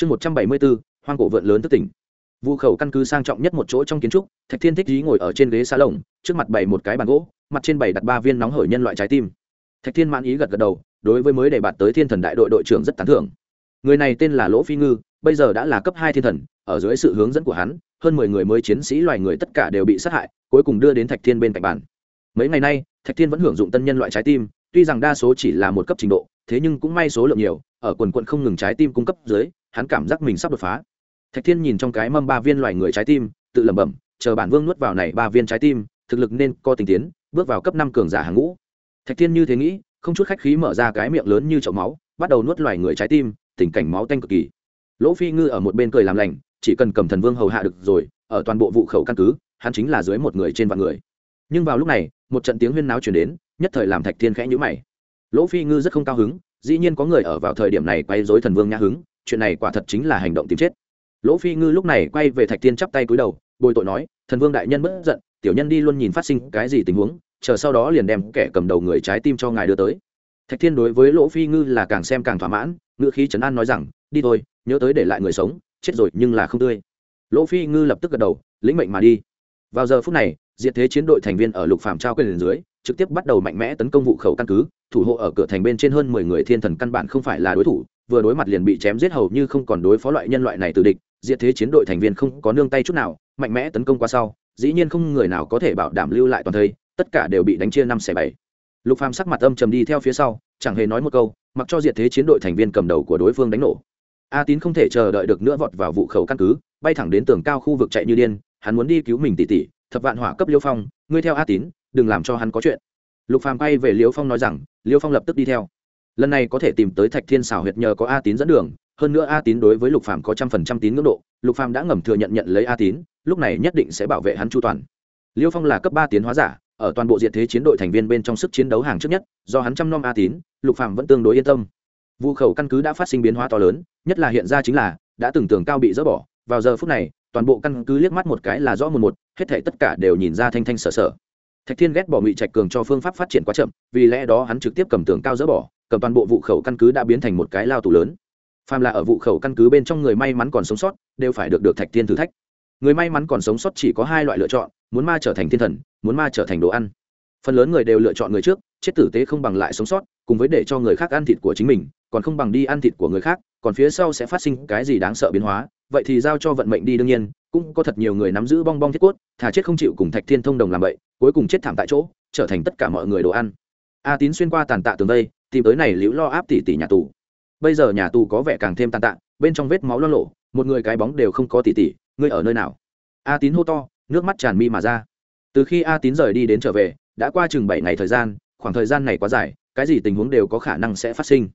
chương một trăm bảy mươi bốn, hoang cổ vượn lớn tức tỉnh. Vụ khẩu căn cứ sang trọng nhất một chỗ trong kiến trúc, thạch thiên thích dí ngồi ở trên ghế xa lồng, trước mặt bày một cái bàn gỗ, mặt trên bày đặt ba viên nóng hởi nhân loại trái tim. Thạch thiên mãn ý gật gật đầu, đối với mới đề bạt tới thiên thần đại đội đội trưởng rất tán thưởng. Người này tên là lỗ phi ngư, bây giờ đã là cấp hai thiên thần, ở dưới sự hướng dẫn của hắn, hơn mười người mới chiến sĩ loài người tất cả đều bị sát hại, cuối cùng đưa đến thạch thiên bên cạnh bàn. Mấy ngày nay, thạch thiên vẫn hưởng dụng tân nhân loại trái tim, tuy rằng đa số chỉ là một cấp trình độ, thế nhưng cũng may số lượng nhiều, ở quần quận không ngừng trái tim cung cấp dưới hắn cảm giác mình sắp đột phá. Thạch thiên nhìn trong cái mâm ba viên loài người trái tim, tự lẩm bẩm, chờ bản vương nuốt vào này ba viên trái tim, thực lực nên có tình tiến, bước vào cấp năm cường giả hàng ngũ. Thạch thiên như thế nghĩ, không chút khách khí mở ra cái miệng lớn như chậu máu, bắt đầu nuốt loài người trái tim, tình cảnh máu tanh cực kỳ. Lỗ phi ngư ở một bên cười làm lành, chỉ cần cầm thần vương hầu hạ được rồi, ở toàn bộ vụ khẩu căn cứ, hắn chính là dưới một người trên vạn người. Nhưng vào lúc này, một trận tiếng huyên náo chuyển đến, nhất thời làm thạch thiên khẽ nhữ mày. Lỗ phi ngư rất không cao hứng, dĩ nhiên có người ở vào thời điểm này quay dối thần vương nhã hứng chuyện này quả thật chính là hành động tìm chết. Lỗ phi ngư lúc này quay về thạch thiên chắp tay cúi đầu, bồi tội nói, thần vương đại nhân bất giận, tiểu nhân đi luôn nhìn phát sinh cái gì tình huống, chờ sau đó liền đem kẻ cầm đầu người trái tim cho ngài đưa tới. Thạch thiên đối với lỗ phi ngư là càng xem càng thỏa mãn ngựa khí trấn an nói rằng, đi thôi, nhớ tới để lại người sống, chết rồi nhưng là không tươi. Lỗ phi ngư lập tức gật đầu, lĩnh mệnh mà đi. Vào giờ phút này, diệt thế chiến đội thành viên ở lục phạm trao quyền dưới, trực tiếp bắt đầu mạnh mẽ tấn công vụ khẩu căn cứ, thủ hộ ở cửa thành bên trên hơn mười người thiên thần căn bản không phải là đối thủ vừa đối mặt liền bị chém giết hầu như không còn đối phó loại nhân loại này từ địch, diệt thế chiến đội thành viên không có nương tay chút nào, mạnh mẽ tấn công qua sau, dĩ nhiên không người nào có thể bảo đảm lưu lại toàn thây, tất cả đều bị đánh chia năm xẻ bảy. Lục phàm sắc mặt âm trầm đi theo phía sau, chẳng hề nói một câu, mặc cho diệt thế chiến đội thành viên cầm đầu của đối phương đánh nổ. A tín không thể chờ đợi được nữa vọt vào vụ khẩu căn cứ, bay thẳng đến tường cao khu vực chạy như điên, hắn muốn đi cứu mình tỷ tỷ, thập vạn hỏa cấp liêu phong, ngươi theo a tín, đừng làm cho hắn có chuyện. Lục phàm bay về liêu phong nói rằng, liêu phong lập tức đi theo lần này có thể tìm tới thạch thiên xảo huyệt nhờ có a tín dẫn đường, hơn nữa a tín đối với lục phàm có trăm phần trăm tín ngưỡng độ, lục phàm đã ngầm thừa nhận nhận lấy a tín, lúc này nhất định sẽ bảo vệ hắn chu toàn. Liêu phong là cấp ba tiến hóa giả, ở toàn bộ diện thế chiến đội thành viên bên trong sức chiến đấu hàng trước nhất, do hắn chăm nom a tín, lục phàm vẫn tương đối yên tâm. Vụ khẩu căn cứ đã phát sinh biến hóa to lớn, nhất là hiện ra chính là, đã từng tưởng cao bị dỡ bỏ, vào giờ phút này, toàn bộ căn cứ liếc mắt một cái là rõ một một, hết thể tất cả đều nhìn ra thanh thanh sở sở thạch thiên ghét bỏ ngụy trạch cường cho phương pháp phát triển quá chậm, vì lẽ đó hắn trực tiếp cầm tường cao dỡ bỏ, cầm toàn bộ vụ khẩu căn cứ đã biến thành một cái lao tù lớn. Phàm là ở vụ khẩu căn cứ bên trong người may mắn còn sống sót, đều phải được được thạch thiên thử thách. Người may mắn còn sống sót chỉ có hai loại lựa chọn, muốn ma trở thành thiên thần, muốn ma trở thành đồ ăn. Phần lớn người đều lựa chọn người trước, chết tử tế không bằng lại sống sót, cùng với để cho người khác ăn thịt của chính mình, còn không bằng đi ăn thịt của người khác, còn phía sau sẽ phát sinh cái gì đáng sợ biến hóa, vậy thì giao cho vận mệnh đi đương nhiên cũng có thật nhiều người nắm giữ bong bong thiết cốt thà chết không chịu cùng thạch thiên thông đồng làm vậy cuối cùng chết thảm tại chỗ trở thành tất cả mọi người đồ ăn. A tín xuyên qua tàn tạ tường đây, tìm tới này liễu lo áp tỷ tỷ nhà tù. Bây giờ nhà tù có vẻ càng thêm tàn tạ bên trong vết máu lo lộ một người cái bóng đều không có tỷ tỷ ngươi ở nơi nào? A tín hô to nước mắt tràn mi mà ra. Từ khi a tín rời đi đến trở về đã qua chừng bảy ngày thời gian khoảng thời gian này quá dài cái gì tình huống đều có khả năng sẽ phát sinh.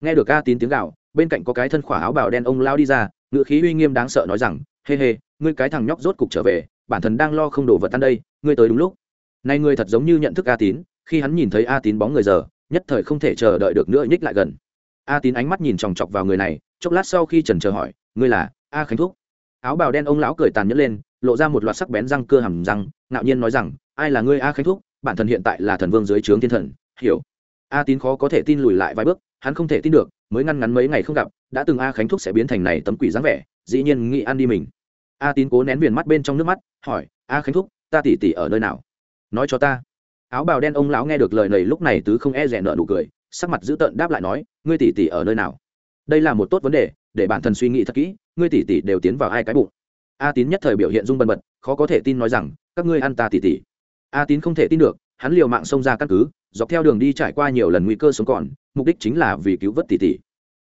Nghe được a tín tiếng gạo bên cạnh có cái thân khỏa áo bào đen ông lao đi ra ngựa khí uy nghiêm đáng sợ nói rằng hê、hey、hê、hey, ngươi cái thằng nhóc rốt cục trở về, bản thân đang lo không đổ vật tan đây, ngươi tới đúng lúc. Này ngươi thật giống như nhận thức a tín khi hắn nhìn thấy a tín bóng người giờ, nhất thời không thể chờ đợi được nữa nhích lại gần. A tín ánh mắt nhìn chòng chọc vào người này, chốc lát sau khi trần chờ hỏi, ngươi là a khánh thúc? Áo bào đen ông lão cười tàn nhẫn lên, lộ ra một loạt sắc bén răng cưa hầm răng, ngạo nhiên nói rằng, ai là ngươi a khánh thúc? Bản thân hiện tại là thần vương dưới trướng thiên thần, hiểu. A tín khó có thể tin lùi lại vài bước, hắn không thể tin được, mới ngăn ngắn mấy ngày không gặp, đã từng a khánh thúc sẽ biến thành này tấm quỷ dáng vẻ, dĩ nhiên nghĩ ăn đi mình a tín cố nén viền mắt bên trong nước mắt, hỏi, a khánh thúc, ta tỉ tỉ ở nơi nào? Nói cho ta. Áo bào đen ông lão nghe được lời này lúc này tứ không e rẻ nợ nụ cười, sắc mặt dữ tợn đáp lại nói, ngươi tỉ tỉ ở nơi nào? Đây là một tốt vấn đề, để bản thân suy nghĩ thật kỹ, ngươi tỉ tỉ đều tiến vào hai cái bụng. A tín nhất thời biểu hiện rung bần bật, khó có thể tin nói rằng, các ngươi ăn ta tỉ tỉ. A tín không thể tin được, hắn liều mạng xông ra căn cứ, dọc theo đường đi trải qua nhiều lần nguy cơ sống còn, mục đích chính là vì cứu vớt tỷ tỷ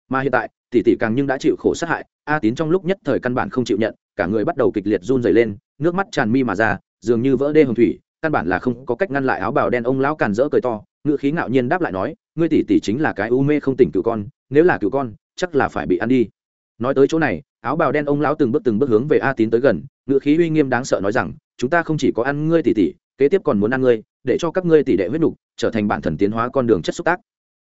mà hiện tại tỷ tỷ càng nhưng đã chịu khổ sát hại, a tín trong lúc nhất thời căn bản không chịu nhận cả người bắt đầu kịch liệt run dày lên, nước mắt tràn mi mà ra, dường như vỡ đê hồng thủy, căn bản là không có cách ngăn lại áo bào đen ông lão càn rỡ cười to ngự khí ngạo nhiên đáp lại nói, ngươi tỷ tỷ chính là cái u mê không tỉnh cựu con, nếu là cựu con, chắc là phải bị ăn đi. Nói tới chỗ này, áo bào đen ông lão từng bước từng bước hướng về a tín tới gần ngự khí uy nghiêm đáng sợ nói rằng, chúng ta không chỉ có ăn ngươi tỷ tỷ, kế tiếp còn muốn ăn ngươi, để cho các ngươi tỷ đệ huyết nục, trở thành bản thần tiến hóa con đường chất xúc tác.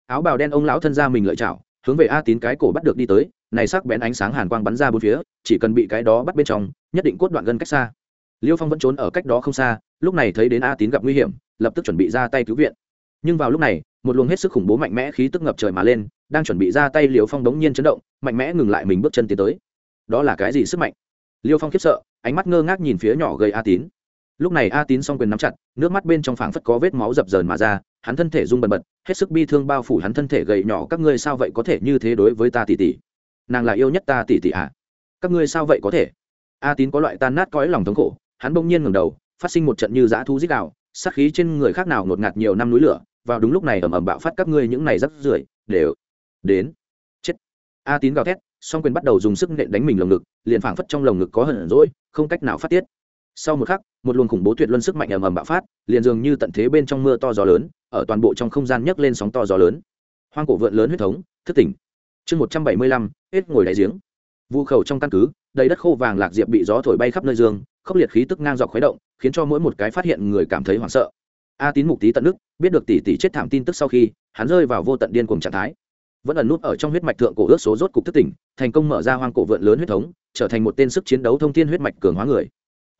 Áo bào đen ông lão thân ra mình lợi chảo, hướng về a tín cái cổ bắt được đi tới này sắc bén ánh sáng hàn quang bắn ra bốn phía, chỉ cần bị cái đó bắt bên trong, nhất định cốt đoạn gân cách xa. Liêu phong vẫn trốn ở cách đó không xa, lúc này thấy đến a tín gặp nguy hiểm, lập tức chuẩn bị ra tay cứu viện. Nhưng vào lúc này, một luồng hết sức khủng bố mạnh mẽ khí tức ngập trời mà lên, đang chuẩn bị ra tay, Liêu phong đống nhiên chấn động, mạnh mẽ ngừng lại mình bước chân tiến tới. Đó là cái gì sức mạnh? Liêu phong khiếp sợ, ánh mắt ngơ ngác nhìn phía nhỏ gầy a tín. Lúc này a tín s o n g quyền nắm chặt, nước mắt bên trong phảng phất có vết máu dập dờn mà ra, hắn thân thể rung bần bật, hết sức bi thương bao phủ hắn thân thể gầy nhỏ, các ngươi sao vậy có thể như thế đối với ta tỷ tỷ nàng là yêu nhất ta tỷ tỷ à? Các ngươi sao vậy có thể? A tín có loại tan nát cõi lòng thống khổ, hắn bỗng nhiên ngẩng đầu, phát sinh một trận như dã thu dích đạo, sát khí trên người khác nào ngột ngạt nhiều năm núi lửa, vào đúng lúc này ầm ầm bạo phát các ngươi những này rắc rưởi, đều đến. Chết. A tín gào thét, song quyền bắt đầu dùng sức nện đánh mình lồng ngực, liền phảng phất trong lồng ngực có hận rỗi, không cách nào phát tiết. Sau một khắc, một luồng khủng bố tuyệt luân sức mạnh ầm ầm bạo phát, liền dường như tận thế bên trong mưa to gió lớn, ở toàn bộ trong không gian nhấc lên sóng to gió lớn. Hoang cổ vượn lớn huyết thống, thức tỉnh. Chương một trăm bảy mươi lăm hết ngồi đáy giếng. Vu khẩu trong căn cứ đầy đất khô vàng lạc diệp bị gió thổi bay khắp nơi dương khốc liệt khí tức ngang dọc khuấy động khiến cho mỗi một cái phát hiện người cảm thấy hoảng sợ. A tín mục tí tận nước, biết được tỷ tỷ chết thảm tin tức sau khi hắn rơi vào vô tận điên cùng trạng thái. Vẫn ẩn nút ở trong huyết mạch thượng cổ ước số rốt cục thức tỉnh thành công mở ra hoang cổ vượn lớn huyết thống trở thành một tên sức chiến đấu thông thiên huyết mạch cường hóa người.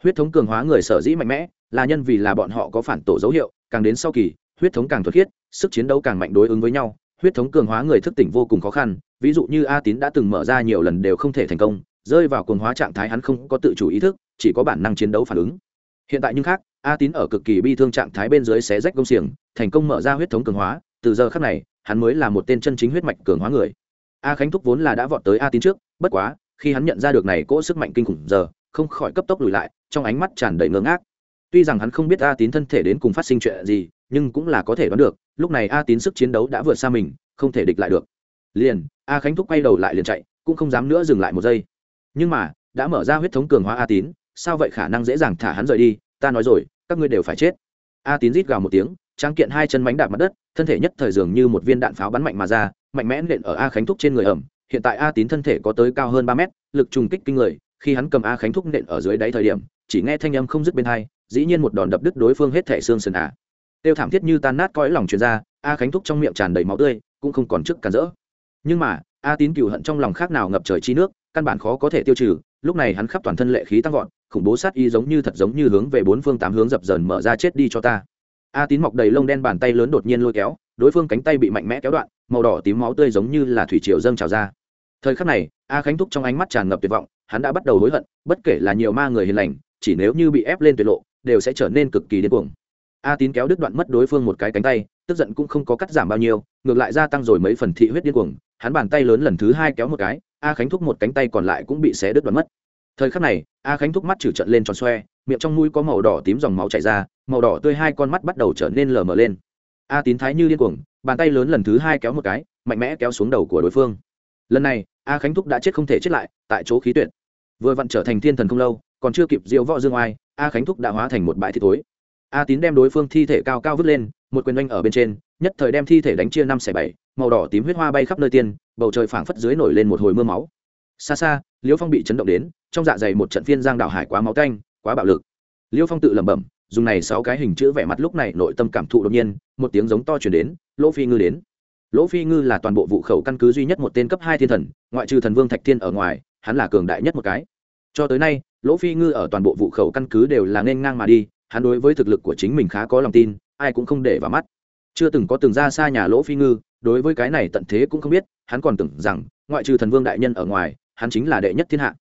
Huyết thống cường hóa người sở dĩ mạnh mẽ là nhân vì là bọn họ có phản tổ dấu hiệu càng đến sau kỳ huyết thống càng thuật khiết sức chiến đấu càng mạnh đối ứng với nhau huyết thống cường hóa người thức tỉnh vô cùng khó khăn, ví dụ như a tín đã từng mở ra nhiều lần đều không thể thành công, rơi vào cường hóa trạng thái hắn không có tự chủ ý thức, chỉ có bản năng chiến đấu phản ứng. Hiện tại nhưng khác, a tín ở cực kỳ bi thương trạng thái bên dưới xé rách công xiềng, thành công mở ra huyết thống cường hóa, từ giờ khác này, hắn mới là một tên chân chính huyết mạch cường hóa người. A khánh thúc vốn là đã vọt tới a tín trước, bất quá, khi hắn nhận ra được này cỗ sức mạnh kinh khủng giờ, không khỏi cấp tốc lùi lại, trong ánh mắt tràn đầy ngơ ngác. Tuy rằng hắn không biết a tín thân thể đến cùng phát sinh chuyện gì, nhưng cũng là có thể đoán được lúc này a tín sức chiến đấu đã vượt xa mình, không thể địch lại được. Liền, a khánh thúc quay đầu lại liền chạy, cũng không dám nữa dừng lại một giây. Nhưng mà, đã mở ra huyết thống cường hóa a tín, sao vậy khả năng dễ dàng thả hắn rời đi? Ta nói rồi, các ngươi đều phải chết. A tín rít gào một tiếng trang kiện hai chân mánh đạp mặt đất, thân thể nhất thời dường như một viên đạn pháo bắn mạnh mà ra, mạnh mẽ nện ở a khánh thúc trên người ẩm. Hiện tại a tín thân thể có tới cao hơn ba mét, lực trùng kích kinh người, khi hắn cầm a khánh thúc nện ở dưới đáy thời điểm, chỉ nghe thanh âm không dứt bên hai, dĩ nhiên một đòn đập đứt đối phương hết thẻ xương sườn ả. à tiêu thảm thiết như tan nát cõi lòng truyền ra, a khánh thúc trong miệng tràn đầy máu tươi, cũng không còn trước cản rỡ. Nhưng mà, a tín cựu hận trong lòng khác nào ngập trời chi nước, căn bản khó có thể tiêu trừ, lúc này hắn khắp toàn thân lệ khí tăng vọt, khủng bố sát y giống như thật giống như hướng về bốn phương tám hướng dập dờn mở ra chết đi cho ta. A tín mọc đầy lông đen bàn tay lớn đột nhiên lôi kéo, đối phương cánh tay bị mạnh mẽ kéo đoạn, màu đỏ tím máu tươi giống như là thủy triều dâng trào ra. Thời khắc này, a khánh thúc trong ánh mắt tràn ngập tuyệt vọng, hắn đã bắt đầu hối hận, bất kể là nhiều ma người hiền lành, chỉ nếu như bị ép lên tuyệt lộ, đều sẽ trở nên cực kỳ điên cuồng a tín kéo đứt đoạn mất đối phương một cái cánh tay, tức giận cũng không có cắt giảm bao nhiêu, ngược lại gia tăng rồi mấy phần thị huyết điên cuồng, hắn bàn tay lớn lần thứ hai kéo một cái, a khánh thúc một cánh tay còn lại cũng bị xé đứt đoạn mất. Thời khắc này, a khánh thúc mắt trừ trận lên tròn xoe, miệng trong mũi có màu đỏ tím dòng máu chảy ra, màu đỏ tươi hai con mắt bắt đầu trở nên lờ mờ lên. A tín thái như điên cuồng, bàn tay lớn lần thứ hai kéo một cái, mạnh mẽ kéo xuống đầu của đối phương. Lần này, a khánh thúc đã chết không thể chết lại, tại chỗ khí tuyệt. Vừa vặn trở thành thiên thần không lâu, còn chưa kịp diễu võ dương oai, a khánh thúc đã hóa thành một bãi thi thối a tín đem đối phương thi thể cao cao vứt lên, một quyền oanh ở bên trên, nhất thời đem thi thể đánh chia năm xẻ bảy, màu đỏ tím huyết hoa bay khắp nơi tiên, bầu trời phảng phất dưới nổi lên một hồi mưa máu. Xa xa, liêu phong bị chấn động đến, trong dạ dày một trận phiên giang đảo hải quá máu canh, quá bạo lực. Liêu phong tự lẩm bẩm, dùng này sáu cái hình chữ vẻ mặt lúc này nội tâm cảm thụ đột nhiên, một tiếng giống to chuyển đến, lỗ phi ngư đến. Lỗ phi ngư là toàn bộ vụ khẩu căn cứ duy nhất một tên cấp hai thiên thần, ngoại trừ thần vương thạch thiên ở ngoài, hắn là cường đại nhất một cái. Cho tới nay, lỗ phi ngư ở toàn bộ vụ khẩu căn cứ đều là nên ngang mà đi hắn đối với thực lực của chính mình khá có lòng tin, ai cũng không để vào mắt. Chưa từng có từng ra xa nhà lỗ phi ngư, đối với cái này tận thế cũng không biết, hắn còn tưởng rằng, ngoại trừ thần vương đại nhân ở ngoài, hắn chính là đệ nhất thiên hạ.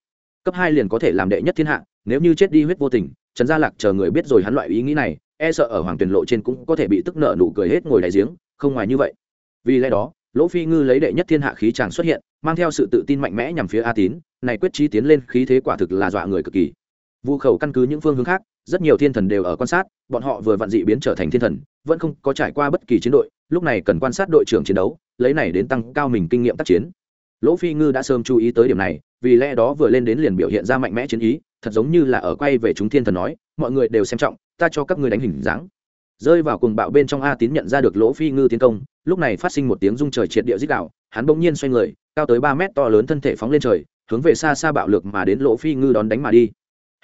Cấp hai liền có thể làm đệ nhất thiên hạ, nếu như chết đi huyết vô tình, trần gia lạc chờ người biết rồi hắn loại ý nghĩ này e sợ ở hoàng tuyền lộ trên cũng có thể bị tức nợ nụ cười hết ngồi đại giếng, không ngoài như vậy. Vì lẽ đó, lỗ phi ngư lấy đệ nhất thiên hạ khí tràng xuất hiện, mang theo sự tự tin mạnh mẽ nhằm phía a tín, này quyết trí tiến lên khí thế quả thực là dọa người cực kỳ. Vu khẩu căn cứ những phương hướng khác rất nhiều thiên thần đều ở quan sát, bọn họ vừa vặn dị biến trở thành thiên thần, vẫn không có trải qua bất kỳ chiến đội, lúc này cần quan sát đội trưởng chiến đấu, lấy này đến tăng cao mình kinh nghiệm tác chiến. Lỗ phi ngư đã sớm chú ý tới điểm này, vì lẽ đó vừa lên đến liền biểu hiện ra mạnh mẽ chiến ý, thật giống như là ở quay về chúng thiên thần nói, mọi người đều xem trọng, ta cho các ngươi đánh hình dáng. Rơi vào cùng bạo bên trong a tín nhận ra được lỗ phi ngư tiến công, lúc này phát sinh một tiếng rung trời triệt địa dích đạo hắn bỗng nhiên xoay người, cao tới ba mét to lớn thân thể phóng lên trời, hướng về xa xa bạo lực mà đến lỗ phi ngư đón đánh mà đi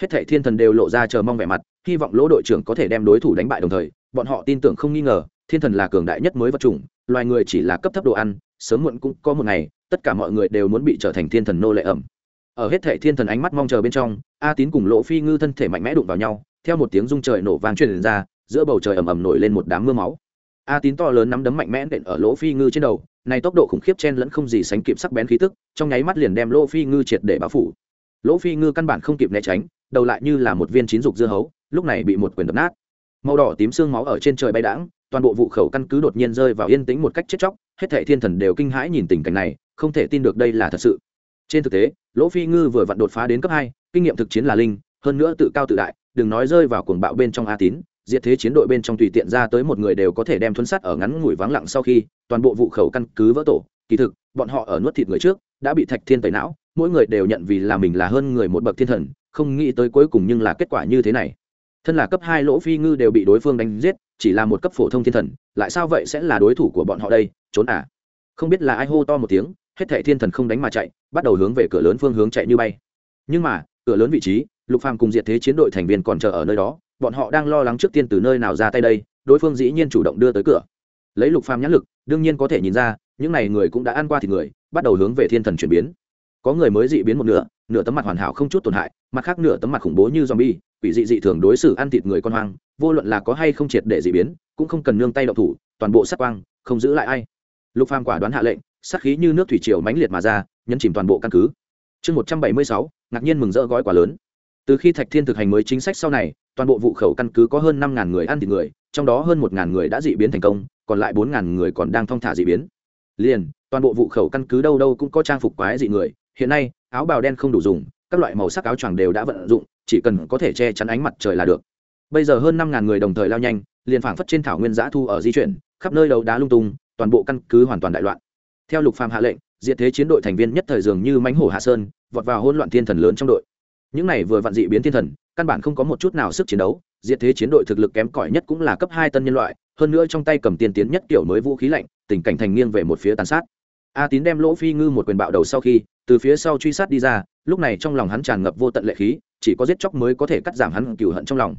hết thảy thiên thần đều lộ ra chờ mong vẻ mặt, hy vọng lỗ đội trưởng có thể đem đối thủ đánh bại đồng thời, bọn họ tin tưởng không nghi ngờ, thiên thần là cường đại nhất mới vật chủng, loài người chỉ là cấp thấp đồ ăn, sớm muộn cũng có một ngày, tất cả mọi người đều muốn bị trở thành thiên thần nô lệ ẩm. Ở hết thảy thiên thần ánh mắt mong chờ bên trong, a tín cùng lỗ phi ngư thân thể mạnh mẽ đụng vào nhau, theo một tiếng rung trời nổ vang truyền ra, giữa bầu trời ầm ầm nổi lên một đám mưa máu. A tín to lớn nắm đấm mạnh mẽ nện ở lỗ phi ngư trên đầu, này tốc độ khủng khiếp chen lẫn không gì sánh kịp sắc bén khí tức, trong nháy mắt liền đem lỗ phi ngư triệt để bao phủ. Lỗ phi ngư căn bản không kịp né tránh đầu lại như là một viên chín dục dưa hấu, lúc này bị một quyền đập nát. Màu đỏ tím xương máu ở trên trời bay đãng, toàn bộ vụ khẩu căn cứ đột nhiên rơi vào yên tĩnh một cách chết chóc, hết thảy thiên thần đều kinh hãi nhìn tình cảnh này, không thể tin được đây là thật sự. Trên thực tế, lỗ phi ngư vừa vặn đột phá đến cấp hai, kinh nghiệm thực chiến là linh, hơn nữa tự cao tự đại, đừng nói rơi vào cuồng bạo bên trong a tín, diệt thế chiến đội bên trong tùy tiện ra tới một người đều có thể đem thuấn sắt ở ngắn ngủi vắng lặng sau khi, toàn bộ vụ khẩu căn cứ vỡ tổ. Kỳ thực, bọn họ ở nuốt thịt người trước, đã bị thạch thiên tẩy não, mỗi người đều nhận vì là mình là hơn người một bậc thiên thần không nghĩ tới cuối cùng nhưng là kết quả như thế này. Thân là cấp hai lỗ phi ngư đều bị đối phương đánh giết, chỉ là một cấp phổ thông thiên thần, lại sao vậy sẽ là đối thủ của bọn họ đây? Trốn à? Không biết là ai hô to một tiếng, hết thệ thiên thần không đánh mà chạy, bắt đầu hướng về cửa lớn phương hướng chạy như bay. Nhưng mà, cửa lớn vị trí, lục phàm cùng diệt thế chiến đội thành viên còn chờ ở nơi đó, bọn họ đang lo lắng trước tiên từ nơi nào ra tay đây, đối phương dĩ nhiên chủ động đưa tới cửa. Lấy lục phàm nhãn lực, đương nhiên có thể nhìn ra, những này người cũng đã ăn qua thịt người, bắt đầu hướng về thiên thần chuyển biến. Có người mới dị biến một nửa nửa tấm mặt hoàn hảo không chút tổn hại, mặt khác nửa tấm mặt khủng bố như zombie, quỷ dị dị thường đối xử ăn thịt người con hoang, vô luận là có hay không triệt để dị biến, cũng không cần nương tay động thủ, toàn bộ sát quang, không giữ lại ai. Lục phàm quả đoán hạ lệnh, sát khí như nước thủy triều mãnh liệt mà ra, nhấn chìm toàn bộ căn cứ. Chương một trăm bảy mươi sáu, ngạc nhiên mừng rỡ gói quả lớn. Từ khi thạch thiên thực hành mới chính sách sau này, toàn bộ vụ khẩu căn cứ có hơn năm ngàn người ăn thịt người, trong đó hơn một ngàn người đã dị biến thành công, còn lại bốn ngàn người còn đang thong thả dị biến. Liền, toàn bộ vụ khẩu căn cứ đâu đâu cũng có trang phục quái dị người hiện nay, áo bào đen không đủ dùng, các loại màu sắc áo choàng đều đã vận dụng, chỉ cần có thể che chắn ánh mặt trời là được. Bây giờ hơn năm ngàn người đồng thời lao nhanh, liền phảng phất trên thảo nguyên giã thu ở di chuyển, khắp nơi đầu đá lung tung, toàn bộ căn cứ hoàn toàn đại loạn. Theo lục phàm hạ lệnh, diệt thế chiến đội thành viên nhất thời dường như mánh hổ hạ sơn, vọt vào hỗn loạn thiên thần lớn trong đội. Những này vừa vặn dị biến thiên thần, căn bản không có một chút nào sức chiến đấu, diệt thế chiến đội thực lực kém cỏi nhất cũng là cấp hai tân nhân loại, hơn nữa trong tay cầm tiền tiến nhất kiểu mới vũ khí lạnh, tình cảnh thành nghiêng về một phía tàn sát. A tín đem lỗ phi ngư một quyền bạo đầu sau khi từ phía sau truy sát đi ra, lúc này trong lòng hắn tràn ngập vô tận lệ khí, chỉ có giết chóc mới có thể cắt giảm hắn cừu hận trong lòng.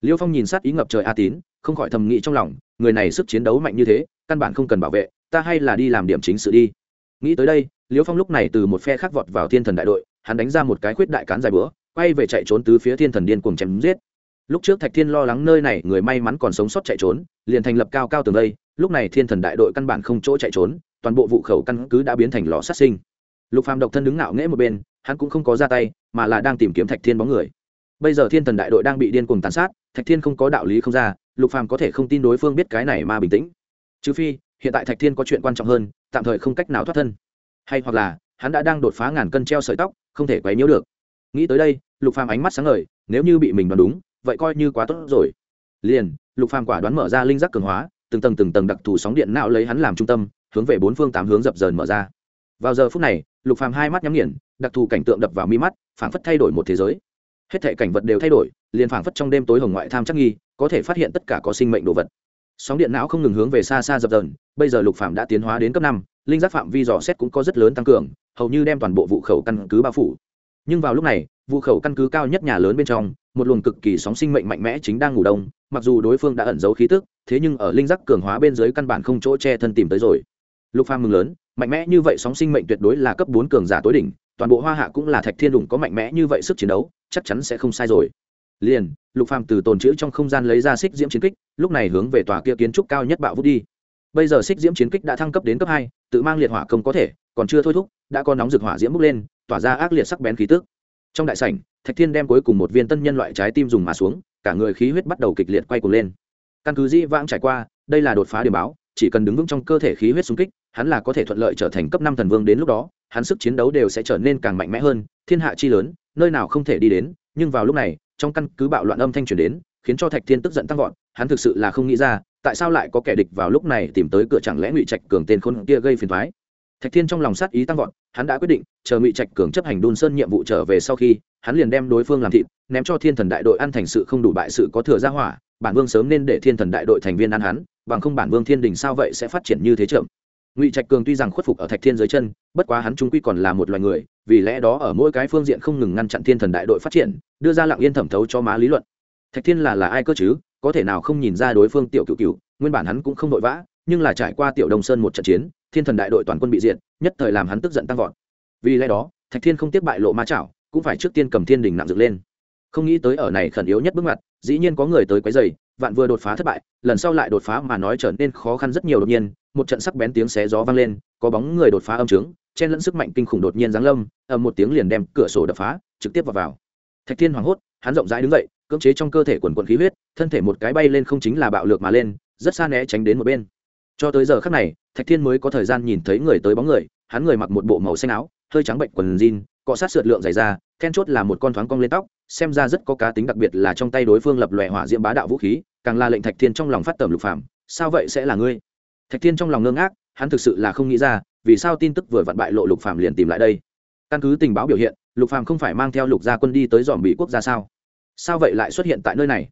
Liêu phong nhìn sát ý ngập trời a tín, không khỏi thầm nghĩ trong lòng, người này sức chiến đấu mạnh như thế, căn bản không cần bảo vệ, ta hay là đi làm điểm chính sự đi. Nghĩ tới đây, liêu phong lúc này từ một phe khác vọt vào thiên thần đại đội, hắn đánh ra một cái khuyết đại cán dài bữa, quay về chạy trốn từ phía thiên thần điên cuồng chém giết. Lúc trước thạch thiên lo lắng nơi này, người may mắn còn sống sót chạy trốn, liền thành lập cao cao tường đây, lúc này thiên thần đại đội căn bản không chỗ chạy trốn, toàn bộ vụ khẩu căn cứ đã biến thành lò sát sinh lục phàm độc thân đứng ngạo nghễ một bên, hắn cũng không có ra tay, mà là đang tìm kiếm thạch thiên bóng người. Bây giờ thiên thần đại đội đang bị điên cuồng tàn sát, thạch thiên không có đạo lý không ra, lục phàm có thể không tin đối phương biết cái này mà bình tĩnh. Trừ phi, hiện tại thạch thiên có chuyện quan trọng hơn, tạm thời không cách nào thoát thân. Hay hoặc là, hắn đã đang đột phá ngàn cân treo sợi tóc, không thể quấy nhiễu được. Nghĩ tới đây, lục phàm ánh mắt sáng ngời, nếu như bị mình đoán đúng, vậy coi như quá tốt rồi. Liền, lục phàm quả đoán mở ra linh giác cường hóa, từng tầng từng tầng đặc thù sóng điện não lấy hắn làm trung tâm, hướng về bốn phương tám hướng dập dờn mở ra vào giờ phút này, lục phàm hai mắt nhắm nghiền, đặc thù cảnh tượng đập vào mi mắt, phảng phất thay đổi một thế giới. Hết thảy cảnh vật đều thay đổi, liền phảng phất trong đêm tối hồng ngoại tham chắc nghi, có thể phát hiện tất cả có sinh mệnh đồ vật. Sóng điện não không ngừng hướng về xa xa dập dần bây giờ lục phàm đã tiến hóa đến cấp năm, linh giác phạm vi dò xét cũng có rất lớn tăng cường, hầu như đem toàn bộ vụ khẩu căn cứ bao phủ. Nhưng vào lúc này, vụ khẩu căn cứ cao nhất nhà lớn bên trong, một luồng cực kỳ sóng sinh mệnh mạnh mẽ chính đang ngủ đông, mặc dù đối phương đã ẩn giấu khí tức, thế nhưng ở linh giác cường hóa bên dưới căn bản không chỗ che thân tìm tới rồi. Lục phàm mừng lớn mạnh mẽ như vậy sóng sinh mệnh tuyệt đối là cấp bốn cường giả tối đỉnh, toàn bộ hoa hạ cũng là thạch thiên đủng có mạnh mẽ như vậy sức chiến đấu, chắc chắn sẽ không sai rồi. Liền, lục phàm từ tồn chữ trong không gian lấy ra xích diễm chiến kích, lúc này hướng về tòa kia kiến trúc cao nhất bạo vút đi. Bây giờ xích diễm chiến kích đã thăng cấp đến cấp hai, tự mang liệt hỏa công có thể, còn chưa thôi thúc, đã có nóng rực hỏa diễm bốc lên, tỏa ra ác liệt sắc bén khí tức. Trong đại sảnh, thạch thiên đem cuối cùng một viên tân nhân loại trái tim dùng mà xuống, cả người khí huyết bắt đầu kịch liệt quay cuồng lên. Căn cứ di vãng trải qua, đây là đột phá điểm báo, chỉ cần đứng vững trong cơ thể khí huyết xung kích hắn là có thể thuận lợi trở thành cấp năm thần vương đến lúc đó, hắn sức chiến đấu đều sẽ trở nên càng mạnh mẽ hơn, thiên hạ chi lớn, nơi nào không thể đi đến, nhưng vào lúc này, trong căn cứ bạo loạn âm thanh truyền đến, khiến cho thạch thiên tức giận tăng vọt, hắn thực sự là không nghĩ ra, tại sao lại có kẻ địch vào lúc này tìm tới cửa chẳng lẽ ngụy trạch cường tên khôn kia gây phiền thoái thạch thiên trong lòng sát ý tăng vọt, hắn đã quyết định, chờ ngụy trạch cường chấp hành đôn sơn nhiệm vụ trở về sau khi, hắn liền đem đối phương làm thịt, ném cho thiên thần đại đội ăn thành sự không đủ bại sự có thừa ra hỏa, bản vương sớm nên để thiên thần đại đội thành viên ăn hắn, bằng không bản vương thiên đình sao vậy sẽ phát triển như thế chậm ngụy trạch cường tuy rằng khuất phục ở thạch thiên dưới chân bất quá hắn trung quy còn là một loài người vì lẽ đó ở mỗi cái phương diện không ngừng ngăn chặn thiên thần đại đội phát triển đưa ra lặng yên thẩm thấu cho má lý luận thạch thiên là là ai cơ chứ có thể nào không nhìn ra đối phương tiểu cựu cựu nguyên bản hắn cũng không vội vã nhưng là trải qua tiểu đông sơn một trận chiến thiên thần đại đội toàn quân bị diệt nhất thời làm hắn tức giận tăng vọt vì lẽ đó thạch thiên không tiếp bại lộ ma chảo cũng phải trước tiên cầm thiên đình nặng dựng lên không nghĩ tới ở này khẩn yếu nhất bước mặt dĩ nhiên có người tới quấy dày vạn vừa đột phá thất bại, lần sau lại đột phá mà nói trở nên khó khăn rất nhiều đột nhiên, một trận sắc bén tiếng xé gió vang lên, có bóng người đột phá âm trướng, chen lẫn sức mạnh kinh khủng đột nhiên giáng lâm, ầm một tiếng liền đem cửa sổ đập phá, trực tiếp vào vào. Thạch thiên hoảng hốt, hắn rộng rãi đứng dậy, cưỡng chế trong cơ thể quần quần khí huyết, thân thể một cái bay lên không chính là bạo lược mà lên, rất xa né tránh đến một bên. Cho tới giờ khắc này, thạch thiên mới có thời gian nhìn thấy người tới bóng người, hắn người mặc một bộ màu xanh áo, hơi trắng bệnh quần jean, cọ sát sượt lượng dày ra then chốt là một con thoáng cong lên tóc, xem ra rất có cá tính đặc biệt là trong tay đối phương lập lòe hỏa diễm bá đạo vũ khí càng là lệnh thạch thiên trong lòng phát tẩm lục phạm sao vậy sẽ là ngươi? Thạch thiên trong lòng ngơ ngác hắn thực sự là không nghĩ ra vì sao tin tức vừa vặn bại lộ lục phạm liền tìm lại đây? Căn cứ tình báo biểu hiện lục phạm không phải mang theo lục gia quân đi tới dòm bị quốc gia sao? Sao vậy lại xuất hiện tại nơi này?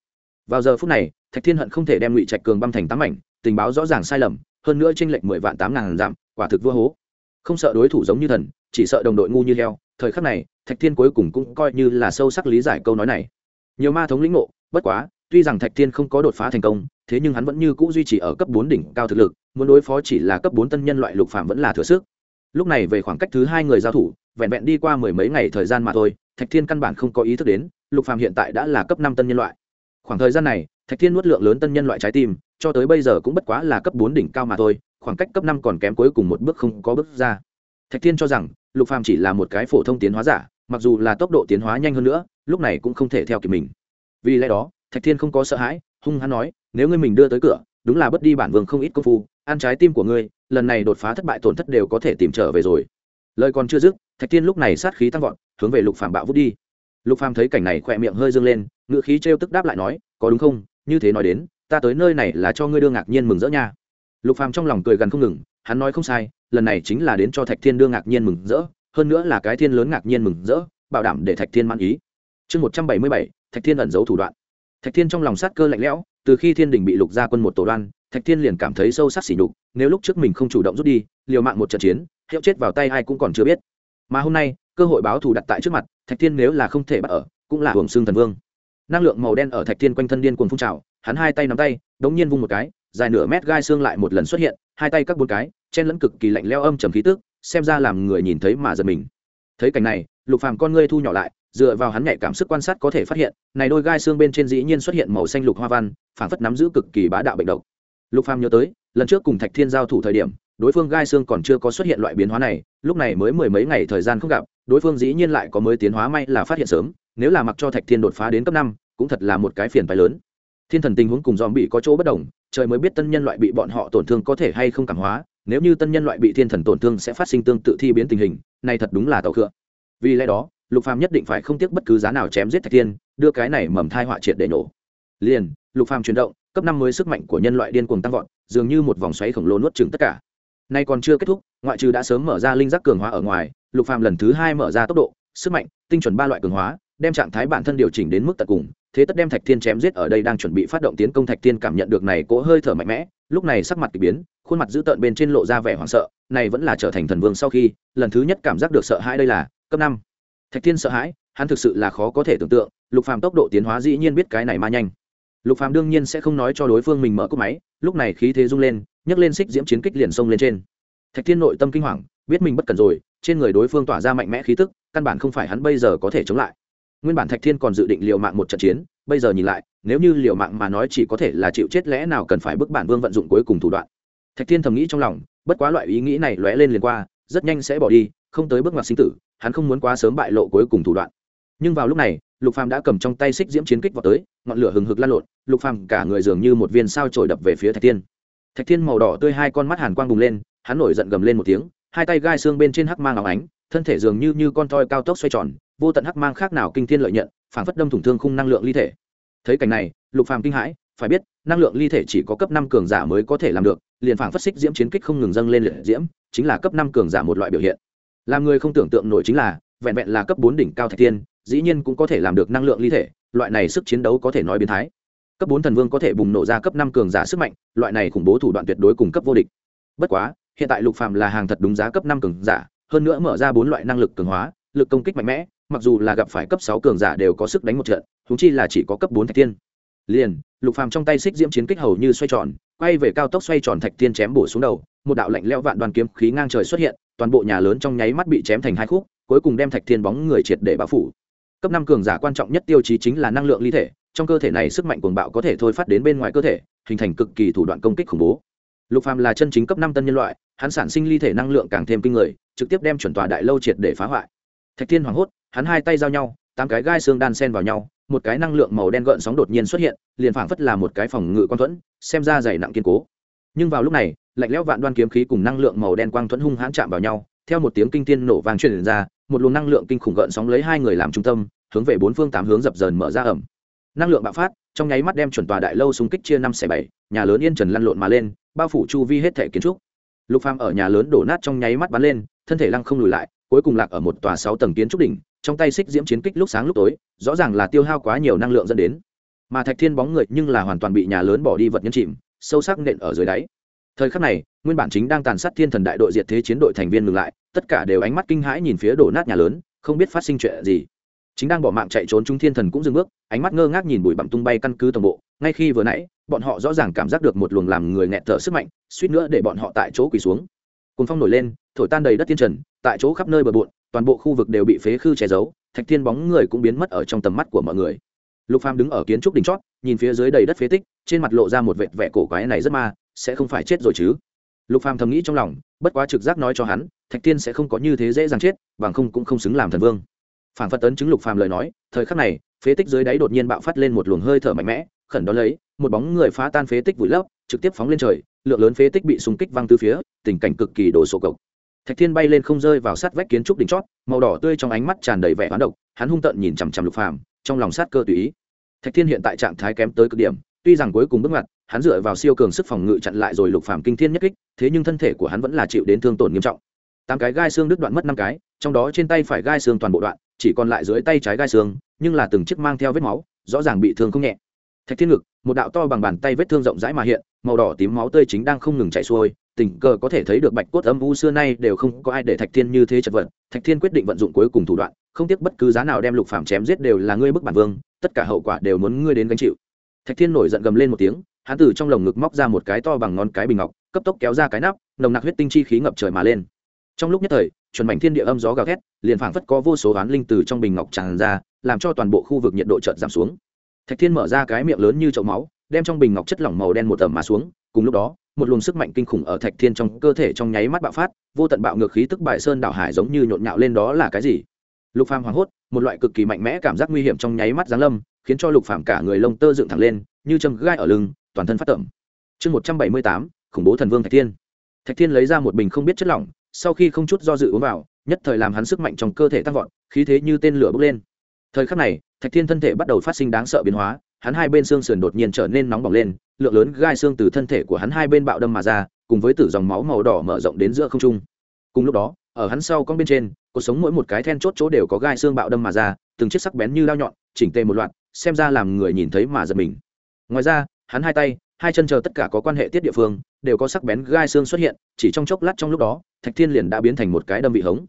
Vào giờ phút này thạch thiên hận không thể đem ngụy trạch cường băm thành tám ảnh, tình báo rõ ràng sai lầm hơn nữa tranh lệch mười vạn tám ngàn giảm quả thực vua hố. Không sợ đối thủ giống như thần chỉ sợ đồng đội ngu như heo thời khắc này thạch thiên cuối cùng cũng coi như là sâu sắc lý giải câu nói này. Nhiều ma thống lĩnh ngộ bất quá tuy rằng thạch thiên không có đột phá thành công, thế nhưng hắn vẫn như c ũ duy trì ở cấp bốn đỉnh cao thực lực, muốn đối phó chỉ là cấp bốn tân nhân loại lục phạm vẫn là thừa sức. Lúc này về khoảng cách thứ hai người giao thủ, vẹn vẹn đi qua mười mấy ngày thời gian mà thôi, thạch thiên căn bản không có ý thức đến, lục phạm hiện tại đã là cấp năm tân nhân loại. Khoảng thời gian này, thạch thiên nuốt lượng lớn tân nhân loại trái tim, cho tới bây giờ cũng bất quá là cấp bốn đỉnh cao mà thôi, khoảng cách cấp năm còn kém cuối cùng một bước không có bước ra. Thạch thiên cho rằng, lục phàm chỉ là một cái phổ thông tiến hóa giả, mặc dù là tốc độ tiến hóa nhanh hơn nữa, lúc này cũng không thể theo kịp mình. Vì lẽ đó thạch thiên không có sợ hãi, hung hăng nói, nếu ngươi mình đưa tới cửa, đúng là bất đi bản vương không ít công phu, ăn trái tim của ngươi, lần này đột phá thất bại tổn thất đều có thể tìm trở về rồi. Lời còn chưa dứt, thạch thiên lúc này sát khí tăng vọt, hướng về lục phàm bạo vút đi. Lục phàm thấy cảnh này khỏe miệng hơi dương lên ngựa khí trêu tức đáp lại nói, có đúng không? Như thế nói đến, ta tới nơi này là cho ngươi đưa ngạc nhiên mừng rỡ nha. Lục phàm trong lòng cười gần không ngừng, hắn nói không sai, lần này chính là đến cho thạch thiên đưa ngạc nhiên mừng rỡ, hơn nữa là cái thiên lớn ngạc nhiên mừng rỡ, bảo đảm để thạch thiên mãn ý. Chương một trăm bảy mươi bảy, thạch thiên ẩn giấu thủ đoạn thạch thiên trong lòng sát cơ lạnh lẽo, từ khi thiên đình bị lục gia quân một tổ đoan, thạch thiên liền cảm thấy sâu sắc sỉ nhục, nếu lúc trước mình không chủ động rút đi, liều mạng một trận chiến, hiệu chết vào tay ai cũng còn chưa biết. Mà hôm nay, cơ hội báo thù đặt tại trước mặt, thạch thiên nếu là không thể bắt ở, cũng là hưởng xương thần vương. Năng lượng màu đen ở thạch thiên quanh thân điên cuồng phun trào, hắn hai tay nắm tay, đống nhiên vung một cái, dài nửa mét gai xương lại một lần xuất hiện, hai tay các bốn cái, chen lẫn cực kỳ lạnh leo âm trầm khí tức, xem ra làm người nhìn thấy mà giật mình. Thấy cảnh này, lục phàm con ngươi thu nhỏ lại dựa vào hắn nhạy cảm sức quan sát có thể phát hiện, này đôi gai xương bên trên dĩ nhiên xuất hiện màu xanh lục hoa văn phản phất nắm giữ cực kỳ bá đạo bệnh độc. Lục phàm nhớ tới, lần trước cùng thạch thiên giao thủ thời điểm, đối phương gai xương còn chưa có xuất hiện loại biến hóa này, lúc này mới mười mấy ngày thời gian không gặp, đối phương dĩ nhiên lại có mới tiến hóa may là phát hiện sớm, nếu là mặc cho thạch thiên đột phá đến cấp năm, cũng thật là một cái phiền phái lớn. Thiên thần tình huống cùng dòm bị có chỗ bất đồng, trời mới biết tân nhân loại bị bọn họ tổn thương có thể hay không cảm hóa, nếu như tân nhân loại bị thiên thần tổn thương sẽ phát sinh tương tự thi biến tình hình, này thật đúng là tàu khựa. Vì lẽ đó lục phàm nhất định phải không tiếc bất cứ giá nào chém giết thạch thiên, đưa cái này mầm thai họa triệt để nổ. Liền, lục phàm chuyển động, cấp năm mới sức mạnh của nhân loại điên cuồng tăng vọt, dường như một vòng xoáy khổng lồ nuốt chửng tất cả. Nay còn chưa kết thúc, ngoại trừ đã sớm mở ra linh giác cường hóa ở ngoài, lục phàm lần thứ hai mở ra tốc độ, sức mạnh, tinh chuẩn ba loại cường hóa, đem trạng thái bản thân điều chỉnh đến mức tận cùng, thế tất đem thạch thiên chém giết ở đây đang chuẩn bị phát động tiến công thạch thiên cảm nhận được này cỗ hơi thở mạnh mẽ, lúc này sắc mặt k ỳ biến, khuôn mặt dữ tợn bên trên lộ ra vẻ hoảng sợ, này vẫn là trở thành thần vương sau khi, lần thứ nhất cảm giác được sợ hãi đây là cấp năm thạch thiên sợ hãi, hắn thực sự là khó có thể tưởng tượng, lục phàm tốc độ tiến hóa dĩ nhiên biết cái này ma nhanh. Lục phàm đương nhiên sẽ không nói cho đối phương mình mở cúp máy, lúc này khí thế rung lên, nhấc lên xích diễm chiến kích liền xông lên trên. Thạch thiên nội tâm kinh hoàng, biết mình bất cần rồi, trên người đối phương tỏa ra mạnh mẽ khí tức, căn bản không phải hắn bây giờ có thể chống lại. Nguyên bản thạch thiên còn dự định liều mạng một trận chiến, bây giờ nhìn lại, nếu như liều mạng mà nói chỉ có thể là chịu chết lẽ nào cần phải bức bản vương vận dụng cuối cùng thủ đoạn. Thạch thiên thầm nghĩ trong lòng, bất quá loại ý nghĩ này lóe lên liền qua, rất nhanh sẽ bỏ đi không tới bước ngoặt sinh tử, hắn không muốn quá sớm bại lộ cuối cùng thủ đoạn. Nhưng vào lúc này, lục phàm đã cầm trong tay xích diễm chiến kích vào tới, ngọn lửa hừng hực lan lộn, lục phàm cả người dường như một viên sao trồi đập về phía thạch thiên. Thạch thiên màu đỏ tươi hai con mắt hàn quang bùng lên, hắn nổi giận gầm lên một tiếng, hai tay gai xương bên trên hắc mang óng ánh, thân thể dường như như con toi cao tốc xoay tròn, vô tận hắc mang khác nào kinh thiên lợi nhận phản phất đâm thủng thương khung năng lượng ly thể. Thấy cảnh này, lục phàm kinh hãi, phải biết, năng lượng ly thể chỉ có cấp năm cường giả mới có thể làm được, liền phản phất xích diễm chiến kích không ngừng dâng lên liệt diễm, chính là cấp năm cường giả một loại biểu hiện làm người không tưởng tượng nổi chính là, vẹn vẹn là cấp bốn đỉnh cao thạch tiên, dĩ nhiên cũng có thể làm được năng lượng ly thể, loại này sức chiến đấu có thể nói biến thái. Cấp bốn thần vương có thể bùng nổ ra cấp năm cường giả sức mạnh, loại này khủng bố thủ đoạn tuyệt đối cùng cấp vô địch. Bất quá, hiện tại lục phàm là hàng thật đúng giá cấp năm cường giả, hơn nữa mở ra bốn loại năng lực cường hóa, lực công kích mạnh mẽ, mặc dù là gặp phải cấp sáu cường giả đều có sức đánh một trận thúng chi là chỉ có cấp bốn thạch tiên. Liền, lục phàm trong tay xích diễm chiến kích hầu như xoay tròn, quay về cao tốc xoay tròn thạch tiên chém bổ xuống đầu, một đạo lạnh lẽo vạn đoàn kiếm khí ngang trời xuất hiện toàn bộ nhà lớn trong nháy mắt bị chém thành hai khúc, cuối cùng đem thạch thiên bóng người triệt để bao phủ. Cấp năm cường giả quan trọng nhất tiêu chí chính là năng lượng ly thể, trong cơ thể này sức mạnh cuồng bạo có thể thôi phát đến bên ngoài cơ thể, hình thành cực kỳ thủ đoạn công kích khủng bố. Lục phàm là chân chính cấp năm tân nhân loại, hắn sản sinh ly thể năng lượng càng thêm kinh người, trực tiếp đem chuẩn tòa đại lâu triệt để phá hoại. Thạch thiên hoảng hốt, hắn hai tay giao nhau, tám cái gai xương đan sen vào nhau, một cái năng lượng màu đen gợn sóng đột nhiên xuất hiện, liền phảng phất là một cái phòng ngự quan thuẫn, xem ra dày nặng kiên cố nhưng vào lúc này, lạnh lẽo vạn đoan kiếm khí cùng năng lượng màu đen quang thuẫn hung hãn chạm vào nhau, theo một tiếng kinh thiên nổ vang truyền ra, một luồng năng lượng kinh khủng gợn sóng lấy hai người làm trung tâm, hướng về bốn phương tám hướng dập dờn mở ra ẩm. Năng lượng bạo phát, trong nháy mắt đem chuẩn tòa đại lâu xung kích chia năm xẻ bảy, nhà lớn yên trần lăn lộn mà lên, bao phủ chu vi hết thể kiến trúc. Lục phàm ở nhà lớn đổ nát trong nháy mắt bắn lên, thân thể lăng không lùi lại, cuối cùng lạc ở một tòa sáu tầng kiến trúc đỉnh, trong tay xích diễm chiến kích lúc sáng lúc tối, rõ ràng là tiêu hao quá nhiều năng lượng dẫn đến. Mà thạch thiên bóng người nhưng là hoàn toàn bị nhà lớn bỏ đi vật nhân chìm sâu sắc nện ở dưới đáy. Thời khắc này, nguyên bản chính đang tàn sát thiên thần đại đội diệt thế chiến đội thành viên ngừng lại, tất cả đều ánh mắt kinh hãi nhìn phía đổ nát nhà lớn, không biết phát sinh chuyện gì. Chính đang bỏ mạng chạy trốn chúng thiên thần cũng dừng bước, ánh mắt ngơ ngác nhìn bụi bặm tung bay căn cứ tổng bộ. Ngay khi vừa nãy, bọn họ rõ ràng cảm giác được một luồng làm người nghẹt thở sức mạnh, suýt nữa để bọn họ tại chỗ quỳ xuống. Cồn phong nổi lên, thổi tan đầy đất thiên trần, tại chỗ khắp nơi bờ bộn, toàn bộ khu vực đều bị phế khư che giấu, thạch thiên bóng người cũng biến mất ở trong tầm mắt của mọi người lục phàm đứng ở kiến trúc đỉnh chót, nhìn phía dưới đầy đất phế tích, trên mặt lộ ra một vệt vẻ cổ quái này rất ma, sẽ không phải chết rồi chứ? Lục phàm thầm nghĩ trong lòng, bất quá trực giác nói cho hắn, thạch thiên sẽ không có như thế dễ dàng chết, bằng không cũng không xứng làm thần vương. Phản phật tấn chứng lục phàm lời nói, thời khắc này, phế tích dưới đáy đột nhiên bạo phát lên một luồng hơi thở mạnh mẽ, khẩn đó lấy, một bóng người phá tan phế tích vùi lấp, trực tiếp phóng lên trời, lượng lớn phế tích bị xung kích văng từ phía, tình cảnh cực kỳ đồ sộ cộc. Thạch thiên bay lên không rơi vào sát vách kiến trúc đỉnh chót, màu đỏ tươi trong ánh mắt tràn đầy vẻ hoán độc, hắn hung tợn nhìn chằm chằm lục phàm trong lòng sát cơ tùy ý. Thạch thiên hiện tại trạng thái kém tới cực điểm, tuy rằng cuối cùng bước ngoặt, hắn dựa vào siêu cường sức phòng ngự chặn lại rồi lục phàm kinh thiên nhất kích, thế nhưng thân thể của hắn vẫn là chịu đến thương tổn nghiêm trọng. Tám cái gai xương đứt đoạn mất năm cái, trong đó trên tay phải gai xương toàn bộ đoạn, chỉ còn lại dưới tay trái gai xương, nhưng là từng chiếc mang theo vết máu, rõ ràng bị thương không nhẹ. Thạch thiên ngực, một đạo to bằng bàn tay vết thương rộng rãi mà hiện, màu đỏ tím máu tươi chính đang không ngừng chảy xuôi tình cờ có thể thấy được bạch cốt âm u xưa nay đều không có ai để thạch thiên như thế chật vật. Thạch thiên quyết định vận dụng cuối cùng thủ đoạn, không tiếc bất cứ giá nào đem lục phàm chém giết đều là ngươi bức bản vương, tất cả hậu quả đều muốn ngươi đến gánh chịu. Thạch thiên nổi giận gầm lên một tiếng, hắn từ trong lồng ngực móc ra một cái to bằng ngón cái bình ngọc, cấp tốc kéo ra cái nắp, nồng nặc huyết tinh chi khí ngập trời mà lên. Trong lúc nhất thời, chuẩn mảnh thiên địa âm gió gào thét, liền phảng phất có vô số oán linh từ trong bình ngọc tràn ra, làm cho toàn bộ khu vực nhiệt độ chợt giảm xuống. Thạch thiên mở ra cái miệng lớn như chậu máu, đem trong bình ngọc chất lỏng màu đen một tầm mà xuống, cùng lúc đó một luồng sức mạnh kinh khủng ở thạch thiên trong cơ thể trong nháy mắt bạo phát, vô tận bạo ngược khí tức bại sơn đảo hải giống như nhộn nhạo lên đó là cái gì? Lục phàm hoảng hốt, một loại cực kỳ mạnh mẽ cảm giác nguy hiểm trong nháy mắt giáng lâm, khiến cho lục phàm cả người lông tơ dựng thẳng lên, như châm gai ở lưng, toàn thân phát tẩm. Chương một trăm bảy mươi tám, khủng bố thần vương thạch thiên. Thạch thiên lấy ra một bình không biết chất lỏng, sau khi không chút do dự uống vào, nhất thời làm hắn sức mạnh trong cơ thể tăng vọt, khí thế như tên lửa bốc lên. Thời khắc này, thạch thiên thân thể bắt đầu phát sinh đáng sợ biến hóa hắn hai bên xương sườn đột nhiên trở nên nóng bỏng lên, lượng lớn gai xương từ thân thể của hắn hai bên bạo đâm mà ra, cùng với tử dòng máu màu đỏ mở rộng đến giữa không trung. Cùng lúc đó, ở hắn sau con bên trên, cuộc sống mỗi một cái then chốt chỗ đều có gai xương bạo đâm mà ra, từng chiếc sắc bén như lao nhọn, chỉnh tề một loạt, xem ra làm người nhìn thấy mà giật mình. Ngoài ra, hắn hai tay, hai chân chờ tất cả có quan hệ tiết địa phương, đều có sắc bén gai xương xuất hiện, chỉ trong chốc lát trong lúc đó, thạch thiên liền đã biến thành một cái đâm vị hống.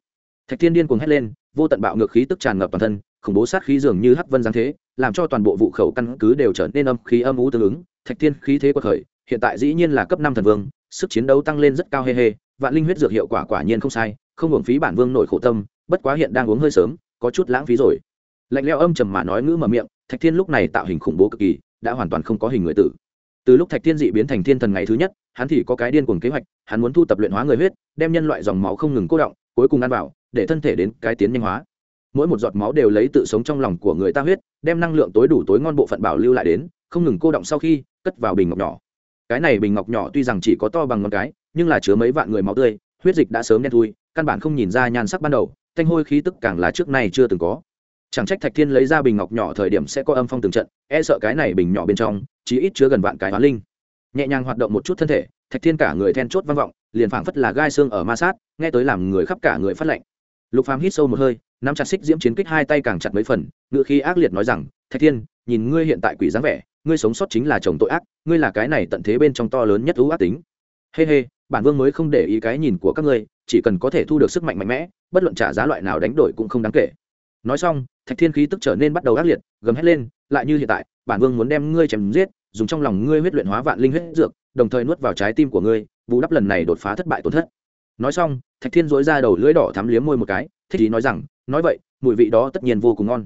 Thạch thiên điên cuồng hét lên, vô tận bạo ngược khí tức tràn ngập toàn thân, khủng bố sát khí dường như hắc vân giáng thế làm cho toàn bộ vụ khẩu căn cứ đều trở nên âm khí âm ú tương ứng, thạch thiên khí thế quật khởi, hiện tại dĩ nhiên là cấp năm thần vương, sức chiến đấu tăng lên rất cao hê hê vạn linh huyết dược hiệu quả quả nhiên không sai, không hưởng phí bản vương nổi khổ tâm, bất quá hiện đang uống hơi sớm, có chút lãng phí rồi. Lạnh leo âm trầm mà nói ngữ mở miệng, thạch thiên lúc này tạo hình khủng bố cực kỳ, đã hoàn toàn không có hình người tử. Từ lúc thạch thiên dị biến thành thiên thần ngày thứ nhất, hắn thì có cái điên cuồng kế hoạch, hắn muốn thu tập luyện hóa người huyết, đem nhân loại dòng máu không ngừng cố động, cuối cùng ăn vào, để thân thể đến cái tiến nhanh hóa mỗi một giọt máu đều lấy tự sống trong lòng của người ta huyết, đem năng lượng tối đủ tối ngon bộ phận bảo lưu lại đến, không ngừng cô động sau khi, cất vào bình ngọc nhỏ. Cái này bình ngọc nhỏ tuy rằng chỉ có to bằng ngón cái, nhưng là chứa mấy vạn người máu tươi, huyết dịch đã sớm đen thui, căn bản không nhìn ra nhan sắc ban đầu, thanh hôi khí tức càng là trước nay chưa từng có. Chẳng trách thạch thiên lấy ra bình ngọc nhỏ thời điểm sẽ có âm phong từng trận e sợ cái này bình nhỏ bên trong chỉ ít chứa gần vạn cái hoán linh. Nhẹ nhàng hoạt động một chút thân thể, thạch thiên cả người then chốt vang vọng, liền phảng phất là gai xương ở ma sát, nghe tới làm người khắp cả người phát lạnh. Lục phàm hít sâu một hơi nắm chặt xích diễm chiến kích hai tay càng chặt mấy phần ngựa khi ác liệt nói rằng thạch thiên nhìn ngươi hiện tại quỷ dáng vẻ ngươi sống sót chính là chồng tội ác ngươi là cái này tận thế bên trong to lớn nhất ưu ác tính. Hê、hey、hê、hey, bản vương mới không để ý cái nhìn của các ngươi chỉ cần có thể thu được sức mạnh mạnh mẽ bất luận trả giá loại nào đánh đổi cũng không đáng kể. Nói xong thạch thiên khí tức trở nên bắt đầu ác liệt gầm hét lên lại như hiện tại bản vương muốn đem ngươi chém giết dùng trong lòng ngươi huyết luyện hóa vạn linh huyết dược đồng thời nuốt vào trái tim của ngươi bù đắp lần này đột phá thất bại tổn thất. Nói xong thạch thiên dối ra đầu lưỡi đỏ thắm liếm môi một cái thích ý nói rằng nói vậy, mùi vị đó tất nhiên vô cùng ngon.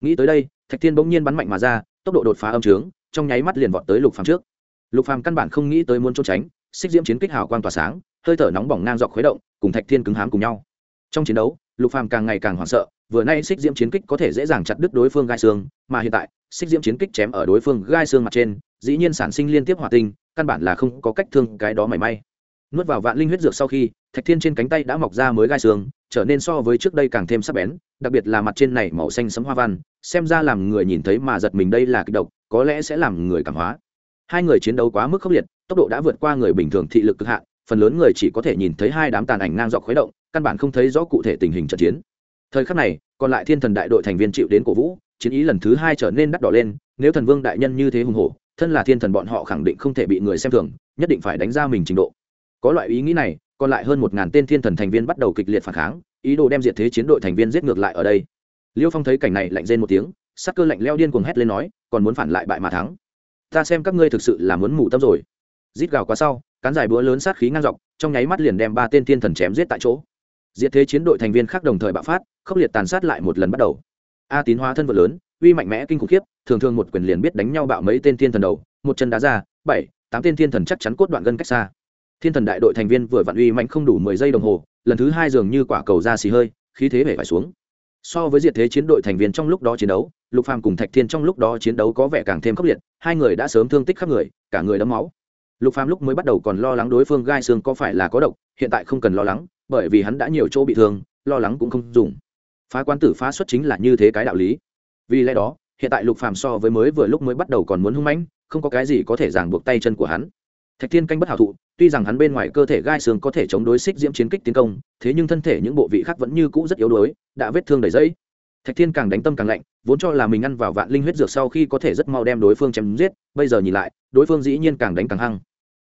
Nghĩ tới đây, thạch thiên bỗng nhiên bắn mạnh mà ra, tốc độ đột phá âm trướng, trong nháy mắt liền vọt tới lục phàm trước. Lục phàm căn bản không nghĩ tới muốn trốn tránh, xích diễm chiến kích hào quang tỏa sáng, hơi thở nóng bỏng ngang dọc khuấy động, cùng thạch thiên cứng hám cùng nhau. Trong chiến đấu, lục phàm càng ngày càng hoảng sợ, vừa nay xích diễm chiến kích có thể dễ dàng chặt đứt đối phương gai xương, mà hiện tại, xích diễm chiến kích chém ở đối phương gai xương mặt trên, dĩ nhiên sản sinh liên tiếp hỏa tinh, căn bản là không có cách thương cái đó mảy may. Nuốt vào vạn linh huyết dược sau khi, thạch thiên trên cánh tay đã mọc ra mới gai xương trở nên so với trước đây càng thêm sắc bén, đặc biệt là mặt trên này màu xanh sấm hoa văn, xem ra làm người nhìn thấy mà giật mình đây là kịch độc, có lẽ sẽ làm người cảm hóa. Hai người chiến đấu quá mức khốc liệt, tốc độ đã vượt qua người bình thường thị lực cực hạn, phần lớn người chỉ có thể nhìn thấy hai đám tàn ảnh ngang dọc khuấy động, căn bản không thấy rõ cụ thể tình hình trận chiến. Thời khắc này, còn lại thiên thần đại đội thành viên chịu đến cổ vũ, chiến ý lần thứ hai trở nên đắt đỏ lên, nếu thần vương đại nhân như thế hùng hổ, thân là thiên thần bọn họ khẳng định không thể bị người xem thường, nhất định phải đánh ra mình trình độ. Có loại ý nghĩ này còn lại hơn một ngàn tên thiên thần thành viên bắt đầu kịch liệt phản kháng, ý đồ đem diệt thế chiến đội thành viên giết ngược lại ở đây. Liêu phong thấy cảnh này lạnh rên một tiếng, sắc cơ lạnh leo điên cuồng hét lên nói, còn muốn phản lại bại mà thắng? Ta xem các ngươi thực sự là muốn mù tâm rồi. Rít gào quá sau, cán dài búa lớn sát khí ngang dọc, trong nháy mắt liền đem ba tên thiên thần chém giết tại chỗ. Diệt thế chiến đội thành viên khác đồng thời bạo phát, khốc liệt tàn sát lại một lần bắt đầu. A tín hóa thân vật lớn, uy mạnh mẽ kinh khủng khiếp, thường thường một quyền liền biết đánh nhau bạo mấy tên thiên thần đầu, một chân đá ra, bảy, tám tên thiên thần chắc chắn cốt đoạn gân cách xa thiên thần đại đội thành viên vừa vặn uy mạnh không đủ mười giây đồng hồ, lần thứ hai dường như quả cầu ra xì hơi, khí thế vẻ phải xuống. So với diệt thế chiến đội thành viên trong lúc đó chiến đấu, lục phàm cùng thạch thiên trong lúc đó chiến đấu có vẻ càng thêm khốc liệt, hai người đã sớm thương tích khắp người, cả người đấm máu. Lục phàm lúc mới bắt đầu còn lo lắng đối phương gai xương có phải là có độc, hiện tại không cần lo lắng, bởi vì hắn đã nhiều chỗ bị thương, lo lắng cũng không dùng. Phá quan tử phá xuất chính là như thế cái đạo lý. Vì lẽ đó, hiện tại lục phàm so với mới vừa lúc mới bắt đầu còn muốn hung mãnh, không có cái gì có thể ràng buộc tay chân của hắn thạch thiên canh bất hảo thụ, tuy rằng hắn bên ngoài cơ thể gai xương có thể chống đối xích diễm chiến kích tiến công, thế nhưng thân thể những bộ vị khác vẫn như cũ rất yếu đuối, đã vết thương đầy dẫy thạch thiên càng đánh tâm càng lạnh, vốn cho là mình ăn vào vạn linh huyết dược sau khi có thể rất mau đem đối phương chém giết, bây giờ nhìn lại, đối phương dĩ nhiên càng đánh càng hăng.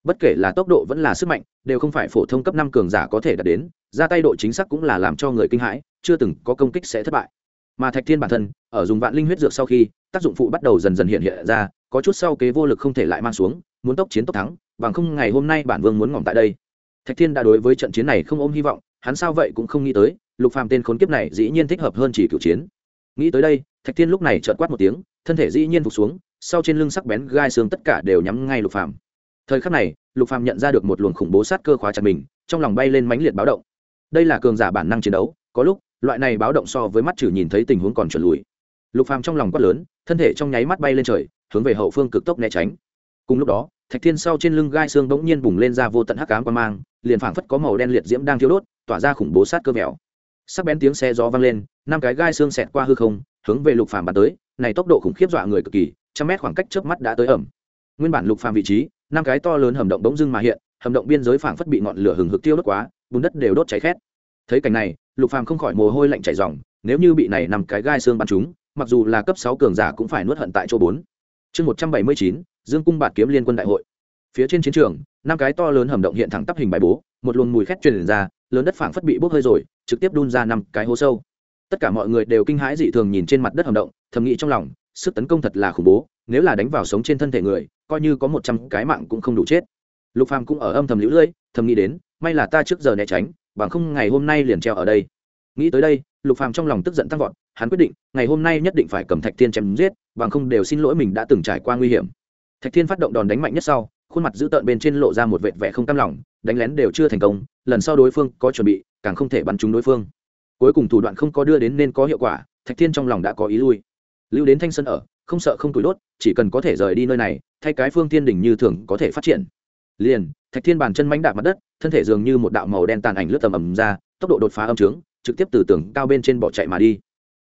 Bất kể là tốc độ vẫn là sức mạnh, đều không phải phổ thông cấp năm cường giả có thể đạt đến, ra tay độ chính xác cũng là làm cho người kinh hãi, chưa từng có công kích sẽ thất bại. Mà thạch thiên bản thân, ở dùng vạn linh huyết dược sau khi, tác dụng phụ bắt đầu dần dần hiện hiện ra, có chút sau kế vô lực không thể lại mang xuống, muốn tốc chiến tốc thắng bằng không ngày hôm nay bản vương muốn ngỏm tại đây. Thạch thiên đã đối với trận chiến này không ôm hy vọng, hắn sao vậy cũng không nghĩ tới, lục phàm tên khốn kiếp này dĩ nhiên thích hợp hơn chỉ cựu chiến. Nghĩ tới đây, thạch thiên lúc này trợn quát một tiếng, thân thể dĩ nhiên phục xuống, sau trên lưng sắc bén gai xương tất cả đều nhắm ngay lục phàm. Thời khắc này, lục phàm nhận ra được một luồng khủng bố sát cơ khóa chặt mình, trong lòng bay lên mãnh liệt báo động. Đây là cường giả bản năng chiến đấu, có lúc, loại này báo động so với mắt chử nhìn thấy tình huống còn chuẩn lùi. Lục phàm trong lòng quát lớn, thân thể trong nháy mắt bay lên trời, hướng về hậu phương cực tốc né tránh. Cùng lúc đó thạch thiên sau trên lưng gai xương bỗng nhiên bùng lên ra vô tận hắc ám quan mang, liền phảng phất có màu đen liệt diễm đang thiêu đốt, tỏa ra khủng bố sát cơ mèo sắc bén tiếng xe gió vang lên, năm cái gai xương xẹt qua hư không, hướng về lục phàm bắn tới, này tốc độ khủng khiếp dọa người cực kỳ, trăm mét khoảng cách trước mắt đã tới ẩm. Nguyên bản lục phàm vị trí, năm cái to lớn hầm động bỗng dưng mà hiện, hầm động biên giới phảng phất bị ngọn lửa hừng hực tiêu đốt quá, bùn đất đều đốt cháy khét. Thấy cảnh này, lục phàm không khỏi mồ hôi lạnh chảy ròng, nếu như bị này nằm cái gai xương bắn chúng mặc dù là cấp sáu cường giả cũng phải nuốt hận tại chỗ bốn. Chương một trăm bảy mươi chín dương cung bạt kiếm liên quân đại hội. Phía trên chiến trường, năm cái to lớn hầm động hiện thẳng tắp hình bài bố, một luồng mùi khét truyền ra, lớn đất phảng phất bị bốc hơi rồi, trực tiếp đun ra năm cái hố sâu. Tất cả mọi người đều kinh hãi dị thường nhìn trên mặt đất hầm động, thầm nghĩ trong lòng, sức tấn công thật là khủng bố, nếu là đánh vào sống trên thân thể người, coi như có một trăm cái mạng cũng không đủ chết. Lục phàm cũng ở âm thầm lũ lưỡi thầm nghĩ đến, may là ta trước giờ né tránh, bằng không ngày hôm nay liền treo ở đây. Nghĩ tới đây, lục phàm trong lòng tức giận tăng vọt, hắn quyết định, ngày hôm nay nhất định phải cầm thạch thiên chém giết, bằng không đều xin lỗi mình đã từng trải qua nguy hiểm thạch thiên phát động đòn đánh mạnh nhất sau, khuôn mặt giữ tợn bên trên lộ ra một vệt vẻ không cam lòng, đánh lén đều chưa thành công, lần sau đối phương có chuẩn bị, càng không thể bắn trúng đối phương. Cuối cùng thủ đoạn không có đưa đến nên có hiệu quả, thạch thiên trong lòng đã có ý lui. Lưu đến thanh sơn ở, không sợ không tủi đốt, chỉ cần có thể rời đi nơi này, thay cái phương thiên đỉnh như thường có thể phát triển. Liền, thạch thiên bàn chân mánh đạp mặt đất, thân thể dường như một đạo màu đen tàn ảnh lướt tầm ầm ra, tốc độ đột phá âm trướng, trực tiếp từ tường cao bên trên bỏ chạy mà đi.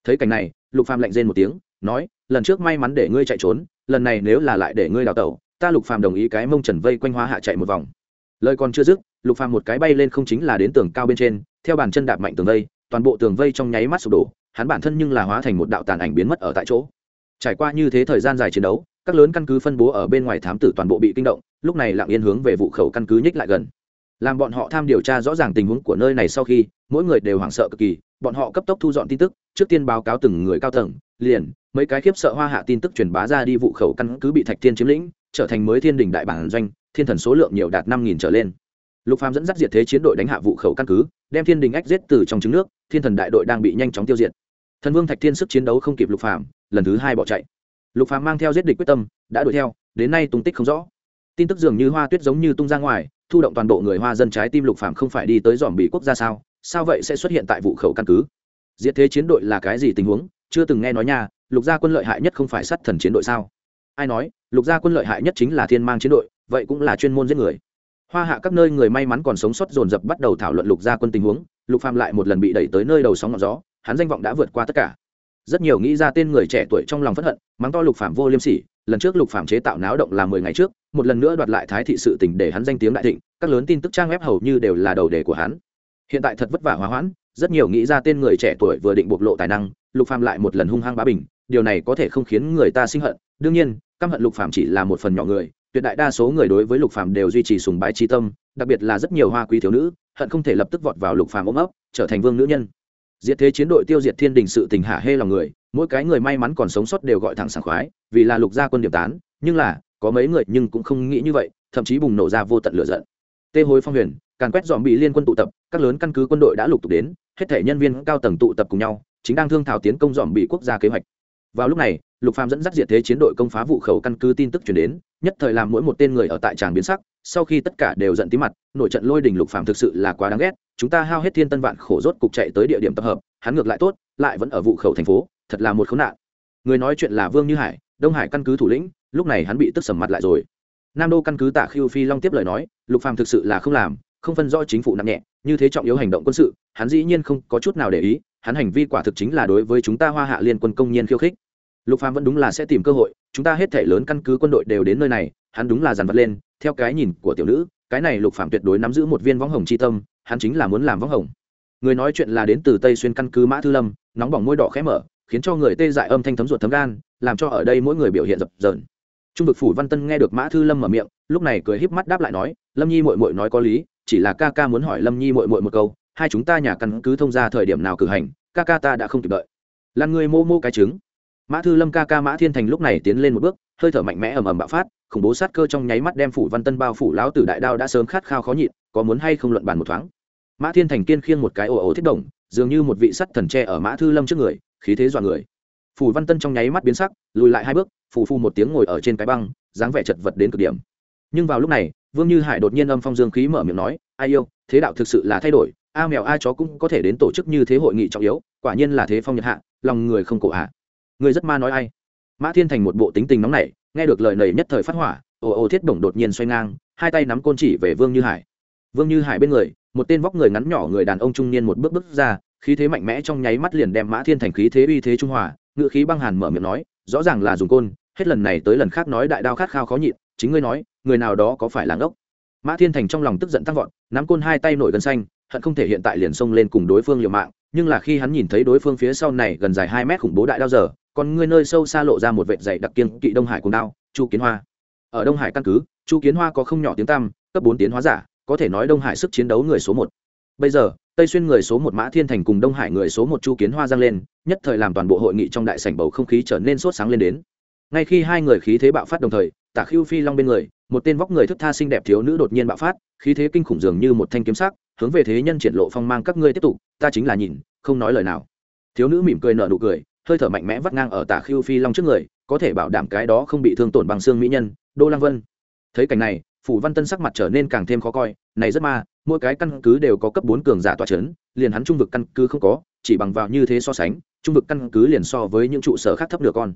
Thấy cảnh này, lục phàm lạnh rên một tiếng nói, lần trước may mắn để ngươi chạy trốn, lần này nếu là lại để ngươi đào tẩu, ta lục phàm đồng ý cái mông trần vây quanh hóa hạ chạy một vòng. Lời còn chưa dứt, lục phàm một cái bay lên không chính là đến tường cao bên trên, theo bàn chân đạp mạnh tường vây, toàn bộ tường vây trong nháy mắt sụp đổ, hắn bản thân nhưng là hóa thành một đạo tàn ảnh biến mất ở tại chỗ. Trải qua như thế thời gian dài chiến đấu, các lớn căn cứ phân bố ở bên ngoài thám tử toàn bộ bị kinh động, lúc này lặng yên hướng về vụ khẩu căn cứ nhích lại gần. Làm bọn họ tham điều tra rõ ràng tình huống của nơi này sau khi, mỗi người đều hoảng sợ cực kỳ bọn họ cấp tốc thu dọn tin tức, trước tiên báo cáo từng người cao tầng, liền, mấy cái khiếp sợ hoa hạ tin tức truyền bá ra đi vụ khẩu căn cứ bị thạch thiên chiếm lĩnh, trở thành mới thiên đình đại bản doanh, thiên thần số lượng nhiều đạt năm nghìn trở lên. Lục phàm dẫn dắt diệt thế chiến đội đánh hạ vụ khẩu căn cứ, đem thiên đình ách giết từ trong trứng nước, thiên thần đại đội đang bị nhanh chóng tiêu diệt. Thần vương thạch thiên sức chiến đấu không kịp lục phàm, lần thứ hai bỏ chạy. Lục phàm mang theo giết địch quyết tâm, đã đuổi theo, đến nay tung tích không rõ. Tin tức dường như hoa tuyết giống như tung ra ngoài, thu động toàn bộ người hoa dân trái tim lục phàm không phải đi tới dòm bị quốc gia sao? Sao vậy sẽ xuất hiện tại vụ khẩu căn cứ? Diệt thế chiến đội là cái gì tình huống? Chưa từng nghe nói nha, lục gia quân lợi hại nhất không phải sát thần chiến đội sao? Ai nói, lục gia quân lợi hại nhất chính là thiên mang chiến đội, vậy cũng là chuyên môn giết người. Hoa hạ các nơi người may mắn còn sống sót dồn dập bắt đầu thảo luận lục gia quân tình huống, lục phàm lại một lần bị đẩy tới nơi đầu sóng ngọn gió, hắn danh vọng đã vượt qua tất cả. Rất nhiều nghĩ ra tên người trẻ tuổi trong lòng phẫn hận, mắng to lục phạm vô liêm sỉ, lần trước lục phạm chế tạo náo động là mười ngày trước, một lần nữa đoạt lại thái thị sự tình để hắn danh tiếng đại thịnh, các lớn tin tức trang web hầu như đều là đầu đề của hắn hiện tại thật vất vả hòa hoãn, rất nhiều nghĩ ra tên người trẻ tuổi vừa định bộc lộ tài năng, lục phạm lại một lần hung hăng bá bình, điều này có thể không khiến người ta sinh hận. Đương nhiên, căm hận lục phạm chỉ là một phần nhỏ người, tuyệt đại đa số người đối với lục phạm đều duy trì sùng bái trí tâm, đặc biệt là rất nhiều hoa quý thiếu nữ, hận không thể lập tức vọt vào lục phạm ôm ấp, trở thành vương nữ nhân. Diệt thế chiến đội tiêu diệt thiên đình sự tình hạ hê lòng người, mỗi cái người may mắn còn sống sót đều gọi thẳng sảng khoái, vì là lục gia quân điểm tán, nhưng là, có mấy người nhưng cũng không nghĩ như vậy, thậm chí bùng nổ ra vô tận lửa giận. Tê hối phong huyền, càn quét dòm bị liên quân tụ tập các lớn căn cứ quân đội đã lục tục đến, hết thể nhân viên cao tầng tụ tập cùng nhau, chính đang thương thảo tiến công dòm bị quốc gia kế hoạch. Vào lúc này, lục phàm dẫn dắt diệt thế chiến đội công phá vụ khẩu căn cứ tin tức truyền đến, nhất thời làm mỗi một tên người ở tại tràng biến sắc, sau khi tất cả đều giận tí mặt, nội trận lôi đình lục phàm thực sự là quá đáng ghét, chúng ta hao hết thiên tân vạn khổ rốt cục chạy tới địa điểm tập hợp, hắn ngược lại tốt, lại vẫn ở vụ khẩu thành phố, thật là một khốn nạn. Người nói chuyện là vương như hải, đông hải căn cứ thủ lĩnh, lúc này hắn bị tức sầm mặt lại rồi. Nam đô căn cứ tạ khiêu phi long tiếp lời nói, lục phàm thực sự là không làm không phân rõ chính phủ nặng nhẹ, như thế trọng yếu hành động quân sự, hắn dĩ nhiên không có chút nào để ý, hắn hành vi quả thực chính là đối với chúng ta hoa hạ liên quân công nhiên khiêu khích. Lục phàm vẫn đúng là sẽ tìm cơ hội, chúng ta hết thể lớn căn cứ quân đội đều đến nơi này, hắn đúng là dàn vật lên, theo cái nhìn của tiểu nữ, cái này lục phàm tuyệt đối nắm giữ một viên võng hồng chi tâm, hắn chính là muốn làm võng hồng. Người nói chuyện là đến từ tây xuyên căn cứ mã thư lâm, nóng bỏng môi đỏ khẽ mở, khiến cho người tê dại âm thanh thấm ruột thấm gan, làm cho ở đây mỗi người biểu hiện dập dờn. Trung vực phủ văn tân nghe được mã thư lâm mở miệng, lúc này cười híp mắt đáp lại nói, lâm nhi mội mội nói có lý chỉ là ca ca muốn hỏi lâm nhi mội mội một câu, hai chúng ta nhà căn cứ thông ra thời điểm nào cử hành, ca ca ta đã không kịp đợi. Là người mô mô cái trứng. Mã thư lâm ca ca mã thiên thành lúc này tiến lên một bước, hơi thở mạnh mẽ ầm ầm bạo phát, khủng bố sát cơ trong nháy mắt đem phủ văn tân bao phủ lão tử đại đao đã sớm khát khao khó nhịn, có muốn hay không luận bàn một thoáng. Mã thiên thành kiên khiêng một cái ồ ồ thiết động, dường như một vị sắt thần tre ở mã thư lâm trước người, khí thế dọa người. Phủ văn tân trong nháy mắt biến sắc, lùi lại hai bước, phù phu một tiếng ngồi ở trên cái băng, dáng vẻ chật vật đến cực điểm. Nhưng vào lúc này vương như hải đột nhiên âm phong dương khí mở miệng nói, ai yêu, thế đạo thực sự là thay đổi, a mèo a chó cũng có thể đến tổ chức như thế hội nghị trọng yếu, quả nhiên là thế phong nhật hạ, lòng người không cổ hạ người rất ma nói ai? Mã thiên thành một bộ tính tình nóng nảy, nghe được lời này nhất thời phát hỏa, ồ ồ thiết bổng đột nhiên xoay ngang, hai tay nắm côn chỉ về vương như hải. Vương như hải bên người, một tên vóc người ngắn nhỏ người đàn ông trung niên một bước bước ra, khí thế mạnh mẽ trong nháy mắt liền đem mã thiên thành khí thế uy thế trung hòa, ngự khí băng hàn mở miệng nói, rõ ràng là dùng côn, hết lần này tới lần khác nói đại đao khát khao khó nhịn, chính ngươi nói người nào đó có phải là ngốc? Mã thiên thành trong lòng tức giận tăng vọt, nắm côn hai tay nổi gân xanh, hận không thể hiện tại liền xông lên cùng đối phương liều mạng, nhưng là khi hắn nhìn thấy đối phương phía sau này gần dài hai mét khủng bố đại đao giờ còn ngươi nơi sâu xa lộ ra một vệt dày đặc kiên kỵ đông hải cùng đao, chu kiến hoa. Ở đông hải căn cứ, chu kiến hoa có không nhỏ tiếng tăm, cấp bốn tiến hóa giả, có thể nói đông hải sức chiến đấu người số một. Bây giờ, tây xuyên người số một mã thiên thành cùng đông hải người số một chu kiến hoa giang lên, nhất thời làm toàn bộ hội nghị trong đại sảnh bầu không khí trở nên sốt sáng lên đến. Ngay khi hai người khí thế bạo phát đồng thời, tả khiêu phi long bên người một tên vóc người thức tha xinh đẹp thiếu nữ đột nhiên bạo phát, khí thế kinh khủng dường như một thanh kiếm sắc, hướng về thế nhân triển lộ phong mang các ngươi tiếp tục, ta chính là nhìn, không nói lời nào. Thiếu nữ mỉm cười nở nụ cười, hơi thở mạnh mẽ vắt ngang ở tả khiêu phi long trước người, có thể bảo đảm cái đó không bị thương tổn bằng xương mỹ nhân, đô lăng vân. Thấy cảnh này, phủ văn tân sắc mặt trở nên càng thêm khó coi, này rất ma, mỗi cái căn cứ đều có cấp bốn cường giả tòa c h ấ n liền hắn trung vực căn cứ không có, chỉ bằng vào như thế so sánh, trung vực căn cứ liền so với những trụ sở khác thấp được con.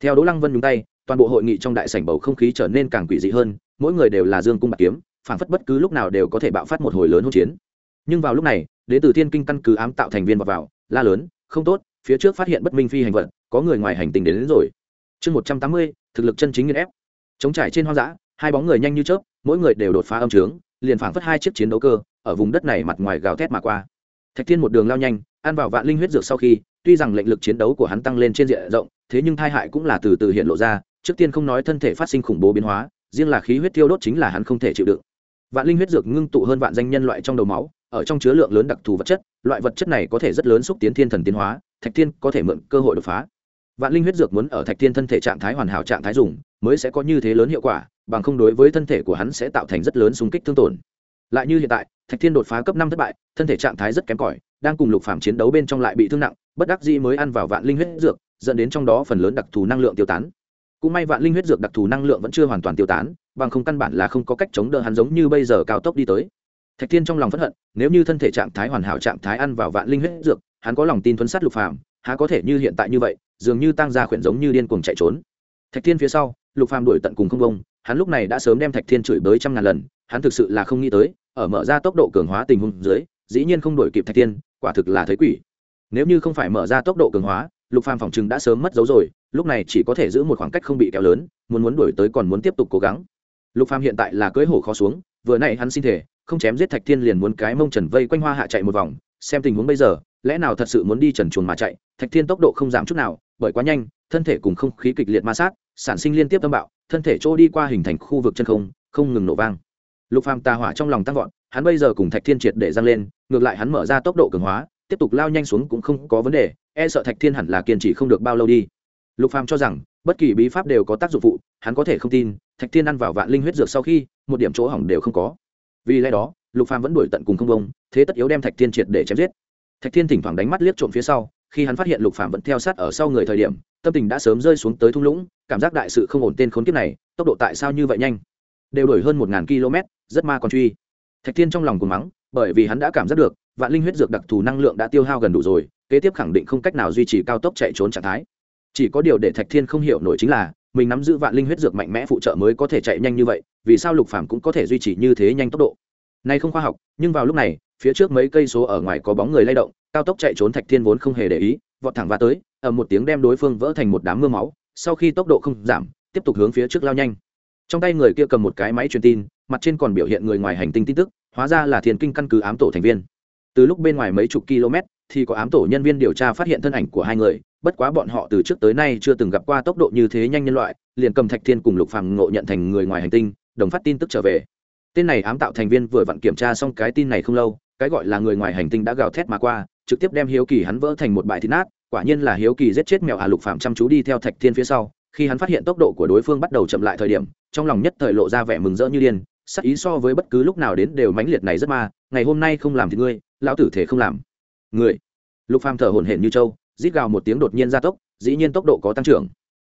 Theo đỗ lăng vân nhúng tay toàn bộ hội nghị trong đại sảnh bầu không khí trở nên càng quỷ dị hơn mỗi người đều là dương cung bạc kiếm phản phất bất cứ lúc nào đều có thể bạo phát một hồi lớn hỗn chiến. Nhưng vào lúc này đến từ thiên kinh căn cứ ám tạo thành viên vào, vào la lớn không tốt phía trước phát hiện bất minh phi hành vật có người ngoài hành tinh đến, đến rồi. Chương một trăm tám mươi thực lực chân chính nghiên ép. Chống trải trên hoang dã hai bóng người nhanh như chớp mỗi người đều đột phá âm trướng liền phảng phất hai chiếc chiến đấu cơ ở vùng đất này mặt ngoài gào thét mà qua. Thạch thiên một đường lao nhanh ăn vào vạn linh huyết dược sau khi tuy rằng lệnh lực chiến đấu của hắn tăng lên trên diện rộng thế nhưng thai hại cũng là từ từ hiện lộ ra trước tiên không nói thân thể phát sinh khủng bố biến hóa, riêng là khí huyết tiêu đốt chính là hắn không thể chịu đựng. Vạn linh huyết dược ngưng tụ hơn vạn danh nhân loại trong đầu máu, ở trong chứa lượng lớn đặc thù vật chất, loại vật chất này có thể rất lớn xúc tiến thiên thần tiến hóa, thạch thiên có thể mượn cơ hội đột phá. Vạn linh huyết dược muốn ở thạch thiên thân thể trạng thái hoàn hảo trạng thái dùng, mới sẽ có như thế lớn hiệu quả, bằng không đối với thân thể của hắn sẽ tạo thành rất lớn xung kích thương tổn. Lại như hiện tại, thạch thiên đột phá cấp năm thất bại, thân thể trạng thái rất kém cỏi, đang cùng lục phàm chiến đấu bên trong lại bị thương nặng, bất đắc dĩ mới ăn vào vạn linh huyết dược, dẫn đến trong đó phần lớn đặc thù năng lượng tiêu tán cũng may vạn linh huyết dược đặc thù năng lượng vẫn chưa hoàn toàn tiêu tán, bằng không căn bản là không có cách chống đỡ hắn giống như bây giờ cao tốc đi tới. Thạch thiên trong lòng phẫn hận, nếu như thân thể trạng thái hoàn hảo trạng thái ăn vào vạn linh huyết dược, hắn có lòng tin thuấn sát lục phàm, há có thể như hiện tại như vậy, dường như tăng gia khuyển giống như điên cuồng chạy trốn. Thạch thiên phía sau, lục phàm đuổi tận cùng không bông, hắn lúc này đã sớm đem thạch thiên chửi bới trăm ngàn lần, hắn thực sự là không nghĩ tới, ở mở ra tốc độ cường hóa tình huống dưới, dĩ nhiên không đuổi kịp thạch thiên, quả thực là thấy quỷ. Nếu như không phải mở ra tốc độ cường hóa lục phàm phòng chừng đã sớm mất dấu rồi, lúc này chỉ có thể giữ một khoảng cách không bị kéo lớn, muốn muốn đuổi tới còn muốn tiếp tục cố gắng. Lục phàm hiện tại là cưỡi hổ khó xuống, vừa nãy hắn xin thể, không chém giết thạch thiên liền muốn cái mông trần vây quanh hoa hạ chạy một vòng, xem tình huống bây giờ, lẽ nào thật sự muốn đi trần chuồn mà chạy, thạch thiên tốc độ không giảm chút nào, bởi quá nhanh, thân thể cùng không khí kịch liệt ma sát, sản sinh liên tiếp tâm bạo, thân thể trôi đi qua hình thành khu vực chân không không ngừng nổ vang. Lục phàm tà hỏa trong lòng tăng vọt, hắn bây giờ cùng thạch thiên triệt để giăng lên, ngược lại hắn mở ra tốc độ cường hóa tiếp tục lao nhanh xuống cũng không có vấn đề e sợ thạch thiên hẳn là kiên trì không được bao lâu đi. Lục phàm cho rằng, bất kỳ bí pháp đều có tác dụng phụ, hắn có thể không tin, thạch thiên ăn vào vạn linh huyết dược sau khi, một điểm chỗ hỏng đều không có. Vì lẽ đó, lục phàm vẫn đuổi tận cùng không bông thế tất yếu đem thạch thiên triệt để chém giết. Thạch thiên thỉnh thoảng đánh mắt liếc trộm phía sau, khi hắn phát hiện lục phàm vẫn theo sát ở sau người thời điểm, tâm tình đã sớm rơi xuống tới thung lũng, cảm giác đại sự không ổn tên khốn kiếp này, tốc độ tại sao như vậy nhanh? Đều đổi hơn một ngàn km rất ma còn truy. Thạch thiên trong lòng cùng mắng, bởi vì hắn đã cảm giác được vạn linh huyết dược đặc thù năng lượng đã tiêu hao gần đủ rồi, kế tiếp khẳng định không cách nào duy trì cao tốc chạy trốn trạng thái. Chỉ có điều để thạch thiên không hiểu nổi chính là, mình nắm giữ vạn linh huyết dược mạnh mẽ phụ trợ mới có thể chạy nhanh như vậy, vì sao lục phàm cũng có thể duy trì như thế nhanh tốc độ? Này không khoa học, nhưng vào lúc này, phía trước mấy cây số ở ngoài có bóng người lay động, cao tốc chạy trốn thạch thiên vốn không hề để ý, vọt thẳng vào tới ở một tiếng đem đối phương vỡ thành một đám mưa máu, sau khi tốc độ không giảm, tiếp tục hướng phía trước lao nhanh. Trong tay người kia cầm một cái máy truyền tin, mặt trên còn biểu hiện người ngoài hành tinh tin tức, hóa ra là thiền kinh căn cứ ám tổ thành viên từ lúc bên ngoài mấy chục km, thì có ám tổ nhân viên điều tra phát hiện thân ảnh của hai người, bất quá bọn họ từ trước tới nay chưa từng gặp qua tốc độ như thế nhanh nhân loại, liền cầm thạch thiên cùng lục phàm ngộ nhận thành người ngoài hành tinh, đồng phát tin tức trở về. Tên này ám tạo thành viên vừa vặn kiểm tra xong cái tin này không lâu, cái gọi là người ngoài hành tinh đã gào thét mà qua, trực tiếp đem hiếu kỳ hắn vỡ thành một bãi thịt nát, quả nhiên là hiếu kỳ giết chết mèo à lục phạm chăm chú đi theo thạch thiên phía sau, khi hắn phát hiện tốc độ của đối phương bắt đầu chậm lại thời điểm, trong lòng nhất thời lộ ra vẻ mừng rỡ như điên, sắc ý so với bất cứ lúc nào đến đều mãnh liệt này rất ma, ngày hôm nay không làm thì ngươi lão tử thể không làm. Người. Lục phàm thở hổn hển như trâu, rít gào một tiếng đột nhiên gia tốc, dĩ nhiên tốc độ có tăng trưởng.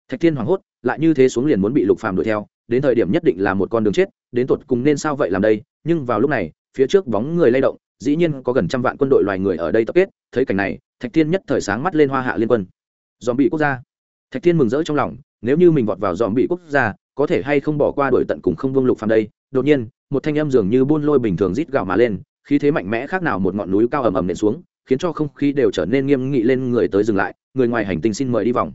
Thạch thiên hoảng hốt, lại như thế xuống liền muốn bị lục phàm đuổi theo, đến thời điểm nhất định là một con đường chết, đến tột cùng nên sao vậy làm đây, nhưng vào lúc này, phía trước bóng người lay động, dĩ nhiên có gần trăm vạn quân đội loài người ở đây tập kết, thấy cảnh này, thạch thiên nhất thời sáng mắt lên hoa hạ liên quân. Dòm bị quốc gia. Thạch thiên mừng rỡ trong lòng, nếu như mình vọt vào dòm bị quốc gia, có thể hay không bỏ qua đuổi tận cùng không vương lục phàm đây, đột nhiên, một thanh âm dường như buôn lôi bình thường rít gào mà lên khí thế mạnh mẽ khác nào một ngọn núi cao ầm ầm nện xuống, khiến cho không khí đều trở nên nghiêm nghị lên người tới dừng lại, người ngoài hành tinh xin mời đi vòng.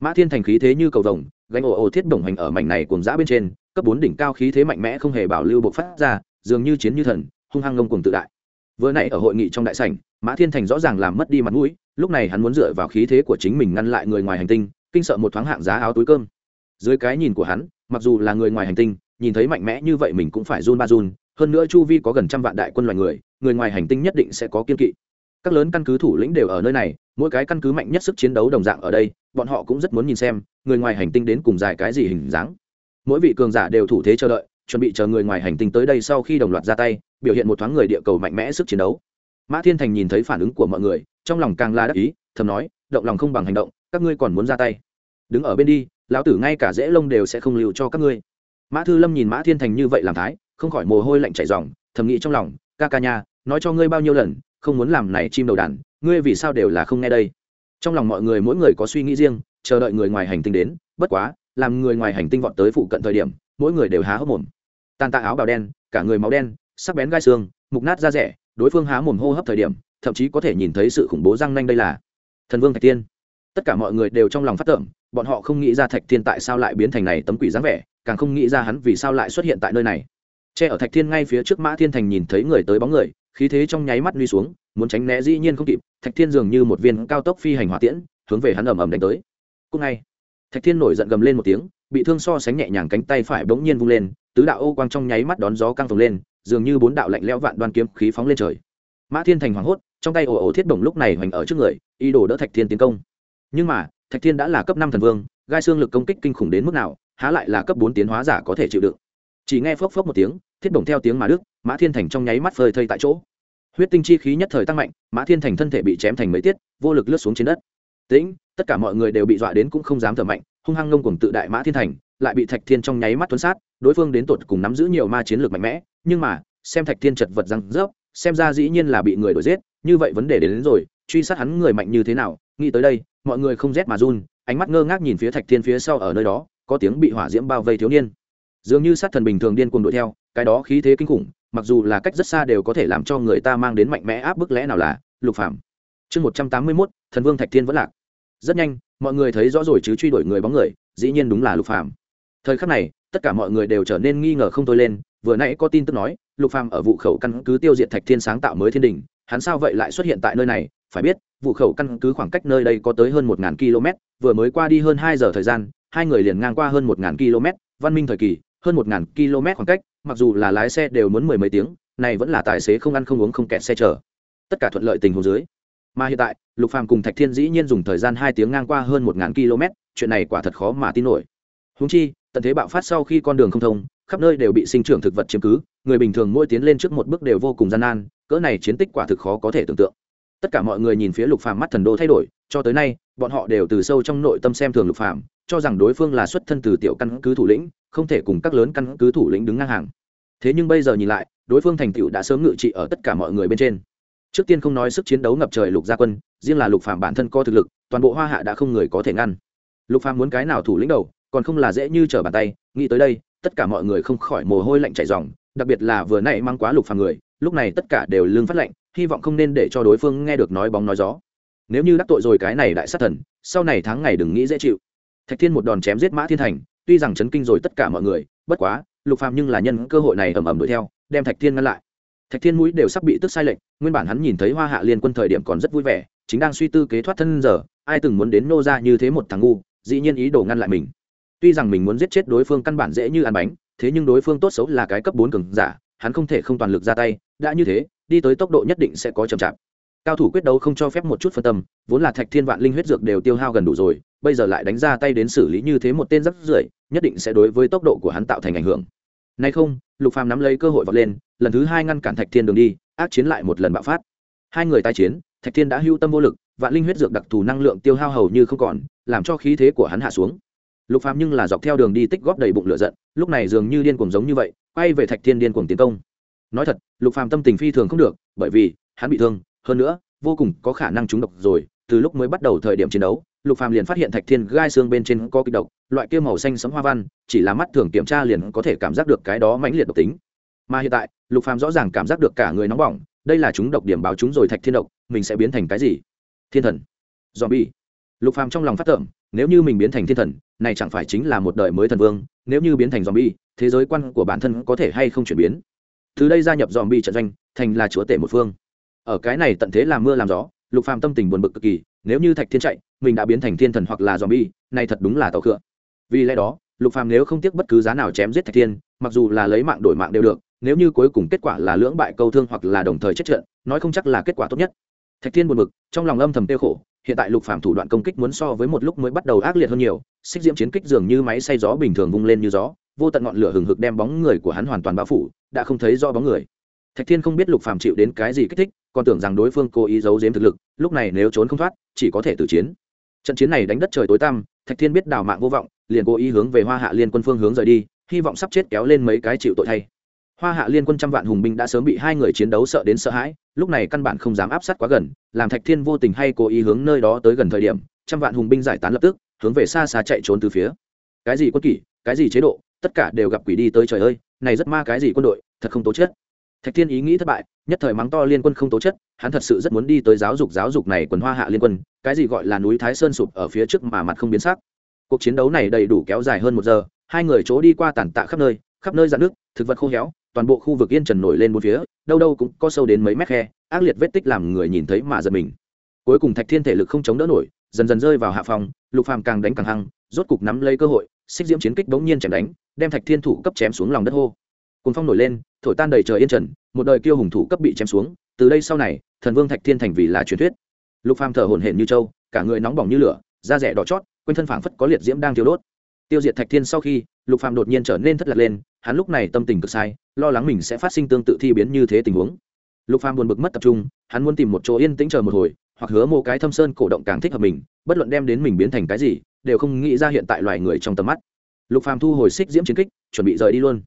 Mã thiên thành khí thế như cầu vồng, gánh ồ ồ thiết đồng hành ở mảnh này cùng giã bên trên, cấp bốn đỉnh cao khí thế mạnh mẽ không hề bảo lưu bộc phát ra, dường như chiến như thần, hung hăng ngông cuồng tự đại. Vừa nãy ở hội nghị trong đại sảnh, mã thiên thành rõ ràng làm mất đi mặt mũi, lúc này hắn muốn dựa vào khí thế của chính mình ngăn lại người ngoài hành tinh, kinh sợ một thoáng hạng giá áo túi cơm. Dưới cái nhìn của hắn, mặc dù là người ngoài hành tinh, nhìn thấy mạnh mẽ như vậy mình cũng phải run ba run hơn nữa chu vi có gần trăm vạn đại quân loài người người ngoài hành tinh nhất định sẽ có kiên kỵ. Các lớn căn cứ thủ lĩnh đều ở nơi này, mỗi cái căn cứ mạnh nhất sức chiến đấu đồng dạng ở đây, bọn họ cũng rất muốn nhìn xem, người ngoài hành tinh đến cùng dài cái gì hình dáng. Mỗi vị cường giả đều thủ thế chờ đợi, chuẩn bị chờ người ngoài hành tinh tới đây sau khi đồng loạt ra tay, biểu hiện một thoáng người địa cầu mạnh mẽ sức chiến đấu. Mã thiên thành nhìn thấy phản ứng của mọi người, trong lòng càng là đắc ý, thầm nói, động lòng không bằng hành động, các ngươi còn muốn ra tay. Đứng ở bên đi, lão tử ngay cả dễ lông đều sẽ không lưu cho các ngươi. Mã thư lâm nhìn mã thiên thành như vậy làm thái không khỏi mồ hôi lạnh chảy ròng, thầm nghĩ trong lòng ca ca nha nói cho ngươi bao nhiêu lần không muốn làm này chim đầu đàn ngươi vì sao đều là không nghe đây? Trong lòng mọi người mỗi người có suy nghĩ riêng chờ đợi người ngoài hành tinh đến bất quá làm người ngoài hành tinh vọt tới phụ cận thời điểm mỗi người đều há hốc mồm. Tàn tạ áo bào đen cả người máu đen sắc bén gai xương mục nát da rẻ đối phương há mồm hô hấp thời điểm thậm chí có thể nhìn thấy sự khủng bố răng nanh đây là thần vương thạch tiên. Tất cả mọi người đều trong lòng phát tưởng bọn họ không nghĩ ra thạch thiên tại sao lại biến thành này tấm quỷ dáng vẻ càng không nghĩ ra hắn vì sao lại xuất hiện tại nơi này che ở thạch thiên ngay phía trước mã thiên thành nhìn thấy người tới bóng người, khí thế trong nháy mắt lui xuống, muốn tránh né dĩ nhiên không kịp, thạch thiên dường như một viên cao tốc phi hành hỏa tiễn, hướng về hắn ầm ầm đánh tới. Cúc ngay, thạch thiên nổi giận gầm lên một tiếng, bị thương so sánh nhẹ nhàng cánh tay phải bỗng nhiên vung lên, tứ đạo ô quang trong nháy mắt đón gió căng phồng lên, dường như bốn đạo lạnh lẽo vạn đoan kiếm khí phóng lên trời. Mã thiên thành hoảng hốt, trong tay ồ ồ thiết bổng lúc này hoành ở trước người y đổ đỡ thạch thiên tiến công. Nhưng mà, thạch thiên đã là cấp năm thần vương, gai xương lực công kích kinh khủng đến mức nào, há lại là cấp bốn tiến hóa giả có thể chịu đựng chỉ nghe phốc phốc một tiếng thiết đồng theo tiếng mà đức mã thiên thành trong nháy mắt phơi thây tại chỗ. Huyết tinh chi khí nhất thời tăng mạnh mã thiên thành thân thể bị chém thành mấy tiết vô lực lướt xuống trên đất. Tĩnh tất cả mọi người đều bị dọa đến cũng không dám thở mạnh hung hăng ngông cùng tự đại mã thiên thành lại bị thạch thiên trong nháy mắt tuấn sát đối phương đến tột cùng nắm giữ nhiều ma chiến lược mạnh mẽ nhưng mà xem thạch thiên chật vật răng rớp xem ra dĩ nhiên là bị người đuổi giết như vậy vấn đề đến, đến rồi truy sát hắn người mạnh như thế nào nghĩ tới đây mọi người không rét mà run ánh mắt ngơ ngác nhìn phía thạch thiên phía sau ở nơi đó có tiếng bị hỏa diễm bao vây thiếu niên dường như sát thần bình thường điên cuồng đuổi theo, cái đó khí thế kinh khủng, mặc dù là cách rất xa đều có thể làm cho người ta mang đến mạnh mẽ áp bức lẽ nào là, lục phạm chương một trăm tám mươi mốt, thần vương thạch thiên vẫn lạc. Rất nhanh, mọi người thấy rõ rồi chứ truy đuổi người bóng người, dĩ nhiên đúng là lục phạm thời khắc này, tất cả mọi người đều trở nên nghi ngờ không thôi lên, vừa nãy có tin tức nói, lục phàm ở vụ khẩu căn cứ tiêu diệt thạch thiên sáng tạo mới thiên đình, hắn sao vậy lại xuất hiện tại nơi này? Phải biết, vụ khẩu căn cứ khoảng cách nơi đây có tới hơn một ngàn km vừa mới qua đi hơn hai giờ thời gian, hai người liền ngang qua hơn một ngàn km văn minh thời kỳ hơn một ngàn km khoảng cách, mặc dù là lái xe đều muốn mười mấy tiếng, này vẫn là tài xế không ăn không uống không kẹt xe chở. Tất cả thuận lợi tình huống dưới. Mà hiện tại, lục phàm cùng thạch thiên dĩ nhiên dùng thời gian hai tiếng ngang qua hơn một ngàn km, chuyện này quả thật khó mà tin nổi. Húng chi, tận thế bạo phát sau khi con đường không thông, khắp nơi đều bị sinh trưởng thực vật chiếm cứ, người bình thường mỗi tiến lên trước một bước đều vô cùng gian nan, cỡ này chiến tích quả thực khó có thể tưởng tượng. Tất cả mọi người nhìn phía lục phàm mắt thần đô thay đổi, cho tới nay, bọn họ đều từ sâu trong nội tâm xem thường lục phàm, cho rằng đối phương là xuất thân từ tiểu căn cứ thủ lĩnh không thể cùng các lớn căn cứ thủ lĩnh đứng ngang hàng. Thế nhưng bây giờ nhìn lại, đối phương thành tựu đã sớm ngự trị ở tất cả mọi người bên trên. Trước tiên không nói sức chiến đấu ngập trời lục gia quân, riêng là lục phàm bản thân có thực lực, toàn bộ hoa hạ đã không người có thể ngăn. Lục phàm muốn cái nào thủ lĩnh đầu, còn không là dễ như trở bàn tay, nghĩ tới đây, tất cả mọi người không khỏi mồ hôi lạnh chảy ròng, đặc biệt là vừa nãy mang quá lục phàm người, lúc này tất cả đều lương phát lạnh, hy vọng không nên để cho đối phương nghe được nói bóng nói gió. Nếu như đắc tội rồi cái này đại sát thần, sau này tháng ngày đừng nghĩ dễ chịu. Thạch thiên một đòn chém giết mã thiên thành tuy rằng chấn kinh rồi tất cả mọi người, bất quá, lục phàm nhưng là nhân cơ hội này ầm ầm đuổi theo, đem thạch thiên ngăn lại. Thạch thiên mũi đều sắp bị tức sai lệnh nguyên bản hắn nhìn thấy hoa hạ liên quân thời điểm còn rất vui vẻ, chính đang suy tư kế thoát thân giờ, ai từng muốn đến nô ra như thế một thằng ngu, dĩ nhiên ý đồ ngăn lại mình. Tuy rằng mình muốn giết chết đối phương căn bản dễ như ăn bánh, thế nhưng đối phương tốt xấu là cái cấp bốn cường giả, hắn không thể không toàn lực ra tay, đã như thế, đi tới tốc độ nhất định sẽ có chậm chạp. Cao thủ quyết đấu không cho phép một chút phân tâm, vốn là thạch thiên vạn linh huyết dược đều tiêu hao gần đủ rồi bây giờ lại đánh ra tay đến xử lý như thế một tên rất rưởi, nhất định sẽ đối với tốc độ của hắn tạo thành ảnh hưởng. Nay không, lục phàm nắm lấy cơ hội vọt lên, lần thứ hai ngăn cản thạch thiên đường đi, ác chiến lại một lần bạo phát. Hai người tai chiến, thạch thiên đã hưu tâm vô lực, vạn linh huyết dược đặc thù năng lượng tiêu hao hầu như không còn, làm cho khí thế của hắn hạ xuống. Lục phàm nhưng là dọc theo đường đi tích góp đầy bụng lửa giận, lúc này dường như điên cuồng giống như vậy, quay về thạch thiên điên cuồng tiến công. Nói thật, lục phàm tâm tình phi thường không được, bởi vì hắn bị thương, hơn nữa, vô cùng có khả năng trúng độc rồi, từ lúc mới bắt đầu thời điểm chiến đấu lục phàm liền phát hiện thạch thiên gai xương bên trên có kịch độc, loại kia màu xanh sẫm hoa văn, chỉ là mắt thường kiểm tra liền có thể cảm giác được cái đó mãnh liệt độc tính. Mà hiện tại, lục phàm rõ ràng cảm giác được cả người nóng bỏng, đây là chúng độc điểm báo chúng rồi thạch thiên độc, mình sẽ biến thành cái gì? Thiên thần. Zombie. Lục phàm trong lòng phát tưởng nếu như mình biến thành thiên thần, này chẳng phải chính là một đời mới thần vương, nếu như biến thành zombie, thế giới quan của bản thân có thể hay không chuyển biến? Từ đây gia nhập zombie trận doanh, thành là chúa tể một phương. Ở cái này tận thế làm mưa làm gió, lục phàm tâm tình buồn bực cực kỳ, nếu như thạch thiên chạy mình đã biến thành thiên thần hoặc là zombie, này thật đúng là tàu khựa. vì lẽ đó, lục phàm nếu không tiếc bất cứ giá nào chém giết thạch thiên, mặc dù là lấy mạng đổi mạng đều được, nếu như cuối cùng kết quả là lưỡng bại câu thương hoặc là đồng thời chết trận, nói không chắc là kết quả tốt nhất. Thạch thiên buồn bực, trong lòng âm thầm tiêu khổ, hiện tại lục phàm thủ đoạn công kích muốn so với một lúc mới bắt đầu ác liệt hơn nhiều, xích diễm chiến kích dường như máy xay gió bình thường vung lên như gió, vô tận ngọn lửa hừng hực đem bóng người của hắn hoàn toàn bao phủ, đã không thấy rõ bóng người. Thạch thiên không biết lục phàm chịu đến cái gì kích thích, còn tưởng rằng đối phương cố ý giấu giếm thực lực, lúc này nếu trốn không thoát, chỉ có thể tử chiến trận chiến này đánh đất trời tối tăm, thạch thiên biết đào mạng vô vọng, liền cố ý hướng về hoa hạ liên quân phương hướng rời đi, hy vọng sắp chết kéo lên mấy cái chịu tội thay hoa hạ liên quân trăm vạn hùng binh đã sớm bị hai người chiến đấu sợ đến sợ hãi, lúc này căn bản không dám áp sát quá gần, làm thạch thiên vô tình hay cố ý hướng nơi đó tới gần thời điểm, trăm vạn hùng binh giải tán lập tức, hướng về xa xa chạy trốn từ phía cái gì quân kỷ, cái gì chế độ, tất cả đều gặp quỷ đi tới trời ơi, này rất ma cái gì quân đội, thật không tố chết thạch thiên ý nghĩ thất bại, nhất thời mắng to liên quân không tố chất, hắn thật sự rất muốn đi tới giáo dục giáo dục này quần hoa hạ liên quân, cái gì gọi là núi thái sơn sụp ở phía trước mà mặt không biến sắc. Cuộc chiến đấu này đầy đủ kéo dài hơn một giờ, hai người chỗ đi qua tàn tạ khắp nơi khắp nơi dạn nước, thực vật khô héo, toàn bộ khu vực yên trần nổi lên bốn phía, đâu đâu cũng có sâu đến mấy mét khe, ác liệt vết tích làm người nhìn thấy mà giật mình. Cuối cùng thạch thiên thể lực không chống đỡ nổi, dần dần rơi vào hạ phòng, lục phàm càng đánh càng hăng, rốt cục nắm lấy cơ hội, xích diễm chiến kích bỗng nhiên chém đánh, đem thạch thiên thủ cấp chém xuống lòng đất hô cùng phong nổi lên, thổi tan đầy trời yên trần, một đời kiêu hùng thủ cấp bị chém xuống. Từ đây sau này, thần vương thạch thiên thành vì là truyền thuyết. Lục phàm thở hổn hển như trâu, cả người nóng bỏng như lửa, da rẻ đỏ chót, quanh thân phảng phất có liệt diễm đang thiêu đốt. Tiêu diệt thạch thiên sau khi, lục phàm đột nhiên trở nên thất lạc lên, hắn lúc này tâm tình cực sai, lo lắng mình sẽ phát sinh tương tự thi biến như thế tình huống. Lục phàm buồn bực mất tập trung, hắn muốn tìm một chỗ yên tĩnh chờ một hồi, hoặc hứa mô cái thâm sơn cổ động càng thích hợp mình, bất luận đem đến mình biến thành cái gì, đều không nghĩ ra hiện tại loài người trong tầm mắt. Lục phàm thu hồi xích diễm chiến kích, chuẩn bị rời đi luôn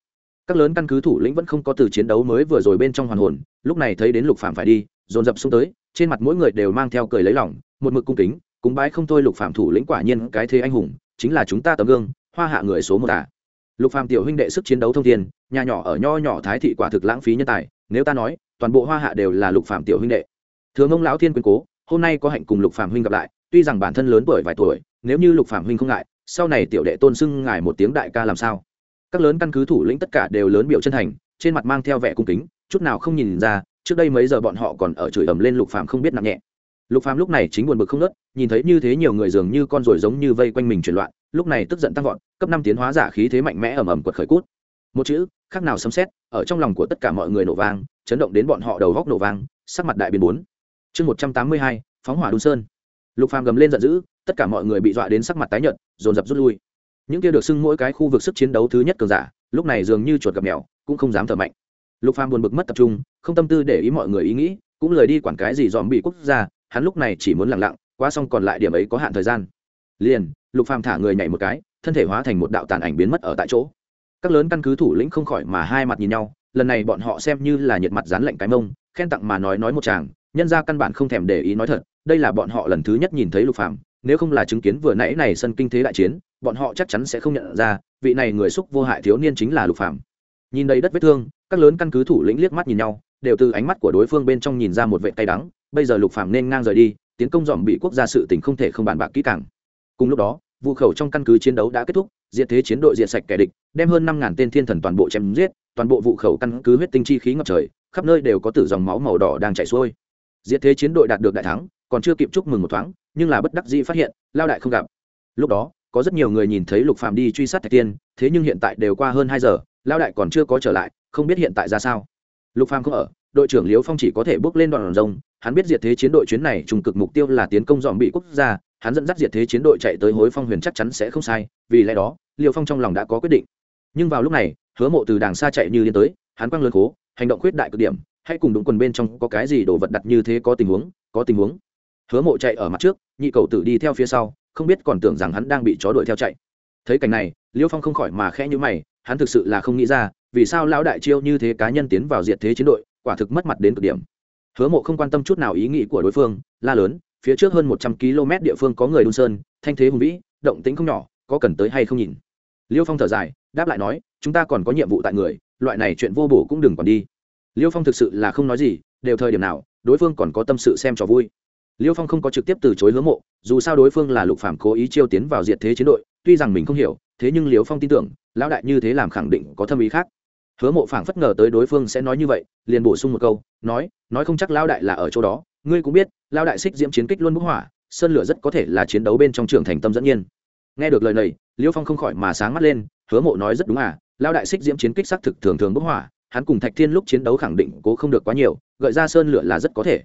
các lớn căn cứ thủ lĩnh vẫn không có từ chiến đấu mới vừa rồi bên trong hoàn hồn, lúc này thấy đến lục phàm phải đi, dồn dập xuống tới, trên mặt mỗi người đều mang theo cười lấy lòng, một mực cung kính, cúng bái không thôi lục phàm thủ lĩnh quả nhiên cái thế anh hùng, chính là chúng ta tấm gương, hoa hạ người số một à. lục phàm tiểu huynh đệ sức chiến đấu thông thiên, nhà nhỏ ở nho nhỏ thái thị quả thực lãng phí nhân tài, nếu ta nói, toàn bộ hoa hạ đều là lục phàm tiểu huynh đệ thường ông lão thiên quyên cố, hôm nay có hạnh cùng lục phàm huynh gặp lại, tuy rằng bản thân lớn tuổi vài tuổi, nếu như lục phàm huynh không ngại, sau này tiểu đệ tôn xưng ngài một tiếng đại ca làm sao các lớn căn cứ thủ lĩnh tất cả đều lớn biểu chân thành, trên mặt mang theo vẻ cung kính, chút nào không nhìn ra, trước đây mấy giờ bọn họ còn ở chửi ầm lên lục phàm không biết nặng nhẹ. Lục phàm lúc này chính buồn bực không nớt nhìn thấy như thế nhiều người dường như con rồi giống như vây quanh mình chuyển loạn, lúc này tức giận tăng vọt, cấp năm tiến hóa giả khí thế mạnh mẽ ầm ầm quật khởi cút. Một chữ, khác nào sấm xét ở trong lòng của tất cả mọi người nổ vang, chấn động đến bọn họ đầu góc nổ vang, sắc mặt đại biến bốn. Chương một trăm tám mươi hai, phóng hỏa đun sơn. Lục phàm gầm lên giận dữ, tất cả mọi người bị dọa đến sắc mặt tái nhợt, dồn dập rút lui những kia được xưng mỗi cái khu vực sức chiến đấu thứ nhất cường giả, lúc này dường như chuột gặp mèo, cũng không dám thở mạnh. Lục phàm buồn bực mất tập trung, không tâm tư để ý mọi người ý nghĩ, cũng lời đi quản cái gì dòm bị quốc gia, hắn lúc này chỉ muốn lặng lặng, qua xong còn lại điểm ấy có hạn thời gian. Liền, lục phàm thả người nhảy một cái, thân thể hóa thành một đạo tàn ảnh biến mất ở tại chỗ. Các lớn căn cứ thủ lĩnh không khỏi mà hai mặt nhìn nhau, lần này bọn họ xem như là nhiệt mặt dán lạnh cái mông, khen tặng mà nói nói một chàng nhân ra căn bản không thèm để ý nói thật, đây là bọn họ lần thứ nhất nhìn thấy lục phàm, nếu không là chứng kiến vừa nãy này sân kinh thế đại chiến bọn họ chắc chắn sẽ không nhận ra, vị này người xúc vô hại thiếu niên chính là lục phàm. Nhìn đầy đất vết thương, các lớn căn cứ thủ lĩnh liếc mắt nhìn nhau, đều từ ánh mắt của đối phương bên trong nhìn ra một vệ tay đắng, bây giờ lục phàm nên ngang rời đi, tiến công dòm bị quốc gia sự tình không thể không bàn bạc kỹ càng. Cùng lúc đó, vụ khẩu trong căn cứ chiến đấu đã kết thúc, diệt thế chiến đội diện sạch kẻ địch, đem hơn năm ngàn tên thiên thần toàn bộ chém giết, toàn bộ vụ khẩu căn cứ huyết tinh chi khí ngập trời, khắp nơi đều có tử dòng máu màu đỏ đang chảy xuôi. Diệt thế chiến đội đạt được đại thắng, còn chưa kịp chúc mừng một thoáng, nhưng là bất đắc dĩ phát hiện, lao đại không gặp. Lúc đó có rất nhiều người nhìn thấy lục phàm đi truy sát thạch tiên, thế nhưng hiện tại đều qua hơn hai giờ lao đại còn chưa có trở lại, không biết hiện tại ra sao. Lục phàm không ở, đội trưởng liễu phong chỉ có thể bước lên đoàn rồng, hắn biết diệt thế chiến đội chuyến này trùng cực mục tiêu là tiến công dọn bị quốc gia, hắn dẫn dắt diệt thế chiến đội chạy tới hối phong huyền chắc chắn sẽ không sai, vì lẽ đó, liễu phong trong lòng đã có quyết định. Nhưng vào lúc này, hứa mộ từ đàng xa chạy như điên tới, hắn quăng lớn cố, hành động khuyết đại cực điểm hãy cùng đúng quần bên trong có cái gì đồ vật đặt như thế có tình huống, có tình huống. Hứa mộ chạy ở mặt trước, nhị cầu tử đi theo phía sau không biết còn tưởng rằng hắn đang bị chó đuổi theo chạy. Thấy cảnh này, liêu phong không khỏi mà khẽ nhữ mày, hắn thực sự là không nghĩ ra, vì sao lão đại chiêu như thế cá nhân tiến vào diệt thế chiến đội, quả thực mất mặt đến cực điểm. Hứa mộ không quan tâm chút nào ý nghĩ của đối phương, la lớn, phía trước hơn một trăm km địa phương có người đun sơn, thanh thế hùng vĩ, động tính không nhỏ, có cần tới hay không nhìn. Liêu phong thở dài, đáp lại nói, chúng ta còn có nhiệm vụ tại người, loại này chuyện vô bổ cũng đừng còn đi. Liêu phong thực sự là không nói gì, đều thời điểm nào, đối phương còn có tâm sự xem trò vui liêu phong không có trực tiếp từ chối hứa mộ, dù sao đối phương là lục phạm cố ý chiêu tiến vào diệt thế chiến đội, tuy rằng mình không hiểu, thế nhưng liêu phong tin tưởng, lão đại như thế làm khẳng định có thâm ý khác. Hứa mộ phảng phất ngờ tới đối phương sẽ nói như vậy, liền bổ sung một câu, nói nói không chắc lão đại là ở chỗ đó. Ngươi cũng biết, lão đại xích diễm chiến kích luôn bức hỏa, sơn lửa rất có thể là chiến đấu bên trong trường thành tâm dẫn nhiên. Nghe được lời này, liêu phong không khỏi mà sáng mắt lên, hứa mộ nói rất đúng à lão đại xích diễm chiến kích xác thực thường thường bức hỏa, hắn cùng thạch thiên lúc chiến đấu khẳng định cố không được quá nhiều, gợi ra sơn lửa là rất có thể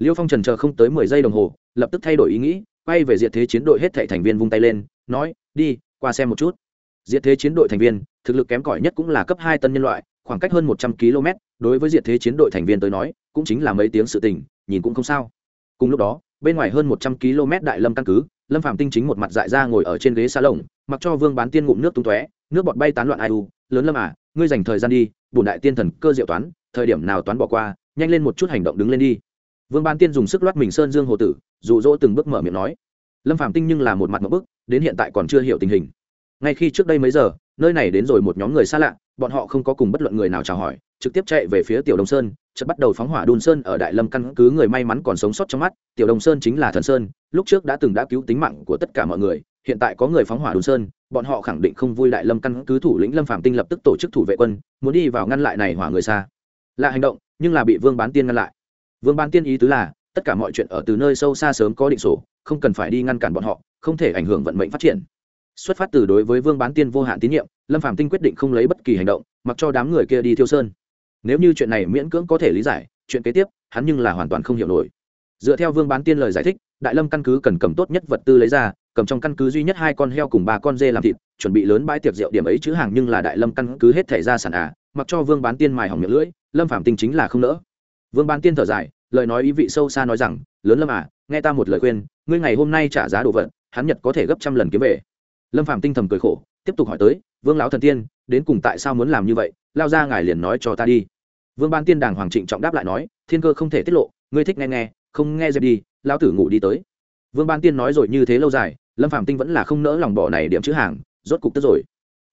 liêu phong trần chờ không tới mười giây đồng hồ, lập tức thay đổi ý nghĩ, quay về diệt thế chiến đội hết thảy thành viên vung tay lên, nói, đi, qua xem một chút. Diệt thế chiến đội thành viên, thực lực kém cỏi nhất cũng là cấp hai tân nhân loại, khoảng cách hơn một trăm km, đối với diệt thế chiến đội thành viên tới nói, cũng chính là mấy tiếng sự tình, nhìn cũng không sao. Cùng lúc đó, bên ngoài hơn một trăm km đại lâm căn cứ, lâm phạm tinh chính một mặt dại ra ngồi ở trên ghế xa lồng, mặc cho vương bán tiên ngụm nước tung tóe, nước bọt bay tán loạn ai u, lớn lâm à ngươi dành thời gian đi bùn đại tiên thần cơ diệu toán, thời điểm nào toán bỏ qua, nhanh lên một chút hành động đứng lên đi vương ban tiên dùng sức loát mình sơn dương hồ tử, dụ dỗ từng bước mở miệng nói. Lâm phạm tinh nhưng là một mặt một bức đến hiện tại còn chưa hiểu tình hình. Ngay khi trước đây mấy giờ, nơi này đến rồi một nhóm người xa lạ, bọn họ không có cùng bất luận người nào chào hỏi, trực tiếp chạy về phía tiểu đông sơn, chợt bắt đầu phóng hỏa đun sơn ở đại lâm căn cứ người may mắn còn sống sót trong mắt. Tiểu đông sơn chính là thần sơn, lúc trước đã từng đã cứu tính mạng của tất cả mọi người, hiện tại có người phóng hỏa đun sơn, bọn họ khẳng định không vui đại lâm căn cứ thủ lĩnh lâm phạm tinh lập tức tổ chức thủ vệ quân, muốn đi vào ngăn lại này hỏa người xa. Là hành động, nhưng là bị vương bán tiên ngăn lại vương ban tiên ý tứ là, tất cả mọi chuyện ở từ nơi sâu xa sớm có định sổ, không cần phải đi ngăn cản bọn họ, không thể ảnh hưởng vận mệnh phát triển. Xuất phát từ đối với vương bán tiên vô hạn tín nhiệm, lâm phạm tinh quyết định không lấy bất kỳ hành động, mặc cho đám người kia đi thiêu sơn. Nếu như chuyện này miễn cưỡng có thể lý giải, chuyện kế tiếp, hắn nhưng là hoàn toàn không hiểu nổi. Dựa theo vương bán tiên lời giải thích, đại lâm căn cứ cần cầm tốt nhất vật tư lấy ra, cầm trong căn cứ duy nhất hai con heo cùng ba con dê làm thịt, chuẩn bị lớn bãi tiệc rượu điểm ấy chứ hàng nhưng là đại lâm căn cứ hết thẻ ra sản à mặc cho vương bán tiên mài hỏng miệng lưỡi, lâm phạm tinh chính là không nỡ vương ban tiên thở dài, lời nói ý vị sâu xa nói rằng, lớn lâm à nghe ta một lời khuyên, ngươi ngày hôm nay trả giá đồ vật, hắn nhật có thể gấp trăm lần kiếm về. Lâm phạm tinh thầm cười khổ, tiếp tục hỏi tới, vương lão thần tiên, đến cùng tại sao muốn làm như vậy? Lao ra ngài liền nói cho ta đi. Vương ban tiên đàng hoàng trịnh trọng đáp lại nói, thiên cơ không thể tiết lộ, ngươi thích nghe nghe, không nghe dẹp đi lao tử ngủ đi tới. Vương ban tiên nói rồi như thế lâu dài, lâm phạm tinh vẫn là không nỡ lòng bỏ này điểm chữ hàng, rốt cục tức rồi.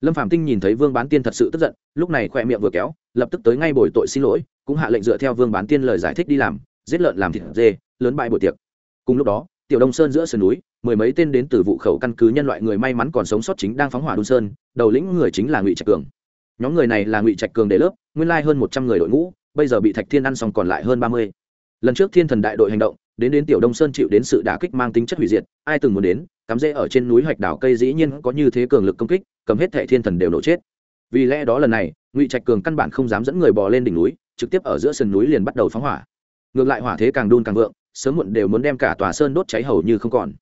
Lâm phạm tinh nhìn thấy vương bán tiên thật sự tức giận, lúc này khoe miệng vừa kéo, lập tức tới ngay bồi tội xin lỗi cũng hạ lệnh dựa theo vương bán tiên lời giải thích đi làm, giết lợn làm thịt dê, lớn bại buổi tiệc. Cùng lúc đó, tiểu đông sơn giữa sườn núi, mười mấy tên đến từ vụ khẩu căn cứ nhân loại người may mắn còn sống sót chính đang phóng hỏa đun sơn, đầu lĩnh người chính là ngụy trạch cường. Nhóm người này là ngụy trạch cường để lớp, nguyên lai hơn một trăm người đội ngũ, bây giờ bị thạch thiên ăn xong còn lại hơn ba mươi. Lần trước thiên thần đại đội hành động, đến đến tiểu đông sơn chịu đến sự đả kích mang tính chất hủy diệt, ai từng muốn đến, cắm rễ ở trên núi hoạch đảo cây dĩ nhiên có như thế cường lực công kích, cầm hết thệ thiên thần đều nổ chết. Vì lẽ đó lần này, ngụy trạch cường căn bản không dám dẫn người bò lên đỉnh núi trực tiếp ở giữa sườn núi liền bắt đầu phóng hỏa. Ngược lại hỏa thế càng đun càng vượng, sớm muộn đều muốn đem cả tòa sơn đốt cháy hầu như không còn.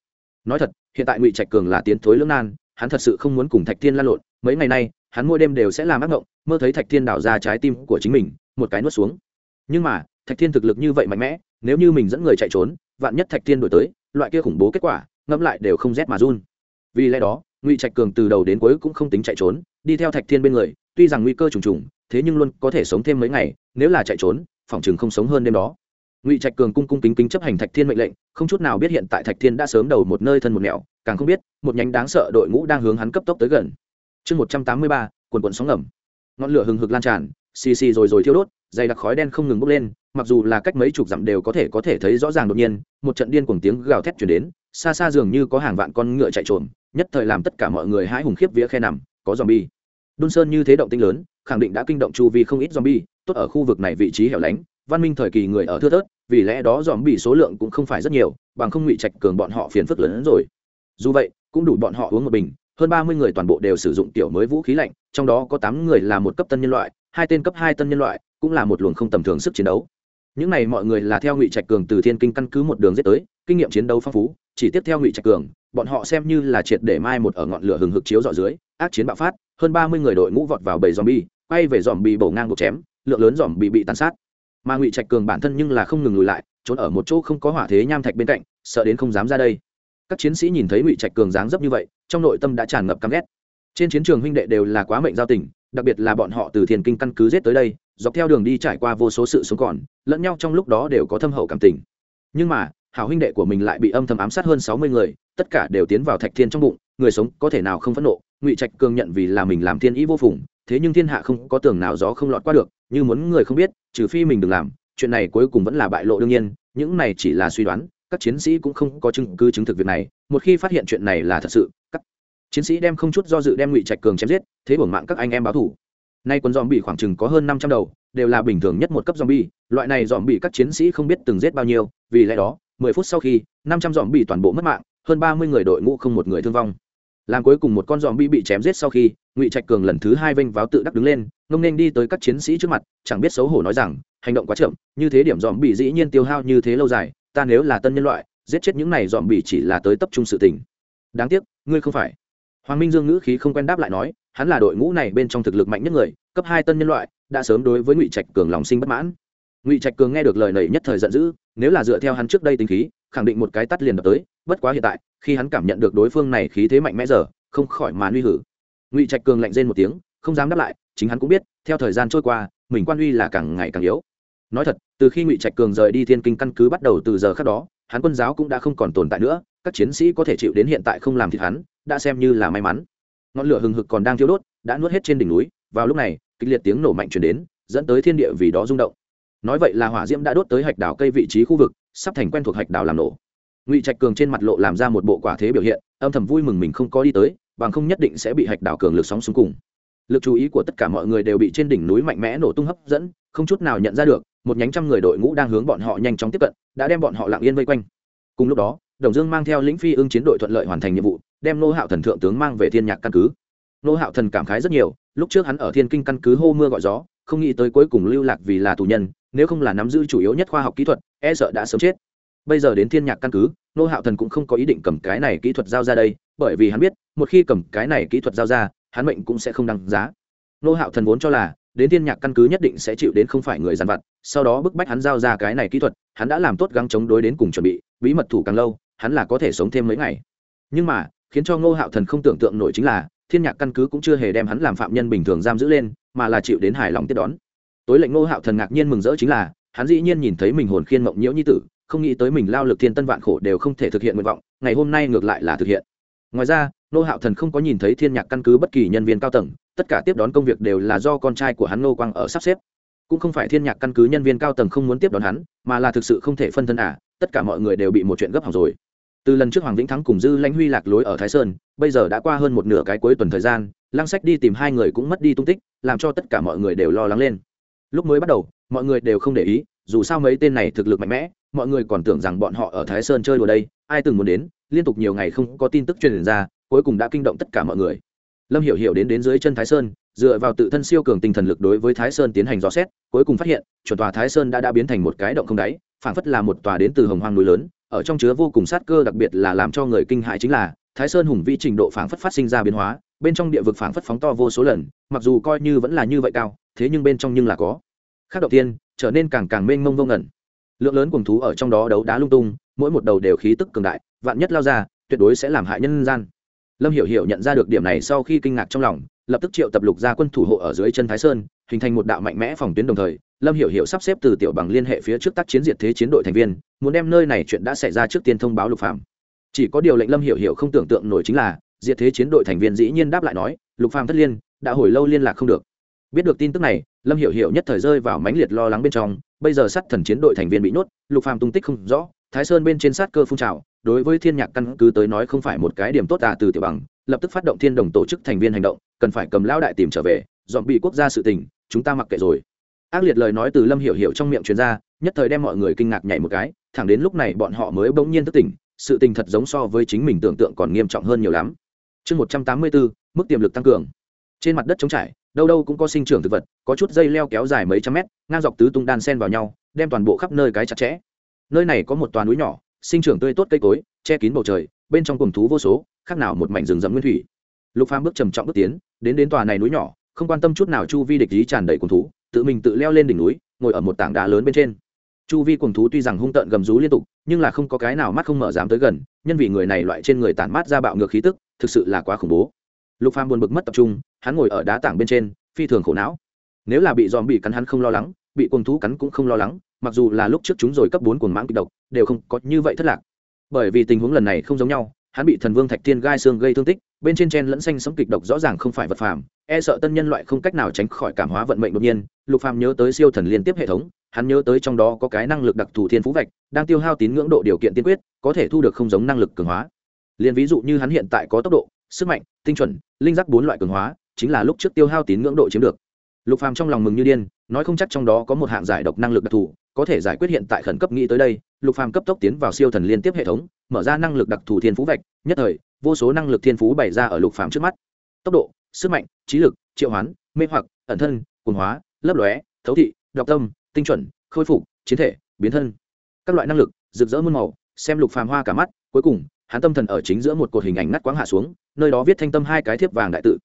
Nói thật, hiện tại ngụy trạch cường là tiến thối lưỡng nan, hắn thật sự không muốn cùng thạch thiên lan lộn. Mấy ngày nay, hắn mỗi đêm đều sẽ làm ác mộng, mơ thấy thạch thiên đảo ra trái tim của chính mình, một cái nuốt xuống. Nhưng mà, thạch thiên thực lực như vậy mạnh mẽ, nếu như mình dẫn người chạy trốn, vạn nhất thạch thiên đổi tới, loại kia khủng bố kết quả, ngẫm lại đều không rét mà run. Vì lẽ đó, ngụy trạch cường từ đầu đến cuối cũng không tính chạy trốn, đi theo thạch thiên bên người, tuy rằng nguy cơ trùng trùng thế nhưng luôn có thể sống thêm mấy ngày, nếu là chạy trốn, phòng chừng không sống hơn đêm đó. Ngụy trạch cường cung cung kính kính chấp hành thạch thiên mệnh lệnh, không chút nào biết hiện tại thạch thiên đã sớm đầu một nơi thân một nẻo, càng không biết, một nhánh đáng sợ đội ngũ đang hướng hắn cấp tốc tới gần. Chương một trăm tám mươi ba quần quần sóng ngầm. Ngọn lửa hừng hực lan tràn, xì xì rồi rồi thiêu đốt, dày đặc khói đen không ngừng bốc lên, mặc dù là cách mấy chục dặm đều có thể có thể thấy rõ ràng đột nhiên, một trận điên cuồng tiếng gào thét chuyển đến, xa xa dường như có hàng vạn con ngựa chạy trộm nhất thời làm tất cả mọi người hãi hùng khiếp vía khe nằm, có zombie. Đôn sơn như thế động tinh lớn khẳng định đã kinh động chu vi không ít zombie, tốt ở khu vực này vị trí hẻo lánh, văn minh thời kỳ người ở thưa thớt, vì lẽ đó zombie số lượng cũng không phải rất nhiều, bằng không ngụy trạch cường bọn họ phiền phức lớn hơn rồi. Dù vậy, cũng đủ bọn họ uống một bình, hơn ba mươi người toàn bộ đều sử dụng tiểu mới vũ khí lạnh, trong đó có tám người là một cấp tân nhân loại, hai tên cấp hai tân nhân loại cũng là một luồng không tầm thường sức chiến đấu. Những này mọi người là theo ngụy trạch cường từ thiên kinh căn cứ một đường giết tới, kinh nghiệm chiến đấu phong phú, chỉ tiếp theo ngụy trạch cường, bọn họ xem như là triệt để mai một ở ngọn lửa hừng hực chiếu dọ dưới, ác chiến bạo phát, hơn ba mươi người đội ngũ vọt vào bầy zombie quay về dòm bị bổ ngang buộc chém, lượng lớn dòm bị bị tàn sát. Mà ngụy trạch cường bản thân nhưng là không ngừng lùi lại, trốn ở một chỗ không có hỏa thế nham thạch bên cạnh, sợ đến không dám ra đây. Các chiến sĩ nhìn thấy ngụy trạch cường dáng dấp như vậy, trong nội tâm đã tràn ngập căm ghét. Trên chiến trường huynh đệ đều là quá mệnh giao tình, đặc biệt là bọn họ từ thiền kinh căn cứ giết tới đây, dọc theo đường đi trải qua vô số sự sống còn, lẫn nhau trong lúc đó đều có thâm hậu cảm tình. Nhưng mà, hảo huynh đệ của mình lại bị âm thầm ám sát hơn sáu mươi người, tất cả đều tiến vào thạch thiên trong bụng, người sống có thể nào không phẫn nộ? Ngụy trạch cường nhận vì là mình làm thiên ý vô phùng thế nhưng thiên hạ không có tường nào gió không lọt qua được, như muốn người không biết, trừ phi mình đừng làm, chuyện này cuối cùng vẫn là bại lộ đương nhiên, những này chỉ là suy đoán, các chiến sĩ cũng không có chứng cứ chứng thực việc này, một khi phát hiện chuyện này là thật sự, các chiến sĩ đem không chút do dự đem ngụy trạch cường chém giết, thế bổn mạng các anh em báo thủ. Nay quân dòm bị khoảng chừng có hơn năm trăm đầu, đều là bình thường nhất một cấp dòm bi loại này dòm bị các chiến sĩ không biết từng giết bao nhiêu, vì lẽ đó, mười phút sau khi, năm trăm dòm bị toàn bộ mất mạng, hơn ba mươi người đội ngũ không một người thương vong. Làm cuối cùng một con dòm bi bị chém giết sau khi ngụy trạch cường lần thứ hai vênh váo tự đắc đứng lên ngông nên đi tới các chiến sĩ trước mặt chẳng biết xấu hổ nói rằng hành động quá chậm như thế điểm dòm bị dĩ nhiên tiêu hao như thế lâu dài ta nếu là tân nhân loại giết chết những này dòm bị chỉ là tới tập trung sự tình đáng tiếc ngươi không phải hoàng minh dương ngữ khí không quen đáp lại nói hắn là đội ngũ này bên trong thực lực mạnh nhất người cấp hai tân nhân loại đã sớm đối với ngụy trạch cường lòng sinh bất mãn ngụy trạch cường nghe được lời này nhất thời giận dữ nếu là dựa theo hắn trước đây tính khí khẳng định một cái tắt liền đập tới bất quá hiện tại khi hắn cảm nhận được đối phương này khí thế mạnh mẽ giờ không khỏi mà nguy hử ngụy trạch cường lạnh rên một tiếng, không dám đáp lại, chính hắn cũng biết, theo thời gian trôi qua, mình quan uy là càng ngày càng yếu. Nói thật, từ khi ngụy trạch cường rời đi thiên kinh căn cứ bắt đầu từ giờ khác đó, hắn quân giáo cũng đã không còn tồn tại nữa, các chiến sĩ có thể chịu đến hiện tại không làm thịt hắn, đã xem như là may mắn. Ngọn lửa hừng hực còn đang thiêu đốt, đã nuốt hết trên đỉnh núi, vào lúc này, kịch liệt tiếng nổ mạnh chuyển đến, dẫn tới thiên địa vì đó rung động. Nói vậy là hỏa diễm đã đốt tới hạch đảo cây vị trí khu vực, sắp thành quen thuộc hạch đảo làm nổ. Ngụy trạch cường trên mặt lộ làm ra một bộ quả thế biểu hiện, âm thầm vui mừng mình không có đi tới bằng không nhất định sẽ bị hạch đảo cường lực sóng xuống cùng. Lực chú ý của tất cả mọi người đều bị trên đỉnh núi mạnh mẽ nổ tung hấp dẫn, không chút nào nhận ra được, một nhánh trăm người đội ngũ đang hướng bọn họ nhanh chóng tiếp cận, đã đem bọn họ lặng yên vây quanh. Cùng lúc đó, đồng dương mang theo lĩnh phi ưng chiến đội thuận lợi hoàn thành nhiệm vụ, đem nô hạo thần thượng tướng mang về thiên nhạc căn cứ. Nô hạo thần cảm khái rất nhiều, lúc trước hắn ở thiên kinh căn cứ hô mưa gọi gió, không nghĩ tới cuối cùng lưu lạc vì là tù nhân, nếu không là nắm giữ chủ yếu nhất khoa học kỹ thuật e sợ đã sớm chết. Bây giờ đến thiên nhạc căn cứ nô hạo thần cũng không có ý định cầm cái này kỹ thuật giao ra đây, bởi vì hắn biết, một khi cầm cái này kỹ thuật giao ra, hắn mệnh cũng sẽ không đăng giá. Nô hạo thần vốn cho là, đến thiên nhạc căn cứ nhất định sẽ chịu đến không phải người dàn vặt, sau đó bức bách hắn giao ra cái này kỹ thuật, hắn đã làm tốt gắng chống đối đến cùng chuẩn bị, bí mật thủ càng lâu, hắn là có thể sống thêm mấy ngày. Nhưng mà, khiến cho ngô hạo thần không tưởng tượng nổi chính là, thiên nhạc căn cứ cũng chưa hề đem hắn làm phạm nhân bình thường giam giữ lên, mà là chịu đến hài lòng tiếp đón. Tối lệnh ngô hạo thần ngạc nhiên mừng rỡ chính là, hắn dĩ nhiên nhìn thấy mình hồn khiên mộng nhiễu nhi tử không nghĩ tới mình lao lực thiên tân vạn khổ đều không thể thực hiện nguyện vọng, ngày hôm nay ngược lại là thực hiện. Ngoài ra, nô hạo thần không có nhìn thấy thiên nhạc căn cứ bất kỳ nhân viên cao tầng, tất cả tiếp đón công việc đều là do con trai của hắn nô quang ở sắp xếp. Cũng không phải thiên nhạc căn cứ nhân viên cao tầng không muốn tiếp đón hắn, mà là thực sự không thể phân thân à tất cả mọi người đều bị một chuyện gấp hỏng rồi. Từ lần trước hoàng vĩnh thắng cùng dư lãnh huy lạc lối ở thái sơn, bây giờ đã qua hơn một nửa cái cuối tuần thời gian, lăng sách đi tìm hai người cũng mất đi tung tích, làm cho tất cả mọi người đều lo lắng lên. Lúc mới bắt đầu, mọi người đều không để ý, dù sao mấy tên này thực lực mạnh mẽ mọi người còn tưởng rằng bọn họ ở thái sơn chơi đùa đây, ai từng muốn đến, liên tục nhiều ngày không có tin tức truyền ra, cuối cùng đã kinh động tất cả mọi người. Lâm hiểu hiểu đến đến dưới chân thái sơn, dựa vào tự thân siêu cường tinh thần lực đối với thái sơn tiến hành dò xét, cuối cùng phát hiện, chuẩn tòa thái sơn đã đã biến thành một cái động không đáy, phảng phất là một tòa đến từ hồng hoang núi lớn, ở trong chứa vô cùng sát cơ đặc biệt là làm cho người kinh hại chính là, thái sơn hùng vĩ trình độ phảng phất phát sinh ra biến hóa, bên trong địa vực phảng phất phóng to vô số lần, mặc dù coi như vẫn là như vậy cao, thế nhưng bên trong nhưng là có. Khác đầu tiên, trở nên càng càng mênh mông vô ngẩn lượng lớn cuồng thú ở trong đó đấu đá lung tung, mỗi một đầu đều khí tức cường đại, vạn nhất lao ra, tuyệt đối sẽ làm hại nhân gian. Lâm hiểu hiểu nhận ra được điểm này sau khi kinh ngạc trong lòng, lập tức triệu tập lục ra quân thủ hộ ở dưới chân thái sơn, hình thành một đạo mạnh mẽ phòng tuyến đồng thời, lâm hiểu hiểu sắp xếp từ tiểu bằng liên hệ phía trước tác chiến diệt thế chiến đội thành viên, muốn đem nơi này chuyện đã xảy ra trước tiên thông báo lục phạm chỉ có điều lệnh lâm hiểu hiểu không tưởng tượng nổi chính là, diệt thế chiến đội thành viên dĩ nhiên đáp lại nói, lục phạm thất liên, đã hồi lâu liên lạc không được biết được tin tức này, lâm hiểu hiểu nhất thời rơi vào mãnh liệt lo lắng bên trong, bây giờ sát thần chiến đội thành viên bị nhốt, lục phàm tung tích không rõ, thái sơn bên trên sát cơ phun trào, đối với thiên nhạc căn cứ tới nói không phải một cái điểm tốt à từ tiểu bằng, lập tức phát động thiên đồng tổ chức thành viên hành động, cần phải cầm lão đại tìm trở về, dọn bị quốc gia sự tình, chúng ta mặc kệ rồi. Ác liệt lời nói từ lâm hiểu hiểu trong miệng truyền ra, nhất thời đem mọi người kinh ngạc nhảy một cái, thẳng đến lúc này bọn họ mới bỗng nhiên thức tỉnh, sự tình thật giống so với chính mình tưởng tượng còn nghiêm trọng hơn nhiều lắm. Chương một trăm tám mươi bốn, mức tiềm lực tăng cường. Trên mặt đất trống trải đâu đâu cũng có sinh trưởng thực vật, có chút dây leo kéo dài mấy trăm mét, ngang dọc tứ tung đan sen vào nhau, đem toàn bộ khắp nơi cái chặt chẽ. Nơi này có một toàn núi nhỏ, sinh trưởng tươi tốt cây cối, che kín bầu trời, bên trong cùng thú vô số, khác nào một mảnh rừng rậm nguyên thủy. Lục phàm bước trầm trọng bước tiến, đến đến tòa này núi nhỏ, không quan tâm chút nào chu vi địch ý tràn đầy cùng thú, tự mình tự leo lên đỉnh núi, ngồi ở một tảng đá lớn bên trên. Chu vi cùng thú tuy rằng hung tợn gầm rú liên tục, nhưng là không có cái nào mắt không mở dám tới gần, nhân vì người này loại trên người tản mát ra bạo ngược khí tức, thực sự là quá khủng bố lục phàm buồn bực mất tập trung, hắn ngồi ở đá tảng bên trên, phi thường khổ não. Nếu là bị dòm bị cắn hắn không lo lắng, bị cuồng thú cắn cũng không lo lắng, mặc dù là lúc trước chúng rồi cấp bốn cuồng mãng kịch độc, đều không có như vậy thất lạc. Bởi vì tình huống lần này không giống nhau, hắn bị thần vương thạch thiên gai xương gây thương tích, bên trên chen lẫn xanh sống kịch độc rõ ràng không phải vật phàm e sợ tân nhân loại không cách nào tránh khỏi cảm hóa vận mệnh đột nhiên, lục phàm nhớ tới siêu thần liên tiếp hệ thống, hắn nhớ tới trong đó có cái năng lực đặc thù thiên phú vạch, đang tiêu hao tín ngưỡng độ điều kiện tiên quyết, có thể thu được không giống năng lực cường hóa. Liền ví dụ như hắn hiện tại có tốc độ sức mạnh, tinh chuẩn, linh giác bốn loại cường hóa, chính là lúc trước tiêu hao tín ngưỡng độ chiếm được. Lục phàm trong lòng mừng như điên, nói không chắc trong đó có một hạng giải độc năng lực đặc thù, có thể giải quyết hiện tại khẩn cấp nghĩ tới đây, lục phàm cấp tốc tiến vào siêu thần liên tiếp hệ thống, mở ra năng lực đặc thù thiên phú vạch, nhất thời, vô số năng lực thiên phú bày ra ở lục phàm trước mắt. Tốc độ, sức mạnh, trí lực, triệu hoán, mê hoặc, ẩn thân quần hóa, lấp lóe, thấu thị, đọc tâm, tinh chuẩn, khôi phục, chiến thể, biến thân. Các loại năng lực, rực rỡ muôn màu, xem lục phàm hoa cả mắt, cuối cùng hắn tâm thần ở chính giữa một cột hình ảnh ngắt quáng hạ xuống, nơi đó viết thanh tâm hai cái thiếp vàng đại tự.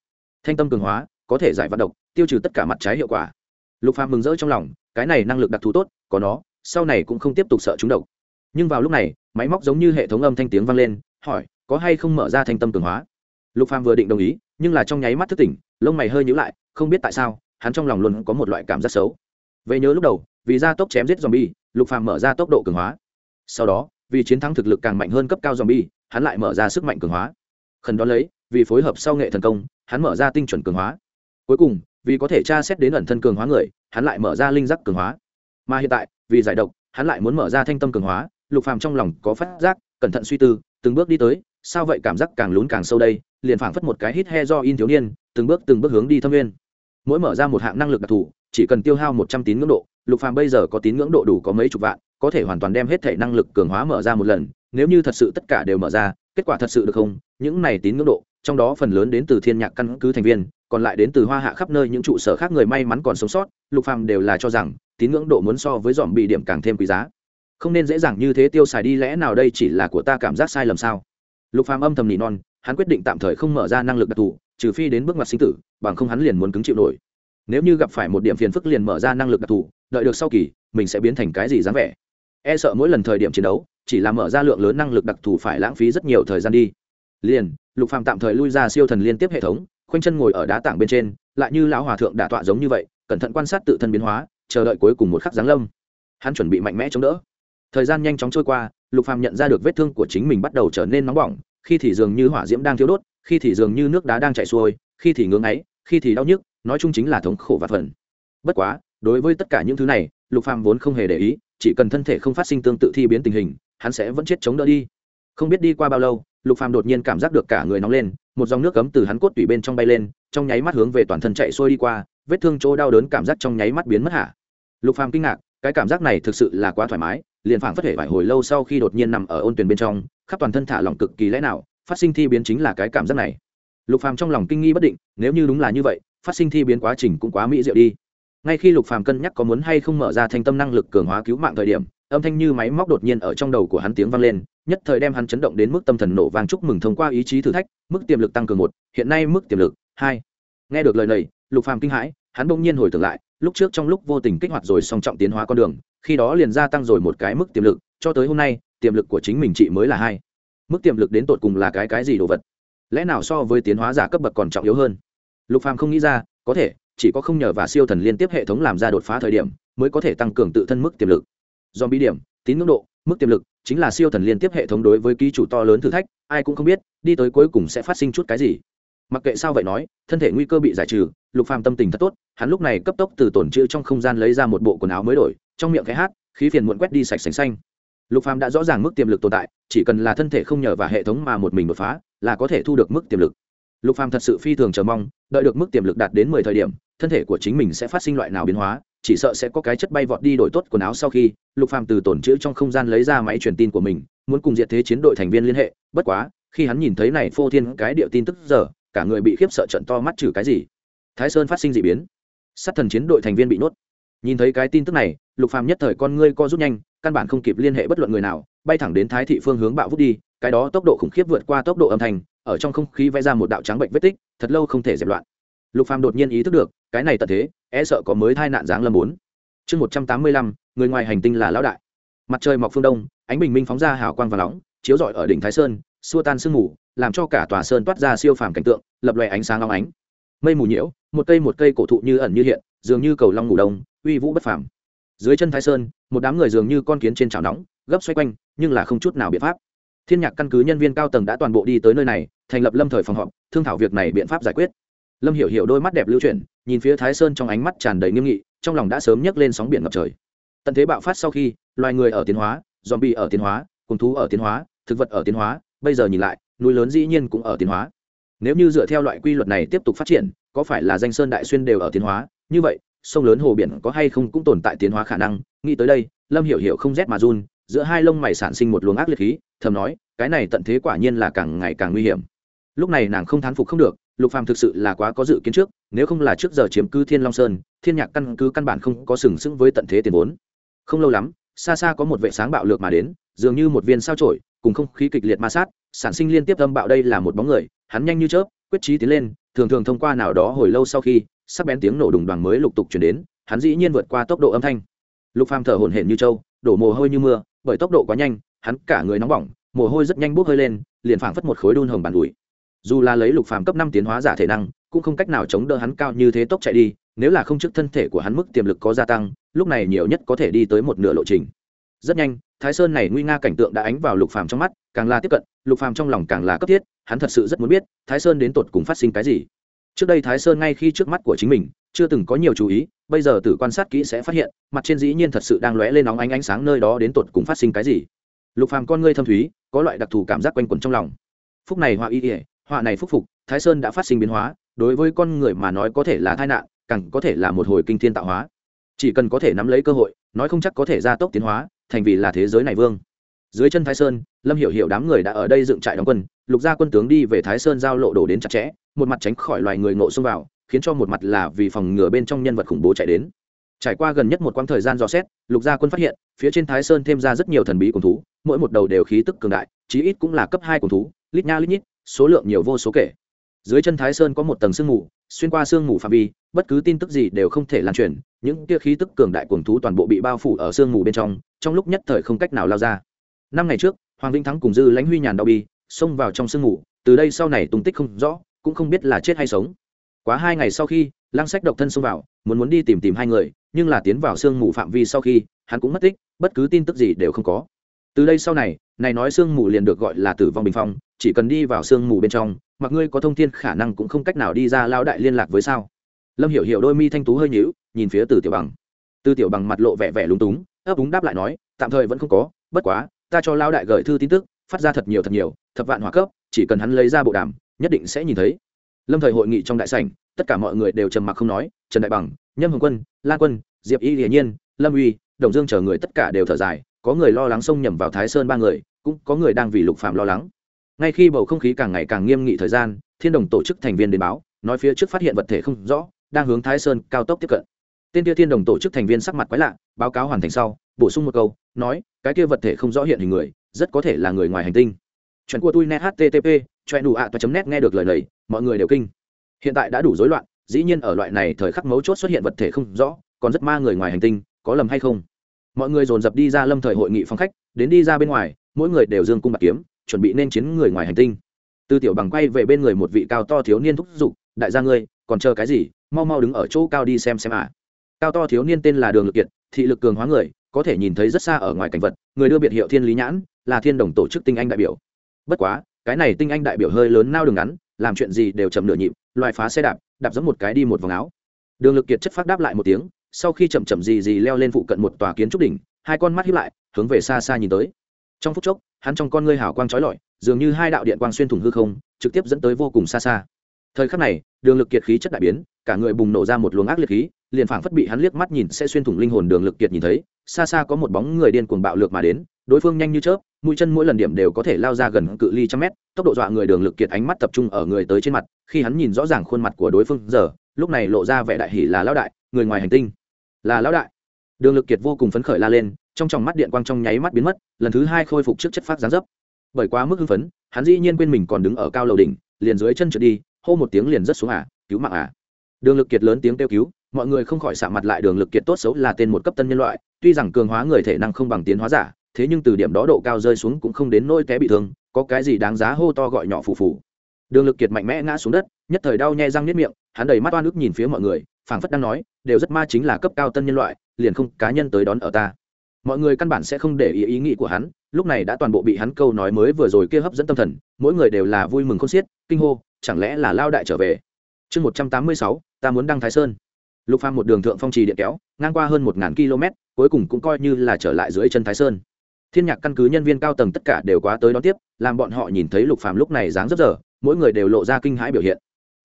Thanh tâm cường hóa, có thể giải vận độc, tiêu trừ tất cả mặt trái hiệu quả. Lục phàm mừng rỡ trong lòng, cái này năng lực đặc thù tốt, có nó, sau này cũng không tiếp tục sợ chúng độc. Nhưng vào lúc này, máy móc giống như hệ thống âm thanh tiếng vang lên, hỏi, có hay không mở ra thanh tâm cường hóa? Lục phàm vừa định đồng ý, nhưng là trong nháy mắt thức tỉnh, lông mày hơi nhíu lại, không biết tại sao, hắn trong lòng luôn có một loại cảm giác xấu. Về nhớ lúc đầu, vì ra tốc chém giết zombie, lục phàm mở ra tốc độ cường hóa. Sau đó vì chiến thắng thực lực càng mạnh hơn cấp cao zombie, hắn lại mở ra sức mạnh cường hóa. Khẩn đó lấy, vì phối hợp sau nghệ thần công, hắn mở ra tinh chuẩn cường hóa. Cuối cùng, vì có thể tra xét đến ẩn thân cường hóa người, hắn lại mở ra linh giác cường hóa. Mà hiện tại, vì giải độc, hắn lại muốn mở ra thanh tâm cường hóa. Lục phàm trong lòng có phát giác, cẩn thận suy tư, từng bước đi tới, sao vậy cảm giác càng lún càng sâu đây, liền phảng phất một cái hít he do in thiếu niên, từng bước từng bước hướng đi thâm nguyên. Mỗi mở ra một hạng năng lực đặc thù, chỉ cần tiêu hao một trăm tín ngưỡng độ, lục phàm bây giờ có tín ngưỡng độ đủ có mấy chục vạn có thể hoàn toàn đem hết thể năng lực cường hóa mở ra một lần, nếu như thật sự tất cả đều mở ra, kết quả thật sự được không? Những này tín ngưỡng độ, trong đó phần lớn đến từ thiên nhạc căn cứ thành viên, còn lại đến từ hoa hạ khắp nơi những trụ sở khác người may mắn còn sống sót, lục phàm đều là cho rằng, tín ngưỡng độ muốn so với dòm bị điểm càng thêm quý giá. Không nên dễ dàng như thế tiêu xài đi, lẽ nào đây chỉ là của ta cảm giác sai lầm sao? Lục phàm âm thầm nỉ non, hắn quyết định tạm thời không mở ra năng lực đặc thù, trừ phi đến bước ngoặt sinh tử, bằng không hắn liền muốn cứng chịu nổi. Nếu như gặp phải một điểm phiền phức liền mở ra năng lực đặc thù, đợi được sau kỳ, mình sẽ biến thành cái gì dáng vẻ? E sợ mỗi lần thời điểm chiến đấu, chỉ là mở ra lượng lớn năng lực đặc thù phải lãng phí rất nhiều thời gian đi. Liền, lục phàm tạm thời lui ra siêu thần liên tiếp hệ thống, khoanh chân ngồi ở đá tảng bên trên, lại như lão hòa thượng đả tọa giống như vậy, cẩn thận quan sát tự thân biến hóa, chờ đợi cuối cùng một khắc giáng lâm. Hắn chuẩn bị mạnh mẽ chống đỡ. Thời gian nhanh chóng trôi qua, lục phàm nhận ra được vết thương của chính mình bắt đầu trở nên nóng bỏng, khi thì dường như hỏa diễm đang thiêu đốt, khi thì dường như nước đá đang chảy xuôi, khi thì ngưỡng ấy khi thì đau nhức, nói chung chính là thống khổ và phần bất quá, đối với tất cả những thứ này, lục phàm vốn không hề để ý chỉ cần thân thể không phát sinh tương tự thi biến tình hình, hắn sẽ vẫn chết chống đỡ đi. Không biết đi qua bao lâu, lục phàm đột nhiên cảm giác được cả người nóng lên, một dòng nước cấm từ hắn cốt tủy bên trong bay lên, trong nháy mắt hướng về toàn thân chạy xuôi đi qua, vết thương chỗ đau đớn cảm giác trong nháy mắt biến mất hả? Lục phàm kinh ngạc, cái cảm giác này thực sự là quá thoải mái, liền phảng phất thể vài hồi lâu sau khi đột nhiên nằm ở ôn tuyền bên trong, khắp toàn thân thả lỏng cực kỳ lẽ nào, phát sinh thi biến chính là cái cảm giác này. Lục phàm trong lòng kinh nghi bất định, nếu như đúng là như vậy, phát sinh thi biến quá trình cũng quá mỹ diệu đi ngay khi lục phàm cân nhắc có muốn hay không mở ra thanh tâm năng lực cường hóa cứu mạng thời điểm, âm thanh như máy móc đột nhiên ở trong đầu của hắn tiếng vang lên, nhất thời đem hắn chấn động đến mức tâm thần nổ vang chúc mừng thông qua ý chí thử thách, mức tiềm lực tăng cường một, hiện nay mức tiềm lực hai. Nghe được lời này, lục phàm kinh hãi, hắn bỗng nhiên hồi tưởng lại, lúc trước trong lúc vô tình kích hoạt rồi song trọng tiến hóa con đường, khi đó liền gia tăng rồi một cái mức tiềm lực, cho tới hôm nay, tiềm lực của chính mình chị mới là hai. Mức tiềm lực đến tột cùng là cái cái gì đồ vật? Lẽ nào so với tiến hóa giả cấp bậc còn trọng yếu hơn? Lục phàm không nghĩ ra, có thể chỉ có không nhờ và siêu thần liên tiếp hệ thống làm ra đột phá thời điểm mới có thể tăng cường tự thân mức tiềm lực. Do bí điểm, tín ngưỡng độ, mức tiềm lực chính là siêu thần liên tiếp hệ thống đối với ký chủ to lớn thử thách, ai cũng không biết, đi tới cuối cùng sẽ phát sinh chút cái gì. Mặc kệ sao vậy nói, thân thể nguy cơ bị giải trừ, lục phàm tâm tình thật tốt, hắn lúc này cấp tốc từ tổn trữ trong không gian lấy ra một bộ quần áo mới đổi, trong miệng cái hát, khí phiền muộn quét đi sạch sành xanh. Lục phàm đã rõ ràng mức tiềm lực tồn tại, chỉ cần là thân thể không nhờ và hệ thống mà một mình đột phá, là có thể thu được mức tiềm lực lục phàm thật sự phi thường chờ mong, đợi được mức tiềm lực đạt đến mười thời điểm, thân thể của chính mình sẽ phát sinh loại nào biến hóa, chỉ sợ sẽ có cái chất bay vọt đi đổi tốt quần áo sau khi, lục phàm từ tổn trữ trong không gian lấy ra máy truyền tin của mình, muốn cùng diệt thế chiến đội thành viên liên hệ, bất quá, khi hắn nhìn thấy này phô thiên cái điệu tin tức giờ, cả người bị khiếp sợ trận to mắt trừ cái gì. Thái sơn phát sinh dị biến. Sát thần chiến đội thành viên bị nuốt. Nhìn thấy cái tin tức này, lục phàm nhất thời con ngươi co rút nhanh, căn bản không kịp liên hệ bất luận người nào, bay thẳng đến thái thị phương hướng bạo vút đi, cái đó tốc độ khủng khiếp vượt qua tốc độ âm thanh ở trong không khí vẽ ra một đạo trắng bệnh vết tích, thật lâu không thể dẹp loạn. Lục phàm đột nhiên ý thức được, cái này tận thế e sợ có mới tai nạn dáng lâm bốn. Chương một trăm tám mươi lăm, người ngoài hành tinh là lão đại. Mặt trời mọc phương đông, ánh bình minh phóng ra hào quang và nóng, chiếu rọi ở đỉnh thái sơn, xua tan sương mù, làm cho cả tòa sơn toát ra siêu phàm cảnh tượng, lập loè ánh sáng long ánh. Mây mù nhiễu, một cây một cây cổ thụ như ẩn như hiện, dường như cầu long ngủ đông, uy vũ bất phàm. Dưới chân thái sơn, một đám người dường như con kiến trên chảo nóng, gấp xoay quanh, nhưng là không chút nào biện pháp thiên nhạc căn cứ nhân viên cao tầng đã toàn bộ đi tới nơi này, thành lập lâm thời phòng họp, thương thảo việc này biện pháp giải quyết. Lâm hiểu hiểu đôi mắt đẹp lưu chuyển, nhìn phía thái sơn trong ánh mắt tràn đầy nghiêm nghị, trong lòng đã sớm nhấc lên sóng biển ngập trời. Tận thế bạo phát sau khi, loài người ở tiến hóa, zombie ở tiến hóa, cùng thú ở tiến hóa, thực vật ở tiến hóa, bây giờ nhìn lại, núi lớn dĩ nhiên cũng ở tiến hóa. Nếu như dựa theo loại quy luật này tiếp tục phát triển, có phải là danh sơn đại xuyên đều ở tiến hóa? Như vậy, sông lớn hồ biển có hay không cũng tồn tại tiến hóa khả năng? Nghĩ tới đây, lâm hiểu hiểu không rét mà run, giữa hai lông mày sản sinh một luồng ác liệt khí thầm nói, cái này tận thế quả nhiên là càng ngày càng nguy hiểm. Lúc này nàng không thán phục không được, lục phàm thực sự là quá có dự kiến trước, nếu không là trước giờ chiếm cứ thiên long sơn, thiên nhạc căn cứ căn bản không có sừng sững với tận thế tiền vốn. Không lâu lắm, xa xa có một vệ sáng bạo lược mà đến, dường như một viên sao trổi, cùng không khí kịch liệt ma sát, sản sinh liên tiếp âm bạo đây là một bóng người, hắn nhanh như chớp, quyết trí tiến lên, thường thường thông qua nào đó hồi lâu sau khi, sắc bén tiếng nổ đùng đoàn mới lục tục chuyển đến, hắn dĩ nhiên vượt qua tốc độ âm thanh. Lục phàm thở hổn hển như trâu, đổ mồ hôi như mưa, bởi tốc độ quá nhanh hắn cả người nóng bỏng, mồ hôi rất nhanh bốc hơi lên, liền phảng phất một khối đun hồng bàn đùi dù là lấy lục phàm cấp năm tiến hóa giả thể năng, cũng không cách nào chống đỡ hắn cao như thế tốc chạy đi, nếu là không trước thân thể của hắn mức tiềm lực có gia tăng, lúc này nhiều nhất có thể đi tới một nửa lộ trình. Rất nhanh, thái sơn này nguy nga cảnh tượng đã ánh vào lục phàm trong mắt, càng là tiếp cận, lục phàm trong lòng càng là cấp thiết, hắn thật sự rất muốn biết, thái sơn đến tột cùng phát sinh cái gì. Trước đây thái sơn ngay khi trước mắt của chính mình, chưa từng có nhiều chú ý, bây giờ từ quan sát kỹ sẽ phát hiện, mặt trên dĩ nhiên thật sự đang lóe lên nóng ánh ánh sáng nơi đó đến tột cùng phát sinh cái gì lục phàm con ngươi thâm thúy, có loại đặc thù cảm giác quanh quẩn trong lòng. Phúc này họa y ỉa họa này phúc phục, thái sơn đã phát sinh biến hóa, đối với con người mà nói có thể là tai nạn, càng có thể là một hồi kinh thiên tạo hóa. Chỉ cần có thể nắm lấy cơ hội, nói không chắc có thể gia tốc tiến hóa, thành vì là thế giới này vương. Dưới chân thái sơn, lâm hiểu hiểu đám người đã ở đây dựng trại đóng quân, lục gia quân tướng đi về thái sơn giao lộ đổ đến chặt chẽ, một mặt tránh khỏi loài người ngộ xông vào, khiến cho một mặt là vì phòng ngừa bên trong nhân vật khủng bố chạy đến. Trải qua gần nhất một quãng thời gian dò xét, lục gia quân phát hiện, phía trên thái sơn thêm ra rất nhiều thần bí cùng thú mỗi một đầu đều khí tức cường đại, chí ít cũng là cấp hai cùng thú, lít nha lít nhít, số lượng nhiều vô số kể. Dưới chân thái sơn có một tầng sương mù, xuyên qua sương mù phạm vi, bất cứ tin tức gì đều không thể lan truyền, những tia khí tức cường đại cuồng thú toàn bộ bị bao phủ ở sương mù bên trong trong lúc nhất thời không cách nào lao ra. Năm ngày trước, hoàng vĩnh thắng cùng dư lãnh huy nhàn đau bi, xông vào trong sương mù, từ đây sau này tung tích không rõ, cũng không biết là chết hay sống. Quá hai ngày sau khi, lăng sách độc thân xông vào, muốn muốn đi tìm tìm hai người, nhưng là tiến vào sương mù phạm vi sau khi, hắn cũng mất tích, bất cứ tin tức gì đều không có từ đây sau này này nói sương mù liền được gọi là tử vong bình phong, chỉ cần đi vào sương mù bên trong, mặc ngươi có thông tin khả năng cũng không cách nào đi ra lao đại liên lạc với sao? Lâm hiểu hiểu đôi mi thanh tú hơi nhíu, nhìn phía từ tiểu bằng. Từ tiểu bằng mặt lộ vẻ vẻ lúng túng, ấp úng đáp lại nói, tạm thời vẫn không có, bất quá, ta cho lao đại gửi thư tin tức, phát ra thật nhiều thật nhiều, thập vạn hỏa cấp, chỉ cần hắn lấy ra bộ đàm, nhất định sẽ nhìn thấy. Lâm thời hội nghị trong đại sảnh, tất cả mọi người đều trầm mặc không nói, trần đại bằng, nhâm hồng quân, lan quân, diệp y hiển nhiên, lâm uy, đồng dương chờ người tất cả đều thở dài có người lo lắng xông nhầm vào thái sơn ba người, cũng có người đang vì lục phạm lo lắng. Ngay khi bầu không khí càng ngày càng nghiêm nghị thời gian, thiên đồng tổ chức thành viên đến báo, nói phía trước phát hiện vật thể không rõ, đang hướng thái sơn cao tốc tiếp cận. Tên kia thiên đồng tổ chức thành viên sắc mặt quái lạ, báo cáo hoàn thành sau, bổ sung một câu, nói, cái kia vật thể không rõ hiện hình người, rất có thể là người ngoài hành tinh. Chuyện của tôi net http chuyện đủ ạ toa chấm net nghe được lời này, mọi người đều kinh. Hiện tại đã đủ rối loạn, dĩ nhiên ở loại này thời khắc mấu chốt xuất hiện vật thể không rõ, còn rất ma người ngoài hành tinh, có lầm hay không? Mọi người dồn dập đi ra lâm thời hội nghị phòng khách, đến đi ra bên ngoài, mỗi người đều dương cung bạc kiếm, chuẩn bị nên chiến người ngoài hành tinh. Tư tiểu bằng quay về bên người một vị cao to thiếu niên thúc giục, đại gia ngươi, còn chờ cái gì? Mau mau đứng ở chỗ cao đi xem xem à. cao to thiếu niên tên là đường lực kiệt, thị lực cường hóa người, có thể nhìn thấy rất xa ở ngoài cảnh vật, người đưa biệt hiệu thiên lý nhãn, là thiên đồng tổ chức tinh anh đại biểu. Bất quá, cái này tinh anh đại biểu hơi lớn nao đường ngắn, làm chuyện gì đều chậm nửa nhịp loại phá xe đạp đạp giống một cái đi một vòng áo. Đường lực kiệt chất phát đáp lại một tiếng sau khi chậm chậm gì gì leo lên phụ cận một tòa kiến trúc đỉnh, hai con mắt hiếp lại, hướng về xa xa nhìn tới. Trong phút chốc, hắn trong con ngươi hào quang trói lọi, dường như hai đạo điện quang xuyên thủng hư không, trực tiếp dẫn tới vô cùng xa xa. Thời khắc này, đường lực kiệt khí chất đại biến, cả người bùng nổ ra một luồng ác liệt khí, liền phảng phất bị hắn liếc mắt nhìn sẽ xuyên thủng linh hồn đường lực kiệt nhìn thấy, xa xa có một bóng người điên cuồng bạo lược mà đến, đối phương nhanh như chớp, mũi chân mỗi lần điểm đều có thể lao ra gần cự ly trăm mét, tốc độ dọa người đường lực kiệt ánh mắt tập trung ở người tới trên mặt, khi hắn nhìn rõ ràng khuôn mặt của đối phương giờ, lúc này lộ ra vẻ đại hỉ là lão đại, người ngoài hành tinh là lão đại. Đường lực kiệt vô cùng phấn khởi la lên, trong tròng mắt điện quang trong nháy mắt biến mất, lần thứ hai khôi phục trước chất phát gián dấp. Bởi quá mức hưng phấn, hắn dĩ nhiên quên mình còn đứng ở cao lầu đỉnh, liền dưới chân trượt đi, hô một tiếng liền rất xuống à cứu mạng à. Đường lực kiệt lớn tiếng kêu cứu, mọi người không khỏi xạ mặt lại đường lực kiệt tốt xấu là tên một cấp tân nhân loại, tuy rằng cường hóa người thể năng không bằng tiến hóa giả, thế nhưng từ điểm đó độ cao rơi xuống cũng không đến nỗi té bị thương, có cái gì đáng giá hô to gọi nhỏ phù phù. Đường lực kiệt mạnh mẽ ngã xuống đất, nhất thời đau nhè răng niết miệng, hắn đầy mắt oan ức nhìn phía mọi người, phảng phất đang nói đều rất ma chính là cấp cao tân nhân loại, liền không cá nhân tới đón ở ta. Mọi người căn bản sẽ không để ý ý nghĩ của hắn, lúc này đã toàn bộ bị hắn câu nói mới vừa rồi kia hấp dẫn tâm thần, mỗi người đều là vui mừng khôn xiết, kinh hô, chẳng lẽ là lao đại trở về? Chương một trăm tám mươi sáu, ta muốn đăng thái sơn. Lục phàm một đường thượng phong trì điện kéo, ngang qua hơn một ngàn km, cuối cùng cũng coi như là trở lại dưới chân thái sơn. Thiên nhạc căn cứ nhân viên cao tầng tất cả đều quá tới đón tiếp, làm bọn họ nhìn thấy lục phàm lúc này dáng rất dở mỗi người đều lộ ra kinh hãi biểu hiện.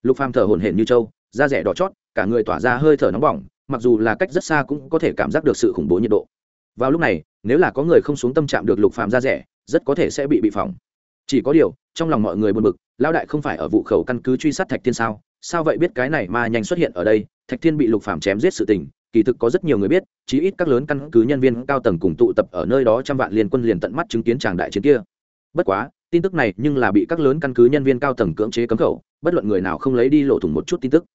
Lục phàm thở hổn hển như trâu, da rẻ đỏ chót cả người tỏa ra hơi thở nóng bỏng, mặc dù là cách rất xa cũng có thể cảm giác được sự khủng bố nhiệt độ. Vào lúc này, nếu là có người không xuống tâm trạng được lục phàm ra rẻ, rất có thể sẽ bị bị phỏng. Chỉ có điều, trong lòng mọi người buồn bực, lão đại không phải ở vụ khẩu căn cứ truy sát thạch thiên sao? Sao vậy biết cái này mà nhanh xuất hiện ở đây, thạch thiên bị lục phàm chém giết sự tình, kỳ thực có rất nhiều người biết, chí ít các lớn căn cứ nhân viên cao tầng cùng tụ tập ở nơi đó trăm vạn liên quân liền tận mắt chứng kiến tràng đại chiến kia. Bất quá, tin tức này nhưng là bị các lớn căn cứ nhân viên cao tầng cưỡng chế cấm khẩu, bất luận người nào không lấy đi lộ thủng một chút tin tức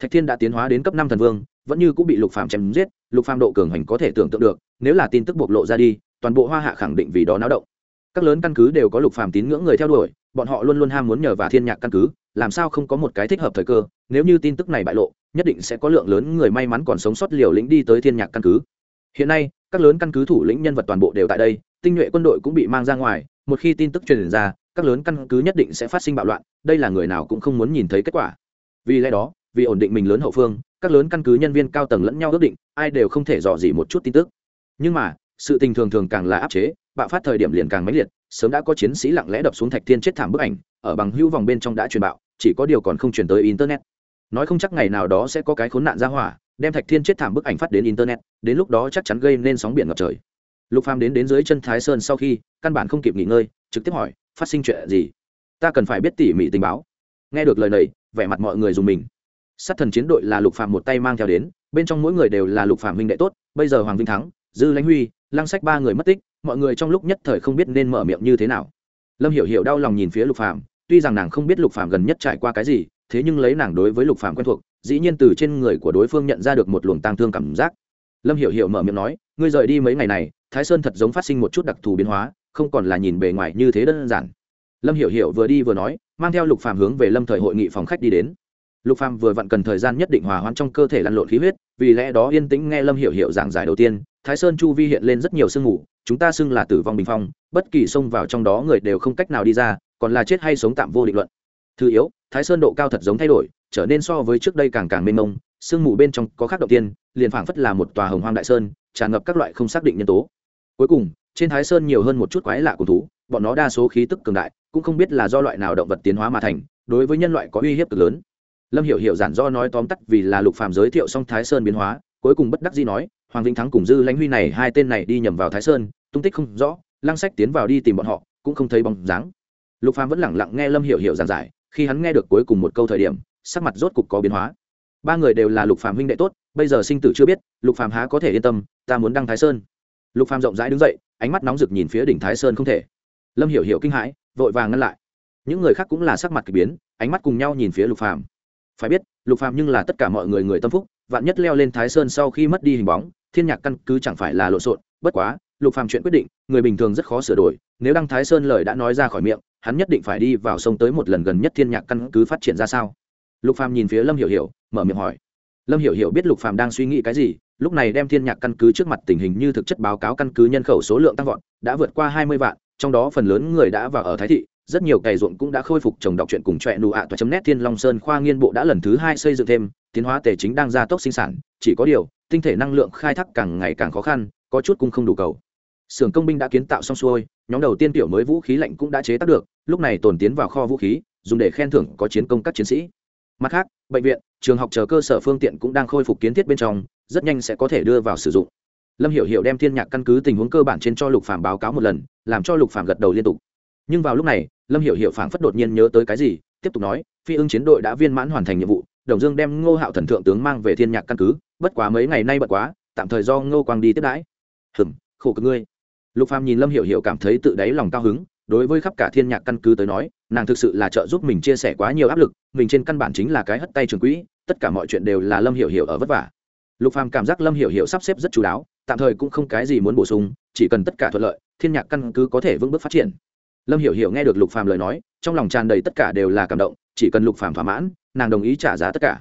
thạch thiên đã tiến hóa đến cấp năm thần vương, vẫn như cũng bị lục phàm chém giết, lục phàm độ cường hành có thể tưởng tượng được, nếu là tin tức bộc lộ ra đi, toàn bộ hoa hạ khẳng định vì đó náo động. Các lớn căn cứ đều có lục phàm tín ngưỡng người theo đuổi, bọn họ luôn luôn ham muốn nhờ vào thiên nhạc căn cứ, làm sao không có một cái thích hợp thời cơ, nếu như tin tức này bại lộ, nhất định sẽ có lượng lớn người may mắn còn sống sót liều lĩnh đi tới thiên nhạc căn cứ. Hiện nay, các lớn căn cứ thủ lĩnh nhân vật toàn bộ đều tại đây, tinh nhuệ quân đội cũng bị mang ra ngoài, một khi tin tức truyền ra, các lớn căn cứ nhất định sẽ phát sinh bạo loạn, đây là người nào cũng không muốn nhìn thấy kết quả. Vì lẽ đó vì ổn định mình lớn hậu phương, các lớn căn cứ nhân viên cao tầng lẫn nhau ước định, ai đều không thể dò gì một chút tin tức. Nhưng mà, sự tình thường thường càng là áp chế, bạo phát thời điểm liền càng mãnh liệt, sớm đã có chiến sĩ lặng lẽ đập xuống thạch thiên chết thảm bức ảnh, ở bằng hữu vòng bên trong đã truyền bạo, chỉ có điều còn không truyền tới internet. Nói không chắc ngày nào đó sẽ có cái khốn nạn ra hỏa, đem thạch thiên chết thảm bức ảnh phát đến internet, đến lúc đó chắc chắn gây nên sóng biển ngập trời. Lục phàm đến đến dưới chân thái sơn sau khi, căn bản không kịp nghỉ ngơi, trực tiếp hỏi, phát sinh chuyện gì? Ta cần phải biết tỉ mỉ tình báo. Nghe được lời này, vẻ mặt mọi người dùng mình sát thần chiến đội là lục Phạm một tay mang theo đến bên trong mỗi người đều là lục Phạm huynh đệ tốt bây giờ hoàng vinh thắng dư lãnh huy lăng sách ba người mất tích mọi người trong lúc nhất thời không biết nên mở miệng như thế nào. Lâm hiểu hiểu đau lòng nhìn phía lục Phạm, tuy rằng nàng không biết lục Phạm gần nhất trải qua cái gì thế nhưng lấy nàng đối với lục Phạm quen thuộc dĩ nhiên từ trên người của đối phương nhận ra được một luồng tang thương cảm giác. Lâm hiểu hiểu mở miệng nói ngươi rời đi mấy ngày này thái sơn thật giống phát sinh một chút đặc thù biến hóa không còn là nhìn bề ngoài như thế đơn giản. Lâm hiểu hiểu vừa đi vừa nói mang theo lục Phạm hướng về lâm thời hội nghị phòng khách đi đến lục phàm vừa vặn cần thời gian nhất định hòa hoãn trong cơ thể lăn lộn khí huyết, vì lẽ đó yên tĩnh nghe lâm hiểu hiểu giảng giải đầu tiên, thái sơn chu vi hiện lên rất nhiều sương mù, chúng ta xưng là tử vong bình phong, bất kỳ xông vào trong đó người đều không cách nào đi ra, còn là chết hay sống tạm vô định luận. Thứ yếu, thái sơn độ cao thật giống thay đổi, trở nên so với trước đây càng càng mênh mông, sương mù bên trong có khác đầu tiên, liền phảng phất là một tòa hồng hoang đại sơn, tràn ngập các loại không xác định nhân tố. Cuối cùng, trên thái sơn nhiều hơn một chút quái lạ của thú, bọn nó đa số khí tức cường đại, cũng không biết là do loại nào động vật tiến hóa mà thành, đối với nhân loại có uy hiếp cực lớn lâm hiểu hiểu giản do nói tóm tắt vì là lục phàm giới thiệu xong thái sơn biến hóa, cuối cùng bất đắc dĩ nói, hoàng vĩnh thắng cùng dư lãnh huy này hai tên này đi nhầm vào thái sơn, tung tích không rõ, lăng sách tiến vào đi tìm bọn họ, cũng không thấy bóng dáng. Lục phàm vẫn lẳng lặng nghe lâm hiểu hiểu giảng giải, khi hắn nghe được cuối cùng một câu thời điểm, sắc mặt rốt cục có biến hóa. Ba người đều là lục phàm huynh đệ tốt, bây giờ sinh tử chưa biết, lục phàm há có thể yên tâm, ta muốn đăng thái sơn. Lục phàm rộng rãi đứng dậy, ánh mắt nóng rực nhìn phía đỉnh thái sơn không thể. Lâm hiểu hiểu kinh hãi, vội vàng ngăn lại. Những người khác cũng là sắc mặt kỳ biến, ánh mắt cùng nhau nhìn phía lục phàm phải biết, lục phàm nhưng là tất cả mọi người người tâm phúc, vạn nhất leo lên thái sơn sau khi mất đi hình bóng, thiên nhạc căn cứ chẳng phải là lộn xộn. Bất quá, lục phàm chuyện quyết định, người bình thường rất khó sửa đổi, nếu đăng thái sơn lời đã nói ra khỏi miệng, hắn nhất định phải đi vào sông tới một lần gần nhất thiên nhạc căn cứ phát triển ra sao? Lục phàm nhìn phía lâm hiểu hiểu, mở miệng hỏi. Lâm hiểu hiểu biết lục phàm đang suy nghĩ cái gì, lúc này đem thiên nhạc căn cứ trước mặt tình hình như thực chất báo cáo căn cứ nhân khẩu số lượng tăng vọt, đã vượt qua hai mươi vạn, trong đó phần lớn người đã vào ở thái thị rất nhiều cày ruộng cũng đã khôi phục trồng đọc truyện cùng trọe nụ ạ toa chấm nét thiên long sơn khoa nghiên bộ đã lần thứ hai xây dựng thêm, tiến hóa tề chính đang gia tốc sinh sản, chỉ có điều, tinh thể năng lượng khai thác càng ngày càng khó khăn, có chút cũng không đủ cầu. Xưởng công binh đã kiến tạo xong xuôi, nhóm đầu tiên tiểu mới vũ khí lạnh cũng đã chế tác được, lúc này tồn tiến vào kho vũ khí, dùng để khen thưởng có chiến công các chiến sĩ. Mặt khác, bệnh viện, trường học chờ cơ sở phương tiện cũng đang khôi phục kiến thiết bên trong, rất nhanh sẽ có thể đưa vào sử dụng. Lâm hiểu hiểu đem thiên nhạc căn cứ tình huống cơ bản trên cho lục phạm báo cáo một lần, làm cho lục phạm gật đầu liên tục. Nhưng vào lúc này lâm hiểu hiểu phảng phất đột nhiên nhớ tới cái gì, tiếp tục nói, phi ưng chiến đội đã viên mãn hoàn thành nhiệm vụ, đồng dương đem ngô hạo thần thượng tướng mang về thiên nhạc căn cứ, bất quá mấy ngày nay bận quá, tạm thời do ngô quang đi tiếp đãi. Hừm, khổ cực ngươi. Lục phàm nhìn lâm hiểu hiểu cảm thấy tự đáy lòng cao hứng, đối với khắp cả thiên nhạc căn cứ tới nói, nàng thực sự là trợ giúp mình chia sẻ quá nhiều áp lực, mình trên căn bản chính là cái hất tay trường quỹ, tất cả mọi chuyện đều là lâm hiểu hiểu ở vất vả. Lục phàm cảm giác lâm hiểu hiểu sắp xếp rất chú đáo, tạm thời cũng không cái gì muốn bổ sung, chỉ cần tất cả thuận lợi, thiên nhạc căn cứ có thể vững bước phát triển lâm hiểu hiểu nghe được lục phàm lời nói, trong lòng tràn đầy tất cả đều là cảm động, chỉ cần lục phàm thỏa mãn, nàng đồng ý trả giá tất cả.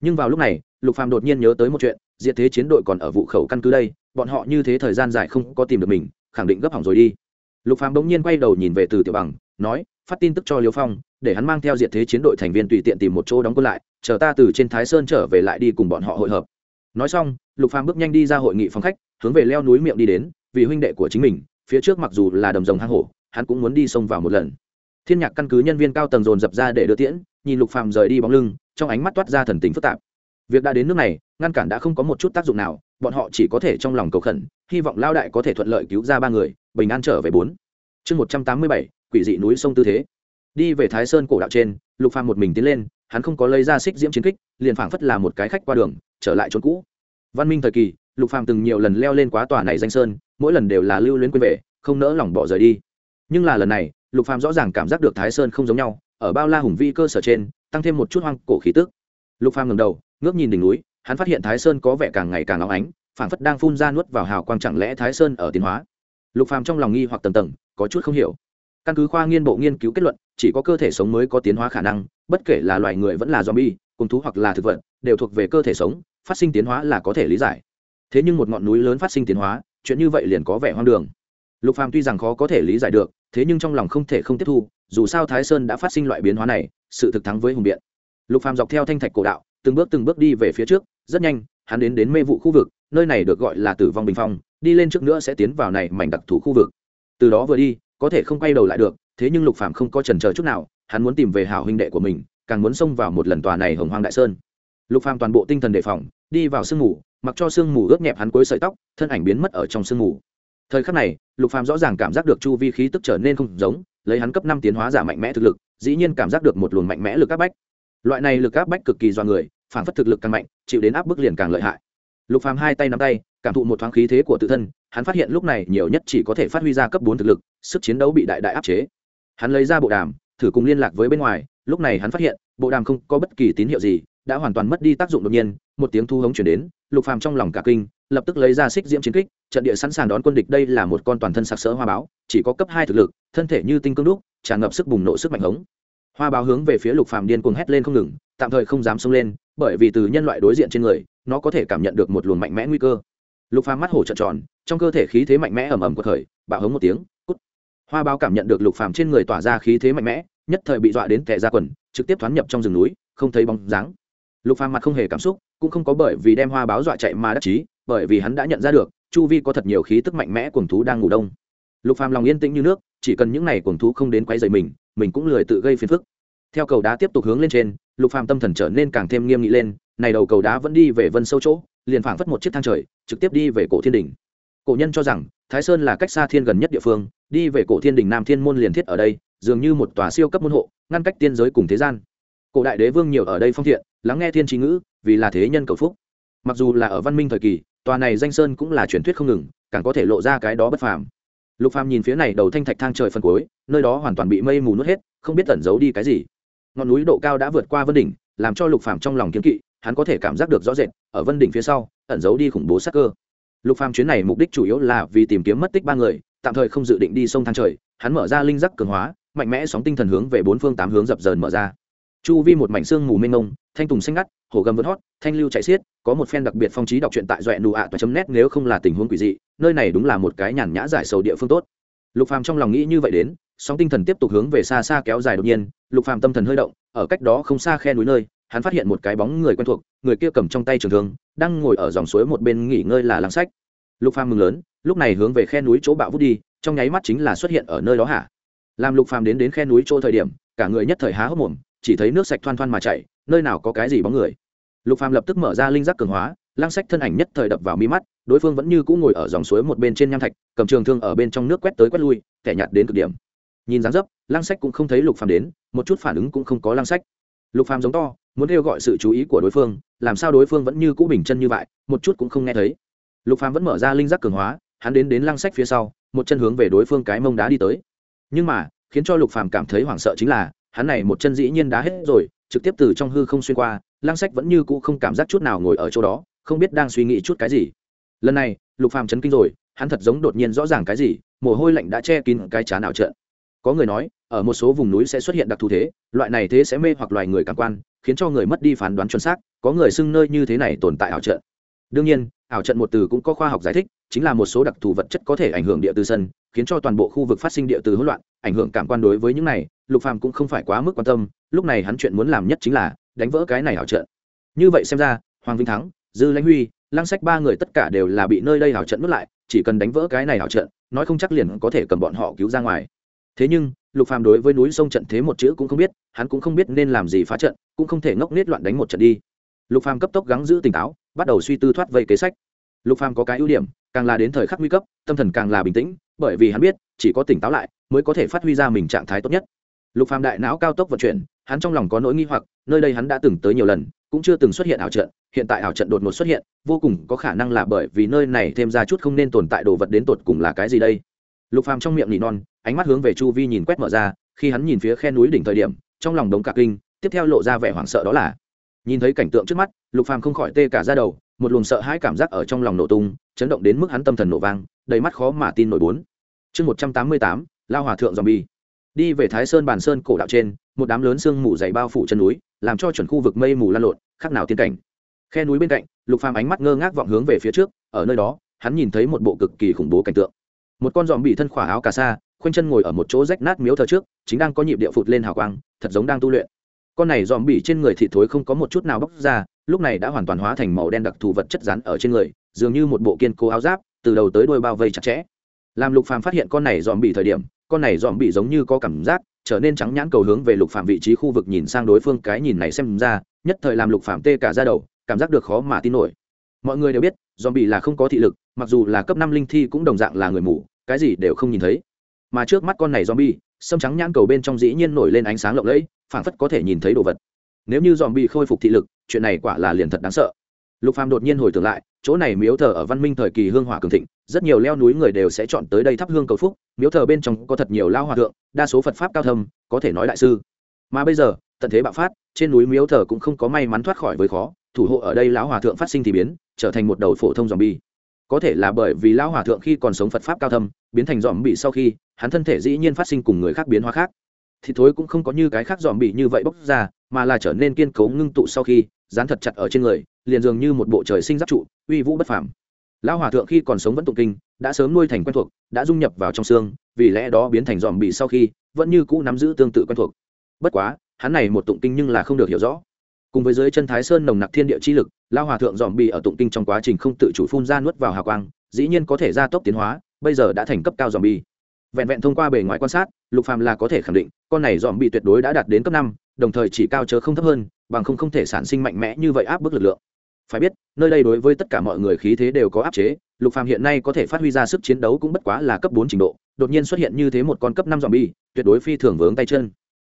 Nhưng vào lúc này, lục phàm đột nhiên nhớ tới một chuyện, diệt thế chiến đội còn ở vụ khẩu căn cứ đây, bọn họ như thế thời gian dài không có tìm được mình, khẳng định gấp hỏng rồi đi. Lục phàm bỗng nhiên quay đầu nhìn về từ tiểu bằng, nói, phát tin tức cho liêu phong, để hắn mang theo diệt thế chiến đội thành viên tùy tiện tìm một chỗ đóng quân lại, chờ ta từ trên thái sơn trở về lại đi cùng bọn họ hội hợp. Nói xong, lục phàm bước nhanh đi ra hội nghị phòng khách, hướng về leo núi miệng đi đến, vì huynh đệ của chính mình, phía trước mặc dù là đầm rồng hang hổ hắn cũng muốn đi xông vào một lần. Thiên nhạc căn cứ nhân viên cao tầng dồn dập ra để đưa tiễn, nhìn lục phàm rời đi bóng lưng, trong ánh mắt toát ra thần tình phức tạp. Việc đã đến nước này, ngăn cản đã không có một chút tác dụng nào, bọn họ chỉ có thể trong lòng cầu khẩn, hy vọng lao đại có thể thuận lợi cứu ra ba người, bình an trở về bốn. Chương một trăm tám mươi bảy, quỷ dị núi sông tư thế. Đi về thái sơn cổ đạo trên, lục phàm một mình tiến lên, hắn không có lấy ra xích diễm chiến kích, liền phảng phất là một cái khách qua đường, trở lại chốn cũ. Văn minh thời kỳ, lục phàm từng nhiều lần leo lên quá tòa này danh sơn, mỗi lần đều là lưu luyến quên về, không nỡ lòng bỏ rời đi nhưng là lần này, lục phàm rõ ràng cảm giác được thái sơn không giống nhau, ở bao la hùng vĩ cơ sở trên, tăng thêm một chút hoang cổ khí tức. Lục phàm ngẩng đầu, ngước nhìn đỉnh núi, hắn phát hiện thái sơn có vẻ càng ngày càng óng ánh, phảng phất đang phun ra nuốt vào hào quang chẳng lẽ thái sơn ở tiến hóa. Lục phàm trong lòng nghi hoặc tầng tầng, có chút không hiểu. Căn cứ khoa nghiên bộ nghiên cứu kết luận, chỉ có cơ thể sống mới có tiến hóa khả năng, bất kể là loài người vẫn là zombie, cùng thú hoặc là thực vật, đều thuộc về cơ thể sống, phát sinh tiến hóa là có thể lý giải. Thế nhưng một ngọn núi lớn phát sinh tiến hóa, chuyện như vậy liền có vẻ hoang đường lục phàm tuy rằng khó có thể lý giải được, thế nhưng trong lòng không thể không tiếp thu, dù sao thái sơn đã phát sinh loại biến hóa này, sự thực thắng với hùng biện. Lục phàm dọc theo thanh thạch cổ đạo, từng bước từng bước đi về phía trước, rất nhanh, hắn đến đến mê vụ khu vực, nơi này được gọi là tử vong bình phong, đi lên trước nữa sẽ tiến vào này mảnh đặc thù khu vực. Từ đó vừa đi, có thể không quay đầu lại được, thế nhưng lục phàm không có chần chờ chút nào, hắn muốn tìm về hảo huynh đệ của mình, càng muốn xông vào một lần tòa này hồng hoang đại sơn. Lục phàm toàn bộ tinh thần đề phòng, đi vào sương mù, mặc cho sương mù ướt nhẹp hắn cuối sợi tóc, thân ảnh biến mất ở trong sương mù thời khắc này, lục phàm rõ ràng cảm giác được chu vi khí tức trở nên không giống, lấy hắn cấp năm tiến hóa giả mạnh mẽ thực lực, dĩ nhiên cảm giác được một luồng mạnh mẽ lực áp bách. Loại này lực áp bách cực kỳ do người, phản phất thực lực càng mạnh, chịu đến áp bức liền càng lợi hại. Lục phàm hai tay nắm tay, cảm thụ một thoáng khí thế của tự thân, hắn phát hiện lúc này nhiều nhất chỉ có thể phát huy ra cấp bốn thực lực, sức chiến đấu bị đại đại áp chế. Hắn lấy ra bộ đàm, thử cùng liên lạc với bên ngoài, lúc này hắn phát hiện, bộ đàm không có bất kỳ tín hiệu gì, đã hoàn toàn mất đi tác dụng đột nhiên, một tiếng thu hống chuyển đến, lục phàm trong lòng cả kinh lập tức lấy ra xích diễm chiến kích, trận địa sẵn sàng đón quân địch. Đây là một con toàn thân sặc sỡ hoa báo, chỉ có cấp hai thực lực, thân thể như tinh cương đúc, tràn ngập sức bùng nổ sức mạnh hống. Hoa báo hướng về phía lục phàm điên cuồng hét lên không ngừng, tạm thời không dám xông lên, bởi vì từ nhân loại đối diện trên người, nó có thể cảm nhận được một luồng mạnh mẽ nguy cơ. Lục phàm mắt hổ trợn tròn, trong cơ thể khí thế mạnh mẽ ầm ầm của khởi, bạo hống một tiếng, cút. Hoa báo cảm nhận được lục phàm trên người tỏa ra khí thế mạnh mẽ, nhất thời bị dọa đến tè ra quần, trực tiếp thoán nhập trong rừng núi, không thấy bóng dáng. Lục phàm mặt không hề cảm xúc, cũng không có bởi vì đem hoa báo dọa chạy mà đắc chí bởi vì hắn đã nhận ra được, chu vi có thật nhiều khí tức mạnh mẽ cuồng thú đang ngủ đông. Lục phàm lòng yên tĩnh như nước, chỉ cần những này cuồng thú không đến quấy rầy mình mình cũng lười tự gây phiền phức. Theo cầu đá tiếp tục hướng lên trên, lục phàm tâm thần trở nên càng thêm nghiêm nghị lên, này đầu cầu đá vẫn đi về vân sâu chỗ, liền phảng phất một chiếc thang trời, trực tiếp đi về cổ thiên Đình. cổ nhân cho rằng, thái sơn là cách xa thiên gần nhất địa phương, đi về cổ thiên Đình nam thiên môn liền thiết ở đây, dường như một tòa siêu cấp môn hộ, ngăn cách tiên giới cùng thế gian. Cổ đại đế vương nhiều ở đây phong thiện, lắng nghe thiên trí ngữ, vì là thế nhân cầu phúc. Mặc dù là ở văn minh thời kỳ tòa này danh sơn cũng là truyền thuyết không ngừng, càng có thể lộ ra cái đó bất phàm. Lục phàm nhìn phía này đầu thanh thạch thang trời phần cuối, nơi đó hoàn toàn bị mây mù nuốt hết, không biết tẩn giấu đi cái gì. Ngọn núi độ cao đã vượt qua vân đỉnh, làm cho lục phàm trong lòng kiên kỵ, hắn có thể cảm giác được rõ rệt, ở vân đỉnh phía sau, ẩn giấu đi khủng bố sắc cơ. Lục phàm chuyến này mục đích chủ yếu là vì tìm kiếm mất tích ba người, tạm thời không dự định đi sông thang trời, hắn mở ra linh giác cường hóa, mạnh mẽ sóng tinh thần hướng về bốn phương tám hướng dập dờn mở ra. Chu vi một mảnh xương mù mênh mông, thanh tùng xanh ngắt hồ gầm vớt hót, thanh lưu chạy xiết, có một phen đặc biệt phong trí đọc truyện tại doẹ nụ ạ toa chấm nét nếu không là tình huống quỷ dị, nơi này đúng là một cái nhàn nhã giải sầu địa phương tốt. Lục phàm trong lòng nghĩ như vậy đến, sóng tinh thần tiếp tục hướng về xa xa kéo dài đột nhiên, lục phàm tâm thần hơi động, ở cách đó không xa khe núi nơi, hắn phát hiện một cái bóng người quen thuộc, người kia cầm trong tay trường thương, đang ngồi ở dòng suối một bên nghỉ ngơi là lăng sách. Lục phàm mừng lớn, lúc này hướng về khe núi chỗ bạo vút đi, trong nháy mắt chính là xuất hiện ở nơi đó hả? Làm lục phàm đến đến khe núi chỗ thời điểm, cả người nhất thời há hốc mồm, chỉ thấy nước sạch thoăn thoăn mà chảy nơi nào có cái gì bóng người. Lục phàm lập tức mở ra linh giác cường hóa lang sách thân ảnh nhất thời đập vào mi mắt, đối phương vẫn như cũ ngồi ở dòng suối một bên trên nham thạch, cầm trường thương ở bên trong nước quét tới quét lui, kẻ nhạt đến cực điểm. Nhìn dáng dấp lang sách cũng không thấy lục phàm đến, một chút phản ứng cũng không có lang sách lục phàm giống to, muốn kêu gọi sự chú ý của đối phương, làm sao đối phương vẫn như cũ bình chân như vậy, một chút cũng không nghe thấy. Lục phàm vẫn mở ra linh giác cường hóa, hắn đến đến lang sách phía sau, một chân hướng về đối phương cái mông đá đi tới. Nhưng mà, khiến cho lục phàm cảm thấy hoảng sợ chính là, hắn này một chân dĩ nhiên đá hết rồi trực tiếp từ trong hư không xuyên qua lang sách vẫn như cũ không cảm giác chút nào ngồi ở chỗ đó, không biết đang suy nghĩ chút cái gì. Lần này, lục phàm chấn kinh rồi, hắn thật giống đột nhiên rõ ràng cái gì, mồ hôi lạnh đã che kín cái chán nào trợn. Có người nói, ở một số vùng núi sẽ xuất hiện đặc thù thế, loại này thế sẽ mê hoặc loài người cảm quan, khiến cho người mất đi phán đoán chuẩn xác, có người xưng nơi như thế này tồn tại ảo trận đương nhiên, ảo trận một từ cũng có khoa học giải thích, chính là một số đặc thù vật chất có thể ảnh hưởng địa từ sân, khiến cho toàn bộ khu vực phát sinh địa từ hỗn loạn ảnh hưởng cảm quan đối với những này, lục phàm cũng không phải quá mức quan tâm, lúc này hắn chuyện muốn làm nhất chính là đánh vỡ cái này ảo trận. Như vậy xem ra, hoàng vinh thắng, dư lãnh huy, lăng sách ba người tất cả đều là bị nơi đây ảo trận nuốt lại, chỉ cần đánh vỡ cái này ảo trận, nói không chắc liền có thể cầm bọn họ cứu ra ngoài. Thế nhưng, lục phàm đối với núi sông trận thế một chữ cũng không biết, hắn cũng không biết nên làm gì phá trận, cũng không thể ngốc nết loạn đánh một trận đi. Lục phàm cấp tốc gắng giữ tỉnh táo, bắt đầu suy tư thoát vây kế sách. Lục phàm có cái ưu điểm, càng là đến thời khắc nguy cấp, tâm thần càng là bình tĩnh, bởi vì hắn biết, chỉ có tỉnh táo lại mới có thể phát huy ra mình trạng thái tốt nhất. Lục phàm đại não cao tốc vận chuyển, hắn trong lòng có nỗi nghi hoặc, nơi đây hắn đã từng tới nhiều lần, cũng chưa từng xuất hiện ảo trận, hiện tại ảo trận đột ngột xuất hiện, vô cùng có khả năng là bởi vì nơi này thêm ra chút không nên tồn tại đồ vật đến tột cùng là cái gì đây. Lục phàm trong miệng nỉ non, ánh mắt hướng về chu vi nhìn quét mở ra, khi hắn nhìn phía khe núi đỉnh thời điểm, trong lòng đống cả kinh, tiếp theo lộ ra vẻ hoảng sợ đó là, nhìn thấy cảnh tượng trước mắt, lục phàm không khỏi tê cả ra đầu, một luồng sợ hãi cảm giác ở trong lòng nổ tung, chấn động đến mức hắn tâm thần nổ vang, đầy mắt khó mà tin nổi bốn. Chương một trăm tám mươi tám lao hòa thượng dòm bi đi về thái sơn bàn sơn cổ đạo trên, một đám lớn sương mù dày bao phủ chân núi, làm cho chuẩn khu vực mây mù lan lộn, khác nào tiên cảnh. Khe núi bên cạnh, lục phàm ánh mắt ngơ ngác vọng hướng về phía trước, ở nơi đó, hắn nhìn thấy một bộ cực kỳ khủng bố cảnh tượng. Một con dòm bị thân khỏa áo cà sa, khoanh chân ngồi ở một chỗ rách nát miếu thờ trước, chính đang có nhịp địa phụt lên hào quang, thật giống đang tu luyện. Con này dòm bị trên người thịt thối không có một chút nào bóc ra, lúc này đã hoàn toàn hóa thành màu đen đặc thù vật chất rắn ở trên người, dường như một bộ kiên cố áo giáp, từ đầu tới đuôi bao vây chặt chẽ. Làm lục phàm phát hiện con này dòm bị thời điểm con này dòm bị giống như có cảm giác, trở nên trắng nhãn cầu hướng về lục phàm vị trí khu vực nhìn sang đối phương cái nhìn này xem ra, nhất thời làm lục phàm tê cả ra đầu, cảm giác được khó mà tin nổi. Mọi người đều biết, dòm bị là không có thị lực, mặc dù là cấp năm linh thi cũng đồng dạng là người mù, cái gì đều không nhìn thấy. Mà trước mắt con này dòm bị, sâm trắng nhãn cầu bên trong dĩ nhiên nổi lên ánh sáng lộng lẫy, phảng phất có thể nhìn thấy đồ vật. Nếu như dòm bị khôi phục thị lực, chuyện này quả là liền thật đáng sợ. Lục phàm đột nhiên hồi tưởng lại chỗ này miếu thờ ở văn minh thời kỳ hương hỏa cường thịnh, rất nhiều leo núi người đều sẽ chọn tới đây thắp hương cầu phúc, miếu thờ bên trong có thật nhiều lao hòa thượng, đa số phật pháp cao thâm, có thể nói đại sư. Mà bây giờ, tận thế bạo phát, trên núi miếu thờ cũng không có may mắn thoát khỏi với khó, thủ hộ ở đây lão hòa thượng phát sinh thì biến, trở thành một đầu phổ thông dòm bi có thể là bởi vì lão hòa thượng khi còn sống phật pháp cao thâm, biến thành dòm bị sau khi, hắn thân thể dĩ nhiên phát sinh cùng người khác biến hóa khác. Thì thối cũng không có như cái khác dòm bị như vậy bốc ra, mà là trở nên kiên cố ngưng tụ sau khi, dán thật chặt ở trên người, liền dường như một bộ trời sinh giáp trụ uy vũ bất phàm. Lão hòa thượng khi còn sống vẫn tụng kinh, đã sớm nuôi thành quen thuộc, đã dung nhập vào trong xương, vì lẽ đó biến thành dòm bị sau khi, vẫn như cũ nắm giữ tương tự quen thuộc. Bất quá, hắn này một tụng kinh nhưng là không được hiểu rõ. Cùng với dưới chân thái sơn nồng nặc thiên địa chi lực lao hòa thượng dòm bị ở tụng kinh trong quá trình không tự chủ phun ra nuốt vào hào quang, dĩ nhiên có thể gia tốc tiến hóa, bây giờ đã thành cấp cao dòm bi vẹn vẹn thông qua bề ngoài quan sát, lục phàm là có thể khẳng định, con này dòm bị tuyệt đối đã đạt đến cấp năm, đồng thời chỉ cao chớ không thấp hơn, bằng không không thể sản sinh mạnh mẽ như vậy áp bức lực lượng phải biết, nơi đây đối với tất cả mọi người khí thế đều có áp chế, lục phàm hiện nay có thể phát huy ra sức chiến đấu cũng bất quá là cấp bốn trình độ, đột nhiên xuất hiện như thế một con cấp năm dòm bi tuyệt đối phi thường vướng tay chân.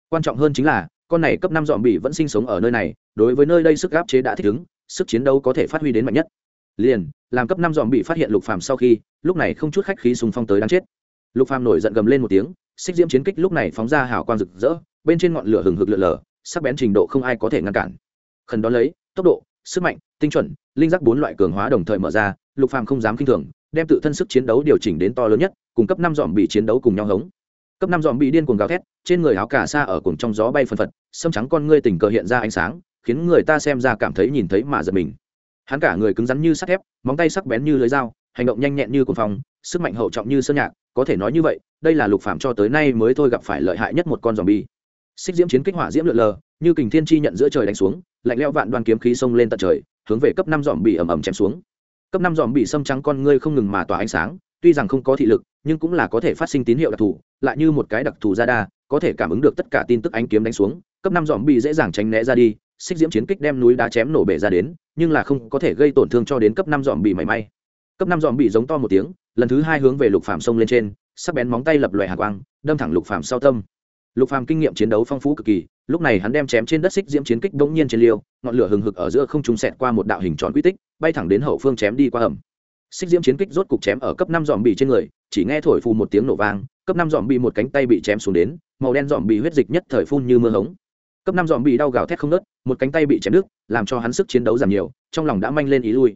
Quan trọng hơn chính là, con này cấp năm dòm bị vẫn sinh sống ở nơi này, đối với nơi đây sức áp chế đã thích ứng, sức chiến đấu có thể phát huy đến mạnh nhất. Liền, làm cấp năm dòm bị phát hiện lục phàm sau khi, lúc này không chút khách khí sùng phong tới đáng chết. Lục phàm nổi giận gầm lên một tiếng, xích diễm chiến kích lúc này phóng ra hào quang rực rỡ, bên trên ngọn lửa hừng hực lượn lờ, sắc bén trình độ không ai có thể ngăn cản. Khẩn đó lấy, tốc độ sức mạnh, tinh chuẩn, linh giác bốn loại cường hóa đồng thời mở ra, lục phàm không dám kinh thường, đem tự thân sức chiến đấu điều chỉnh đến to lớn nhất, cùng cấp năm dòm bị chiến đấu cùng nhau hống. Cấp năm dòm bị điên cuồng gào thét, trên người áo cà sa ở cùng trong gió bay phân phật, sâm trắng con ngươi tình cờ hiện ra ánh sáng, khiến người ta xem ra cảm thấy nhìn thấy mà giật mình. Hắn cả người cứng rắn như sắt thép, móng tay sắc bén như lưới dao, hành động nhanh nhẹn như cồn phong, sức mạnh hậu trọng như sơn nhạc, có thể nói như vậy, đây là lục phạm cho tới nay mới thôi gặp phải lợi hại nhất một con dòm bi. Xích diễm chiến kích hỏa diễm lượn lờ, như kình thiên chi nhận giữa trời đánh xuống lạnh leo vạn đoàn kiếm khí xông lên tận trời, hướng về cấp năm dòm bị ầm ầm chém xuống. Cấp năm dòm bị xâm trắng con ngươi không ngừng mà tỏa ánh sáng, tuy rằng không có thị lực, nhưng cũng là có thể phát sinh tín hiệu đặc thù, lại như một cái đặc thù ra đa, có thể cảm ứng được tất cả tin tức ánh kiếm đánh xuống, cấp năm dòm bị dễ dàng tránh né ra đi, xích diễm chiến kích đem núi đá chém nổ bể ra đến, nhưng là không có thể gây tổn thương cho đến cấp năm dòm bị mảy may. Cấp năm dòm bị giống to một tiếng, lần thứ hai hướng về lục phàm sông lên trên, sắc bén móng tay lập loè hạ quang, đâm thẳng lục phàm sau tâm lục phàm kinh nghiệm chiến đấu phong phú cực kỳ, lúc này hắn đem chém trên đất xích diễm chiến kích bỗng nhiên trên liêu, ngọn lửa hừng hực ở giữa không trung sẹt qua một đạo hình tròn quy tích, bay thẳng đến hậu phương chém đi qua hầm xích diễm chiến kích rốt cục chém ở cấp năm dòm bị trên người, chỉ nghe thổi phù một tiếng nổ vang, cấp năm dòm bị một cánh tay bị chém xuống đến, màu đen dòm bị huyết dịch nhất thời phun như mưa hống. Cấp năm dòm bị đau gào thét không nớt một cánh tay bị chém đứt, làm cho hắn sức chiến đấu giảm nhiều, trong lòng đã manh lên ý lui.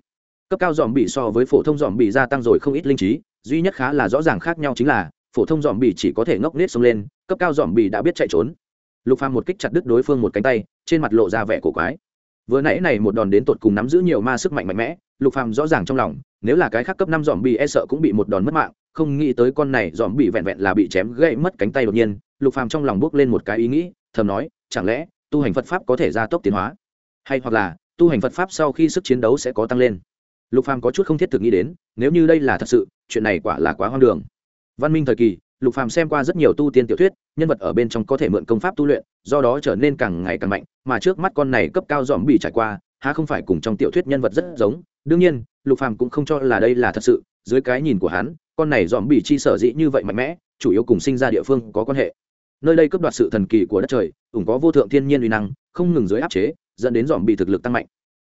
Cấp cao dòm bị so với phổ thông dòm bị gia tăng rồi không ít linh trí, duy nhất khá là rõ ràng khác nhau chính là phổ thông dòm bì chỉ có thể ngốc nết xông lên, cấp cao dòm bì đã biết chạy trốn. Lục phàm một kích chặt đứt đối phương một cánh tay, trên mặt lộ ra vẻ cổ quái. Vừa nãy này một đòn đến tột cùng nắm giữ nhiều ma sức mạnh mạnh mẽ, lục phàm rõ ràng trong lòng, nếu là cái khác cấp năm dòm bì e sợ cũng bị một đòn mất mạng, không nghĩ tới con này dòm bì vẹn vẹn là bị chém gãy mất cánh tay đột nhiên, lục phàm trong lòng bước lên một cái ý nghĩ, thầm nói, chẳng lẽ tu hành phật pháp có thể gia tốc tiến hóa? Hay hoặc là, tu hành phật pháp sau khi sức chiến đấu sẽ có tăng lên? Lục phàm có chút không thiết thực nghĩ đến, nếu như đây là thật sự, chuyện này quả là quá hoang đường văn minh thời kỳ, lục phàm xem qua rất nhiều tu tiên tiểu thuyết, nhân vật ở bên trong có thể mượn công pháp tu luyện, do đó trở nên càng ngày càng mạnh, mà trước mắt con này cấp cao dòm bị trải qua, há không phải cùng trong tiểu thuyết nhân vật rất giống. Đương nhiên, lục phàm cũng không cho là đây là thật sự, dưới cái nhìn của hắn, con này dòm bị chi sở dĩ như vậy mạnh mẽ, chủ yếu cùng sinh ra địa phương có quan hệ. Nơi đây cướp đoạt sự thần kỳ của đất trời, ủng có vô thượng thiên nhiên uy năng, không ngừng dưới áp chế, dẫn đến dòm bị thực lực tăng mạnh.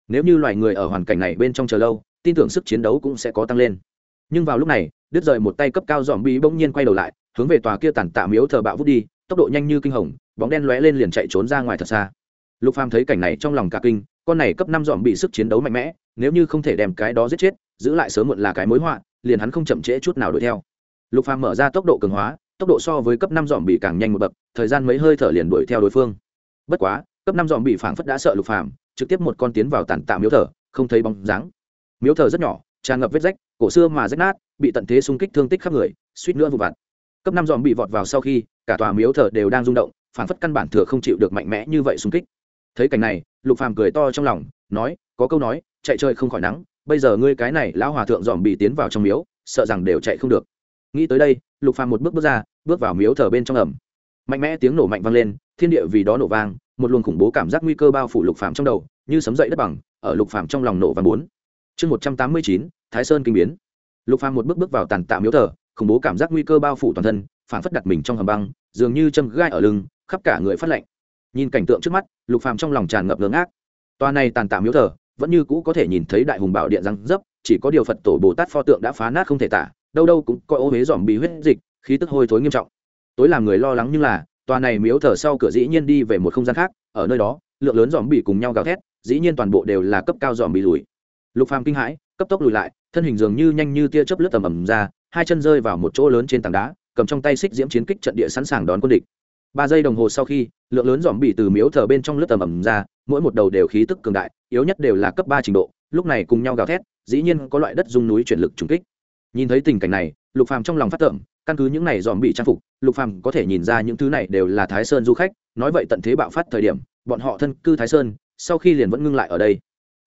Nếu như loài người ở hoàn cảnh này bên trong chờ lâu, tin tưởng sức chiến đấu cũng sẽ có tăng lên nhưng vào lúc này, đứt rời một tay cấp cao dòm bi bỗng nhiên quay đầu lại, hướng về tòa kia tàn tạ miếu thờ bạo vút đi, tốc độ nhanh như kinh hồng, bóng đen lóe lên liền chạy trốn ra ngoài thật xa. Lục phàm thấy cảnh này trong lòng cả kinh, con này cấp năm dòm bị sức chiến đấu mạnh mẽ, nếu như không thể đem cái đó giết chết, giữ lại sớm muộn là cái mối họa, liền hắn không chậm trễ chút nào đuổi theo. Lục phàm mở ra tốc độ cường hóa, tốc độ so với cấp năm dòm bị càng nhanh một bậc, thời gian mấy hơi thở liền đuổi theo đối phương. Bất quá, cấp năm dòm bị phảng phất đã sợ lục phàm, trực tiếp một con tiến vào tàn tạ miếu thờ, không thấy bóng dáng. Miếu thờ rất nhỏ tràn ngập vết rách, cổ xưa mà rách nát, bị tận thế xung kích thương tích khắp người, suýt nữa vụ vặt. Cấp năm dòm bị vọt vào sau khi, cả tòa miếu thờ đều đang rung động, phảng phất căn bản thừa không chịu được mạnh mẽ như vậy xung kích. Thấy cảnh này, lục phàm cười to trong lòng, nói, có câu nói, chạy chơi không khỏi nắng, bây giờ ngươi cái này lão hòa thượng dòm bị tiến vào trong miếu, sợ rằng đều chạy không được. Nghĩ tới đây, lục phàm một bước bước ra, bước vào miếu thờ bên trong ẩm. Mạnh mẽ tiếng nổ mạnh vang lên, thiên địa vì đó nổ vang, một luồng khủng bố cảm giác nguy cơ bao phủ lục phàm trong đầu, như sấm dậy đất bằng, ở lục phàm trong lòng nổ vang bốn chương một trăm tám mươi chín, thái sơn kinh biến. Lục phàm một bước bước vào tàn tạ miếu thờ, khủng bố cảm giác nguy cơ bao phủ toàn thân, phản phất đặt mình trong hầm băng, dường như châm gai ở lưng, khắp cả người phát lạnh. Nhìn cảnh tượng trước mắt, lục phàm trong lòng tràn ngập ngớ ngác. Toa này tàn tạ miếu thờ, vẫn như cũ có thể nhìn thấy đại hùng bảo điện răng dấp, chỉ có điều phật tổ bồ tát pho tượng đã phá nát không thể tả, đâu đâu cũng có ô huế dòm bị huyết dịch, khí tức hôi thối nghiêm trọng. Tối làm người lo lắng như là, tòa này miếu thờ sau cửa dĩ nhiên đi về một không gian khác, ở nơi đó, lượng lớn dòm bị cùng nhau gào thét, dĩ nhiên toàn bộ đều là cấp cao dòm bị lùi lục phàm kinh hãi, cấp tốc lùi lại, thân hình dường như nhanh như tia chớp lướt tầm ầm ra, hai chân rơi vào một chỗ lớn trên tảng đá, cầm trong tay xích diễm chiến kích trận địa sẵn sàng đón quân địch. Ba giây đồng hồ sau khi, lượng lớn dòm bị từ miếu thờ bên trong lướt tầm ầm ra, mỗi một đầu đều khí tức cường đại, yếu nhất đều là cấp ba trình độ, lúc này cùng nhau gào thét, dĩ nhiên có loại đất dung núi chuyển lực trùng kích. Nhìn thấy tình cảnh này, lục phàm trong lòng phát tưởng căn cứ những này dòm bị trang phục, lục phàm có thể nhìn ra những thứ này đều là thái sơn du khách, nói vậy tận thế bạo phát thời điểm, bọn họ thân cư thái sơn, sau khi liền vẫn ngưng lại ở đây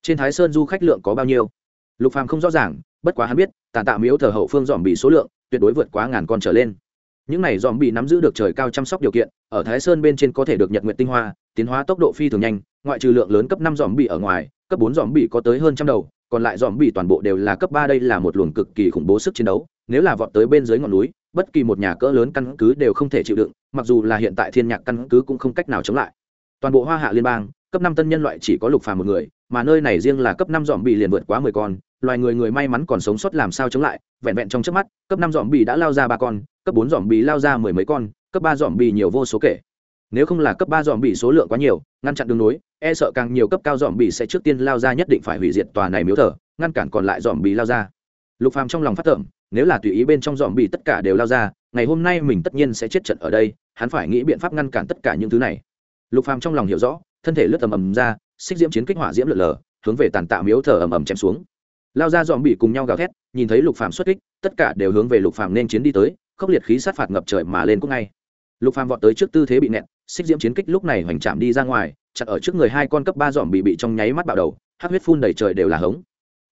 trên thái sơn du khách lượng có bao nhiêu? Lục phàm không rõ ràng, bất quá hắn biết tàn tạ miếu thờ hậu phương dòm bị số lượng tuyệt đối vượt quá ngàn con trở lên. Những này dòm bị nắm giữ được trời cao chăm sóc điều kiện, ở thái sơn bên trên có thể được nhật nguyện tinh hoa, tiến hóa tốc độ phi thường nhanh, ngoại trừ lượng lớn cấp năm dòm bị ở ngoài, cấp bốn dòm bị có tới hơn trăm đầu, còn lại dòm bị toàn bộ đều là cấp ba, đây là một luồng cực kỳ khủng bố sức chiến đấu, nếu là vọt tới bên dưới ngọn núi, bất kỳ một nhà cỡ lớn căn cứ đều không thể chịu đựng, mặc dù là hiện tại thiên nhạc căn cứ cũng không cách nào chống lại. Toàn bộ hoa hạ liên bang cấp năm tân nhân loại chỉ có lục phàm một người, mà nơi này riêng là cấp năm dòm bị liền vượt quá mười con, loài người người may mắn còn sống sót làm sao chống lại, vẹn vẹn trong trước mắt, cấp năm dòm bị đã lao ra ba con, cấp bốn dòm bị lao ra mười mấy con, cấp ba dòm bị nhiều vô số kể. Nếu không là cấp ba dòm bị số lượng quá nhiều, ngăn chặn đường nối e sợ càng nhiều cấp cao dòm bị sẽ trước tiên lao ra nhất định phải hủy diệt tòa này miếu thờ, ngăn cản còn lại dòm bị lao ra. Lục phàm trong lòng phát tưởng nếu là tùy ý bên trong dòm bị tất cả đều lao ra, ngày hôm nay mình tất nhiên sẽ chết trận ở đây, hắn phải nghĩ biện pháp ngăn cản tất cả những thứ này. Lục phàm trong lòng hiểu rõ thân thể lướt tầm ầm ra, xích diễm chiến kích hỏa diễm lượn lờ, hướng về tàn tạ miếu thờ ầm ầm chém xuống. Lao ra dòm bị cùng nhau gào thét, nhìn thấy lục phàm xuất kích, tất cả đều hướng về lục phàm nên chiến đi tới, khốc liệt khí sát phạt ngập trời mà lên cũng ngay. Lục phàm vọt tới trước tư thế bị nẹt, xích diễm chiến kích lúc này hoành chạm đi ra ngoài, chặt ở trước người hai con cấp ba dòm bị bị trong nháy mắt bạo đầu hát huyết phun đầy trời đều là hống.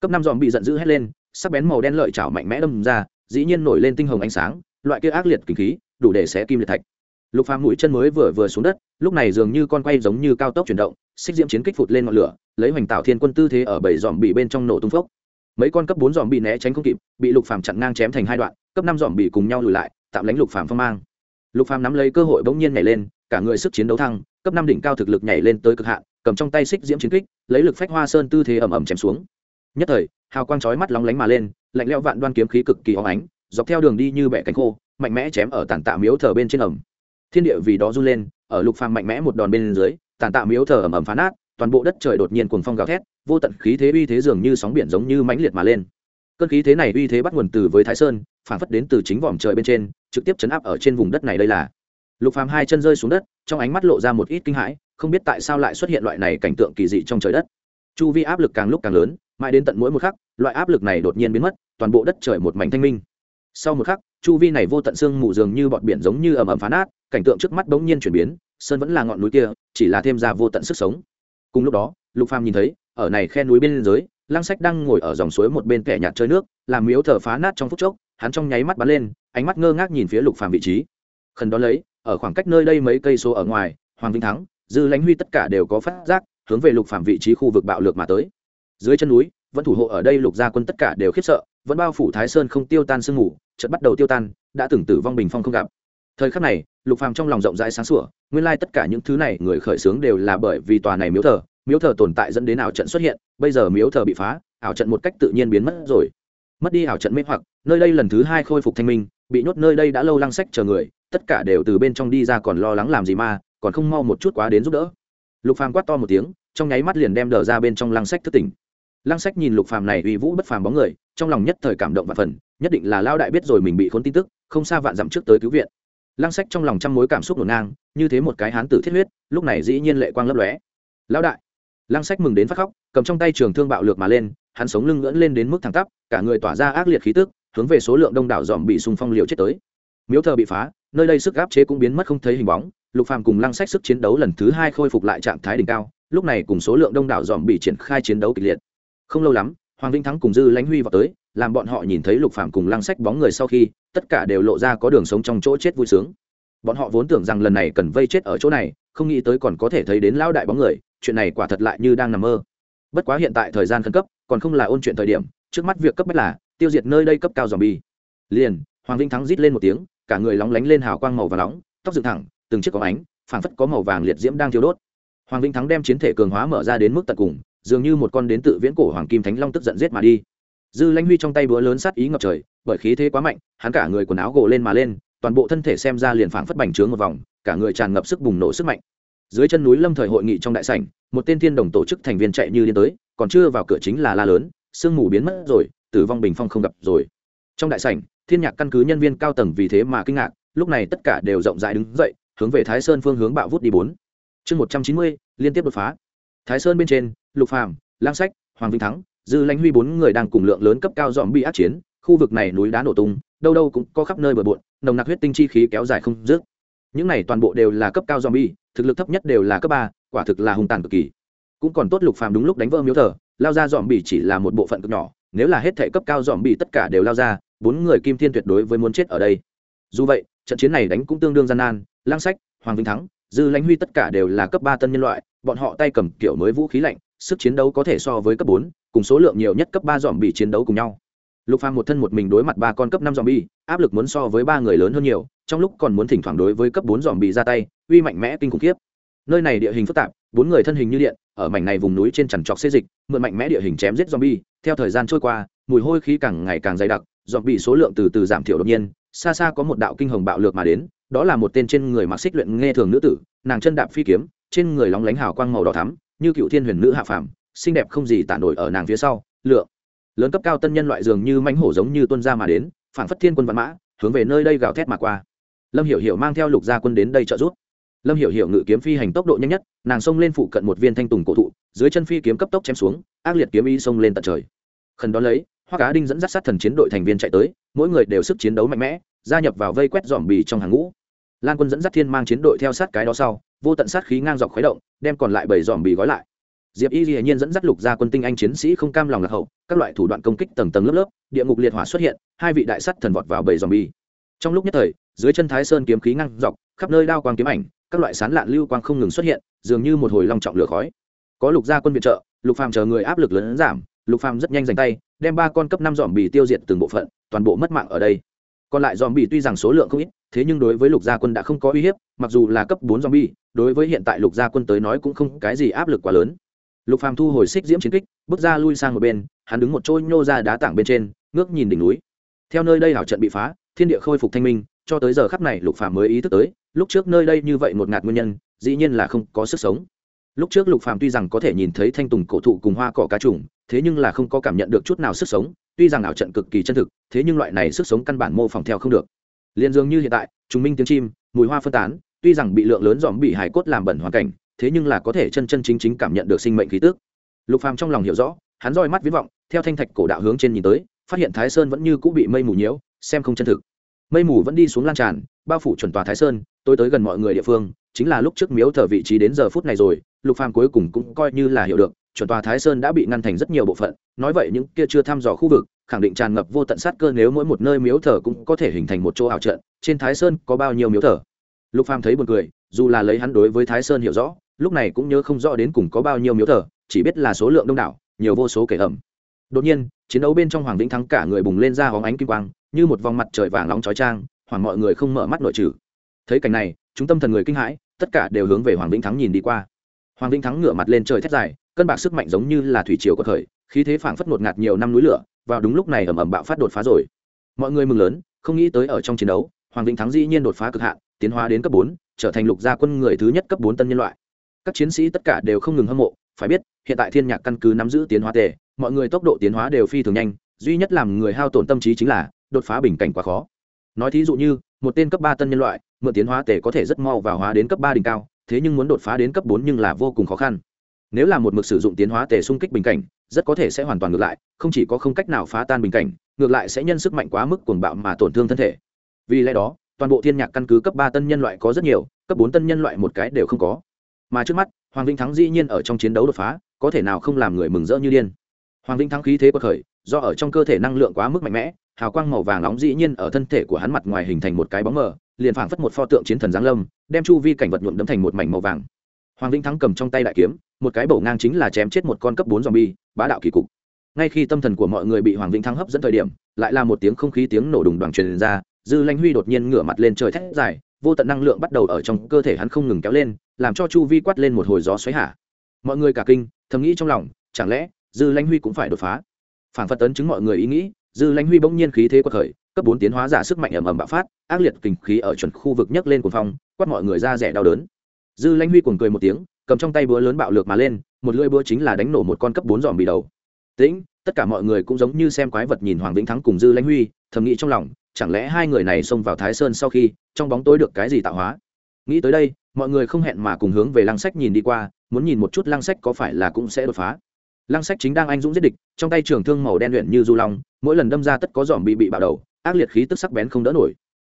Cấp năm dòm bị giận dữ hét lên, sắc bén màu đen lợi chảo mạnh mẽ đâm ra, dĩ nhiên nổi lên tinh hồng ánh sáng, loại kia ác liệt kinh khí, đủ để xé kim liệt thạch lục phàm mũi chân mới vừa vừa xuống đất, lúc này dường như con quay giống như cao tốc chuyển động, xích diễm chiến kích phụt lên ngọn lửa, lấy hoành tạo thiên quân tư thế ở bảy dòm bị bên trong nổ tung phốc. Mấy con cấp bốn dòm bị né tránh không kịp, bị lục phàm chặn ngang chém thành hai đoạn, cấp năm dòm bị cùng nhau lùi lại, tạm lánh lục phàm phong mang. Lục phàm nắm lấy cơ hội bỗng nhiên nhảy lên, cả người sức chiến đấu thăng, cấp năm đỉnh cao thực lực nhảy lên tới cực hạn, cầm trong tay xích diễm chiến kích, lấy lực phách hoa sơn tư thế ầm ầm chém xuống. Nhất thời, hào quang chói mắt lóng lánh mà lên, lạnh lẽo vạn đoan kiếm khí cực kỳ óng ánh, dọc theo đường đi như bẻ cánh khô, mạnh mẽ chém ở tàn tạ miếu thờ bên trên ẩm thiên địa vì đó run lên, ở lục phàm mạnh mẽ một đòn bên dưới, tàn tạ miếu thờ ẩm ẩm phá nát, toàn bộ đất trời đột nhiên cuồng phong gào thét, vô tận khí thế uy thế dường như sóng biển giống như mãnh liệt mà lên. Cơn khí thế này uy thế bắt nguồn từ với thái sơn, phản phất đến từ chính vòm trời bên trên, trực tiếp chấn áp ở trên vùng đất này đây là. Lục phàm hai chân rơi xuống đất, trong ánh mắt lộ ra một ít kinh hãi, không biết tại sao lại xuất hiện loại này cảnh tượng kỳ dị trong trời đất. Chu vi áp lực càng lúc càng lớn, mãi đến tận mỗi một khắc, loại áp lực này đột nhiên biến mất, toàn bộ đất trời một mảnh thanh minh sau một khắc, chu vi này vô tận xương mù dường như bọt biển giống như ầm ầm phá nát, cảnh tượng trước mắt bỗng nhiên chuyển biến, sơn vẫn là ngọn núi kia, chỉ là thêm ra vô tận sức sống. Cùng lúc đó, lục phàm nhìn thấy, ở này khe núi bên dưới lang sách đang ngồi ở dòng suối một bên kẻ nhạt chơi nước, làm miếu thở phá nát trong phút chốc, hắn trong nháy mắt bắn lên, ánh mắt ngơ ngác nhìn phía lục phàm vị trí. Khẩn đó lấy, ở khoảng cách nơi đây mấy cây số ở ngoài, hoàng vinh thắng, dư lãnh huy tất cả đều có phát giác, hướng về lục phàm vị trí khu vực bạo lược mà tới. Dưới chân núi, vẫn thủ hộ ở đây lục gia quân tất cả đều khiếp sợ, vẫn bao phủ thái sơn không tiêu tan sương ngủ chợt bắt đầu tiêu tan, đã từng tử vong bình phong không gặp. Thời khắc này, lục phàm trong lòng rộng rãi sáng sủa, nguyên lai tất cả những thứ này người khởi xướng đều là bởi vì tòa này miếu thờ miếu thờ tồn tại dẫn đến ảo trận xuất hiện, bây giờ miếu thờ bị phá, ảo trận một cách tự nhiên biến mất rồi. Mất đi ảo trận mê hoặc, nơi đây lần thứ hai khôi phục thanh minh, bị nhốt nơi đây đã lâu lăng sách chờ người, tất cả đều từ bên trong đi ra còn lo lắng làm gì mà, còn không mau một chút quá đến giúp đỡ. Lục phàm quát to một tiếng, trong nháy mắt liền đem đờ ra bên trong lăng sách thức tỉnh lăng sách nhìn lục phàm này uy vũ bất phàm bóng người, trong lòng nhất thời cảm động và phần, nhất định là lao đại biết rồi mình bị khốn tin tức, không xa vạn dặm trước tới cứu viện. Lăng sách trong lòng trăm mối cảm xúc ngổn ngang như thế một cái hán tử thiết huyết, lúc này dĩ nhiên lệ quang lấp lóe. Lão đại! Lăng sách mừng đến phát khóc, cầm trong tay trường thương bạo lược mà lên, hắn sống lưng ngẩng lên đến mức thẳng tắp, cả người tỏa ra ác liệt khí tức, hướng về số lượng đông đảo dòm bị xung phong liều chết tới. Miếu thờ bị phá, nơi đây sức áp chế cũng biến mất không thấy hình bóng, lục phàm cùng lăng sách sức chiến đấu lần thứ hai khôi phục lại trạng thái đỉnh cao, lúc này cùng số lượng đông đảo dòm bị triển khai chiến đấu kịch liệt không lâu lắm, hoàng vinh thắng cùng dư lãnh huy vào tới, làm bọn họ nhìn thấy lục phàm cùng lăng sách bóng người sau khi, tất cả đều lộ ra có đường sống trong chỗ chết vui sướng. Bọn họ vốn tưởng rằng lần này cần vây chết ở chỗ này, không nghĩ tới còn có thể thấy đến lão đại bóng người, chuyện này quả thật lại như đang nằm mơ. Bất quá hiện tại thời gian khẩn cấp, còn không là ôn chuyện thời điểm, trước mắt việc cấp bách là, tiêu diệt nơi đây cấp cao dòm bi liền, hoàng vinh thắng rít lên một tiếng, cả người lóng lánh lên hào quang màu và nóng, tóc dựng thẳng, từng chiếc có ánh, phảng phất có màu vàng liệt diễm đang thiêu đốt. Hoàng vinh thắng đem chiến thể cường hóa mở ra đến mức tận cùng dường như một con đến tự viễn cổ hoàng kim thánh long tức giận giết mà đi. Dư lãnh huy trong tay búa lớn sát ý ngập trời, bởi khí thế quá mạnh, hắn cả người quần áo gồ lên mà lên, toàn bộ thân thể xem ra liền phảng phất bành trướng một vòng, cả người tràn ngập sức bùng nổ sức mạnh. Dưới chân núi lâm thời hội nghị trong đại sảnh, một tên thiên đồng tổ chức thành viên chạy như điên tới, còn chưa vào cửa chính là la lớn, sương mù biến mất rồi, tử vong bình phong không gặp rồi. Trong đại sảnh, thiên nhạc căn cứ nhân viên cao tầng vì thế mà kinh ngạc, lúc này tất cả đều rộng rãi đứng dậy, hướng về thái sơn phương hướng bạo vút đi bốn. Chương một trăm chín mươi, liên tiếp đột phá thái sơn bên trên, lục phàm, lang sách, hoàng vinh thắng, dư lãnh huy bốn người đang cùng lượng lớn cấp cao dòm bị át chiến, khu vực này núi đá nổ tung, đâu đâu cũng có khắp nơi bờ bộn, nồng nặc huyết tinh chi khí kéo dài không dứt. Những này toàn bộ đều là cấp cao zombie thực lực thấp nhất đều là cấp ba, quả thực là hùng tàn cực kỳ. Cũng còn tốt lục phàm đúng lúc đánh vỡ miếu thờ, lao ra dòm bị chỉ là một bộ phận cực nhỏ, nếu là hết thể cấp cao dòm bị tất cả đều lao ra, bốn người kim thiên tuyệt đối với muốn chết ở đây. Dù vậy, trận chiến này đánh cũng tương đương gian nan, lang sách, hoàng vinh thắng dư lãnh huy tất cả đều là cấp ba tân nhân loại, bọn họ tay cầm kiểu mới vũ khí lạnh, sức chiến đấu có thể so với cấp bốn, cùng số lượng nhiều nhất cấp ba dòm bị chiến đấu cùng nhau. Lục phàm một thân một mình đối mặt ba con cấp năm dòm bi áp lực muốn so với ba người lớn hơn nhiều, trong lúc còn muốn thỉnh thoảng đối với cấp bốn dòm bị ra tay, uy mạnh mẽ kinh khủng khiếp. Nơi này địa hình phức tạp, bốn người thân hình như điện, ở mảnh này vùng núi trên chằn trọc xê dịch, mượn mạnh mẽ địa hình chém giết zombie. Theo thời gian trôi qua, mùi hôi khí càng ngày càng dày đặc, zombie số lượng từ từ giảm thiểu đột nhiên xa xa có một đạo kinh hồng bạo lược mà đến, đó là một tên trên người mặc xích luyện nghe thường nữ tử, nàng chân đạp phi kiếm, trên người lóng lánh hào quang màu đỏ thắm, như cựu thiên huyền nữ hạ phàm, xinh đẹp không gì tản nổi ở nàng phía sau, lựa. Lớn cấp cao tân nhân loại dường như mãnh hổ giống như tuân ra mà đến phản phất thiên quân văn mã, hướng về nơi đây gào thét mà qua. Lâm hiểu hiểu mang theo lục gia quân đến đây trợ giúp. Lâm hiểu hiểu ngự kiếm phi hành tốc độ nhanh nhất, nàng xông lên phụ cận một viên thanh tùng cổ thụ, dưới chân phi kiếm cấp tốc chém xuống, ác liệt kiếm y xông lên tận trời. Khẩn đón lấy hoa cá đinh dẫn dắt sát thần chiến đội thành viên chạy tới mỗi người đều sức chiến đấu mạnh mẽ, gia nhập vào vây quét dòm bì trong hàng ngũ. Lan quân dẫn dắt thiên mang chiến đội theo sát cái đó sau, vô tận sát khí ngang dọc khuấy động, đem còn lại bảy dòm bì gói lại. Diệp y hiển nhiên dẫn dắt lục gia quân tinh anh chiến sĩ không cam lòng lạc hậu, các loại thủ đoạn công kích tầng tầng lớp lớp, địa ngục liệt hỏa xuất hiện, hai vị đại sắt thần vọt vào bảy dòm bì. Trong lúc nhất thời, dưới chân thái sơn kiếm khí ngang dọc, khắp nơi đao quang kiếm ảnh, các loại sán lạn lưu quang không ngừng xuất hiện, dường như một hồi long trọng lửa khói. Có lục gia quân viện trợ, lục phàm chờ người áp lực lớn giảm, lục phàm rất nhanh giành tay, đem ba con cấp năm dòm bì tiêu diệt từng bộ phận toàn bộ mất mạng ở đây. Còn lại dòm tuy rằng số lượng không ít, thế nhưng đối với lục gia quân đã không có uy hiếp, mặc dù là cấp bốn dòm đối với hiện tại lục gia quân tới nói cũng không cái gì áp lực quá lớn. Lục phàm thu hồi xích diễm chiến kích, bước ra lui sang một bên, hắn đứng một chỗ nhô ra đá tảng bên trên, ngước nhìn đỉnh núi. Theo nơi đây hảo trận bị phá, thiên địa khôi phục thanh minh, cho tới giờ khắp này lục phàm mới ý thức tới, lúc trước nơi đây như vậy một ngạt nguyên nhân, dĩ nhiên là không có sức sống. Lúc trước lục phàm tuy rằng có thể nhìn thấy thanh tùng cổ thụ cùng hoa cỏ cá trùng, thế nhưng là không có cảm nhận được chút nào sức sống tuy rằng ảo trận cực kỳ chân thực, thế nhưng loại này sức sống căn bản mô phỏng theo không được. Liền dường như hiện tại, trùng minh tiếng chim, mùi hoa phân tán, tuy rằng bị lượng lớn dòm bị hải cốt làm bẩn hoàn cảnh, thế nhưng là có thể chân chân chính chính cảm nhận được sinh mệnh khí tức. Lục phàm trong lòng hiểu rõ, hắn roi mắt viễn vọng, theo thanh thạch cổ đạo hướng trên nhìn tới, phát hiện thái sơn vẫn như cũ bị mây mù nhiễu, xem không chân thực. Mây mù vẫn đi xuống lan tràn, bao phủ chuẩn tòa thái sơn tôi tới gần mọi người địa phương, chính là lúc trước miếu thờ vị trí đến giờ phút này rồi, lục phàm cuối cùng cũng coi như là hiểu được chuẩn tòa thái sơn đã bị ngăn thành rất nhiều bộ phận, nói vậy những kia chưa thăm dò khu vực, khẳng định tràn ngập vô tận sát cơ nếu mỗi một nơi miếu thờ cũng có thể hình thành một chỗ ảo trận, trên thái sơn có bao nhiêu miếu thờ? Lục phàm thấy buồn cười, dù là lấy hắn đối với thái sơn hiểu rõ, lúc này cũng nhớ không rõ đến cùng có bao nhiêu miếu thờ, chỉ biết là số lượng đông đảo, nhiều vô số kể ẩm. Đột nhiên, chiến đấu bên trong hoàng vĩnh thắng cả người bùng lên ra hóng ánh kim quang, như một vòng mặt trời vàng nóng chói trang hoàng mọi người không mở mắt nội trừ. Thấy cảnh này, chúng tâm thần người kinh hãi, tất cả đều hướng về hoàng vĩnh thắng nhìn đi qua. Hoàng vĩnh thắng ngửa mặt lên trời thét dài cân bạc sức mạnh giống như là thủy triều của thời, khí thế phảng phất ngột ngạt nhiều năm núi lửa, vào đúng lúc này ầm ầm bạo phát đột phá rồi. Mọi người mừng lớn, không nghĩ tới ở trong chiến đấu, hoàng vĩnh thắng dĩ nhiên đột phá cực hạn, tiến hóa đến cấp bốn, trở thành lục gia quân người thứ nhất cấp bốn tân nhân loại. Các chiến sĩ tất cả đều không ngừng hâm mộ, phải biết, hiện tại thiên nhạc căn cứ nắm giữ tiến hóa tề, mọi người tốc độ tiến hóa đều phi thường nhanh, duy nhất làm người hao tổn tâm trí chính là đột phá bình cảnh quá khó. Nói thí dụ như, một tên cấp ba tân nhân loại, mượn tiến hóa tề có thể rất mau vào hóa đến cấp ba đỉnh cao, thế nhưng muốn đột phá đến cấp bốn nhưng là vô cùng khó khăn nếu là một mực sử dụng tiến hóa tề xung kích bình cảnh, rất có thể sẽ hoàn toàn ngược lại, không chỉ có không cách nào phá tan bình cảnh, ngược lại sẽ nhân sức mạnh quá mức cuồng bạo mà tổn thương thân thể. Vì lẽ đó, toàn bộ thiên nhạc căn cứ cấp ba tân nhân loại có rất nhiều, cấp bốn tân nhân loại một cái đều không có. Mà trước mắt, hoàng vĩnh thắng dĩ nhiên ở trong chiến đấu đột phá, có thể nào không làm người mừng rỡ như điên. Hoàng vĩnh thắng khí thế bậc khởi, do ở trong cơ thể năng lượng quá mức mạnh mẽ, hào quang màu vàng nóng dĩ nhiên ở thân thể của hắn mặt ngoài hình thành một cái bóng mờ, liền phảng phất một pho tượng chiến thần giáng lâm, đem chu vi cảnh vật nhuộm đấm thành một mảnh màu vàng hoàng vĩnh thắng cầm trong tay đại kiếm, một cái bổ ngang chính là chém chết một con cấp bốn zombie, bá đạo kỳ cục. Ngay khi tâm thần của mọi người bị hoàng vĩnh thắng hấp dẫn thời điểm, lại là một tiếng không khí tiếng nổ đùng đoàn truyền ra, dư lanh huy đột nhiên ngửa mặt lên trời thét dài, vô tận năng lượng bắt đầu ở trong cơ thể hắn không ngừng kéo lên, làm cho chu vi quát lên một hồi gió xoáy hả mọi người cả kinh, thầm nghĩ trong lòng, chẳng lẽ dư lãnh huy cũng phải đột phá? Phản phật tấn chứng mọi người ý nghĩ, dư lãnh huy bỗng nhiên khí thế của khởi, cấp bốn tiến hóa giả sức mạnh ầm ầm bạo phát, ác liệt kình khí ở chuẩn khu vực nhấc lên cuồng phong, quát mọi người ra rẻ đau đớn dư lãnh huy cuồng cười một tiếng, cầm trong tay búa lớn bạo lược mà lên, một lưỡi búa chính là đánh nổ một con cấp bốn dòm bị đầu. Tĩnh, tất cả mọi người cũng giống như xem quái vật nhìn hoàng vĩnh thắng cùng dư lãnh huy, thầm nghĩ trong lòng, chẳng lẽ hai người này xông vào thái sơn sau khi, trong bóng tối được cái gì tạo hóa? Nghĩ tới đây, mọi người không hẹn mà cùng hướng về lăng sách nhìn đi qua, muốn nhìn một chút lăng sách có phải là cũng sẽ đột phá. Lăng sách chính đang anh dũng giết địch, trong tay trường thương màu đen luyện như du long, mỗi lần đâm ra tất có dòm bị bị bạo đầu, ác liệt khí tức sắc bén không đỡ nổi.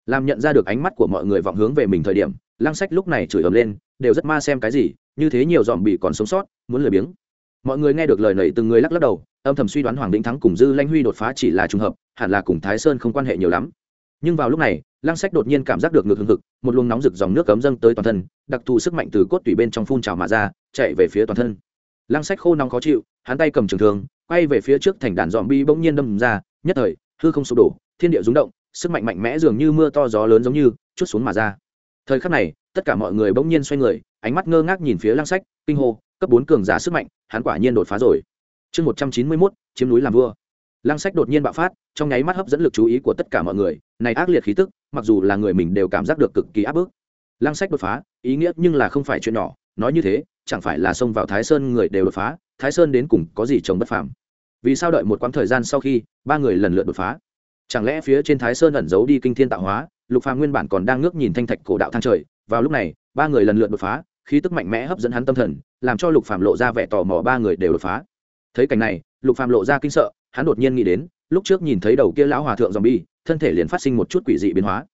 Làm nhận ra được ánh mắt của mọi người vọng hướng về mình thời điểm, lăng sách lúc này chửi ầm lên đều rất ma xem cái gì, như thế nhiều dòm bị còn sống sót, muốn lười biếng. Mọi người nghe được lời nầy từng người lắc lắc đầu, âm thầm suy đoán hoàng vĩnh thắng cùng dư lanh huy đột phá chỉ là trùng hợp, hẳn là cùng thái sơn không quan hệ nhiều lắm. Nhưng vào lúc này, lăng sách đột nhiên cảm giác được ngược hưng hực, một luồng nóng rực dòng nước cấm dâng tới toàn thân, đặc thù sức mạnh từ cốt tủy bên trong phun trào mà ra, chạy về phía toàn thân. Lăng sách khô nóng khó chịu, hắn tay cầm trường thường quay về phía trước thành đàn dòm bi bỗng nhiên đâm ra, nhất thời, hư không sụp đổ, thiên địa rúng động, sức mạnh mạnh mẽ dường như mưa to gió lớn giống như, chút xuống mà ra. Thời khắc này tất cả mọi người bỗng nhiên xoay người, ánh mắt ngơ ngác nhìn phía lăng sách, kinh hô, cấp bốn cường giả sức mạnh, hắn quả nhiên đột phá rồi. Chương một trăm chín mươi mốt, chiếm núi làm vua. Lăng sách đột nhiên bạo phát, trong nháy mắt hấp dẫn lực chú ý của tất cả mọi người, này ác liệt khí tức, mặc dù là người mình đều cảm giác được cực kỳ áp bức. Lăng sách đột phá, ý nghĩa nhưng là không phải chuyện nhỏ, nói như thế, chẳng phải là xông vào thái sơn người đều đột phá, thái sơn đến cùng có gì chống bất phàm. Vì sao đợi một quãng thời gian sau khi, ba người lần lượt đột phá? Chẳng lẽ phía trên thái sơn ẩn giấu đi kinh thiên tạo hóa, lục phàm nguyên bản còn đang ngước nhìn thanh thạch cổ đạo thang trời vào lúc này, ba người lần lượt đột phá, khí tức mạnh mẽ hấp dẫn hắn tâm thần, làm cho lục phàm lộ ra vẻ tò mò ba người đều đột phá. Thấy cảnh này, lục phàm lộ ra kinh sợ, hắn đột nhiên nghĩ đến, lúc trước nhìn thấy đầu kia lão hòa thượng dòm bi thân thể liền phát sinh một chút quỷ dị biến hóa.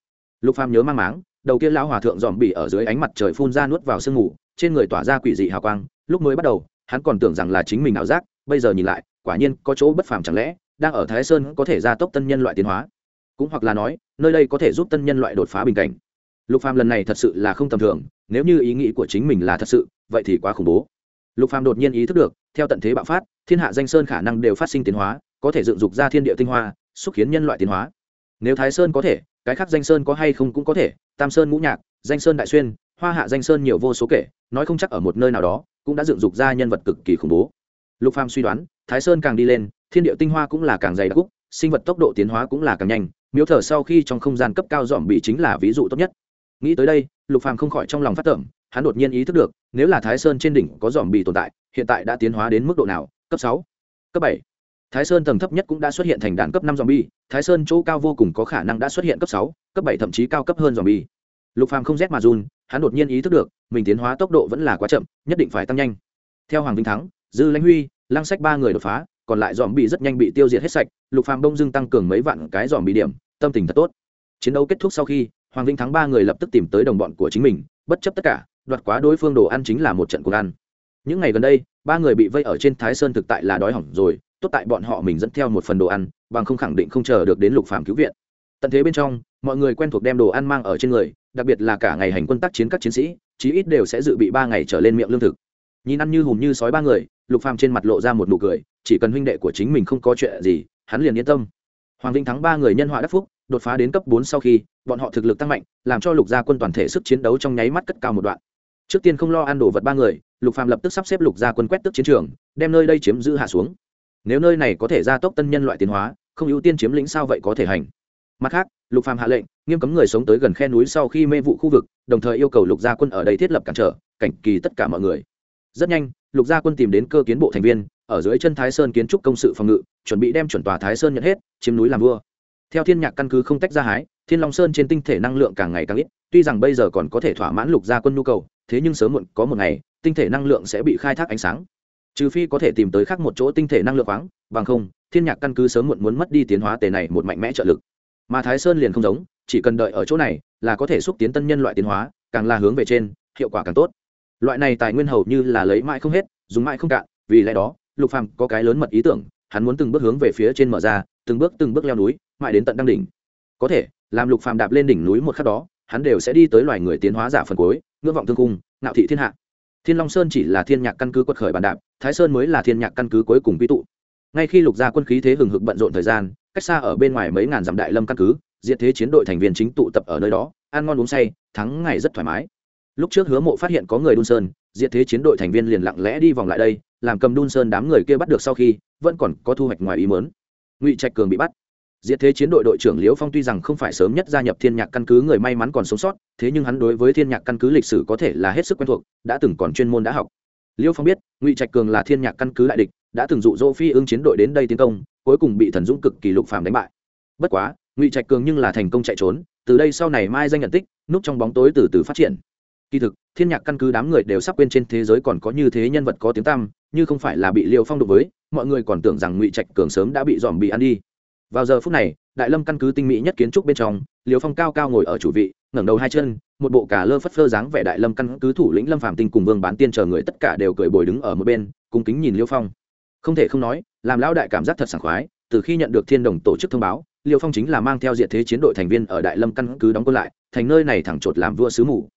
Lục phàm nhớ mang máng, đầu kia lão hòa thượng dòm bi ở dưới ánh mặt trời phun ra nuốt vào sương ngủ trên người tỏa ra quỷ dị hào quang, lúc mới bắt đầu, hắn còn tưởng rằng là chính mình ảo giác, bây giờ nhìn lại, quả nhiên có chỗ bất phàm chẳng lẽ, đang ở thái sơn có thể gia tốc tân nhân loại tiến hóa. Cũng hoặc là nói, nơi đây có thể giúp tân nhân loại đột phá bình cảnh lục phàm lần này thật sự là không tầm thường, nếu như ý nghĩ của chính mình là thật sự, vậy thì quá khủng bố. Lục phàm đột nhiên ý thức được, theo tận thế bạo phát, thiên hạ danh sơn khả năng đều phát sinh tiến hóa, có thể dựng dục ra thiên địa tinh hoa, xúc khiến nhân loại tiến hóa. Nếu thái sơn có thể, cái khác danh sơn có hay không cũng có thể, tam sơn ngũ nhạc, danh sơn đại xuyên, hoa hạ danh sơn nhiều vô số kể, nói không chắc ở một nơi nào đó, cũng đã dựng dục ra nhân vật cực kỳ khủng bố. Lục phàm suy đoán, thái sơn càng đi lên, thiên địa tinh hoa cũng là càng dày đặc cúc sinh vật tốc độ tiến hóa cũng là càng nhanh, miếu thở sau khi trong không gian cấp cao dòm bị chính là ví dụ tốt nhất nghĩ tới đây, lục phàm không khỏi trong lòng phát tưởng hắn đột nhiên ý thức được, nếu là thái sơn trên đỉnh có dòm bị tồn tại, hiện tại đã tiến hóa đến mức độ nào? Cấp sáu, cấp bảy. Thái sơn tầng thấp nhất cũng đã xuất hiện thành đàn cấp năm dòm bi thái sơn chỗ cao vô cùng có khả năng đã xuất hiện cấp sáu, cấp bảy thậm chí cao cấp hơn dòm bi lục phàm không rét mà run, hắn đột nhiên ý thức được, mình tiến hóa tốc độ vẫn là quá chậm, nhất định phải tăng nhanh. Theo hoàng vinh thắng, dư lãnh huy, lăng sách ba người đột phá, còn lại dòm bị rất nhanh bị tiêu diệt hết sạch, lục phàm đông dưng tăng cường mấy vạn cái dòm bị điểm, tâm tình thật tốt. Chiến đấu kết thúc sau khi hoàng vinh thắng ba người lập tức tìm tới đồng bọn của chính mình, bất chấp tất cả, đoạt quá đối phương đồ ăn chính là một trận cuộc ăn. Những ngày gần đây, ba người bị vây ở trên thái sơn thực tại là đói hỏng rồi, tốt tại bọn họ mình dẫn theo một phần đồ ăn, bằng không khẳng định không chờ được đến lục phàm cứu viện. Tận thế bên trong, mọi người quen thuộc đem đồ ăn mang ở trên người, đặc biệt là cả ngày hành quân tác chiến các chiến sĩ, chí ít đều sẽ dự bị ba ngày trở lên miệng lương thực. Nhìn ăn như hùm như sói ba người, lục phàm trên mặt lộ ra một nụ cười, chỉ cần huynh đệ của chính mình không có chuyện gì, hắn liền yên tâm. Hoàng vinh thắng ba người nhân họa đắc phúc, đột phá đến cấp bốn sau khi bọn họ thực lực tăng mạnh, làm cho lục gia quân toàn thể sức chiến đấu trong nháy mắt cất cao một đoạn. Trước tiên không lo ăn đồ vật ba người, lục phàm lập tức sắp xếp lục gia quân quét tức chiến trường, đem nơi đây chiếm giữ hạ xuống. Nếu nơi này có thể gia tốc tân nhân loại tiến hóa, không ưu tiên chiếm lĩnh sao vậy có thể hành? Mặt khác, lục phàm hạ lệnh, nghiêm cấm người sống tới gần khe núi sau khi mê vụ khu vực, đồng thời yêu cầu lục gia quân ở đây thiết lập cản trở, cảnh kỳ tất cả mọi người. Rất nhanh, lục gia quân tìm đến cơ kiến bộ thành viên, ở dưới chân thái sơn kiến trúc công sự phòng ngự, chuẩn bị đem chuẩn tòa thái sơn nhận hết, chiếm núi làm vua. Theo thiên nhạc căn cứ không tách ra hái thiên long sơn trên tinh thể năng lượng càng ngày càng ít, tuy rằng bây giờ còn có thể thỏa mãn lục gia quân nhu cầu, thế nhưng sớm muộn có một ngày, tinh thể năng lượng sẽ bị khai thác ánh sáng. Trừ phi có thể tìm tới khác một chỗ tinh thể năng lượng khoáng, bằng không, thiên nhạc căn cứ sớm muộn muốn mất đi tiến hóa tề này một mạnh mẽ trợ lực. Mà thái sơn liền không giống, chỉ cần đợi ở chỗ này là có thể xúc tiến tân nhân loại tiến hóa, càng là hướng về trên, hiệu quả càng tốt. Loại này tài nguyên hầu như là lấy mãi không hết, dùng mãi không cạn, vì lẽ đó, lục phàm có cái lớn mật ý tưởng, hắn muốn từng bước hướng về phía trên mở ra, từng bước từng bước leo núi, mãi đến tận đăng đỉnh có thể, làm lục phàm đạp lên đỉnh núi một khắc đó, hắn đều sẽ đi tới loài người tiến hóa giả phần cuối, ngưỡng vọng thương cung, ngạo thị thiên hạ. Thiên long sơn chỉ là thiên nhạc căn cứ quật khởi bàn đạp, thái sơn mới là thiên nhạc căn cứ cuối cùng quy tụ. Ngay khi lục gia quân khí thế hừng hực bận rộn thời gian, cách xa ở bên ngoài mấy ngàn dặm đại lâm căn cứ, diệt thế chiến đội thành viên chính tụ tập ở nơi đó, ăn ngon uống say, thắng ngày rất thoải mái. Lúc trước hứa mộ phát hiện có người đun sơn, diệt thế chiến đội thành viên liền lặng lẽ đi vòng lại đây, làm cầm đun sơn đám người kia bắt được sau khi, vẫn còn có thu hoạch ngoài ý mớn ngụy trạch cường bị bắt diệt thế chiến đội đội trưởng liễu phong tuy rằng không phải sớm nhất gia nhập thiên nhạc căn cứ, người may mắn còn sống sót, thế nhưng hắn đối với thiên nhạc căn cứ lịch sử có thể là hết sức quen thuộc, đã từng còn chuyên môn đã học. Liễu phong biết, ngụy trạch cường là thiên nhạc căn cứ đại địch, đã từng dụ dỗ phi ương chiến đội đến đây tiến công, cuối cùng bị thần dũng cực kỳ lục phàm đánh bại. Bất quá, ngụy trạch cường nhưng là thành công chạy trốn, từ đây sau này mai danh nhận tích, núp trong bóng tối từ từ phát triển. Kỳ thực, thiên nhạc căn cứ đám người đều sắp quên trên thế giới còn có như thế nhân vật có tiếng tăm, như không phải là bị liêu phong đụng với, mọi người còn tưởng rằng ngụy trạch cường sớm đã bị dòm bị ăn đi vào giờ phút này, đại lâm căn cứ tinh mỹ nhất kiến trúc bên trong, liêu phong cao cao ngồi ở chủ vị, ngẩng đầu hai chân, một bộ cả lơ phất phơ dáng vẻ đại lâm căn cứ thủ lĩnh lâm phạm tinh cùng vương bán tiên chờ người tất cả đều cười bồi đứng ở một bên, cung kính nhìn liêu phong. Không thể không nói, làm lão đại cảm giác thật sảng khoái, từ khi nhận được thiên đồng tổ chức thông báo, liêu phong chính là mang theo diện thế chiến đội thành viên ở đại lâm căn cứ đóng quân lại, thành nơi này thẳng chột làm vua sứ mù.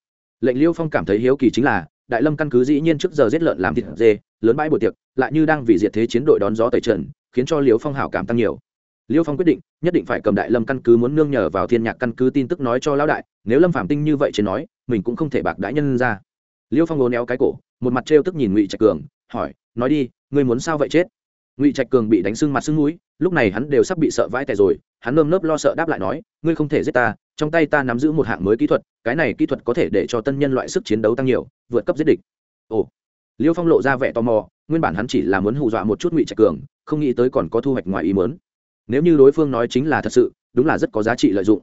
Lệnh liêu phong cảm thấy hiếu kỳ chính là, đại lâm căn cứ dĩ nhiên trước giờ giết lợn làm thịt dê, lớn bãi buổi tiệc, lại như đang vì diệt thế chiến đội đón gió tẩy trần, khiến cho liêu phong hảo cảm tăng nhiều liêu phong quyết định, nhất định phải cầm đại lâm căn cứ muốn nương nhờ vào thiên nhạc căn cứ tin tức nói cho lão đại, nếu lâm phạm tinh như vậy trên nói, mình cũng không thể bạc đãi nhân ra. Liêu phong lố néo cái cổ, một mặt trêu tức nhìn ngụy trạch cường, hỏi, nói đi, ngươi muốn sao vậy chết? Ngụy trạch cường bị đánh sưng mặt sưng núi lúc này hắn đều sắp bị sợ vãi tè rồi, hắn nơm nớp lo sợ đáp lại nói, ngươi không thể giết ta, trong tay ta nắm giữ một hạng mới kỹ thuật, cái này kỹ thuật có thể để cho tân nhân loại sức chiến đấu tăng nhiều, vượt cấp giết địch. Ồ. Liêu phong lộ ra vẻ tò mò, nguyên bản hắn chỉ là muốn hù dọa một chút ngụy trạch cường, không nghĩ tới còn có thu hoạch ngoài ý mớn nếu như đối phương nói chính là thật sự, đúng là rất có giá trị lợi dụng.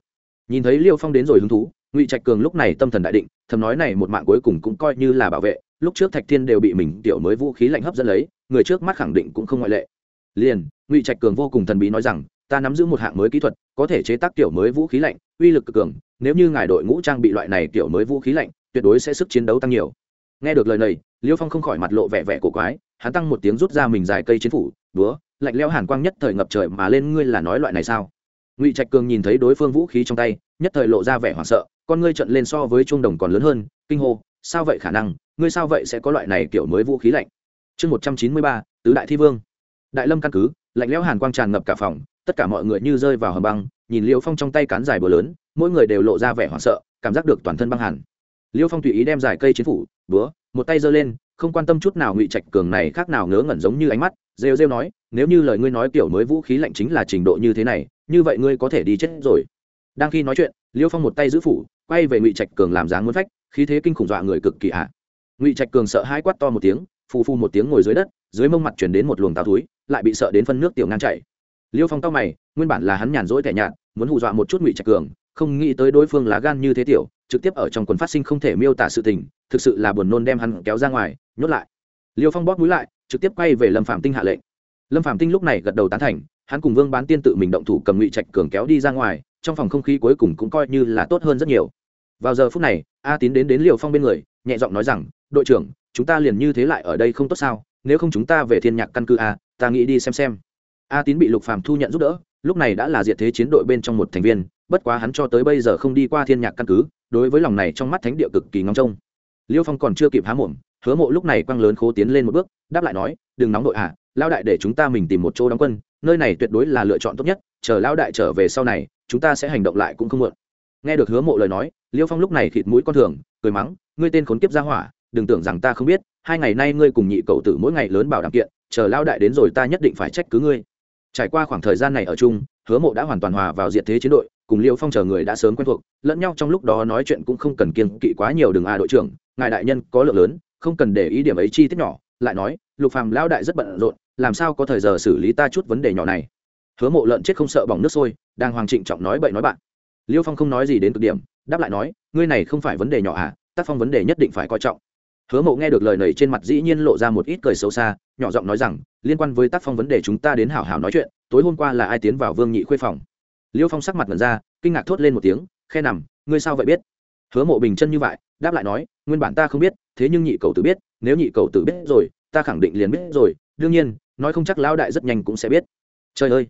Nhìn thấy liêu phong đến rồi hứng thú, ngụy trạch cường lúc này tâm thần đại định, thầm nói này một mạng cuối cùng cũng coi như là bảo vệ, lúc trước thạch thiên đều bị mình tiểu mới vũ khí lạnh hấp dẫn lấy, người trước mắt khẳng định cũng không ngoại lệ. Liền, ngụy trạch cường vô cùng thần bí nói rằng, ta nắm giữ một hạng mới kỹ thuật, có thể chế tác tiểu mới vũ khí lạnh, uy lực cực cường, nếu như ngài đội ngũ trang bị loại này tiểu mới vũ khí lạnh, tuyệt đối sẽ sức chiến đấu tăng nhiều. Nghe được lời này, liêu phong không khỏi mặt lộ vẻ vẻ cổ quái, hắn tăng một tiếng rút ra mình dài cây chiến phủ búa lạnh leo hàn quang nhất thời ngập trời mà lên, ngươi là nói loại này sao? Ngụy trạch cường nhìn thấy đối phương vũ khí trong tay, nhất thời lộ ra vẻ hoảng sợ, con ngươi trận lên so với chuông đồng còn lớn hơn, kinh hô, sao vậy khả năng, ngươi sao vậy sẽ có loại này kiểu mới vũ khí lạnh? Chương một trăm chín mươi ba, tứ đại thi vương. Đại lâm căn cứ, lạnh lẽo hàn quang tràn ngập cả phòng, tất cả mọi người như rơi vào hầm băng, nhìn liêu phong trong tay cán dài bờ lớn, mỗi người đều lộ ra vẻ hoảng sợ, cảm giác được toàn thân băng hẳn. Liêu phong tùy ý đem dài cây chiến phủ, búa, một tay giơ lên không quan tâm chút nào ngụy trạch cường này khác nào ngớ ngẩn giống như ánh mắt, rêu rêu nói, nếu như lời ngươi nói kiểu mới vũ khí lạnh chính là trình độ như thế này, như vậy ngươi có thể đi chết rồi. Đang khi nói chuyện, liêu phong một tay giữ phủ, quay về ngụy trạch cường làm dáng muốn phách, khí thế kinh khủng dọa người cực kỳ à ngụy trạch cường sợ hai quát to một tiếng, phù phu một tiếng ngồi dưới đất, dưới mông mặt chuyển đến một luồng táo túi lại bị sợ đến phân nước tiểu ngang chảy. Liêu phong tao mày, nguyên bản là hắn nhàn rỗi tẻ nhạt, muốn hù dọa một chút ngụy trạch cường không nghĩ tới đối phương lá gan như thế tiểu, trực tiếp ở trong quần phát sinh không thể miêu tả sự tình, thực sự là buồn nôn đem hắn kéo ra ngoài, nhốt lại. Liêu phong bóp mũi lại, trực tiếp quay về lâm phạm tinh hạ lệnh. Lâm phạm tinh lúc này gật đầu tán thành, hắn cùng vương bán tiên tự mình động thủ cầm ngụy trạch cường kéo đi ra ngoài, trong phòng không khí cuối cùng cũng coi như là tốt hơn rất nhiều. Vào giờ phút này, a tín đến đến liều phong bên người, nhẹ giọng nói rằng, đội trưởng, chúng ta liền như thế lại ở đây không tốt sao? Nếu không chúng ta về thiên nhạc căn cứ a, ta nghĩ đi xem xem. A tín bị lục phàm thu nhận giúp đỡ lúc này đã là diệt thế chiến đội bên trong một thành viên bất quá hắn cho tới bây giờ không đi qua thiên nhạc căn cứ đối với lòng này trong mắt thánh địa cực kỳ ngóng trông. Liêu phong còn chưa kịp há mồm hứa mộ lúc này quăng lớn khố tiến lên một bước đáp lại nói đừng nóng đội ạ à, lao đại để chúng ta mình tìm một chỗ đóng quân nơi này tuyệt đối là lựa chọn tốt nhất chờ lao đại trở về sau này chúng ta sẽ hành động lại cũng không muộn. Nghe được hứa mộ lời nói liêu phong lúc này thịt mũi con thường cười mắng ngươi tên khốn kiếp ra hỏa đừng tưởng rằng ta không biết hai ngày nay ngươi cùng nhị cậu tử mỗi ngày lớn bảo đảm kiện chờ lao đại đến rồi ta nhất định phải trách cứ ngươi trải qua khoảng thời gian này ở chung, hứa mộ đã hoàn toàn hòa vào diện thế chiến đội, cùng liêu phong chờ người đã sớm quen thuộc, lẫn nhau trong lúc đó nói chuyện cũng không cần kiên kỵ quá nhiều đường a à đội trưởng, ngài đại nhân có lượng lớn, không cần để ý điểm ấy chi tiết nhỏ, lại nói, lục phàm lão đại rất bận rộn, làm sao có thời giờ xử lý ta chút vấn đề nhỏ này. Hứa mộ lợn chết không sợ bỏng nước sôi, đang hoàng trịnh trọng nói bậy nói bạn. Liêu phong không nói gì đến cực điểm, đáp lại nói, ngươi này không phải vấn đề nhỏ à tác phong vấn đề nhất định phải coi trọng hứa mộ nghe được lời này trên mặt dĩ nhiên lộ ra một ít cười xấu xa, nhỏ giọng nói rằng, liên quan với tác phong vấn đề chúng ta đến hảo hảo nói chuyện, tối hôm qua là ai tiến vào vương nhị khuê phòng? Liêu phong sắc mặt ngần ra, kinh ngạc thốt lên một tiếng, khe nằm, ngươi sao vậy biết? Hứa mộ bình chân như vậy, đáp lại nói, nguyên bản ta không biết, thế nhưng nhị cầu tử biết, nếu nhị cầu tử biết rồi, ta khẳng định liền biết rồi, đương nhiên, nói không chắc lão đại rất nhanh cũng sẽ biết. Trời ơi!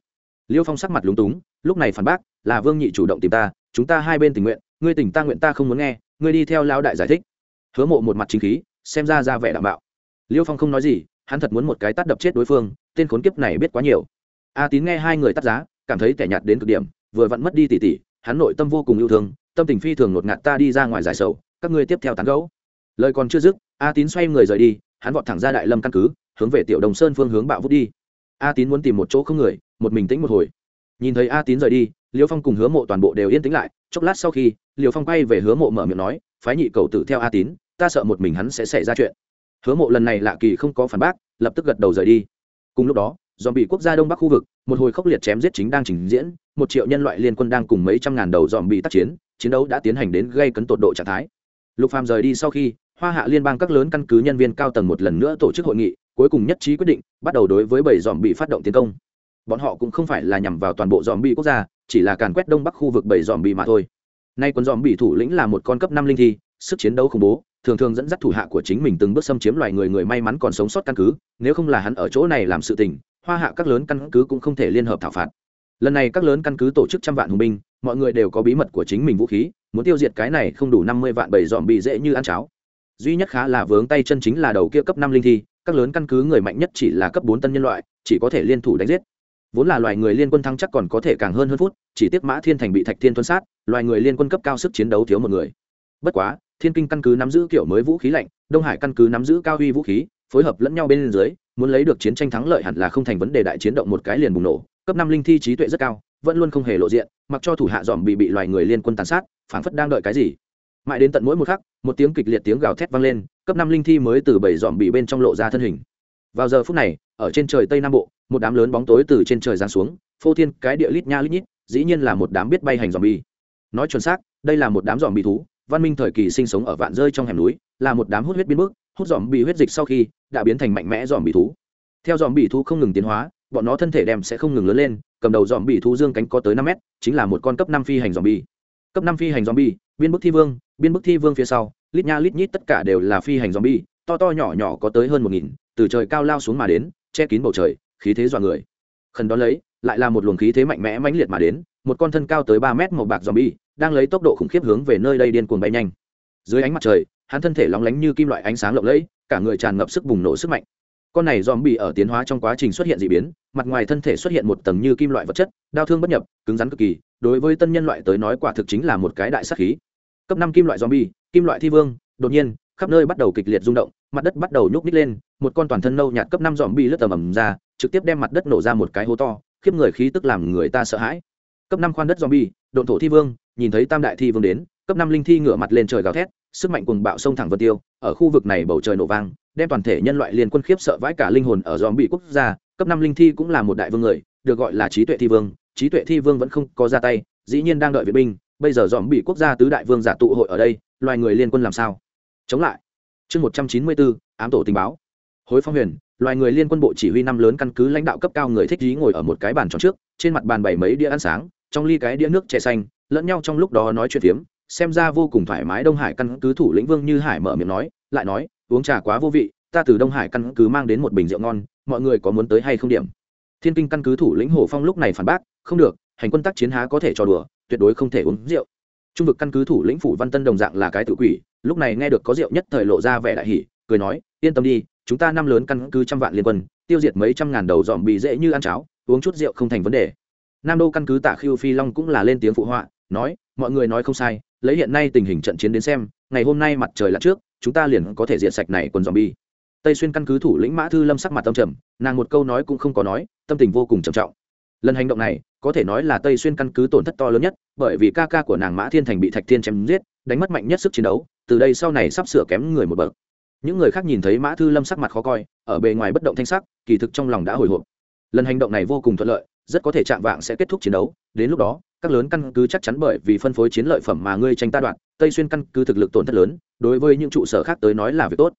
Liêu phong sắc mặt lúng túng, lúc này phản bác, là vương nhị chủ động tìm ta, chúng ta hai bên tình nguyện, ngươi tỉnh ta nguyện ta không muốn nghe, ngươi đi theo lão đại giải thích. Hứa mộ một mặt chính khí xem ra ra vẻ đảm bảo. Liêu phong không nói gì, hắn thật muốn một cái tắt đập chết đối phương, tên khốn kiếp này biết quá nhiều. A tín nghe hai người tắt giá, cảm thấy tẻ nhạt đến cực điểm, vừa vặn mất đi tỉ tỉ, hắn nội tâm vô cùng yêu thương, tâm tình phi thường ngột ngạt ta đi ra ngoài giải sầu, các ngươi tiếp theo tán gấu lời còn chưa dứt, a tín xoay người rời đi, hắn vọt thẳng ra đại lâm căn cứ, hướng về tiểu đồng sơn phương hướng bạo vút đi. A tín muốn tìm một chỗ không người, một mình tĩnh một hồi. Nhìn thấy a tín rời đi, liêu phong cùng hứa mộ toàn bộ đều yên tĩnh lại, chốc lát sau khi, liêu phong quay về hứa mộ mở miệng nói, phái nhị cầu tử theo a tín ta sợ một mình hắn sẽ xảy ra chuyện. Hứa mộ lần này lạ kỳ không có phản bác, lập tức gật đầu rời đi. Cùng lúc đó dòm bị quốc gia đông bắc khu vực, một hồi khốc liệt chém giết chính đang trình diễn, một triệu nhân loại liên quân đang cùng mấy trăm ngàn đầu dòm bị tác chiến chiến đấu đã tiến hành đến gây cấn tột độ trạng thái. Lục phàm rời đi sau khi, hoa hạ liên bang các lớn căn cứ nhân viên cao tầng một lần nữa tổ chức hội nghị, cuối cùng nhất trí quyết định, bắt đầu đối với bảy dòm bị phát động tiến công. Bọn họ cũng không phải là nhằm vào toàn bộ dòm bị quốc gia, chỉ là càn quét đông bắc khu vực bảy dòm bị mà thôi. Nay quân dòm bị thủ lĩnh là một con cấp năm linh thi, sức chiến đấu khủng bố thường thường dẫn dắt thủ hạ của chính mình từng bước xâm chiếm loài người người may mắn còn sống sót căn cứ, nếu không là hắn ở chỗ này làm sự tình, hoa hạ các lớn căn cứ cũng không thể liên hợp thảo phạt. Lần này các lớn căn cứ tổ chức trăm vạn hùng binh, mọi người đều có bí mật của chính mình vũ khí, muốn tiêu diệt cái này không đủ năm mươi vạn bảy dòm bị dễ như ăn cháo. Duy nhất khá là vướng tay chân chính là đầu kia cấp năm linh thi, các lớn căn cứ người mạnh nhất chỉ là cấp bốn tân nhân loại, chỉ có thể liên thủ đánh giết. Vốn là loài người liên quân thắng chắc còn có thể càng hơn hơn phút, chỉ tiếc mã thiên thành bị thạch thiên tuân sát, loài người liên quân cấp cao sức chiến đấu thiếu một người. Bất quá thiên kinh căn cứ nắm giữ kiểu mới vũ khí lạnh, đông hải căn cứ nắm giữ cao huy vũ khí, phối hợp lẫn nhau bên dưới, muốn lấy được chiến tranh thắng lợi hẳn là không thành vấn đề đại chiến động một cái liền bùng nổ. Cấp năm linh thi trí tuệ rất cao, vẫn luôn không hề lộ diện, mặc cho thủ hạ dòm bị bị loài người liên quân tàn sát, phảng phất đang đợi cái gì. Mãi đến tận mỗi một khắc, một tiếng kịch liệt tiếng gào thét vang lên, cấp năm linh thi mới từ bảy dòm bị bên trong lộ ra thân hình. Vào giờ phút này, ở trên trời tây nam bộ, một đám lớn bóng tối từ trên trời giáng xuống, phô thiên cái địa lít nha lít nhít, dĩ nhiên là một đám biết bay hành dòm bi. Nói chuẩn xác, đây là một đám dòm bị thú văn minh thời kỳ sinh sống ở vạn rơi trong hẻm núi, là một đám hút huyết biến bước hút dòm bị huyết dịch sau khi đã biến thành mạnh mẽ dòm bị thú. Theo dòm bị thú không ngừng tiến hóa, bọn nó thân thể đem sẽ không ngừng lớn lên, cầm đầu dòm bị thú dương cánh có tới năm mét, chính là một con cấp năm phi hành dòm bi cấp năm phi hành dòm bi biên bức thi vương, biên bức thi vương phía sau, lít nha lít nhít tất cả đều là phi hành dòm bi to to nhỏ nhỏ có tới hơn một nghìn, từ trời cao lao xuống mà đến, che kín bầu trời, khí thế dọa người. Khẩn đón lấy, lại là một luồng khí thế mạnh mẽ mãnh liệt mà đến, một con thân cao tới ba mét màu bạc dòm bi đang lấy tốc độ khủng khiếp hướng về nơi đây điên cuồng bay nhanh. Dưới ánh mặt trời, hắn thân thể lóng lánh như kim loại ánh sáng lộng lẫy, cả người tràn ngập sức bùng nổ sức mạnh. Con này dòm bị ở tiến hóa trong quá trình xuất hiện d ị biến, mặt ngoài thân thể xuất hiện một tầng như kim loại vật chất, đau thương bất nhập, cứng rắn cực kỳ, đối với tân nhân loại tới nói quả thực chính là một cái đại sắc khí. Cấp năm kim loại dòm bi kim loại thi vương, đột nhiên, khắp nơi bắt đầu kịch liệt rung động, mặt đất bắt đầu nhúc nhích lên, một con toàn thân nâu nhạt cấp năm dòm bi lướt tầm ầm ra, trực tiếp đem mặt đất nổ ra một cái hố to, khiếp người khí tức làm người ta sợ hãi. Cấp năm khoan đất dòm bi độn thổ thi vương nhìn thấy tam đại thi vương đến, cấp năm linh thi ngửa mặt lên trời gào thét, sức mạnh cùng bạo sông thẳng vân tiêu, ở khu vực này bầu trời nổ vang, đem toàn thể nhân loại liên quân khiếp sợ vãi cả linh hồn ở dòm bị quốc gia, cấp năm linh thi cũng là một đại vương người, được gọi là trí tuệ thi vương, trí tuệ thi vương vẫn không có ra tay, dĩ nhiên đang đợi viện binh, bây giờ dòm bị quốc gia tứ đại vương giả tụ hội ở đây, loài người liên quân làm sao? Chống lại. Chương một trăm chín mươi bốn, ám tổ tình báo. Hối phong huyền, loài người liên quân bộ chỉ huy năm lớn căn cứ lãnh đạo cấp cao người thích trí ngồi ở một cái bàn tròn trước, trên mặt bàn bảy mấy đĩa ăn sáng, trong ly cái đĩa nước chè xanh lẫn nhau trong lúc đó nói chuyện phiếm, xem ra vô cùng thoải mái đông hải căn cứ thủ lĩnh vương như hải mở miệng nói, lại nói, uống trà quá vô vị, ta từ đông hải căn cứ mang đến một bình rượu ngon, mọi người có muốn tới hay không điểm? Thiên kinh căn cứ thủ lĩnh hồ phong lúc này phản bác, không được, hành quân tác chiến há có thể trò đùa, tuyệt đối không thể uống rượu. Trung vực căn cứ thủ lĩnh phủ văn tân đồng dạng là cái tự quỷ, lúc này nghe được có rượu nhất thời lộ ra vẻ đại hỷ cười nói, yên tâm đi, chúng ta năm lớn căn cứ trăm vạn liên quân, tiêu diệt mấy trăm ngàn đầu dòm bị dễ như ăn cháo, uống chút rượu không thành vấn đề. Nam đô căn cứ tạ khiêu phi long cũng là lên tiếng phụ họa nói, mọi người nói không sai, lấy hiện nay tình hình trận chiến đến xem, ngày hôm nay mặt trời lặn trước, chúng ta liền có thể diệt sạch này quần dòm bi tây xuyên căn cứ thủ lĩnh mã thư lâm sắc mặt tâm trầm, nàng một câu nói cũng không có nói, tâm tình vô cùng trầm trọng. Lần hành động này, có thể nói là tây xuyên căn cứ tổn thất to lớn nhất, bởi vì ca ca của nàng mã thiên thành bị thạch thiên chém giết, đánh mất mạnh nhất sức chiến đấu, từ đây sau này sắp sửa kém người một bậc. Những người khác nhìn thấy mã thư lâm sắc mặt khó coi, ở bề ngoài bất động thanh sắc, kỳ thực trong lòng đã hồi hộp. Lần hành động này vô cùng thuận lợi, rất có thể chạm vạng sẽ kết thúc chiến đấu, đến lúc đó các lớn căn cứ chắc chắn bởi vì phân phối chiến lợi phẩm mà ngươi tranh ta đoạn, tây xuyên căn cứ thực lực tổn thất lớn, đối với những trụ sở khác tới nói là việc tốt.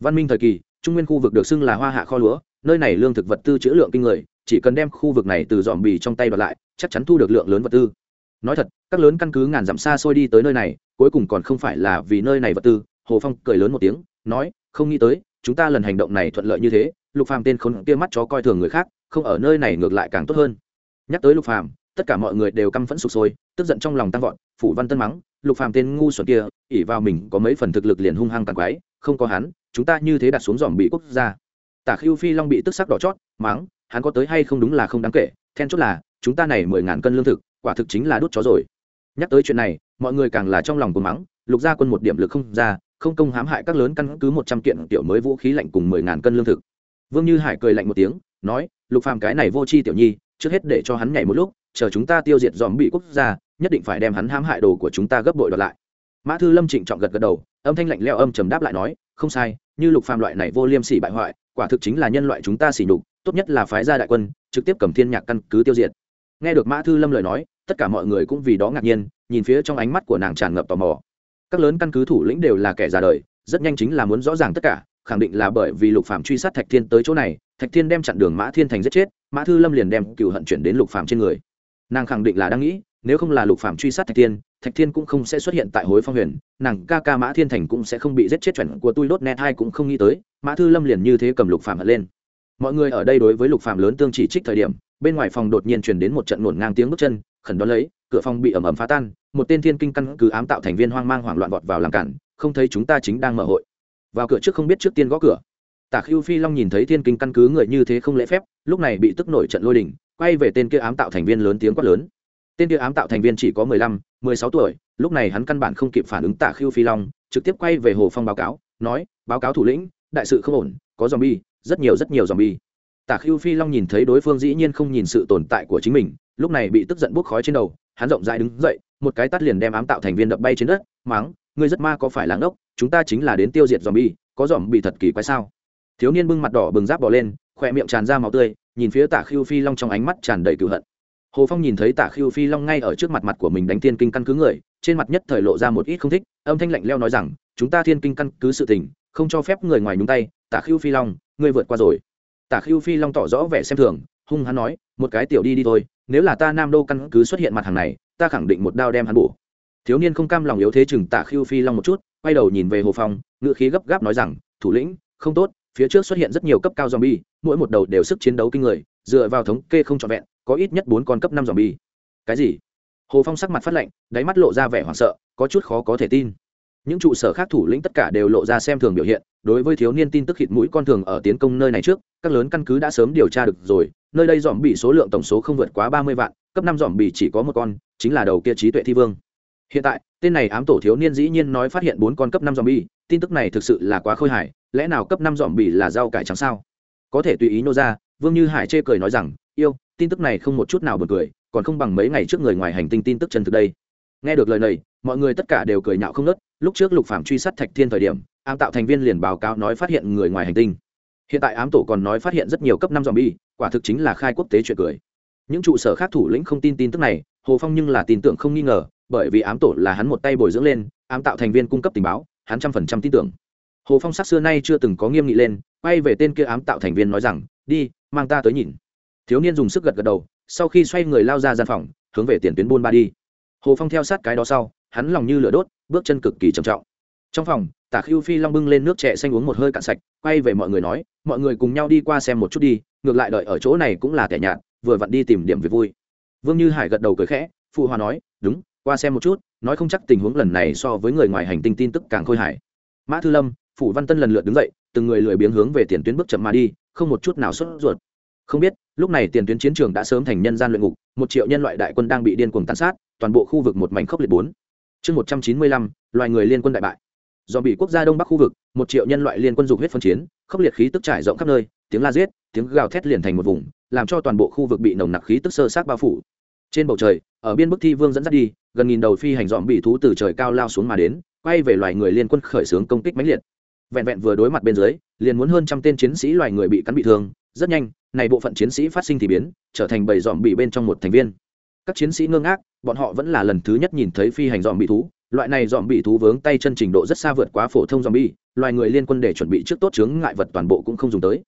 Văn minh thời kỳ, trung nguyên khu vực được xưng là hoa hạ kho lúa, nơi này lương thực vật tư chữ lượng kinh người, chỉ cần đem khu vực này từ dòm bì trong tay đoạt lại, chắc chắn thu được lượng lớn vật tư. Nói thật, các lớn căn cứ ngàn dặm xa xôi đi tới nơi này, cuối cùng còn không phải là vì nơi này vật tư, hồ phong cười lớn một tiếng, nói, không nghĩ tới, chúng ta lần hành động này thuận lợi như thế, lục phàm tên khốn kia mắt chó coi thường người khác, không ở nơi này ngược lại càng tốt hơn. Nhắc tới lục phàm tất cả mọi người đều căm phẫn sụp sôi, tức giận trong lòng tăng vọt, phủ văn tân mắng, lục phàm tên ngu xuẩn kia ỉ vào mình có mấy phần thực lực liền hung hăng càng quái, không có hắn, chúng ta như thế đặt xuống dòm bị quốc gia. Tả khiêu phi long bị tức sắc đỏ chót, mắng, hắn có tới hay không đúng là không đáng kể, then chốt là, chúng ta này mười ngàn cân lương thực, quả thực chính là đốt chó rồi. Nhắc tới chuyện này, mọi người càng là trong lòng của mắng, lục gia quân một điểm lực không ra, không công hãm hại các lớn căn cứ một trăm kiện tiểu mới vũ khí lạnh cùng mười ngàn cân lương thực. Vương như hải cười lạnh một tiếng, nói, lục phàm cái này vô chi tiểu nhi trước hết để cho hắn nhảy một lúc, chờ chúng ta tiêu diệt dòm bị quốc gia, nhất định phải đem hắn hãm hại đồ của chúng ta gấp bội đoạt lại. Mã thư lâm trịnh trọng gật gật đầu, âm thanh lạnh leo âm trầm đáp lại nói, không sai, như lục phàm loại này vô liêm sỉ bại hoại, quả thực chính là nhân loại chúng ta sỉ nhục, tốt nhất là phái ra đại quân, trực tiếp cầm thiên nhạc căn cứ tiêu diệt. Nghe được mã thư lâm lời nói, tất cả mọi người cũng vì đó ngạc nhiên, nhìn phía trong ánh mắt của nàng tràn ngập tò mò. Các lớn căn cứ thủ lĩnh đều là kẻ già đời, rất nhanh chính là muốn rõ ràng tất cả, khẳng định là bởi vì lục phạm truy sát thạch thiên tới chỗ này thạch thiên đem chặn đường mã thiên thành giết chết, mã thư lâm liền đem cựu hận chuyển đến lục phạm trên người. Nàng khẳng định là đang nghĩ, nếu không là lục phạm truy sát thạch thiên thạch thiên cũng không sẽ xuất hiện tại hối phong huyền, nàng ca ca mã thiên thành cũng sẽ không bị giết chết chuẩn của tôi đốt net hai cũng không nghĩ tới, mã thư lâm liền như thế cầm lục phạm hận lên. Mọi người ở đây đối với lục phạm lớn tương chỉ trích thời điểm, bên ngoài phòng đột nhiên truyền đến một trận nổn ngang tiếng bước chân, khẩn đón lấy, cửa phòng bị ẩm ẩm phá tan, một tên thiên kinh căn cứ ám tạo thành viên hoang mang hoảng loạn vọt vào làm cản, không thấy chúng ta chính đang mở hội. Vào cửa trước không biết trước tiên gõ cửa tả khưu phi long nhìn thấy thiên kinh căn cứ người như thế không lễ phép, lúc này bị tức nổi trận lôi đình, quay về tên kia ám tạo thành viên lớn tiếng quát lớn. Tên kia ám tạo thành viên chỉ có mười lăm, mười sáu tuổi, lúc này hắn căn bản không kịp phản ứng tả khưu phi long, trực tiếp quay về hồ phong báo cáo, nói, báo cáo thủ lĩnh, đại sự không ổn, có dòm bi rất nhiều rất nhiều dòm bi tả khưu phi long nhìn thấy đối phương dĩ nhiên không nhìn sự tồn tại của chính mình, lúc này bị tức giận bốc khói trên đầu, hắn rộng rãi đứng dậy, một cái tắt liền đem ám tạo thành viên đập bay trên đất máng ngươi rất ma có phải lãng ốc chúng ta chính là đến tiêu diệt dòm bi có dòm bị thật kỳ quái sao? Thiếu niên bưng mặt đỏ bừng giáp bỏ lên, khỏe miệng tràn ra máu tươi, nhìn phía tả khưu phi long trong ánh mắt tràn đầy cựu hận. Hồ phong nhìn thấy tả khưu phi long ngay ở trước mặt mặt của mình đánh Thiên kinh căn cứ người, trên mặt nhất thời lộ ra một ít không thích, âm thanh lạnh leo nói rằng, chúng ta thiên kinh căn cứ sự tình, không cho phép người ngoài nhúng tay tả khưu phi long, ngươi vượt qua rồi. Tả khưu phi long tỏ rõ vẻ xem thường, hung hắn nói, một cái tiểu đi đi thôi, nếu là ta nam đô căn cứ xuất hiện mặt hàng này, ta khẳng định một đao đem hắn bổ. Thiếu niên không cam lòng yếu thế chừng tả khưu phi long một chút, quay đầu nhìn về hồ phong ngựa khí gấp gáp nói rằng, thủ lĩnh, không tốt phía trước xuất hiện rất nhiều cấp cao zombie mỗi một đầu đều sức chiến đấu kinh người dựa vào thống kê không trọn vẹn có ít nhất bốn con cấp năm zombie. Cái gì? Hồ phong sắc mặt phát lạnh đáy mắt lộ ra vẻ hoảng sợ có chút khó có thể tin. Những trụ sở khác thủ lĩnh tất cả đều lộ ra xem thường biểu hiện đối với thiếu niên tin tức khịt mũi con thường ở tiến công nơi này trước các lớn căn cứ đã sớm điều tra được rồi nơi đây zombie số lượng tổng số không vượt quá ba mươi vạn cấp năm zombie chỉ có một con chính là đầu kia trí tuệ thi vương. Hiện tại tên này ám tổ thiếu niên dĩ nhiên nói phát hiện bốn con cấp năm zombie, tin tức này thực sự là quá khôi hài lẽ nào cấp năm dòm bỉ là rau cải trắng sao? Có thể tùy ý nô ra, vương như hải chê cười nói rằng, yêu, tin tức này không một chút nào buồn cười, còn không bằng mấy ngày trước người ngoài hành tinh tin tức chân thực đây. Nghe được lời này, mọi người tất cả đều cười nhạo không nớt lúc trước lục phạm truy sát thạch thiên thời điểm, ám tạo thành viên liền báo cáo nói phát hiện người ngoài hành tinh. Hiện tại ám tổ còn nói phát hiện rất nhiều cấp năm dòm bi quả thực chính là khai quốc tế chuyện cười. Những trụ sở khác thủ lĩnh không tin tin tức này, hồ phong nhưng là tin tưởng không nghi ngờ, bởi vì ám tổ là hắn một tay bồi dưỡng lên, ám tạo thành viên cung cấp tình báo, hắn trăm phần trăm tin tưởng hồ phong sắc xưa nay chưa từng có nghiêm nghị lên, quay về tên kia ám tạo thành viên nói rằng, đi, mang ta tới nhìn. Thiếu niên dùng sức gật gật đầu, sau khi xoay người lao ra gian phòng, hướng về tiền tuyến buôn ba đi. Hồ phong theo sát cái đó sau, hắn lòng như lửa đốt, bước chân cực kỳ trầm trọng. Trong phòng, tả khưu phi long bưng lên nước trẻ xanh uống một hơi cạn sạch, quay về mọi người nói, mọi người cùng nhau đi qua xem một chút đi, ngược lại đợi ở chỗ này cũng là kẻ nhạt, vừa vặn đi tìm điểm về vui. Vương như hải gật đầu cười khẽ, phụ hòa nói, đúng, qua xem một chút, nói không chắc tình huống lần này so với người ngoài hành tinh tin tức càng khôi hài. Mã thư lâm phủ văn tân lần lượt đứng dậy, từng người lười biếng hướng về tiền tuyến bước chậm mà đi, không một chút nào sốt ruột. Không biết, lúc này tiền tuyến chiến trường đã sớm thành nhân gian luyện ngục, một triệu nhân loại đại quân đang bị điên cuồng tàn sát, toàn bộ khu vực một mảnh khốc liệt bốn. Chương một trăm chín mươi lăm, loài người liên quân đại bại. Do bị quốc gia đông bắc khu vực, một triệu nhân loại liên quân dục huyết phân chiến, khốc liệt khí tức trải rộng khắp nơi, tiếng la giết, tiếng gào thét liền thành một vùng, làm cho toàn bộ khu vực bị nồng nặc khí tức sơ sát bao phủ. Trên bầu trời, ở biên bức thi vương dẫn dắt đi, gần nghìn đầu phi hành dòm bị thú từ trời cao lao xuống mà đến, quay về loài người liên quân khởi xướng công kích mãnh liệt vẹn vẹn vừa đối mặt bên dưới liền muốn hơn trăm tên chiến sĩ loài người bị cắn bị thương. Rất nhanh này bộ phận chiến sĩ phát sinh thì biến trở thành bầy dòm bị bên trong một thành viên. Các chiến sĩ ngơ ngác bọn họ vẫn là lần thứ nhất nhìn thấy phi hành dòm bị thú. Loại này dòm bị thú vướng tay chân trình độ rất xa vượt quá phổ thông dòm bị, loài người liên quân để chuẩn bị trước tốt chướng ngại vật toàn bộ cũng không dùng tới.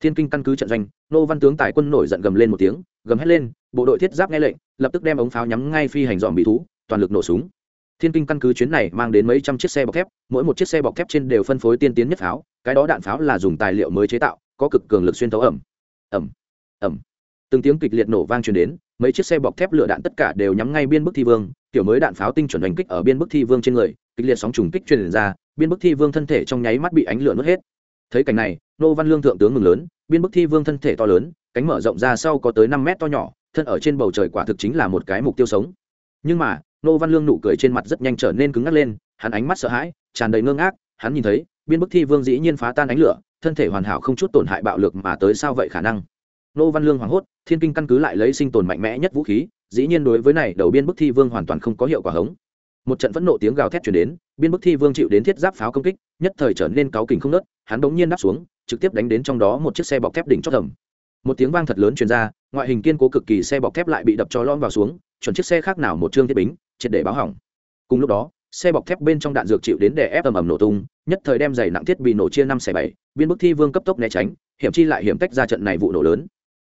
Thiên kinh căn cứ trận doanh nô văn tướng tài quân nổi giận gầm lên một tiếng gầm hét lên bộ đội thiết giáp nghe lệnh lập tức đem ống pháo nhắm ngay phi hành dòm bị thú toàn lực nổ súng thiên kinh căn cứ chuyến này mang đến mấy trăm chiếc xe bọc thép, mỗi một chiếc xe bọc thép trên đều phân phối tiên tiến nhất pháo, cái đó đạn pháo là dùng tài liệu mới chế tạo, có cực cường lực xuyên thấu ẩm. Ẩm. Ẩm. Từng tiếng kịch liệt nổ vang truyền đến, mấy chiếc xe bọc thép lửa đạn tất cả đều nhắm ngay biên bức thi vương tiểu mới đạn pháo tinh chuẩn đánh kích ở biên bức thi vương trên người, kịch liệt sóng trùng kích truyền ra, biên bức thi vương thân thể trong nháy mắt bị ánh lửa nuốt hết. Thấy cảnh này, nô văn lương thượng tướng mừng lớn, biên bức thi vương thân thể to lớn, cánh mở rộng ra sau có tới năm mét to nhỏ, thân ở trên bầu trời quả thực chính là một cái mục tiêu sống. Nhưng mà nô văn lương nụ cười trên mặt rất nhanh trở nên cứng ngắc lên, hắn ánh mắt sợ hãi, tràn đầy ngơ ngác, hắn nhìn thấy, biên bức thi vương dĩ nhiên phá tan ánh lửa, thân thể hoàn hảo không chút tổn hại bạo lực mà tới sao vậy khả năng? Nô văn lương hoảng hốt, thiên kinh căn cứ lại lấy sinh tồn mạnh mẽ nhất vũ khí, dĩ nhiên đối với này đầu biên bức thi vương hoàn toàn không có hiệu quả hống. Một trận phẫn nộ tiếng gào thét chuyển đến, biên bức thi vương chịu đến thiết giáp pháo công kích, nhất thời trở nên cáu kỉnh không nớt hắn bỗng nhiên đáp xuống, trực tiếp đánh đến trong đó một chiếc xe bọc thép đỉnh chót thầm. Một tiếng vang thật lớn truyền ra, ngoại hình kiên cố cực kỳ, xe bọc thép lại bị đập cho lom vào xuống, chuẩn chiếc xe khác nào một chương thiết bính triệt để báo hỏng. Cùng lúc đó, xe bọc thép bên trong đạn dược chịu đến để ép ầm ầm nổ tung, nhất thời đem giày nặng thiết bị nổ chia năm xẻ bảy, biên bức thi vương cấp tốc né tránh, hiểm chi lại hiểm tách ra trận này vụ nổ lớn.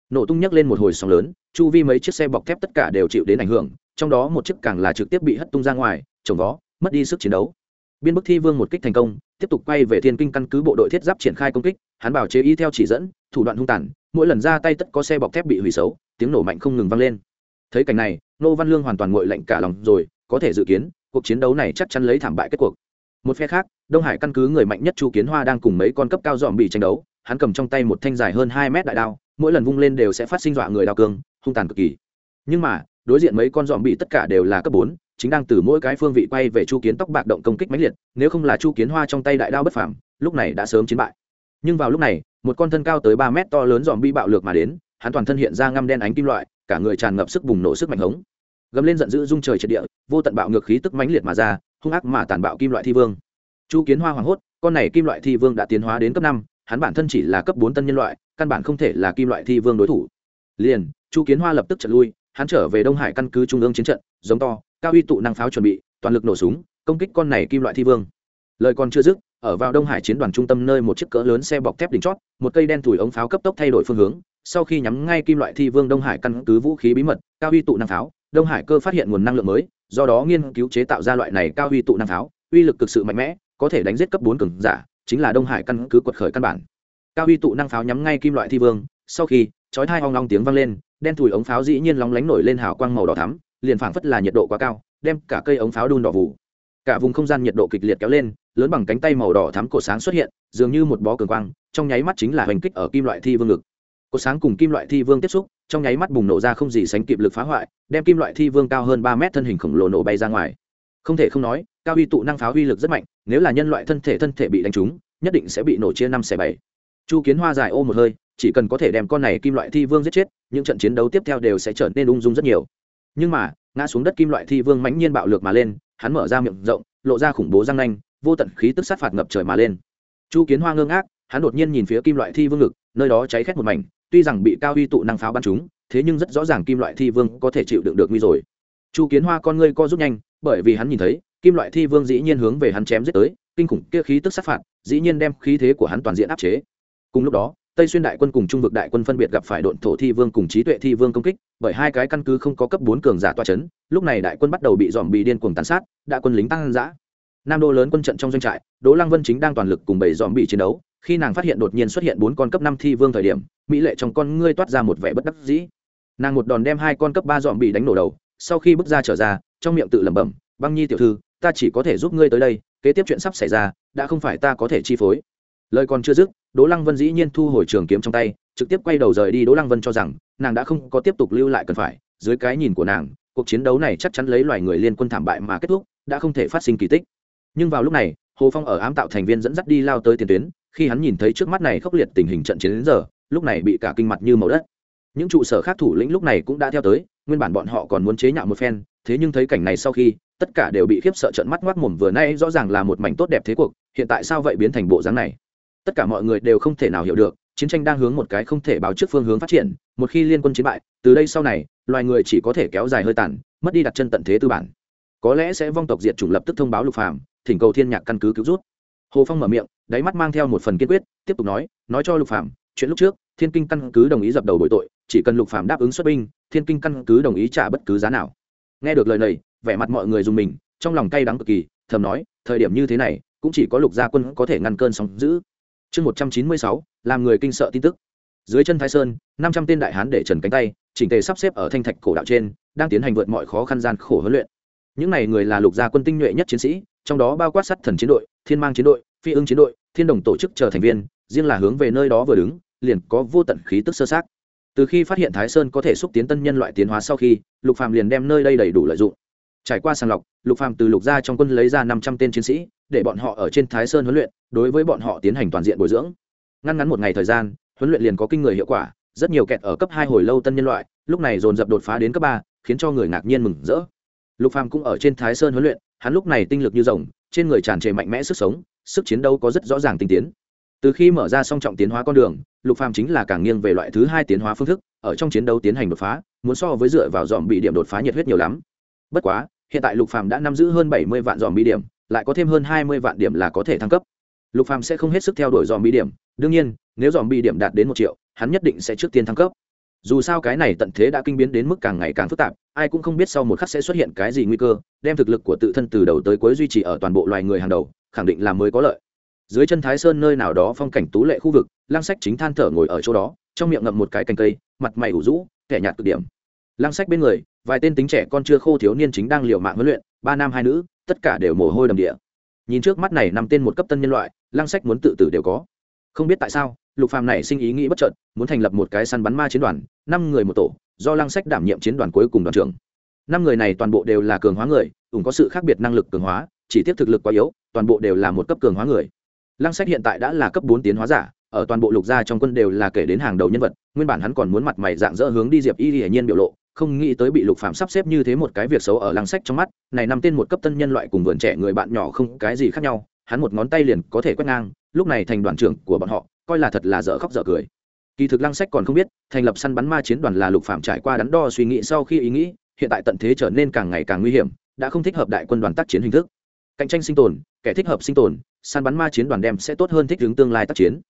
Nổ tung nhấc lên một hồi sóng lớn, chu vi mấy chiếc xe bọc thép tất cả đều chịu đến ảnh hưởng, trong đó một chiếc càng là trực tiếp bị hất tung ra ngoài, trồng vó, mất đi sức chiến đấu. Biên bức thi vương một kích thành công, tiếp tục quay về thiên kinh căn cứ bộ đội thiết giáp triển khai công kích, hắn bảo chế y theo chỉ dẫn, thủ đoạn hung tàn, mỗi lần ra tay tất có xe bọc thép bị hủy xấu, tiếng nổ mạnh không ngừng vang lên thấy cảnh này nô văn lương hoàn toàn ngội lạnh cả lòng rồi có thể dự kiến cuộc chiến đấu này chắc chắn lấy thảm bại kết cuộc. Một phe khác đông hải căn cứ người mạnh nhất chu kiến hoa đang cùng mấy con cấp cao dòm bị tranh đấu hắn cầm trong tay một thanh dài hơn hai mét đại đao mỗi lần vung lên đều sẽ phát sinh dọa người đao cương hung tàn cực kỳ. Nhưng mà đối diện mấy con dòm bị tất cả đều là cấp bốn chính đang từ mỗi cái phương vị quay về chu kiến tóc bạc động công kích mãnh liệt nếu không là chu kiến hoa trong tay đại đao bất phẳng, lúc này đã sớm chiến bại. Nhưng vào lúc này một con thân cao tới ba mét to lớn dòm bị bạo lược mà đến hắn toàn thân hiện ra ngăm đen ánh kim loại cả người tràn ngập sức bùng nổ sức mạnh hống. Gầm lên giận dữ rung trời triệt địa, vô tận bạo ngược khí tức mãnh liệt mà ra, hung ác mà tàn bạo kim loại thi vương. Chu kiến hoa hoảng hốt, con này kim loại thi vương đã tiến hóa đến cấp năm, hắn bản thân chỉ là cấp bốn tân nhân loại, căn bản không thể là kim loại thi vương đối thủ. Liền, chu kiến hoa lập tức trận lui, hắn trở về đông hải căn cứ trung ương chiến trận, giống to, cao uy tụ năng pháo chuẩn bị, toàn lực nổ súng, công kích con này kim loại thi vương. Lời còn chưa dứt, ở vào đông hải chiến đoàn trung tâm nơi một chiếc cỡ lớn xe bọc thép đỉnh chót, một cây đen thủi ống pháo cấp tốc thay đổi phương hướng sau khi nhắm ngay kim loại thi vương đông hải căn cứ vũ khí bí mật, cao uy tụ năng pháo, đông hải cơ phát hiện nguồn năng lượng mới, do đó nghiên cứu chế tạo ra loại này cao uy tụ năng pháo, uy lực cực sự mạnh mẽ, có thể đánh giết cấp bốn cường giả, chính là đông hải căn cứ quật khởi căn bản. Cao uy tụ năng pháo nhắm ngay kim loại thi vương, sau khi, chói thai hoang long tiếng vang lên, đen thùi ống pháo dĩ nhiên lóng lánh nổi lên hào quang màu đỏ thắm, liền phảng phất là nhiệt độ quá cao, đem cả cây ống pháo đun đỏ vụ cả vùng không gian nhiệt độ kịch liệt kéo lên, lớn bằng cánh tay màu đỏ thắm cổ sáng xuất hiện, dường như một bó cường quang, trong nháy mắt chính là hành kích ở kim loại thi vương ngực cổ sáng cùng kim loại thi vương tiếp xúc, trong nháy mắt bùng nổ ra không gì sánh kịp lực phá hoại, đem kim loại thi vương cao hơn ba mét thân hình khổng lồ nổ bay ra ngoài. Không thể không nói, cao uy tụ năng pháo uy lực rất mạnh, nếu là nhân loại thân thể thân thể bị đánh trúng, nhất định sẽ bị nổ chia năm xẻ bảy. Chu kiến hoa dài ô một hơi, chỉ cần có thể đem con này kim loại thi vương giết chết, những trận chiến đấu tiếp theo đều sẽ trở nên ung dung rất nhiều. Nhưng mà, ngã xuống đất kim loại thi vương mãnh nhiên bạo lược mà lên, hắn mở ra miệng rộng, lộ ra khủng bố răng nanh, vô tận khí tức sát phạt ngập trời mà lên. Chu kiến hoa ngơ ngác, hắn đột nhiên nhìn phía kim loại thi vương ngực, nơi đó cháy khét một mảnh tuy rằng bị cao uy tụ năng pháo bắn chúng, thế nhưng rất rõ ràng kim loại thi vương có thể chịu đựng được nguy rồi. Chu kiến hoa con ngươi co rút nhanh, bởi vì hắn nhìn thấy, kim loại thi vương dĩ nhiên hướng về hắn chém giết tới, kinh khủng kia khí tức sát phạt, dĩ nhiên đem khí thế của hắn toàn diện áp chế. Cùng lúc đó, tây xuyên đại quân cùng trung vực đại quân phân biệt gặp phải độn thổ thi vương cùng trí tuệ thi vương công kích, bởi hai cái căn cứ không có cấp bốn cường giả toa c h ấ n lúc này đại quân bắt đầu bị dòm bị điên cuồng tàn sát đại quân lính tăng giã nam đô lớn quân trận trong doanh trại, đỗ lăng vân chính đang toàn lực cùng bảy dòm bị chiến đấu khi nàng phát hiện đột nhiên xuất hiện bốn con cấp năm thi vương thời điểm, mỹ lệ trong con ngươi toát ra một vẻ bất đắc dĩ. Nàng một đòn đem hai con cấp ba dọn bị đánh nổ đầu, sau khi bước ra trở ra, trong miệng tự lẩm bẩm, băng nhi tiểu thư, ta chỉ có thể giúp ngươi tới đây, kế tiếp chuyện sắp xảy ra, đã không phải ta có thể chi phối. Lời còn chưa dứt, đỗ lăng vân dĩ nhiên thu hồi trường kiếm trong tay, trực tiếp quay đầu rời đi. Đỗ lăng vân cho rằng, nàng đã không có tiếp tục lưu lại cần phải, dưới cái nhìn của nàng, cuộc chiến đấu này chắc chắn lấy loài người liên quân thảm bại mà kết thúc, đã không thể phát sinh kỳ tích. Nhưng vào lúc này, hồ phong ở ám tạo thành viên dẫn dắt đi lao tới tiền tuyến khi hắn nhìn thấy trước mắt này khốc liệt tình hình trận chiến đến giờ, lúc này bị cả kinh mặt như màu đất. Những trụ sở khác thủ lĩnh lúc này cũng đã theo tới, nguyên bản bọn họ còn muốn chế nhạo một phen, thế nhưng thấy cảnh này sau khi, tất cả đều bị khiếp sợ trận mắt ngoác mồm vừa nay rõ ràng là một mảnh tốt đẹp thế cuộc, hiện tại sao vậy biến thành bộ dáng này? Tất cả mọi người đều không thể nào hiểu được, chiến tranh đang hướng một cái không thể báo trước phương hướng phát triển, một khi liên quân chiến bại, từ đây sau này, loài người chỉ có thể kéo dài hơi tàn, mất đi đặt chân tận thế tư bản. Có lẽ sẽ vong tộc diệt chủng lập tức thông báo lục phàm, thỉnh cầu thiên nhạc căn cứ cứu rút hồ phong mở miệng, đáy mắt mang theo một phần kiên quyết, tiếp tục nói nói cho lục phàm, chuyện lúc trước, thiên kinh căn cứ đồng ý dập đầu bội tội, chỉ cần lục phàm đáp ứng xuất binh, thiên kinh căn cứ đồng ý trả bất cứ giá nào. Nghe được lời này, vẻ mặt mọi người dùng mình, trong lòng cay đắng cực kỳ, thầm nói, thời điểm như thế này, cũng chỉ có lục gia quân có thể ngăn cơn sóng dữ. Chương một trăm chín mươi sáu, làm người kinh sợ tin tức. Dưới chân thái sơn, năm trăm tên đại hán để trần cánh tay, chỉnh tề sắp xếp ở thanh thạch cổ đạo trên, đang tiến hành vượt mọi khó khăn gian khổ huấn luyện. Những này người là lục gia quân tinh nhuệ nhất chiến sĩ trong đó bao quát sắt thần chiến đội, thiên mang chiến đội, phi ưng chiến đội, thiên đồng tổ chức chờ thành viên, riêng là hướng về nơi đó vừa đứng, liền có vô tận khí tức sơ sát. Từ khi phát hiện thái sơn có thể xúc tiến tân nhân loại tiến hóa sau khi, lục phàm liền đem nơi đây đầy đủ lợi dụng. Trải qua sàng lọc, lục phàm từ lục gia trong quân lấy ra năm trăm tên chiến sĩ, để bọn họ ở trên thái sơn huấn luyện, đối với bọn họ tiến hành toàn diện bồi dưỡng. Ngăn ngắn một ngày thời gian, huấn luyện liền có kinh người hiệu quả, rất nhiều kẹt ở cấp hai hồi lâu tân nhân loại, lúc này dồn dập đột phá đến cấp ba, khiến cho người ngạc nhiên mừng rỡ. Lục phàm cũng ở trên thái sơn huấn luyện hắn lúc này tinh lực như rồng, trên người tràn trề mạnh mẽ sức sống, sức chiến đấu có rất rõ ràng tinh tiến. Từ khi mở ra song trọng tiến hóa con đường, lục phàm chính là càng nghiêng về loại thứ hai tiến hóa phương thức, ở trong chiến đấu tiến hành đột phá, muốn so với dựa vào dòm bị điểm đột phá nhiệt huyết nhiều lắm. Bất quá, hiện tại lục phàm đã nắm giữ hơn bảy mươi vạn dòm bị điểm, lại có thêm hơn hai mươi vạn điểm là có thể thăng cấp. Lục phàm sẽ không hết sức theo đuổi dòm bị điểm, đương nhiên, nếu dòm bị điểm đạt đến một triệu, hắn nhất định sẽ trước tiên thăng cấp dù sao cái này tận thế đã kinh biến đến mức càng ngày càng phức tạp, ai cũng không biết sau một khắc sẽ xuất hiện cái gì nguy cơ, đem thực lực của tự thân từ đầu tới cuối duy trì ở toàn bộ loài người hàng đầu, khẳng định là mới có lợi. Dưới chân thái sơn nơi nào đó phong cảnh tú lệ khu vực Lang sách chính than thở ngồi ở chỗ đó, trong miệng ngậm một cái cành cây, mặt mày ủ rũ, kẻ nhạt cực điểm. Lang sách bên người, vài tên tính trẻ con chưa khô thiếu niên chính đang liều mạng huấn luyện, ba nam hai nữ, tất cả đều mồ hôi đầm địa. Nhìn trước mắt này năm tên một cấp tân nhân loại Lang sách muốn tự tử đều có. Không biết tại sao lục phàm này sinh ý nghĩ bất chợt, muốn thành lập một cái săn bắn ma chiến đoàn, năm người một tổ, do lăng sách đảm nhiệm chiến đoàn cuối cùng đoàn trưởng. Năm người này toàn bộ đều là cường hóa người, cũng có sự khác biệt năng lực cường hóa, chỉ tiếp thực lực quá yếu, toàn bộ đều là một cấp cường hóa người. Lăng sách hiện tại đã là cấp bốn tiến hóa giả, ở toàn bộ lục gia trong quân đều là kể đến hàng đầu nhân vật, nguyên bản hắn còn muốn mặt mày dạng dỡ hướng đi diệp y hiển nhiên biểu lộ, không nghĩ tới bị lục phạm sắp xếp như thế một cái việc xấu ở lăng sách trong mắt, này năm tên một cấp tân nhân loại cùng vườn trẻ người bạn nhỏ không cái gì khác nhau, hắn một ngón tay liền có thể quét ngang lúc này thành đoàn trưởng của bọn họ coi là thật là dở khóc dở cười. Kỳ thực lăng sách còn không biết, thành lập săn bắn ma chiến đoàn là lục phạm trải qua đắn đo suy nghĩ sau khi ý nghĩ, hiện tại tận thế trở nên càng ngày càng nguy hiểm, đã không thích hợp đại quân đoàn tác chiến hình thức. Cạnh tranh sinh tồn, kẻ thích hợp sinh tồn, săn bắn ma chiến đoàn đem sẽ tốt hơn thích ứng tương lai tác chiến.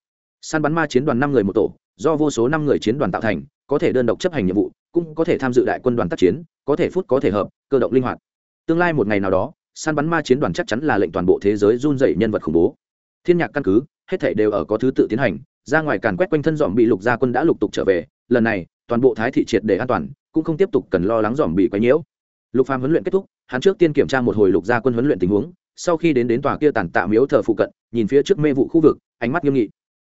Săn bắn ma chiến đoàn năm người một tổ, do vô số năm người chiến đoàn tạo thành, có thể đơn độc chấp hành nhiệm vụ, cũng có thể tham dự đại quân đoàn tác chiến, có thể phút có thể hợp, cơ động linh hoạt. Tương lai một ngày nào đó, săn bắn ma chiến đoàn chắc chắn là lệnh toàn bộ thế giới run dậy nhân vật khủng bố thiên nhạc căn cứ, hết thảy đều ở có thứ tự tiến hành, ra ngoài càn quét quanh thân dòm bị lục gia quân đã lục tục trở về, lần này, toàn bộ thái thị triệt để an toàn, cũng không tiếp tục cần lo lắng dòm bị quấy nhiễu. Lục phàm huấn luyện kết thúc, hắn trước tiên kiểm tra một hồi lục gia quân huấn luyện tình huống, sau khi đến đến tòa kia tàn tạ miếu thờ phụ cận, nhìn phía trước mê vụ khu vực, ánh mắt nghiêm nghị.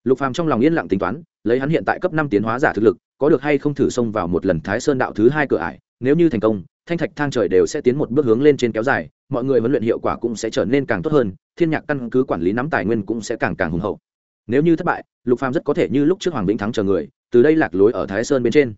Lục phàm trong lòng yên lặng tính toán, lấy hắn hiện tại cấp năm tiến hóa giả thực lực, có được hay không thử xông vào một lần thái sơn đạo thứ hai cửa ải, nếu như thành công thanh thạch thang trời đều sẽ tiến một bước hướng lên trên kéo dài, mọi người huấn luyện hiệu quả cũng sẽ trở nên càng tốt hơn, thiên nhạc căn cứ quản lý nắm tài nguyên cũng sẽ càng càng hùng hậu. Nếu như thất bại, lục phàm rất có thể như lúc trước hoàng vĩnh thắng chờ người, từ đây lạc lối ở thái sơn bên trên.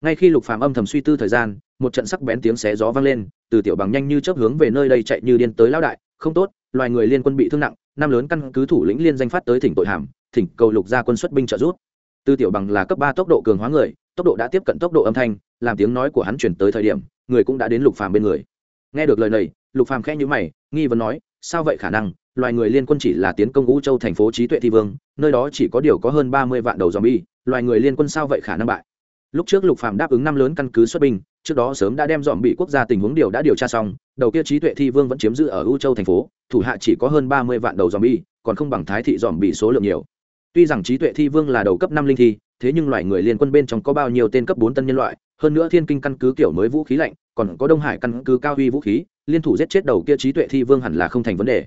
Ngay khi lục phàm âm thầm suy tư thời gian, một trận sắc bén tiếng xé gió vang lên, từ tiểu bằng nhanh như chớp hướng về nơi đây chạy như điên tới lão đại, không tốt, loài người liên quân bị thương nặng, năm lớn căn cứ thủ lĩnh liên danh phát tới thỉnh tội hàm, thỉnh cầu lục gia quân xuất binh trợ giúp. Từ tiểu bằng là cấp ba tốc độ cường hóa người, tốc độ đã tiếp cận tốc độ âm thanh, làm tiếng nói của hắn chuyển tới thời điểm người cũng đã đến lục phàm bên người. Nghe được lời này, lục phàm khẽ nhíu mày, nghi vấn nói, sao vậy khả năng? Loài người liên quân chỉ là tiến công ngũ châu thành phố trí tuệ thi vương, nơi đó chỉ có điều có hơn ba mươi vạn đầu zombie, loài người liên quân sao vậy khả năng bại? Lúc trước lục phàm đáp ứng năm lớn căn cứ xuất binh, trước đó sớm đã đem dòm bị quốc gia tình huống điều đã điều tra xong, đầu kia trí tuệ thi vương vẫn chiếm giữ ở u châu thành phố, thủ hạ chỉ có hơn ba mươi vạn đầu dòm bi còn không bằng thái thị dòm bị số lượng nhiều. Tuy rằng trí tuệ thi vương là đầu cấp năm linh thi thế nhưng loại người liên quân bên trong có bao nhiêu tên cấp bốn tân nhân loại, hơn nữa thiên kinh căn cứ kiểu mới vũ khí lạnh, còn có đông hải căn cứ cao huy vũ khí, liên thủ giết chết đầu kia trí tuệ thi vương hẳn là không thành vấn đề.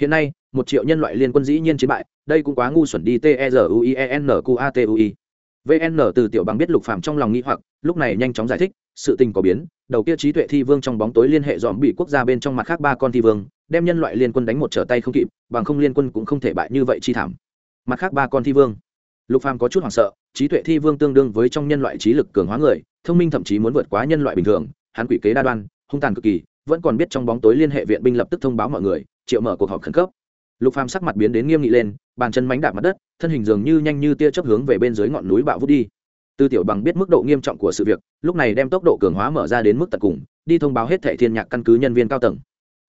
Hiện nay, một triệu nhân loại liên quân dĩ nhiên chiến bại, đây cũng quá ngu xuẩn đi, t e r u i e n a t u i. Vn từ tiểu bằng biết lục phàm trong lòng nghi hoặc, lúc này nhanh chóng giải thích, sự tình có biến, đầu kia trí tuệ thi vương trong bóng tối liên hệ dòm bị quốc gia bên trong mặt khác ba con thi vương, đem nhân loại liên quân đánh một trở tay không kịp, bằng không liên quân cũng không thể bại như vậy chi thảm. Mặt khác ba con thi vương lục phàm có chút hoảng sợ, trí tuệ thi vương tương đương với trong nhân loại trí lực cường hóa người, thông minh thậm chí muốn vượt quá nhân loại bình thường, hắn quỷ kế đa đoan, hung tàn cực kỳ, vẫn còn biết trong bóng tối liên hệ viện binh lập tức thông báo mọi người, triệu mở cuộc họp khẩn cấp. Lục phàm sắc mặt biến đến nghiêm nghị lên, bàn chân mánh đạp mặt đất, thân hình dường như nhanh như tia chớp hướng về bên dưới ngọn núi bạo vút đi. Tư tiểu bằng biết mức độ nghiêm trọng của sự việc, lúc này đem tốc độ cường hóa mở ra đến mức tận cùng, đi thông báo hết thệ thiên nhạc căn cứ nhân viên cao tầng.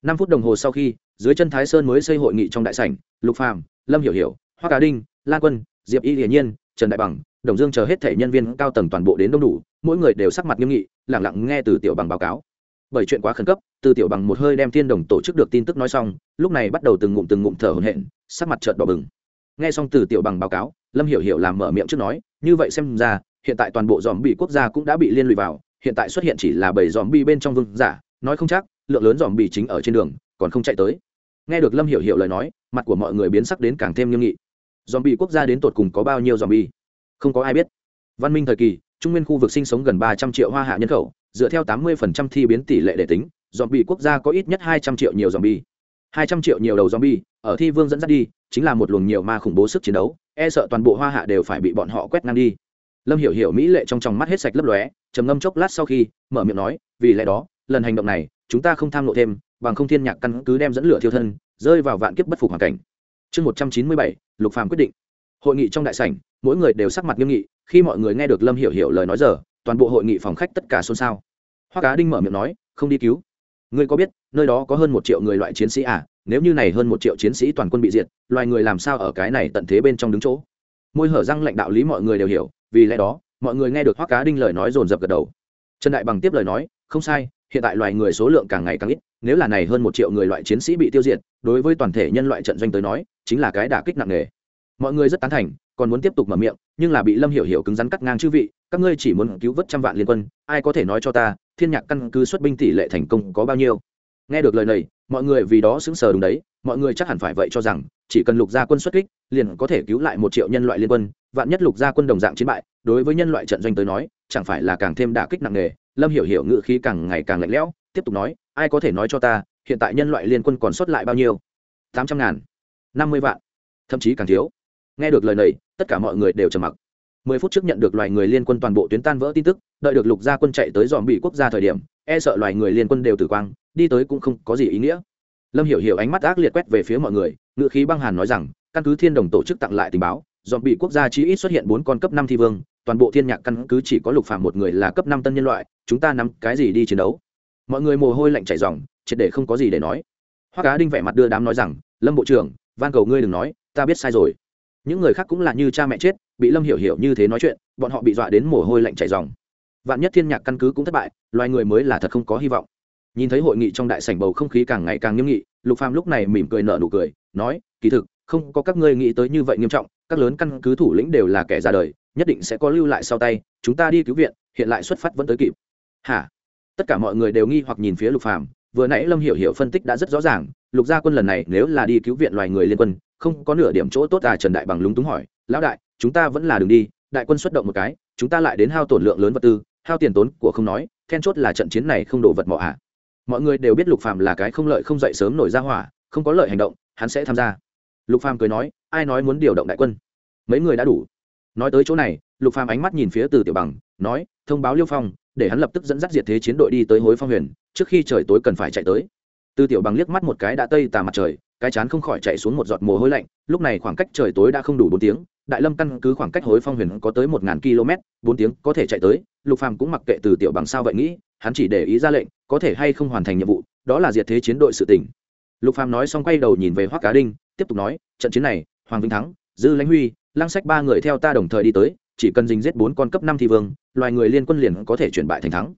Năm phút đồng hồ sau khi, dưới chân thái sơn mới xây hội nghị trong đại sảnh, lục phàm, lâm hiểu hiểu hoa cá đinh, lan quân diệp y hiển nhiên, trần đại bằng, đồng dương chờ hết thể nhân viên cao tầng toàn bộ đến đông đủ, mỗi người đều sắc mặt nghiêm nghị lẳng lặng nghe từ tiểu bằng báo cáo. Bởi chuyện quá khẩn cấp, từ tiểu bằng một hơi đem thiên đồng tổ chức được tin tức nói xong, lúc này bắt đầu từng ngụm từng ngụm thở hổn hển, sắc mặt trợn đỏ bừng. Nghe xong từ tiểu bằng báo cáo, lâm hiểu hiểu làm mở miệng trước nói, như vậy xem ra, hiện tại toàn bộ dòm bị quốc gia cũng đã bị liên lụy vào, hiện tại xuất hiện chỉ là bảy dòm bi bên trong vương giả, nói không chắc, lượng lớn dòm bị chính ở trên đường, còn không chạy tới. Nghe được lâm hiểu hiểu lời nói, mặt của mọi người biến sắc đến càng thêm nghiêm nghị dòm bị quốc gia đến tột cùng có bao nhiêu dòm bi không có ai biết. Văn minh thời kỳ, trung nguyên khu vực sinh sống gần ba trăm triệu hoa hạ nhân khẩu, dựa theo tám mươi thi biến tỷ lệ để tính dòm bị quốc gia có ít nhất hai trăm triệu nhiều dòm bi hai trăm triệu nhiều đầu dòm ở thi vương dẫn dắt đi, chính là một luồng nhiều ma khủng bố sức chiến đấu e sợ toàn bộ hoa hạ đều phải bị bọn họ quét ngang đi. Lâm hiểu hiểu mỹ lệ trong tròng mắt hết sạch lấp lóe, trầm ngâm chốc lát sau khi, mở miệng nói, vì lẽ đó, lần hành động này, chúng ta không tham lộ thêm, bằng không thiên nhạc căn cứ đem dẫn lửa thiêu thân, rơi vào vạn kiếp bất phục hoàn cảnh. Chương một trăm chín mươi bảy lục phàm quyết định. Hội nghị trong đại sảnh, mỗi người đều sắc mặt nghiêm nghị, khi mọi người nghe được lâm hiểu hiểu lời nói giờ, toàn bộ hội nghị phòng khách tất cả xôn xao. Hoa cá đinh mở miệng nói, không đi cứu. Ngươi có biết, nơi đó có hơn một triệu người loại chiến sĩ à? Nếu như này hơn một triệu chiến sĩ toàn quân bị diệt, loài người làm sao ở cái này tận thế bên trong đứng chỗ? Môi hở răng lãnh đạo lý mọi người đều hiểu, vì lẽ đó, mọi người nghe được hoa cá đinh lời nói dồn dập gật đầu. Trần đại bằng tiếp lời nói, không sai hiện tại loài người số lượng càng ngày càng ít, nếu là này hơn một triệu người loại chiến sĩ bị tiêu diệt, đối với toàn thể nhân loại trận doanh tới nói, chính là cái đả kích nặng nề. Mọi người rất tán thành, còn muốn tiếp tục mở miệng, nhưng là bị lâm hiểu hiểu cứng rắn cắt ngang chư vị, các ngươi chỉ muốn cứu vớt trăm vạn liên quân, ai có thể nói cho ta, thiên nhạc căn cứ xuất binh tỷ lệ thành công có bao nhiêu? Nghe được lời này, mọi người vì đó sững sờ đúng đấy, mọi người chắc hẳn phải vậy cho rằng, chỉ cần lục gia quân xuất kích, liền có thể cứu lại một triệu nhân loại liên quân, vạn nhất lục gia quân đồng dạng chiến bại, đối với nhân loại trận doanh tới nói, chẳng phải là càng thêm đả kích nặng nề lâm hiểu hiểu ngự khí càng ngày càng lạnh lẽo, tiếp tục nói, ai có thể nói cho ta, hiện tại nhân loại liên quân còn sót lại bao nhiêu? Tám trăm ngàn, năm mươi vạn, thậm chí càng thiếu. Nghe được lời này, tất cả mọi người đều trầm mặc. Mười phút trước nhận được loài người liên quân toàn bộ tuyến tan vỡ tin tức, đợi được lục gia quân chạy tới dòm bị quốc gia thời điểm e sợ loài người liên quân đều tử quang, đi tới cũng không có gì ý nghĩa. Lâm hiểu hiểu ánh mắt ác liệt quét về phía mọi người ngự khí băng hàn nói rằng, căn cứ thiên đồng tổ chức tặng lại tình báo, dòm bị quốc gia chỉ ít xuất hiện bốn con cấp năm thi vương toàn bộ thiên nhạc căn cứ chỉ có lục phàm một người là cấp năm tân nhân loại, chúng ta nắm cái gì đi chiến đấu? Mọi người mồ hôi lạnh chảy ròng, triệt để không có gì để nói. Hoa cá đinh vẻ mặt đưa đám nói rằng, lâm bộ trưởng, van cầu ngươi đừng nói, ta biết sai rồi. Những người khác cũng là như cha mẹ chết, bị lâm hiểu hiểu như thế nói chuyện, bọn họ bị dọa đến mồ hôi lạnh chảy ròng. Vạn nhất thiên nhạc căn cứ cũng thất bại, loài người mới là thật không có hy vọng. Nhìn thấy hội nghị trong đại sảnh bầu không khí càng ngày càng nghiêm nghị, lục phàm lúc này mỉm cười nở nụ cười, nói, kỳ thực, không có các ngươi nghĩ tới như vậy nghiêm trọng, các lớn căn cứ thủ lĩnh đều là kẻ ra đời nhất định sẽ có lưu lại sau tay, chúng ta đi cứu viện, hiện lại xuất phát vẫn tới kịp. Hả? Tất cả mọi người đều nghi hoặc nhìn phía lục phàm, vừa nãy lâm hiểu hiểu phân tích đã rất rõ ràng, lục gia quân lần này nếu là đi cứu viện loài người liên quân, không có nửa điểm chỗ tốt à trần đại bằng lúng túng hỏi, lão đại, chúng ta vẫn là đường đi, đại quân xuất động một cái, chúng ta lại đến hao tổn lượng lớn vật tư, hao tiền tốn của không nói, then chốt là trận chiến này không đổ vật mỏ ạ à. mọi người đều biết lục phàm là cái không lợi không dậy sớm nổi ra hỏa, không có lợi hành động, hắn sẽ tham gia. Lục phàm cười nói, ai nói muốn điều động đại quân? Mấy người đã đủ nói tới chỗ này, lục phàm ánh mắt nhìn phía từ tiểu bằng, nói, thông báo liêu phong, để hắn lập tức dẫn dắt diệt thế chiến đội đi tới hối phong huyền, trước khi trời tối cần phải chạy tới. Từ tiểu bằng liếc mắt một cái đã tây tà mặt trời, cái chán không khỏi chạy xuống một giọt mồ hôi lạnh, lúc này khoảng cách trời tối đã không đủ bốn tiếng, đại lâm căn cứ khoảng cách hối phong huyền có tới một ngàn km, bốn tiếng có thể chạy tới, lục phàm cũng mặc kệ từ tiểu bằng sao vậy nghĩ, hắn chỉ để ý ra lệnh, có thể hay không hoàn thành nhiệm vụ, đó là diệt thế chiến đội sự tỉnh lục phàm nói xong quay đầu nhìn về hoắc cá đinh, tiếp tục nói, trận chiến này, hoàng vinh thắng, dư lãnh huy lăng sách ba người theo ta đồng thời đi tới, chỉ cần dình giết bốn con cấp năm thi vương, loài người liên quân liền có thể chuyển bại thành thắng.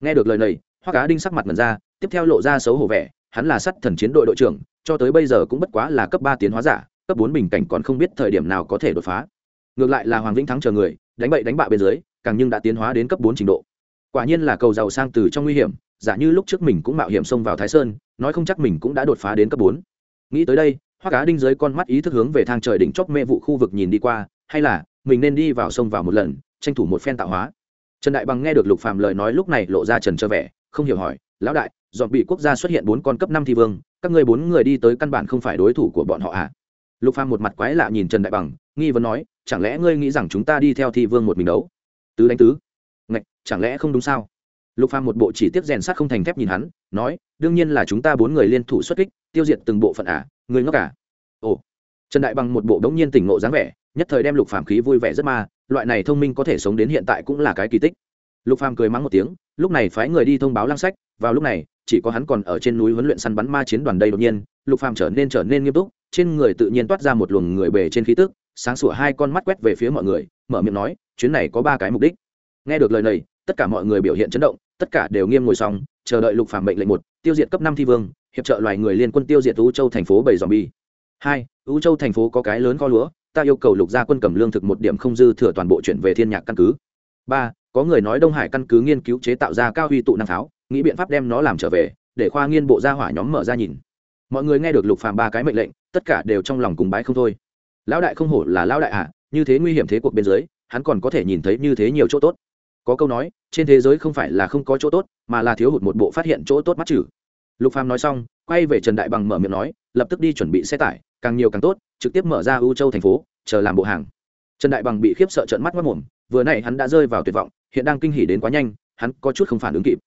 Nghe được lời này Hoa cá đinh sắc mặt mần ra, tiếp theo lộ ra xấu hổ vẻ, hắn là sắt thần chiến đội đội trưởng, cho tới bây giờ cũng bất quá là cấp ba tiến hóa giả, cấp bốn bình cảnh còn không biết thời điểm nào có thể đột phá. Ngược lại là hoàng vĩnh thắng chờ người, đánh bậy đánh bạ bên dưới, càng nhưng đã tiến hóa đến cấp bốn trình độ. Quả nhiên là cầu giàu sang từ trong nguy hiểm, giả như lúc trước mình cũng mạo hiểm xông vào thái sơn, nói không chắc mình cũng đã đột phá đến cấp bốn. Nghĩ tới đây hoa cá đinh dưới con mắt ý thức hướng về thang trời đỉnh chóp mê vụ khu vực nhìn đi qua, hay là, mình nên đi vào sông vào một lần, tranh thủ một phen tạo hóa. Trần đại bằng nghe được lục phàm lời nói lúc này lộ ra trần trơ vẻ, không hiểu hỏi, lão đại, dọn bị quốc gia xuất hiện bốn con cấp năm thi vương, các ngươi bốn người đi tới căn bản không phải đối thủ của bọn họ à? Lục phàm một mặt quái lạ nhìn trần đại bằng, nghi vấn nói, chẳng lẽ ngươi nghĩ rằng chúng ta đi theo thi vương một mình đấu? Tứ đánh tứ. Ngạch, chẳng lẽ không đúng sao? Lục phàm một bộ chỉ tiếp rèn sát không thành thép nhìn hắn, nói, đương nhiên là chúng ta bốn người liên thủ xuất kích, tiêu diệt từng bộ phận à người ngốc cả. ồ. Trần đại bằng một bộ đống nhiên tỉnh ngộ dáng vẻ, nhất thời đem lục phàm khí vui vẻ rất ma, loại này thông minh có thể sống đến hiện tại cũng là cái kỳ tích. Lục phàm cười mắng một tiếng, lúc này phái người đi thông báo lang sách, vào lúc này, chỉ có hắn còn ở trên núi huấn luyện săn bắn ma chiến đoàn đây đột nhiên, lục phàm trở nên trở nên nghiêm túc, trên người tự nhiên toát ra một luồng người bề trên khí tức, sáng sủa hai con mắt quét về phía mọi người, mở miệng nói, chuyến này có ba cái mục đích. Nghe được lời này, tất cả mọi người biểu hiện chấn động, tất cả đều nghiêm ngồi xong, chờ đợi lục phàm mệnh lệnh một, tiêu diệt cấp năm thi vương hiệp trợ loài người liên quân tiêu diệt u châu thành phố bảy dòm bi. Hai u châu thành phố có cái lớn kho lúa ta yêu cầu lục gia quân cầm lương thực một điểm không dư thừa toàn bộ chuyển về thiên nhạc căn cứ. Ba có người nói đông hải căn cứ nghiên cứu chế tạo ra cao huy tụ năng pháo nghĩ biện pháp đem nó làm trở về để khoa nghiên bộ gia hỏa nhóm mở ra nhìn. Mọi người nghe được lục phàm ba cái mệnh lệnh tất cả đều trong lòng cùng bái không thôi. Lão đại không hổ là lão đại ạ à, như thế nguy hiểm thế cuộc biên giới hắn còn có thể nhìn thấy như thế nhiều chỗ tốt. Có câu nói trên thế giới không phải là không có chỗ tốt mà là thiếu hụt một bộ phát hiện chỗ tốt mắt chữ lục phàm nói xong, quay về trần đại bằng mở miệng nói, lập tức đi chuẩn bị xe tải, càng nhiều càng tốt, trực tiếp mở ra ưu châu thành phố, chờ làm bộ hàng. Trần đại bằng bị khiếp sợ trợn mắt mất mồm, vừa nãy hắn đã rơi vào tuyệt vọng, hiện đang kinh hỉ đến quá nhanh, hắn có chút không phản ứng kịp.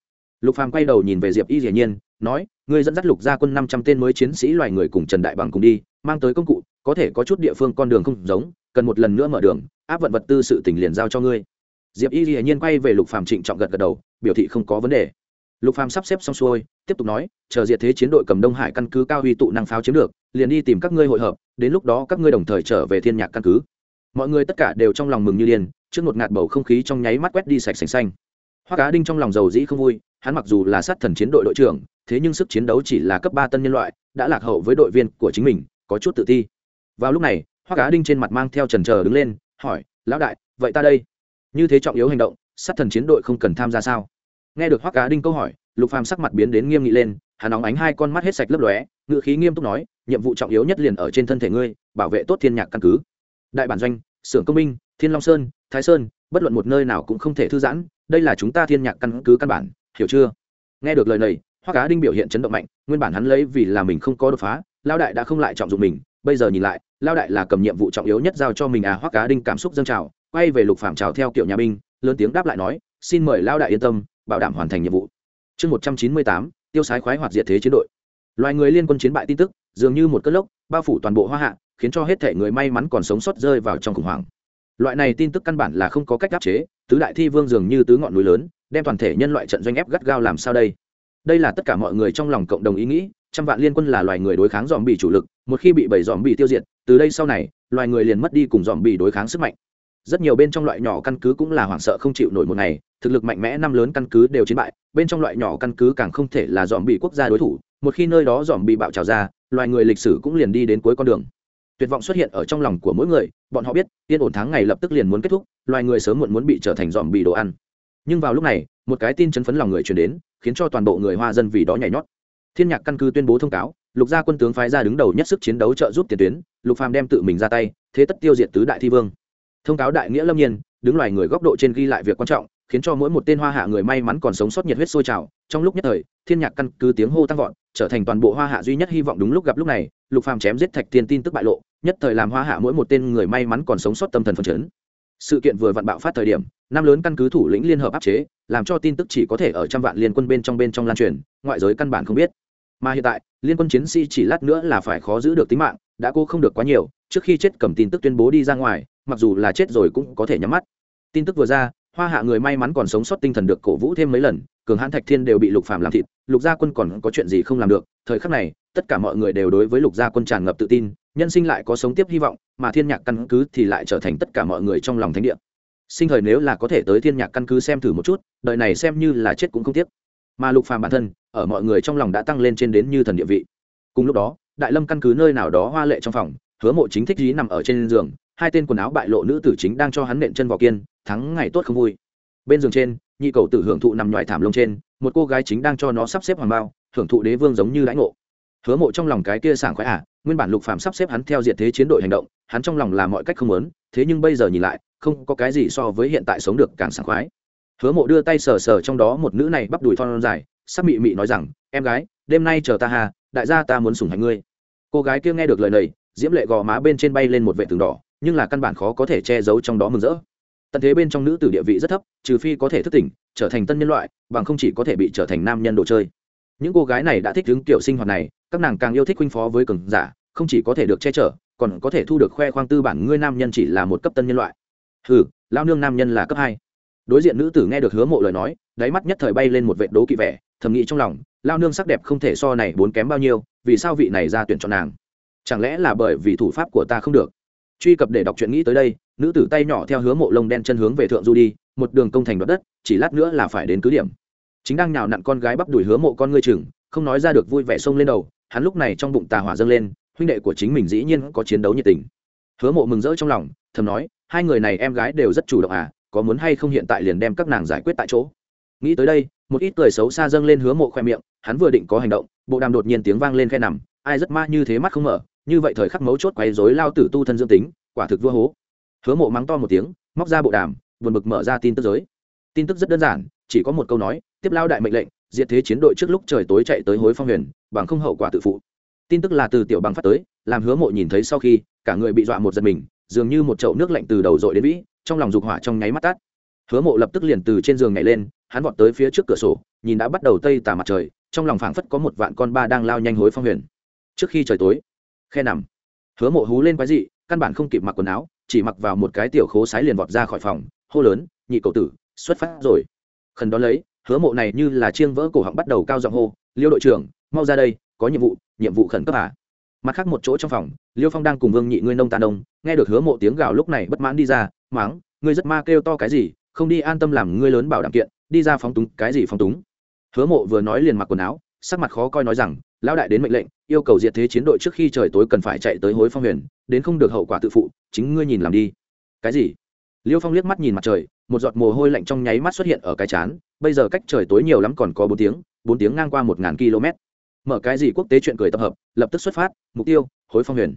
Lục phàm quay đầu nhìn về diệp y hiển nhiên, nói, ngươi dẫn dắt lục gia quân năm trăm tên mới chiến sĩ loài người cùng trần đại bằng cùng đi, mang tới công cụ, có thể có chút địa phương con đường không giống, cần một lần nữa mở đường, áp vận vật tư sự tỉnh liền giao cho ngươi. Diệp y hiển nhiên quay về lục phàm trịnh trọng gật gật đầu, biểu thị không có vấn đề lục phàm sắp xếp xong xuôi, tiếp tục nói, chờ diệt thế chiến đội cầm đông hải căn cứ cao huy tụ năng pháo chiếm được, liền đi tìm các ngươi hội hợp, đến lúc đó các ngươi đồng thời trở về thiên nhạc căn cứ. Mọi người tất cả đều trong lòng mừng như điên, trước một ngạt bầu không khí trong nháy mắt quét đi sạch sành xanh. Hoa cá đinh trong lòng giàu dĩ không vui, hắn mặc dù là sát thần chiến đội đội trưởng, thế nhưng sức chiến đấu chỉ là cấp ba tân nhân loại, đã lạc hậu với đội viên của chính mình, có chút tự ti. Vào lúc này hoa cá đinh trên mặt mang theo trần trờ đứng lên, hỏi, lão đại, vậy ta đây? Như thế trọng yếu hành động, sát thần chiến đội không cần tham gia sao? Nghe được Hoắc cá đinh câu hỏi, lục phàm sắc mặt biến đến nghiêm nghị lên hắn nóng ánh hai con mắt hết sạch lấp lóe ngự khí nghiêm túc nói, nhiệm vụ trọng yếu nhất liền ở trên thân thể ngươi, bảo vệ tốt thiên nhạc căn cứ. Đại bản doanh xưởng công minh, thiên long sơn, thái sơn, bất luận một nơi nào cũng không thể thư giãn, đây là chúng ta thiên nhạc căn cứ căn bản, hiểu chưa? Nghe được lời này, Hoắc cá đinh biểu hiện chấn động mạnh, nguyên bản hắn lấy vì là mình không có đột phá lao đại đã không lại trọng dụng mình, bây giờ nhìn lại lao đại là cầm nhiệm vụ trọng yếu nhất giao cho mình à Hoắc cá đinh cảm xúc dâng trào, quay về lục Phàm trào theo kiểu nhà binh, lớn tiếng đáp lại nói, xin mời lao đại yên tâm bảo đảm hoàn thành nhiệm vụ. Chương một trăm chín mươi tám, tiêu sái khoái hoạt diệt thế chiến đội. Loài người liên quân chiến bại tin tức, dường như một cơn lốc, bao phủ toàn bộ hoa hạ, khiến cho hết thể người may mắn còn sống sót rơi vào trong khủng hoảng. Loại này tin tức căn bản là không có cách áp chế, tứ đại thi vương dường như tứ ngọn núi lớn, đem toàn thể nhân loại trận doanh ép gắt gao làm sao đây? Đây là tất cả mọi người trong lòng cộng đồng ý nghĩ, trăm vạn liên quân là loài người đối kháng dòm bị chủ lực, một khi bị bảy dòm bị tiêu diệt, từ đây sau này, loài người liền mất đi cùng dòm bị đối kháng sức mạnh rất nhiều bên trong loại nhỏ căn cứ cũng là hoảng sợ không chịu nổi một ngày, thực lực mạnh mẽ năm lớn căn cứ đều chiến bại, bên trong loại nhỏ căn cứ càng không thể là dòm bị quốc gia đối thủ, một khi nơi đó dòm bị bạo trào ra, loài người lịch sử cũng liền đi đến cuối con đường. Tuyệt vọng xuất hiện ở trong lòng của mỗi người, bọn họ biết, yên ổn tháng ngày lập tức liền muốn kết thúc, loài người sớm muộn muốn bị trở thành dòm bị đồ ăn. Nhưng vào lúc này, một cái tin chấn phấn lòng người truyền đến, khiến cho toàn bộ người hoa dân vì đó nhảy nhót. Thiên nhạc căn cứ tuyên bố thông cáo, lục gia quân tướng phái ra đứng đầu nhất sức chiến đấu trợ giúp tiền tuyến, lục phàm đem tự mình ra tay, thế tất tiêu diệt tứ đại thi vương thông cáo đại nghĩa lâm nhiên, đứng loài người góc độ trên ghi lại việc quan trọng, khiến cho mỗi một tên hoa hạ người may mắn còn sống sót nhiệt huyết sôi trào. Trong lúc nhất thời, thiên nhạc căn cứ tiếng hô tăng vọt, trở thành toàn bộ hoa hạ duy nhất hy vọng đúng lúc gặp lúc này, lục phàm chém giết thạch thiên tin tức bại lộ, nhất thời làm hoa hạ mỗi một tên người may mắn còn sống sót tâm thần phấn chấn. Sự kiện vừa vặn bạo phát thời điểm, năm lớn căn cứ thủ lĩnh liên hợp áp chế, làm cho tin tức chỉ có thể ở trăm vạn liên quân bên trong bên trong lan truyền, ngoại giới căn bản không biết. Mà hiện tại, liên quân chiến sĩ chỉ lát nữa là phải khó giữ được tính mạng, đã cô không được quá nhiều, trước khi chết cầm tin tức tuyên bố đi ra ngoài mặc dù là chết rồi cũng có thể nhắm mắt. Tin tức vừa ra, hoa hạ người may mắn còn sống sót tinh thần được cổ vũ thêm mấy lần, cường hãn thạch thiên đều bị lục phàm làm thịt, lục gia quân còn có chuyện gì không làm được, thời khắc này, tất cả mọi người đều đối với lục gia quân tràn ngập tự tin, nhân sinh lại có sống tiếp hy vọng, mà thiên nhạc căn cứ thì lại trở thành tất cả mọi người trong lòng thánh địa. Sinh thời nếu là có thể tới thiên nhạc căn cứ xem thử một chút, đời này xem như là chết cũng không tiếc. Mà lục phàm bản thân, ở mọi người trong lòng đã tăng lên trên đến như thần địa vị. Cùng lúc đó, đại lâm căn cứ nơi nào đó hoa lệ trong phòng, hứa mộ chính thích dí nằm ở trên giường hai tên quần áo bại lộ nữ tử chính đang cho hắn nện chân vào kiên, thắng ngày tốt không vui. Bên giường trên, nhị cầu tử hưởng thụ nằm ngoài thảm lông trên, một cô gái chính đang cho nó sắp xếp hoàng bao, hưởng thụ đế vương giống như đãi ngộ. Hứa mộ trong lòng cái kia sảng khoái à nguyên bản lục phạm sắp xếp hắn theo diện thế chiến đội hành động, hắn trong lòng là mọi cách không lớn thế nhưng bây giờ nhìn lại, không có cái gì so với hiện tại sống được càng sảng khoái. Hứa mộ đưa tay sờ sờ trong đó một nữ này bắp đùi thon dài, sắc mị mị nói rằng, em gái, đêm nay chờ ta hà đại gia ta muốn sủng hành ngươi. Cô gái kia nghe được lời này, diễm lệ gò má bên trên bay lên một vệ tường đỏ nhưng là căn bản khó có thể che giấu trong đó mừng rỡ. Tận thế bên trong nữ tử địa vị rất thấp, trừ phi có thể thức tỉnh, trở thành tân nhân loại, bằng không chỉ có thể bị trở thành nam nhân đồ chơi. Những cô gái này đã thích hứng kiểu sinh hoạt này, các nàng càng yêu thích huynh phó với cường giả, không chỉ có thể được che chở, còn có thể thu được khoe khoang tư bản ngươi nam nhân chỉ là một cấp tân nhân loại. Ừ lao nương nam nhân là cấp hai. Đối diện nữ tử nghe được hứa mộ lời nói, đáy mắt nhất thời bay lên một vệ đố kỵ vẻ, thầm nghĩ trong lòng, lao nương sắc đẹp không thể so này bốn kém bao nhiêu, vì sao vị này ra tuyển chọn nàng? Chẳng lẽ là bởi vì thủ pháp của ta không được? Truy cập để đọc truyện nghĩ tới đây, nữ tử tay nhỏ theo hướng mộ lông đen chân hướng về thượng du đi, một đường công thành đoạt đất, chỉ lát nữa là phải đến cứ điểm. Chính đang nhào nặn con gái bắp đuổi hứa mộ con ngươi chừng, không nói ra được vui vẻ xông lên đầu, hắn lúc này trong bụng tà hỏa dâng lên, huynh đệ của chính mình dĩ nhiên có chiến đấu nhiệt tình. Hứa mộ mừng rỡ trong lòng, thầm nói, hai người này em gái đều rất chủ động à có muốn hay không hiện tại liền đem các nàng giải quyết tại chỗ. Nghĩ tới đây, một ít cười xấu xa dâng lên hứa mộ khoe miệng, hắn vừa định có hành động, bộ đàm đột nhiên tiếng vang lên khe nằm ai rất ma như thế mắt không mở, như vậy thời khắc mấu chốt quấy rối lao tử tu thân dương tính, quả thực vua hố. Hứa mộ mắng to một tiếng, móc ra bộ đàm, buồn bực mở ra tin tức giới. Tin tức rất đơn giản, chỉ có một câu nói, tiếp lao đại mệnh lệnh, diệt thế chiến đội trước lúc trời tối chạy tới hối phong huyền, bằng không hậu quả tự phụ. Tin tức là từ tiểu bằng phát tới, làm hứa mộ nhìn thấy sau khi, cả người bị dọa một giật mình, dường như một chậu nước lạnh từ đầu dội đến vĩ, trong lòng dục hỏa trong nháy mắt tắt. Hứa mộ lập tức liền từ trên giường nhảy lên, hắn vọt tới phía trước cửa sổ, nhìn đã bắt đầu tây tà mặt trời, trong lòng phảng phất có một vạn con ba đang lao nhanh hối phong huyền trước khi trời tối. Khe nằm. Hứa mộ hú lên quái dị, căn bản không kịp mặc quần áo, chỉ mặc vào một cái tiểu khố sái liền vọt ra khỏi phòng, hô lớn, nhị cậu tử, xuất phát rồi. Khẩn đó lấy, hứa mộ này như là chiêng vỡ cổ họng bắt đầu cao giọng hô, liêu đội trưởng, mau ra đây, có nhiệm vụ nhiệm vụ khẩn cấp à? Mặt khác một chỗ trong phòng, liêu phong đang cùng vương nhị ngươi nông tàn đông nghe được hứa mộ tiếng gào lúc này bất mãn đi ra, máng, ngươi rất ma kêu to cái gì, không đi an tâm làm ngươi lớn bảo đảm kiện, đi ra phóng túng, cái gì phóng túng? Hứa mộ vừa nói liền mặc quần áo, sắc mặt khó coi nói rằng lão đại đến mệnh lệnh, yêu cầu diệt thế chiến đội trước khi trời tối cần phải chạy tới hối phong huyền, đến không được hậu quả tự phụ, chính ngươi nhìn làm đi. Cái gì? Liêu phong liếc mắt nhìn mặt trời, một giọt mồ hôi lạnh trong nháy mắt xuất hiện ở cái chán, bây giờ cách trời tối nhiều lắm còn có bốn tiếng bốn tiếng ngang qua một ngàn km. Mở cái gì quốc tế chuyện cười tập hợp, lập tức xuất phát, mục tiêu, hối phong huyền.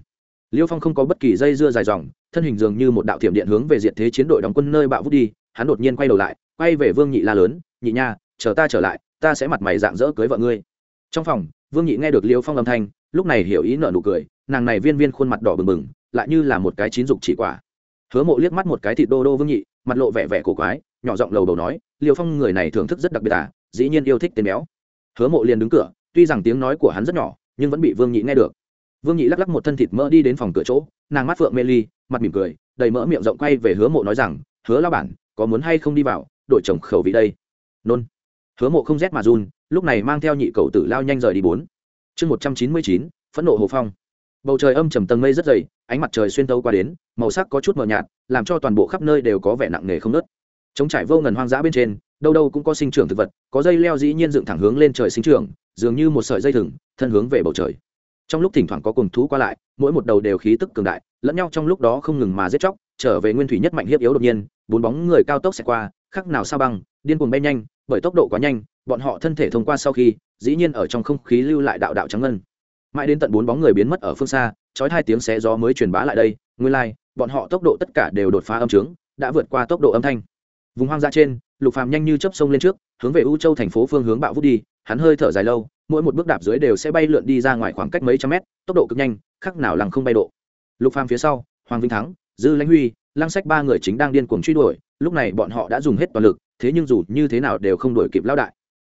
Liêu phong không có bất kỳ dây dưa dài dòng, thân hình dường như một đạo thiểm điện hướng về diện thế chiến đội đóng quân nơi bạo vút đi, hắn đột nhiên quay đầu lại, quay về vương nhị la lớn, nhị nha, chờ ta trở lại, ta sẽ mặt mày dạng dỡ cưới vợ ngươi. Trong phòng vương nhị nghe được liêu phong âm thanh, lúc này hiểu ý nợ nụ cười, nàng này viên viên khuôn mặt đỏ bừng bừng, lại như là một cái chín dục chỉ quả. Hứa mộ liếc mắt một cái thịt đô đô vương nhị, mặt lộ vẻ vẻ cổ quái, nhỏ giọng lầu đầu nói, liêu phong người này thưởng thức rất đặc biệt à dĩ nhiên yêu thích tên béo. Hứa mộ liền đứng cửa, tuy rằng tiếng nói của hắn rất nhỏ, nhưng vẫn bị vương nhị nghe được. Vương nhị lắc lắc một thân thịt mỡ đi đến phòng cửa chỗ, nàng mắt phượng mê ly, mặt mỉm cười, đầy mỡ miệng rộng quay về hứa mộ nói rằng, hứa lao bản, có muốn hay không đi vào, đội chồng khẩu vị đây? Nôn. Hứa mộ không rét mà run lúc này mang theo nhị cầu tử lao nhanh rời đi bốn. Chương một trăm chín mươi chín, phẫn nộ hồ phong. Bầu trời âm trầm tầng mây rất dày, ánh mặt trời xuyên tấu qua đến, màu sắc có chút mờ nhạt, làm cho toàn bộ khắp nơi đều có vẻ nặng nề không nớt chống trải vô ngần hoang dã bên trên, đâu đâu cũng có sinh trưởng thực vật, có dây leo dĩ nhiên dựng thẳng hướng lên trời sinh trưởng, dường như một sợi dây thừng, thân hướng về bầu trời. Trong lúc thỉnh thoảng có cùng thú qua lại, mỗi một đầu đều khí tức cường đại, lẫn nhau trong lúc đó không ngừng mà giết chóc, trở về nguyên thủy nhất mạnh hiếp yếu đột nhiên, bốn bóng người cao tốc sẽ qua khác nào sao băng, điên cuồng bay nhanh, bởi tốc độ quá nhanh bọn họ thân thể thông qua sau khi dĩ nhiên ở trong không khí lưu lại đạo đạo trắng ngân. Mãi đến tận bốn bóng người biến mất ở phương xa trói hai tiếng xé gió mới truyền bá lại đây nguyên lai、like, bọn họ tốc độ tất cả đều đột phá âm trướng đã vượt qua tốc độ âm thanh. Vùng hoang dã trên lục phàm nhanh như chấp sông lên trước hướng về u châu thành phố phương hướng bạo vút đi hắn hơi thở dài lâu mỗi một bước đạp dưới đều sẽ bay lượn đi ra ngoài khoảng cách mấy trăm mét tốc độ cực nhanh khác nào lằng không bay độ. Lục phàm phía sau hoàng vinh thắng dư lãnh huy lăng sách ba người chính đang điên cuồng truy đuổi lúc này bọn họ đã dùng hết toàn lực thế nhưng dù như thế nào đều không đuổi kịp lao đại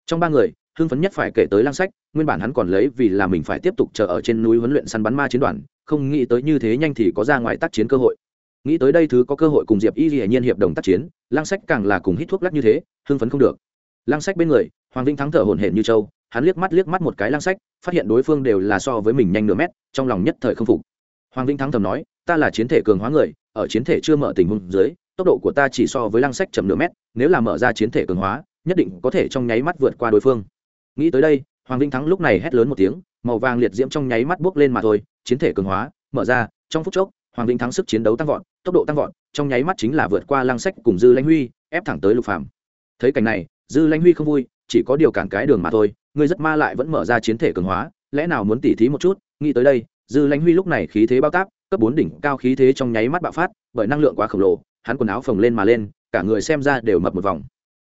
trong ba người, hưng phấn nhất phải kể tới lang sách, nguyên bản hắn còn lấy vì là mình phải tiếp tục chờ ở trên núi huấn luyện săn bắn ma chiến đoàn, không nghĩ tới như thế nhanh thì có ra ngoài tác chiến cơ hội. Nghĩ tới đây thứ có cơ hội cùng diệp y dĩ nhiên hiệp đồng tác chiến, lang sách càng là cùng hít thuốc lắc như thế, hưng phấn không được. Lang sách bên người, hoàng vinh thắng thở hổn hển như châu hắn liếc mắt liếc mắt một cái lang sách, phát hiện đối phương đều là so với mình nhanh nửa mét, trong lòng nhất thời không phục. Hoàng vinh thắng thầm nói, ta là chiến thể cường hóa người, ở chiến thể chưa mở tình huống dưới, tốc độ của ta chỉ so với lang sách chậm nửa mét, nếu là mở ra chiến thể cường hóa nhất định có thể trong nháy mắt vượt qua đối phương. Nghĩ tới đây, hoàng vinh thắng lúc này hét lớn một tiếng, màu vàng liệt diễm trong nháy mắt buốc lên mà thôi, chiến thể cường hóa, mở ra, trong phút chốc, hoàng vinh thắng sức chiến đấu tăng vọt, tốc độ tăng vọt, trong nháy mắt chính là vượt qua lăng sách cùng dư lãnh huy, ép thẳng tới lục phàm. Thấy cảnh này, dư lãnh huy không vui, chỉ có điều cản cái đường mà thôi, người rất ma lại vẫn mở ra chiến thể cường hóa, lẽ nào muốn tỉ thí một chút? Nghĩ tới đây, dư lãnh huy lúc này khí thế bao táp, cấp bốn đỉnh cao khí thế trong nháy mắt bạo phát, bởi năng lượng quá khổng lồ, hắn quần áo phồng lên mà lên, cả người xem ra đều mập một vòng.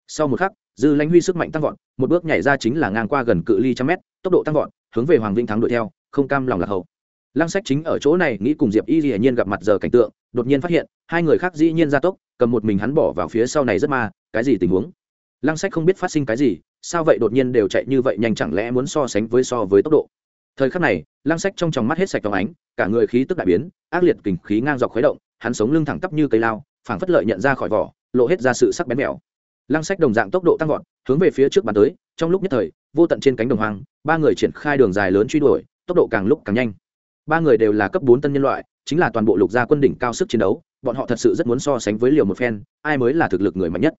Sau một khắc dư lãnh huy sức mạnh tăng vọt, một bước nhảy ra chính là ngang qua gần cự ly trăm mét, tốc độ tăng vọt, hướng về hoàng Vĩnh thắng đuổi theo, không cam lòng lạc hậu. Lăng sách chính ở chỗ này nghĩ cùng diệp y dĩ nhiên gặp mặt giờ cảnh tượng, đột nhiên phát hiện, hai người khác dĩ nhiên ra tốc, cầm một mình hắn bỏ vào phía sau này rất ma, cái gì tình huống? Lăng sách không biết phát sinh cái gì, sao vậy đột nhiên đều chạy như vậy nhanh chẳng lẽ muốn so sánh với so với tốc độ? Thời khắc này, lăng sách trong tròng mắt hết sạch tóng ánh, cả người khí tức đại biến, ác liệt kình khí ngang dọc khuấy động, hắn sống lưng thẳng tắp như cây lao, phảng phất lợi nhận ra khỏi vỏ, lộ hết ra sự sắc bén mèo lăng sách đồng dạng tốc độ tăng vọt, hướng về phía trước bàn tới, trong lúc nhất thời, vô tận trên cánh đồng hoang, ba người triển khai đường dài lớn truy đuổi, tốc độ càng lúc càng nhanh. Ba người đều là cấp bốn tân nhân loại, chính là toàn bộ lục gia quân đỉnh cao sức chiến đấu, bọn họ thật sự rất muốn so sánh với liều một phen, ai mới là thực lực người mạnh nhất.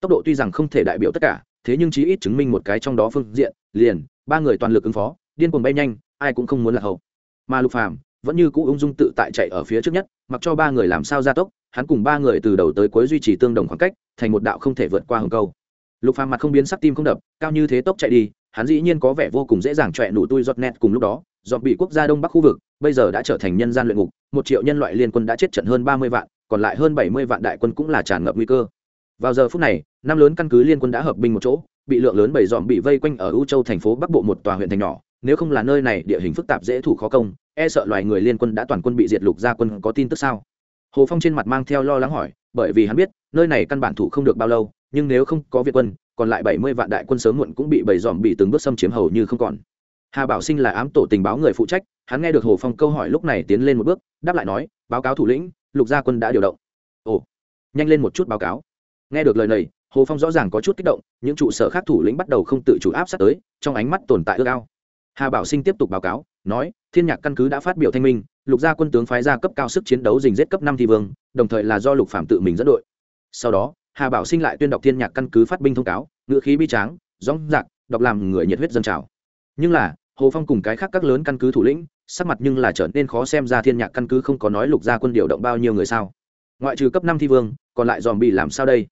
Tốc độ tuy rằng không thể đại biểu tất cả, thế nhưng chí ít chứng minh một cái trong đó phương diện, liền, ba người toàn lực ứng phó, điên cuồng bay nhanh, ai cũng không muốn là hậu. Mà lục phàm vẫn như cũ ung dung tự tại chạy ở phía trước nhất, mặc cho ba người làm sao gia tốc, hắn cùng ba người từ đầu tới cuối duy trì tương đồng khoảng cách, thành một đạo không thể vượt qua hầm câu. Lục phàm mặt không biến sắc tim không đập, cao như thế tốc chạy đi, hắn dĩ nhiên có vẻ vô cùng dễ dàng chọe nụ tui giọt nét cùng lúc đó dọn bị quốc gia đông bắc khu vực, bây giờ đã trở thành nhân gian luyện ngục, một triệu nhân loại liên quân đã chết trận hơn ba mươi vạn, còn lại hơn bảy mươi vạn đại quân cũng là tràn ngập nguy cơ. Vào giờ phút này, năm lớn căn cứ liên quân đã hợp binh một chỗ, bị lượng lớn bảy dọn bị vây quanh ở u châu thành phố bắc bộ một tòa huyện thành nhỏ, nếu không là nơi này, địa hình phức tạp dễ thủ khó công e sợ loài người liên quân đã toàn quân bị diệt lục gia quân có tin tức sao? Hồ phong trên mặt mang theo lo lắng hỏi, bởi vì hắn biết, nơi này căn bản thủ không được bao lâu, nhưng nếu không có việt quân, còn lại bảy mươi vạn đại quân sớm muộn cũng bị bầy dòm bị từng bước xâm chiếm hầu như không còn. Hà bảo sinh là ám tổ tình báo người phụ trách, hắn nghe được hồ phong câu hỏi lúc này tiến lên một bước, đáp lại nói, báo cáo thủ lĩnh, lục gia quân đã điều động. Ồ, nhanh lên một chút báo cáo. Nghe được lời này, hồ phong rõ ràng có chút kích động, những trụ sở khác thủ lĩnh bắt đầu không tự chủ áp sát tới, trong ánh mắt tồn tại ước ao hà bảo sinh tiếp tục báo cáo, nói, thiên nhạc căn cứ đã phát biểu thanh minh, lục gia quân tướng phái ra cấp cao sức chiến đấu dình giết cấp năm thi vương, đồng thời là do lục phạm tự mình dẫn đội. Sau đó, hà bảo sinh lại tuyên đọc thiên nhạc căn cứ phát binh thông cáo ngựa khí bi tráng dõng rạc đọc làm người nhiệt huyết dân trào. Nhưng là, hồ phong cùng cái khác các lớn căn cứ thủ lĩnh, sắc mặt nhưng là trở nên khó xem ra thiên nhạc căn cứ không có nói lục gia quân điều động bao nhiêu người sao. Ngoại trừ cấp năm thi vương, còn lại dòm bị làm sao đây?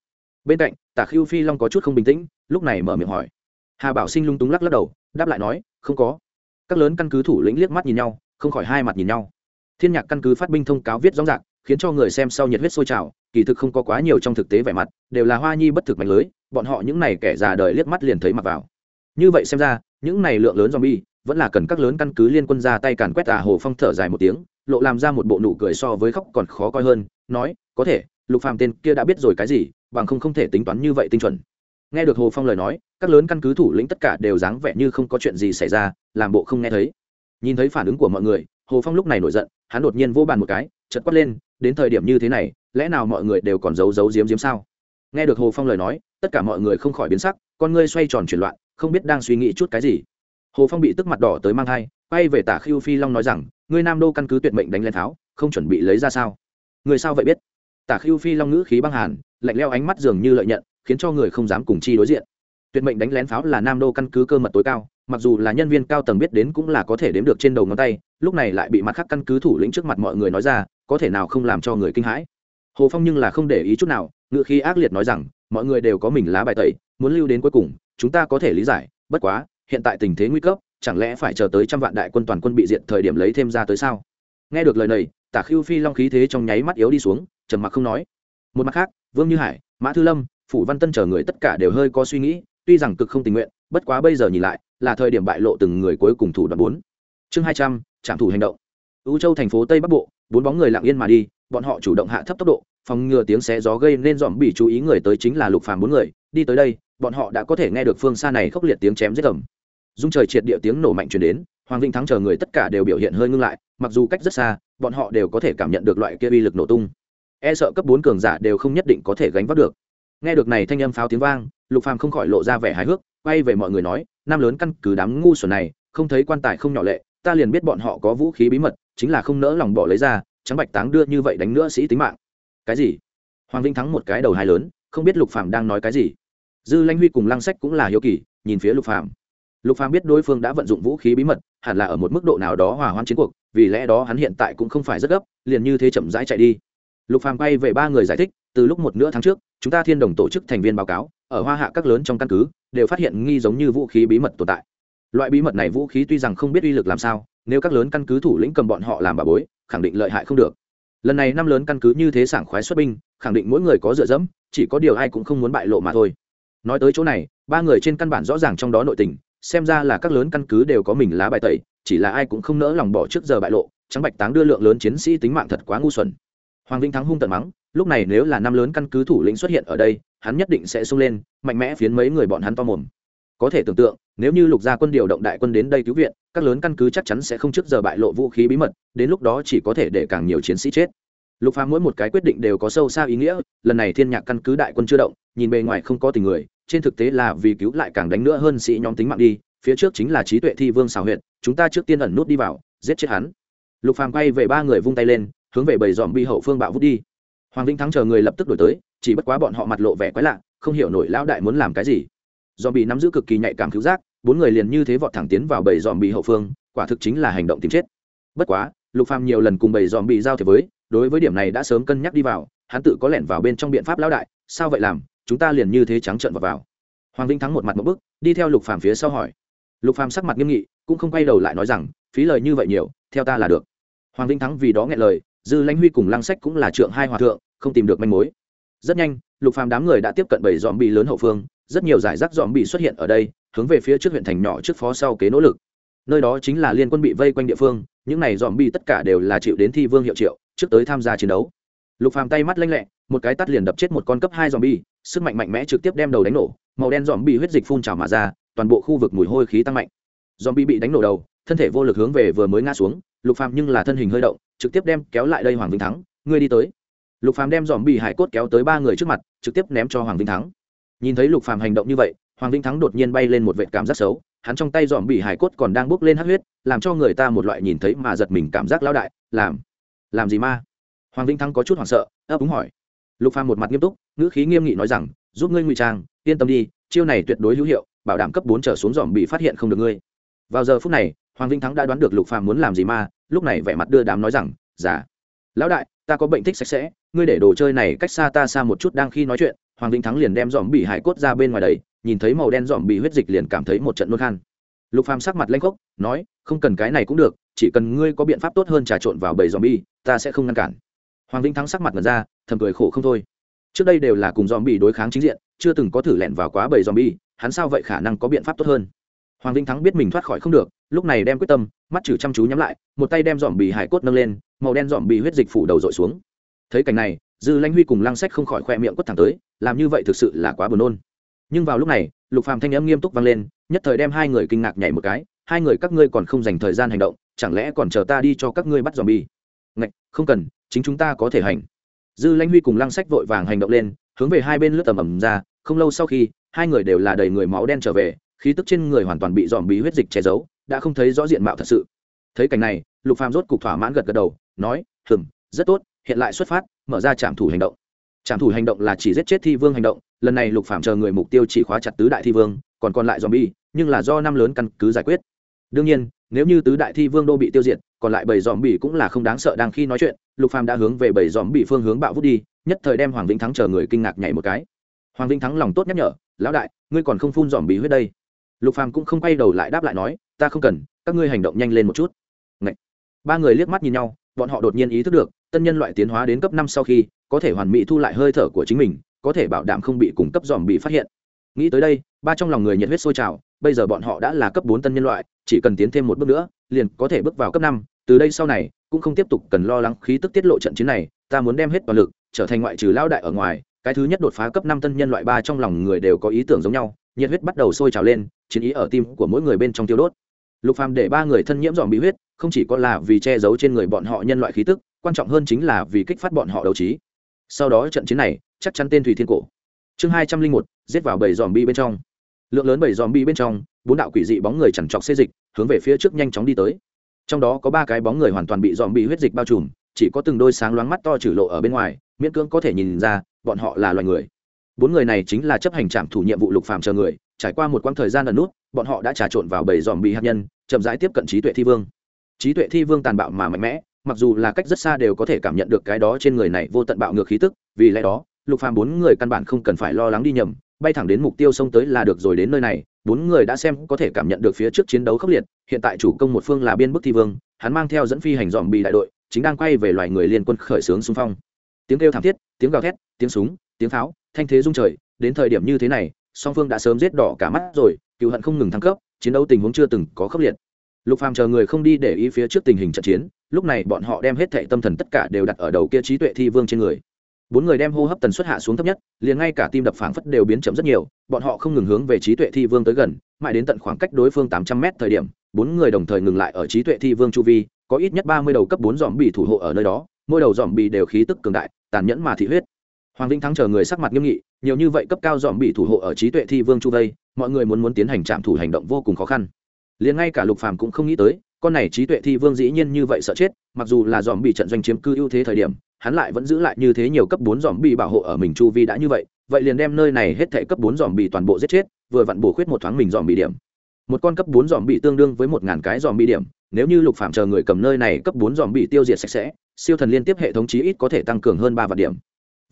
Bên cạnh, tả khiêu phi long có chút không bình tĩnh, lúc này mở miệng hỏi. Hà bảo sinh lung túng lắc lắc đầu, đáp lại nói không có. Các lớn căn cứ thủ lĩnh liếc mắt nhìn nhau, không khỏi hai mặt nhìn nhau. Thiên nhạc căn cứ phát binh thông cáo viết rõ ràng, khiến cho người xem sau nhiệt huyết sôi trào, kỳ thực không có quá nhiều trong thực tế vẻ mặt, đều là hoa nhi bất thực mạnh lưới, bọn họ những này kẻ già đời liếc mắt liền thấy mặt vào. Như vậy xem ra, những này lượng lớn zombie, vẫn là cần các lớn căn cứ liên quân ra tay càn quét à hồ phong thở dài một tiếng, lộ làm ra một bộ nụ cười so với khóc còn khó coi hơn, nói, có thể, lục phàm tên kia đã biết rồi cái gì, bằng không không thể tính toán như vậy tinh chuẩn nghe được hồ phong lời nói, các lớn căn cứ thủ lĩnh tất cả đều dáng vẻ như không có chuyện gì xảy ra, làm bộ không nghe thấy. Nhìn thấy phản ứng của mọi người, hồ phong lúc này nổi giận, hắn đột nhiên vô bàn một cái chật quát lên, đến thời điểm như thế này, lẽ nào mọi người đều còn giấu giấu giếm giếm sao? Nghe được hồ phong lời nói, tất cả mọi người không khỏi biến sắc, con ngươi xoay tròn chuyển loạn, không biết đang suy nghĩ chút cái gì. Hồ phong bị tức mặt đỏ tới mang thai, quay về tả khiêu phi long nói rằng, ngươi nam đô căn cứ tuyệt mệnh đánh lên tháo, không chuẩn bị lấy ra sao? Người sao vậy biết? Tả khiêu phi long ngữ khí băng hàn, lạnh leo ánh mắt dường như lợi nhận khiến cho người không dám cùng chi đối diện. Tuyệt mệnh đánh lén pháo là nam đô căn cứ cơ mật tối cao, mặc dù là nhân viên cao tầng biết đến cũng là có thể đếm được trên đầu ngón tay, lúc này lại bị mặt khác căn cứ thủ lĩnh trước mặt mọi người nói ra, có thể nào không làm cho người kinh hãi. Hồ phong nhưng là không để ý chút nào ngự khí ác liệt nói rằng, mọi người đều có mình lá bài tẩy, muốn lưu đến cuối cùng, chúng ta có thể lý giải, bất quá, hiện tại tình thế nguy cấp, chẳng lẽ phải chờ tới trăm vạn đại quân toàn quân bị diệt thời điểm lấy thêm ra tới sao? Nghe được lời này, tả khiêu phi long khí thế trong nháy mắt yếu đi xuống, trầm mặc không nói. Một mặt khác, vương như hải, mã thư lâm phủ văn tân chờ người tất cả đều hơi có suy nghĩ, tuy rằng cực không tình nguyện, bất quá bây giờ nhìn lại, là thời điểm bại lộ từng người cuối cùng thủ đoạn bốn. Chương hai trăm, trạm thủ hành động. Ưu châu thành phố tây bắc bộ, bốn bóng người lặng yên mà đi, bọn họ chủ động hạ thấp tốc độ, phòng ngừa tiếng xé gió gây nên dòm bị chú ý người tới chính là lục phàm bốn người, đi tới đây, bọn họ đã có thể nghe được phương xa này khốc liệt tiếng chém giết ẩm dung trời triệt địa tiếng nổ mạnh truyền đến, hoàng vinh thắng chờ người tất cả đều biểu hiện hơi ngưng lại, mặc dù cách rất xa, bọn họ đều có thể cảm nhận được loại kia uy lực nổ tung. E sợ cấp bốn cường giả đều không nhất định có thể gánh vác được nghe được này thanh âm pháo tiếng vang, lục phàm không khỏi lộ ra vẻ hài hước, quay về mọi người nói, nam lớn căn cứ đám ngu xuẩn này, không thấy quan tài không nhỏ lệ, ta liền biết bọn họ có vũ khí bí mật, chính là không nỡ lòng bỏ lấy ra, trắng bạch táng đưa như vậy đánh nữa sĩ tính mạng. Cái gì? Hoàng vinh thắng một cái đầu hai lớn, không biết lục phàm đang nói cái gì. Dư lanh huy cùng lăng sách cũng là hiếu kỳ, nhìn phía lục phàm. Lục phàm biết đối phương đã vận dụng vũ khí bí mật, hẳn là ở một mức độ nào đó hòa hoãn chiến cuộc, vì lẽ đó hắn hiện tại cũng không phải rất gấp, liền như thế chậm rãi chạy đi. Lục phàm bay về ba người giải thích, từ lúc một nửa tháng trước chúng ta thiên đồng tổ chức thành viên báo cáo, ở hoa hạ các lớn trong căn cứ, đều phát hiện nghi giống như vũ khí bí mật tồn tại. Loại bí mật này vũ khí tuy rằng không biết uy lực làm sao, nếu các lớn căn cứ thủ lĩnh cầm bọn họ làm bà bối, khẳng định lợi hại không được. Lần này năm lớn căn cứ như thế sảng khoái xuất binh, khẳng định mỗi người có dựa dẫm, chỉ có điều ai cũng không muốn bại lộ mà thôi. Nói tới chỗ này, ba người trên căn bản rõ ràng trong đó nội tình, xem ra là các lớn căn cứ đều có mình lá bài tẩy, chỉ là ai cũng không nỡ lòng bỏ trước giờ bại lộ, trắng bạch táng đưa lượng lớn chiến sĩ tính mạng thật quá ngu xuẩn. Hoàng vĩnh thắng hung tận mắng lúc này nếu là năm lớn căn cứ thủ lĩnh xuất hiện ở đây, hắn nhất định sẽ xông lên, mạnh mẽ phiến mấy người bọn hắn to mồm. Có thể tưởng tượng, nếu như lục gia quân điều động đại quân đến đây cứu viện, các lớn căn cứ chắc chắn sẽ không trước giờ bại lộ vũ khí bí mật, đến lúc đó chỉ có thể để càng nhiều chiến sĩ chết. Lục phá mỗi một cái quyết định đều có sâu xa ý nghĩa, lần này thiên nhạc căn cứ đại quân chưa động, nhìn bề ngoài không có tình người, trên thực tế là vì cứu lại càng đánh nữa hơn sĩ nhóm tính mạng đi, phía trước chính là trí tuệ thi vương xào huyện chúng ta trước tiên ẩn nút đi vào, giết chết hắn. Lục phàm quay về ba người vung tay lên, hướng về bầy dòm bi hậu phương bạo vút đi hoàng vĩnh thắng chờ người lập tức đổi tới, chỉ bất quá bọn họ mặt lộ vẻ quái lạ, không hiểu nổi lão đại muốn làm cái gì. Dòm bị nắm giữ cực kỳ nhạy cảm cứu giác, bốn người liền như thế vọt thẳng tiến vào bầy dòm bị hậu phương, quả thực chính là hành động tìm chết. Bất quá, lục phàm nhiều lần cùng bầy dòm bị giao thiệp với, đối với điểm này đã sớm cân nhắc đi vào, hắn tự có lẻn vào bên trong biện pháp lão đại, sao vậy làm, chúng ta liền như thế trắng trợn vào vào. Hoàng vĩnh thắng một mặt một bước đi theo lục phàm phía sau hỏi. Lục phàm sắc mặt nghiêm nghị, cũng không quay đầu lại nói rằng, phí lời như vậy nhiều, theo ta là được. Hoàng vĩnh thắng vì đó nghe lời dư lãnh huy cùng lăng sách cũng là trượng hai hòa thượng, không tìm được manh mối. Rất nhanh, lục phàm đám người đã tiếp cận bảy dòm bị lớn hậu phương, rất nhiều giải rác dòm bị xuất hiện ở đây, hướng về phía trước huyện thành nhỏ trước phó sau kế nỗ lực. Nơi đó chính là liên quân bị vây quanh địa phương, những này dòm bị tất cả đều là chịu đến thi vương hiệu triệu, trước tới tham gia chiến đấu. Lục phàm tay mắt lanh lẹ, một cái tắt liền đập chết một con cấp hai dòm bi sức mạnh mạnh mẽ trực tiếp đem đầu đánh nổ, màu đen dòm bị huyết dịch phun trào mà ra, toàn bộ khu vực mùi hôi khí tăng mạnh. Dòm bi bị đánh nổ đầu, thân thể vô lực hướng về vừa mới ngã xuống lục phàm nhưng là thân hình hơi động, trực tiếp đem kéo lại đây hoàng vinh thắng, ngươi đi tới. Lục phàm đem dòm bị hải cốt kéo tới ba người trước mặt, trực tiếp ném cho hoàng vinh thắng. Nhìn thấy lục phàm hành động như vậy, hoàng vinh thắng đột nhiên bay lên một vệ cảm giác xấu, hắn trong tay dòm bị hải cốt còn đang bốc lên hắc huyết, làm cho người ta một loại nhìn thấy mà giật mình cảm giác lao đại, làm làm gì ma? Hoàng vinh thắng có chút hoảng sợ, ấp úng hỏi. Lục phàm một mặt nghiêm túc, ngữ khí nghiêm nghị nói rằng, giúp ngươi ngụy trang, yên tâm đi, chiêu này tuyệt đối hữu hiệu, bảo đảm cấp bốn trở xuống dòm bị phát hiện không được ngươi. Vào giờ phút này hoàng vĩnh thắng đã đoán được lục phàm muốn làm gì mà, lúc này vẻ mặt đưa đám nói rằng giả lão đại ta có bệnh thích sạch sẽ ngươi để đồ chơi này cách xa ta xa một chút đang khi nói chuyện. Hoàng vĩnh thắng liền đem dòm bị hải cốt ra bên ngoài đầy nhìn thấy màu đen dòm bị huyết dịch liền cảm thấy một trận nôn khan. Lục phàm sắc mặt lanh khốc nói không cần cái này cũng được chỉ cần ngươi có biện pháp tốt hơn trà trộn vào bầy dòm bi ta sẽ không ngăn cản. Hoàng vĩnh thắng sắc mặt mật ra thầm cười khổ không thôi. Trước đây đều là cùng dòm bị đối kháng chính diện chưa từng có thử lẻn vào quá bầy dòm bi hắn sao vậy khả năng có biện pháp tốt hơn? Hoàng vĩnh thắng biết mình thoát khỏi không được lúc này đem quyết tâm, mắt chử chăm chú nhắm lại, một tay đem dòm bì hải cốt nâng lên, màu đen dòm bì huyết dịch phủ đầu dội xuống. Thấy cảnh này, dư lãnh huy cùng lăng sách không khỏi khoe miệng quất thẳng tới, làm như vậy thực sự là quá buồn nôn. Nhưng vào lúc này, lục phàm thanh âm nghiêm túc vang lên, nhất thời đem hai người kinh ngạc nhảy một cái, hai người các ngươi còn không dành thời gian hành động, chẳng lẽ còn chờ ta đi cho các ngươi bắt dòm bì? Ngạch, không cần, chính chúng ta có thể hành. Dư lãnh huy cùng lăng sách vội vàng hành động lên, hướng về hai bên lướt tầm ẩm ra, không lâu sau khi, hai người đều là đầy người máu đen trở về, khí tức trên người hoàn toàn bị dòm bí huyết dịch che giấu đã không thấy rõ diện mạo thật sự. Thấy cảnh này, lục phàm rốt cục thỏa mãn gật gật đầu, nói hừng rất tốt, hiện lại xuất phát, mở ra trạm thủ hành động. Trạm thủ hành động là chỉ giết chết thi vương hành động, lần này lục phàm chờ người mục tiêu chỉ khóa chặt tứ đại thi vương, còn còn lại zombie, nhưng là do năm lớn căn cứ giải quyết. Đương nhiên, nếu như tứ đại thi vương đô bị tiêu diệt, còn lại bảy dòm bị cũng là không đáng sợ đang khi nói chuyện, lục phàm đã hướng về bảy dòm bị phương hướng bạo vút đi, nhất thời đem hoàng vĩnh thắng chờ người kinh ngạc nhảy một cái. Hoàng vĩnh thắng lòng tốt nhắc nhở, lão đại, ngươi còn không phun dòm bị huyết đây. Lục phàm cũng không quay đầu lại đáp lại nói ta không cần, các ngươi hành động nhanh lên một chút. Ngậy. ba người liếc mắt nhìn nhau, bọn họ đột nhiên ý thức được, tân nhân loại tiến hóa đến cấp năm sau khi, có thể hoàn mỹ thu lại hơi thở của chính mình, có thể bảo đảm không bị cung cấp dòm bị phát hiện. Nghĩ tới đây, ba trong lòng người nhiệt huyết sôi trào, bây giờ bọn họ đã là cấp bốn tân nhân loại, chỉ cần tiến thêm một bước nữa, liền có thể bước vào cấp năm. Từ đây sau này, cũng không tiếp tục cần lo lắng khí tức tiết lộ trận chiến này, ta muốn đem hết toàn lực, trở thành ngoại trừ lao đại ở ngoài, cái thứ nhất đột phá cấp năm tân nhân loại ba trong lòng người đều có ý tưởng giống nhau, nhiệt huyết bắt đầu sôi trào lên, chiến ý ở tim của mỗi người bên trong tiêu đốt lục phàm để ba người thân nhiễm dòm bị huyết, không chỉ có là vì che giấu trên người bọn họ nhân loại khí tức, quan trọng hơn chính là vì kích phát bọn họ đấu trí. Sau đó trận chiến này, chắc chắn tên thủy thiên cổ. Chương hai trăm linh một, giết vào bầy dòm bi bên trong. Lượng lớn bầy dòm bi bên trong, bốn đạo quỷ dị bóng người chẳng chọc xê dịch, hướng về phía trước nhanh chóng đi tới. Trong đó có ba cái bóng người hoàn toàn bị dòm bị huyết dịch bao trùm, chỉ có từng đôi sáng loáng mắt to trừ lộ ở bên ngoài, miễn cưỡng có thể nhìn ra, bọn họ là loài người. Bốn người này chính là chấp hành trạm thủ nhiệm vụ lục phạm chờ người trải qua một quãng thời gian ẩn nút, bọn họ đã trà trộn vào bầy dòm bị hạt nhân, chậm rãi tiếp cận trí tuệ thi vương. Trí tuệ thi vương tàn bạo mà mạnh mẽ, mặc dù là cách rất xa đều có thể cảm nhận được cái đó trên người này vô tận bạo ngược khí tức, vì lẽ đó, lục phàm bốn người căn bản không cần phải lo lắng đi nhầm, bay thẳng đến mục tiêu xông tới là được rồi đến nơi này, bốn người đã xem có thể cảm nhận được phía trước chiến đấu khốc liệt, hiện tại chủ công một phương là biên bức thi vương, hắn mang theo dẫn phi hành dòm bị đại đội, chính đang quay về loài người liên quân khởi xướng xung phong. Tiếng kêu thảm thiết, tiếng gào thét, tiếng súng, tiếng pháo, thanh thế rung trời, đến thời điểm như thế này song phương đã sớm giết đỏ cả mắt rồi, cựu hận không ngừng thăng cấp, chiến đấu tình huống chưa từng có khốc liệt. Lục phàm chờ người không đi để ý phía trước tình hình trận chiến, lúc này bọn họ đem hết thệ tâm thần tất cả đều đặt ở đầu kia trí tuệ thi vương trên người. Bốn người đem hô hấp tần suất hạ xuống thấp nhất, liền ngay cả tim đập phảng phất đều biến chậm rất nhiều, bọn họ không ngừng hướng về trí tuệ thi vương tới gần, mãi đến tận khoảng cách đối phương tám trăm m thời điểm, bốn người đồng thời ngừng lại ở trí tuệ thi vương chu vi, có ít nhất ba mươi đầu cấp bốn dòm bị thủ hộ ở nơi đó, mỗi đầu dòm bị đều khí tức cường đại, tàn nhẫn mà thị huyết hoàng vĩnh thắng chờ người sắc mặt nghiêm nghị, nhiều như vậy cấp cao dòm bị thủ hộ ở trí tuệ thi vương chu vây, mọi người muốn muốn tiến hành trạm thủ hành động vô cùng khó khăn. Liền ngay cả lục phàm cũng không nghĩ tới, con này trí tuệ thi vương dĩ nhiên như vậy sợ chết, mặc dù là dòm bị trận doanh chiếm cư ưu thế thời điểm, hắn lại vẫn giữ lại như thế nhiều cấp bốn dòm bị bảo hộ ở mình chu vi đã như vậy vậy liền đem nơi này hết thể cấp bốn dòm bị toàn bộ giết chết, vừa vặn bổ khuyết một thoáng mình dòm bị điểm. Một con cấp bốn dòm bị tương đương với một ngàn cái dòm bị điểm, nếu như lục phạm chờ người cầm nơi này cấp bốn dòm bị tiêu diệt sạch sẽ, siêu thần liên tiếp hệ thống chí ít có thể tăng cường hơn ba vạn điểm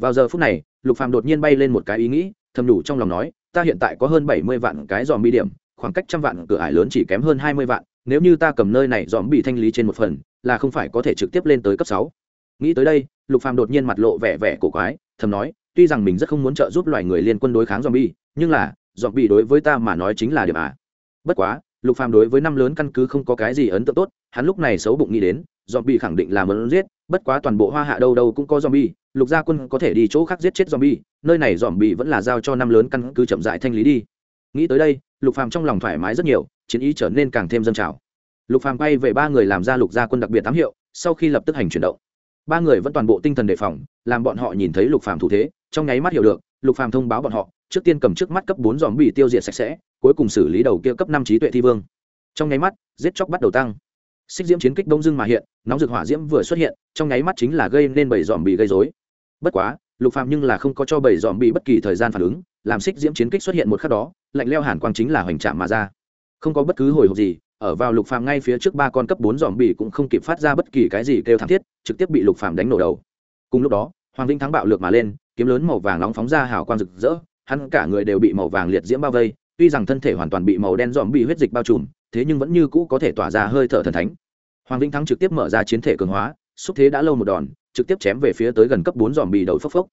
vào giờ phút này, lục phàm đột nhiên bay lên một cái ý nghĩ, thầm đủ trong lòng nói, ta hiện tại có hơn bảy mươi vạn cái dòm bi điểm, khoảng cách trăm vạn cửa ải lớn chỉ kém hơn hai mươi vạn, nếu như ta cầm nơi này dòm bị thanh lý trên một phần, là không phải có thể trực tiếp lên tới cấp sáu. Nghĩ tới đây, lục phàm đột nhiên mặt lộ vẻ vẻ cổ quái, thầm nói, tuy rằng mình rất không muốn trợ giúp loài người liên quân đối kháng zombie, nhưng là, zombie đối với ta mà nói chính là điểm à. Bất quá, lục phàm đối với năm lớn căn cứ không có cái gì ấn tượng tốt, hắn lúc này xấu bụng nghĩ đến zombie khẳng định là muốn giết, bất quá toàn bộ hoa hạ đâu đâu cũng có zombie, lục gia quân có thể đi chỗ khác giết chết zombie, nơi này zombie vẫn là giao cho năm lớn căn cứ chậm rãi thanh lý đi. Nghĩ tới đây, lục phàm trong lòng thoải mái rất nhiều, chiến ý trở nên càng thêm dâng trào. Lục phàm bay về ba người làm ra lục gia quân đặc biệt tám hiệu, sau khi lập tức hành chuyển động. Ba người vẫn toàn bộ tinh thần đề phòng, làm bọn họ nhìn thấy lục phàm thủ thế, trong nháy mắt hiểu được, lục phàm thông báo bọn họ, trước tiên cầm trước mắt cấp bốn zombie tiêu diệt sạch sẽ, cuối cùng xử lý đầu kia cấp năm trí tuệ thi vương. Trong nháy mắt, giết chóc bắt đầu tăng xích diễm chiến kích đông dưng mà hiện, nóng rực hỏa diễm vừa xuất hiện, trong nháy mắt chính là gây nên bảy dòm bị gây rối. Bất quá, lục Phạm nhưng là không có cho bảy dòm bị bất kỳ thời gian phản ứng, làm xích diễm chiến kích xuất hiện một khắc đó, lạnh leo hàn quang chính là hoành trạm mà ra. Không có bất cứ hồi hộp gì, ở vào lục Phạm ngay phía trước ba con cấp bốn dòm bị cũng không kịp phát ra bất kỳ cái gì kêu thảm thiết, trực tiếp bị lục Phạm đánh nổ đầu. Cùng lúc đó, hoàng vinh thắng bạo lược mà lên, kiếm lớn màu vàng nóng phóng ra hào quang rực rỡ, hắn cả người đều bị màu vàng liệt diễm bao vây, tuy rằng thân thể hoàn toàn bị màu đen dòm bị huyết dịch bao trùm, thế nhưng vẫn như cũ có thể tỏa ra hơi thở thần thánh hoàng vĩnh thắng trực tiếp mở ra chiến thể cường hóa, xúc thế đã lâu một đòn, trực tiếp chém về phía tới gần cấp bốn dòm bì đầu phốc phốc.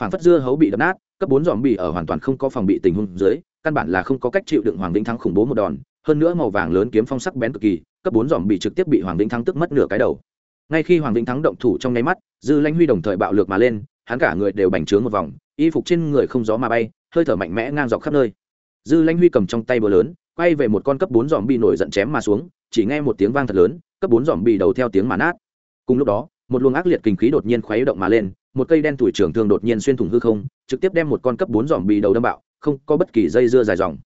Phản phất dưa hấu bị đập nát, cấp bốn dòm bì ở hoàn toàn không có phòng bị tình huống dưới, căn bản là không có cách chịu đựng hoàng vĩnh thắng khủng bố một đòn, hơn nữa màu vàng lớn kiếm phong sắc bén cực kỳ, cấp bốn dòm bì trực tiếp bị hoàng vĩnh thắng tức mất nửa cái đầu. Ngay khi hoàng vĩnh thắng động thủ trong nháy mắt, dư lãnh huy đồng thời bạo lược mà lên, hắn cả người đều bành trướng một vòng, y phục trên người không gió mà bay, hơi thở mạnh mẽ ngang dọc khắp nơi. Dư lãnh huy cầm trong tay bờ lớn, quay về một con cấp bốn dòm bị nổi giận chém mà xuống, chỉ nghe một tiếng vang thật lớn cấp bốn dòm bị đầu theo tiếng mà nát. Cùng lúc đó, một luồng ác liệt kinh khí đột nhiên khuấy động mà lên, một cây đen tuổi trưởng thường đột nhiên xuyên thủng hư không, trực tiếp đem một con cấp bốn dòm bị đầu đâm bạo, không có bất kỳ dây dưa dài dòng.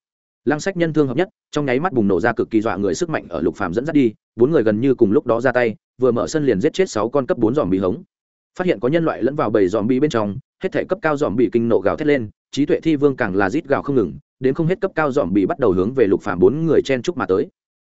Lăng sách nhân thương hợp nhất, trong nháy mắt bùng nổ ra cực kỳ dọa người sức mạnh ở lục phàm dẫn dắt đi, bốn người gần như cùng lúc đó ra tay, vừa mở sân liền giết chết sáu con cấp bốn dòm bị hống. Phát hiện có nhân loại lẫn vào bầy dòm bị bên trong, hết thể cấp cao dòm bị kinh nộ gào thét lên, trí tuệ thi vương càng là rít gào không ngừng, đến không hết cấp cao dòm bị bắt đầu hướng về lục phàm bốn người chen chúc mà tới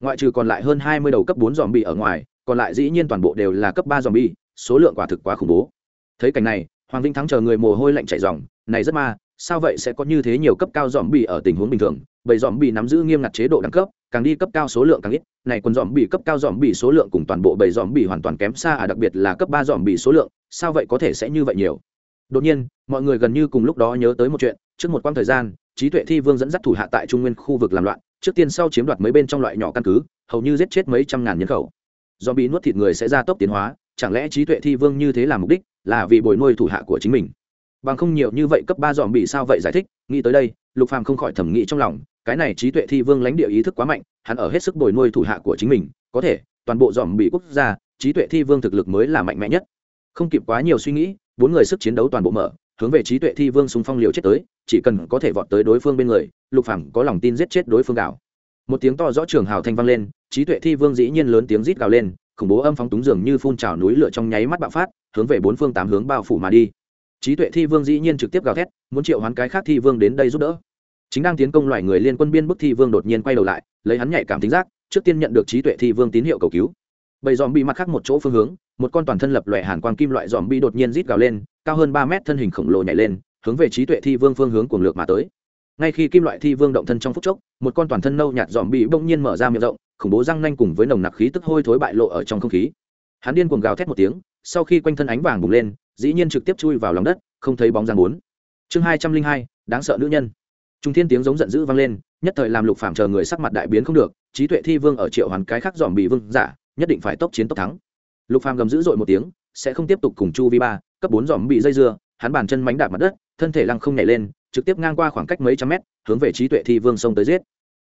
ngoại trừ còn lại hơn hai mươi đầu cấp bốn dòm bị ở ngoài, còn lại dĩ nhiên toàn bộ đều là cấp ba dòm bị số lượng quả thực quá khủng bố. Thấy cảnh này, hoàng vinh thắng chờ người mồ hôi lạnh chảy ròng, này rất ma, sao vậy sẽ có như thế nhiều cấp cao dòm bị ở tình huống bình thường? Bởi dòm bị nắm giữ nghiêm ngặt chế độ đẳng cấp, càng đi cấp cao số lượng càng ít. Này quần dòm bị cấp cao dòm bị số lượng cùng toàn bộ bầy dòm bị hoàn toàn kém xa à đặc biệt là cấp ba dòm bị số lượng, sao vậy có thể sẽ như vậy nhiều? Đột nhiên, mọi người gần như cùng lúc đó nhớ tới một chuyện, trước một quãng thời gian, trí tuệ thi vương dẫn dắt thủ hạ tại trung nguyên khu vực làm loạn trước tiên sau chiếm đoạt mấy bên trong loại nhỏ căn cứ, hầu như giết chết mấy trăm ngàn nhân khẩu. Do bị nuốt thịt người sẽ ra tốc tiến hóa, chẳng lẽ trí tuệ thi vương như thế là mục đích, là vì bồi nuôi thủ hạ của chính mình? Bằng không nhiều như vậy cấp ba dòm bị sao vậy giải thích, nghĩ tới đây, lục phàm không khỏi thẩm nghĩ trong lòng, cái này trí tuệ thi vương lãnh địa ý thức quá mạnh, hắn ở hết sức bồi nuôi thủ hạ của chính mình, có thể, toàn bộ dòm bị quốc gia, trí tuệ thi vương thực lực mới là mạnh mẽ nhất. Không kịp quá nhiều suy nghĩ, bốn người sức chiến đấu toàn bộ mở hướng về trí tuệ thi vương xung phong liều chết tới, chỉ cần có thể vọt tới đối phương bên người, lục phàm có lòng tin giết chết đối phương gạo một tiếng to rõ trường hào thanh vang lên, trí tuệ thi vương dĩ nhiên lớn tiếng rít gào lên, khủng bố âm phóng túng dường như phun trào núi lửa trong nháy mắt bạo phát, hướng về bốn phương tám hướng bao phủ mà đi. Trí tuệ thi vương dĩ nhiên trực tiếp gào thét, muốn triệu hoán cái khác thi vương đến đây giúp đỡ. Chính đang tiến công loài người liên quân biên bức thi vương đột nhiên quay đầu lại, lấy hắn nhạy cảm tính giác, trước tiên nhận được trí tuệ thi vương tín hiệu cầu cứu bầy dòm bị mặt khác một chỗ phương hướng, một con toàn thân lập lòe hàn quang kim loại dòm bị đột nhiên rít gào lên, cao hơn ba mét thân hình khổng lồ nhảy lên, hướng về trí tuệ thi vương phương hướng cuồng lược mà tới. Ngay khi kim loại thi vương động thân trong phút chốc, một con toàn thân nâu nhạt dòm bị bỗng nhiên mở ra miệng rộng, khủng bố răng nanh cùng với nồng nặc khí tức hôi thối bại lộ ở trong không khí. Hắn điên cuồng gào thét một tiếng, sau khi quanh thân ánh vàng bùng lên, dĩ nhiên trực tiếp chui vào lòng đất, không thấy bóng răng bốn. Chương hai trăm linh hai, đáng sợ nữ nhân. Trung thiên tiếng giống giận dữ vang lên, nhất thời làm lục phạm chờ người sắc mặt đại biến không được, trí tuệ thi vương ở triệu hoàn cái khác dòm bị vương giả nhất định phải tốc chiến tốc thắng. Lục phàm gầm dữ dội một tiếng, sẽ không tiếp tục cùng chu vi ba, cấp bốn dòm bị dây dưa, hắn bàn chân mánh đạp mặt đất, thân thể lăng không nhảy lên, trực tiếp ngang qua khoảng cách mấy trăm mét, hướng về trí tuệ thi vương sông tới giết.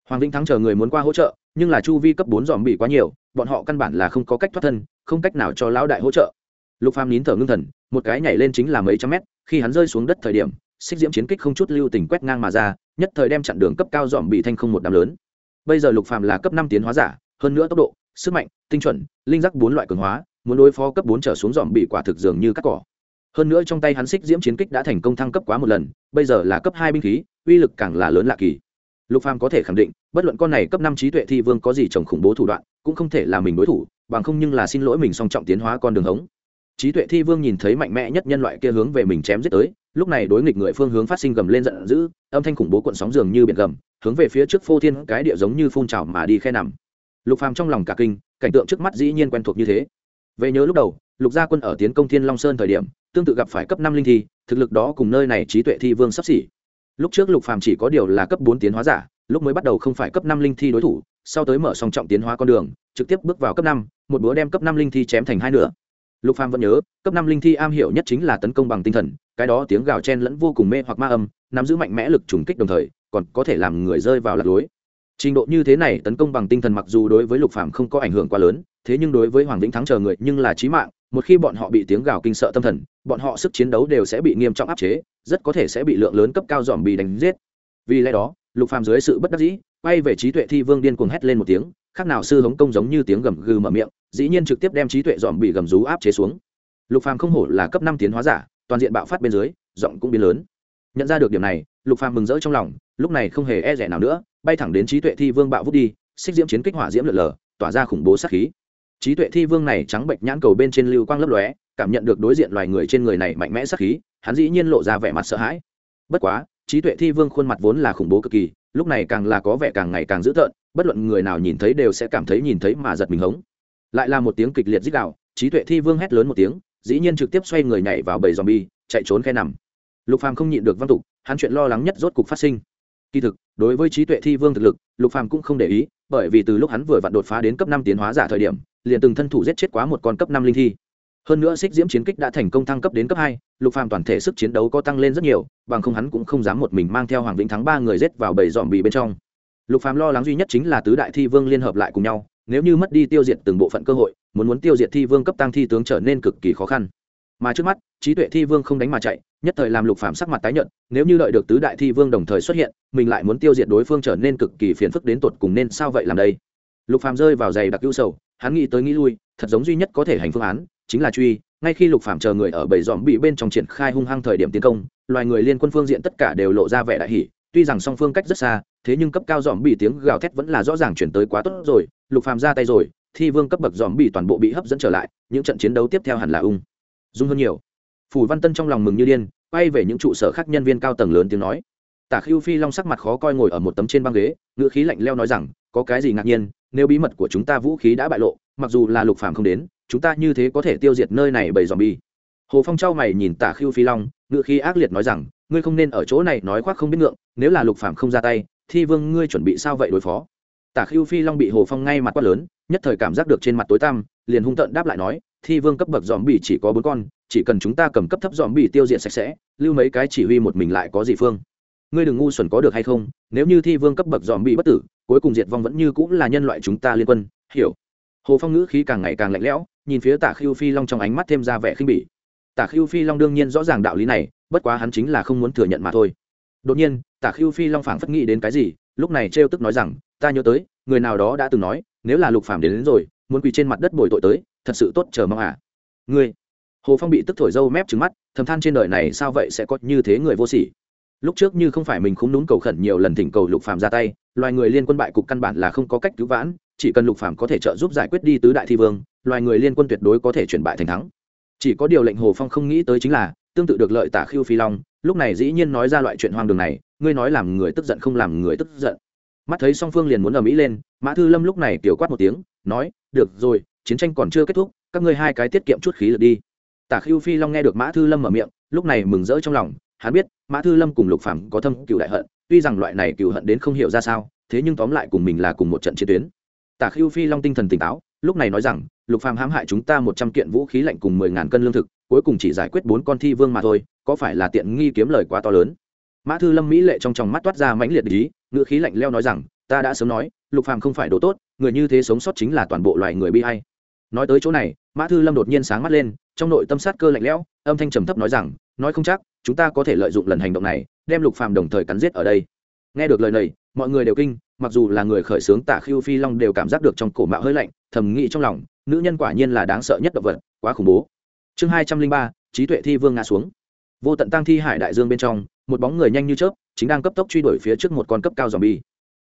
Hoàng vĩnh thắng chờ người muốn qua hỗ trợ, nhưng là chu vi cấp bốn dòm bị quá nhiều, bọn họ căn bản là không có cách thoát thân, không cách nào cho lão đại hỗ trợ. Lục phàm nín thở ngưng thần, một cái nhảy lên chính là mấy trăm mét, khi hắn rơi xuống đất thời điểm, xích diễm chiến kích không chút lưu tình quét ngang mà ra, nhất thời đem chặn đường cấp cao dòm bị thanh không một đám lớn. Bây giờ lục phàm là cấp năm tiến hóa giả hơn nữa tốc độ, sức mạnh, tinh chuẩn, linh giác bốn loại cường hóa, muốn đối phó cấp bốn trở xuống dòm bị quả thực dường như cắt cỏ. Hơn nữa trong tay hắn xích diễm chiến kích đã thành công thăng cấp quá một lần, bây giờ là cấp hai binh khí, uy lực càng là lớn lạ kỳ. Lục phàm có thể khẳng định, bất luận con này cấp năm trí tuệ thi vương có gì trồng khủng bố thủ đoạn, cũng không thể là mình đối thủ, bằng không nhưng là xin lỗi mình song trọng tiến hóa con đường hống. Trí tuệ thi vương nhìn thấy mạnh mẽ nhất nhân loại kia hướng về mình chém giết tới, lúc này đối nghịch người phương hướng phát sinh gầm lên giận dữ, âm thanh khủng bố cuộn sóng dường như biển gầm, hướng về phía trước phô thiên cái địa giống như phun trào mà đi khe nằm lục phàm trong lòng cả kinh, cảnh tượng trước mắt dĩ nhiên quen thuộc như thế. Về nhớ lúc đầu, lục gia quân ở tiến công thiên long sơn thời điểm, tương tự gặp phải cấp năm linh thi, thực lực đó cùng nơi này trí tuệ thi vương sắp xỉ. Lúc trước lục phàm chỉ có điều là cấp bốn tiến hóa giả, lúc mới bắt đầu không phải cấp năm linh thi đối thủ, sau tới mở song trọng tiến hóa con đường, trực tiếp bước vào cấp năm, một búa đem cấp năm linh thi chém thành hai nửa. Lục phàm vẫn nhớ, cấp năm linh thi am hiểu nhất chính là tấn công bằng tinh thần, cái đó tiếng gào chen lẫn vô cùng mê hoặc ma âm, nắm giữ mạnh mẽ lực trùng kích đồng thời, còn có thể làm người rơi vào lạc lối trình độ như thế này tấn công bằng tinh thần mặc dù đối với lục phạm không có ảnh hưởng quá lớn, thế nhưng đối với hoàng vĩnh thắng chờ người nhưng là chí mạng, một khi bọn họ bị tiếng gào kinh sợ tâm thần, bọn họ sức chiến đấu đều sẽ bị nghiêm trọng áp chế, rất có thể sẽ bị lượng lớn cấp cao dòm bị đánh giết. Vì lẽ đó, lục phàm dưới sự bất đắc dĩ, quay về trí tuệ thi vương điên cuồng hét lên một tiếng, khác nào sư hống công giống như tiếng gầm gừ mở miệng, dĩ nhiên trực tiếp đem trí tuệ dòm bị gầm rú áp chế xuống. Lục phàm không hổ là cấp năm tiến hóa giả, toàn diện bạo phát bên dưới, giọng cũng biến lớn. Nhận ra được điểm này, lục phàm mừng rỡ trong lòng, lúc này không hề e rẻ nào nữa bay thẳng đến trí tuệ thi vương bạo vút đi, xích diễm chiến kích hỏa diễm lượn lờ, tỏa ra khủng bố sát khí. Trí tuệ thi vương này trắng bệnh nhãn cầu bên trên lưu quang lấp lóe, cảm nhận được đối diện loài người trên người này mạnh mẽ sát khí, hắn dĩ nhiên lộ ra vẻ mặt sợ hãi. Bất quá, trí tuệ thi vương khuôn mặt vốn là khủng bố cực kỳ, lúc này càng là có vẻ càng ngày càng dữ tợn, bất luận người nào nhìn thấy đều sẽ cảm thấy nhìn thấy mà giật mình hống. Lại là một tiếng kịch liệt dích đạo trí tuệ thi vương hét lớn một tiếng, dĩ nhiên trực tiếp xoay người nhảy vào bầy zombie, chạy trốn khe nằm. Lục phàm không nhịn được văn tục, hắn chuyện lo lắng nhất rốt cục phát sinh. Kỳ thực đối với trí tuệ thi vương thực lực, lục phàm cũng không để ý, bởi vì từ lúc hắn vừa vặn đột phá đến cấp năm tiến hóa giả thời điểm, liền từng thân thủ giết chết quá một con cấp năm linh thi. Hơn nữa xích diễm chiến kích đã thành công thăng cấp đến cấp hai, lục phàm toàn thể sức chiến đấu có tăng lên rất nhiều, bằng không hắn cũng không dám một mình mang theo hoàng vĩnh thắng ba người giết vào bầy dòm bì bên trong. Lục phàm lo lắng duy nhất chính là tứ đại thi vương liên hợp lại cùng nhau, nếu như mất đi tiêu diệt từng bộ phận cơ hội, muốn muốn tiêu diệt thi vương cấp tăng thi tướng trở nên cực kỳ khó khăn. Mà trước mắt, trí tuệ thi vương không đánh mà chạy nhất thời làm lục phàm sắc mặt tái nhợt, nếu như đợi được tứ đại thi vương đồng thời xuất hiện, mình lại muốn tiêu diệt đối phương trở nên cực kỳ phiền phức đến tột cùng nên sao vậy làm đây? Lục phàm rơi vào giày đặc ưu sầu, hắn nghĩ tới nghĩ lui, thật giống duy nhất có thể hành phương án, chính là truy, ngay khi lục phàm chờ người ở bầy dòm bị bên trong triển khai hung hăng thời điểm tiến công, loài người liên quân phương diện tất cả đều lộ ra vẻ đại hỉ, tuy rằng song phương cách rất xa, thế nhưng cấp cao dòm bị tiếng gào thét vẫn là rõ ràng chuyển tới quá tốt rồi, lục phàm ra tay rồi, thi vương cấp bậc dòm bị toàn bộ bị hấp dẫn trở lại, những trận chiến đấu tiếp theo hẳn là ung dung hơn nhiều phủ văn tân trong lòng mừng như điên, quay về những trụ sở khác nhân viên cao tầng lớn tiếng nói. Tả khiêu phi long sắc mặt khó coi ngồi ở một tấm trên băng ghế, ngữ khí lạnh leo nói rằng, có cái gì ngạc nhiên, nếu bí mật của chúng ta vũ khí đã bại lộ, mặc dù là lục phàm không đến, chúng ta như thế có thể tiêu diệt nơi này bởi dòm bi hồ phong trao mày nhìn tả khiêu phi long, ngữ khí ác liệt nói rằng, ngươi không nên ở chỗ này nói khoác không biết ngượng, nếu là lục phàm không ra tay, Thi vương ngươi chuẩn bị sao vậy đối phó? Tả khiêu phi long bị hồ phong ngay mặt quát lớn, nhất thời cảm giác được trên mặt tối tăm, liền hung tợn đáp lại nói, thi vương cấp bậc dòm bỉ chỉ có bốn con chỉ cần chúng ta cầm cấp thấp dòm bị tiêu diệt sạch sẽ lưu mấy cái chỉ huy một mình lại có gì phương. Ngươi đừng ngu xuẩn có được hay không nếu như thi vương cấp bậc dòm bị bất tử cuối cùng diệt vong vẫn như cũng là nhân loại chúng ta liên quân. Hiểu. Hồ phong ngữ khí càng ngày càng lạnh lẽo nhìn phía tả khiêu phi long trong ánh mắt thêm ra vẻ khinh bỉ. Tả khiêu phi long đương nhiên rõ ràng đạo lý này bất quá hắn chính là không muốn thừa nhận mà thôi. Đột nhiên tả khiêu phi long phảng phất nghĩ đến cái gì lúc này trêu tức nói rằng ta nhớ tới người nào đó đã từng nói nếu là lục phàm đến, đến rồi muốn quỳ trên mặt đất bồi tội tới thật sự tốt chờ mong à. Ngươi? Hồ phong bị tức thổi dâu mép trứng mắt, thầm than trên đời này sao vậy sẽ có như thế người vô sỉ? Lúc trước như không phải mình không đúng cầu khẩn nhiều lần thỉnh cầu lục phàm ra tay, loài người liên quân bại cục căn bản là không có cách cứu vãn, chỉ cần lục phàm có thể trợ giúp giải quyết đi tứ đại thi vương, loài người liên quân tuyệt đối có thể chuyển bại thành thắng. Chỉ có điều lệnh hồ phong không nghĩ tới chính là, tương tự được lợi tả khiêu phi long, lúc này dĩ nhiên nói ra loại chuyện hoang đường này, ngươi nói làm người tức giận không làm người tức giận. Mắt thấy song phương liền muốn ở mỹ lên, mã thư lâm lúc này tiểu quát một tiếng, nói, được rồi, chiến tranh còn chưa kết thúc, các ngươi hai cái tiết kiệm chút khí lực đi tả khiêu phi long nghe được mã thư lâm mở miệng, lúc này mừng rỡ trong lòng, hắn biết, mã thư lâm cùng lục phàm có thâm cựu đại hận, tuy rằng loại này cựu hận đến không hiểu ra sao, thế nhưng tóm lại cùng mình là cùng một trận chiến tuyến. Tả khiêu phi long tinh thần tỉnh táo, lúc này nói rằng, lục phàm hãm hại chúng ta một trăm kiện vũ khí lạnh cùng mười ngàn cân lương thực, cuối cùng chỉ giải quyết bốn con thi vương mà thôi, có phải là tiện nghi kiếm lời quá to lớn? Mã thư lâm mỹ lệ trong tròng mắt toát ra mãnh liệt ý, ngữ khí lạnh leo nói rằng, ta đã sớm nói, lục phàm không phải đồ tốt, người như thế sống sót chính là toàn bộ loài người bi hay. Nói tới chỗ này, mã thư lâm đột nhiên sáng mắt lên trong nội tâm sát cơ lạnh lẽo, âm thanh trầm thấp nói rằng, nói không chắc, chúng ta có thể lợi dụng lần hành động này, đem lục phàm đồng thời cắn giết ở đây. Nghe được lời này, mọi người đều kinh, mặc dù là người khởi xướng tả khiêu phi long đều cảm giác được trong cổ mạo hơi lạnh, thầm nghĩ trong lòng, nữ nhân quả nhiên là đáng sợ nhất động vật, quá khủng bố. Chương hai trăm linh ba, trí tuệ thi vương ngã xuống. Vô tận tăng thi hải đại dương bên trong, một bóng người nhanh như chớp, chính đang cấp tốc truy đuổi phía trước một con cấp cao dòm bi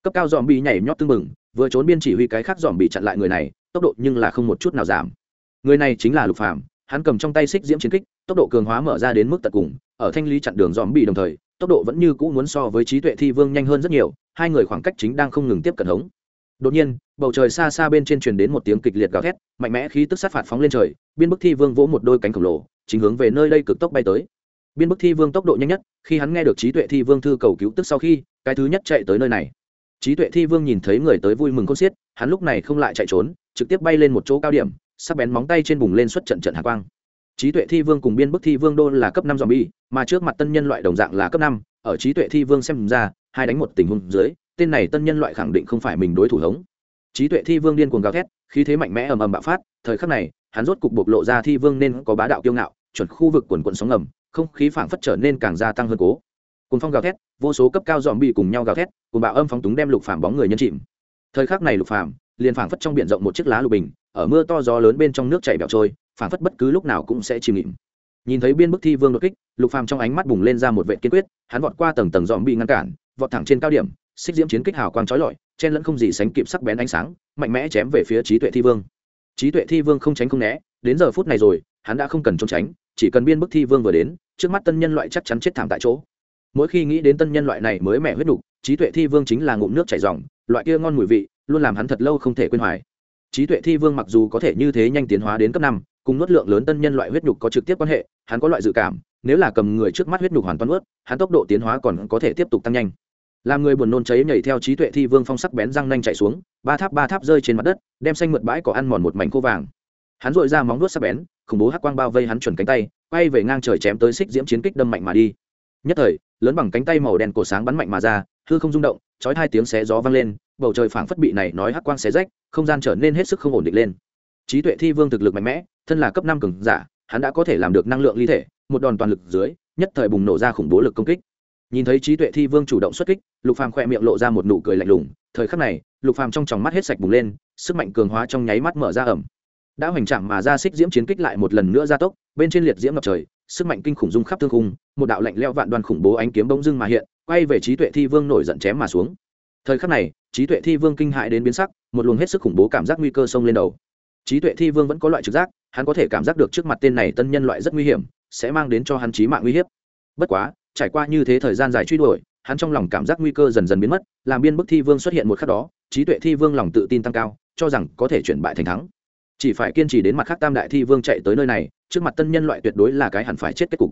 cấp cao dòm bi nhảy nhót tưng bừng, vừa trốn biên chỉ huy cái khác dòm bị chặn lại người này, tốc độ nhưng là không một chút nào giảm. Người này chính là lục phàm hắn cầm trong tay xích diễm chiến kích, tốc độ cường hóa mở ra đến mức tận cùng, ở thanh lý chặn đường dòm bị đồng thời, tốc độ vẫn như cũ muốn so với trí tuệ thi vương nhanh hơn rất nhiều, hai người khoảng cách chính đang không ngừng tiếp cận hống. Đột nhiên, bầu trời xa xa bên trên truyền đến một tiếng kịch liệt gào thét, mạnh mẽ khí tức sát phạt phóng lên trời, biên bức thi vương vỗ một đôi cánh khổng lồ, chính hướng về nơi đây cực tốc bay tới. Biên bức thi vương tốc độ nhanh nhất, khi hắn nghe được trí tuệ thi vương thư cầu cứu tức sau khi, cái thứ nhất chạy tới nơi này. Trí tuệ thi vương nhìn thấy người tới vui mừng con xiết, hắn lúc này không lại chạy trốn, trực tiếp bay lên một chỗ cao điểm sắc bén móng tay trên bùng lên xuất trận trận hạ quang. Trí tuệ thi vương cùng biên bức thi vương đô là cấp năm dòm bi mà trước mặt tân nhân loại đồng dạng là cấp năm. Ở trí tuệ thi vương xem ra, hai đánh một tình huống dưới, tên này tân nhân loại khẳng định không phải mình đối thủ hống. Trí tuệ thi vương điên cuồng gào thét, khí thế mạnh mẽ ầm ầm bạo phát. Thời khắc này, hắn rốt cục bộc lộ ra thi vương nên có bá đạo kiêu ngạo, chuẩn khu vực quần quần sóng ngầm, không khí phảng phất trở nên càng gia tăng hơn cố. Cùng phong gào thét, vô số cấp cao dòm bị cùng nhau gào thét cùng bạo âm phóng túng đem lục phàm bóng người nhân chìm. Thời khắc này lục phàm liền phảng phất trong biển rộng một chiếc lá lục bình ở mưa to gió lớn bên trong nước chảy bẹo trôi, phảng phất bất cứ lúc nào cũng sẽ chìm nghỉm. Nhìn thấy biên bức thi vương đột kích, lục phàm trong ánh mắt bùng lên ra một vệ kiên quyết, hắn vọt qua tầng tầng dòm bị ngăn cản, vọt thẳng trên cao điểm, xích diễm chiến kích hào quang chói lọi, chen lẫn không gì sánh kịp sắc bén ánh sáng, mạnh mẽ chém về phía trí tuệ thi vương. Trí tuệ thi vương không tránh không né, đến giờ phút này rồi, hắn đã không cần trốn tránh, chỉ cần biên bức thi vương vừa đến, trước mắt tân nhân loại chắc chắn chết thảm tại chỗ. Mỗi khi nghĩ đến tân nhân loại này mới mẻ huyết đục, trí tuệ thi vương chính là ngụm nước chảy ròng loại kia ngon mùi vị, luôn làm hắn thật lâu không thể quên hoài trí tuệ thi vương mặc dù có thể như thế nhanh tiến hóa đến cấp năm, cùng nuốt lượng lớn tân nhân loại huyết nhục có trực tiếp quan hệ, hắn có loại dự cảm, nếu là cầm người trước mắt huyết nhục hoàn toàn nuốt, hắn tốc độ tiến hóa còn có thể tiếp tục tăng nhanh. Làm người buồn nôn cháy nhảy theo trí tuệ thi vương phong sắc bén răng nanh chạy xuống, ba tháp ba tháp rơi trên mặt đất, đem xanh mượt bãi có ăn mòn một mảnh khô vàng. Hắn dội ra móng nuốt sắc bén, khủng bố hắc quang bao vây hắn chuẩn cánh tay, quay về ngang trời chém tới xích diễm chiến kích đâm mạnh mà đi. Nhất thời, lớn bằng cánh tay màu đen cổ sáng bắn mạnh mà ra hư không rung động, chói hai tiếng xé gió vang lên, bầu trời phảng phất bị này nói hắc quang xé rách, không gian trở nên hết sức không ổn định lên. Trí tuệ thi vương thực lực mạnh mẽ, thân là cấp năm cường giả, hắn đã có thể làm được năng lượng ly thể, một đòn toàn lực dưới, nhất thời bùng nổ ra khủng bố lực công kích. Nhìn thấy trí tuệ thi vương chủ động xuất kích, lục phàm khoe miệng lộ ra một nụ cười lạnh lùng, thời khắc này, lục phàm trong tròng mắt hết sạch bùng lên, sức mạnh cường hóa trong nháy mắt mở ra ẩm. Đã hoành trạng mà ra xích diễm chiến kích lại một lần nữa gia tốc, bên trên liệt diễm ngập trời, sức mạnh kinh khủng dung khắp thương khung, một đạo lạnh leo vạn đoàn khủng bố ánh kiếm bỗng dưng mà hiện quay về trí tuệ thi vương nổi giận chém mà xuống. Thời khắc này, trí tuệ thi vương kinh hại đến biến sắc, một luồng hết sức khủng bố cảm giác nguy cơ xông lên đầu. Trí tuệ thi vương vẫn có loại trực giác, hắn có thể cảm giác được trước mặt tên này tân nhân loại rất nguy hiểm, sẽ mang đến cho hắn trí mạng nguy hiểm bất quá, trải qua như thế thời gian dài truy đuổi, hắn trong lòng cảm giác nguy cơ dần dần biến mất, làm biên bức thi vương xuất hiện một khắc đó, trí tuệ thi vương lòng tự tin tăng cao, cho rằng có thể chuyển bại thành thắng. Chỉ phải kiên trì đến mặt khác tam đại thi vương chạy tới nơi này, trước mặt tân nhân loại tuyệt đối là cái hẳn phải chết kết cục.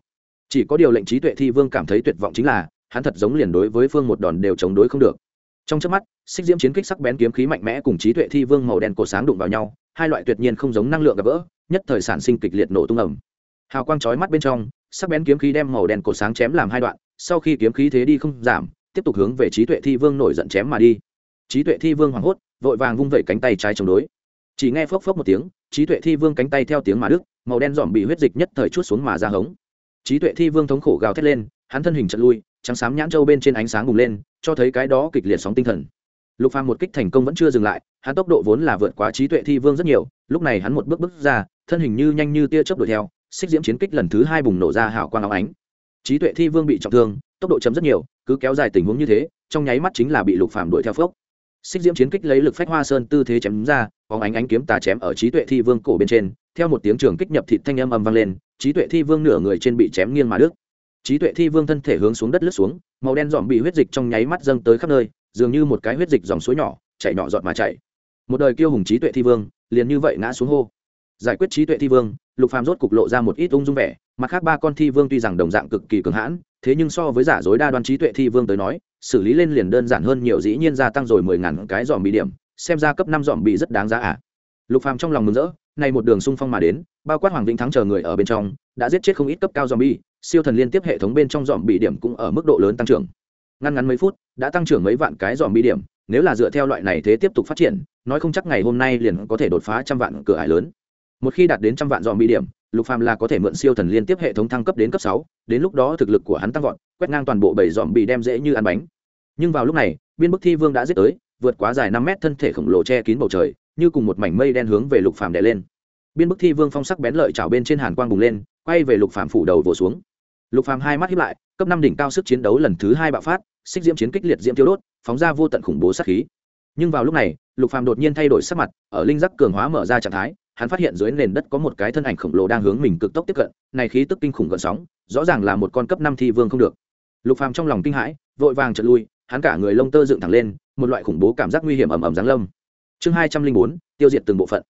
Chỉ có điều lệnh trí tuệ thi vương cảm thấy tuyệt vọng chính là hắn thật giống liền đối với phương một đòn đều chống đối không được. Trong trước mắt, xích diễm chiến kích sắc bén kiếm khí mạnh mẽ cùng trí tuệ thi vương màu đen cổ sáng đụng vào nhau, hai loại tuyệt nhiên không giống năng lượng gặp vỡ nhất thời sản sinh kịch liệt nổ tung ẩm hào quang chói mắt bên trong, sắc bén kiếm khí đem màu đen cổ sáng chém làm hai đoạn, sau khi kiếm khí thế đi không giảm, tiếp tục hướng về trí tuệ thi vương nổi giận chém mà đi. Trí tuệ thi vương hoảng hốt, vội vàng vung vẩy cánh tay trái chống đối. Chỉ nghe phốc phốc một tiếng, trí tuệ thi vương cánh tay theo tiếng mà đức màu đen dòm bị huyết dịch nhất thời chút xuống mà ra hống. Trí tuệ thi vương thống khổ gào thét lên, hắn thân hình chật lui trắng xám nhãn châu bên trên ánh sáng bùng lên, cho thấy cái đó kịch liệt sóng tinh thần. Lục phàm một kích thành công vẫn chưa dừng lại, hắn tốc độ vốn là vượt quá trí tuệ thi vương rất nhiều, lúc này hắn một bước bước ra, thân hình như nhanh như tia chớp đuổi theo, xích diễm chiến kích lần thứ hai bùng nổ ra hào quang áo ánh. Trí tuệ thi vương bị trọng thương, tốc độ chấm rất nhiều, cứ kéo dài tình huống như thế, trong nháy mắt chính là bị lục phàm đuổi theo phước xích diễm chiến kích lấy lực phách hoa sơn tư thế chém ra, bóng ánh ánh kiếm tà chém ở trí tuệ thi vương cổ bên trên, theo một tiếng trường kích nhập thịt thanh âm ầm vang lên, trí tuệ thi vương nửa người trên bị chém nghiêng mà đứt trí tuệ thi vương thân thể hướng xuống đất lướt xuống, màu đen dòm bị huyết dịch trong nháy mắt dâng tới khắp nơi, dường như một cái huyết dịch dòng suối nhỏ, chảy nhỏ giọt mà chảy. Một đời kiêu hùng trí tuệ thi vương, liền như vậy ngã xuống hô. Giải quyết trí tuệ thi vương, lục phàm rốt cục lộ ra một ít ung dung vẻ, mặt khác ba con thi vương tuy rằng đồng dạng cực kỳ cường hãn, thế nhưng so với giả dối đa đoan trí tuệ thi vương tới nói, xử lý lên liền đơn giản hơn nhiều dĩ nhiên gia tăng rồi mười ngàn cái dòm bị điểm, xem ra cấp năm dòm bị rất đáng giá à. Lục phàm trong lòng mừng rỡ nay một đường xung phong mà đến, bao quát hoàng vĩnh thắng chờ người ở bên trong đã giết chết không ít cấp cao zombie, siêu thần liên tiếp hệ thống bên trong zombie điểm cũng ở mức độ lớn tăng trưởng. Ngăn ngắn mấy phút đã tăng trưởng mấy vạn cái zombie điểm nếu là dựa theo loại này thế tiếp tục phát triển nói không chắc ngày hôm nay liền có thể đột phá trăm vạn cửa ải lớn. Một khi đạt đến trăm vạn zombie điểm lục phàm là có thể mượn siêu thần liên tiếp hệ thống thăng cấp đến cấp sáu đến lúc đó thực lực của hắn tăng vọt quét ngang toàn bộ bảy zombie đem dễ như ăn bánh. Nhưng vào lúc này biên bức thi vương đã giết tới vượt quá dài năm mét thân thể khổng lồ che kín bầu trời như cùng một mảnh mây đen hướng về lục phàm đè lên. Biên bức thi vương phong sắc bén lợi chảo bên trên hàn quang bùng lên quay về lục phàm phủ đầu vồ xuống. Lục phàm hai mắt híp lại, cấp năm đỉnh cao sức chiến đấu lần thứ hai bạo phát, xích diễm chiến kích liệt diễm tiêu đốt, phóng ra vô tận khủng bố sát khí. Nhưng vào lúc này, lục phàm đột nhiên thay đổi sắc mặt, ở linh giác cường hóa mở ra trạng thái, hắn phát hiện dưới nền đất có một cái thân ảnh khổng lồ đang hướng mình cực tốc tiếp cận, này khí tức kinh khủng gợn sóng, rõ ràng là một con cấp năm thi vương không được. Lục phàm trong lòng kinh hãi, vội vàng trượt lui, hắn cả người lông tơ dựng thẳng lên, một loại khủng bố cảm giác nguy hiểm ầm ầm giáng lâm. Chương hai trăm linh bốn, tiêu diệt từng bộ phận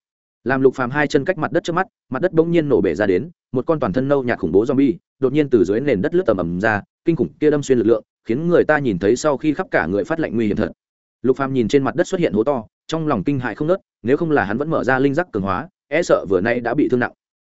làm lục phàm hai chân cách mặt đất trước mắt, mặt đất bỗng nhiên nổ bể ra đến, một con toàn thân nâu nhạt khủng bố zombie, đột nhiên từ dưới nền đất lướt tầm ầm ra, kinh khủng kia đâm xuyên lực lượng, khiến người ta nhìn thấy sau khi khắp cả người phát lạnh nguy hiểm thật. Lục phàm nhìn trên mặt đất xuất hiện hố to, trong lòng kinh hại không nớt nếu không là hắn vẫn mở ra linh giác cường hóa e sợ vừa nay đã bị thương nặng.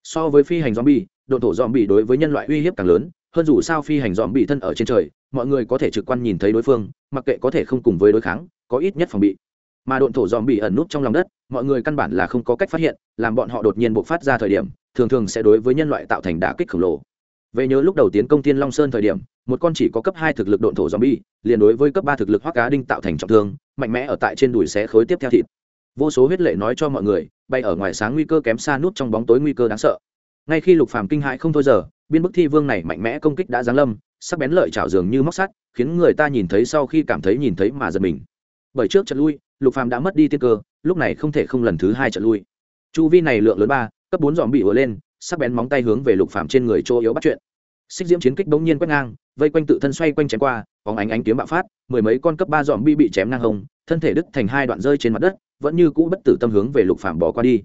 So với phi hành zombie, độn thổ zombie đối với nhân loại uy hiếp càng lớn, hơn dù sao phi hành zombie thân ở trên trời, mọi người có thể trực quan nhìn thấy đối phương, mặc kệ có thể không cùng với đối kháng, có ít nhất phòng bị. Mà độn thổ dòm bị ẩn nút trong lòng đất mọi người căn bản là không có cách phát hiện, làm bọn họ đột nhiên bộc phát ra thời điểm, thường thường sẽ đối với nhân loại tạo thành đả kích khổng lồ. Về nhớ lúc đầu tiến công tiên long sơn thời điểm, một con chỉ có cấp hai thực lực độn thổ zombie, liền đối với cấp ba thực lực hoắc cá đinh tạo thành trọng thương, mạnh mẽ ở tại trên đùi xé khối tiếp theo thịt. Vô số huyết lệ nói cho mọi người, bay ở ngoài sáng nguy cơ kém xa nút trong bóng tối nguy cơ đáng sợ. Ngay khi lục phàm kinh hãi không thôi giờ, biên bức thi vương này mạnh mẽ công kích đã giáng lâm, sắc bén lợi chảo dường như móc sắt, khiến người ta nhìn thấy sau khi cảm thấy nhìn thấy mà giật mình. Bởi trước trận lui, lục phàm đã mất đi tiên cơ lúc này không thể không lần thứ hai trận lui. Chu vi này lượng lớn ba cấp bốn dòm bị vừa lên sắc bén móng tay hướng về lục phàm trên người chỗ yếu bắt chuyện. Xích diễm chiến kích bỗng nhiên quét ngang vây quanh tự thân xoay quanh chém qua bóng ánh ánh kiếm bạo phát mười mấy con cấp ba dòm bi bị chém ngang hồng, thân thể đứt thành hai đoạn rơi trên mặt đất vẫn như cũ bất tử tâm hướng về lục phàm bỏ qua đi.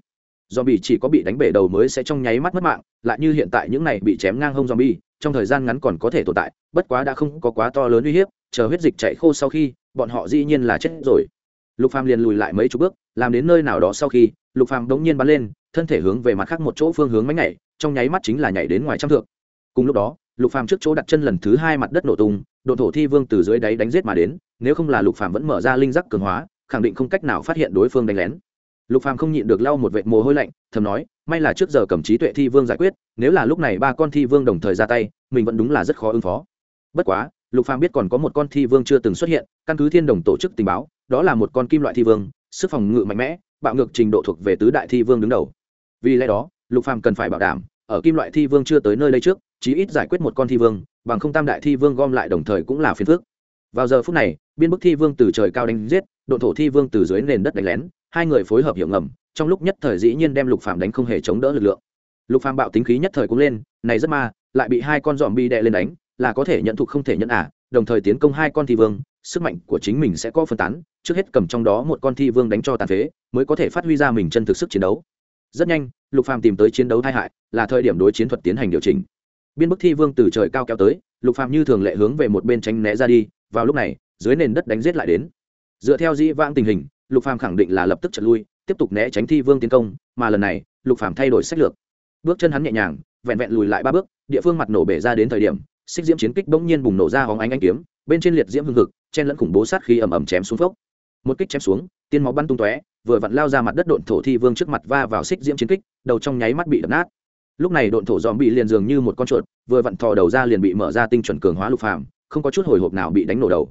Dòm bị chỉ có bị đánh bể đầu mới sẽ trong nháy mắt mất mạng lại như hiện tại những này bị chém ngang hông dòm bi trong thời gian ngắn còn có thể tồn tại bất quá đã không có quá to lớn uy hiếp chờ huyết dịch chạy khô sau khi bọn họ dĩ nhiên là chết rồi. Lục phàm liền lùi lại mấy chục bước làm đến nơi nào đó sau khi, lục phàm đống nhiên bắn lên, thân thể hướng về mặt khác một chỗ phương hướng máy nhảy, trong nháy mắt chính là nhảy đến ngoài trăm thượng cùng lúc đó, lục phàm trước chỗ đặt chân lần thứ hai mặt đất nổ tung, độ thổ thi vương từ dưới đáy đánh giết mà đến, nếu không là lục phàm vẫn mở ra linh giác cường hóa, khẳng định không cách nào phát hiện đối phương đánh lén. Lục phàm không nhịn được lau một vệt mồ hôi lạnh, thầm nói, may là trước giờ cầm trí tuệ thi vương giải quyết, nếu là lúc này ba con thi vương đồng thời ra tay, mình vẫn đúng là rất khó ứng phó. Bất quá, lục phàm biết còn có một con thi vương chưa từng xuất hiện, căn cứ thiên đồng tổ chức tình báo, đó là một con kim loại thi vương sức phòng ngự mạnh mẽ, bạo ngược trình độ thuộc về tứ đại thi vương đứng đầu. Vì lẽ đó, lục phàm cần phải bảo đảm, ở kim loại thi vương chưa tới nơi đây trước, chí ít giải quyết một con thi vương, bằng không tam đại thi vương gom lại đồng thời cũng là phiền phức. Vào giờ phút này, biên bức thi vương từ trời cao đánh giết, độn thổ thi vương từ dưới nền đất đánh lén, hai người phối hợp hiệu ngầm, trong lúc nhất thời dĩ nhiên đem lục phàm đánh không hề chống đỡ lực lượng. Lục phàm bạo tính khí nhất thời cũng lên, này rất ma, lại bị hai con dòm bi đè lên đánh, là có thể nhận thục không thể nhận ả đồng thời tiến công hai con thi vương sức mạnh của chính mình sẽ có phân tán, trước hết cầm trong đó một con thi vương đánh cho tàn phế, mới có thể phát huy ra mình chân thực sức chiến đấu. Rất nhanh, lục phàm tìm tới chiến đấu tai hại, là thời điểm đối chiến thuật tiến hành điều chỉnh. Biên bức thi vương từ trời cao kéo tới, lục phàm như thường lệ hướng về một bên tránh né ra đi, vào lúc này, dưới nền đất đánh giết lại đến. Dựa theo dĩ vãng tình hình, lục phàm khẳng định là lập tức trật lui, tiếp tục né tránh thi vương tiến công, mà lần này, lục phàm thay đổi sách lược. Bước chân hắn nhẹ nhàng, vẹn vẹn lùi lại ba bước, địa phương mặt nổ bể ra đến thời điểm, xích diễm chiến kích bỗng nhiên bùng nổ ra hóng ánh ánh kiếm bên trên liệt diễm hưng hực, chen lẫn khủng bố sát khí ầm ầm chém xuống phốc. Một kích chém xuống, tiên máu bắn tung tóe, vừa vặn lao ra mặt đất độn thổ thi vương trước mặt va vào xích diễm chiến kích, đầu trong nháy mắt bị đập nát. Lúc này độn thổ dòm bị liền dường như một con chuột, vừa vặn thò đầu ra liền bị mở ra tinh chuẩn cường hóa lục phàm, không có chút hồi hộp nào bị đánh nổ đầu.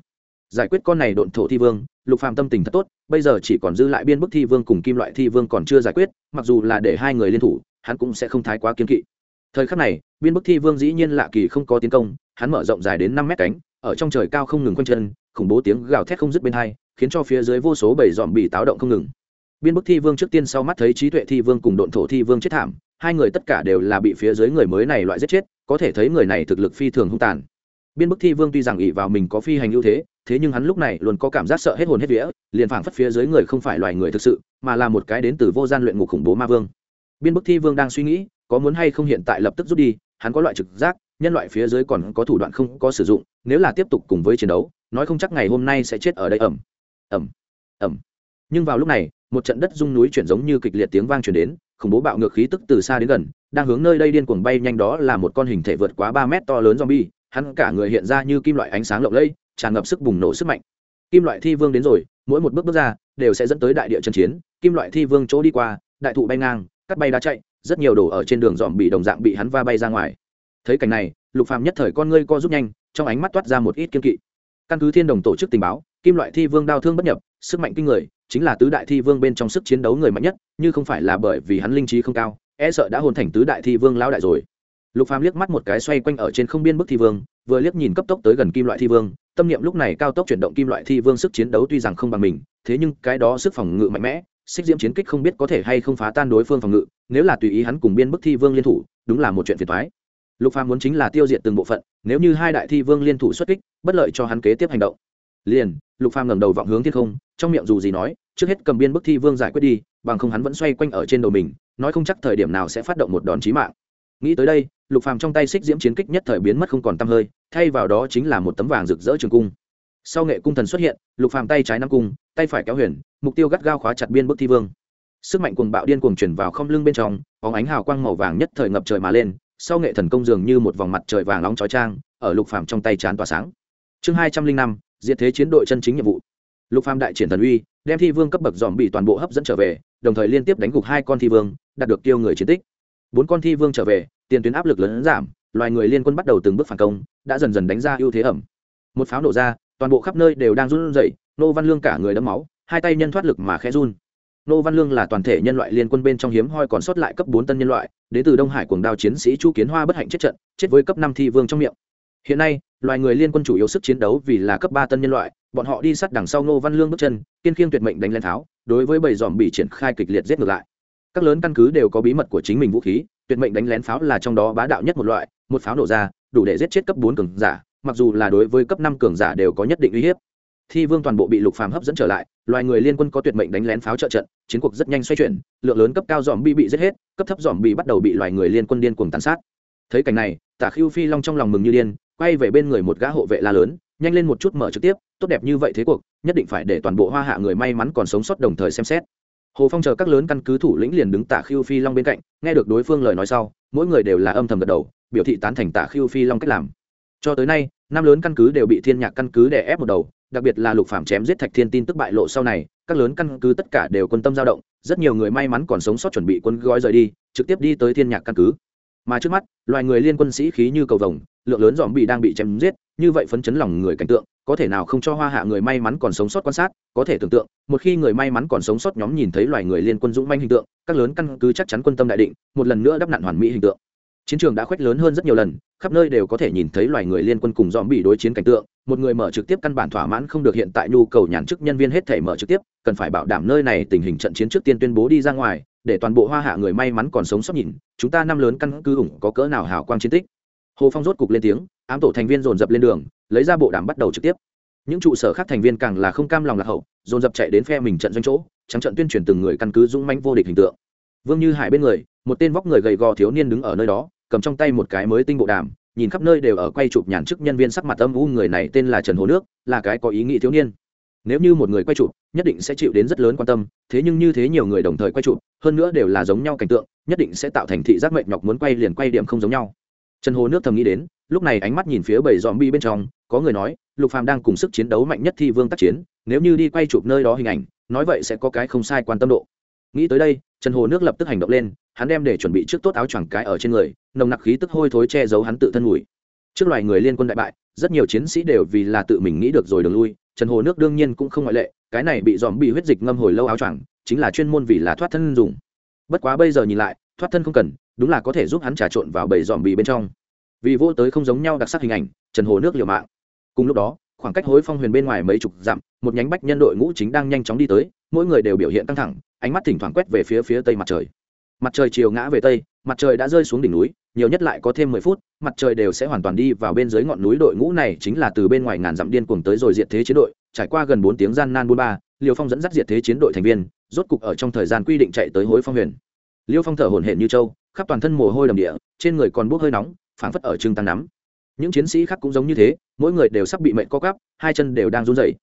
Giải quyết con này độn thổ thi vương, lục phàm tâm tình thật tốt, bây giờ chỉ còn dư lại biên bức thi vương cùng kim loại thi vương còn chưa giải quyết, mặc dù là để hai người liên thủ, hắn cũng sẽ không thái quá kiên kỵ. Thời khắc này, biên bức thi vương dĩ nhiên lạ kỳ không có tiến công, hắn mở rộng dài đến năm mét cánh ở trong trời cao không ngừng quanh chân, khủng bố tiếng gào thét không dứt bên hai, khiến cho phía dưới vô số bảy dòm bị táo động không ngừng. Biên bức thi vương trước tiên sau mắt thấy trí tuệ thi vương cùng độn thổ thi vương chết thảm, hai người tất cả đều là bị phía dưới người mới này loại giết chết, có thể thấy người này thực lực phi thường hung tàn. Biên bức thi vương tuy rằng ỷ vào mình có phi hành ưu thế thế nhưng hắn lúc này luôn có cảm giác sợ hết hồn hết vía, liền phảng phất phía dưới người không phải loài người thực sự, mà là một cái đến từ vô gian luyện ngục khủng bố ma vương. Biên bức thi vương đang suy nghĩ, có muốn hay không hiện tại lập tức rút đi, hắn có loại trực giác, nhân loại phía dưới còn có thủ đoạn không có sử dụng nếu là tiếp tục cùng với chiến đấu, nói không chắc ngày hôm nay sẽ chết ở đây. Ẩm ẩm ẩm. Nhưng vào lúc này, một trận đất rung núi chuyển giống như kịch liệt tiếng vang chuyển đến, khủng bố bạo ngược khí tức từ xa đến gần, đang hướng nơi đây điên cuồng bay nhanh đó là một con hình thể vượt quá ba mét to lớn zombie, hắn cả người hiện ra như kim loại ánh sáng lộng lẫy, tràn ngập sức bùng nổ sức mạnh. Kim loại thi vương đến rồi, mỗi một bước bước ra, đều sẽ dẫn tới đại địa chân chiến, kim loại thi vương chỗ đi qua, đại thụ bay ngang, cắt bay đá chạy, rất nhiều đồ ở trên đường dòm bị đồng dạng bị hắn va bay ra ngoài. Thấy cảnh này, lục phàm nhất thời con ngươi co rút nhanh trong ánh mắt toát ra một ít kiên kỵ. Căn cứ thiên đồng tổ chức tình báo, kim loại thi vương đao thương bất nhập, sức mạnh kinh người, chính là tứ đại thi vương bên trong sức chiến đấu người mạnh nhất, như không phải là bởi vì hắn linh trí không cao e sợ đã hôn thành tứ đại thi vương lão đại rồi. Lục phàm liếc mắt một cái xoay quanh ở trên không biên bức thi vương, vừa liếc nhìn cấp tốc tới gần kim loại thi vương, tâm niệm lúc này cao tốc chuyển động kim loại thi vương sức chiến đấu tuy rằng không bằng mình, thế nhưng cái đó sức phòng ngự mạnh mẽ, xích diễm chiến kích không biết có thể hay không phá tan đối phương phòng ngự, nếu là tùy ý hắn cùng biên bức thi vương liên thủ, đúng là một chuyện phiền toái lục phàm muốn chính là tiêu diệt từng bộ phận, nếu như hai đại thi vương liên thủ xuất kích, bất lợi cho hắn kế tiếp hành động. Liền, lục phàm ngẩng đầu vọng hướng thiên không, trong miệng dù gì nói, trước hết cầm biên bức thi vương giải quyết đi, bằng không hắn vẫn xoay quanh ở trên đầu mình, nói không chắc thời điểm nào sẽ phát động một đòn chí mạng. Nghĩ tới đây, lục phàm trong tay xích diễm chiến kích nhất thời biến mất không còn tăm hơi, thay vào đó chính là một tấm vàng rực rỡ trường cung. Sau nghệ cung thần xuất hiện, lục phàm tay trái nắm cung, tay phải kéo huyền, mục tiêu gắt gao khóa chặt biên bức thi vương. Sức mạnh cuồng bạo điên cuồng chuyển vào không lưng bên trong, bóng ánh hào quang màu vàng nhất thời ngập trời mà lên sau nghệ thần công dường như một vòng mặt trời vàng nóng chói trang ở lục phàm trong tay chán tỏa sáng. Chương hai trăm linh năm, diệt thế chiến đội chân chính nhiệm vụ. Lục phàm đại triển thần uy, đem thi vương cấp bậc dòm bị toàn bộ hấp dẫn trở về, đồng thời liên tiếp đánh gục hai con thi vương, đạt được tiêu người chiến tích. Bốn con thi vương trở về, tiền tuyến áp lực lớn giảm, loài người liên quân bắt đầu từng bước phản công, đã dần dần đánh ra ưu thế ẩm. Một pháo nổ ra, toàn bộ khắp nơi đều đang run rẩy, nô văn lương cả người đẫm máu, hai tay nhân thoát lực mà khẽ run nô văn lương là toàn thể nhân loại liên quân bên trong hiếm hoi còn sót lại cấp bốn tân nhân loại, đến từ đông hải cuồng đao chiến sĩ chu kiến hoa bất hạnh chết trận, chết với cấp năm thi vương trong miệng. Hiện nay, loài người liên quân chủ yếu sức chiến đấu vì là cấp ba tân nhân loại, bọn họ đi sát đằng sau nô văn lương bước chân, kiên khiêng tuyệt mệnh đánh lên tháo, đối với bầy dòm bị triển khai kịch liệt giết ngược lại. Các lớn căn cứ đều có bí mật của chính mình vũ khí, tuyệt mệnh đánh lén pháo là trong đó bá đạo nhất một loại, một pháo nổ ra, đủ để giết chết cấp bốn cường giả, mặc dù là đối với cấp năm cường giả đều có nhất định uy hiếp thi vương toàn bộ bị lục phàm hấp dẫn trở lại, loài người liên quân có tuyệt mệnh đánh lén pháo trợ trận, chiến cuộc rất nhanh xoay chuyển, lượng lớn cấp cao dòm bi bị giết hết, cấp thấp dòm bi bắt đầu bị loài người liên quân điên cuồng tàn sát. Thấy cảnh này, tả khiêu phi long trong lòng mừng như điên, quay về bên người một gã hộ vệ la lớn, nhanh lên một chút mở trực tiếp, tốt đẹp như vậy thế cuộc, nhất định phải để toàn bộ hoa hạ người may mắn còn sống sót đồng thời xem xét. Hồ phong chờ các lớn căn cứ thủ lĩnh liền đứng tả khiêu phi long bên cạnh, nghe được đối phương lời nói sau, mỗi người đều là âm thầm gật đầu, biểu thị tán thành tả khiêu phi long cách làm. Cho tới nay năm lớn căn cứ đều bị thiên nhạc căn cứ đè ép một đầu, đặc biệt là lục phạm chém giết thạch thiên tin tức bại lộ sau này, các lớn căn cứ tất cả đều quân tâm dao động, rất nhiều người may mắn còn sống sót chuẩn bị quân gói rời đi, trực tiếp đi tới thiên nhạc căn cứ. Mà trước mắt, loài người liên quân sĩ khí như cầu vồng, lượng lớn dòm bị đang bị chém giết, như vậy phấn chấn lòng người cảnh tượng, có thể nào không cho hoa hạ người may mắn còn sống sót quan sát, có thể tưởng tượng, một khi người may mắn còn sống sót nhóm nhìn thấy loài người liên quân dũng manh hình tượng, các lớn căn cứ chắc chắn quân tâm đại định, một lần nữa đắp nặn hoàn mỹ hình tượng chiến trường đã khuếch lớn hơn rất nhiều lần, khắp nơi đều có thể nhìn thấy loài người liên quân cùng dòm bị đối chiến cảnh tượng. Một người mở trực tiếp căn bản thỏa mãn không được hiện tại nhu cầu nhàn chức nhân viên hết thể mở trực tiếp, cần phải bảo đảm nơi này tình hình trận chiến trước tiên tuyên bố đi ra ngoài, để toàn bộ hoa hạ người may mắn còn sống sót nhìn. Chúng ta năm lớn căn cứ ủng có cỡ nào hào quang chiến tích? Hồ phong rốt cục lên tiếng, ám tổ thành viên dồn dập lên đường, lấy ra bộ đàm bắt đầu trực tiếp. Những trụ sở khác thành viên càng là không cam lòng lạc hậu, dồn dập chạy đến phe mình trận doanh chỗ, trắng trận tuyên truyền từng người căn cứ dũng manh vô địch hình tượng vương như hải bên người, một tên vóc người gầy gò thiếu niên đứng ở nơi đó, cầm trong tay một cái mới tinh bộ đàm, nhìn khắp nơi đều ở quay chụp nhàn chức nhân viên sắc mặt âm u người này tên là trần hồ nước, là cái có ý nghĩ thiếu niên. Nếu như một người quay chụp, nhất định sẽ chịu đến rất lớn quan tâm, thế nhưng như thế nhiều người đồng thời quay chụp, hơn nữa đều là giống nhau cảnh tượng, nhất định sẽ tạo thành thị giác mệt nhọc muốn quay liền quay điểm không giống nhau. Trần hồ nước thầm nghĩ đến, lúc này ánh mắt nhìn phía bảy dòm bi bên trong, có người nói, lục phàm đang cùng sức chiến đấu mạnh nhất thi vương tác chiến, nếu như đi quay chụp nơi đó hình ảnh, nói vậy sẽ có cái không sai quan tâm độ. Nghĩ tới đây trần hồ nước lập tức hành động lên, hắn đem để chuẩn bị trước tốt áo choàng cái ở trên người, nồng nặc khí tức hôi thối che giấu hắn tự thân mùi. Trước loài người liên quân đại bại, rất nhiều chiến sĩ đều vì là tự mình nghĩ được rồi đường lui, trần hồ nước đương nhiên cũng không ngoại lệ, cái này bị dòm bị huyết dịch ngâm hồi lâu áo choàng, chính là chuyên môn vì là thoát thân dùng. Bất quá bây giờ nhìn lại, thoát thân không cần, đúng là có thể giúp hắn trà trộn vào bầy dòm bị bên trong. Vì vô tới không giống nhau đặc sắc hình ảnh, trần hồ nước liều mạng. Cùng lúc đó, khoảng cách hối phong huyền bên ngoài mấy chục dặm, một nhánh bách nhân đội ngũ chính đang nhanh chóng đi tới, mỗi người đều biểu hiện căng thẳng ánh mắt thỉnh thoảng quét về phía phía tây mặt trời. Mặt trời chiều ngã về tây, mặt trời đã rơi xuống đỉnh núi, nhiều nhất lại có thêm mười phút, mặt trời đều sẽ hoàn toàn đi vào bên dưới ngọn núi đội ngũ này chính là từ bên ngoài ngàn dặm điên cuồng tới rồi diệt thế chiến đội, trải qua gần bốn tiếng gian nan buôn ba, liêu phong dẫn dắt diệt thế chiến đội thành viên, rốt cục ở trong thời gian quy định chạy tới hối phong huyền. Liêu phong thở hổn hển như trâu, khắp toàn thân mồ hôi đầm địa, trên người còn bốc hơi nóng, phảng phất ở trưng tăng nắm. Những chiến sĩ khác cũng giống như thế, mỗi người đều sắp bị mệnh co cắp hai chân đều đang run rẩy.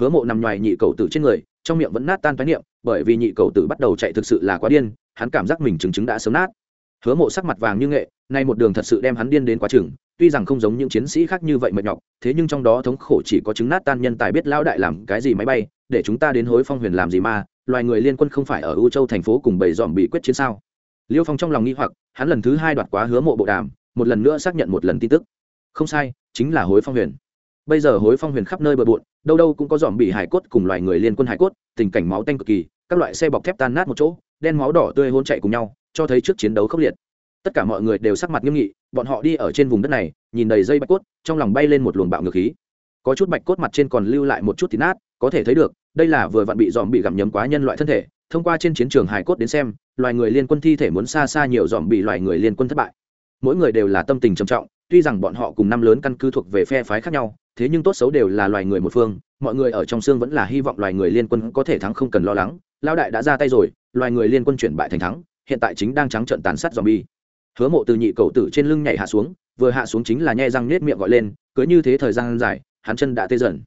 Hứa mộ nằm ngoài nhị cầu tử trên người, trong miệng vẫn nát tan tái niệm bởi vì nhị cầu tử bắt đầu chạy thực sự là quá điên, hắn cảm giác mình chứng chứng đã sớm nát. Hứa mộ sắc mặt vàng như nghệ, nay một đường thật sự đem hắn điên đến quá chừng, tuy rằng không giống những chiến sĩ khác như vậy mệt nhọc, thế nhưng trong đó thống khổ chỉ có chứng nát tan nhân tài biết lão đại làm cái gì máy bay, để chúng ta đến hối phong huyền làm gì mà, loài người liên quân không phải ở ưu châu thành phố cùng bầy dòm bị quyết chiến sao? Liêu phong trong lòng nghi hoặc, hắn lần thứ hai đoạt quá hứa mộ bộ đàm, một lần nữa xác nhận một lần tin tức. Không sai, chính là hối phong huyền bây giờ hối phong huyền khắp nơi bờ bộn, đâu đâu cũng có dòm bị hải cốt cùng loài người liên quân hải cốt, tình cảnh máu tanh cực kỳ, các loại xe bọc thép tan nát một chỗ, đen máu đỏ tươi hôn chạy cùng nhau, cho thấy trước chiến đấu khốc liệt. Tất cả mọi người đều sắc mặt nghiêm nghị, bọn họ đi ở trên vùng đất này, nhìn đầy dây bạch cốt, trong lòng bay lên một luồng bạo ngược khí. Có chút bạch cốt mặt trên còn lưu lại một chút thịt nát, có thể thấy được, đây là vừa vặn bị dòm bị gặm nhấm quá nhân loại thân thể, thông qua trên chiến trường hải cốt đến xem, loài người liên quân thi thể muốn xa xa nhiều dòm bị loài người liên quân thất bại. Mỗi người đều là tâm tình trầm trọng, tuy rằng bọn họ cùng năm lớn căn cứ thuộc về phe phái khác nhau thế nhưng tốt xấu đều là loài người một phương, mọi người ở trong xương vẫn là hy vọng loài người liên quân có thể thắng không cần lo lắng. Lao đại đã ra tay rồi, loài người liên quân chuyển bại thành thắng, hiện tại chính đang trắng trận tàn sát dòm bi hứa mộ từ nhị cầu tử trên lưng nhảy hạ xuống, vừa hạ xuống chính là nhe răng nết miệng gọi lên, cứ như thế thời gian dài, hắn chân đã tê dần.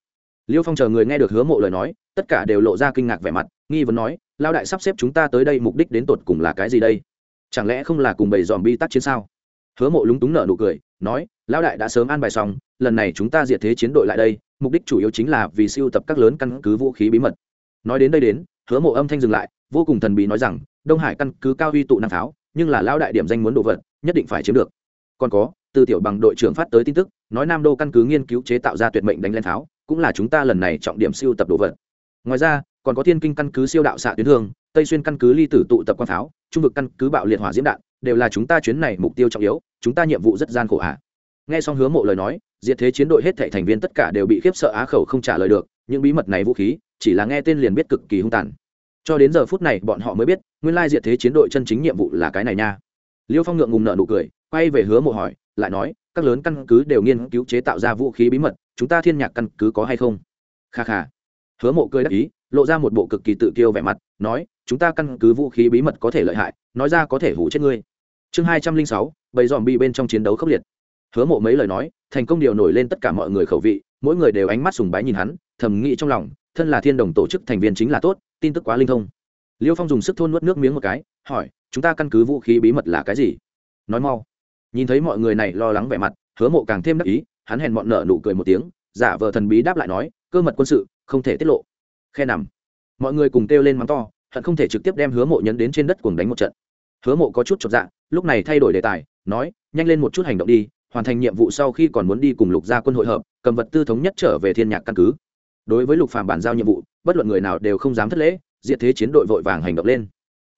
Liêu phong chờ người nghe được hứa mộ lời nói, tất cả đều lộ ra kinh ngạc vẻ mặt, nghi vấn nói lao đại sắp xếp chúng ta tới đây mục đích đến tột cùng là cái gì đây? Chẳng lẽ không là cùng bầy dòm bi tác chiến sao? Hứa mộ lúng túng nở nụ cười, nói lão đại đã sớm an bài xong, lần này chúng ta diệt thế chiến đội lại đây, mục đích chủ yếu chính là vì siêu tập các lớn căn cứ vũ khí bí mật. Nói đến đây đến, hứa mộ âm thanh dừng lại, vô cùng thần bí nói rằng, đông hải căn cứ cao huy tụ năng pháo, nhưng là lão đại điểm danh muốn đồ vật, nhất định phải chiếm được. Còn có, từ tiểu bằng đội trưởng phát tới tin tức, nói nam đô căn cứ nghiên cứu chế tạo ra tuyệt mệnh đánh lên pháo, cũng là chúng ta lần này trọng điểm siêu tập đồ vật. Ngoài ra, còn có thiên kinh căn cứ siêu đạo xạ tuyến hương, tây xuyên căn cứ ly tử tụ tập quan pháo, trung vực căn cứ bạo liệt hỏa diễm đạn, đều là chúng ta chuyến này mục tiêu trọng yếu, chúng ta nhiệm vụ rất gian khổ à? Nghe xong hứa mộ lời nói, diệt thế chiến đội hết thảy thành viên tất cả đều bị khiếp sợ á khẩu không trả lời được, những bí mật này vũ khí, chỉ là nghe tên liền biết cực kỳ hung tàn. Cho đến giờ phút này, bọn họ mới biết, nguyên lai diệt thế chiến đội chân chính nhiệm vụ là cái này nha. Liêu phong ngượng ngùng nợ nụ cười, quay về hứa mộ hỏi, lại nói, các lớn căn cứ đều nghiên cứu chế tạo ra vũ khí bí mật, chúng ta thiên nhạc căn cứ có hay không? Kha kha. Hứa mộ cười đắc ý, lộ ra một bộ cực kỳ tự kiêu vẻ mặt, nói, chúng ta căn cứ vũ khí bí mật có thể lợi hại, nói ra có thể hủ chết ngươi. Chương hai trăm linh sáu, bầy dòm bị bên trong chiến đấu khốc liệt hứa mộ mấy lời nói, thành công điều nổi lên tất cả mọi người khẩu vị, mỗi người đều ánh mắt sùng bái nhìn hắn, thầm nghĩ trong lòng, thân là thiên đồng tổ chức thành viên chính là tốt, tin tức quá linh thông. Liêu phong dùng sức thôn nuốt nước miếng một cái, hỏi, chúng ta căn cứ vũ khí bí mật là cái gì? Nói mau. Nhìn thấy mọi người này lo lắng vẻ mặt, hứa mộ càng thêm đắc ý, hắn hèn mọn nở nụ cười một tiếng, giả vờ thần bí đáp lại nói, cơ mật quân sự, không thể tiết lộ. Khe nằm. Mọi người cùng kêu lên mắng to, hận không thể trực tiếp đem hứa mộ nhấn đến trên đất cuồng đánh một trận. Hứa mộ có chút chột dạ lúc này thay đổi đề tài, nói, nhanh lên một chút hành động đi hoàn thành nhiệm vụ sau khi còn muốn đi cùng lục gia quân hội hợp, cầm vật tư thống nhất trở về thiên nhạc căn cứ. Đối với lục phàm bản giao nhiệm vụ, bất luận người nào đều không dám thất lễ, diệt thế chiến đội vội vàng hành động lên.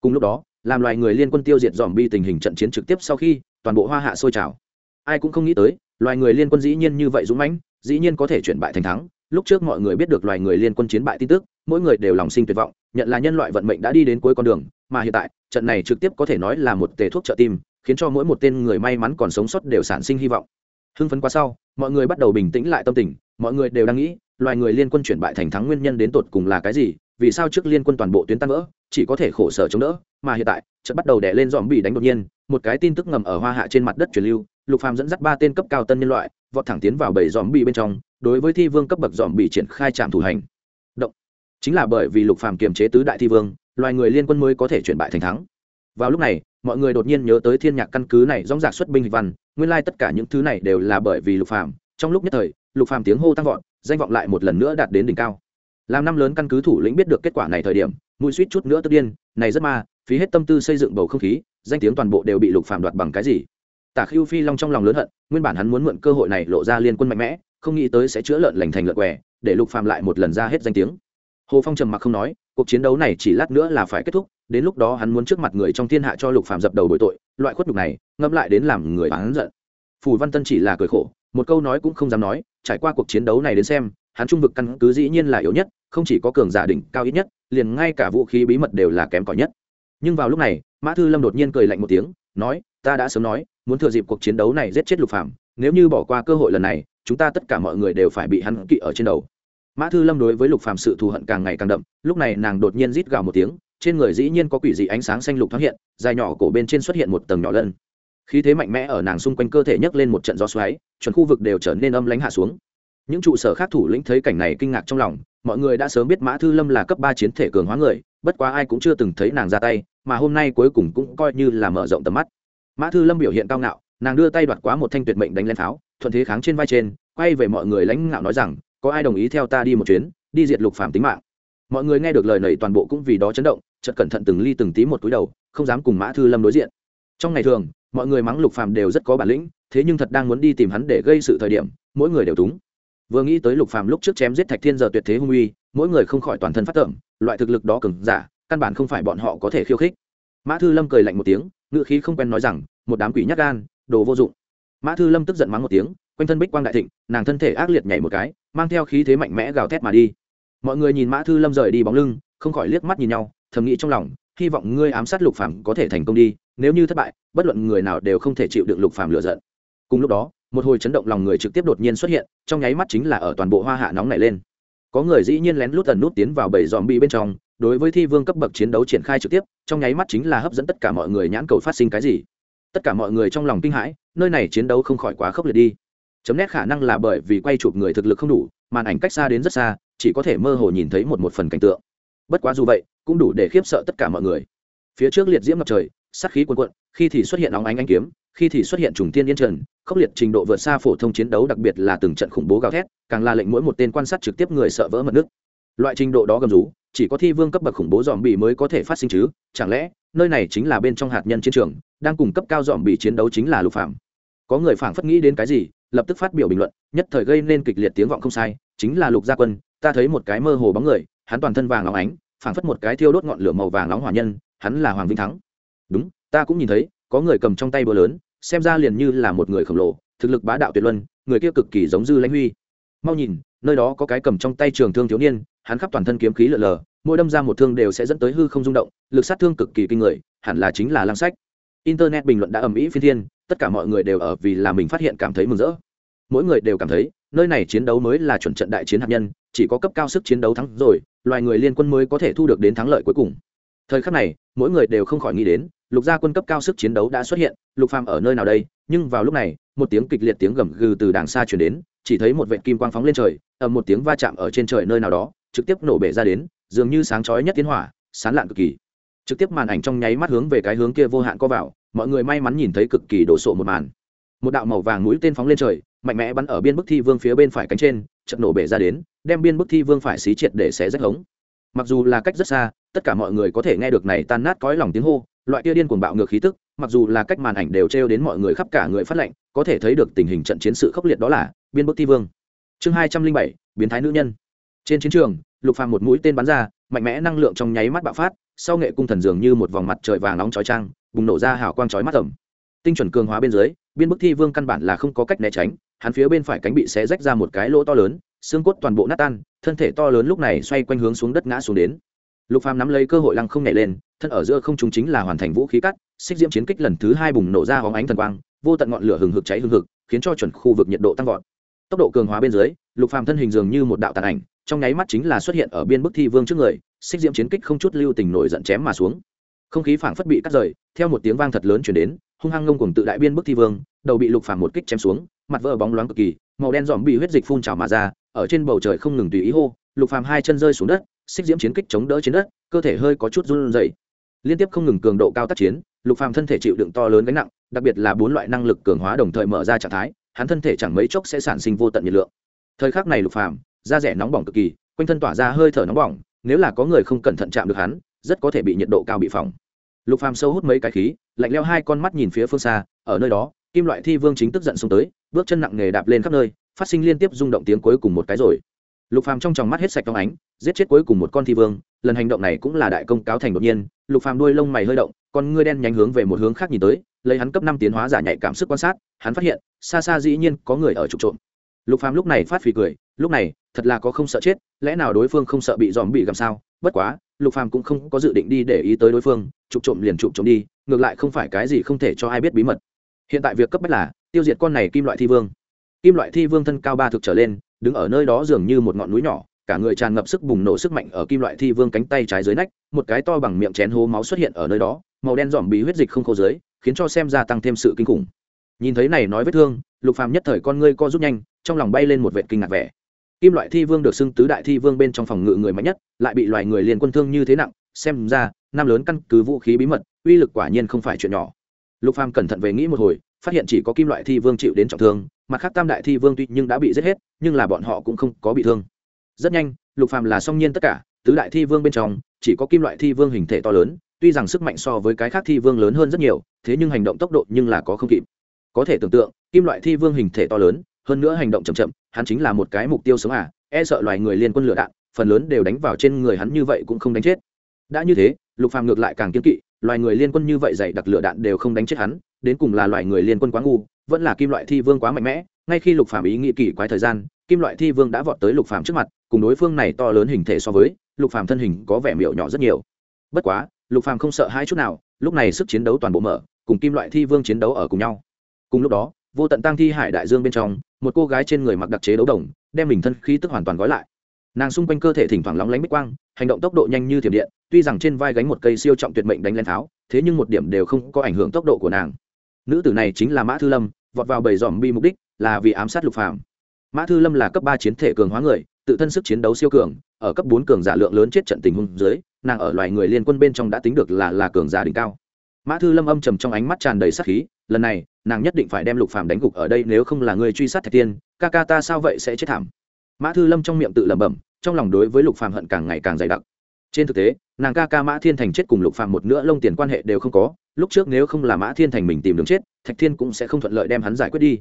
Cùng lúc đó, làm loài người liên quân tiêu diệt dòm bi tình hình trận chiến trực tiếp sau khi, toàn bộ hoa hạ sôi trào. Ai cũng không nghĩ tới, loài người liên quân dĩ nhiên như vậy dũng mãnh, dĩ nhiên có thể chuyển bại thành thắng. Lúc trước mọi người biết được loài người liên quân chiến bại tin tức, mỗi người đều lòng sinh tuyệt vọng, nhận là nhân loại vận mệnh đã đi đến cuối con đường, mà hiện tại, trận này trực tiếp có thể nói là một tề thuốc trợ tim khiến cho mỗi một tên người may mắn còn sống sót đều sản sinh hy vọng. Hưng phấn qua sau, mọi người bắt đầu bình tĩnh lại tâm tình, mọi người đều đang nghĩ, loài người liên quân chuyển bại thành thắng nguyên nhân đến tột cùng là cái gì, vì sao trước liên quân toàn bộ tuyến tan vỡ, chỉ có thể khổ sở chống đỡ, mà hiện tại trận bắt đầu đè lên dòm bị đánh đột nhiên, một cái tin tức ngầm ở hoa hạ trên mặt đất truyền lưu, lục phàm dẫn dắt ba tên cấp cao tân nhân loại, vọt thẳng tiến vào bảy dòm bị bên trong, đối với thi vương cấp bậc dòm bị triển khai trạm thủ hành. Động. Chính là bởi vì lục phàm kiềm chế tứ đại thi vương, loài người liên quân mới có thể chuyển bại thành thắng. Vào lúc này mọi người đột nhiên nhớ tới thiên nhạc căn cứ này dóng dạc xuất binh hịch văn, nguyên lai tất cả những thứ này đều là bởi vì lục phàm. Trong lúc nhất thời, lục phàm tiếng hô tăng vọt, danh vọng lại một lần nữa đạt đến đỉnh cao. Làm năm lớn căn cứ thủ lĩnh biết được kết quả này thời điểm, mũi suýt chút nữa tức điên, này rất ma, phí hết tâm tư xây dựng bầu không khí, danh tiếng toàn bộ đều bị lục phàm đoạt bằng cái gì? Tả khiêu phi long trong lòng lớn hận, nguyên bản hắn muốn mượn cơ hội này lộ ra liên quân mạnh mẽ, không nghĩ tới sẽ chữa lợn lành thành lợn què, để lục phàm lại một lần ra hết danh tiếng. Hồ phong trầm mặc không nói, cuộc chiến đấu này chỉ lát nữa là phải kết thúc đến lúc đó hắn muốn trước mặt người trong thiên hạ cho lục phàm dập đầu bội tội, loại khuất nhục này ngâm lại đến làm người hắn giận. Phù văn tân chỉ là cười khổ, một câu nói cũng không dám nói, trải qua cuộc chiến đấu này đến xem, hắn trung vực căn cứ dĩ nhiên là yếu nhất, không chỉ có cường giả đỉnh cao ít nhất, liền ngay cả vũ khí bí mật đều là kém cỏi nhất. Nhưng vào lúc này, mã thư lâm đột nhiên cười lạnh một tiếng, nói, ta đã sớm nói, muốn thừa dịp cuộc chiến đấu này giết chết lục phàm, nếu như bỏ qua cơ hội lần này, chúng ta tất cả mọi người đều phải bị hắn kỵ ở trên đầu. Mã thư lâm đối với lục phàm sự thù hận càng ngày càng đậm, lúc này nàng đột nhiên rít gào một tiếng trên người dĩ nhiên có quỷ dị ánh sáng xanh lục thoáng hiện, dài nhỏ cổ bên trên xuất hiện một tầng nhỏ lân. Khí thế mạnh mẽ ở nàng xung quanh cơ thể nhấc lên một trận gió xoáy, chuẩn khu vực đều trở nên âm lãnh hạ xuống. Những trụ sở khác thủ lĩnh thấy cảnh này kinh ngạc trong lòng, mọi người đã sớm biết mã thư lâm là cấp ba chiến thể cường hóa người, bất quá ai cũng chưa từng thấy nàng ra tay, mà hôm nay cuối cùng cũng coi như là mở rộng tầm mắt. Mã thư lâm biểu hiện cao ngạo, nàng đưa tay đoạt quá một thanh tuyệt mệnh đánh lên pháo, thuận thế kháng trên vai trên, quay về mọi người lãnh ngạo nói rằng, có ai đồng ý theo ta đi một chuyến, đi diệt lục phạm tính mạng? Mọi người nghe được lời này toàn bộ cũng vì đó chấn động chợt cẩn thận từng ly từng tí một túi đầu, không dám cùng mã thư lâm đối diện. Trong ngày thường, mọi người mắng lục phàm đều rất có bản lĩnh, thế nhưng thật đang muốn đi tìm hắn để gây sự thời điểm, mỗi người đều túng. Vừa nghĩ tới lục phàm lúc trước chém giết thạch thiên giờ tuyệt thế hung uy, mỗi người không khỏi toàn thân phát tởm, loại thực lực đó cứng giả, căn bản không phải bọn họ có thể khiêu khích. Mã thư lâm cười lạnh một tiếng ngựa khí không quen nói rằng, một đám quỷ nhát gan, đồ vô dụng. Mã thư lâm tức giận mắng một tiếng, quanh thân bích quang đại thịnh, nàng thân thể ác liệt nhảy một cái, mang theo khí thế mạnh mẽ gào thét mà đi. Mọi người nhìn mã thư lâm rời đi bóng lưng, không khỏi liếc mắt nhìn nhau thầm nghĩ trong lòng, hy vọng ngươi ám sát lục phàm có thể thành công đi, nếu như thất bại, bất luận người nào đều không thể chịu đựng lục phàm lựa giận. Cùng lúc đó, một hồi chấn động lòng người trực tiếp đột nhiên xuất hiện, trong nháy mắt chính là ở toàn bộ hoa hạ nóng nảy lên. Có người dĩ nhiên lén lút ẩn nút tiến vào bầy dòm bi bên trong, đối với thi vương cấp bậc chiến đấu triển khai trực tiếp, trong nháy mắt chính là hấp dẫn tất cả mọi người nhãn cầu phát sinh cái gì. Tất cả mọi người trong lòng kinh hãi, nơi này chiến đấu không khỏi quá khốc liệt đi. Chấm nét khả năng là bởi vì quay chụp người thực lực không đủ, màn ảnh cách xa đến rất xa, chỉ có thể mơ hồ nhìn thấy một một phần cảnh tượng. Bất quá dù vậy cũng đủ để khiếp sợ tất cả mọi người. Phía trước liệt diễm ngập trời, sát khí cuồn cuộn, khi thì xuất hiện óng ánh ánh kiếm, khi thì xuất hiện trùng tiên yên trần, khốc liệt trình độ vượt xa phổ thông chiến đấu đặc biệt là từng trận khủng bố gào thét, càng là lệnh mỗi một tên quan sát trực tiếp người sợ vỡ mật nước. Loại trình độ đó gầm rú, chỉ có thi vương cấp bậc khủng bố dòm bị mới có thể phát sinh chứ, chẳng lẽ, nơi này chính là bên trong hạt nhân chiến trường, đang cùng cấp cao dòm bị chiến đấu chính là lục phạm có người phảng phất nghĩ đến cái gì, lập tức phát biểu bình luận, nhất thời gây nên kịch liệt tiếng vọng không sai, chính là lục gia quân, ta thấy một cái mơ hồ bóng người, hắn toàn thân vàng óng ánh phảng phất một cái thiêu đốt ngọn lửa màu vàng nóng hỏa nhân, hắn là hoàng vinh thắng. Đúng, ta cũng nhìn thấy, có người cầm trong tay búa lớn, xem ra liền như là một người khổng lồ, thực lực bá đạo tuyệt luân, người kia cực kỳ giống dư lãnh huy. Mau nhìn, nơi đó có cái cầm trong tay trường thương thiếu niên, hắn khắp toàn thân kiếm khí lở lờ, mỗi đâm ra một thương đều sẽ dẫn tới hư không rung động, lực sát thương cực kỳ kinh người, hẳn là chính là lăng sách. Internet bình luận đã ầm ĩ phi thiên, tất cả mọi người đều ở vì là mình phát hiện cảm thấy mừng rỡ mỗi người đều cảm thấy, nơi này chiến đấu mới là chuẩn trận đại chiến hạt nhân, chỉ có cấp cao sức chiến đấu thắng rồi, loài người liên quân mới có thể thu được đến thắng lợi cuối cùng. Thời khắc này, mỗi người đều không khỏi nghĩ đến, lục gia quân cấp cao sức chiến đấu đã xuất hiện, lục phàm ở nơi nào đây? Nhưng vào lúc này, một tiếng kịch liệt tiếng gầm gừ từ đàng xa truyền đến, chỉ thấy một vệt kim quang phóng lên trời, ầm một tiếng va chạm ở trên trời nơi nào đó, trực tiếp nổ bể ra đến, dường như sáng chói nhất tiến hỏa, sán lạn cực kỳ. Trực tiếp màn ảnh trong nháy mắt hướng về cái hướng kia vô hạn có vào, mọi người may mắn nhìn thấy cực kỳ đổ sộ một màn. Một đạo màu vàng mũi tên phóng lên trời mạnh mẽ bắn ở biên bức thi vương phía bên phải cánh trên chật nổ bể ra đến, đem biên bức thi vương phải xí triệt để xé rách hống. Mặc dù là cách rất xa, tất cả mọi người có thể nghe được này tan nát cõi lòng tiếng hô, loại kia điên cuồng bạo ngược khí tức, mặc dù là cách màn ảnh đều trêu đến mọi người khắp cả người phát lệnh có thể thấy được tình hình trận chiến sự khốc liệt đó là biên bức thi vương. Chương hai trăm linh bảy, biến thái nữ nhân. Trên chiến trường, lục phàm một mũi tên bắn ra, mạnh mẽ năng lượng trong nháy mắt bạo phát, sau nghệ cung thần dường như một vòng mặt trời vàng nóng chói trang bùng nổ ra hào quang chói mắt tầm tinh chuẩn cường hóa bên dưới, biên bức thi vương căn bản là không có cách né tránh, hắn phía bên phải cánh bị xé rách ra một cái lỗ to lớn, xương cốt toàn bộ nát tan, thân thể to lớn lúc này xoay quanh hướng xuống đất ngã xuống đến. Lục phàm nắm lấy cơ hội lăng không nhảy lên, thân ở giữa không trung chính là hoàn thành vũ khí cắt, xích diễm chiến kích lần thứ hai bùng nổ ra hóng ánh thần quang, vô tận ngọn lửa hừng hực cháy hừng hực, khiến cho chuẩn khu vực nhiệt độ tăng vọt. Tốc độ cường hóa bên dưới, lục phàm thân hình dường như một đạo tàn ảnh, trong nháy mắt chính là xuất hiện ở biên bức thi vương trước người, xích diễm chiến kích không chút lưu tình nổi giận chém mà xuống. Không khí phảng phất bị cắt rời, theo một tiếng vang thật lớn chuyển đến hung hăng ngông cuồng tự đại biên bức thi vương, đầu bị lục phàm một kích chém xuống, mặt vỡ bóng loáng cực kỳ, màu đen dòm bị huyết dịch phun trào mà ra, ở trên bầu trời không ngừng tùy ý hô, lục phàm hai chân rơi xuống đất, xích diễm chiến kích chống đỡ trên đất, cơ thể hơi có chút run rẩy. Liên tiếp không ngừng cường độ cao tác chiến, lục phàm thân thể chịu đựng to lớn gánh nặng, đặc biệt là bốn loại năng lực cường hóa đồng thời mở ra trạng thái, hắn thân thể chẳng mấy chốc sẽ sản sinh vô tận nhiệt lượng. Thời khắc này lục phàm, da rẻ nóng bỏng cực kỳ, quanh thân tỏa ra hơi thở nóng bỏng, nếu là có người không cẩn thận chạm được hắn, rất có thể bị nhiệt độ cao bị phỏng lục phàm sâu hút mấy cái khí, lạnh leo hai con mắt nhìn phía phương xa, ở nơi đó, kim loại thi vương chính tức giận xuống tới, bước chân nặng nề đạp lên khắp nơi, phát sinh liên tiếp rung động tiếng cuối cùng một cái rồi. Lục phàm trong tròng mắt hết sạch trong ánh, giết chết cuối cùng một con thi vương, lần hành động này cũng là đại công cáo thành đột nhiên, lục phàm đuôi lông mày hơi động, con ngươi đen nhánh hướng về một hướng khác nhìn tới, lấy hắn cấp năm tiến hóa giả nhạy cảm sức quan sát, hắn phát hiện, xa xa dĩ nhiên có người ở trục trộm. Lục phàm lúc này phát phì cười, lúc này, thật là có không sợ chết, lẽ nào đối phương không sợ bị dòm bị gặm sao? Bất quá lục phàm cũng không có dự định đi để ý tới đối phương trục trộm liền trục trộm đi, ngược lại không phải cái gì không thể cho ai biết bí mật. Hiện tại việc cấp bách là, tiêu diệt con này kim loại thi vương. Kim loại thi vương thân cao ba thực trở lên, đứng ở nơi đó dường như một ngọn núi nhỏ, cả người tràn ngập sức bùng nổ sức mạnh ở kim loại thi vương cánh tay trái dưới nách, một cái to bằng miệng chén hố máu xuất hiện ở nơi đó, màu đen dòm bí huyết dịch không khô dưới, khiến cho xem ra tăng thêm sự kinh khủng. Nhìn thấy này nói vết thương, lục phàm nhất thời con ngươi co rút nhanh, trong lòng bay lên một vệt kinh ngạc vẻ kim loại thi vương được xưng tứ đại thi vương bên trong phòng ngự người mạnh nhất, lại bị loài người liền quân thương như thế nặng, xem ra nam lớn căn cứ vũ khí bí mật, uy lực quả nhiên không phải chuyện nhỏ. Lục phàm cẩn thận về nghĩ một hồi, phát hiện chỉ có kim loại thi vương chịu đến trọng thương, mặt khác tam đại thi vương tuy nhưng đã bị giết hết, nhưng là bọn họ cũng không có bị thương. Rất nhanh, lục phàm là song nhiên tất cả, tứ đại thi vương bên trong, chỉ có kim loại thi vương hình thể to lớn, tuy rằng sức mạnh so với cái khác thi vương lớn hơn rất nhiều, thế nhưng hành động tốc độ nhưng là có không kịp. Có thể tưởng tượng, kim loại thi vương hình thể to lớn hơn nữa hành động chậm chậm, hắn chính là một cái mục tiêu sống à e sợ loài người liên quân lửa đạn, phần lớn đều đánh vào trên người hắn như vậy cũng không đánh chết. Đã như thế, lục phàm ngược lại càng kiên kỵ, loài người liên quân như vậy dày đặc lửa đạn đều không đánh chết hắn, đến cùng là loài người liên quân quá ngu, vẫn là kim loại thi vương quá mạnh mẽ, ngay khi lục phàm ý nghĩ kỳ quái thời gian, kim loại thi vương đã vọt tới lục phàm trước mặt, cùng đối phương này to lớn hình thể so với, lục phàm thân hình có vẻ miệu nhỏ rất nhiều. Bất quá, lục phàm không sợ hai chút nào, lúc này sức chiến đấu toàn bộ mở, cùng kim loại thi vương chiến đấu ở cùng nhau. Cùng lúc đó, vô tận tăng thi hải đại dương bên trong một cô gái trên người mặc đặc chế đấu đồng, đem mình thân khí tức hoàn toàn gói lại. Nàng xung quanh cơ thể thỉnh thoảng lóng lánh bích quang, hành động tốc độ nhanh như thiểm điện, tuy rằng trên vai gánh một cây siêu trọng tuyệt mệnh đánh lên tháo, thế nhưng một điểm đều không có ảnh hưởng tốc độ của nàng. Nữ tử này chính là mã thư lâm, vọt vào bầy dòm bi mục đích là vì ám sát lục phàm. Mã thư lâm là cấp ba chiến thể cường hóa người, tự thân sức chiến đấu siêu cường, ở cấp bốn cường giả lượng lớn chết trận tình huống dưới, nàng ở loài người liên quân bên trong đã tính được là là cường giả đỉnh cao mã thư lâm âm trầm trong ánh mắt tràn đầy sắc khí, lần này, nàng nhất định phải đem lục phàm đánh gục ở đây nếu không là người truy sát thạch tiên ca ca ta sao vậy sẽ chết thảm. Mã thư lâm trong miệng tự lẩm bẩm, trong lòng đối với lục phàm hận càng ngày càng dày đặc. Trên thực tế, nàng ca ca mã thiên thành chết cùng lục phàm một nữa lông tiền quan hệ đều không có, lúc trước nếu không là mã thiên thành mình tìm đường chết, thạch thiên cũng sẽ không thuận lợi đem hắn giải quyết đi.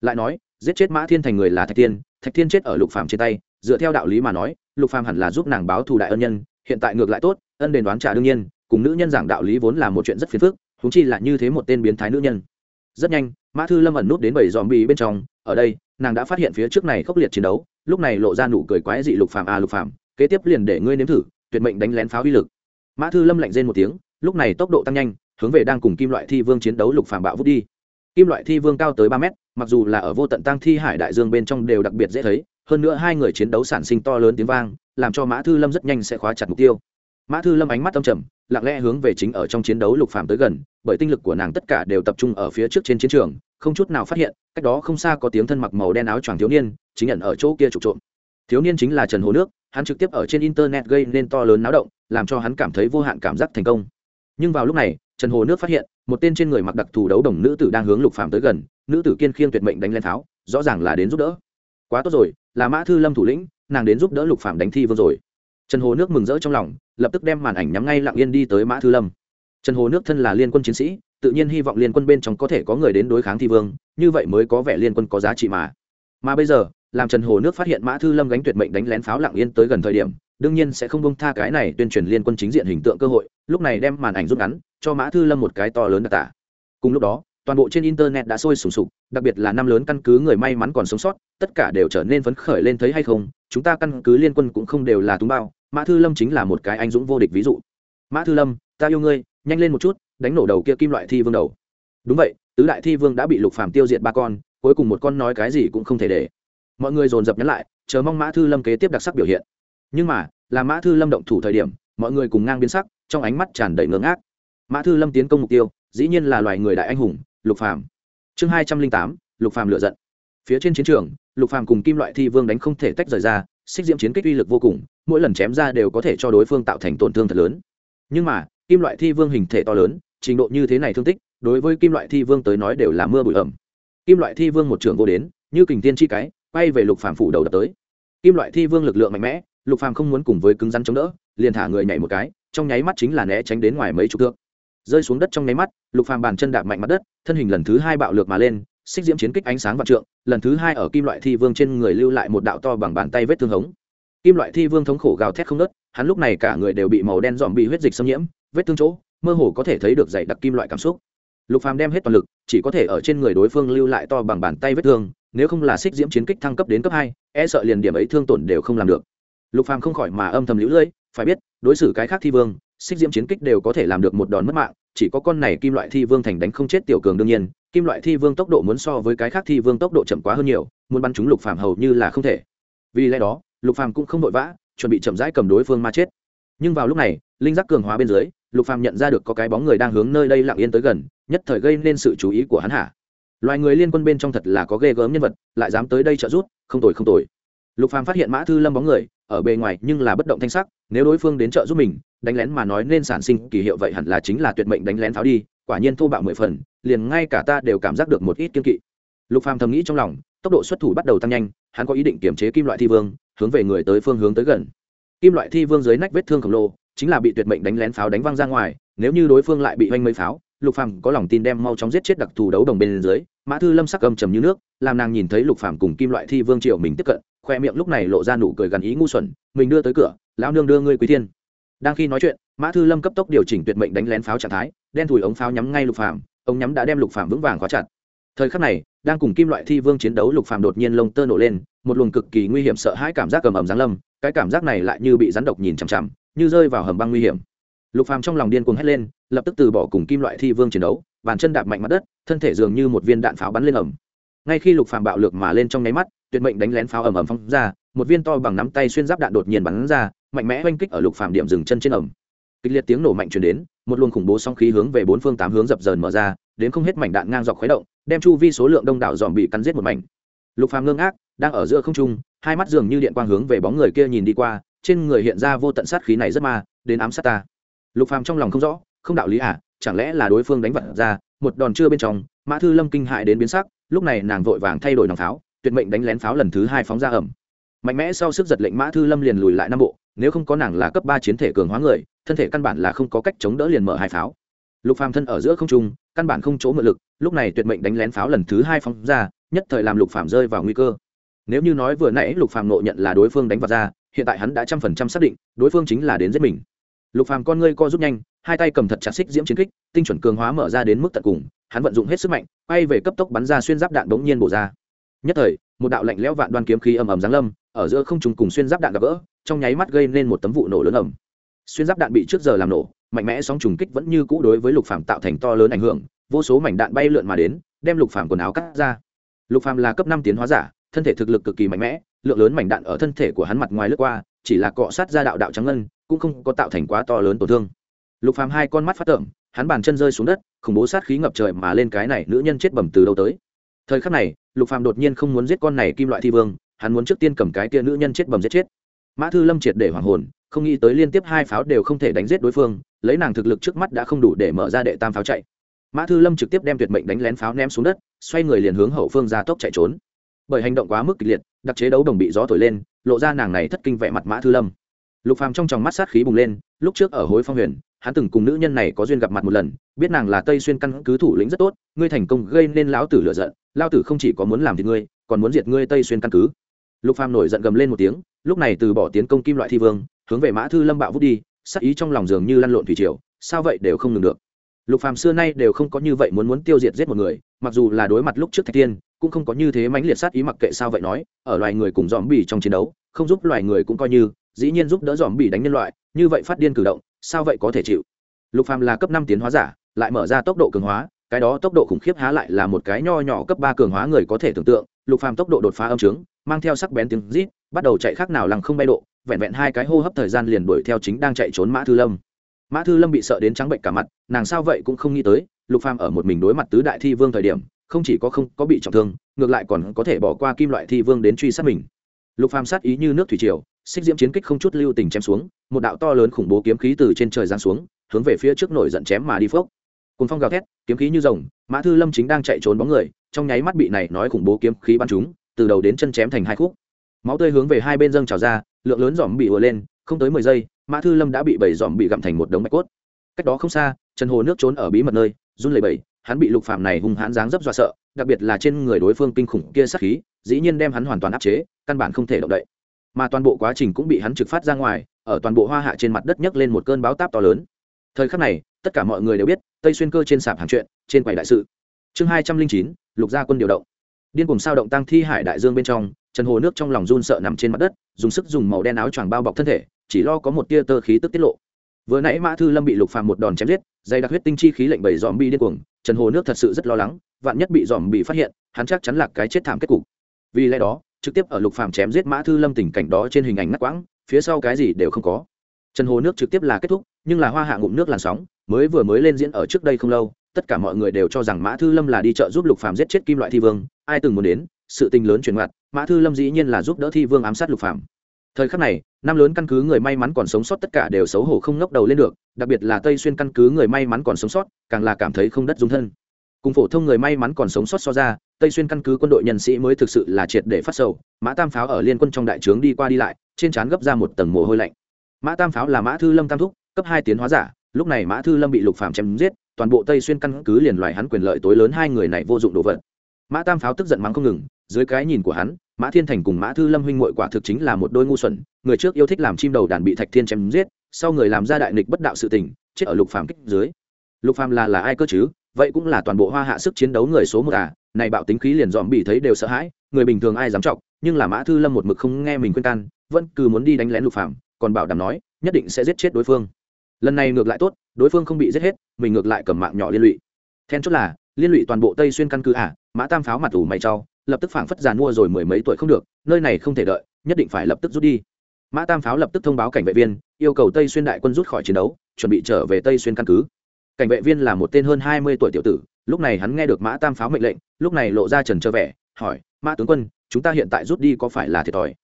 Lại nói, giết chết mã thiên thành người là thạch thiên thạch thiên chết ở lục phàm trên tay, dựa theo đạo lý mà nói, lục phàm hẳn là giúp nàng báo thù đại ân nhân, hiện tại ngược lại tốt, ân đền đoán trả đương nhiên cùng nữ nhân giảng đạo lý vốn là một chuyện rất phiền phức húng chi là như thế một tên biến thái nữ nhân. Rất nhanh mã thư lâm ẩn nút đến bảy dòm bi bên trong ở đây nàng đã phát hiện phía trước này khốc liệt chiến đấu lúc này lộ ra nụ cười quái dị lục phàm a à, lục phàm kế tiếp liền để ngươi nếm thử tuyệt mệnh đánh lén pháo uy lực. Mã thư lâm lạnh rên một tiếng lúc này tốc độ tăng nhanh hướng về đang cùng kim loại thi vương chiến đấu lục phàm bạo vút đi. Kim loại thi vương cao tới ba mét mặc dù là ở vô tận tăng thi hải đại dương bên trong đều đặc biệt dễ thấy hơn nữa hai người chiến đấu sản sinh to lớn tiếng vang làm cho mã thư lâm rất nhanh sẽ khóa chặt mục tiêu mã thư lâm ánh mắt tâm trầm, lặng lẽ hướng về chính ở trong chiến đấu lục phàm tới gần, bởi tinh lực của nàng tất cả đều tập trung ở phía trước trên chiến trường, không chút nào phát hiện, cách đó không xa có tiếng thân mặc màu đen áo choàng thiếu niên, chính nhận ở chỗ kia trục trộm. Thiếu niên chính là trần hồ nước, hắn trực tiếp ở trên internet gây nên to lớn náo động, làm cho hắn cảm thấy vô hạn cảm giác thành công. Nhưng vào lúc này, trần hồ nước phát hiện, một tên trên người mặc đặc thù đấu đồng nữ tử đang hướng lục phàm tới gần, nữ tử kiên khiêng tuyệt mệnh đánh lên tháo, rõ ràng là đến giúp đỡ. Quá tốt rồi, là mã thư lâm thủ lĩnh, nàng đến giúp đỡ lục phàm đánh thi vương rồi trần hồ nước mừng rỡ trong lòng, lập tức đem màn ảnh nhắm ngay lặng yên đi tới mã thư lâm. Trần hồ nước thân là liên quân chiến sĩ, tự nhiên hy vọng liên quân bên trong có thể có người đến đối kháng thi vương, như vậy mới có vẻ liên quân có giá trị mà. Mà bây giờ, làm trần hồ nước phát hiện mã thư lâm gánh tuyệt mệnh đánh lén pháo lặng yên tới gần thời điểm, đương nhiên sẽ không bông tha cái này tuyên truyền liên quân chính diện hình tượng cơ hội, lúc này đem màn ảnh rút ngắn, cho mã thư lâm một cái to lớn đặc tả. Cùng lúc đó, toàn bộ trên internet đã sôi sùng sục, đặc biệt là năm lớn căn cứ người may mắn còn sống sót, tất cả đều trở nên phấn khởi lên thấy hay không, chúng ta căn cứ liên quân cũng không đều là túng bao mã thư lâm chính là một cái anh dũng vô địch ví dụ. Mã thư lâm, ta yêu ngươi, nhanh lên một chút, đánh nổ đầu kia kim loại thi vương đầu. Đúng vậy, tứ đại thi vương đã bị lục phàm tiêu diệt ba con, cuối cùng một con nói cái gì cũng không thể để. Mọi người dồn dập nhắn lại, chờ mong mã thư lâm kế tiếp đặc sắc biểu hiện. Nhưng mà, là mã thư lâm động thủ thời điểm, mọi người cùng ngang biến sắc, trong ánh mắt tràn đầy ngưỡng ác mã thư lâm tiến công mục tiêu, dĩ nhiên là loài người đại anh hùng, lục phàm. Chương hai trăm linh tám, lục phàm lựa giận. Phía trên chiến trường, lục phàm cùng kim loại thi vương đánh không thể tách rời ra xích diễm chiến kích uy lực vô cùng, mỗi lần chém ra đều có thể cho đối phương tạo thành tổn thương thật lớn. Nhưng mà, kim loại thi vương hình thể to lớn, trình độ như thế này thương tích, đối với kim loại thi vương tới nói đều là mưa bụi ẩm. Kim loại thi vương một trường vô đến, như kình tiên chi cái, quay về lục phàm phủ đầu đập tới. Kim loại thi vương lực lượng mạnh mẽ, lục phàm không muốn cùng với cứng rắn chống đỡ, liền thả người nhảy một cái, trong nháy mắt chính là né tránh đến ngoài mấy chục thước. Rơi xuống đất trong nháy mắt, lục phàm bàn chân đạp mạnh mặt đất, thân hình lần thứ hai bạo lược mà lên xích diễm chiến kích ánh sáng vạn trượng, lần thứ hai ở kim loại thi vương trên người lưu lại một đạo to bằng bàn tay vết thương hống. Kim loại thi vương thống khổ gào thét không nớt hắn lúc này cả người đều bị màu đen dòm bị huyết dịch xâm nhiễm, vết thương chỗ, mơ hồ có thể thấy được dày đặc kim loại cảm xúc. Lục phàm đem hết toàn lực, chỉ có thể ở trên người đối phương lưu lại to bằng bàn tay vết thương, nếu không là xích diễm chiến kích thăng cấp đến cấp hai e sợ liền điểm ấy thương tổn đều không làm được. Lục phàm không khỏi mà âm thầm lũ lưỡi phải biết, đối xử cái khác thi vương, xích diễm chiến kích đều có thể làm được một đòn mất mạng chỉ có con này kim loại thi vương thành đánh không chết tiểu cường đương nhiên, kim loại thi vương tốc độ muốn so với cái khác thi vương tốc độ chậm quá hơn nhiều, muốn bắn chúng lục phàm hầu như là không thể. Vì lẽ đó, lục phàm cũng không vội vã, chuẩn bị chậm rãi cầm đối phương ma chết. Nhưng vào lúc này, linh giác cường hóa bên dưới, lục phàm nhận ra được có cái bóng người đang hướng nơi đây lặng yên tới gần, nhất thời gây nên sự chú ý của hắn hả? Loài người liên quân bên trong thật là có ghê gớm nhân vật, lại dám tới đây trợ giúp, không tồi không tồi. Lục phàm phát hiện mã thư lâm bóng người, ở bề ngoài nhưng là bất động thanh sắc, nếu đối phương đến trợ giúp mình đánh lén mà nói nên sản sinh kỳ hiệu vậy hẳn là chính là tuyệt mệnh đánh lén pháo đi, quả nhiên thô bạo mười phần, liền ngay cả ta đều cảm giác được một ít kiên kỵ. Lục phàm thầm nghĩ trong lòng, tốc độ xuất thủ bắt đầu tăng nhanh, hắn có ý định kiểm chế kim loại thi vương, hướng về người tới phương hướng tới gần. Kim loại thi vương dưới nách vết thương khổng lồ, chính là bị tuyệt mệnh đánh lén pháo đánh văng ra ngoài, nếu như đối phương lại bị oanh mấy pháo, lục phàm có lòng tin đem mau chóng giết chết đặc thù đấu đồng bên dưới, mã thư lâm sắc âm trầm như nước, làm nàng nhìn thấy lục phàm cùng kim loại thi vương triệu mình tiếp cận, khoe miệng lúc này lộ ra nụ cười gần ý ngu xuẩn, mình đưa tới cửa, lão nương đưa ngươi quý thiên đang khi nói chuyện, mã thư lâm cấp tốc điều chỉnh tuyệt mệnh đánh lén pháo trạng thái, đen thùi ống pháo nhắm ngay lục phàm, ống nhắm đã đem lục phàm vững vàng khóa chặt. Thời khắc này, đang cùng kim loại thi vương chiến đấu, lục phàm đột nhiên lông tơ nổ lên, một luồng cực kỳ nguy hiểm sợ hãi cảm giác cầm ẩm giáng lâm, cái cảm giác này lại như bị rắn độc nhìn chằm chằm, như rơi vào hầm băng nguy hiểm. Lục phàm trong lòng điên cuồng hét lên, lập tức từ bỏ cùng kim loại thi vương chiến đấu, bàn chân đạp mạnh mặt đất, thân thể dường như một viên đạn pháo bắn lên ẩm ngay khi lục phàm bạo lực mà lên trong nháy mắt, tuyệt mệnh đánh lén pháo ẩm ẩm phóng ra một viên to bằng nắm tay xuyên giáp đạn đột nhiên bắn ra mạnh mẽ oanh kích ở lục phàm điểm dừng chân trên ẩm. Kịch liệt tiếng nổ mạnh truyền đến một luồng khủng bố song khí hướng về bốn phương tám hướng dập dờn mở ra đến không hết mảnh đạn ngang dọc khuấy động đem chu vi số lượng đông đảo dòm bị cắn giết một mảnh. Lục phàm ngơ ác, đang ở giữa không trung hai mắt dường như điện quang hướng về bóng người kia nhìn đi qua trên người hiện ra vô tận sát khí này rất ma đến ám sát ta. Lục phàm trong lòng không rõ không đạo lý à chẳng lẽ là đối phương đánh vật ra một đòn chưa bên trong mã thư lâm kinh hại đến biến sắc lúc này nàng vội vàng thay đổi nòng pháo tuyệt mệnh đánh lén pháo lần thứ hai phóng ra ẩm mạnh mẽ sau sức giật lệnh mã thư lâm liền lùi lại năm bộ, nếu không có nàng là cấp ba chiến thể cường hóa người, thân thể căn bản là không có cách chống đỡ liền mở hai pháo. Lục phàm thân ở giữa không trung, căn bản không chỗ mượn lực, lúc này tuyệt mệnh đánh lén pháo lần thứ hai phóng ra, nhất thời làm lục phàm rơi vào nguy cơ. Nếu như nói vừa nãy lục phàm nộ nhận là đối phương đánh vào ra, hiện tại hắn đã trăm phần trăm xác định, đối phương chính là đến giết mình. Lục phàm con ngươi co rút nhanh, hai tay cầm thật chặt xích diễm chiến kích, tinh chuẩn cường hóa mở ra đến mức tận cùng, hắn vận dụng hết sức mạnh, quay về cấp tốc bắn ra xuyên giáp đạn bỗng nhiên bổ ra. Nhất thời, một đạo lạnh lẽo vạn đoan kiếm khí ầm ầm giáng lâm ở giữa không trung cùng xuyên giáp đạn gặp gỡ, trong nháy mắt gây nên một tấm vụ nổ lớn ầm. Xuyên giáp đạn bị trước giờ làm nổ, mạnh mẽ sóng trùng kích vẫn như cũ đối với lục phàm tạo thành to lớn ảnh hưởng, vô số mảnh đạn bay lượn mà đến, đem lục phàm quần áo cắt ra. Lục phàm là cấp năm tiến hóa giả, thân thể thực lực cực kỳ mạnh mẽ, lượng lớn mảnh đạn ở thân thể của hắn mặt ngoài lướt qua, chỉ là cọ sát ra đạo đạo trắng ngân, cũng không có tạo thành quá to lớn tổn thương. Lục phàm hai con mắt phát tưởng hắn bàn chân rơi xuống đất, khủng bố sát khí ngập trời mà lên cái này nữ nhân chết bầm từ đâu tới. Thời khắc này, lục phàm đột nhiên không muốn giết con này kim loại thi vương hắn muốn trước tiên cầm cái kia nữ nhân chết bầm giết chết. Mã thư lâm triệt để hoàng hồn, không nghĩ tới liên tiếp hai pháo đều không thể đánh giết đối phương, lấy nàng thực lực trước mắt đã không đủ để mở ra đệ tam pháo chạy. Mã thư lâm trực tiếp đem tuyệt mệnh đánh lén pháo ném xuống đất, xoay người liền hướng hậu phương ra tốc chạy trốn. Bởi hành động quá mức kịch liệt, đặc chế đấu đồng bị gió thổi lên, lộ ra nàng này thất kinh vẻ mặt mã thư lâm. Lục phàm trong tròng mắt sát khí bùng lên, lúc trước ở hối phong huyền, hắn từng cùng nữ nhân này có duyên gặp mặt một lần, biết nàng là tây xuyên căn cứ thủ lĩnh rất tốt, ngươi thành công gây nên lão tử lựa giận, Lão tử không chỉ có muốn làm thịt ngươi, còn muốn diệt ngươi tây xuyên căn cứ lục phàm nổi giận gầm lên một tiếng, lúc này từ bỏ tiến công kim loại thi vương, hướng về mã thư lâm bạo vút đi, sắc ý trong lòng dường như lăn lộn thủy triều, sao vậy đều không ngừng được. Lục phàm xưa nay đều không có như vậy muốn muốn tiêu diệt giết một người, mặc dù là đối mặt lúc trước thạch tiên cũng không có như thế mãnh liệt sát ý mặc kệ sao vậy nói, ở loài người cùng dòm bỉ trong chiến đấu, không giúp loài người cũng coi như, dĩ nhiên giúp đỡ dòm bỉ đánh nhân loại, như vậy phát điên cử động, sao vậy có thể chịu. Lục phàm là cấp năm tiến hóa giả, lại mở ra tốc độ cường hóa, cái đó tốc độ khủng khiếp há lại là một cái nho nhỏ cấp ba cường hóa người có thể tưởng tượng, lục phàm tốc độ đột phá âm trướng mang theo sắc bén tiếng rít, bắt đầu chạy khác nào lằng không bay độ, vẹn vẹn hai cái hô hấp thời gian liền đuổi theo chính đang chạy trốn mã thư lâm. Mã thư lâm bị sợ đến trắng bệnh cả mặt, nàng sao vậy cũng không nghĩ tới, lục phàm ở một mình đối mặt tứ đại thi vương thời điểm, không chỉ có không có bị trọng thương, ngược lại còn có thể bỏ qua kim loại thi vương đến truy sát mình. Lục phàm sát ý như nước thủy triều, xích diễm chiến kích không chút lưu tình chém xuống, một đạo to lớn khủng bố kiếm khí từ trên trời giáng xuống, hướng về phía trước nổi giận chém mà đi phốc. Cùng phong gào thét, kiếm khí như rồng, mã thư lâm chính đang chạy trốn bóng người, trong nháy mắt bị này nói khủng bố kiếm khí bắn trúng từ đầu đến chân chém thành hai khúc. Máu tươi hướng về hai bên dâng trào ra, lượng lớn giòm bị ùa lên, không tới mười giây, mã thư lâm đã bị bảy giòm bị gặm thành một đống bạch cốt. Cách đó không xa, trần hồ nước trốn ở bí mật nơi, run lẩy bẩy, hắn bị lục phạm này hung hãn dáng dấp dọa sợ, đặc biệt là trên người đối phương kinh khủng kia sát khí, dĩ nhiên đem hắn hoàn toàn áp chế, căn bản không thể động đậy. Mà toàn bộ quá trình cũng bị hắn trực phát ra ngoài, ở toàn bộ hoa hạ trên mặt đất nhấc lên một cơn báo táp to lớn. Thời khắc này, tất cả mọi người đều biết, tây xuyên cơ trên sạp hàng chuyện, trên quầy đại sự. Chương hai trăm linh chín, lục gia quân điều động điên cùng sao động tăng thi hải đại dương bên trong, trần hồ nước trong lòng run sợ nằm trên mặt đất, dùng sức dùng màu đen áo choàng bao bọc thân thể, chỉ lo có một tia tơ khí tức tiết lộ. Vừa nãy mã thư lâm bị lục phàm một đòn chém giết, dày đặc huyết tinh chi khí lệnh bảy dòm bị điên cuồng, trần hồ nước thật sự rất lo lắng, vạn nhất bị dòm bị phát hiện, hắn chắc chắn là cái chết thảm kết cục. Vì lẽ đó, trực tiếp ở lục phàm chém giết mã thư lâm tình cảnh đó trên hình ảnh ngắt quãng, phía sau cái gì đều không có. Trần hồ nước trực tiếp là kết thúc, nhưng là hoa hạ ngụm nước làn sóng, mới vừa mới lên diễn ở trước đây không lâu, tất cả mọi người đều cho rằng mã thư lâm là đi chợ giúp lục phàm giết chết kim loại thi vương ai từng muốn đến, sự tình lớn chuyển ngoặt, mã thư lâm dĩ nhiên là giúp đỡ thi vương ám sát lục Phạm. thời khắc này, năm lớn căn cứ người may mắn còn sống sót tất cả đều xấu hổ không ngóc đầu lên được, đặc biệt là tây xuyên căn cứ người may mắn còn sống sót, càng là cảm thấy không đất dung thân. Cùng phổ thông người may mắn còn sống sót so ra, tây xuyên căn cứ quân đội nhân sĩ mới thực sự là triệt để phát sầu, mã tam pháo ở liên quân trong đại trướng đi qua đi lại, trên trán gấp ra một tầng mồ hôi lạnh. Mã tam pháo là mã thư lâm tam thúc, cấp hai tiến hóa giả, lúc này mã thư lâm bị lục phạm chém giết, toàn bộ tây xuyên căn cứ liền loài hắn quyền lợi tối lớn hai người này vô dụng đồ vật mã tam pháo tức giận mắng không ngừng, dưới cái nhìn của hắn, mã thiên thành cùng mã thư lâm huynh mội quả thực chính là một đôi ngu xuẩn, người trước yêu thích làm chim đầu đàn bị thạch thiên chém giết, sau người làm ra đại nghịch bất đạo sự tình, chết ở lục phàm kích dưới. Lục phàm là là ai cơ chứ? Vậy cũng là toàn bộ hoa hạ sức chiến đấu người số một à? Này bạo tính khí liền dòm bị thấy đều sợ hãi, người bình thường ai dám trọng nhưng là mã thư lâm một mực không nghe mình khuyên can, vẫn cứ muốn đi đánh lén lục phàm, còn bảo đảm nói, nhất định sẽ giết chết đối phương. Lần này ngược lại tốt, đối phương không bị giết hết, mình ngược lại cầm mạng nhỏ liên lụy. Then chốt là, liên lụy toàn bộ tây xuyên căn cứ à? Mã tam pháo mặt ủ mày cho, lập tức phảng phất giàn mua rồi mười mấy tuổi không được nơi này không thể đợi nhất định phải lập tức rút đi. Mã tam pháo lập tức thông báo cảnh vệ viên yêu cầu tây xuyên đại quân rút khỏi chiến đấu chuẩn bị trở về tây xuyên căn cứ. Cảnh vệ viên là một tên hơn hai mươi tuổi tiểu tử lúc này hắn nghe được mã tam pháo mệnh lệnh lúc này lộ ra trần trơ vẻ hỏi mã tướng quân chúng ta hiện tại rút đi có phải là thiệt thòi?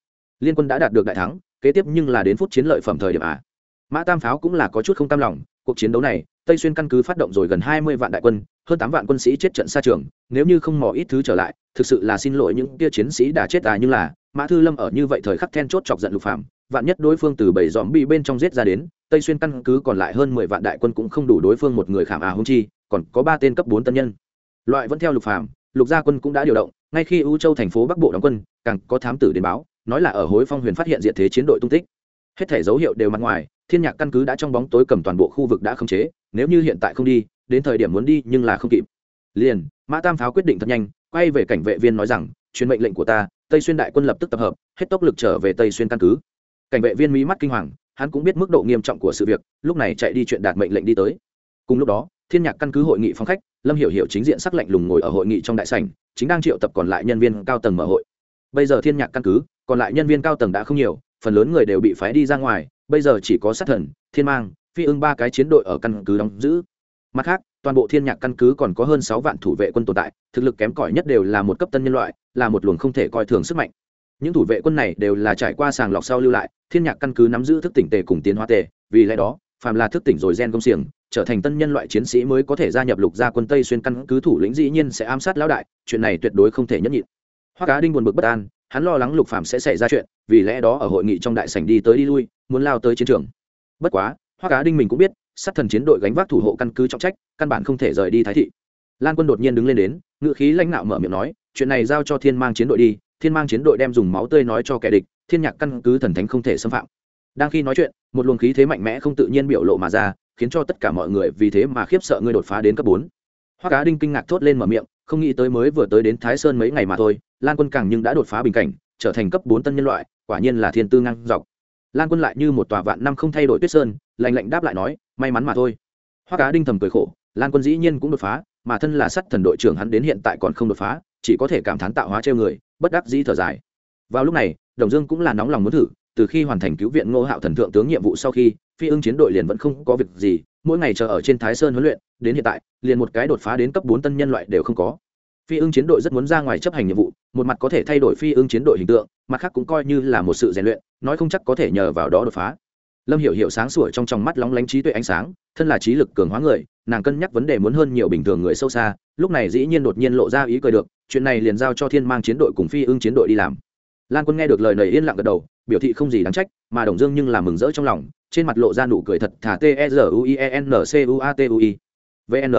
Liên quân đã đạt được đại thắng kế tiếp nhưng là đến phút chiến lợi phẩm thời điểm à? Mã tam pháo cũng là có chút không tam lòng cuộc chiến đấu này tây xuyên căn cứ phát động rồi gần hai mươi vạn đại quân, hơn tám vạn quân sĩ chết trận xa trường, nếu như không mò ít thứ trở lại, thực sự là xin lỗi những kia chiến sĩ đã chết à nhưng là, mã thư lâm ở như vậy thời khắc then chốt chọc giận lục phạm vạn nhất đối phương từ bảy dòm bị bên trong giết ra đến, tây xuyên căn cứ còn lại hơn mười vạn đại quân cũng không đủ đối phương một người khảm à hung chi, còn có ba tên cấp bốn tân nhân. Loại vẫn theo lục phạm lục gia quân cũng đã điều động, ngay khi u châu thành phố bắc bộ đóng quân, càng có thám tử đến báo, nói là ở hối phong huyền phát hiện diện thế chiến đội tung tích hết thể dấu hiệu đều mặt ngoài, thiên nhạc căn cứ đã trong bóng tối cầm toàn bộ khu vực đã khống chế, nếu như hiện tại không đi, đến thời điểm muốn đi nhưng là không kịp. Liền, mã tam pháo quyết định thật nhanh, quay về cảnh vệ viên nói rằng, truyền mệnh lệnh của ta, tây xuyên đại quân lập tức tập hợp, hết tốc lực trở về tây xuyên căn cứ. Cảnh vệ viên mỹ mắt kinh hoàng, hắn cũng biết mức độ nghiêm trọng của sự việc, lúc này chạy đi chuyện đạt mệnh lệnh đi tới. Cùng lúc đó, thiên nhạc căn cứ hội nghị phong khách, lâm hiểu hiểu chính diện sắc lạnh lùng ngồi ở hội nghị trong đại sảnh, chính đang triệu tập còn lại nhân viên cao tầng mở hội. Bây giờ thiên nhạc căn cứ, còn lại nhân viên cao tầng đã không nhiều phần lớn người đều bị phái đi ra ngoài, bây giờ chỉ có sát thần, thiên mang, phi ưng ba cái chiến đội ở căn cứ đóng giữ. Mặt khác, toàn bộ thiên nhạc căn cứ còn có hơn sáu vạn thủ vệ quân tồn tại, thực lực kém cỏi nhất đều là một cấp tân nhân loại, là một luồng không thể coi thường sức mạnh. Những thủ vệ quân này đều là trải qua sàng lọc sau lưu lại, thiên nhạc căn cứ nắm giữ thức tỉnh tề cùng tiến hóa tề, vì lẽ đó, phàm là thức tỉnh rồi gen công xiềng, trở thành tân nhân loại chiến sĩ mới có thể gia nhập lục gia quân tây xuyên căn cứ thủ lĩnh dĩ nhiên sẽ ám sát lão đại, chuyện này tuyệt đối không thể nhẫn nhịn. Hoa cá đinh buồn bực bất an hắn lo lắng lục phạm sẽ xảy ra chuyện, vì lẽ đó ở hội nghị trong đại sảnh đi tới đi lui, muốn lao tới chiến trường. Bất quá hoa cá đinh mình cũng biết, sát thần chiến đội gánh vác thủ hộ căn cứ trọng trách, căn bản không thể rời đi thái thị. Lan quân đột nhiên đứng lên đến ngự khí lãnh nạo mở miệng nói, chuyện này giao cho thiên mang chiến đội đi, thiên mang chiến đội đem dùng máu tươi nói cho kẻ địch, thiên nhạc căn cứ thần thánh không thể xâm phạm. Đang khi nói chuyện, một luồng khí thế mạnh mẽ không tự nhiên biểu lộ mà ra, khiến cho tất cả mọi người vì thế mà khiếp sợ ngươi đột phá đến cấp bốn. Hoa cá đinh kinh ngạc thốt lên mở miệng, không nghĩ tới mới vừa tới đến thái sơn mấy ngày mà thôi lan quân càng nhưng đã đột phá bình cảnh, trở thành cấp bốn tân nhân loại, quả nhiên là thiên tư ngang dọc. Lan quân lại như một tòa vạn năm không thay đổi tuyết sơn lành lạnh đáp lại nói, may mắn mà thôi. Hoa cá đinh thầm cười khổ, lan quân dĩ nhiên cũng đột phá, mà thân là sắt thần đội trưởng hắn đến hiện tại còn không đột phá, chỉ có thể cảm thán tạo hóa treo người, bất đắc dĩ thở dài. Vào lúc này, đồng dương cũng là nóng lòng muốn thử, từ khi hoàn thành cứu viện ngô hạo thần thượng tướng nhiệm vụ sau khi, phi ưng chiến đội liền vẫn không có việc gì, mỗi ngày chờ ở trên thái sơn huấn luyện, đến hiện tại, liền một cái đột phá đến cấp bốn tân nhân loại đều không có phi ưng chiến đội rất muốn ra ngoài chấp hành nhiệm vụ, một mặt có thể thay đổi phi ưng chiến đội hình tượng, mặt khác cũng coi như là một sự rèn luyện, nói không chắc có thể nhờ vào đó đột phá. Lâm hiểu hiểu sáng sủa trong trong mắt lóng lánh trí tuệ ánh sáng, thân là trí lực cường hóa người, nàng cân nhắc vấn đề muốn hơn nhiều bình thường người sâu xa, lúc này dĩ nhiên đột nhiên lộ ra ý cười được, chuyện này liền giao cho thiên mang chiến đội cùng phi ưng chiến đội đi làm. Lan quân nghe được lời này yên lặng gật đầu, biểu thị không gì đáng trách, mà đồng dương nhưng là mừng rỡ trong lòng, trên mặt lộ ra nụ cười thật thà t e r u i e n c u a t u i. Vn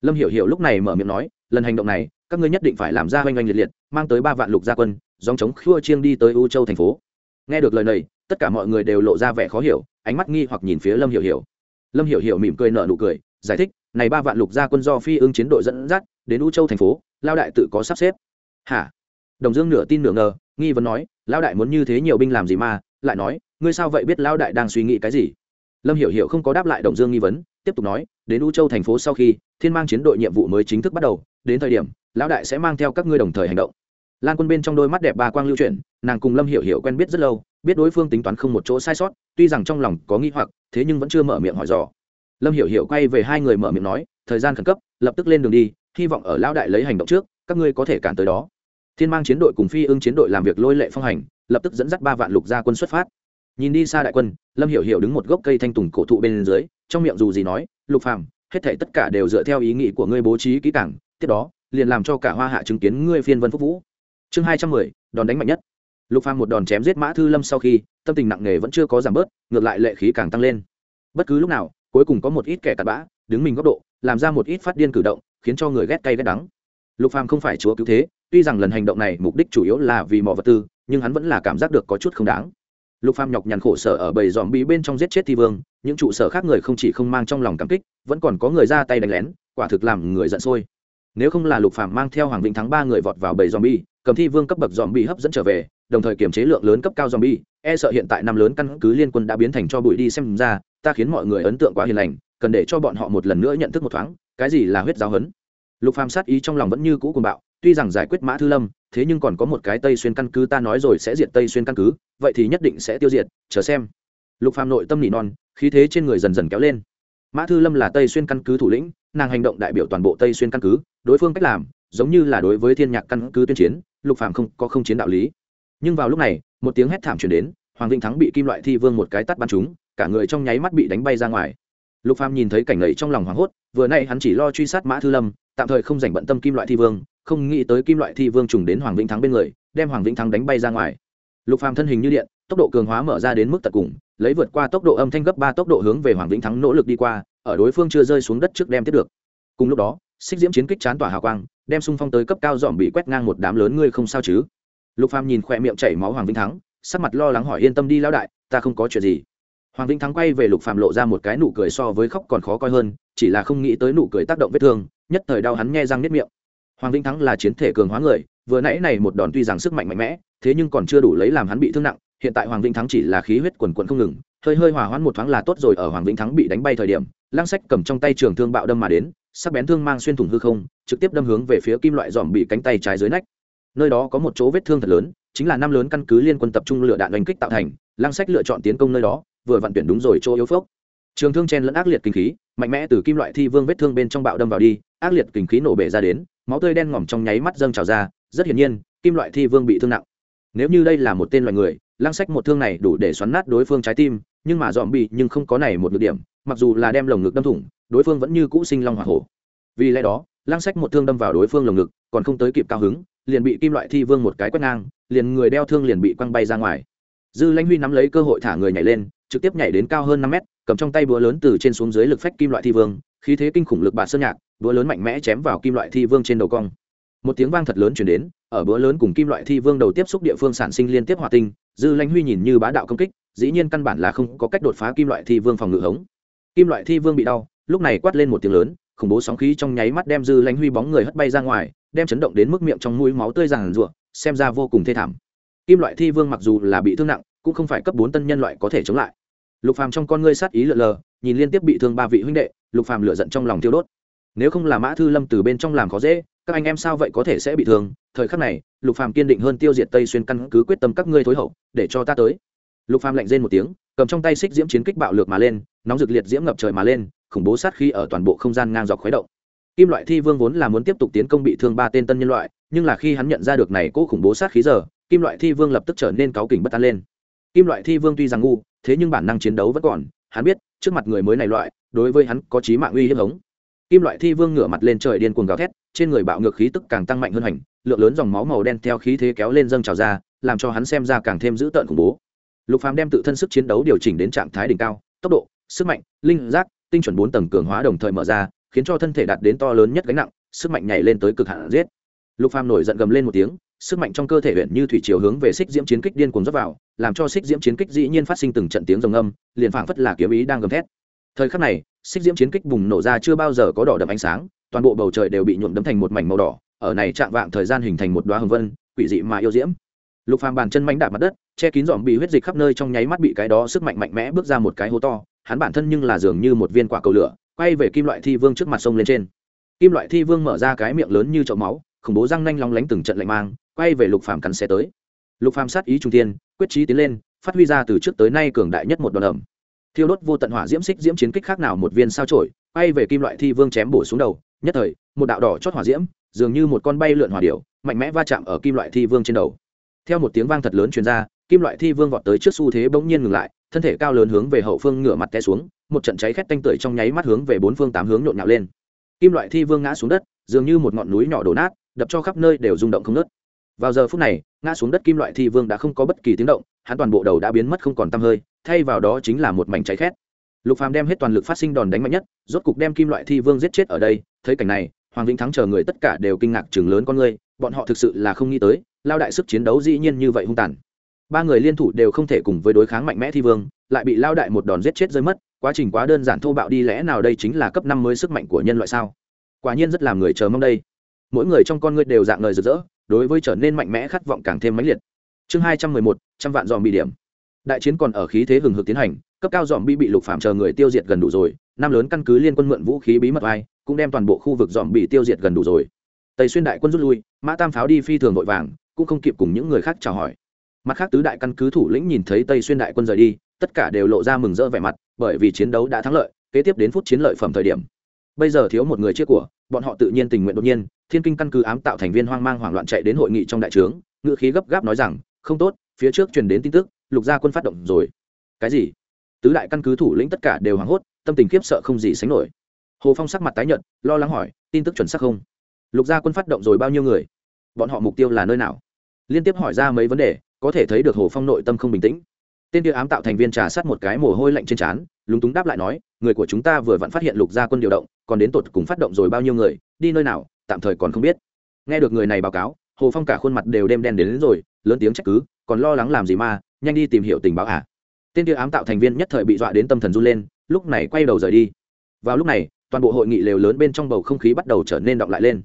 lâm hiểu hiểu lúc này mở miệng nói, lần hành động này các ngươi nhất định phải làm ra oanh oanh liệt liệt, mang tới ba vạn lục gia quân dòng chống khua chiêng đi tới u châu thành phố. Nghe được lời này, tất cả mọi người đều lộ ra vẻ khó hiểu, ánh mắt nghi hoặc nhìn phía lâm hiểu hiểu. Lâm hiểu hiểu mỉm cười nở nụ cười, giải thích, này ba vạn lục gia quân do phi ưng chiến đội dẫn dắt, đến u châu thành phố, lao đại tự có sắp xếp. Hả? Đồng dương nửa tin nửa ngờ, nghi vấn nói, lao đại muốn như thế nhiều binh làm gì mà? Lại nói, ngươi sao vậy biết lao đại đang suy nghĩ cái gì? Lâm hiểu hiểu không có đáp lại đồng dương nghi vấn, tiếp tục nói, đến u châu thành phố sau khi, thiên mang chiến đội nhiệm vụ mới chính thức bắt đầu, đến thời điểm lão đại sẽ mang theo các ngươi đồng thời hành động. Lan quân bên trong đôi mắt đẹp ba quang lưu chuyển, nàng cùng lâm hiểu hiểu quen biết rất lâu, biết đối phương tính toán không một chỗ sai sót, tuy rằng trong lòng có nghi hoặc, thế nhưng vẫn chưa mở miệng hỏi dò. Lâm hiểu hiểu quay về hai người mở miệng nói, thời gian khẩn cấp, lập tức lên đường đi, hy vọng ở lão đại lấy hành động trước, các ngươi có thể cản tới đó. Thiên mang chiến đội cùng phi ưng chiến đội làm việc lôi lệ phong hành, lập tức dẫn dắt ba vạn lục gia quân xuất phát. Nhìn đi xa đại quân, lâm hiểu hiểu đứng một gốc cây thanh tùng cổ thụ bên dưới, trong miệng dù gì nói, lục phàm, hết thảy tất cả đều dựa theo ý nghĩ của ngươi bố trí kỹ càng, tiếp đó liền làm cho cả hoa hạ chứng kiến ngươi phiên vân phúc vũ. Chương hai trăm mười, đòn đánh mạnh nhất. Lục phàm một đòn chém giết mã thư lâm sau khi, tâm tình nặng nề vẫn chưa có giảm bớt, ngược lại lệ khí càng tăng lên. Bất cứ lúc nào, cuối cùng có một ít kẻ cặn bã, đứng mình góc độ, làm ra một ít phát điên cử động, khiến cho người ghét cay ghét đắng. Lục phàm không phải chúa cứu thế, tuy rằng lần hành động này mục đích chủ yếu là vì mỏ vật tư, nhưng hắn vẫn là cảm giác được có chút không đáng. Lục phàm nhọc nhằn khổ sở ở bầy dòm bị bên trong giết chết thi vương, những trụ sở khác người không chỉ không mang trong lòng cảm kích, vẫn còn có người ra tay đánh lén, quả thực làm người giận sôi nếu không là lục phàm mang theo hoàng vĩnh thắng ba người vọt vào bầy zombie, cầm thi vương cấp bậc zombie hấp dẫn trở về đồng thời kiểm chế lượng lớn cấp cao zombie. e sợ hiện tại năm lớn căn cứ liên quân đã biến thành cho bụi đi xem ra ta khiến mọi người ấn tượng quá hiền lành cần để cho bọn họ một lần nữa nhận thức một thoáng cái gì là huyết giáo hấn lục phàm sát ý trong lòng vẫn như cũ cuồng bạo tuy rằng giải quyết mã thư lâm thế nhưng còn có một cái tây xuyên căn cứ ta nói rồi sẽ diệt tây xuyên căn cứ vậy thì nhất định sẽ tiêu diệt chờ xem lục phàm nội tâm nỉ non khí thế trên người dần dần kéo lên mã thư lâm là tây xuyên căn cứ thủ lĩnh nàng hành động đại biểu toàn bộ tây xuyên căn cứ, đối phương cách làm, giống như là đối với thiên nhạc căn cứ tuyên chiến, lục phàm không có không chiến đạo lý. Nhưng vào lúc này, một tiếng hét thảm truyền đến, hoàng vĩnh thắng bị kim loại thi vương một cái tắt bắn trúng, cả người trong nháy mắt bị đánh bay ra ngoài. Lục phàm nhìn thấy cảnh ấy trong lòng hoảng hốt, vừa nay hắn chỉ lo truy sát mã thư lâm, tạm thời không dành bận tâm kim loại thi vương, không nghĩ tới kim loại thi vương trùng đến hoàng vĩnh thắng bên người, đem hoàng vĩnh thắng đánh bay ra ngoài. Lục phàm thân hình như điện, tốc độ cường hóa mở ra đến mức tận cùng, lấy vượt qua tốc độ âm thanh gấp ba tốc độ hướng về hoàng vĩnh thắng nỗ lực đi qua ở đối phương chưa rơi xuống đất trước đem tiếp được. Cùng lúc đó, xích diễm chiến kích chán tỏa hào quang, đem xung phong tới cấp cao dòm bị quét ngang một đám lớn ngươi không sao chứ? Lục phàm nhìn khỏe miệng chảy máu hoàng vĩnh thắng, sắc mặt lo lắng hỏi, yên tâm đi lão đại, ta không có chuyện gì. Hoàng vĩnh thắng quay về lục phàm lộ ra một cái nụ cười so với khóc còn khó coi hơn, chỉ là không nghĩ tới nụ cười tác động vết thương, nhất thời đau hắn nghe răng nếp miệng. Hoàng vĩnh thắng là chiến thể cường hóa người, vừa nãy này một đòn tuy rằng sức mạnh mạnh mẽ, thế nhưng còn chưa đủ lấy làm hắn bị thương nặng hiện tại hoàng vĩnh thắng chỉ là khí huyết quần quận không ngừng, hơi hơi hòa hoãn một thoáng là tốt rồi, ở hoàng vĩnh thắng bị đánh bay thời điểm, lăng sách cầm trong tay trường thương bạo đâm mà đến, sắc bén thương mang xuyên thủng hư không, trực tiếp đâm hướng về phía kim loại dòm bị cánh tay trái dưới nách. Nơi đó có một chỗ vết thương thật lớn, chính là năm lớn căn cứ liên quân tập trung lựa đạn đánh kích tạo thành, lăng sách lựa chọn tiến công nơi đó, vừa vặn tuyển đúng rồi chỗ yếu phốc. Trường thương chen lẫn ác liệt kinh khí, mạnh mẽ từ kim loại thi vương vết thương bên trong bạo đâm vào đi, ác liệt kinh khí nổ bể ra đến, máu tươi đen ngòm trong nháy mắt dâng trào ra, rất hiển nhiên, kim loại thi vương bị thương nặng. Nếu như đây là một tên loài người lăng sách một thương này đủ để xoắn nát đối phương trái tim, nhưng mà dòm bị nhưng không có này một nhược điểm, mặc dù là đem lồng ngực đâm thủng, đối phương vẫn như cũ sinh long hỏa hổ. Vì lẽ đó, lăng sách một thương đâm vào đối phương lồng ngực, còn không tới kịp cao hứng, liền bị kim loại thi vương một cái quét ngang, liền người đeo thương liền bị quăng bay ra ngoài. Dư lãnh huy nắm lấy cơ hội thả người nhảy lên, trực tiếp nhảy đến cao hơn năm mét, cầm trong tay búa lớn từ trên xuống dưới lực phách kim loại thi vương, khí thế kinh khủng lực bạt sơn nhạc, búa lớn mạnh mẽ chém vào kim loại thi vương trên đầu cong. Một tiếng vang thật lớn chuyển đến, ở búa lớn cùng kim loại thi vương đầu tiếp xúc địa phương sản sinh liên tiếp hòa tinh dư lãnh huy nhìn như bá đạo công kích, dĩ nhiên căn bản là không có cách đột phá kim loại thi vương phòng ngự hống. Kim loại thi vương bị đau, lúc này quát lên một tiếng lớn, khủng bố sóng khí trong nháy mắt đem dư lãnh huy bóng người hất bay ra ngoài, đem chấn động đến mức miệng trong mũi máu tươi ràn rụa xem ra vô cùng thê thảm. Kim loại thi vương mặc dù là bị thương nặng, cũng không phải cấp bốn tân nhân loại có thể chống lại. Lục phàm trong con ngươi sát ý lượn lờ, nhìn liên tiếp bị thương ba vị huynh đệ, lục phàm lửa giận trong lòng tiêu đốt. Nếu không là mã thư lâm từ bên trong làm khó dễ các anh em sao vậy có thể sẽ bị thương? Thời khắc này, lục phàm kiên định hơn tiêu diệt tây xuyên căn cứ quyết tâm các ngươi thối hậu, để cho ta tới. Lục phàm lạnh rên một tiếng, cầm trong tay xích diễm chiến kích bạo lược mà lên, nóng rực liệt diễm ngập trời mà lên, khủng bố sát khí ở toàn bộ không gian ngang dọc khuấy động. Kim loại thi vương vốn là muốn tiếp tục tiến công bị thương ba tên tân nhân loại, nhưng là khi hắn nhận ra được này cố khủng bố sát khí giờ, kim loại thi vương lập tức trở nên cáu kỉnh bất an lên. Kim loại thi vương tuy rằng ngu, thế nhưng bản năng chiến đấu vẫn còn, hắn biết, trước mặt người mới này loại, đối với hắn có chí mạng uy hiếp hống. Kim loại thi vương ngửa mặt lên trời điên cuồng gào thét trên người bạo ngược khí tức càng tăng mạnh hơn hành lượng lớn dòng máu màu đen theo khí thế kéo lên dâng trào ra, làm cho hắn xem ra càng thêm dữ tợn khủng bố. Lục phàm đem tự thân sức chiến đấu điều chỉnh đến trạng thái đỉnh cao, tốc độ, sức mạnh, linh giác, tinh chuẩn bốn tầng cường hóa đồng thời mở ra, khiến cho thân thể đạt đến to lớn nhất gánh nặng, sức mạnh nhảy lên tới cực hạn giết. Lục phàm nổi giận gầm lên một tiếng, sức mạnh trong cơ thể huyện như thủy chiều hướng về xích diễm chiến kích điên cuồng dốc vào, làm cho xích diễm chiến kích dĩ nhiên phát sinh từng trận tiếng rồng âm, liền phảng phất là kiếm ý đang gầm thét. Thời khắc này, xích diễm chiến kích bùng nổ ra chưa bao giờ có đỏ đậm ánh sáng toàn bộ bầu trời đều bị nhuộm đấm thành một mảnh màu đỏ, ở này chạm vạng thời gian hình thành một đoá hồng vân, quỷ dị mà yêu diễm. Lục phàm bàn chân mánh đạp mặt đất, che kín dòm bị huyết dịch khắp nơi trong nháy mắt bị cái đó sức mạnh mạnh mẽ bước ra một cái hố to, hắn bản thân nhưng là dường như một viên quả cầu lửa, quay về kim loại thi vương trước mặt sông lên trên. Kim loại thi vương mở ra cái miệng lớn như chậu máu, khủng bố răng nanh long lánh từng trận lạnh mang, quay về lục phàm cắn xe tới. Lục phàm sát ý trung tiên quyết chí tiến lên, phát huy ra từ trước tới nay cường đại nhất một đòn ẩm. Thiêu đốt vô tận hỏa diễm xích diễm chiến kích khác nào một viên sao trổi bay về kim loại thi vương chém bổ xuống đầu, nhất thời, một đạo đỏ chót hỏa diễm, dường như một con bay lượn hỏa điệu mạnh mẽ va chạm ở kim loại thi vương trên đầu. Theo một tiếng vang thật lớn truyền ra, kim loại thi vương vọt tới trước xu thế bỗng nhiên ngừng lại, thân thể cao lớn hướng về hậu phương ngửa mặt té xuống, một trận cháy khét tanh tưởi trong nháy mắt hướng về bốn phương tám hướng nhộn nhạo lên. Kim loại thi vương ngã xuống đất, dường như một ngọn núi nhỏ đổ nát, đập cho khắp nơi đều rung động không nớt vào giờ phút này, ngã xuống đất kim loại thi vương đã không có bất kỳ tiếng động, hắn toàn bộ đầu đã biến mất không còn tăm hơi, thay vào đó chính là một mảnh cháy khét lục phàm đem hết toàn lực phát sinh đòn đánh mạnh nhất, rốt cục đem kim loại thi vương giết chết ở đây. Thấy cảnh này, hoàng vĩnh thắng chờ người tất cả đều kinh ngạc chừng lớn con người, bọn họ thực sự là không nghĩ tới, lao đại sức chiến đấu dĩ nhiên như vậy hung tàn. Ba người liên thủ đều không thể cùng với đối kháng mạnh mẽ thi vương, lại bị lao đại một đòn giết chết rơi mất, quá trình quá đơn giản thô bạo đi lẽ nào đây chính là cấp năm mới sức mạnh của nhân loại sao? Quả nhiên rất làm người chờ mong đây. Mỗi người trong con người đều dạng lời rực rỡ, đối với trở nên mạnh mẽ khát vọng càng thêm mãnh liệt. Chương hai trăm mười một, trăm vạn dòm bị điểm. Đại chiến còn ở khí thế hừng hực tiến hành cấp cao dòm bị bị lục phạm chờ người tiêu diệt gần đủ rồi, năm lớn căn cứ liên quân mượn vũ khí bí mật ai cũng đem toàn bộ khu vực dòm bị tiêu diệt gần đủ rồi. Tây xuyên đại quân rút lui, mã tam pháo đi phi thường vội vàng, cũng không kịp cùng những người khác chào hỏi. Mặt khác tứ đại căn cứ thủ lĩnh nhìn thấy tây xuyên đại quân rời đi, tất cả đều lộ ra mừng rỡ vẻ mặt, bởi vì chiến đấu đã thắng lợi, kế tiếp đến phút chiến lợi phẩm thời điểm. Bây giờ thiếu một người chia của, bọn họ tự nhiên tình nguyện đột nhiên, thiên kinh căn cứ ám tạo thành viên hoang mang hoảng loạn chạy đến hội nghị trong đại trướng ngự khí gấp gáp nói rằng, không tốt, phía trước truyền đến tin tức, lục gia quân phát động rồi. Cái gì? Tứ đại căn cứ thủ lĩnh tất cả đều hoảng hốt tâm tình khiếp sợ không gì sánh nổi. Hồ phong sắc mặt tái nhợt lo lắng hỏi tin tức chuẩn xác không? Lục gia quân phát động rồi bao nhiêu người? Bọn họ mục tiêu là nơi nào? Liên tiếp hỏi ra mấy vấn đề có thể thấy được hồ phong nội tâm không bình tĩnh. Tên địa ám tạo thành viên trà sát một cái mồ hôi lạnh trên trán lúng túng đáp lại nói người của chúng ta vừa vặn phát hiện lục gia quân điều động còn đến tột cùng phát động rồi bao nhiêu người đi nơi nào tạm thời còn không biết. Nghe được người này báo cáo hồ phong cả khuôn mặt đều đem đen đến, đến rồi lớn tiếng trách cứ còn lo lắng làm gì mà nhanh đi tìm hiểu tình báo à? Tên kia ám tạo thành viên nhất thời bị dọa đến tâm thần run lên, lúc này quay đầu rời đi. Vào lúc này, toàn bộ hội nghị lều lớn bên trong bầu không khí bắt đầu trở nên động lại lên.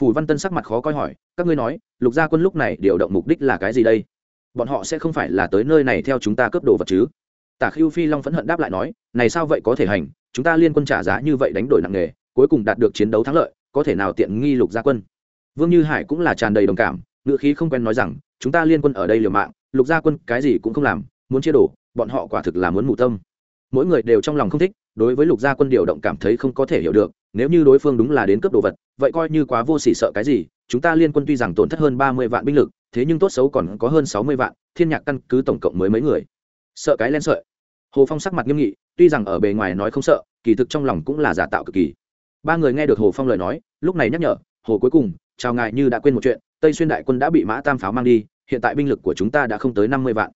Phù văn tân sắc mặt khó coi hỏi, các ngươi nói, lục gia quân lúc này điều động mục đích là cái gì đây? Bọn họ sẽ không phải là tới nơi này theo chúng ta cướp đồ vật chứ? Tả khiêu phi long phẫn hận đáp lại nói, này sao vậy có thể hành? Chúng ta liên quân trả giá như vậy đánh đổi nặng nề, cuối cùng đạt được chiến đấu thắng lợi, có thể nào tiện nghi lục gia quân? Vương như hải cũng là tràn đầy đồng cảm ngựa khí không quen nói rằng, chúng ta liên quân ở đây liều mạng, lục gia quân cái gì cũng không làm, muốn chia đổ bọn họ quả thực là muốn mù tâm. Mỗi người đều trong lòng không thích, đối với lục gia quân điều động cảm thấy không có thể hiểu được, nếu như đối phương đúng là đến cướp đồ vật, vậy coi như quá vô s ỉ sợ cái gì, chúng ta liên quân tuy rằng tổn thất hơn ba mươi vạn binh lực, thế nhưng tốt xấu còn có hơn sáu mươi vạn, thiên nhạc căn cứ tổng cộng mới mấy người. Sợ cái len sợi. Hồ phong sắc mặt nghiêm nghị, tuy rằng ở bề ngoài nói không sợ, kỳ thực trong lòng cũng là giả tạo cực kỳ. Ba người nghe được hồ phong lời nói, lúc này nhắc nhở, hồ cuối cùng, chào ngài như đã quên một chuyện, tây xuyên đại quân đã bị mã tam pháo mang đi, hiện tại binh lực của chúng ta đã không tới năm mươi vạn.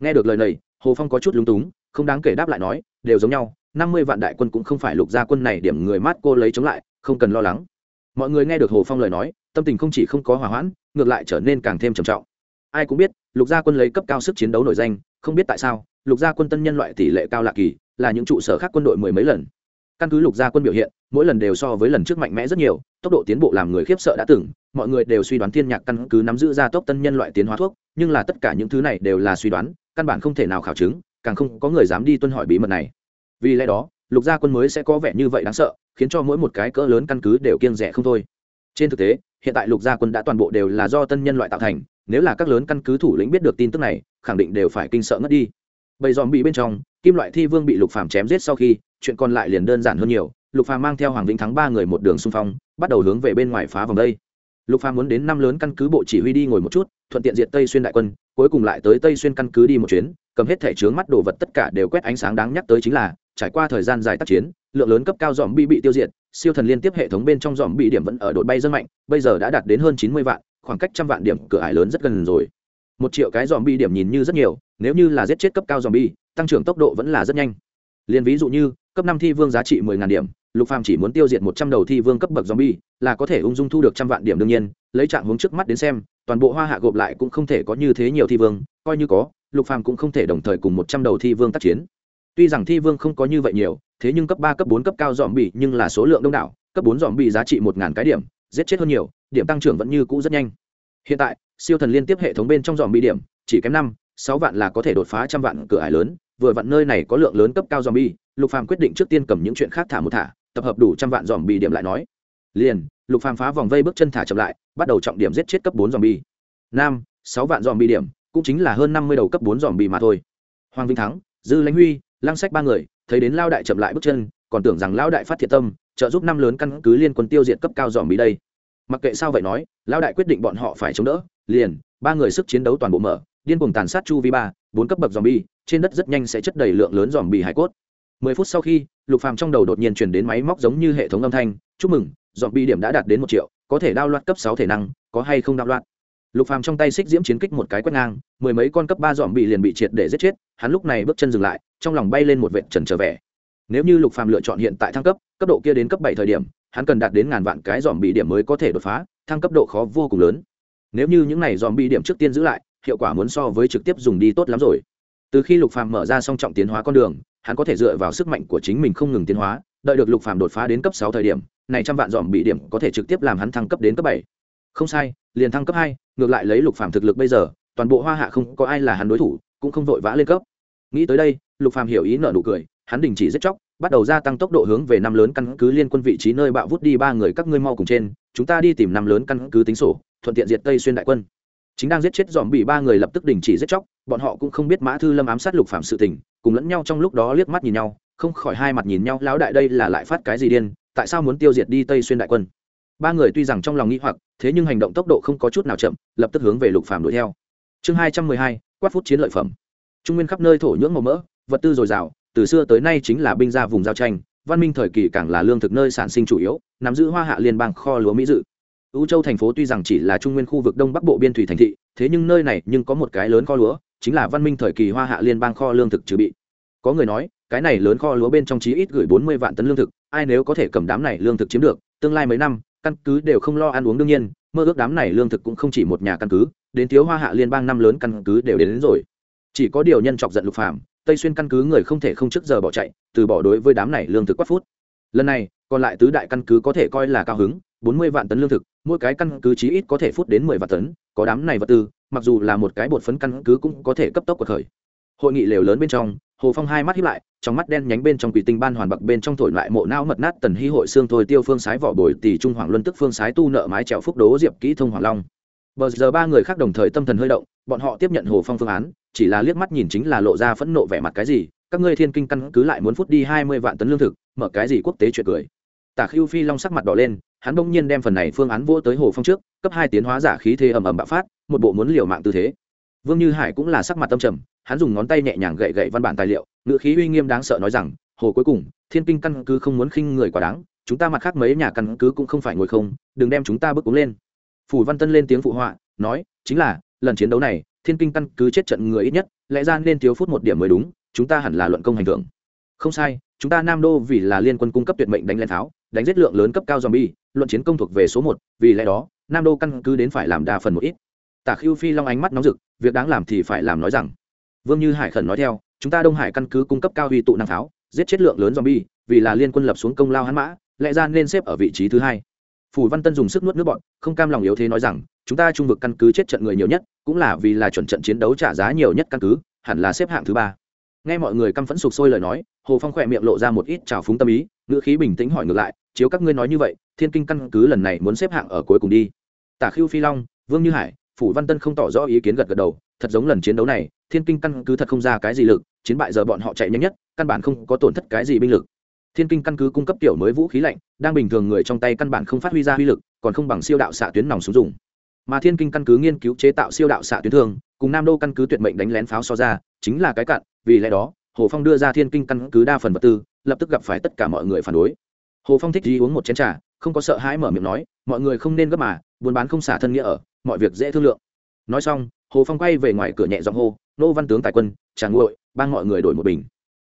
Nghe được lời này hồ phong có chút lúng túng, không đáng kể đáp lại nói, đều giống nhau, năm mươi vạn đại quân cũng không phải lục gia quân này điểm người mát cô lấy chống lại, không cần lo lắng. Mọi người nghe được hồ phong lời nói, tâm tình không chỉ không có hòa hoãn, ngược lại trở nên càng thêm trầm trọng. Ai cũng biết, lục gia quân lấy cấp cao sức chiến đấu nổi danh, không biết tại sao, lục gia quân tân nhân loại tỷ lệ cao lạ kỳ, là những trụ sở khác quân đội mười mấy lần. Căn cứ lục gia quân biểu hiện, mỗi lần đều so với lần trước mạnh mẽ rất nhiều, tốc độ tiến bộ làm người khiếp sợ đã từng, mọi người đều suy đoán thiên nhạc căn cứ nắm giữ ra tốc tân nhân loại tiến hóa thuốc, nhưng là tất cả những thứ này đều là suy đoán căn bản không thể nào khảo chứng, càng không có người dám đi tuân hỏi bí mật này. Vì lẽ đó, lục gia quân mới sẽ có vẻ như vậy đáng sợ, khiến cho mỗi một cái cỡ lớn căn cứ đều kiêng rẻ không thôi. Trên thực tế, hiện tại lục gia quân đã toàn bộ đều là do tân nhân loại tạo thành, nếu là các lớn căn cứ thủ lĩnh biết được tin tức này, khẳng định đều phải kinh sợ ngất đi. Bầy dòm bị bên trong, kim loại thi vương bị lục phàm chém giết sau khi, chuyện còn lại liền đơn giản hơn nhiều, lục phàm mang theo hoàng vĩnh thắng ba người một đường xung phong, bắt đầu hướng về bên ngoài phá vòng đây lục phàm muốn đến năm lớn căn cứ bộ chỉ huy đi ngồi một chút, thuận tiện diệt tây xuyên đại quân, cuối cùng lại tới tây xuyên căn cứ đi một chuyến, cầm hết thẻ trướng mắt đồ vật tất cả đều quét ánh sáng đáng nhắc tới chính là, trải qua thời gian dài tác chiến, lượng lớn cấp cao dòm bi bị tiêu diệt, siêu thần liên tiếp hệ thống bên trong dòm bị điểm vẫn ở đội bay rất mạnh, bây giờ đã đạt đến hơn chín mươi vạn, khoảng cách trăm vạn điểm cửa ải lớn rất gần rồi. Một triệu cái dòm bi điểm nhìn như rất nhiều, nếu như là giết chết cấp cao dòm bi tăng trưởng tốc độ vẫn là rất nhanh. Liền ví dụ như, cấp năm thi vương giá trị mười ngàn điểm lục phàm chỉ muốn tiêu diệt một trăm đầu thi vương cấp bậc zombie, là có thể ung dung thu được trăm vạn điểm đương nhiên, lấy trạng hướng trước mắt đến xem, toàn bộ hoa hạ gộp lại cũng không thể có như thế nhiều thi vương, coi như có, lục phàm cũng không thể đồng thời cùng một trăm đầu thi vương tác chiến. Tuy rằng thi vương không có như vậy nhiều, thế nhưng cấp ba, cấp bốn, cấp cao dòm bị nhưng là số lượng đông đảo, cấp bốn dòm bị giá trị một ngàn cái điểm, giết chết hơn nhiều, điểm tăng trưởng vẫn như cũ rất nhanh. Hiện tại, siêu thần liên tiếp hệ thống bên trong dòm bị điểm, chỉ kém năm, sáu vạn là có thể đột phá trăm vạn cửa ải lớn, vừa vặn nơi này có lượng lớn cấp cao dòm bi lục phàm quyết định trước tiên cầm những chuyện khác thả một thả tập hợp đủ trăm vạn dòm bị điểm lại nói. Liền, lục phàm phá vòng vây bước chân thả chậm lại, bắt đầu trọng điểm giết chết cấp bốn dòm bi năm sáu vạn dòm bi điểm, cũng chính là hơn năm mươi đầu cấp bốn dòm bi mà thôi. Hoàng vinh thắng, dư lãnh huy, lăng sách ba người, thấy đến lao đại chậm lại bước chân, còn tưởng rằng lao đại phát thiệt tâm, trợ giúp năm lớn căn cứ liên quân tiêu diệt cấp cao dòm bi đây. Mặc kệ sao vậy nói, lao đại quyết định bọn họ phải chống đỡ, liền, ba người sức chiến đấu toàn bộ mở, điên cuồng tàn sát chu vi ba, bốn cấp bậc dòm bi trên đất rất nhanh sẽ chất đầy lượng lớn dòm bi hải cốt mười phút sau khi, lục phàm trong đầu đột nhiên truyền đến máy móc giống như hệ thống âm thanh, chúc mừng, dọn bi điểm đã đạt đến một triệu, có thể đao loạt cấp sáu thể năng, có hay không đao loạt? Lục phàm trong tay xích diễm chiến kích một cái quét ngang, mười mấy con cấp ba dọn bị liền bị triệt để giết chết, hắn lúc này bước chân dừng lại, trong lòng bay lên một vệt trần trở vẻ. Nếu như lục phàm lựa chọn hiện tại thăng cấp cấp độ kia đến cấp bảy thời điểm, hắn cần đạt đến ngàn vạn cái dòm bị điểm mới có thể đột phá, thăng cấp độ khó vô cùng lớn. Nếu như những này dòm bị điểm trước tiên giữ lại, hiệu quả muốn so với trực tiếp dùng đi tốt lắm rồi. Từ khi lục phàm mở ra song trọng tiến hóa con đường hắn có thể dựa vào sức mạnh của chính mình không ngừng tiến hóa, đợi được lục phàm đột phá đến cấp sáu thời điểm, này trăm vạn dòm bị điểm có thể trực tiếp làm hắn thăng cấp đến cấp bảy. Không sai, liền thăng cấp hai, ngược lại lấy lục phàm thực lực bây giờ, toàn bộ hoa hạ không có ai là hắn đối thủ, cũng không vội vã lên cấp. Nghĩ tới đây, lục phàm hiểu ý nợ nụ cười, hắn đình chỉ giết chóc, bắt đầu gia tăng tốc độ hướng về năm lớn căn cứ liên quân vị trí nơi bạo vút đi ba người các ngươi mau cùng trên, chúng ta đi tìm năm lớn căn cứ tính sổ, thuận tiện diệt tây xuyên đại quân. Chính đang giết chết dòm bị ba người lập tức đình chỉ giết chóc, bọn họ cũng không biết mã thư lâm ám sát lục phạm sự tình cùng lẫn nhau trong lúc đó liếc mắt nhìn nhau, không khỏi hai mặt nhìn nhau, lão đại đây là lại phát cái gì điên, tại sao muốn tiêu diệt đi tây xuyên đại quân? Ba người tuy rằng trong lòng nghĩ hoặc, thế nhưng hành động tốc độ không có chút nào chậm, lập tức hướng về lục phàm đuổi theo. Chương hai trăm mười hai, quát phút chiến lợi phẩm. Trung nguyên khắp nơi thổ nhưỡng màu mỡ, vật tư dồi dào, từ xưa tới nay chính là binh ra vùng giao tranh, văn minh thời kỳ càng là lương thực nơi sản sinh chủ yếu, nắm giữ hoa hạ liên bang kho lúa mỹ dự. Ưu châu thành phố tuy rằng chỉ là trung nguyên khu vực đông bắc bộ biên thủy thành thị, thế nhưng nơi này nhưng có một cái lớn kho lúa chính là văn minh thời kỳ hoa hạ liên bang kho lương thực trừ bị. Có người nói cái này lớn kho lúa bên trong chí ít gửi bốn mươi vạn tấn lương thực ai nếu có thể cầm đám này lương thực chiếm được tương lai mấy năm căn cứ đều không lo ăn uống đương nhiên mơ ước đám này lương thực cũng không chỉ một nhà căn cứ đến thiếu hoa hạ liên bang năm lớn căn cứ đều đến, đến rồi. Chỉ có điều nhân chọc giận lục phạm tây xuyên căn cứ người không thể không trước giờ bỏ chạy từ bỏ đối với đám này lương thực quát phút. Lần này còn lại tứ đại căn cứ có thể coi là cao hứng bốn mươi vạn tấn lương thực mỗi cái căn cứ chí ít có thể phút đến mười vạn tấn có đám này vật tư mặc dù là một cái bột phấn căn cứ cũng có thể cấp tốc cuộc khởi. Hội nghị lều lớn bên trong, hồ phong hai mắt hiếp lại, trong mắt đen nhánh bên trong quỷ tinh ban hoàn bạc bên trong thổi lại mộ não mật nát tần hy hội xương thôi tiêu phương sái vỏ bồi tỷ trung hoàng luân tức phương sái tu nợ mái trèo phúc đố diệp kỹ thông hoàng long. Bờ giờ ba người khác đồng thời tâm thần hơi động, bọn họ tiếp nhận hồ phong phương án, chỉ là liếc mắt nhìn chính là lộ ra phẫn nộ vẻ mặt cái gì, các ngươi thiên kinh căn cứ lại muốn phút đi hai mươi vạn tấn lương thực, mở cái gì quốc tế chuyện cười. Tả khiêu phi long sắc mặt đỏ lên, hắn bỗng nhiên đem phần này phương án vô tới hồ phong trước, cấp hai tiến hóa giả khí thế ầm ầm bạo phát một bộ muốn liều mạng tư thế. Vương như hải cũng là sắc mặt tâm trầm, hắn dùng ngón tay nhẹ nhàng gậy gậy văn bản tài liệu, ngữ khí uy nghiêm đáng sợ nói rằng, hồ cuối cùng, thiên kinh căn cứ không muốn khinh người quá đáng, chúng ta mặt khác mấy nhà căn cứ cũng không phải ngồi không, đừng đem chúng ta bước uống lên. Phủ văn tân lên tiếng phụ họa, nói, chính là, lần chiến đấu này, thiên kinh căn cứ chết trận người ít nhất, lẽ ra nên thiếu phút một điểm mới đúng, chúng ta hẳn là luận công hành thưởng. Không sai, chúng ta nam đô vì là liên quân cung cấp tuyệt mệnh đánh lên tháo đánh giết lượng lớn cấp cao zombie, luận chiến công thuộc về số một, vì lẽ đó, nam đô căn cứ đến phải làm đa phần một ít tả khiêu phi long ánh mắt nóng rực, việc đáng làm thì phải làm nói rằng. Vương như hải khẩn nói theo, chúng ta đông hải căn cứ cung cấp cao huy tụ năng pháo, giết chết lượng lớn zombie, vì là liên quân lập xuống công lao hắn mã, lẽ ra nên xếp ở vị trí thứ hai. Phủ văn tân dùng sức nuốt nước bọn, không cam lòng yếu thế nói rằng, chúng ta trung vực căn cứ chết trận người nhiều nhất, cũng là vì là chuẩn trận chiến đấu trả giá nhiều nhất căn cứ, hẳn là xếp hạng thứ ba. Nghe mọi người căm phẫn sục sôi lời nói, hồ phong khỏe miệng lộ ra một ít trào phúng tâm ý, ngữ khí bình tĩnh hỏi ngược lại, chiếu các ngươi nói như vậy, thiên kinh căn cứ lần này muốn xếp hạng ở cuối cùng đi. Tả khiêu phi long, vương như hải phủ văn tân không tỏ rõ ý kiến gật gật đầu, thật giống lần chiến đấu này, thiên kinh căn cứ thật không ra cái gì lực, chiến bại giờ bọn họ chạy nhanh nhất, căn bản không có tổn thất cái gì binh lực thiên kinh căn cứ cung cấp tiểu mới vũ khí lạnh, đang bình thường người trong tay căn bản không phát huy ra uy lực, còn không bằng siêu đạo xạ tuyến nòng súng dùng mà thiên kinh căn cứ nghiên cứu chế tạo siêu đạo xạ tuyến thương cùng nam đô căn cứ tuyệt mệnh đánh lén pháo so ra, chính là cái cạn. vì lẽ đó, hồ phong đưa ra thiên kinh căn cứ đa phần vật tư, lập tức gặp phải tất cả mọi người phản đối hồ phong thích đi uống một chén t r à không có sợ hãi mở miệng nói, mọi người không nên gấp mà, buôn bán không xả thân nghĩa ở mọi việc dễ thương lượng. Nói xong, hồ phong quay về ngoài cửa nhẹ giọng hô, nô văn tướng tài quân trà nguội ban mọi người đổi một bình.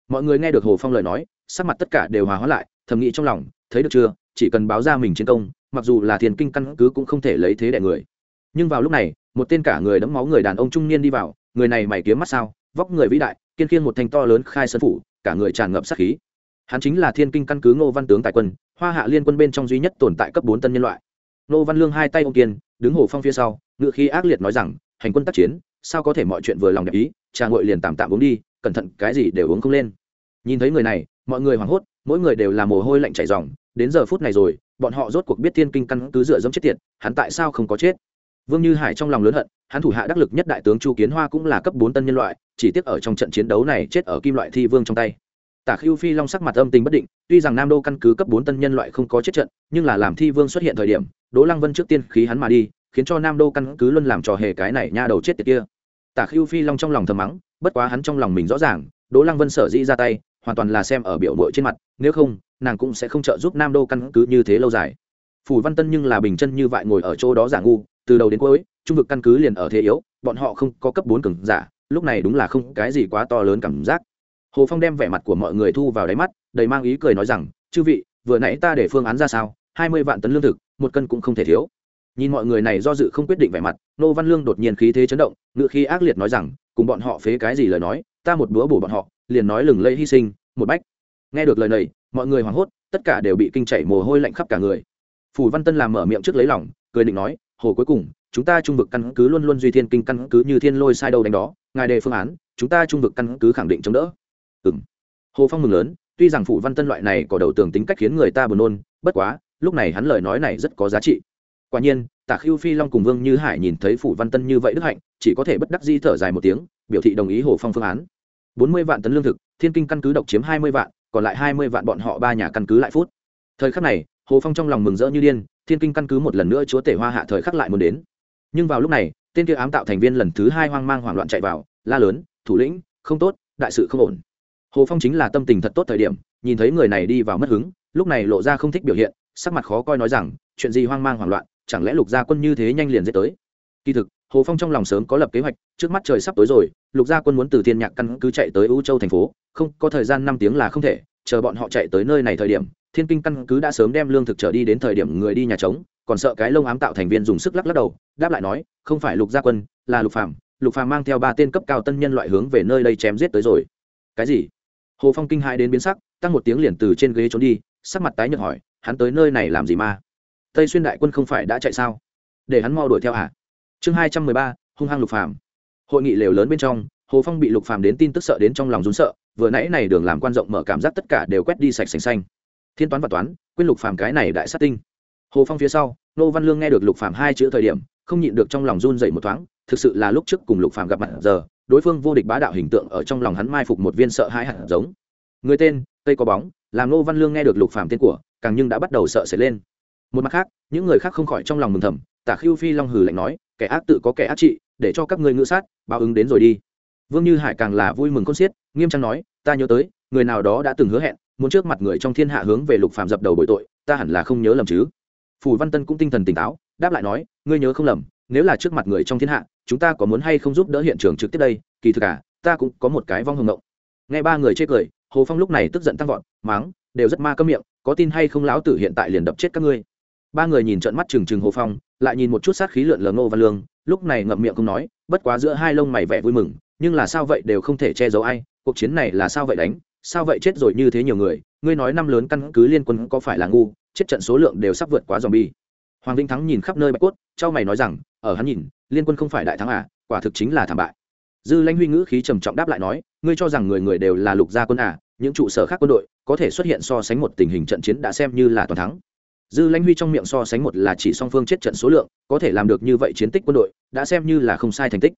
Mọi người nghe được hồ phong lời nói, sắc mặt tất cả đều hòa hóa lại, thầm nghĩ trong lòng, thấy được chưa, chỉ cần báo ra mình chiến công, mặc dù là thiền kinh căn cứ cũng không thể lấy thế đẻ người. Nhưng vào lúc này, một tên cả người đẫm máu người đàn ông trung niên đi vào, người này mày kiếm mắt sao, vóc người vĩ đại, kiên kiên một thanh to lớn khai sân phủ, cả người tràn ngập sát khí. Hắn chính là thiên kinh căn cứ ngô văn tướng tại quân, hoa hạ liên quân bên trong duy nhất tồn tại cấp bốn tân nhân loại. Ngô văn lương hai tay ông kiên đứng hồ phong phía sau, ngựa khi ác liệt nói rằng, hành quân tác chiến, sao có thể mọi chuyện vừa lòng đẹp ý trà ngội liền tạm tạm uống đi, cẩn thận cái gì đều uống không lên. Nhìn thấy người này, mọi người hoảng hốt, mỗi người đều là mồ hôi lạnh chảy ròng, đến giờ phút này rồi, bọn họ rốt cuộc biết thiên kinh căn cứ dựa dẫm chết tiệt, hắn tại sao không có chết? Vương như hải trong lòng lớn hận, hắn thủ hạ đắc lực nhất đại tướng chu kiến hoa cũng là cấp bốn tân nhân loại, chỉ tiếc ở trong trận chiến đấu này chết ở kim loại thi vương trong tay. Tả khiêu phi long sắc mặt âm tình bất định, tuy rằng nam đô căn cứ cấp bốn tân nhân loại không có chết trận, nhưng là làm thi vương xuất hiện thời điểm đỗ lăng vân trước tiên khí hắn mà đi, khiến cho nam đô căn cứ luôn làm trò hề cái này nha đầu chết tiệt kia. Tả khưu phi long trong lòng thầm mắng, bất quá hắn trong lòng mình rõ ràng, đỗ lăng vân sở dĩ ra tay, hoàn toàn là xem ở biểu mội trên mặt, nếu không, nàng cũng sẽ không trợ giúp nam đô căn cứ như thế lâu dài. Phủ văn tân nhưng là bình chân như vậy ngồi ở chỗ đó giả ngu, từ đầu đến cuối, trung vực căn cứ liền ở thế yếu, bọn họ không có cấp bốn cường giả, lúc này đúng là không cái gì quá to lớn cảm giác. Hồ phong đem vẻ mặt của mọi người thu vào đáy mắt, đầy mang ý cười nói rằng, chư vị, vừa nãy ta để phương án ra sao? Hai mươi vạn tấn lương thực một cân cũng không thể thiếu. Nhìn mọi người này do dự không quyết định vẻ mặt, nô văn lương đột nhiên khí thế chấn động ngự khí ác liệt nói rằng, cùng bọn họ phế cái gì lời nói, ta một búa bổ bọn họ, liền nói lừng lây hy sinh, một bách. Nghe được lời này, mọi người hoảng hốt, tất cả đều bị kinh chảy mồ hôi lạnh khắp cả người. Phủ văn tân làm mở miệng trước lấy lòng, cười định nói, hồ cuối cùng, chúng ta trung vực căn cứ luôn luôn duy thiên kinh căn cứ như thiên lôi sai đâu đánh đó, ngài đề phương án, chúng ta trung vực căn cứ khẳng định chống đỡ. Ừ hồ phong mừng lớn, tuy rằng phủ văn tân loại này có đầu tưởng tính cách khiến người ta buồn nôn, bất quá lúc này hắn lời nói này rất có giá trị. Quả nhiên, tả khưu phi long cùng vương như hải nhìn thấy phủ văn tân như vậy đức hạnh, chỉ có thể bất đắc di thở dài một tiếng, biểu thị đồng ý hồ phong phương án. Bốn mươi vạn tấn lương thực, thiên kinh căn cứ độc chiếm hai mươi vạn, còn lại hai mươi vạn bọn họ ba nhà căn cứ lại phút. Thời khắc này, hồ phong trong lòng mừng rỡ như điên, thiên kinh căn cứ một lần nữa chúa tể hoa hạ thời khắc lại muốn đến. Nhưng vào lúc này, tên kia ám tạo thành viên lần thứ hai hoang mang hoảng loạn chạy vào, la lớn, thủ lĩnh, không tốt, đại sự không ổn. Hồ phong chính là tâm tình thật tốt thời điểm, nhìn thấy người này đi vào mất hứng, lúc này lộ ra không thích biểu hiện sắc mặt khó coi nói rằng, chuyện gì hoang mang hoảng loạn, chẳng lẽ lục gia quân như thế nhanh liền dễ tới? Kỳ thực, hồ phong trong lòng sớm có lập kế hoạch, trước mắt trời sắp tối rồi, lục gia quân muốn từ thiên nhạc căn cứ chạy tới U châu thành phố, không, có thời gian năm tiếng là không thể, chờ bọn họ chạy tới nơi này thời điểm, thiên kinh căn cứ đã sớm đem lương thực trở đi đến thời điểm người đi nhà trống, còn sợ cái lông ám tạo thành viên dùng sức lắc lắc đầu, đáp lại nói, không phải lục gia quân, là lục phạm lục phàm mang theo ba tên cấp cao tân nhân loại hướng về nơi đây chém giết tới rồi. Cái gì? Hồ phong kinh hãi đến biến sắc, tăng một tiếng liền từ trên ghế trốn đi sắc mặt tái nhợt hỏi, hắn tới nơi này làm gì mà? Tây xuyên đại quân không phải đã chạy sao? Để hắn mau đuổi theo hả? Chương hai trăm mười ba, hung hăng lục phàm. Hội nghị lều lớn bên trong, hồ phong bị lục phàm đến tin tức sợ đến trong lòng rún sợ, vừa nãy này đường làm quan rộng mở cảm giác tất cả đều quét đi sạch sành xanh. Thiên toán và toán, quên lục phàm cái này đại sát tinh. Hồ phong phía sau, nô văn lương nghe được lục phàm hai chữ thời điểm, không nhịn được trong lòng run dậy một thoáng, thực sự là lúc trước cùng lục phàm gặp mặt giờ, đối phương vô địch bá đạo hình tượng ở trong lòng hắn mai phục một viên sợ hãi hạt giống. Người tên cây có bóng làm nô văn lương nghe được lục phàm tên của càng nhưng đã bắt đầu sợ sệt lên. Một mặt khác những người khác không khỏi trong lòng mừng thầm tả khiêu phi long hừ lạnh nói kẻ ác tự có kẻ ác trị để cho các ngươi ngự sát báo ứng đến rồi đi. Vương như hải càng là vui mừng con xiết nghiêm trang nói ta nhớ tới người nào đó đã từng hứa hẹn muốn trước mặt người trong thiên hạ hướng về lục phàm dập đầu bội tội ta hẳn là không nhớ lầm chứ. Phù văn tân cũng tinh thần tỉnh táo đáp lại nói ngươi nhớ không lầm nếu là trước mặt người trong thiên hạ chúng ta có muốn hay không giúp đỡ hiện trường trực tiếp đây? Kỳ thực cả à, ta cũng có một cái vong hồng ngộng. Nghe ba người chê cười hồ phong lúc này tức giận tăng vọt máng đều rất ma câm miệng, có tin hay không lão tử hiện tại liền đập chết các ngươi? Ba người nhìn trận mắt trừng trừng hồ phong, lại nhìn một chút sát khí lượn lờ ngô văn lương, lúc này ngậm miệng không nói, bất quá giữa hai lông mày vẻ vui mừng, nhưng là sao vậy đều không thể che giấu ai, cuộc chiến này là sao vậy đánh, sao vậy chết rồi như thế nhiều người, ngươi nói năm lớn căn cứ liên quân có phải là ngu, chết trận số lượng đều sắp vượt quá dòm bi hoàng vinh thắng nhìn khắp nơi bạch cốt, trao mày nói rằng, ở hắn nhìn, liên quân không phải đại thắng à quả thực chính là thảm bại. Dư lãnh huy ngữ khí trầm trọng đáp lại nói ngươi cho rằng người người đều là lục gia quân à những trụ sở khác quân đội có thể xuất hiện so sánh một tình hình trận chiến đã xem như là toàn thắng. Dư lãnh huy trong miệng so sánh một là chỉ song phương chết trận số lượng, có thể làm được như vậy chiến tích quân đội, đã xem như là không sai thành tích.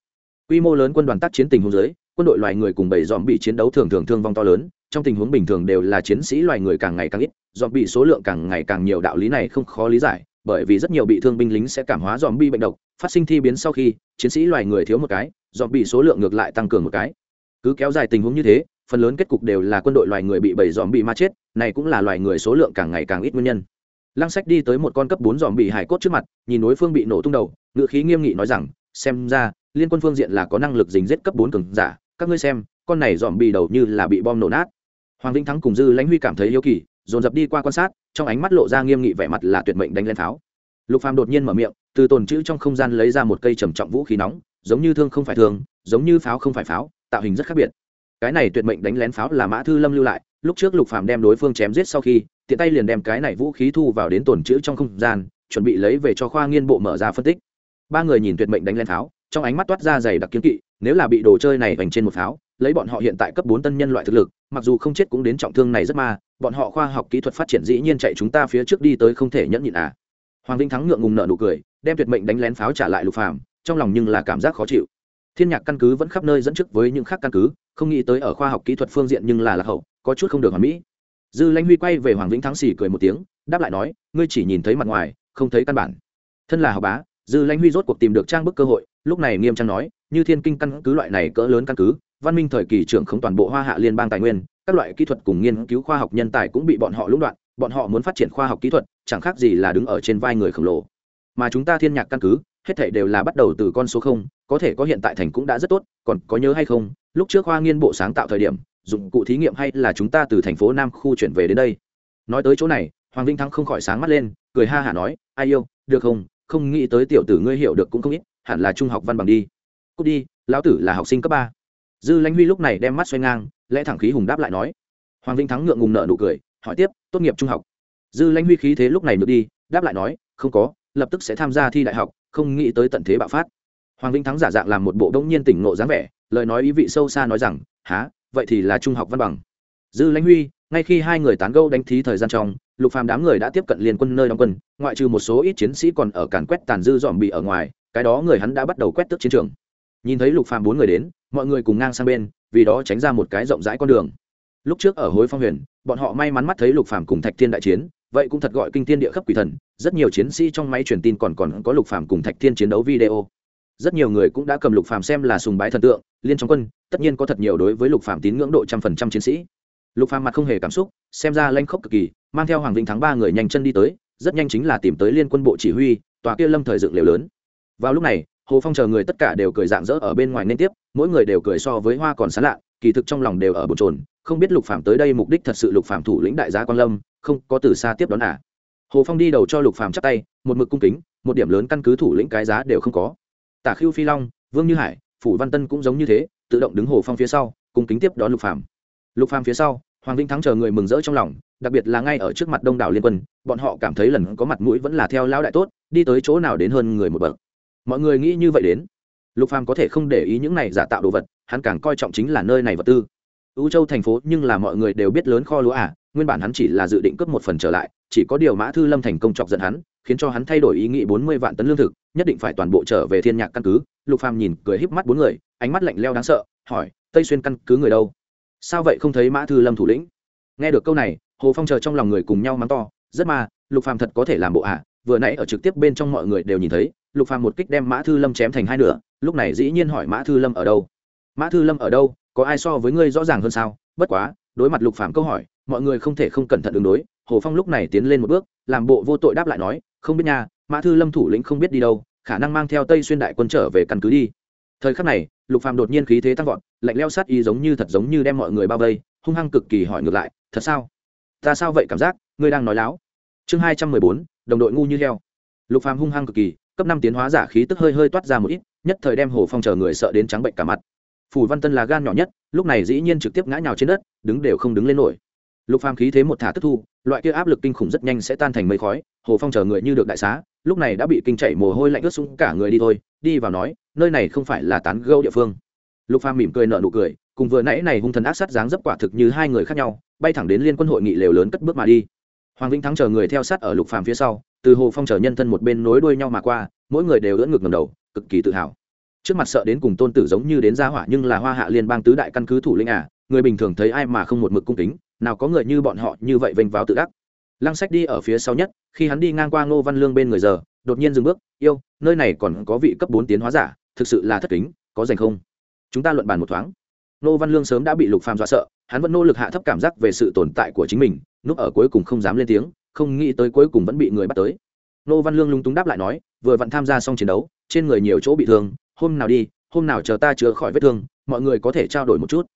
Quy mô lớn quân đoàn tác chiến tình huống dưới, quân đội loài người cùng bảy dòm bị chiến đấu thường thường thương vong to lớn, trong tình huống bình thường đều là chiến sĩ loài người càng ngày càng ít dòm bị số lượng càng ngày càng nhiều đạo lý này không khó lý giải, bởi vì rất nhiều bị thương binh lính sẽ cảm hóa dòm bị bệnh độc, phát sinh thi biến sau khi, chiến sĩ loài người thiếu một cái dòm bị số lượng ngược lại tăng cường một cái cứ kéo dài tình huống như thế, phần lớn kết cục đều là quân đội loài người bị bảy dòm bị ma chết, này cũng là loài người số lượng càng ngày càng ít nguyên nhân. Lăng sách đi tới một con cấp bốn dòm bị hải cốt trước mặt, nhìn đối phương bị nổ tung đầu ngự khí nghiêm nghị nói rằng, xem ra, liên quân phương diện là có năng lực dình giết cấp bốn cường giả, các ngươi xem, con này dòm bị đầu như là bị bom nổ nát. Hoàng vĩnh thắng cùng dư lãnh huy cảm thấy yếu kỳ, dồn dập đi qua quan sát, trong ánh mắt lộ ra nghiêm nghị vẻ mặt là tuyệt mệnh đánh lên pháo. Lục phàm đột nhiên mở miệng, từ tồn chữ trong không gian lấy ra một cây trầm trọng vũ khí nóng, giống như thương không phải thương giống như pháo không phải pháo tạo hình rất khác biệt. Cái này tuyệt mệnh đánh lén pháo là mã thư lâm lưu lại, lúc trước lục phàm đem đối phương chém giết sau khi, tiện tay liền đem cái này vũ khí thu vào đến tồn trữ trong không gian, chuẩn bị lấy về cho khoa nghiên bộ mở ra phân tích. Ba người nhìn tuyệt mệnh đánh lén pháo, trong ánh mắt toát ra dày đặc kiến kỵ, nếu là bị đồ chơi này vành trên một pháo, lấy bọn họ hiện tại cấp bốn tân nhân loại thực lực, mặc dù không chết cũng đến trọng thương này rất ma, bọn họ khoa học kỹ thuật phát triển dĩ nhiên chạy chúng ta phía trước đi tới không thể nhẫn nhịn à. Hoàng vinh thắng ngượng ngùng nợ nụ cười, đem tuyệt mệnh đánh lén pháo trả lại lục phàm, trong lòng nhưng là cảm giác khó chịu thiên nhạc căn cứ vẫn khắp nơi dẫn trước với những khác căn cứ, không nghĩ tới ở khoa học kỹ thuật phương diện nhưng là lạc hậu, có chút không được hoàn mỹ. Dư lãnh huy quay về hoàng vĩnh thắng xỉ cười một tiếng, đáp lại nói, ngươi chỉ nhìn thấy mặt ngoài, không thấy căn bản. Thân là học bá, dư lãnh huy rốt cuộc tìm được trang bức cơ hội, lúc này nghiêm trang nói, như thiên kinh căn cứ loại này cỡ lớn căn cứ, văn minh thời kỳ trưởng không toàn bộ hoa hạ liên bang tài nguyên, các loại kỹ thuật cùng nghiên cứu khoa học nhân tài cũng bị bọn họ lũng đoạn, bọn họ muốn phát triển khoa học kỹ thuật, chẳng khác gì là đứng ở trên vai người khổng lồ. Mà chúng ta thiên nhạc căn cứ hết thảy đều là bắt đầu từ con số không, có thể có hiện tại thành cũng đã rất tốt, còn có nhớ hay không, lúc trước khoa nghiên bộ sáng tạo thời điểm, dụng cụ thí nghiệm hay là chúng ta từ thành phố nam khu chuyển về đến đây. Nói tới chỗ này, hoàng vinh thắng không khỏi sáng mắt lên, cười ha hả nói, ai yêu, được không? Không nghĩ tới tiểu tử ngươi hiểu được cũng không ít, hẳn là trung học văn bằng đi. Cút đi, lão tử là học sinh cấp ba. Dư lãnh huy lúc này đem mắt xoay ngang, lẽ thẳng khí hùng đáp lại nói. Hoàng vinh thắng ngượng ngùng nợ nụ cười, hỏi tiếp, tốt nghiệp trung học? Dư lãnh huy khí thế lúc này được đi, đáp lại nói, không có, lập tức sẽ tham gia thi đại học không nghĩ tới tận thế bạo phát. Hoàng vĩnh thắng giả dạng làm một bộ đông nhiên tỉnh ngộ dáng vẻ, lời nói ý vị sâu xa nói rằng há vậy thì là trung học văn bằng. Dư lãnh huy, ngay khi hai người tán gẫu đánh thí thời gian trong, lục phàm đám người đã tiếp cận liên quân nơi đóng quân, ngoại trừ một số ít chiến sĩ còn ở càn quét tàn dư dòm bị ở ngoài, cái đó người hắn đã bắt đầu quét tước chiến trường. Nhìn thấy lục phàm bốn người đến, mọi người cùng ngang sang bên, vì đó tránh ra một cái rộng rãi con đường. Lúc trước ở hối phong huyền, bọn họ may mắn mắt thấy lục phàm cùng thạch thiên đại chiến vậy cũng thật gọi kinh thiên địa khắp quỷ thần, rất nhiều chiến sĩ trong máy truyền tin còn còn có lục phàm cùng thạch thiên chiến đấu video. Rất nhiều người cũng đã cầm lục phàm xem là sùng bái thần tượng, liên trong quân, tất nhiên có thật nhiều đối với lục phàm tín ngưỡng độ trăm phần trăm chiến sĩ. Lục phàm mặt không hề cảm xúc, xem ra lanh khốc cực kỳ, mang theo hoàng vĩnh thắng ba người nhanh chân đi tới, rất nhanh chính là tìm tới liên quân bộ chỉ huy, tòa kia lâm thời dựng liều lớn. Vào lúc này, hồ phong chờ người tất cả đều cười dạng dỡ ở bên ngoài nên tiếp, mỗi người đều cười so với hoa còn sán lạ, kỳ thực trong lòng đều ở bồn trồn không biết lục phàm tới đây mục đích thật sự lục phàm thủ lĩnh đại gia quan lâm không có từ xa tiếp đón à. hồ phong đi đầu cho lục phạm chắp tay, một mực cung kính, một điểm lớn căn cứ thủ lĩnh cái giá đều không có. Tả khiêu phi long, vương như hải, phủ văn tân cũng giống như thế, tự động đứng hồ phong phía sau, cung kính tiếp đón lục phạm lục phạm phía sau, hoàng vinh thắng chờ người mừng rỡ trong lòng, đặc biệt là ngay ở trước mặt đông đảo liên quân, bọn họ cảm thấy lần có mặt mũi vẫn là theo lão đại tốt, đi tới chỗ nào đến hơn người một bậc. Mọi người nghĩ như vậy đến. Lục phàm có thể không để ý những này giả tạo đồ vật, hắn càng coi trọng chính là nơi này vật tư u châu thành phố nhưng là mọi người đều biết lớn kho lúa à nguyên bản hắn chỉ là dự định cướp một phần trở lại, chỉ có điều mã thư lâm thành công chọc giận hắn, khiến cho hắn thay đổi ý nghĩ bốn mươi vạn tấn lương thực, nhất định phải toàn bộ trở về thiên nhạc căn cứ. Lục phàm nhìn cười híp mắt bốn người, ánh mắt lạnh lẽo đáng sợ, hỏi, tây xuyên căn cứ người đâu? Sao vậy không thấy mã thư lâm thủ lĩnh? Nghe được câu này, hồ phong chờ trong lòng người cùng nhau mắng to, rất mà, lục phàm thật có thể làm bộ à. vừa nãy ở trực tiếp bên trong mọi người đều nhìn thấy, lục phàm một kích đem mã thư lâm chém thành hai nửa, lúc này dĩ nhiên hỏi mã thư lâm ở đâu. Mã thư lâm ở đâu? Có ai so với ngươi rõ ràng hơn sao? Bất quá, đối mặt lục phàm câu hỏi, mọi người không thể không cẩn thận ứng đối. Hồ phong lúc này tiến lên một bước, làm bộ vô tội đáp lại nói, không biết nha, mã thư lâm thủ lĩnh không biết đi đâu, khả năng mang theo tây xuyên đại quân trở về căn cứ đi. Thời khắc này, lục phàm đột nhiên khí thế tăng vọt, lạnh leo sát ý giống như thật giống như đem mọi người bao vây, hung hăng cực kỳ hỏi ngược lại, thật sao? Ta sao vậy cảm giác, ngươi đang nói láo? Chương hai trăm mười bốn, đồng đội ngu như heo. Lục phàm hung hăng cực kỳ, cấp năm tiến hóa giả khí tức hơi hơi toát ra một ít, nhất thời đem hồ phong chờ người sợ đến trắng bệnh cả mặt phủ văn tân là gan nhỏ nhất, lúc này dĩ nhiên trực tiếp ngã nhào trên đất, đứng đều không đứng lên nổi. Lục phàm khí thế một thả tức thu, loại kia áp lực kinh khủng rất nhanh sẽ tan thành mây khói, hồ phong chờ người như được đại xá, lúc này đã bị kinh chảy mồ hôi lạnh ướt xuống cả người đi thôi, đi vào nói, nơi này không phải là tán gâu địa phương. Lục phàm mỉm cười nở nụ cười, cùng vừa nãy này hung thần ác sát dáng dấp quả thực như hai người khác nhau, bay thẳng đến liên quân hội nghị lều lớn cất bước mà đi. Hoàng vĩnh thắng chờ người theo sát ở lục phàm phía sau, từ hồ phong chờ nhân thân một bên nối đuôi nhau mà qua, mỗi người đều ưỡn ngực ngầm đầu, cực kỳ tự hào trước mặt sợ đến cùng tôn tử giống như đến gia hỏa nhưng là hoa hạ liên bang tứ đại căn cứ thủ lĩnh à người bình thường thấy ai mà không một mực cung kính, nào có người như bọn họ như vậy vênh váo tự đắc. Lăng sách đi ở phía sau nhất, khi hắn đi ngang qua ngô văn lương bên người giờ, đột nhiên dừng bước, yêu, nơi này còn có vị cấp bốn tiến hóa giả, thực sự là thất kính, có dành không? Chúng ta luận bàn một thoáng. Ngô văn lương sớm đã bị lục phàm dọa sợ, hắn vẫn nỗ lực hạ thấp cảm giác về sự tồn tại của chính mình, núp ở cuối cùng không dám lên tiếng, không nghĩ tới cuối cùng vẫn bị người bắt tới. Nô văn lương lung túng đáp lại nói, vừa vặn tham gia xong chiến đấu, trên người nhiều chỗ bị thương hôm nào đi, hôm nào chờ ta chữa khỏi vết thương, mọi người có thể trao đổi một chút.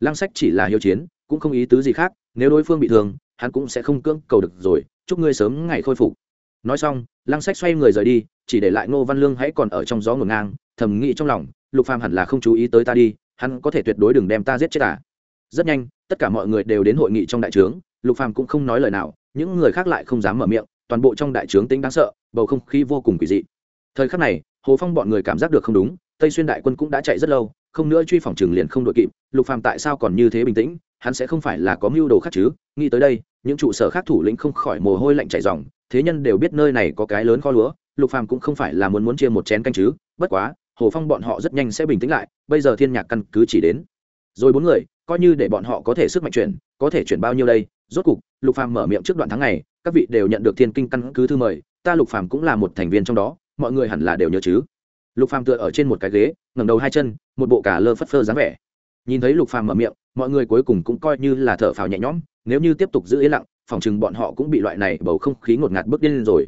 Lăng sách chỉ là hiếu chiến, cũng không ý tứ gì khác, nếu đối phương bị thương, hắn cũng sẽ không cưỡng cầu được rồi, chúc ngươi sớm ngày khôi phục. Nói xong, lăng sách xoay người rời đi, chỉ để lại ngô văn lương hãy còn ở trong gió ngổn ngang, thầm nghĩ trong lòng, lục phàm hẳn là không chú ý tới ta đi, hắn có thể tuyệt đối đừng đem ta giết chết à. Rất nhanh, tất cả mọi người đều đến hội nghị trong đại trướng, lục phàm cũng không nói lời nào, những người khác lại không dám mở miệng, toàn bộ trong đại trướng tính đáng sợ, bầu không khí vô cùng quỷ dị. Thời khắc này hồ phong bọn người cảm giác được không đúng, tây xuyên đại quân cũng đã chạy rất lâu, không nữa truy phòng trường liền không đội kịp, lục phàm tại sao còn như thế bình tĩnh, hắn sẽ không phải là có mưu đồ khác chứ? Nghĩ tới đây, những trụ sở khác thủ lĩnh không khỏi mồ hôi lạnh chảy ròng, thế nhân đều biết nơi này có cái lớn kho lúa, lục phàm cũng không phải là muốn muốn chia một chén canh chứ, bất quá, hồ phong bọn họ rất nhanh sẽ bình tĩnh lại, bây giờ thiên nhạc căn cứ chỉ đến. Rồi bốn người, coi như để bọn họ có thể sức mạnh chuyển, có thể chuyển bao nhiêu đây? Rốt cục, lục phàm mở miệng trước đoạn tháng này các vị đều nhận được thiên kinh căn cứ thư mời, ta lục phàm cũng là một thành viên trong đó mọi người hẳn là đều nhớ chứ. Lục phàm tựa ở trên một cái ghế, ngẩng đầu hai chân, một bộ cả lơ phất phơ dáng vẻ. Nhìn thấy lục phàm mở miệng, mọi người cuối cùng cũng coi như là thở phào nhẹ nhõm, nếu như tiếp tục giữ yên lặng, phòng chừng bọn họ cũng bị loại này bầu không khí ngột ngạt bước điên lên rồi.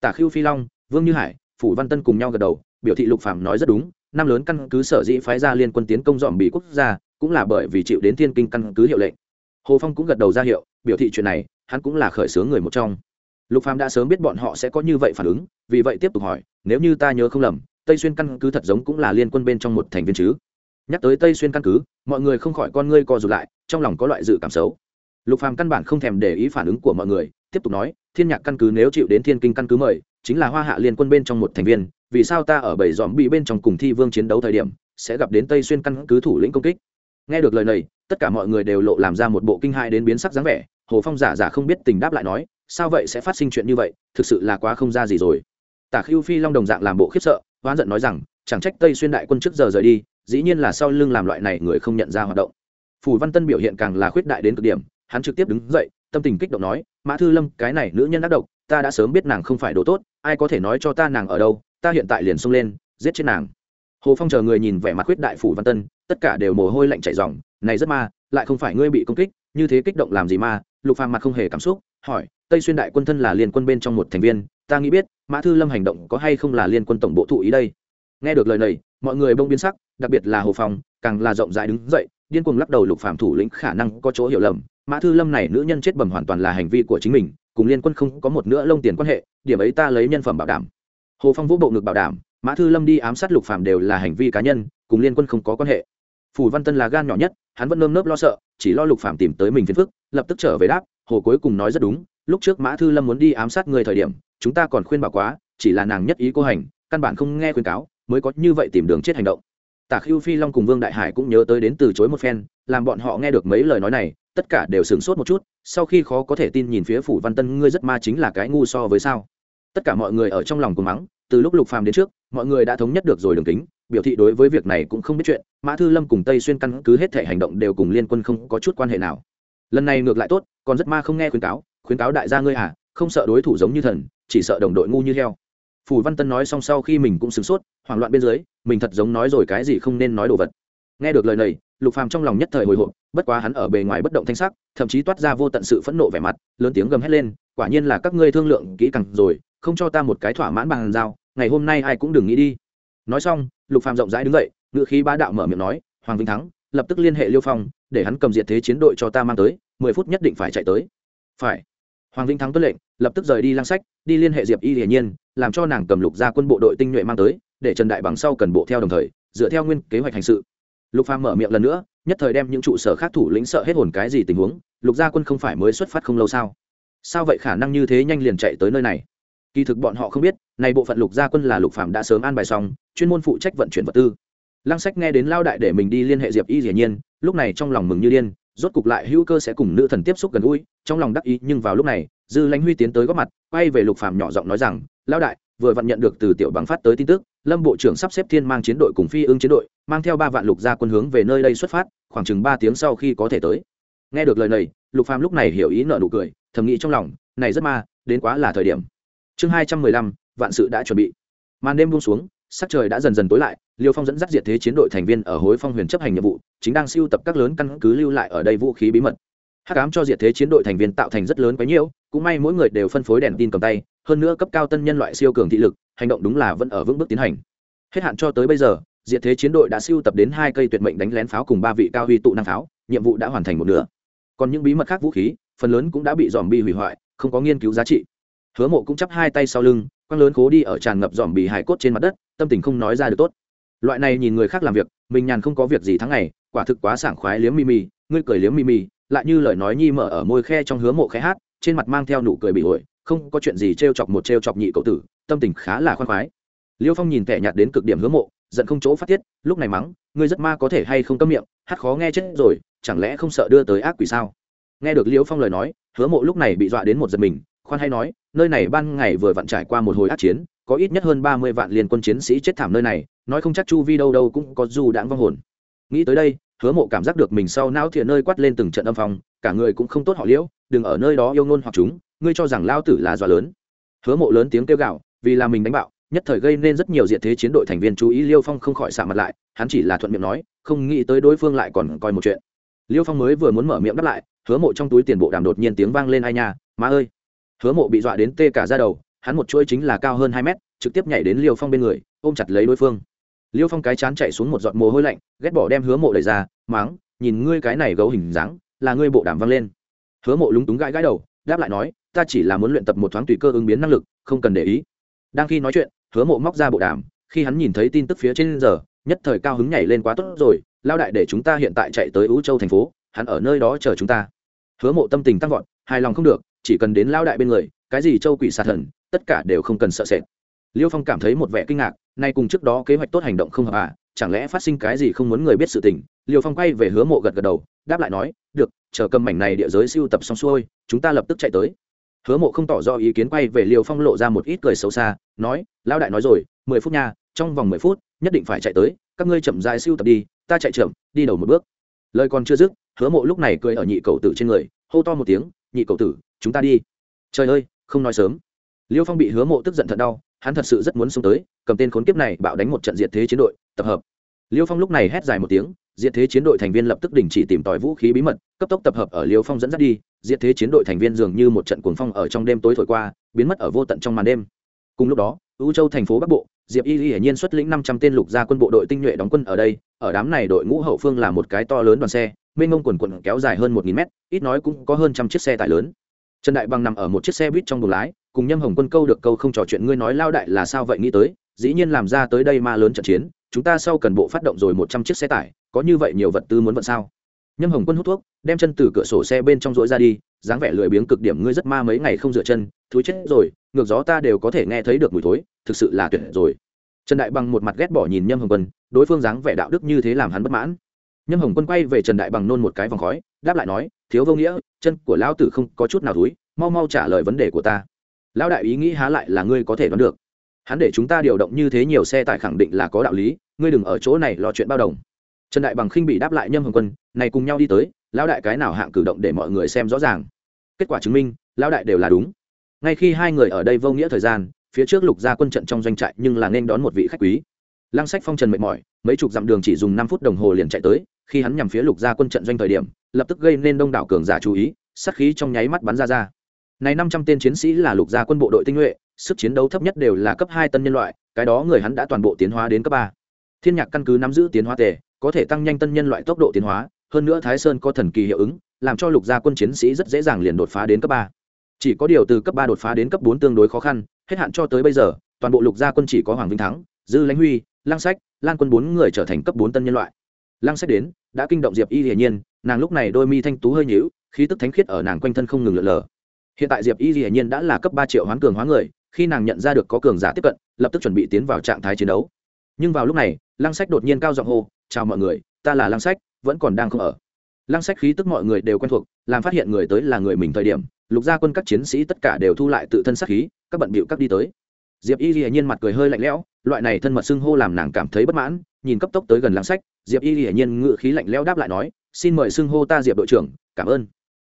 Tả khiêu phi long, vương như hải, phủ văn tân cùng nhau gật đầu, biểu thị lục phàm nói rất đúng, năm lớn căn cứ sở dĩ phái ra liên quân tiến công dọn bị quốc gia, cũng là bởi vì chịu đến thiên kinh căn cứ hiệu lệnh. Hồ phong cũng gật đầu ra hiệu, biểu thị chuyện này, hắn cũng là khởi xướng người một trong lục phàm đã sớm biết bọn họ sẽ có như vậy phản ứng, vì vậy tiếp tục hỏi, nếu như ta nhớ không lầm, tây xuyên căn cứ thật giống cũng là liên quân bên trong một thành viên chứ? Nhắc tới tây xuyên căn cứ, mọi người không khỏi con ngươi co rụt lại, trong lòng có loại dự cảm xấu. Lục phàm căn bản không thèm để ý phản ứng của mọi người, tiếp tục nói, thiên nhạc căn cứ nếu chịu đến thiên kinh căn cứ mời, chính là hoa hạ liên quân bên trong một thành viên, vì sao ta ở bảy dòm bị bên trong cùng thi vương chiến đấu thời điểm sẽ gặp đến tây xuyên căn cứ thủ lĩnh công kích? Nghe được lời này, tất cả mọi người đều lộ làm ra một bộ kinh hại đến biến sắc dáng vẻ, hồ phong giả giả không biết tình đáp lại nói sao vậy sẽ phát sinh chuyện như vậy, thực sự là quá không ra gì rồi. Tả khiêu phi long đồng dạng làm bộ khiếp sợ hoán giận nói rằng, chẳng trách tây xuyên đại quân trước giờ rời đi, dĩ nhiên là sau lưng làm loại này người không nhận ra hoạt động. Phù văn tân biểu hiện càng là khuyết đại đến cực điểm, hắn trực tiếp đứng dậy, tâm tình kích động nói, mã thư lâm, cái này nữ nhân ác độc, ta đã sớm biết nàng không phải đồ tốt, ai có thể nói cho ta nàng ở đâu, ta hiện tại liền xông lên, giết chết nàng. Hồ phong chờ người nhìn vẻ mặt khuyết đại phủ văn tân, tất cả đều mồ hôi lạnh chạy dòng này rất ma, lại không phải ngươi bị công kích, như thế kích động làm gì ma lục phàm mặt không hề cảm xúc, hỏi, tây xuyên đại quân thân là liên quân bên trong một thành viên, ta nghĩ biết, mã thư lâm hành động có hay không là liên quân tổng bộ thụ ý đây? Nghe được lời này, mọi người bông biến sắc, đặc biệt là hồ phong, càng là rộng rãi đứng dậy, điên cuồng lắc đầu lục phạm thủ lĩnh khả năng có chỗ hiểu lầm. Mã thư lâm này nữ nhân chết bẩm hoàn toàn là hành vi của chính mình, cùng liên quân không có một nữa lông tiền quan hệ, điểm ấy ta lấy nhân phẩm bảo đảm. Hồ phong vũ bộ ngực bảo đảm, mã thư lâm đi ám sát lục phạm đều là hành vi cá nhân, cùng liên quân không có quan hệ. Phủ văn tân là gan nhỏ nhất hắn vẫn nơm nớp lo sợ, chỉ lo lục phạm tìm tới mình phiền phức, lập tức trở về đáp, hồ cuối cùng nói rất đúng, lúc trước mã thư lâm muốn đi ám sát người thời điểm, chúng ta còn khuyên bảo quá, chỉ là nàng nhất ý cô hành, căn bản không nghe khuyên cáo, mới có như vậy tìm đường chết hành động. Tả khưu phi long cùng vương đại hải cũng nhớ tới đến từ chối một phen, làm bọn họ nghe được mấy lời nói này, tất cả đều sửng sốt một chút, sau khi khó có thể tin nhìn phía phủ văn tân, ngươi rất ma chính là cái ngu so với sao? Tất cả mọi người ở trong lòng cùng mắng, từ lúc lục phàm đến trước, mọi người đã thống nhất được rồi đường kính biểu thị đối với việc này cũng không biết chuyện, mã thư lâm cùng tây xuyên căn cứ hết thể hành động đều cùng liên quân không có chút quan hệ nào. Lần này ngược lại tốt, còn rất ma không nghe khuyến cáo khuyến cáo đại gia ngươi à không sợ đối thủ giống như thần, chỉ sợ đồng đội ngu như heo. Phủ văn tân nói xong sau khi mình cũng sửng sốt, hoảng loạn bên dưới, mình thật giống nói rồi cái gì không nên nói đồ vật. Nghe được lời này, lục phàm trong lòng nhất thời hồi hộp, bất quá hắn ở bề ngoài bất động thanh sắc, thậm chí toát ra vô tận sự phẫn nộ vẻ mặt, lớn tiếng gầm hét lên, quả nhiên là các ngươi thương lượng kỹ càng rồi, không cho ta một cái thỏa mãn bằng giao, ngày hôm nay ai cũng đừng nghĩ đi nói xong, lục phàm rộng rãi đứng dậy ngự khí bá đạo mở miệng nói, hoàng vinh thắng, lập tức liên hệ liêu phong, để hắn cầm diệt thế chiến đội cho ta mang tới, mười phút nhất định phải chạy tới. Phải. Hoàng vinh thắng tuân lệnh, lập tức rời đi lang sách, đi liên hệ diệp y hiển nhiên, làm cho nàng cầm lục ra quân bộ đội tinh nhuệ mang tới, để trần đại bằng sau cần bộ theo đồng thời, dựa theo nguyên kế hoạch hành sự. Lục phàm mở miệng lần nữa, nhất thời đem những trụ sở khác thủ lĩnh sợ hết hồn cái gì tình huống, lục gia quân không phải mới xuất phát không lâu sao? Sao vậy khả năng như thế nhanh liền chạy tới nơi này? Kỳ thực bọn họ không biết, này bộ phận lục gia quân là lục phạm đã sớm an bài xong, chuyên môn phụ trách vận chuyển vật tư. Lăng sách nghe đến lao đại để mình đi liên hệ diệp y dĩ nhiên, lúc này trong lòng mừng như điên, rốt cục lại hữu cơ sẽ cùng nữ thần tiếp xúc gần gũi, trong lòng đắc ý, nhưng vào lúc này, dư lãnh huy tiến tới góp mặt, quay về lục phạm nhỏ giọng nói rằng lao đại, vừa vặn nhận được từ tiểu bằng phát tới tin tức, lâm bộ trưởng sắp xếp thiên mang chiến đội cùng phi ương chiến đội, mang theo ba vạn lục gia quân hướng về nơi đây xuất phát, khoảng chừng ba tiếng sau khi có thể tới. Nghe được lời này, lục phàm lúc này hiểu ý nợ nụ cười, thầm nghĩ trong lòng, này rất ma, đến quá là thời điểm chương hai trăm mười lăm, vạn sự đã chuẩn bị. Màn đêm buông xuống, sắc trời đã dần dần tối lại, liêu phong dẫn dắt diệt thế chiến đội thành viên ở hối phong huyền chấp hành nhiệm vụ, chính đang siêu tập các lớn căn cứ lưu lại ở đây vũ khí bí mật. Hát ám cho diệt thế chiến đội thành viên tạo thành rất lớn quấy nhiễu, cũng may mỗi người đều phân phối đèn tin cầm tay, hơn nữa cấp cao tân nhân loại siêu cường thị lực, hành động đúng là vẫn ở vững bước tiến hành. Hết hạn cho tới bây giờ, diệt thế chiến đội đã siêu tập đến hai cây tuyệt mệnh đánh lén pháo cùng ba vị cao huy tụ năng pháo, nhiệm vụ đã hoàn thành một nửa. Còn những bí mật khác vũ khí, phần lớn cũng đã bị dòm bi hủy hoại, không có nghiên cứu giá trị hứa mộ cũng chắp hai tay sau lưng, quăng lớn cố đi ở tràn ngập dòm bị hải cốt trên mặt đất, tâm tình không nói ra được tốt. Loại này nhìn người khác làm việc, mình nhàn không có việc gì tháng ngày, quả thực quá sảng khoái liếm mimi ngươi cười liếm mimi lại như lời nói nhi mở ở môi khe trong hứa mộ khẽ hát, trên mặt mang theo nụ cười bị ổi không có chuyện gì t r e o chọc một t r e o chọc nhị cậu tử, tâm tình khá là khoan khoái. Liêu phong nhìn kẻ nhạt đến cực điểm hứa mộ, giận không chỗ phát tiết, lúc này mắng, ngươi rất ma có thể hay không câm miệng, hát khó nghe chết rồi, chẳng lẽ không sợ đưa tới ác quỷ sao? Nghe được liêu phong lời nói, hứa mộ lúc này bị dọa đến một giật mình khoan hay nói, nơi này ban ngày vừa vặn trải qua một hồi ác chiến, có ít nhất hơn ba mươi vạn liên quân chiến sĩ chết thảm nơi này, nói không chắc chu vi đâu đâu cũng có du đãng vong hồn. Nghĩ tới đây, hứa mộ cảm giác được mình sau não thiện nơi quát lên từng trận âm phong, cả người cũng không tốt họ liễu, đừng ở nơi đó yêu ngôn hoặc chúng, ngươi cho rằng lao tử là dọa lớn. Hứa mộ lớn tiếng kêu gạo vì là mình đánh bạo, nhất thời gây nên rất nhiều diện thế chiến đội thành viên chú ý liêu phong không khỏi xạ mặt lại, hắn chỉ là thuận miệng nói, không nghĩ tới đối phương lại còn coi một chuyện. Liêu phong mới vừa muốn mở miệng đáp lại, hứa mộ trong túi tiền bộ đàm đột nhiên tiếng vang lên, ai nha, má ơi hứa mộ bị dọa đến tê cả ra đầu, hắn một chuỗi chính là cao hơn hai mét, trực tiếp nhảy đến liêu phong bên người, ôm chặt lấy đối phương. Liêu phong cái chán chạy xuống một giọt mồ hôi lạnh, ghét bỏ đem hứa mộ đẩy ra, máng, nhìn ngươi cái này gấu hình dáng, là ngươi bộ đàm văng lên. Hứa mộ lúng túng gãi gãi đầu, đáp lại nói, ta chỉ là muốn luyện tập một thoáng tùy cơ ứng biến năng lực, không cần để ý. Đang khi nói chuyện, hứa mộ móc ra bộ đàm, khi hắn nhìn thấy tin tức phía trên giờ, nhất thời cao hứng nhảy lên quá tốt rồi lao đại để chúng ta hiện tại chạy tới ú châu thành phố, hắn ở nơi đó chờ chúng ta. Hứa mộ tâm tình tăng vọt, hài lòng không được chỉ cần đến lao đại bên người, cái gì châu quỷ xà thần, tất cả đều không cần sợ sệt. Liêu phong cảm thấy một vẻ kinh ngạc, nay cùng trước đó kế hoạch tốt hành động không hợp à chẳng lẽ phát sinh cái gì không muốn người biết sự tình? Liêu phong quay về hứa mộ gật gật đầu, đáp lại nói, được, chờ cầm mảnh này địa giới siêu tập xong xuôi, chúng ta lập tức chạy tới. Hứa mộ không tỏ ra ý kiến quay về liêu phong lộ ra một ít cười xấu xa, nói lao đại nói rồi, mười phút nha, trong vòng mười phút, nhất định phải chạy tới, các ngươi chậm dài siêu tập đi, ta chạy chậm, đi đầu một bước. Lời còn chưa dứt, hứa mộ lúc này cười ở nhị cầu tử trên người, hô to một tiếng, nhị cầu tử chúng ta đi. Trời ơi, không nói sớm. Liêu phong bị hứa mộ tức giận thật đau, hắn thật sự rất muốn xông tới, cầm tên khốn kiếp này bạo đánh một trận diệt thế chiến đội, tập hợp. Liêu phong lúc này hét dài một tiếng, diệt thế chiến đội thành viên lập tức đình chỉ tìm tòi vũ khí bí mật, cấp tốc tập hợp ở liêu phong dẫn dắt đi, diệt thế chiến đội thành viên dường như một trận cuồng phong ở trong đêm tối thổi qua, biến mất ở vô tận trong màn đêm. Cùng lúc đó ưu châu thành phố bắc bộ, diệp y hiển nhiên xuất lĩnh năm trăm tên lục gia quân bộ đội tinh nhuệ đóng quân ở đây, ở đám này đội ngũ hậu phương là một cái to lớn đoàn xe, mênh mông quần quần kéo dài hơn một nghìn mét, ít nói cũng có hơn trăm chiếc xe tải lớn trần đại bằng nằm ở một chiếc xe buýt trong buồng lái, cùng nhâm hồng quân câu được câu không trò chuyện, ngươi nói lao đại là sao vậy nghĩ tới? Dĩ nhiên làm ra tới đây ma lớn trận chiến, chúng ta sau cần bộ phát động rồi một trăm chiếc xe tải, có như vậy nhiều vật tư muốn vận sao? Nhâm hồng quân hút thuốc, đem chân từ cửa sổ xe bên trong rỗi ra đi, dáng vẻ lười biếng cực điểm, ngươi rất ma mấy ngày không dựa chân, thúi chết rồi, ngược gió ta đều có thể nghe thấy được mùi thối, thực sự là tuyệt rồi. Trần đại bằng một mặt ghét bỏ nhìn nhâm hồng quân, đối phương dáng vẻ đạo đức như thế làm hắn bất mãn nhâm hồng quân quay về trần đại bằng nôn một cái vòng khói, đáp lại nói, thiếu vô nghĩa, chân của lão tử không có chút nào thúi, mau mau trả lời vấn đề của ta. Lão đại ý nghĩ há lại là ngươi có thể đoán được. Hắn để chúng ta điều động như thế nhiều xe tải khẳng định là có đạo lý, ngươi đừng ở chỗ này lo chuyện bao đồng. Trần đại bằng khinh bị đáp lại nhâm hồng quân, này cùng nhau đi tới, lão đại cái nào hạng cử động để mọi người xem rõ ràng. Kết quả chứng minh, lão đại đều là đúng. Ngay khi hai người ở đây vô nghĩa thời gian, phía trước lục gia quân trận trong doanh trại nhưng là nên đón một vị khách quý lăng sách phong trần mệt mỏi, mấy chục dặm đường chỉ dùng năm phút đồng hồ liền chạy tới, khi hắn nhằm phía lục gia quân trận doanh thời điểm, lập tức gây nên đông đảo cường giả chú ý, sát khí trong nháy mắt bắn ra ra. Này năm trăm tên chiến sĩ là lục gia quân bộ đội tinh nhuệ, sức chiến đấu thấp nhất đều là cấp hai tân nhân loại, cái đó người hắn đã toàn bộ tiến hóa đến cấp ba. Thiên nhạc căn cứ nắm giữ tiến hóa tề, có thể tăng nhanh tân nhân loại tốc độ tiến hóa, hơn nữa thái sơn có thần kỳ hiệu ứng, làm cho lục gia quân chiến sĩ rất dễ dàng liền đột phá đến cấp ba. Chỉ có điều từ cấp ba đột phá đến cấp bốn tương đối khó khăn, hết hạn cho tới bây giờ, toàn bộ lục gia quân chỉ có hoàng vinh thắng, dư lãnh huy lang sách, lan quân bốn người trở thành cấp bốn tân nhân loại. Lang sách đến, đã kinh động diệp y hiển nhiên, nàng lúc này đôi mi thanh tú hơi nhíu, khí tức thánh khiết ở nàng quanh thân không ngừng lượn lờ. Hiện tại diệp y hiển nhiên đã là cấp ba triệu hoán cường hóa người, khi nàng nhận ra được có cường giả tiếp cận, lập tức chuẩn bị tiến vào trạng thái chiến đấu. Nhưng vào lúc này, lăng sách đột nhiên cao giọng hô, chào mọi người, ta là lăng sách, vẫn còn đang không ở. Lăng sách khí tức mọi người đều quen thuộc, làm phát hiện người tới là người mình thời điểm, lục gia quân các chiến sĩ tất cả đều thu lại tự thân sát khí, các bận bịu các đi tới diệp y hiển nhiên mặt cười hơi lạnh lẽo, loại này thân mật xưng hô làm nàng cảm thấy bất mãn, nhìn cấp tốc tới gần lăng sách, diệp y hiển nhiên ngự khí lạnh lẽo đáp lại nói, xin mời xưng hô ta diệp đội trưởng, cảm ơn.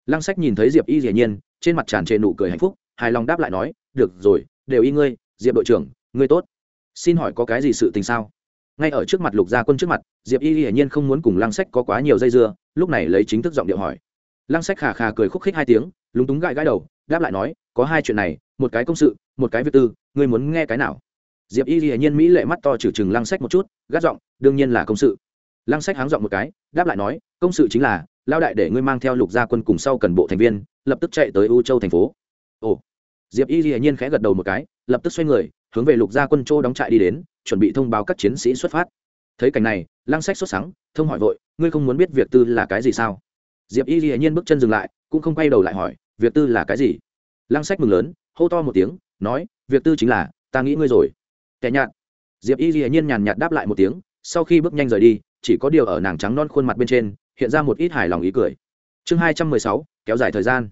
Lăng sách nhìn thấy diệp y hiển nhiên, trên mặt tràn trề nụ cười hạnh phúc, hài lòng đáp lại nói, được rồi, đều y ngươi, diệp đội trưởng, ngươi tốt. Xin hỏi có cái gì sự tình sao? Ngay ở trước mặt lục gia quân trước mặt, diệp y hiển nhiên không muốn cùng lăng sách có quá nhiều dây dưa, lúc này lấy chính thức giọng điệu hỏi. Lăng sách khà khà cười khúc khích hai tiếng, lúng túng gãi gãi đầu, đáp lại nói, có hai chuyện này một cái công sự một cái việc tư ngươi muốn nghe cái nào? Diệp y hiển nhiên mỹ lệ mắt to trừ chừng lăng sách một chút gắt giọng đương nhiên là công sự. Lăng sách háng giọng một cái đáp lại nói công sự chính là lao đại để ngươi mang theo lục gia quân cùng sau cần bộ thành viên lập tức chạy tới u châu thành phố. Ồ. Diệp y hiển nhiên khẽ gật đầu một cái lập tức xoay người hướng về lục gia quân châu đóng trại đi đến chuẩn bị thông báo các chiến sĩ xuất phát. Thấy cảnh này lăng sách sốt sắng, thông hỏi vội ngươi không muốn biết việc tư là cái gì sao? Diệp y hiển nhiên bước chân dừng lại cũng không quay đầu lại hỏi việc tư là cái gì? Lăng sách mừng lớn hô to một tiếng, nói, việc tư chính là, ta nghĩ ngươi rồi. Kẻ nhạt. Diệp y hiển nhiên nhàn nhạt đáp lại một tiếng, sau khi bước nhanh rời đi, chỉ có điều ở nàng trắng non khuôn mặt bên trên, hiện ra một ít hài lòng ý cười. Chương hai trăm mười sáu, kéo dài thời gian.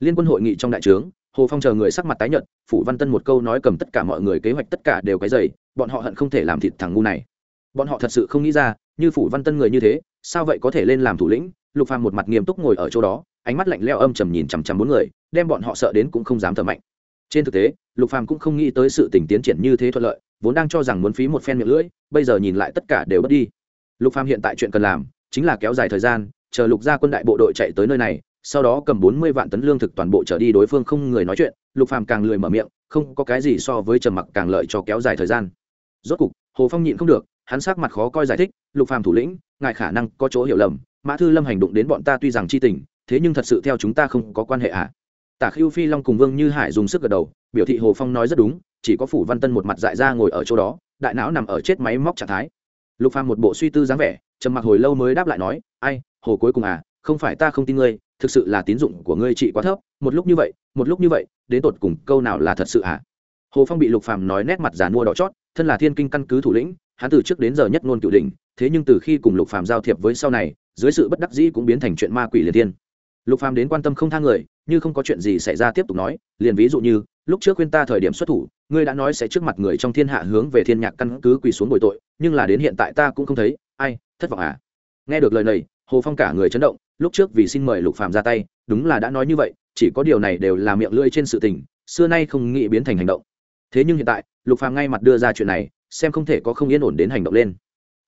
Liên quân hội nghị trong đại trướng, hồ phong chờ người sắc mặt tái nhợt, phủ văn tân một câu nói cầm tất cả mọi người kế hoạch tất cả đều cái dày, bọn họ hận không thể làm thịt thằng ngu này. Bọn họ thật sự không nghĩ ra, như phủ văn tân người như thế, sao vậy có thể lên làm thủ lĩnh? Lục phàm một mặt nghiêm túc ngồi ở chỗ đó, ánh mắt lạnh leo âm trầm nhìn chằm chằm bốn người, đem bọn họ sợ đến cũng không dám thở mạnh trên thực tế, lục phàm cũng không nghĩ tới sự tình tiến triển như thế thuận lợi, vốn đang cho rằng muốn phí một phen miệng lưỡi, bây giờ nhìn lại tất cả đều bất đi lục phàm hiện tại chuyện cần làm, chính là kéo dài thời gian, chờ lục gia quân đại bộ đội chạy tới nơi này, sau đó cầm bốn mươi vạn tấn lương thực toàn bộ trở đi đối phương không người nói chuyện, lục phàm càng lười mở miệng, không có cái gì so với trầm mặc càng lợi cho kéo dài thời gian rốt cục, hồ phong nhịn không được, hắn sắc mặt khó coi giải thích, lục phàm thủ lĩnh, ngài khả năng có chỗ hiểu lầm, mã thư lâm hành động đến bọn ta tuy rằng chi tình, thế nhưng thật sự theo chúng ta không có quan hệ ạ à tả Khưu phi long cùng vương như hải dùng sức gật đầu, biểu thị hồ phong nói rất đúng, chỉ có phủ văn tân một mặt dại ra ngồi ở chỗ đó, đại não nằm ở chết máy móc trạng thái. Lục phàm một bộ suy tư dáng vẻ, trầm mặc hồi lâu mới đáp lại nói, ai, hồ cuối cùng à không phải ta không tin ngươi, thực sự là tín dụng của ngươi trị quá thấp, một lúc như vậy, một lúc như vậy, đến tột cùng câu nào là thật sự à? Hồ phong bị lục phàm nói nét mặt giàn mua đỏ chót, thân là thiên kinh căn cứ thủ lĩnh, hắn từ trước đến giờ nhất ngôn cửu đỉnh, thế nhưng từ khi cùng lục phàm giao thiệp với sau này, dưới sự bất đắc dĩ cũng biến thành chuyện ma quỷ liệt thiên. Lục phàm đến quan tâm không thang người như không có chuyện gì xảy ra tiếp tục nói, liền ví dụ như, lúc trước khuyên ta thời điểm xuất thủ, ngươi đã nói sẽ trước mặt người trong thiên hạ hướng về thiên nhạc căn cứ quỳ xuống bồi tội, nhưng là đến hiện tại ta cũng không thấy, ai, thất vọng à? Nghe được lời này, hồ phong cả người chấn động, lúc trước vì xin mời lục phàm ra tay, đúng là đã nói như vậy, chỉ có điều này đều là miệng lưỡi trên sự tình, xưa nay không nghĩ biến thành hành động. Thế nhưng hiện tại, lục phàm ngay mặt đưa ra chuyện này, xem không thể có không yên ổn đến hành động lên.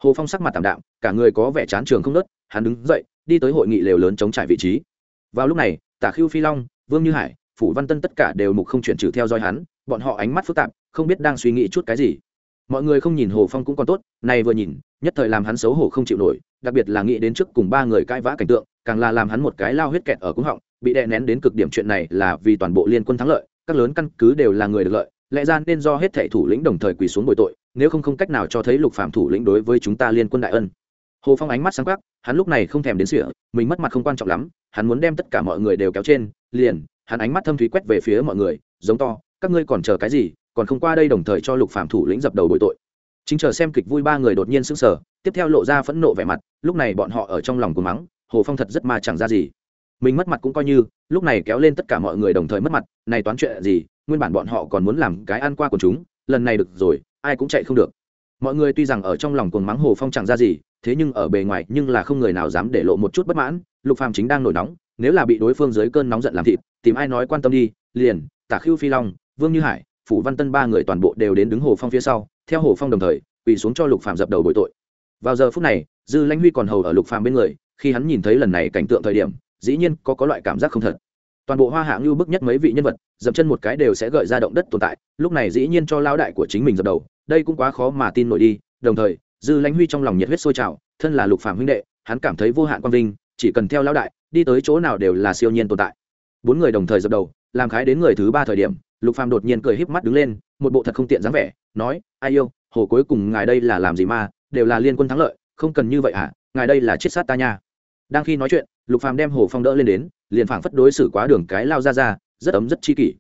Hồ phong sắc mặt tạm đạm, cả người có vẻ chán trường không nớt, hắn đứng dậy, đi tới hội nghị lều lớn chống trải vị trí. Vào lúc này tả Khưu phi long, vương như hải, phủ văn tân tất cả đều mục không chuyển trừ theo dõi hắn, bọn họ ánh mắt phức tạp, không biết đang suy nghĩ chút cái gì. Mọi người không nhìn hồ phong cũng còn tốt, này vừa nhìn, nhất thời làm hắn xấu hổ không chịu nổi, đặc biệt là nghĩ đến trước cùng ba người cãi vã cảnh tượng, càng là làm hắn một cái lao huyết kẹt ở cúng họng, bị đè nén đến cực điểm chuyện này là vì toàn bộ liên quân thắng lợi, các lớn căn cứ đều là người được lợi, lẽ ra nên do hết thệ thủ lĩnh đồng thời quỳ xuống bồi tội, nếu không không cách nào cho thấy lục phạm thủ lĩnh đối với chúng ta liên quân đại ân hồ phong ánh mắt sáng quắc, hắn lúc này không thèm đến sỉa mình mất mặt không quan trọng lắm, hắn muốn đem tất cả mọi người đều kéo trên, liền, hắn ánh mắt thâm thúy quét về phía mọi người, giống to, các ngươi còn chờ cái gì, còn không qua đây đồng thời cho lục phạm thủ lĩnh dập đầu bồi tội. Chính chờ xem kịch vui ba người đột nhiên sững sờ, tiếp theo lộ ra phẫn nộ vẻ mặt, lúc này bọn họ ở trong lòng cuồng mắng, hồ phong thật rất mà chẳng ra gì. Mình mất mặt cũng coi như, lúc này kéo lên tất cả mọi người đồng thời mất mặt, này toán chuyện gì, nguyên bản bọn họ còn muốn làm cái ăn qua của chúng, lần này được rồi, ai cũng chạy không được mọi người tuy rằng ở trong lòng cuồng mắng hồ phong chẳng ra gì, thế nhưng ở bề ngoài nhưng là không người nào dám để lộ một chút bất mãn. Lục phàm chính đang nổi nóng, nếu là bị đối phương dưới cơn nóng giận làm thịt, tìm ai nói quan tâm đi, liền, tả khưu phi long, vương như hải, phủ văn tân ba người toàn bộ đều đến đứng hồ phong phía sau, theo hồ phong đồng thời, quỳ xuống cho lục phàm dập đầu bội tội. Vào giờ phút này, dư lãnh huy còn hầu ở lục phàm bên người, khi hắn nhìn thấy lần này cảnh tượng thời điểm, dĩ nhiên có có loại cảm giác không thật. Toàn bộ hoa hạ ngưu bức nhất mấy vị nhân vật, dậm chân một cái đều sẽ gợi ra động đất tồn tại, lúc này dĩ nhiên cho lao đại của chính mình dập đầu đây cũng quá khó mà tin nổi đi, đồng thời, dư lãnh huy trong lòng nhiệt huyết sôi trào, thân là lục phàm huynh đệ, hắn cảm thấy vô hạn quang vinh, chỉ cần theo lão đại, đi tới chỗ nào đều là siêu nhiên tồn tại. Bốn người đồng thời dập đầu, làm khái đến người thứ ba thời điểm, lục phàm đột nhiên cười híp mắt đứng lên, một bộ thật không tiện dáng vẻ, nói, ai yêu, hồ cuối cùng ngài đây là làm gì mà, đều là liên quân thắng lợi, không cần như vậy hả ngài đây là chết sát ta nha. Đang khi nói chuyện, lục phàm đem hồ phong đỡ lên đến, liền phảng phất đối xử quá đường cái lao ra ra, rất ấm, rất chi kỷ.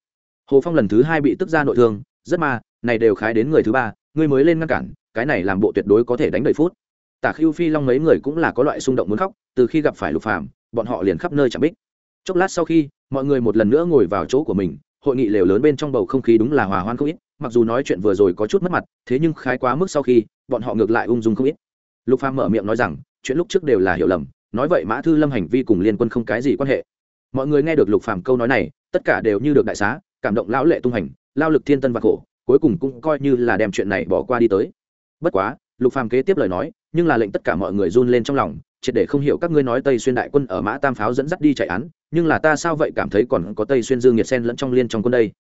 Hồ phong lần thứ hai bị tức ra nội thương, rất ma này đều khái đến người thứ ba người mới lên ngăn cản, cái này làm bộ tuyệt đối có thể đánh đầy phút. Tả khiêu phi long mấy người cũng là có loại xung động muốn khóc, từ khi gặp phải lục phàm, bọn họ liền khắp nơi chẳng bích. Chốc lát sau khi, mọi người một lần nữa ngồi vào chỗ của mình, hội nghị lều lớn bên trong bầu không khí đúng là hòa hoan không ít, mặc dù nói chuyện vừa rồi có chút mất mặt, thế nhưng khái quá mức sau khi, bọn họ ngược lại ung dung không ít. Lục phàm mở miệng nói rằng, chuyện lúc trước đều là hiểu lầm, nói vậy mã thư lâm hành vi cùng liên quân không cái gì quan hệ. Mọi người nghe được lục phàm câu nói này, tất cả đều như được đại xá, cảm động lão lệ tung hành, lao lực thiên tân và khổ cuối cùng cũng coi như là đem chuyện này bỏ qua đi tới. Bất quá, lục phàm kế tiếp lời nói, nhưng là lệnh tất cả mọi người run lên trong lòng, triệt để không hiểu các ngươi nói tây xuyên đại quân ở mã tam pháo dẫn dắt đi chạy án, nhưng là ta sao vậy cảm thấy còn có tây xuyên dương nhiệt sen lẫn trong liên trong quân đây?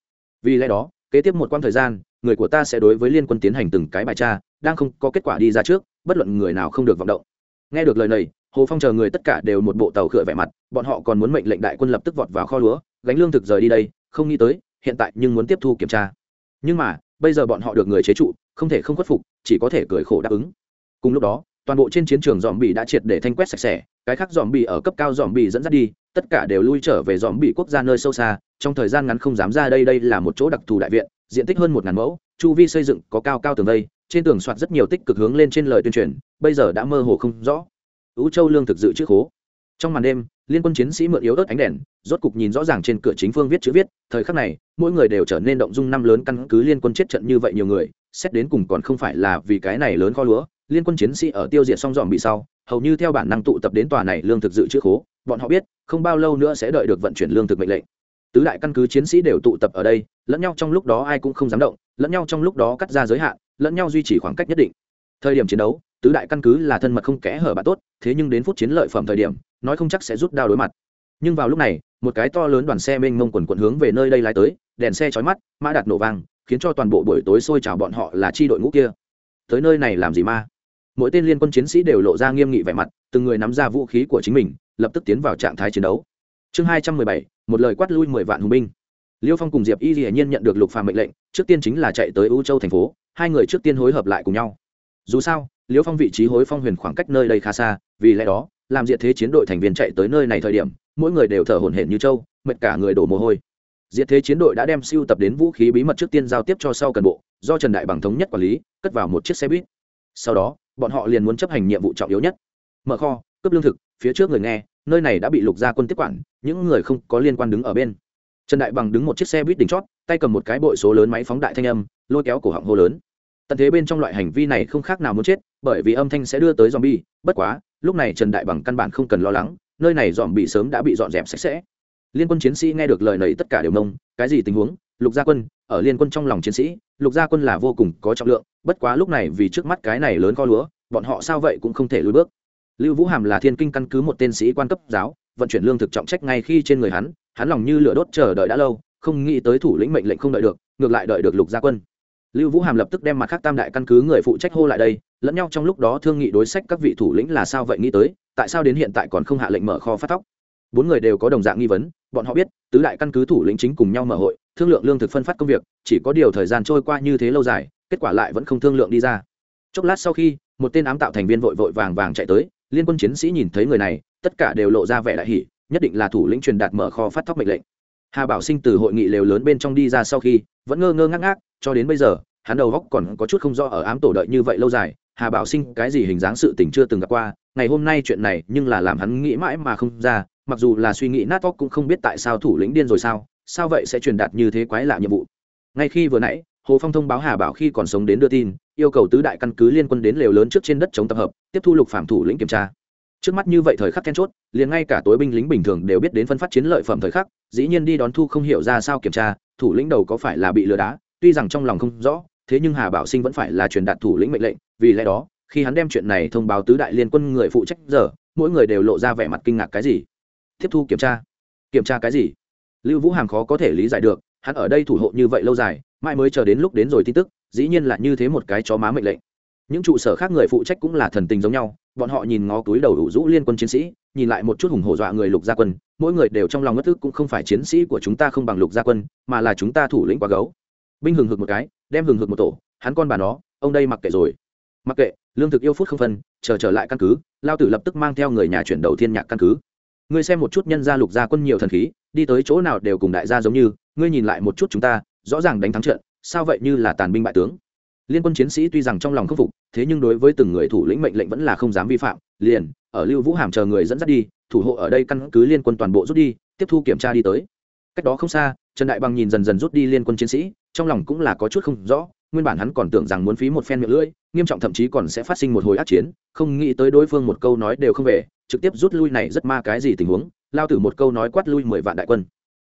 Vì lẽ đó, kế tiếp một quãng thời gian, người của ta sẽ đối với liên quân tiến hành từng cái bài tra, đang không có kết quả đi ra trước, bất luận người nào không được vọng động. Nghe được lời này, hồ phong chờ người tất cả đều một bộ tàu khựa vẻ mặt, bọn họ còn muốn mệnh lệnh đại quân lập tức vọt vào kho lúa, gánh lương thực rời đi đây, không nghĩ tới, hiện tại nhưng muốn tiếp thu kiểm tra nhưng mà bây giờ bọn họ được người chế trụ không thể không khuất phục chỉ có thể cười khổ đáp ứng. Cùng lúc đó toàn bộ trên chiến trường dòm bị đã triệt để thanh quét sạch sẽ cái khác dòm bị ở cấp cao dòm bị dẫn dắt đi tất cả đều lui trở về dòm bị quốc gia nơi sâu xa trong thời gian ngắn không dám ra đây đây là một chỗ đặc thù đại viện diện tích hơn một ngàn mẫu chu vi xây dựng có cao cao tường vây trên tường soạt rất nhiều tích cực hướng lên trên lời tuyên truyền bây giờ đã mơ hồ không rõ. Ứ châu lương thực dự trước hố, trong màn đêm liên quân chiến sĩ mượn yếu ớt ánh đèn, rốt cục nhìn rõ ràng trên cửa chính phương viết chữ viết, thời khắc này, mỗi người đều trở nên động dung năm lớn căn cứ liên quân chết trận như vậy nhiều người, xét đến cùng còn không phải là vì cái này lớn kho lúa, liên quân chiến sĩ ở tiêu diệt xong dòm bị sau, hầu như theo bản năng tụ tập đến tòa này lương thực dự trữ khố, bọn họ biết, không bao lâu nữa sẽ đợi được vận chuyển lương thực mệnh lệnh. Tứ đại căn cứ chiến sĩ đều tụ tập ở đây, lẫn nhau trong lúc đó ai cũng không dám động, lẫn nhau trong lúc đó cắt ra giới hạn, lẫn nhau duy trì khoảng cách nhất định. Thời điểm chiến đấu tứ đại căn cứ là thân mật không kẽ hở bạn tốt, thế nhưng đến phút chiến lợi phẩm thời điểm, nói không chắc sẽ rút đao đối mặt. Nhưng vào lúc này, một cái to lớn đoàn xe mênh mông quần quận hướng về nơi đây lái tới, đèn xe chói mắt, mã đặt nổ vang, khiến cho toàn bộ buổi tối sôi trào bọn họ là chi đội ngũ kia. Tới nơi này làm gì ma? Mỗi tên liên quân chiến sĩ đều lộ ra nghiêm nghị vẻ mặt, từng người nắm ra vũ khí của chính mình, lập tức tiến vào trạng thái chiến đấu. Chương hai trăm mười bảy, một lời quát lui mười vạn hùng binh. Liêu phong cùng diệp y hiển nhiên nhận được lục phàm mệnh lệnh, trước tiên chính là chạy tới u châu thành phố, hai người trước tiên hối hợp lại cùng nhau. Dù sao liêu phong vị trí hối phong huyền khoảng cách nơi đây khá xa, vì lẽ đó, làm diệt thế chiến đội thành viên chạy tới nơi này thời điểm, mỗi người đều thở hổn hển như châu mệt cả người đổ mồ hôi. Diệt thế chiến đội đã đem siêu tập đến vũ khí bí mật trước tiên giao tiếp cho sau cần bộ, do trần đại bằng thống nhất quản lý, cất vào một chiếc xe buýt. Sau đó, bọn họ liền muốn chấp hành nhiệm vụ trọng yếu nhất. Mở kho, cướp lương thực, phía trước người nghe, nơi này đã bị lục gia quân tiếp quản, những người không có liên quan đứng ở bên. Trần đại bằng đứng một chiếc xe buýt đỉnh chót, tay cầm một cái bội số lớn máy phóng đại thanh âm, lôi kéo cổ họng hô lớn. Tận thế bên trong loại hành vi này không khác nào muốn chết bởi vì âm thanh sẽ đưa tới zombie. bất quá, lúc này trần đại bằng căn bản không cần lo lắng, nơi này zombie bị sớm đã bị dọn dẹp sạch sẽ. Liên quân chiến sĩ nghe được lời này tất cả đều mông cái gì tình huống? Lục gia quân, ở liên quân trong lòng chiến sĩ, lục gia quân là vô cùng có trọng lượng, bất quá lúc này vì trước mắt cái này lớn co lúa, bọn họ sao vậy cũng không thể lùi bước. Lưu vũ hàm là thiên kinh căn cứ một tên sĩ quan cấp giáo, vận chuyển lương thực trọng trách ngay khi trên người hắn hắn lòng như lửa đốt chờ đợi đã lâu, không nghĩ tới thủ lĩnh mệnh lệnh không đợi được, ngược lại đợi được lục gia quân lưu vũ hàm lập tức đem mặt khác tam đại căn cứ người phụ trách hô lại đây, lẫn nhau trong lúc đó thương nghị đối sách các vị thủ lĩnh là sao vậy nghĩ tới, tại sao đến hiện tại còn không hạ lệnh mở kho phát tóc? bốn người đều có đồng dạng nghi vấn, bọn họ biết, tứ đại căn cứ thủ lĩnh chính cùng nhau mở hội, thương lượng lương thực phân phát công việc, chỉ có điều thời gian trôi qua như thế lâu dài, kết quả lại vẫn không thương lượng đi ra chốc lát sau khi, một tên ám tạo thành viên vội vội vàng vàng chạy tới, liên quân chiến sĩ nhìn thấy người này, tất cả đều lộ ra vẻ đại hỷ nhất định là thủ lĩnh truyền đạt mở kho phát thóc mệnh lệnh hà bảo sinh từ hội nghị lều lớn bên trong đi ra sau khi, vẫn ngơ ngơ ngác ngác, cho đến bây giờ, hắn đầu góc còn có chút không rõ ở ám tổ đợi như vậy lâu dài, hà bảo sinh cái gì hình dáng sự tình chưa từng gặp qua, ngày hôm nay chuyện này nhưng là làm hắn nghĩ mãi mà không ra, mặc dù là suy nghĩ nát óc cũng không biết tại sao thủ lĩnh điên rồi sao sao vậy sẽ truyền đạt như thế quái lạ nhiệm vụ. Ngay khi vừa nãy, hồ phong thông báo hà bảo khi còn sống đến đưa tin, yêu cầu tứ đại căn cứ liên quân đến lều lớn trước trên đất chống tập hợp, tiếp thu lục phạm thủ lĩnh kiểm tra trước mắt như vậy thời khắc then chốt, liền ngay cả tối binh lính bình thường đều biết đến phân phát chiến lợi phẩm thời khắc, dĩ nhiên đi đón thu không hiểu ra sao kiểm tra, thủ lĩnh đầu có phải là bị lừa đá, tuy rằng trong lòng không rõ, thế nhưng hà bảo sinh vẫn phải là truyền đạt thủ lĩnh mệnh lệnh, vì lẽ đó, khi hắn đem chuyện này thông báo tứ đại liên quân người phụ trách giờ, mỗi người đều lộ ra vẻ mặt kinh ngạc cái gì? Tiếp thu kiểm tra. Kiểm tra cái gì? Lưu vũ hàm khó có thể lý giải được, hắn ở đây thủ hộ như vậy lâu dài, mãi mới chờ đến lúc đến rồi tin tức, dĩ nhiên là như thế một cái chó má mệnh lệnh. Những trụ sở khác người phụ trách cũng là thần tình giống nhau bọn họ nhìn ngó túi đầu đủ rũ liên quân chiến sĩ, nhìn lại một chút hùng hổ dọa người lục gia quân, mỗi người đều trong lòng ngất thức cũng không phải chiến sĩ của chúng ta không bằng lục gia quân, mà là chúng ta thủ lĩnh quá gấu. Binh hừng hực một cái, đem hừng hực một tổ, hắn con bà nó, ông đây mặc kệ rồi. Mặc kệ, lương thực yêu phút không phân, chờ trở lại căn cứ, lao tử lập tức mang theo người nhà chuyển đầu thiên nhạc căn cứ. Ngươi xem một chút nhân gia lục gia quân nhiều thần khí, đi tới chỗ nào đều cùng đại gia giống như, ngươi nhìn lại một chút chúng ta, rõ ràng đánh thắng trận, sao vậy như là tàn binh bại tướng? Liên quân chiến sĩ tuy rằng trong lòng khâm phục, thế nhưng đối với từng người thủ lĩnh mệnh lệnh vẫn là không dám vi phạm, liền, ở lưu vũ hàm chờ người dẫn dắt đi, thủ hộ ở đây căn cứ liên quân toàn bộ rút đi, tiếp thu kiểm tra đi tới. Cách đó không xa, trần đại bằng nhìn dần dần rút đi liên quân chiến sĩ, trong lòng cũng là có chút không rõ, nguyên bản hắn còn tưởng rằng muốn phí một phen miệng lưỡi, nghiêm trọng thậm chí còn sẽ phát sinh một hồi át chiến, không nghĩ tới đối phương một câu nói đều không về, trực tiếp rút lui này rất ma cái gì tình huống, lao tử một câu nói quát lui mười vạn đại quân.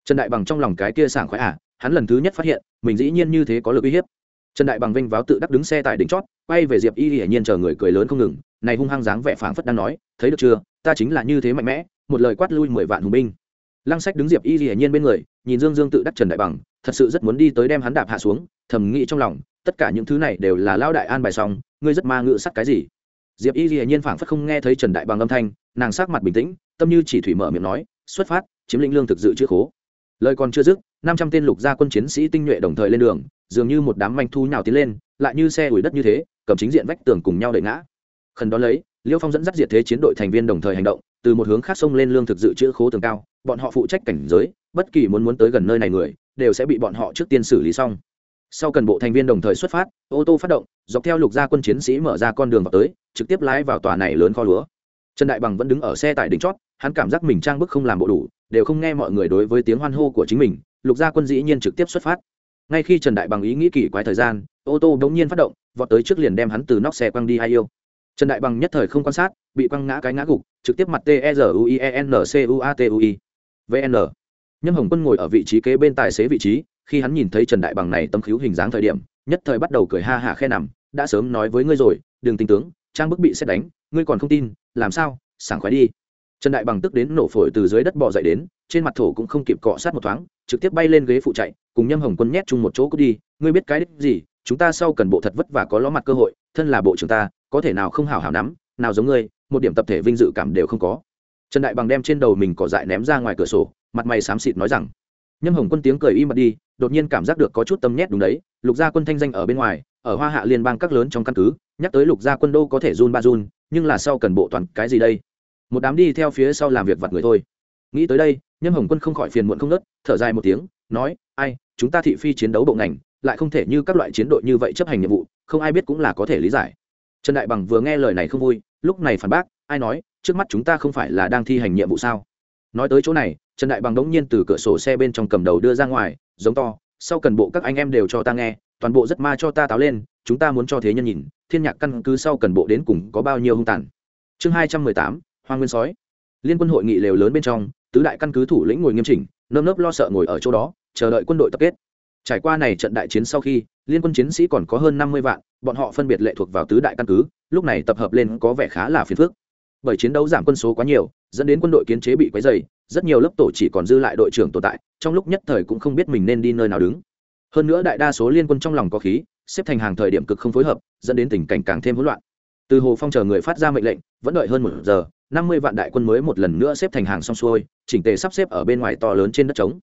Trần đại bằng trong lòng cái kia sảng khoái à hắn lần thứ nhất phát hiện, mình dĩ nhiên như thế có lực uy hiếp trần đại bằng vinh váo tự đắc đứng xe tại đỉnh chót, quay về diệp y hiển nhiên chờ người cười lớn không ngừng, này hung hăng dáng vẻ phảng phất đang nói, thấy được chưa, ta chính là như thế mạnh mẽ, một lời quát lui mười vạn hùng binh. Lăng sách đứng diệp y hiển nhiên bên người, nhìn dương dương tự đắc trần đại bằng, thật sự rất muốn đi tới đem hắn đạp hạ xuống, thầm nghĩ trong lòng, tất cả những thứ này đều là lao đại an bài xong, ngươi rất ma ngự sắt cái gì? Diệp y hiển nhiên phảng phất không nghe thấy trần đại bằng âm thanh, nàng sắc mặt bình tĩnh, tâm như chỉ thủy mở miệng nói, xuất phát, chiếm lĩnh lương thực dự chữ khố. Lời còn chưa dứt, năm trăm tên lục gia quân chiến sĩ tinh nhuệ đồng thời lên đường dường như một đám manh thu nhào tiến lên, lại như xe ủi đất như thế, cầm chính diện vách tường cùng nhau đợi ngã. Khẩn đó lấy, liêu phong dẫn dắt diệt thế chiến đội thành viên đồng thời hành động, từ một hướng khác xông lên lương thực dự trữ khố tường cao, bọn họ phụ trách cảnh giới, bất kỳ muốn muốn tới gần nơi này người, đều sẽ bị bọn họ trước tiên xử lý xong. Sau cần bộ thành viên đồng thời xuất phát, ô tô phát động, dọc theo lục gia quân chiến sĩ mở ra con đường vào tới, trực tiếp lái vào tòa này lớn kho lúa. Trần đại bằng vẫn đứng ở xe tại đỉnh chót, hắn cảm giác mình trang bức không làm bộ đủ, đều không nghe mọi người đối với tiếng hoan hô của chính mình, lục gia quân dĩ nhiên trực tiếp xuất phát ngay khi trần đại bằng ý nghĩ kỳ quái thời gian, ô tô đ ố n g nhiên phát động, vọt tới trước liền đem hắn từ nóc xe quăng đi hai yêu trần đại bằng nhất thời không quan sát, bị quăng ngã cái ngã gục, trực tiếp mặt t e r u i e n c u a t u i. Vn nhâm hồng quân ngồi ở vị trí kế bên tài xế vị trí, khi hắn nhìn thấy trần đại bằng này tâm khíu hình dáng thời điểm, nhất thời bắt đầu cười ha hả khe nằm, đã sớm nói với ngươi rồi, đừng tin tướng trang bức bị xét đánh, ngươi còn không tin, làm sao, sảng khoái đi trần đại bằng tức đến nổ phổi từ dưới đất bò dậy đến, trên mặt thổ cũng không kịp cọ sát một thoáng, trực tiếp bay lên ghế phụ chạy, cùng nhâm hồng quân nhét chung một chỗ cút đi, ngươi biết cái đích gì, chúng ta sau cần bộ thật vất và có ló mặt cơ hội, thân là bộ trưởng ta, có thể nào không hào hào nắm, nào giống ngươi, một điểm tập thể vinh dự cảm đều không có. Trần đại bằng đem trên đầu mình cỏ dại ném ra ngoài cửa sổ, mặt mày xám xịt nói rằng, nhâm hồng quân tiếng cười im mặt đi, đột nhiên cảm giác được có chút tâm nhét đúng đấy, lục gia quân thanh danh ở bên ngoài, ở hoa hạ liên bang các lớn trong căn cứ, nhắc tới lục gia quân đô có thể run ba run, nhưng là sau cần bộ toàn cái gì đây? Một đám đi theo phía sau làm việc vặt người thôi. Nghĩ tới đây, nhâm hồng quân không khỏi phiền muộn không nớt, thở dài một tiếng, nói, ai, chúng ta thị phi chiến đấu bộ ngành, lại không thể như các loại chiến đội như vậy chấp hành nhiệm vụ, không ai biết cũng là có thể lý giải. Trần đại bằng vừa nghe lời này không vui, lúc này phản bác, ai nói, trước mắt chúng ta không phải là đang thi hành nhiệm vụ sao? Nói tới chỗ này, trần đại bằng đống nhiên từ cửa sổ xe bên trong cầm đầu đưa ra ngoài, giống to, sau cần bộ các anh em đều cho ta nghe, toàn bộ rất ma cho ta táo lên, chúng ta muốn cho thế nhân nhìn, thiên nhạc căn cứ sau cần bộ đến cùng có bao nhiêu hung tàn. Chương hai trăm mười tám hoa nguyên sói. Liên quân hội nghị lều lớn bên trong, tứ đại căn cứ thủ lĩnh ngồi nghiêm chỉnh, nơm nớp lo sợ ngồi ở chỗ đó, chờ đợi quân đội tập kết. Trải qua này trận đại chiến sau khi, liên quân chiến sĩ còn có hơn năm mươi vạn, bọn họ phân biệt lệ thuộc vào tứ đại căn cứ, lúc này tập hợp lên có vẻ khá là phiền phức. Bởi chiến đấu giảm quân số quá nhiều, dẫn đến quân đội kiến chế bị quấy dày rất nhiều lớp tổ chỉ còn dư lại đội trưởng tồn tại, trong lúc nhất thời cũng không biết mình nên đi nơi nào đứng. Hơn nữa đại đa số liên quân trong lòng có khí, xếp thành hàng thời điểm cực không phối hợp, dẫn đến tình cảnh càng thêm hỗn loạn. Từ hồ phong chờ người phát ra mệnh lệnh, vẫn đợi hơn một giờ năm mươi vạn đại quân mới một lần nữa xếp thành hàng xong xuôi, chỉnh tề sắp xếp ở bên ngoài to lớn trên đất trống.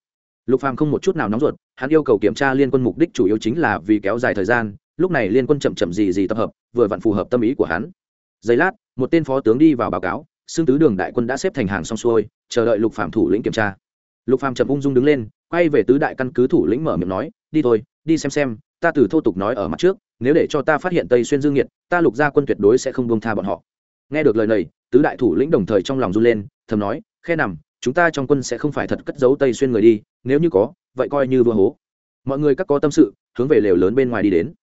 Lục phàm không một chút nào nóng ruột, hắn yêu cầu kiểm tra liên quân mục đích chủ yếu chính là vì kéo dài thời gian, lúc này liên quân chậm chậm gì gì tập hợp, vừa vặn phù hợp tâm ý của hắn. Giây lát, một tên phó tướng đi vào báo cáo xương tứ đường đại quân đã xếp thành hàng xong xuôi, chờ đợi lục phạm thủ lĩnh kiểm tra. Lục phạm chậm ung dung đứng lên, quay về tứ đại căn cứ thủ lĩnh mở miệng nói, đi thôi, đi xem xem, ta từ thô tục nói ở mặt trước, nếu để cho ta phát hiện tây xuyên dương nhiệt ta lục gia quân tuyệt đối sẽ không buông tha bọn họ nghe được lời này, tứ đại thủ lĩnh đồng thời trong lòng run lên, thầm nói, khe nằm, chúng ta trong quân sẽ không phải thật cất giấu tây xuyên người đi, nếu như có, vậy coi như vừa hố. Mọi người các có tâm sự, hướng về lều lớn bên ngoài đi đến.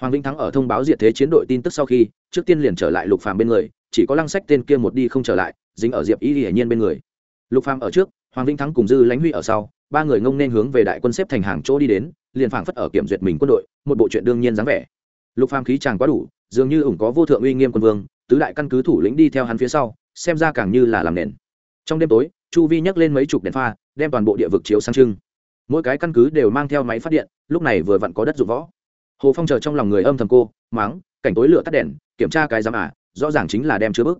Hoàng vĩnh thắng ở thông báo diệt thế chiến đội tin tức sau khi, trước tiên liền trở lại lục phàm bên người, chỉ có lăng sách tên kia một đi không trở lại, dính ở diệp y hiển nhiên bên người. Lục phàm ở trước, hoàng vĩnh thắng cùng dư lãnh huy ở sau, ba người ngông nên hướng về đại quân xếp thành hàng chỗ đi đến, liền phảng phất ở kiểm duyệt mình quân đội, một bộ chuyện đương nhiên dáng vẻ. Lục phàm khí chàng quá đủ, dường như ủng có vô thượng uy nghiêm quân vương tứ đại căn cứ thủ lĩnh đi theo hắn phía sau, xem ra càng như là làm nền. Trong đêm tối, chu vi nhấc lên mấy chục đèn pha, đem toàn bộ địa vực chiếu sang trưng. Mỗi cái căn cứ đều mang theo máy phát điện, lúc này vừa vặn có đất dụng võ. Hồ phong chờ trong lòng người âm thầm cô máng cảnh tối lửa tắt đèn, kiểm tra cái giám ả, rõ ràng chính là đem chứa bức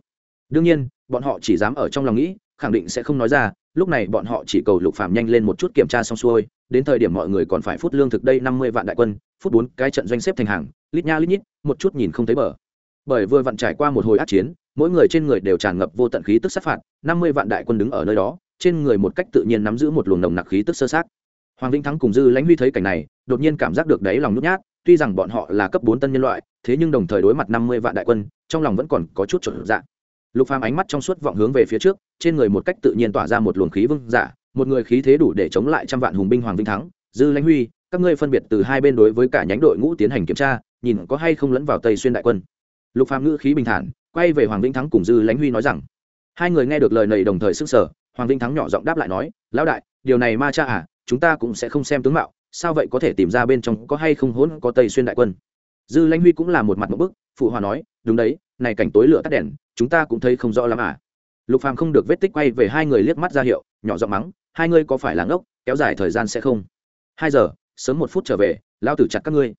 đương nhiên, bọn họ chỉ dám ở trong lòng nghĩ, khẳng định sẽ không nói ra, lúc này bọn họ chỉ cầu lục phạm nhanh lên một chút kiểm tra xong xuôi, đến thời điểm mọi người còn phải phút lương thực đây năm mươi vạn đại quân, phút bốn cái trận doanh xếp thành hàng, lít nha lít nhít, một chút nhìn không thấy bờ bởi vừa vặn trải qua một hồi át chiến, mỗi người trên người đều tràn ngập vô tận khí tức sát phạt, năm mươi vạn đại quân đứng ở nơi đó, trên người một cách tự nhiên nắm giữ một luồng nồng nặc khí tức sơ sát. Hoàng vĩnh thắng cùng dư lãnh huy thấy cảnh này, đột nhiên cảm giác được đáy lòng nhút nhát, tuy rằng bọn họ là cấp bốn tân nhân loại, thế nhưng đồng thời đối mặt năm mươi vạn đại quân, trong lòng vẫn còn có chút chuẩn dạng lục phàm ánh mắt trong suốt vọng hướng về phía trước, trên người một cách tự nhiên tỏa ra một luồng khí vương giả, một người khí thế đủ để chống lại trăm vạn hùng binh hoàng vinh thắng, dư lãnh huy, các ngươi phân biệt từ hai bên đối với cả nhánh đội ngũ tiến hành kiểm tra, nhìn có hay không lẫn vào tây xuyên đại quân lục phàm ngữ khí bình thản, quay về hoàng vinh thắng cùng dư lãnh huy nói rằng, hai người nghe được lời này đồng thời sức sở hoàng vinh thắng nhỏ giọng đáp lại nói, lão đại, điều này ma cha à chúng ta cũng sẽ không xem tướng mạo, sao vậy có thể tìm ra bên trong có hay không hỗn có tây xuyên đại quân? Dư lãnh huy cũng là một mặt một bức, phụ hòa nói, đúng đấy, này cảnh tối lửa tắt đèn, chúng ta cũng thấy không rõ lắm à. Lục phàm không được vết tích quay về hai người liếc mắt ra hiệu, nhỏ giọng mắng, hai ngươi có phải là ngốc, kéo dài thời gian sẽ không? Hai giờ, sớm một phút trở về lao tử chặt các ngươi.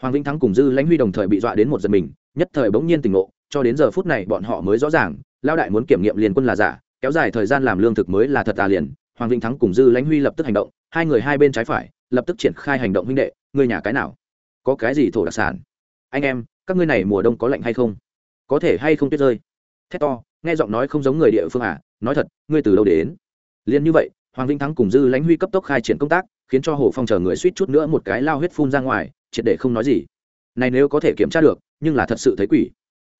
Hoàng vĩnh thắng cùng dư lãnh huy đồng thời bị dọa đến một giật mình nhất thời bỗng nhiên tỉnh ngộ, cho đến giờ phút này bọn họ mới rõ ràng lao đại muốn kiểm nghiệm liền quân là giả, kéo dài thời gian làm lương thực mới là thật à liền, hoàng vĩnh thắng cùng dư lãnh huy lập tức hành động, hai người hai bên trái phải, lập tức triển khai hành động huynh đệ Người nhà cái nào? Có cái gì thổ đặc sản? Anh em, các ngươi này mùa đông có lạnh hay không? Có thể hay không tuyết rơi? Thét to, nghe giọng nói không giống người địa phương à nói thật, ngươi từ đâu đến? Liền như vậy, hoàng vĩnh thắng cùng dư lãnh huy cấp tốc khai triển công tác, khiến cho hồ phong chờ người suýt chút nữa một cái lao huyết phun ra ngoài, triệt để không nói gì. Này nếu có thể kiểm tra được nhưng là thật sự thấy quỷ.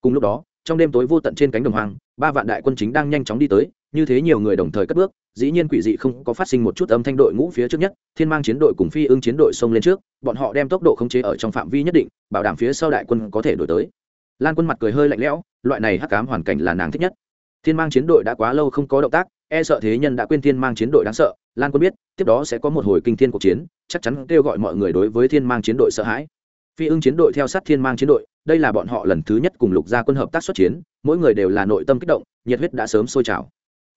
Cùng lúc đó, trong đêm tối vô tận trên cánh đồng hoang, ba vạn đại quân chính đang nhanh chóng đi tới, như thế nhiều người đồng thời cất bước, dĩ nhiên quỷ dị không có phát sinh một chút âm thanh đội ngũ phía trước nhất, thiên mang chiến đội cùng phi ưng chiến đội xông lên trước, bọn họ đem tốc độ khống chế ở trong phạm vi nhất định, bảo đảm phía sau đại quân có thể đổi tới. Lan quân mặt cười hơi lạnh lẽo, loại này hắc cám hoàn cảnh là nàng thích nhất. Thiên mang chiến đội đã quá lâu không có động tác e sợ thế nhân đã quên thiên mang chiến đội đáng sợ. Lan quân biết, tiếp đó sẽ có một hồi kinh thiên cuộc chiến, chắc chắn kêu gọi mọi người đối với thiên mang chiến đội sợ hãi phi ưng chiến đội theo sát thiên mang chiến đội, đây là bọn họ lần thứ nhất cùng lục gia quân hợp tác xuất chiến, mỗi người đều là nội tâm kích động, nhiệt huyết đã sớm sôi trào.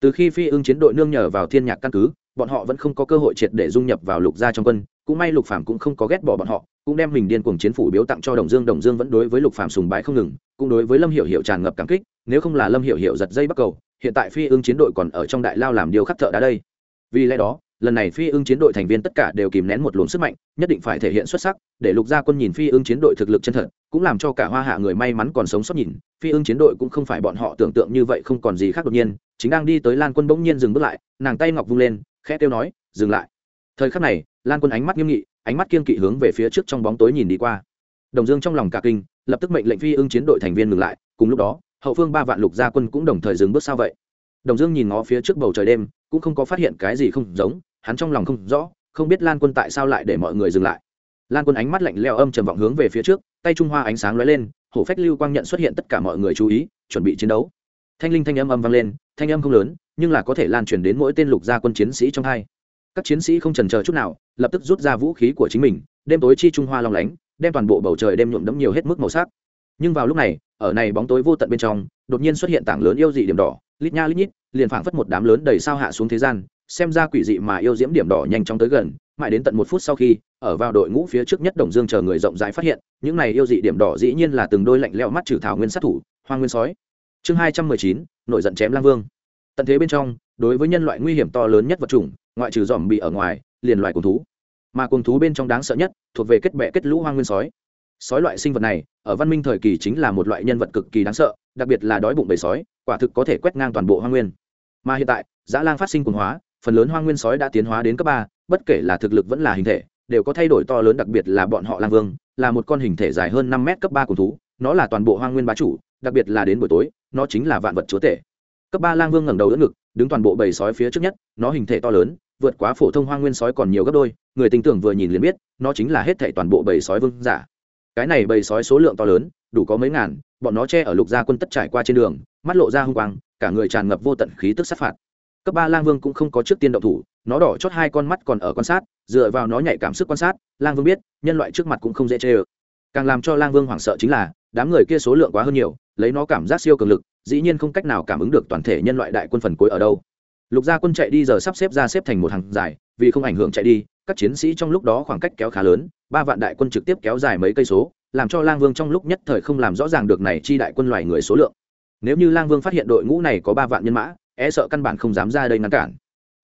Từ khi phi ưng chiến đội nương nhờ vào thiên nhạc căn cứ, bọn họ vẫn không có cơ hội triệt để dung nhập vào lục gia trong quân, cũng may lục phạm cũng không có ghét bỏ bọn họ, cũng đem mình điên cuồng chiến phủ biếu tặng cho đồng dương. Đồng dương vẫn đối với lục phạm sùng bái không ngừng, cũng đối với lâm hiểu hiểu tràn ngập cảm kích, nếu không là lâm hiểu hiểu giật dây bắt cầu, hiện tại phi ưng chiến đội còn ở trong đại lao làm điều khắc thợ đá đây. Vì lẽ đó lần này phi ưng chiến đội thành viên tất cả đều kìm nén một luồng sức mạnh, nhất định phải thể hiện xuất sắc, để lục gia quân nhìn phi ưng chiến đội thực lực chân thật, cũng làm cho cả hoa hạ người may mắn còn sống sót nhìn, phi ưng chiến đội cũng không phải bọn họ tưởng tượng như vậy không còn gì khác đột nhiên, chính đang đi tới lan quân bỗng nhiên dừng bước lại, nàng tay ngọc vung lên, khẽ kêu nói, dừng lại. Thời khắc này, lan quân ánh mắt nghiêm nghị, ánh mắt kiên kỵ hướng về phía trước trong bóng tối nhìn đi qua. Đồng dương trong lòng cả kinh, lập tức mệnh lệnh phi ưng chiến đội thành viên ngừng lại, cùng lúc đó, hậu phương ba vạn lục gia quân cũng đồng thời dừng bước sao vậy? Đồng dương nhìn ngó phía trước bầu trời đêm, cũng không có phát hiện cái gì không giống hắn trong lòng không rõ, không biết lan quân tại sao lại để mọi người dừng lại. Lan quân ánh mắt lạnh leo âm trầm vọng hướng về phía trước, tay trung hoa ánh sáng lóe lên, hổ phách lưu quang nhận xuất hiện tất cả mọi người chú ý, chuẩn bị chiến đấu. Thanh linh thanh âm âm vang lên, thanh âm không lớn, nhưng là có thể lan truyền đến mỗi tên lục gia quân chiến sĩ trong hai. Các chiến sĩ không trần chờ chút nào, lập tức rút ra vũ khí của chính mình, đêm tối chi trung hoa long lánh, đem toàn bộ bầu trời đem nhuộm đẫm nhiều hết mức màu sắc. Nhưng vào lúc này, ở này bóng tối vô tận bên trong, đột nhiên xuất hiện tảng lớn yêu dị điểm đỏ, lít nha lít nhít liền phảng phất một đám lớn đầy sao hạ xuống thế gian, xem ra quỷ dị mà yêu diễm điểm đỏ nhanh chóng tới gần, mãi đến tận một phút sau khi, ở vào đội ngũ phía trước nhất đồng dương chờ người rộng rãi phát hiện, những này yêu dị điểm đỏ dĩ nhiên là từng đôi lạnh lẽo mắt trừ thảo nguyên sát thủ hoang nguyên sói. Chương hai trăm mười chín, nổi giận chém lang vương. Tận thế bên trong, đối với nhân loại nguy hiểm to lớn nhất vật chủng, ngoại trừ dòm bị ở ngoài, liền loài côn thú. Mà côn thú bên trong đáng sợ nhất, thuộc về kết bệ kết lũ hoang nguyên sói sói loại sinh vật này, ở văn minh thời kỳ chính là một loại nhân vật cực kỳ đáng sợ, đặc biệt là đói bụng bầy sói, quả thực có thể quét ngang toàn bộ hoang nguyên. Mà hiện tại, dã lang phát sinh quần hóa, phần lớn hoang nguyên sói đã tiến hóa đến cấp ba, bất kể là thực lực vẫn là hình thể, đều có thay đổi to lớn, đặc biệt là bọn họ lang vương, là một con hình thể dài hơn năm mét cấp ba cùng thú, nó là toàn bộ hoang nguyên bá chủ, đặc biệt là đến buổi tối, nó chính là vạn vật chúa tể. Cấp ba lang vương ngẩng đầu đỡ ngực, đứng toàn bộ bầy sói phía trước nhất, nó hình thể to lớn, vượt quá phổ thông hoang nguyên sói còn nhiều gấp đôi, người tình tưởng vừa nhìn liền biết, nó chính là hết thảy toàn bộ bầy sói vương giả cái này bầy sói số lượng to lớn, đủ có mấy ngàn, bọn nó che ở lục gia quân tất trải qua trên đường, mắt lộ ra hung quang, cả người tràn ngập vô tận khí tức sát phạt. Cấp ba lang vương cũng không có trước tiên động thủ, nó đỏ chót hai con mắt còn ở quan sát, dựa vào nó nhạy cảm sức quan sát, lang vương biết, nhân loại trước mặt cũng không dễ chê ơ. Càng làm cho lang vương hoảng sợ chính là, đám người kia số lượng quá hơn nhiều, lấy nó cảm giác siêu cường lực, dĩ nhiên không cách nào cảm ứng được toàn thể nhân loại đại quân phần cuối ở đâu lục gia quân chạy đi giờ sắp xếp ra xếp thành một hàng dài, vì không ảnh hưởng chạy đi, các chiến sĩ trong lúc đó khoảng cách kéo khá lớn, ba vạn đại quân trực tiếp kéo dài mấy cây số, làm cho lang vương trong lúc nhất thời không làm rõ ràng được này chi đại quân loài người số lượng. Nếu như lang vương phát hiện đội ngũ này có ba vạn nhân mã e sợ căn bản không dám ra đây ngăn cản.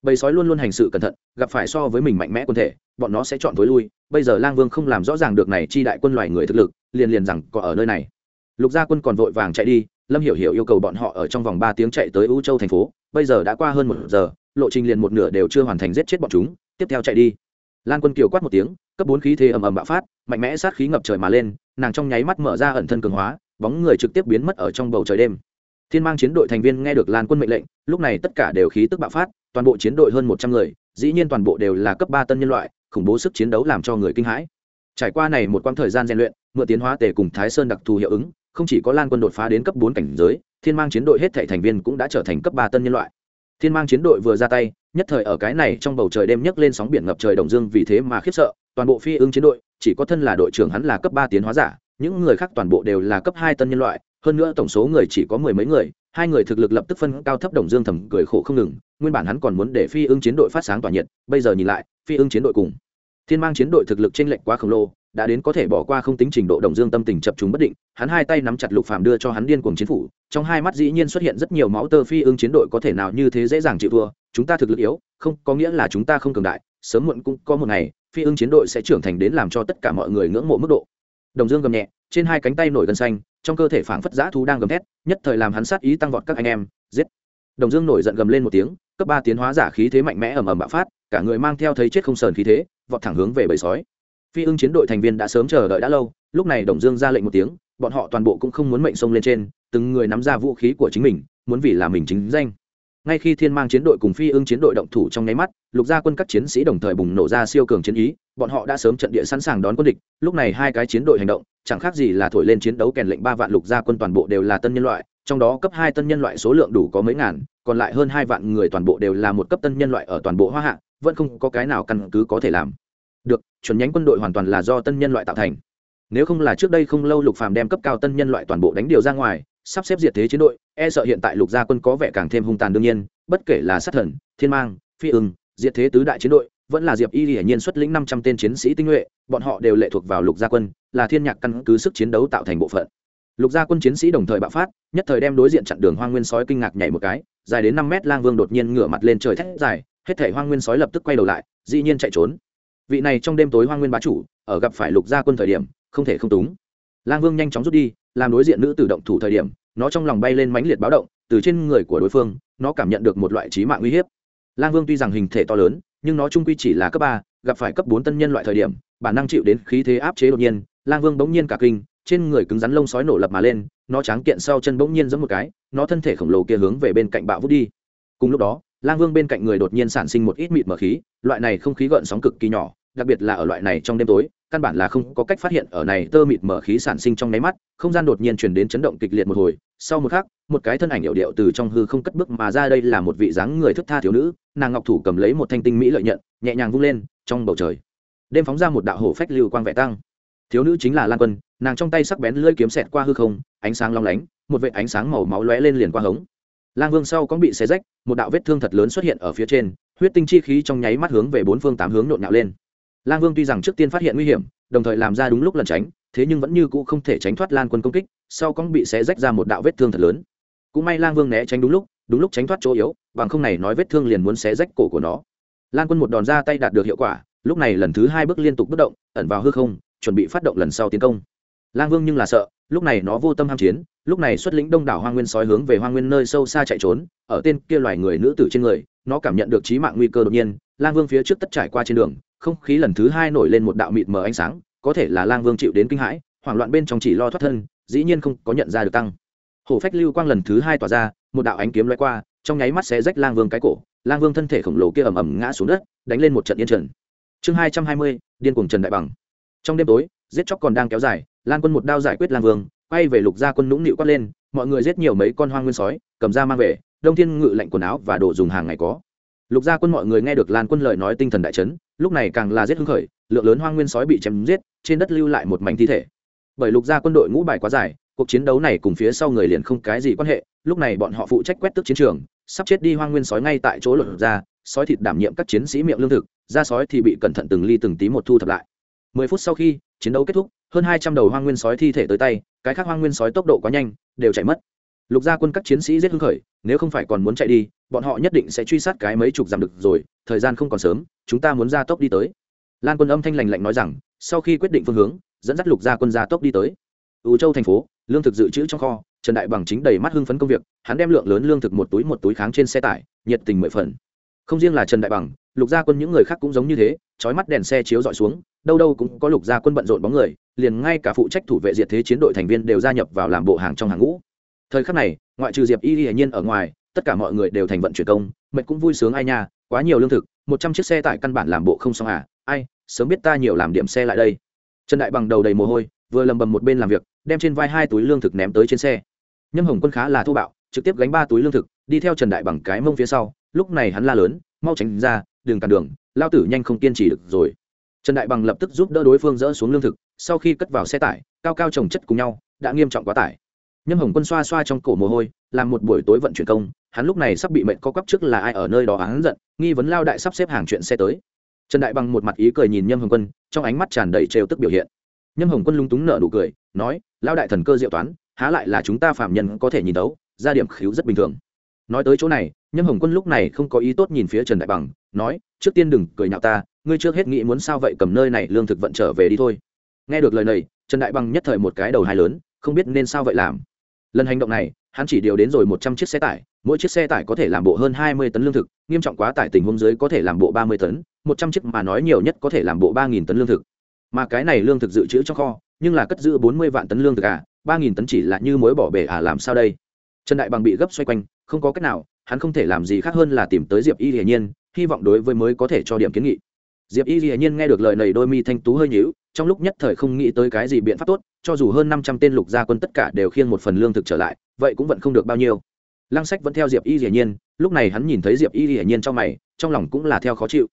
Bầy sói luôn luôn hành sự cẩn thận, gặp phải so với mình mạnh mẽ quân thể, bọn nó sẽ chọn thối lui, bây giờ lang vương không làm rõ ràng được này chi đại quân loài người thực lực, liền liền rằng có ở nơi này. Lục gia quân còn vội vàng chạy đi lâm hiểu hiểu yêu cầu bọn họ ở trong vòng ba tiếng chạy tới u châu thành phố, bây giờ đã qua hơn một giờ, lộ trình liền một nửa đều chưa hoàn thành giết chết bọn chúng, tiếp theo chạy đi. Lan quân kiều quát một tiếng, cấp bốn khí thế ầm ầm bạo phát, mạnh mẽ sát khí ngập trời mà lên, nàng trong nháy mắt mở ra ẩn thân cường hóa, bóng người trực tiếp biến mất ở trong bầu trời đêm. Thiên mang chiến đội thành viên nghe được lan quân mệnh lệnh, lúc này tất cả đều khí tức bạo phát, toàn bộ chiến đội hơn một trăm người, dĩ nhiên toàn bộ đều là cấp ba tân nhân loại, khủng bố sức chiến đấu làm cho người kinh hãi. Trải qua này một quãng thời gian rèn luyện, mượn tiến hóa tề cùng thái sơn đặc thù hiệu ứng không chỉ có lan quân đột phá đến cấp bốn cảnh giới, thiên mang chiến đội hết thảy thành viên cũng đã trở thành cấp ba tân nhân loại. Thiên mang chiến đội vừa ra tay, nhất thời ở cái này trong bầu trời đêm nhấc lên sóng biển ngập trời đồng dương vì thế mà khiếp sợ, toàn bộ phi ưng chiến đội, chỉ có thân là đội trưởng hắn là cấp ba tiến hóa giả, những người khác toàn bộ đều là cấp hai tân nhân loại, hơn nữa tổng số người chỉ có mười mấy người, hai người thực lực lập tức phân cao thấp đồng dương thầm cười khổ không ngừng, nguyên bản hắn còn muốn để phi ưng chiến đội phát sáng tỏa nhiệt, bây giờ nhìn lại, phi ưng chiến đội cùng thiên mang chiến đội thực lực trên lệch quá khổng lồ đã đến có thể bỏ qua không tính trình độ đồng dương tâm tình chập chúng bất định, hắn hai tay nắm chặt lục phàm đưa cho hắn điên cuồng chiến phủ, trong hai mắt dĩ nhiên xuất hiện rất nhiều máu tơ phi ưng chiến đội có thể nào như thế dễ dàng chịu thua, chúng ta thực lực yếu, không, có nghĩa là chúng ta không cường đại, sớm muộn cũng có một ngày, phi ưng chiến đội sẽ trưởng thành đến làm cho tất cả mọi người ngưỡng mộ mức độ. Đồng dương gầm nhẹ, trên hai cánh tay nổi gân xanh, trong cơ thể phảng phất giã thú đang gầm thét, nhất thời làm hắn sát ý tăng vọt các anh em, giết. Đồng dương nổi giận gầm lên một tiếng, cấp ba tiến hóa giả khí thế mạnh mẽ ầm ầm bạo phát, cả người mang theo thấy chết không sờn khí thế, vọt thẳng hướng về bầy sói phi ưng chiến đội thành viên đã sớm chờ đợi đã lâu, lúc này đồng dương ra lệnh một tiếng, bọn họ toàn bộ cũng không muốn mệnh sông lên trên, từng người nắm ra vũ khí của chính mình, muốn vì là mình chính danh. Ngay khi thiên mang chiến đội cùng phi ưng chiến đội động thủ trong nháy mắt, lục gia quân các chiến sĩ đồng thời bùng nổ ra siêu cường chiến ý, bọn họ đã sớm trận địa sẵn sàng đón quân địch, lúc này hai cái chiến đội hành động, chẳng khác gì là thổi lên chiến đấu kèn lệnh ba vạn lục gia quân toàn bộ đều là tân nhân loại, trong đó cấp hai tân nhân loại số lượng đủ có mấy ngàn, còn lại hơn hai vạn người toàn bộ đều là một cấp tân nhân loại ở toàn bộ hoa hạ, vẫn không có cái nào căn cứ có thể làm được, chuẩn nhánh quân đội hoàn toàn là do tân nhân loại tạo thành. Nếu không là trước đây không lâu lục phàm đem cấp cao tân nhân loại toàn bộ đánh điều ra ngoài, sắp xếp diệt thế chiến đội e sợ hiện tại lục gia quân có vẻ càng thêm hung tàn đương nhiên, bất kể là sát thần, thiên mang, phi ưng, diệt thế tứ đại chiến đội, vẫn là diệp y hiển nhiên xuất lĩnh năm trăm tên chiến sĩ tinh nhuệ, bọn họ đều lệ thuộc vào lục gia quân, là thiên nhạc căn cứ sức chiến đấu tạo thành bộ phận. Lục gia quân chiến sĩ đồng thời bạo phát, nhất thời đem đối diện chặn đường hoang nguyên sói kinh ngạc nhảy một cái, dài đến năm mét lang vương đột nhiên ngửa mặt lên trời thét dài, hết thể hoang nguyên sói lập tức quay đầu lại, dĩ nhiên chạy trốn vị này trong đêm tối hoang nguyên bá chủ, ở gặp phải lục gia quân thời điểm, không thể không túng. Lang vương nhanh chóng rút đi, làm đối diện nữ tử động thủ thời điểm, nó trong lòng bay lên mãnh liệt báo động, từ trên người của đối phương, nó cảm nhận được một loại trí mạng uy hiếp. Lang vương tuy rằng hình thể to lớn, nhưng nó trung quy chỉ là cấp ba, gặp phải cấp bốn tân nhân loại thời điểm, bản năng chịu đến khí thế áp chế đột nhiên, lang vương bỗng nhiên cả kinh, trên người cứng rắn lông sói nổ lập mà lên, nó tráng kiện sau chân bỗng nhiên giống một cái, nó thân thể khổng lồ kia hướng về bên cạnh bạo vút đi. Cùng lúc đó lang vương bên cạnh người đột nhiên sản sinh một ít mịt mở khí, loại này không khí gợn sóng cực kỳ nhỏ, đặc biệt là ở loại này trong đêm tối, căn bản là không có cách phát hiện ở này tơ mịt mở khí sản sinh trong nháy mắt, không gian đột nhiên chuyển đến chấn động kịch liệt một hồi. Sau một khắc, một cái thân ảnh hiệu điệu từ trong hư không cất bước mà ra đây là một vị dáng người thức tha thiếu nữ, nàng ngọc thủ cầm lấy một thanh tinh mỹ lợi nhận, nhẹ nhàng vung lên, trong bầu trời, đêm phóng ra một đạo hổ phách lưu quang vẽ tăng. Thiếu nữ chính là lan quân, nàng trong tay sắc bén lưỡi kiếm xẹt qua hư không, ánh sáng long lánh, một vệ ánh sáng màu máu lóe lên liền qua hống lang vương sau cũng bị xé rách, một đạo vết thương thật lớn xuất hiện ở phía trên, huyết tinh chi khí trong nháy mắt hướng về bốn phương tám hướng nộn nhạo lên. Lang vương tuy rằng trước tiên phát hiện nguy hiểm, đồng thời làm ra đúng lúc lần tránh, thế nhưng vẫn như cũ không thể tránh thoát lan quân công kích, sau cũng bị xé rách ra một đạo vết thương thật lớn. Cũng may lang vương né tránh đúng lúc đúng lúc tránh thoát chỗ yếu, bằng không này nói vết thương liền muốn xé rách cổ của nó. Lan quân một đòn ra tay đạt được hiệu quả, lúc này lần thứ hai bước liên tục bất động, ẩn vào hư không, chuẩn bị phát động lần sau tiến công. Lang vương nhưng là sợ lúc này nó vô tâm ham chiến, lúc này xuất lĩnh đông đảo hoa nguyên sói hướng về hoa nguyên nơi sâu xa chạy trốn, ở tên kia loài người nữ tử trên người, nó cảm nhận được trí mạng nguy cơ đột nhiên, lang vương phía trước tất trải qua trên đường, không khí lần thứ hai nổi lên một đạo mịt mờ ánh sáng, có thể là lang vương chịu đến kinh hãi, hoảng loạn bên trong chỉ lo thoát thân, dĩ nhiên không có nhận ra được tăng. Hổ phách lưu quang lần thứ hai tỏa ra, một đạo ánh kiếm loay qua, trong nháy mắt sẽ rách lang vương cái cổ, lang vương thân thể khổng lồ kia ầm ầm ngã xuống đất, đánh lên một trận yên trần chương hai trăm hai mươi, điên cuồng trần đại bằng. Trong đêm tối, giết chóc còn đang kéo dài lan quân một đao giải quyết Lan vương, quay về lục gia quân nũng nịu quát lên, mọi người giết nhiều mấy con hoang nguyên sói, cầm ra mang về, đông thiên ngự lệnh quần áo và đồ dùng hàng ngày có. Lục gia quân mọi người nghe được lan quân lời nói tinh thần đại chấn, lúc này càng là giết hưng khởi, lượng lớn hoang nguyên sói bị chém giết, trên đất lưu lại một mảnh thi thể. Bởi lục gia quân đội ngũ bài quá dài, cuộc chiến đấu này cùng phía sau người liền không cái gì quan hệ, lúc này bọn họ phụ trách quét tước chiến trường, sắp chết đi hoang nguyên sói ngay tại chỗ lột ra, sói thịt đảm nhiệm các chiến sĩ miệng lương thực, da sói thì bị cẩn thận từng ly từng tí một thu thập lại. Mười phút sau khi, chiến đấu kết thúc hơn hai trăm đầu hoang nguyên sói thi thể tới tay, cái khác hoang nguyên sói tốc độ quá nhanh, đều chạy mất. Lục gia quân các chiến sĩ giết hưng khởi, nếu không phải còn muốn chạy đi, bọn họ nhất định sẽ truy sát cái mấy chục giảm được rồi, thời gian không còn sớm, chúng ta muốn ra tốc đi tới. Lan quân âm thanh lành lạnh nói rằng, sau khi quyết định phương hướng, dẫn dắt lục gia quân ra tốc đi tới. Ủ châu thành phố, lương thực dự trữ trong kho, trần đại bằng chính đầy mắt hưng phấn công việc, hắn đem lượng lớn lương thực một túi một túi kháng trên xe tải, nhiệt tình mười phần. Không riêng là trần đại bằng, lục gia quân những người khác cũng giống như thế trói mắt đèn xe chiếu dọi xuống, đâu đâu cũng có lục gia quân bận rộn bóng người liền ngay cả phụ trách thủ vệ diệt thế chiến đội thành viên đều gia nhập vào làm bộ hàng trong hàng ngũ. Thời khắc này, ngoại trừ diệp y hiển nhiên ở ngoài, tất cả mọi người đều thành vận chuyển công, mệt cũng vui sướng ai nha, quá nhiều lương thực, một trăm chiếc xe tải căn bản làm bộ không xong à ai, sớm biết ta nhiều làm điểm xe lại đây. Trần đại bằng đầu đầy mồ hôi, vừa lầm bầm một bên làm việc, đem trên vai hai túi lương thực ném tới trên xe. Nhâm hồng quân khá là thô bạo, trực tiếp gánh ba túi lương thực, đi theo trần đại bằng cái mông phía sau, lúc này hắn la lớn, mau tránh ra đường cản đường, lao tử nhanh không kiên trì được rồi trần đại bằng lập tức giúp đỡ đối phương dỡ xuống lương thực, sau khi cất vào xe tải, cao cao trồng chất cùng nhau, đã nghiêm trọng quá tải. Nhâm hồng quân xoa xoa trong cổ mồ hôi, làm một buổi tối vận chuyển công, hắn lúc này sắp bị mệnh co quắp trước là ai ở nơi đó hắn giận, nghi vấn lao đại sắp xếp hàng chuyện xe tới. Trần đại bằng một mặt ý cười nhìn nhâm hồng quân, trong ánh mắt tràn đầy trêu tức biểu hiện. Nhâm hồng quân lung túng nở nụ cười, nói, lao đại thần cơ diệu toán, há lại là chúng ta phạm nhân có thể nhìn đấu, ra điểm khíu rất bình thường. Nói tới chỗ này, nhâm hồng quân lúc này không có ý tốt nhìn phía trần đại bằng, nói, trước tiên đừng cười nhạo ta ngươi trước hết nghĩ muốn sao vậy cầm nơi này lương thực vận trở về đi thôi. Nghe được lời này, trần đại bằng nhất thời một cái đầu hai lớn, không biết nên sao vậy làm. Lần hành động này, hắn chỉ điều đến rồi một trăm chiếc xe tải, mỗi chiếc xe tải có thể làm bộ hơn hai mươi tấn lương thực, nghiêm trọng quá tải tình huống dưới có thể làm bộ ba mươi tấn, một trăm chiếc mà nói nhiều nhất có thể làm bộ ba nghìn tấn lương thực. Mà cái này lương thực dự trữ trong kho, nhưng là cất giữ bốn mươi vạn tấn lương thực à ba nghìn tấn chỉ là như mối bỏ bể à làm sao đây? Trần đại bằng bị gấp xoay quanh, không có cách nào, hắn không thể làm gì khác hơn là tìm tới diệp y hiển nhiên, hy vọng đối với mới có thể cho điểm kiến nghị diệp y dĩ nhiên nghe được lời này đôi mi thanh tú hơi nhíu, trong lúc nhất thời không nghĩ tới cái gì biện pháp tốt, cho dù hơn năm trăm tên lục gia quân tất cả đều khiêng một phần lương thực trở lại, vậy cũng vẫn không được bao nhiêu. Lăng sách vẫn theo diệp y dĩ nhiên, lúc này hắn nhìn thấy diệp y dĩ nhiên trong mày, trong lòng cũng là theo khó chịu.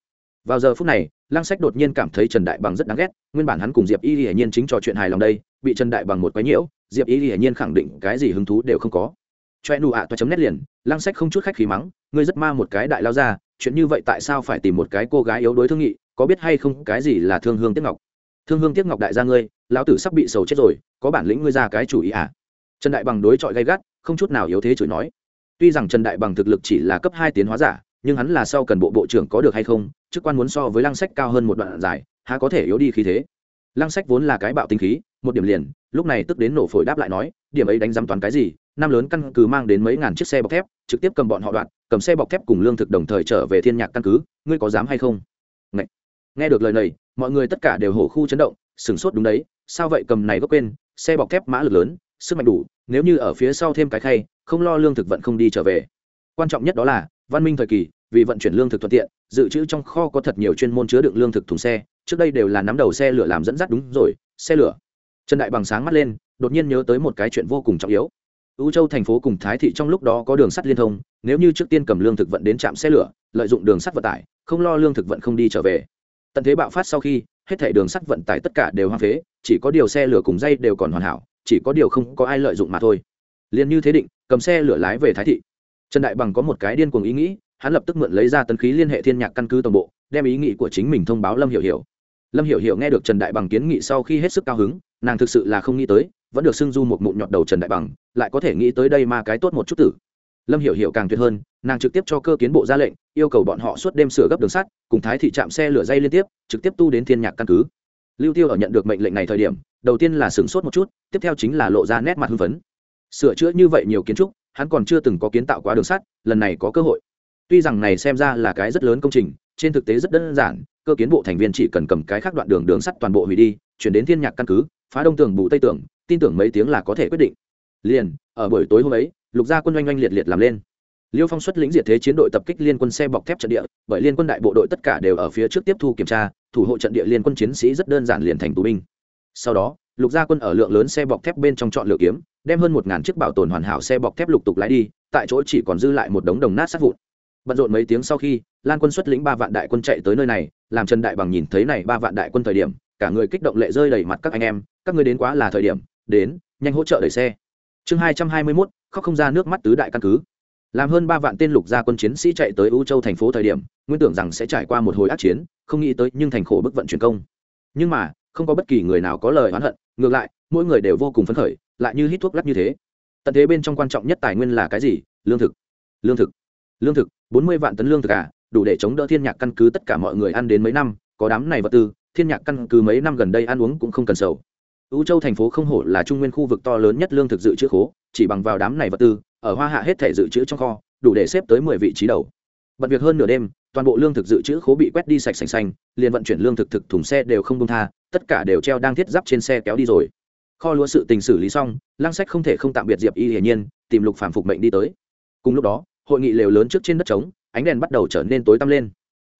Vào giờ phút này, lăng sách đột nhiên cảm thấy trần đại bằng rất đáng ghét, nguyên bản hắn cùng diệp y dĩ nhiên chính trò chuyện hài lòng đây, bị trần đại bằng một quái nhiễu, diệp y dĩ nhiên khẳng định cái gì hứng thú đều không có. Choe nụ ạ toa chấm nét liền, lăng sách không chút khách khí mắng, ngươi rất ma một cái đại lao ra chuyện như vậy tại sao phải tìm một cái cô gái yếu đuối thương nghị có biết hay không cái gì là thương hương tiếc ngọc? Thương hương tiếc ngọc đại gia ngươi, lão tử sắp bị sầu chết rồi, có bản lĩnh ngươi ra cái chủ ý à? Trần đại bằng đối chọi gay gắt, không chút nào yếu thế chửi nói. Tuy rằng trần đại bằng thực lực chỉ là cấp hai tiến hóa giả, nhưng hắn là sau cần bộ bộ trưởng có được hay không, chức quan muốn so với lăng sách cao hơn một đoạn dài, há có thể yếu đi khí thế. Lăng sách vốn là cái bạo tinh khí, một điểm liền, lúc này tức đến nổ phổi đáp lại nói, điểm ấy đánh giám toán cái gì, năm lớn căn cứ mang đến mấy ngàn chiếc xe bọc thép, trực tiếp cầm bọn họ đoạn, cầm xe bọc thép cùng lương thực đồng thời trở về thiên nhạc căn cứ, ngươi có dám hay không? Nghe được lời này, mọi người tất cả đều hổ khu chấn động, sửng sốt đúng đấy, sao vậy cầm này gốc quên, xe bọc thép mã lực lớn, sức mạnh đủ, nếu như ở phía sau thêm cái khay, không lo lương thực vận không đi trở về. Quan trọng nhất đó là, văn minh thời kỳ, vì vận chuyển lương thực thuận tiện, dự trữ trong kho có thật nhiều chuyên môn chứa đựng lương thực thùng xe, trước đây đều là nắm đầu xe lửa làm dẫn dắt đúng rồi, xe lửa. Trần đại bằng sáng mắt lên, đột nhiên nhớ tới một cái chuyện vô cùng trọng yếu. Ưu châu thành phố cùng thái thị trong lúc đó có đường sắt liên thông, nếu như trước tiên cầm lương thực vận đến trạm xe lửa, lợi dụng đường sắt vận tải, không lo lương thực vận không đi trở về tận thế bạo phát sau khi, hết thảy đường sắt vận tải tất cả đều hoang phế, chỉ có điều xe lửa cùng dây đều còn hoàn hảo, chỉ có điều không có ai lợi dụng mà thôi. Liền như thế định, cầm xe lửa lái về thái thị. Trần đại bằng có một cái điên cuồng ý nghĩ, hắn lập tức mượn lấy ra tân khí liên hệ thiên nhạc căn cứ tổng bộ, đem ý nghĩ của chính mình thông báo lâm hiểu hiểu. Lâm hiểu hiểu nghe được trần đại bằng kiến nghị sau khi hết sức cao hứng, nàng thực sự là không nghĩ tới, vẫn được xưng du một mụn nhọt đầu trần đại bằng, lại có thể nghĩ tới đây mà cái tốt một chút tử lâm hiểu hiểu càng tuyệt hơn, nàng trực tiếp cho cơ kiến bộ ra lệnh, yêu cầu bọn họ suốt đêm sửa gấp đường sắt, cùng thái thị trạm xe lửa dây liên tiếp, trực tiếp tu đến thiên nhạc căn cứ. Lưu tiêu ở nhận được mệnh lệnh này thời điểm, đầu tiên là sửng sốt một chút, tiếp theo chính là lộ ra nét mặt hưng phấn. Sửa chữa như vậy nhiều kiến trúc, hắn còn chưa từng có kiến tạo quá đường sắt, lần này có cơ hội. Tuy rằng này xem ra là cái rất lớn công trình, trên thực tế rất đơn giản, cơ kiến bộ thành viên chỉ cần cầm cái khác đoạn đường đường sắt toàn bộ hủy đi, chuyển đến thiên nhạc căn cứ, phá đông tường bù tây tường, tin tưởng mấy tiếng là có thể quyết định. Liền, ở buổi tối hôm ấy lục gia quân oanh oanh liệt liệt làm lên. Liêu phong xuất lĩnh diệt thế chiến đội tập kích liên quân xe bọc thép trận địa, bởi liên quân đại bộ đội tất cả đều ở phía trước tiếp thu kiểm tra, thủ hộ trận địa liên quân chiến sĩ rất đơn giản liền thành tù binh. Sau đó, lục gia quân ở lượng lớn xe bọc thép bên trong chọn lựa kiếm, đem hơn một ngàn chiếc bảo tồn hoàn hảo xe bọc thép lục tục lái đi, tại chỗ chỉ còn dư lại một đống đồng nát sát vụn. Bận rộn mấy tiếng sau khi, lan quân xuất lĩnh ba vạn đại quân chạy tới nơi này, làm trần đại bằng nhìn thấy này ba vạn đại quân thời điểm, cả người kích động lệ rơi đầy mặt các anh em, các người đến quá là thời điểm, đến, nhanh hỗ trợ đẩy xe. Chương hai trăm hai mươi mốt khóc không ra nước mắt tứ đại căn cứ. Làm hơn ba vạn tên lục gia quân chiến sĩ chạy tới u châu thành phố thời điểm, nguyên tưởng rằng sẽ trải qua một hồi ác chiến, không nghĩ tới nhưng thành khổ bức vận chuyển công. Nhưng mà, không có bất kỳ người nào có lời oán hận, ngược lại, mỗi người đều vô cùng phấn khởi, lại như hít thuốc lắc như thế. Tận thế bên trong quan trọng nhất tài nguyên là cái gì? Lương thực. Lương thực. Lương thực, bốn mươi vạn tấn lương thực à đủ để chống đỡ thiên nhạc căn cứ tất cả mọi người ăn đến mấy năm, có đám này vật tư, thiên nhạc căn cứ mấy năm gần đây ăn uống cũng không cần sầu. U Châu thành phố không hổ là trung nguyên khu vực to lớn nhất lương thực dự trữ khố, chỉ bằng vào đám này vật tư, ở Hoa Hạ hết thể dự trữ trong kho, đủ để xếp tới mười vị trí đầu. Bận việc hơn nửa đêm, toàn bộ lương thực dự trữ khố bị quét đi sạch sành xanh, liền vận chuyển lương thực thực thùng xe đều không buông tha, tất cả đều treo đang thiết giáp trên xe kéo đi rồi. Kho lúa sự tình xử lý xong, Lăng Sách không thể không tạm biệt Diệp Y Hiển nhiên, tìm Lục Phàm phục mệnh đi tới. Cùng lúc đó, hội nghị lều lớn trước trên đất trống, ánh đèn bắt đầu trở nên tối tăm lên.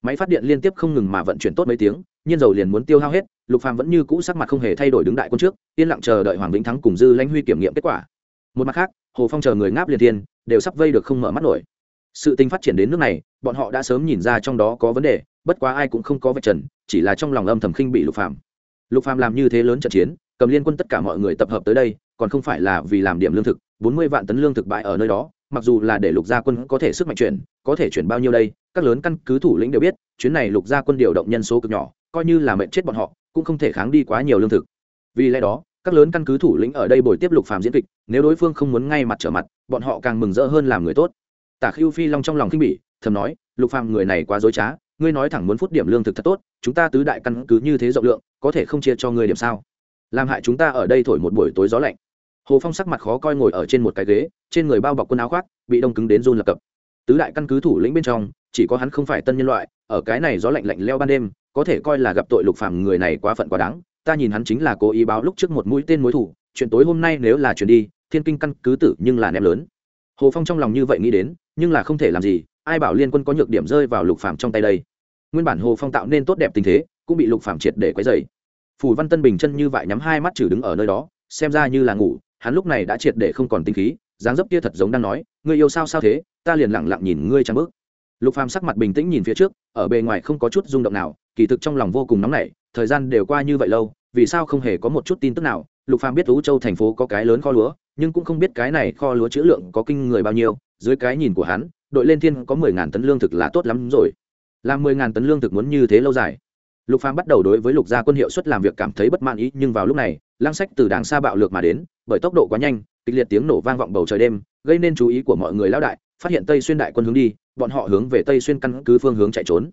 Máy phát điện liên tiếp không ngừng mà vận chuyển tốt mấy tiếng, nhiên dầu liền muốn tiêu hao hết, lục phàm vẫn như cũ sắc mặt không hề thay đổi đứng đại quân trước yên lặng chờ đợi hoàng vĩnh thắng cùng dư lãnh huy kiểm nghiệm kết quả. Một mặt khác hồ phong chờ người ngáp liền thiên đều sắp vây được không mở mắt nổi. Sự tình phát triển đến nước này bọn họ đã sớm nhìn ra trong đó có vấn đề bất quá ai cũng không có vạch trần chỉ là trong lòng âm thầm khinh bị lục phàm. Lục phàm làm như thế lớn trận chiến cầm liên quân tất cả mọi người tập hợp tới đây còn không phải là vì làm điểm lương thực bốn mươi vạn tấn lương thực bại ở nơi đó mặc dù là để lục gia quân có thể sức mạnh chuyển có thể chuyển bao nhiêu đây các lớn căn cứ thủ lĩnh đều biết chuyến này lục gia quân điều động nhân số cực nhỏ coi như là mệnh chết bọn họ, cũng không thể kháng đi quá nhiều lương thực. Vì lẽ đó, các lớn căn cứ thủ lĩnh ở đây bồi tiếp lục phàm diễn kịch, nếu đối phương không muốn ngay mặt trở mặt, bọn họ càng mừng rỡ hơn làm người tốt. Tả khiêu phi long trong lòng khinh bỉ, thầm nói, lục phàm, người này quá dối trá, ngươi nói thẳng muốn phút điểm lương thực thật tốt, chúng ta tứ đại căn cứ như thế rộng lượng, có thể không chia cho ngươi điểm sao? Làm hại chúng ta ở đây thổi một buổi tối gió lạnh. Hồ phong sắc mặt khó coi ngồi ở trên một cái ghế, trên người bao bọc quần áo khoác, bị đông cứng đến run lập cập. Tứ đại căn cứ thủ lĩnh bên trong, chỉ có hắn không phải tân nhân loại, ở cái này gió lạnh lạnh leo ban đêm có thể coi là gặp tội lục phàm người này quá phận quá đáng, ta nhìn hắn chính là cố ý báo lúc trước một mũi tên mối thủ, chuyện tối hôm nay nếu là chuyển đi, thiên kinh căn cứ tử nhưng là ném lớn. Hồ phong trong lòng như vậy nghĩ đến, nhưng là không thể làm gì, ai bảo liên quân có nhược điểm rơi vào lục phàm trong tay đây. Nguyên bản hồ phong tạo nên tốt đẹp tình thế, cũng bị lục phàm triệt để quấy dày phù văn tân bình chân như vậy nhắm hai mắt chửi đứng ở nơi đó, xem ra như là ngủ, hắn lúc này đã triệt để không còn tinh khí, dáng dấp kia thật giống đang nói, ngươi yêu sao sao thế, ta liền lặng lặng nhìn ngươi trang bước. Lục phàm sắc mặt bình tĩnh nhìn phía trước, ở bề ngoài không có chút rung động nào kỳ thực trong lòng vô cùng nóng nảy, thời gian đều qua như vậy lâu, vì sao không hề có một chút tin tức nào? Lục phàm biết ú châu thành phố có cái lớn kho lúa, nhưng cũng không biết cái này kho lúa chữ lượng có kinh người bao nhiêu, dưới cái nhìn của hắn, đội lên thiên có mười ngàn tấn lương thực là tốt lắm rồi. Làm mười ngàn tấn lương thực muốn như thế lâu dài. Lục phàm bắt đầu đối với lục gia quân hiệu suất làm việc cảm thấy bất mãn ý, nhưng vào lúc này lang sách từ đàng xa bạo lược mà đến, bởi tốc độ quá nhanh, kịch liệt tiếng nổ vang vọng bầu trời đêm, gây nên chú ý của mọi người lão đại, phát hiện tây xuyên đại quân hướng đi, bọn họ hướng về tây xuyên căn cứ phương hướng chạy trốn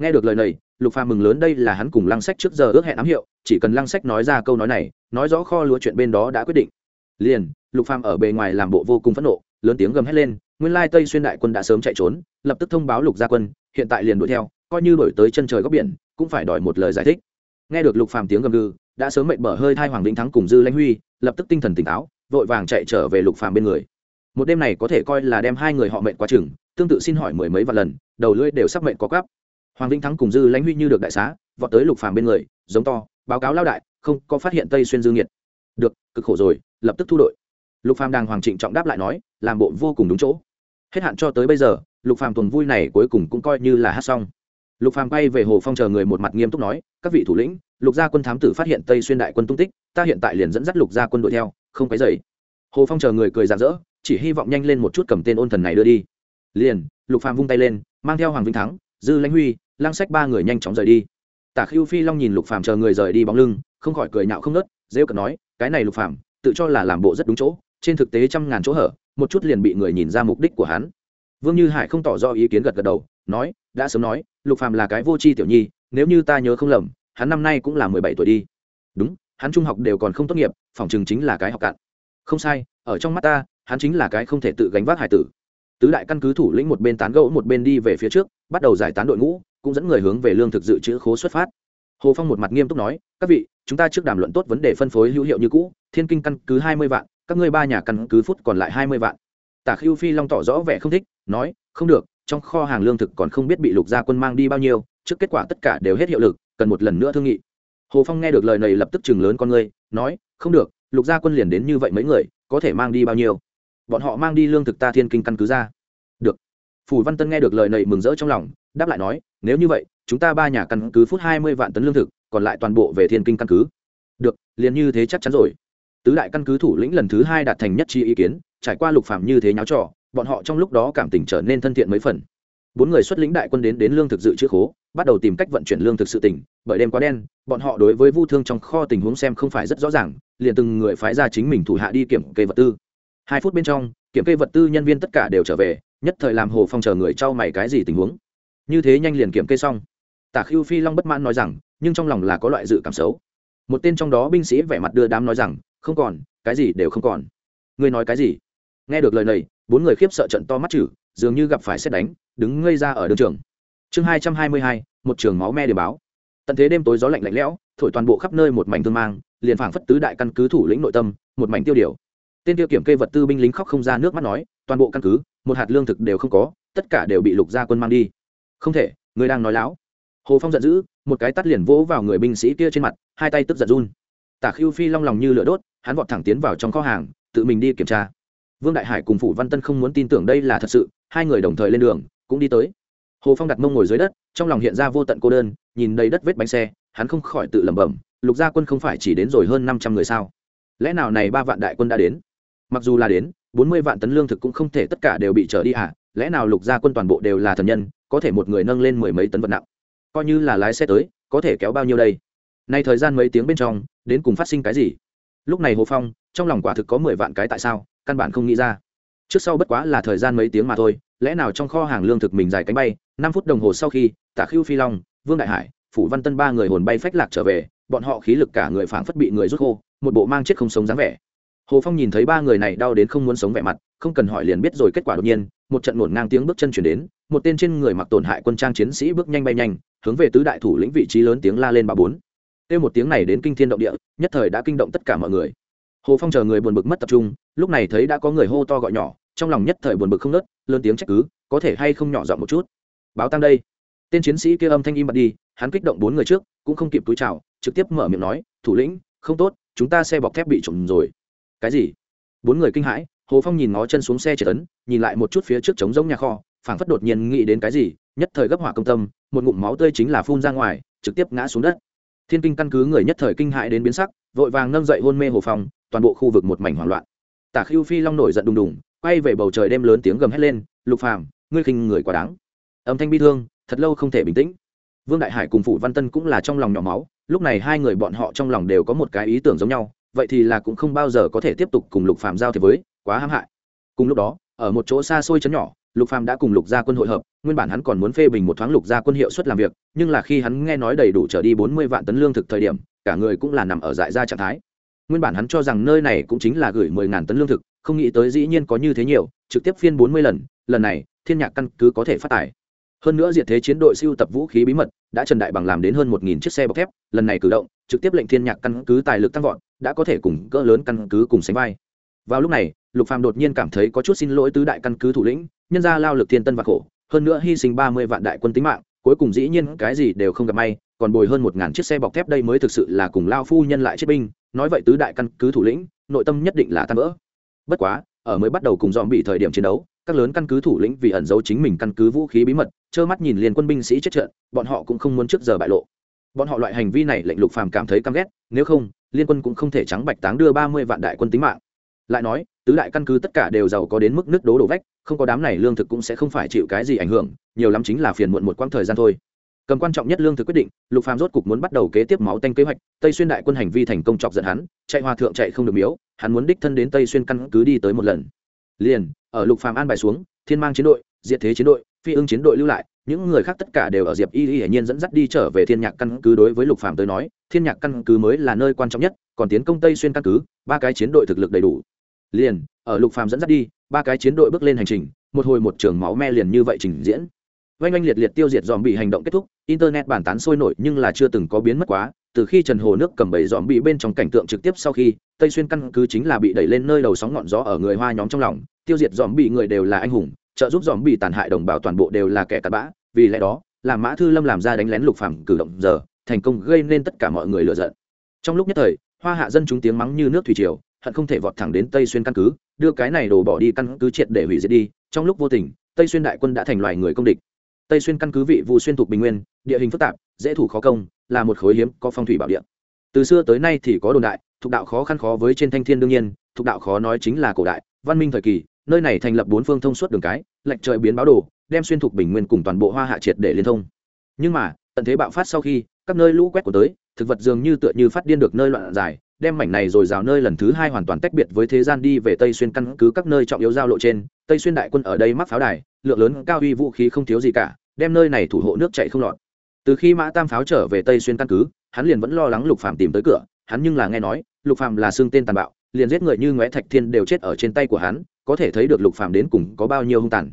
nghe được lời này, lục phàm mừng lớn đây là hắn cùng lăng sách trước giờ ước hẹn ám hiệu, chỉ cần lăng sách nói ra câu nói này, nói rõ kho lúa chuyện bên đó đã quyết định. Liền, lục phàm ở bề ngoài làm bộ vô cùng phẫn nộ, lớn tiếng gầm hét lên, nguyên lai tây xuyên đại quân đã sớm chạy trốn, lập tức thông báo lục gia quân, hiện tại liền đuổi theo, coi như đuổi tới chân trời góc biển, cũng phải đòi một lời giải thích. Nghe được lục phàm tiếng gầm gừ, đã sớm mệnh bở hơi thai hoàng vĩnh thắng cùng dư lãnh huy, lập tức tinh thần tỉnh táo, vội vàng chạy trở về lục phàm bên người. Một đêm này có thể coi là đem hai người họ mệnh quá chừng, tương tự xin hỏi mười mấy vạn lần, đầu lưỡi đều sắp mệnh có cắp hoàng vĩnh thắng cùng dư lãnh huy như được đại xá, vọt tới lục phàm bên người, giống to, báo cáo lao đại, không có phát hiện tây xuyên dương nhiệt được, cực khổ rồi, lập tức thu đội. Lục phàm đang hoàng trịnh trọng đáp lại nói, làm bộ vô cùng đúng chỗ. Hết hạn cho tới bây giờ, lục phàm tuần vui này cuối cùng cũng coi như là hát xong. Lục phàm bay về hồ phong chờ người một mặt nghiêm túc nói, các vị thủ lĩnh, lục gia quân thám tử phát hiện tây xuyên đại quân tung tích, ta hiện tại liền dẫn dắt lục gia quân đội theo, không phải dậy hồ phong chờ người cười rạng rỡ, chỉ hy vọng nhanh lên một chút cầm tên ôn thần này đưa đi. Liền, lục phàm vung tay lên, mang theo hoàng vinh thắng, dư lãnh huy lang sách ba người nhanh chóng rời đi. Tả khiêu phi long nhìn lục phàm chờ người rời đi bóng lưng, không khỏi cười nhạo không nớt dễ cận nói, cái này lục phàm, tự cho là làm bộ rất đúng chỗ, trên thực tế trăm ngàn chỗ hở, một chút liền bị người nhìn ra mục đích của hắn. Vương như hải không tỏ rõ ý kiến gật gật đầu, nói, đã sớm nói, lục phàm là cái vô tri tiểu nhi, nếu như ta nhớ không lầm, hắn năm nay cũng là mười bảy tuổi đi. Đúng, hắn trung học đều còn không tốt nghiệp, phòng trường chính là cái học cạn. Không sai, ở trong mắt ta, hắn chính là cái không thể tự gánh vác hải tử. Tứ đại căn cứ thủ lĩnh một bên tán gẫu một bên đi về phía trước, bắt đầu giải tán đội ngũ cũng dẫn người hướng về lương thực dự trữ khố xuất phát. Hồ phong một mặt nghiêm túc nói, các vị, chúng ta trước đàm luận tốt vấn đề phân phối hữu hiệu như cũ, thiên kinh căn cứ hai mươi vạn, các ngươi ba nhà căn cứ phút còn lại hai mươi vạn. Tả khiêu phi long tỏ rõ vẻ không thích, nói, không được, trong kho hàng lương thực còn không biết bị lục gia quân mang đi bao nhiêu, trước kết quả tất cả đều hết hiệu lực, cần một lần nữa thương nghị. Hồ phong nghe được lời này lập tức chừng lớn con ngươi nói, không được, lục gia quân liền đến như vậy mấy người, có thể mang đi bao nhiêu? Bọn họ mang đi lương thực ta thiên kinh căn cứ ra phủ văn tân nghe được lời này mừng rỡ trong lòng, đáp lại nói, nếu như vậy, chúng ta ba nhà căn cứ phút hai mươi vạn tấn lương thực, còn lại toàn bộ về thiên kinh căn cứ. Được, liền như thế chắc chắn rồi. Tứ đại căn cứ thủ lĩnh lần thứ hai đạt thành nhất chi ý kiến, trải qua lục phạm như thế nháo trò, bọn họ trong lúc đó cảm tình trở nên thân thiện mấy phần. Bốn người xuất lĩnh đại quân đến đến lương thực dự trữ khố, bắt đầu tìm cách vận chuyển lương thực sự tỉnh bởi đêm quá đen, bọn họ đối với vu thương trong kho tình huống xem không phải rất rõ ràng, liền từng người phái ra chính mình thủ hạ đi kiểm kê vật tư. Hai phút bên trong kiểm kê vật tư nhân viên tất cả đều trở về, nhất thời làm hồ phong chờ người trao mày cái gì tình huống. Như thế nhanh liền kiểm kê xong. Tả khiêu phi long bất mãn nói rằng, nhưng trong lòng là có loại dự cảm xấu. Một tên trong đó binh sĩ vẻ mặt đưa đám nói rằng, không còn, cái gì đều không còn. Ngươi nói cái gì? Nghe được lời này, bốn người khiếp sợ trận to mắt chử, dường như gặp phải xét đánh, đứng ngây ra ở đường trường. Chương hai trăm hai mươi hai, một trường máu me để báo. Tận thế đêm tối gió lạnh lạnh lẽo, thổi toàn bộ khắp nơi một mảnh thương mang, liền phảng phất tứ đại căn cứ thủ lĩnh nội tâm, một mảnh tiêu điều tên tiêu kiểm kê vật tư binh lính khóc không ra nước mắt nói, toàn bộ căn cứ, một hạt lương thực đều không có, tất cả đều bị lục gia quân mang đi. Không thể, người đang nói láo. Hồ phong giận dữ, một cái tắt liền vỗ vào người binh sĩ kia trên mặt, hai tay tức giận run. Tả khiêu phi long lòng như lửa đốt, hắn vọt thẳng tiến vào trong kho hàng, tự mình đi kiểm tra. Vương đại hải cùng phủ văn tân không muốn tin tưởng đây là thật sự, hai người đồng thời lên đường, cũng đi tới. Hồ phong đặt mông ngồi dưới đất, trong lòng hiện ra vô tận cô đơn, nhìn đầy đất vết bánh xe, hắn không khỏi tự lẩm bẩm, lục gia quân không phải chỉ đến rồi hơn năm trăm người sao? Lẽ nào này ba vạn đại quân đã đến? Mặc dù là đến, bốn mươi vạn tấn lương thực cũng không thể tất cả đều bị trở đi à lẽ nào lục gia quân toàn bộ đều là thần nhân, có thể một người nâng lên mười mấy tấn vật nặng? Coi như là lái xe tới, có thể kéo bao nhiêu đây? Nay thời gian mấy tiếng bên trong, đến cùng phát sinh cái gì? Lúc này hồ phong, trong lòng quả thực có mười vạn cái tại sao, căn bản không nghĩ ra. Trước sau bất quá là thời gian mấy tiếng mà thôi, lẽ nào trong kho hàng lương thực mình dài cánh bay, năm phút đồng hồ sau khi tả khưu phi long, vương đại hải, phủ văn tân ba người hồn bay phách lạc trở về, bọn họ khí lực cả người phảng phất bị người rút khô, một bộ mang chết không sống dáng vẻ hồ phong nhìn thấy ba người này đau đến không muốn sống vẻ mặt, không cần hỏi liền biết rồi, kết quả đột nhiên, một trận ngổn ngang tiếng bước chân chuyển đến, một tên trên người mặc tổn hại quân trang chiến sĩ bước nhanh bay nhanh, hướng về tứ đại thủ lĩnh vị trí lớn tiếng la lên ba bốn. Kêu một tiếng này đến kinh thiên động địa, nhất thời đã kinh động tất cả mọi người. Hồ phong chờ người buồn bực mất tập trung, lúc này thấy đã có người hô to gọi nhỏ, trong lòng nhất thời buồn bực không nớt, lớn tiếng trách cứ, có thể hay không nhỏ giọng một chút. Báo tăng đây. Tên chiến sĩ kia âm thanh im bật đi, hắn kích động bốn người trước, cũng không kịp túi chào, trực tiếp mở miệng nói, thủ lĩnh, không tốt, chúng ta xe bọc thép bị trộm rồi cái gì? Bốn người kinh hãi, hồ phong nhìn ngó chân xuống xe chở tấn nhìn lại một chút phía trước trống rỗng nhà kho, phảng phất đột nhiên nghĩ đến cái gì, nhất thời gấp hỏa công tâm, một ngụm máu tươi chính là phun ra ngoài, trực tiếp ngã xuống đất. Thiên kinh căn cứ người nhất thời kinh hãi đến biến sắc, vội vàng nâng dậy hôn mê hồ phong, toàn bộ khu vực một mảnh hoảng loạn. Tả khiêu phi long nổi giận đùng đùng, quay về bầu trời đêm lớn tiếng gầm hét lên, lục phàm, ngươi khinh người quá đáng. Âm thanh bi thương, thật lâu không thể bình tĩnh. Vương đại hải cùng phủ văn tân cũng là trong lòng nhỏ máu, lúc này hai người bọn họ trong lòng đều có một cái ý tưởng giống nhau vậy thì là cũng không bao giờ có thể tiếp tục cùng lục phàm giao thiệp với, quá hãm hại. Cùng lúc đó, ở một chỗ xa xôi chấn nhỏ, lục phàm đã cùng lục gia quân hội hợp, nguyên bản hắn còn muốn phê bình một thoáng lục gia quân hiệu suất làm việc, nhưng là khi hắn nghe nói đầy đủ trở đi bốn mươi vạn tấn lương thực thời điểm, cả người cũng là nằm ở dại ra trạng thái. Nguyên bản hắn cho rằng nơi này cũng chính là gửi mười ngàn tấn lương thực, không nghĩ tới dĩ nhiên có như thế nhiều, trực tiếp phiên bốn mươi lần lần này, thiên nhạc căn cứ có thể phát tải hơn nữa diệt thế chiến đội siêu tập vũ khí bí mật, đã trần đại bằng làm đến hơn một nghìn chiếc xe bọc thép, lần này cử động, trực tiếp lệnh thiên nhạc căn cứ tài lực tăng vọt, đã có thể cùng cỡ lớn căn cứ cùng sánh vai. Vào lúc này, lục phàm đột nhiên cảm thấy có chút xin lỗi tứ đại căn cứ thủ lĩnh, nhân ra lao lực thiên tân và khổ, hơn nữa hy sinh ba mươi vạn đại quân tính mạng, cuối cùng dĩ nhiên cái gì đều không gặp may, còn bồi hơn một ngàn chiếc xe bọc thép đây mới thực sự là cùng lao phu nhân lại chết binh, nói vậy tứ đại căn cứ thủ lĩnh, nội tâm nhất định là tan vỡ. Bất quá ở mới bắt đầu cùng dòm bị thời điểm chiến đấu, các lớn căn cứ thủ lĩnh vì ẩn giấu chính mình căn cứ vũ khí bí mật, trơ mắt nhìn liền quân binh sĩ chết trận, bọn họ cũng không muốn trước giờ bại lộ. Bọn họ loại hành vi này lệnh lục phàm cảm thấy căm ghét, nếu không, liên quân cũng không thể trắng bạch táng đưa ba mươi vạn đại quân tính mạng. Lại nói, tứ đại căn cứ tất cả đều giàu có đến mức nước đố đổ vách, không có đám này lương thực cũng sẽ không phải chịu cái gì ảnh hưởng, nhiều lắm chính là phiền muộn một quãng thời gian thôi cầm quan trọng nhất lương thực quyết định, lục phàm rốt cục muốn bắt đầu kế tiếp máu tanh kế hoạch, tây xuyên đại quân hành vi thành công chọc giận hắn, chạy hòa thượng chạy không được miếu, hắn muốn đích thân đến tây xuyên căn cứ đi tới một lần. Liền, ở lục phàm an bài xuống, thiên mang chiến đội, diệt thế chiến đội, phi ưng chiến đội lưu lại, những người khác tất cả đều ở diệp y y hiển nhiên dẫn dắt đi trở về thiên nhạc căn cứ đối với lục phàm tới nói, thiên nhạc căn cứ mới là nơi quan trọng nhất, còn tiến công tây xuyên căn cứ, ba cái chiến đội thực lực đầy đủ. Liền, ở lục phàm dẫn dắt đi, ba cái chiến đội bước lên hành trình, một hồi một trường máu me liền như vậy trình diễn oanh oanh liệt liệt tiêu diệt dòm bị hành động kết thúc, internet bản tán sôi nổi nhưng là chưa từng có biến mất quá, từ khi trần hồ nước cầm bảy dòm bị bên trong cảnh tượng trực tiếp sau khi, tây xuyên căn cứ chính là bị đẩy lên nơi đầu sóng ngọn gió ở người hoa nhóm trong lòng, tiêu diệt dòm bị người đều là anh hùng, trợ giúp dòm bị tàn hại đồng bào toàn bộ đều là kẻ cặn bã, vì lẽ đó, là mã thư lâm làm ra đánh lén lục phàm cử động giờ, thành công gây nên tất cả mọi người lựa giận. Trong lúc nhất thời, hoa hạ dân chúng tiếng mắng như nước thủy triều, hận không thể vọt thẳng đến tây xuyên căn cứ, đưa cái này đổ bỏ đi căn cứ triệt để hủy diệt đi, trong lúc vô tình, tây xuyên đại quân đã thành loài người công địch tây xuyên căn cứ vị vụ xuyên thuộc bình nguyên, địa hình phức tạp, dễ thủ khó công, là một khối hiếm có phong thủy bảo địa. Từ xưa tới nay thì có đồn đại, thuộc đạo khó khăn khó với trên thanh thiên đương nhiên, thuộc đạo khó nói chính là cổ đại, văn minh thời kỳ, nơi này thành lập bốn phương thông suốt đường cái, lệch trời biến báo đồ, đem xuyên thuộc bình nguyên cùng toàn bộ hoa hạ triệt để liên thông. Nhưng mà, tận thế bạo phát sau khi, các nơi lũ quét của tới, thực vật dường như tựa như phát điên được nơi loạn dài đem mảnh này rồi rào nơi lần thứ hai hoàn toàn tách biệt với thế gian đi về tây xuyên căn cứ các nơi trọng yếu giao lộ trên. Tây xuyên đại quân ở đây mắc pháo đài, lượng lớn cao uy vũ khí không thiếu gì cả đem nơi này thủ hộ nước chạy không lọt. Từ khi mã tam pháo trở về tây xuyên căn cứ, hắn liền vẫn lo lắng lục phạm tìm tới cửa, hắn nhưng là nghe nói, lục phạm là xương tên tàn bạo, liền giết người như ngóe thạch thiên đều chết ở trên tay của hắn, có thể thấy được lục phạm đến cùng có bao nhiêu hung tàn.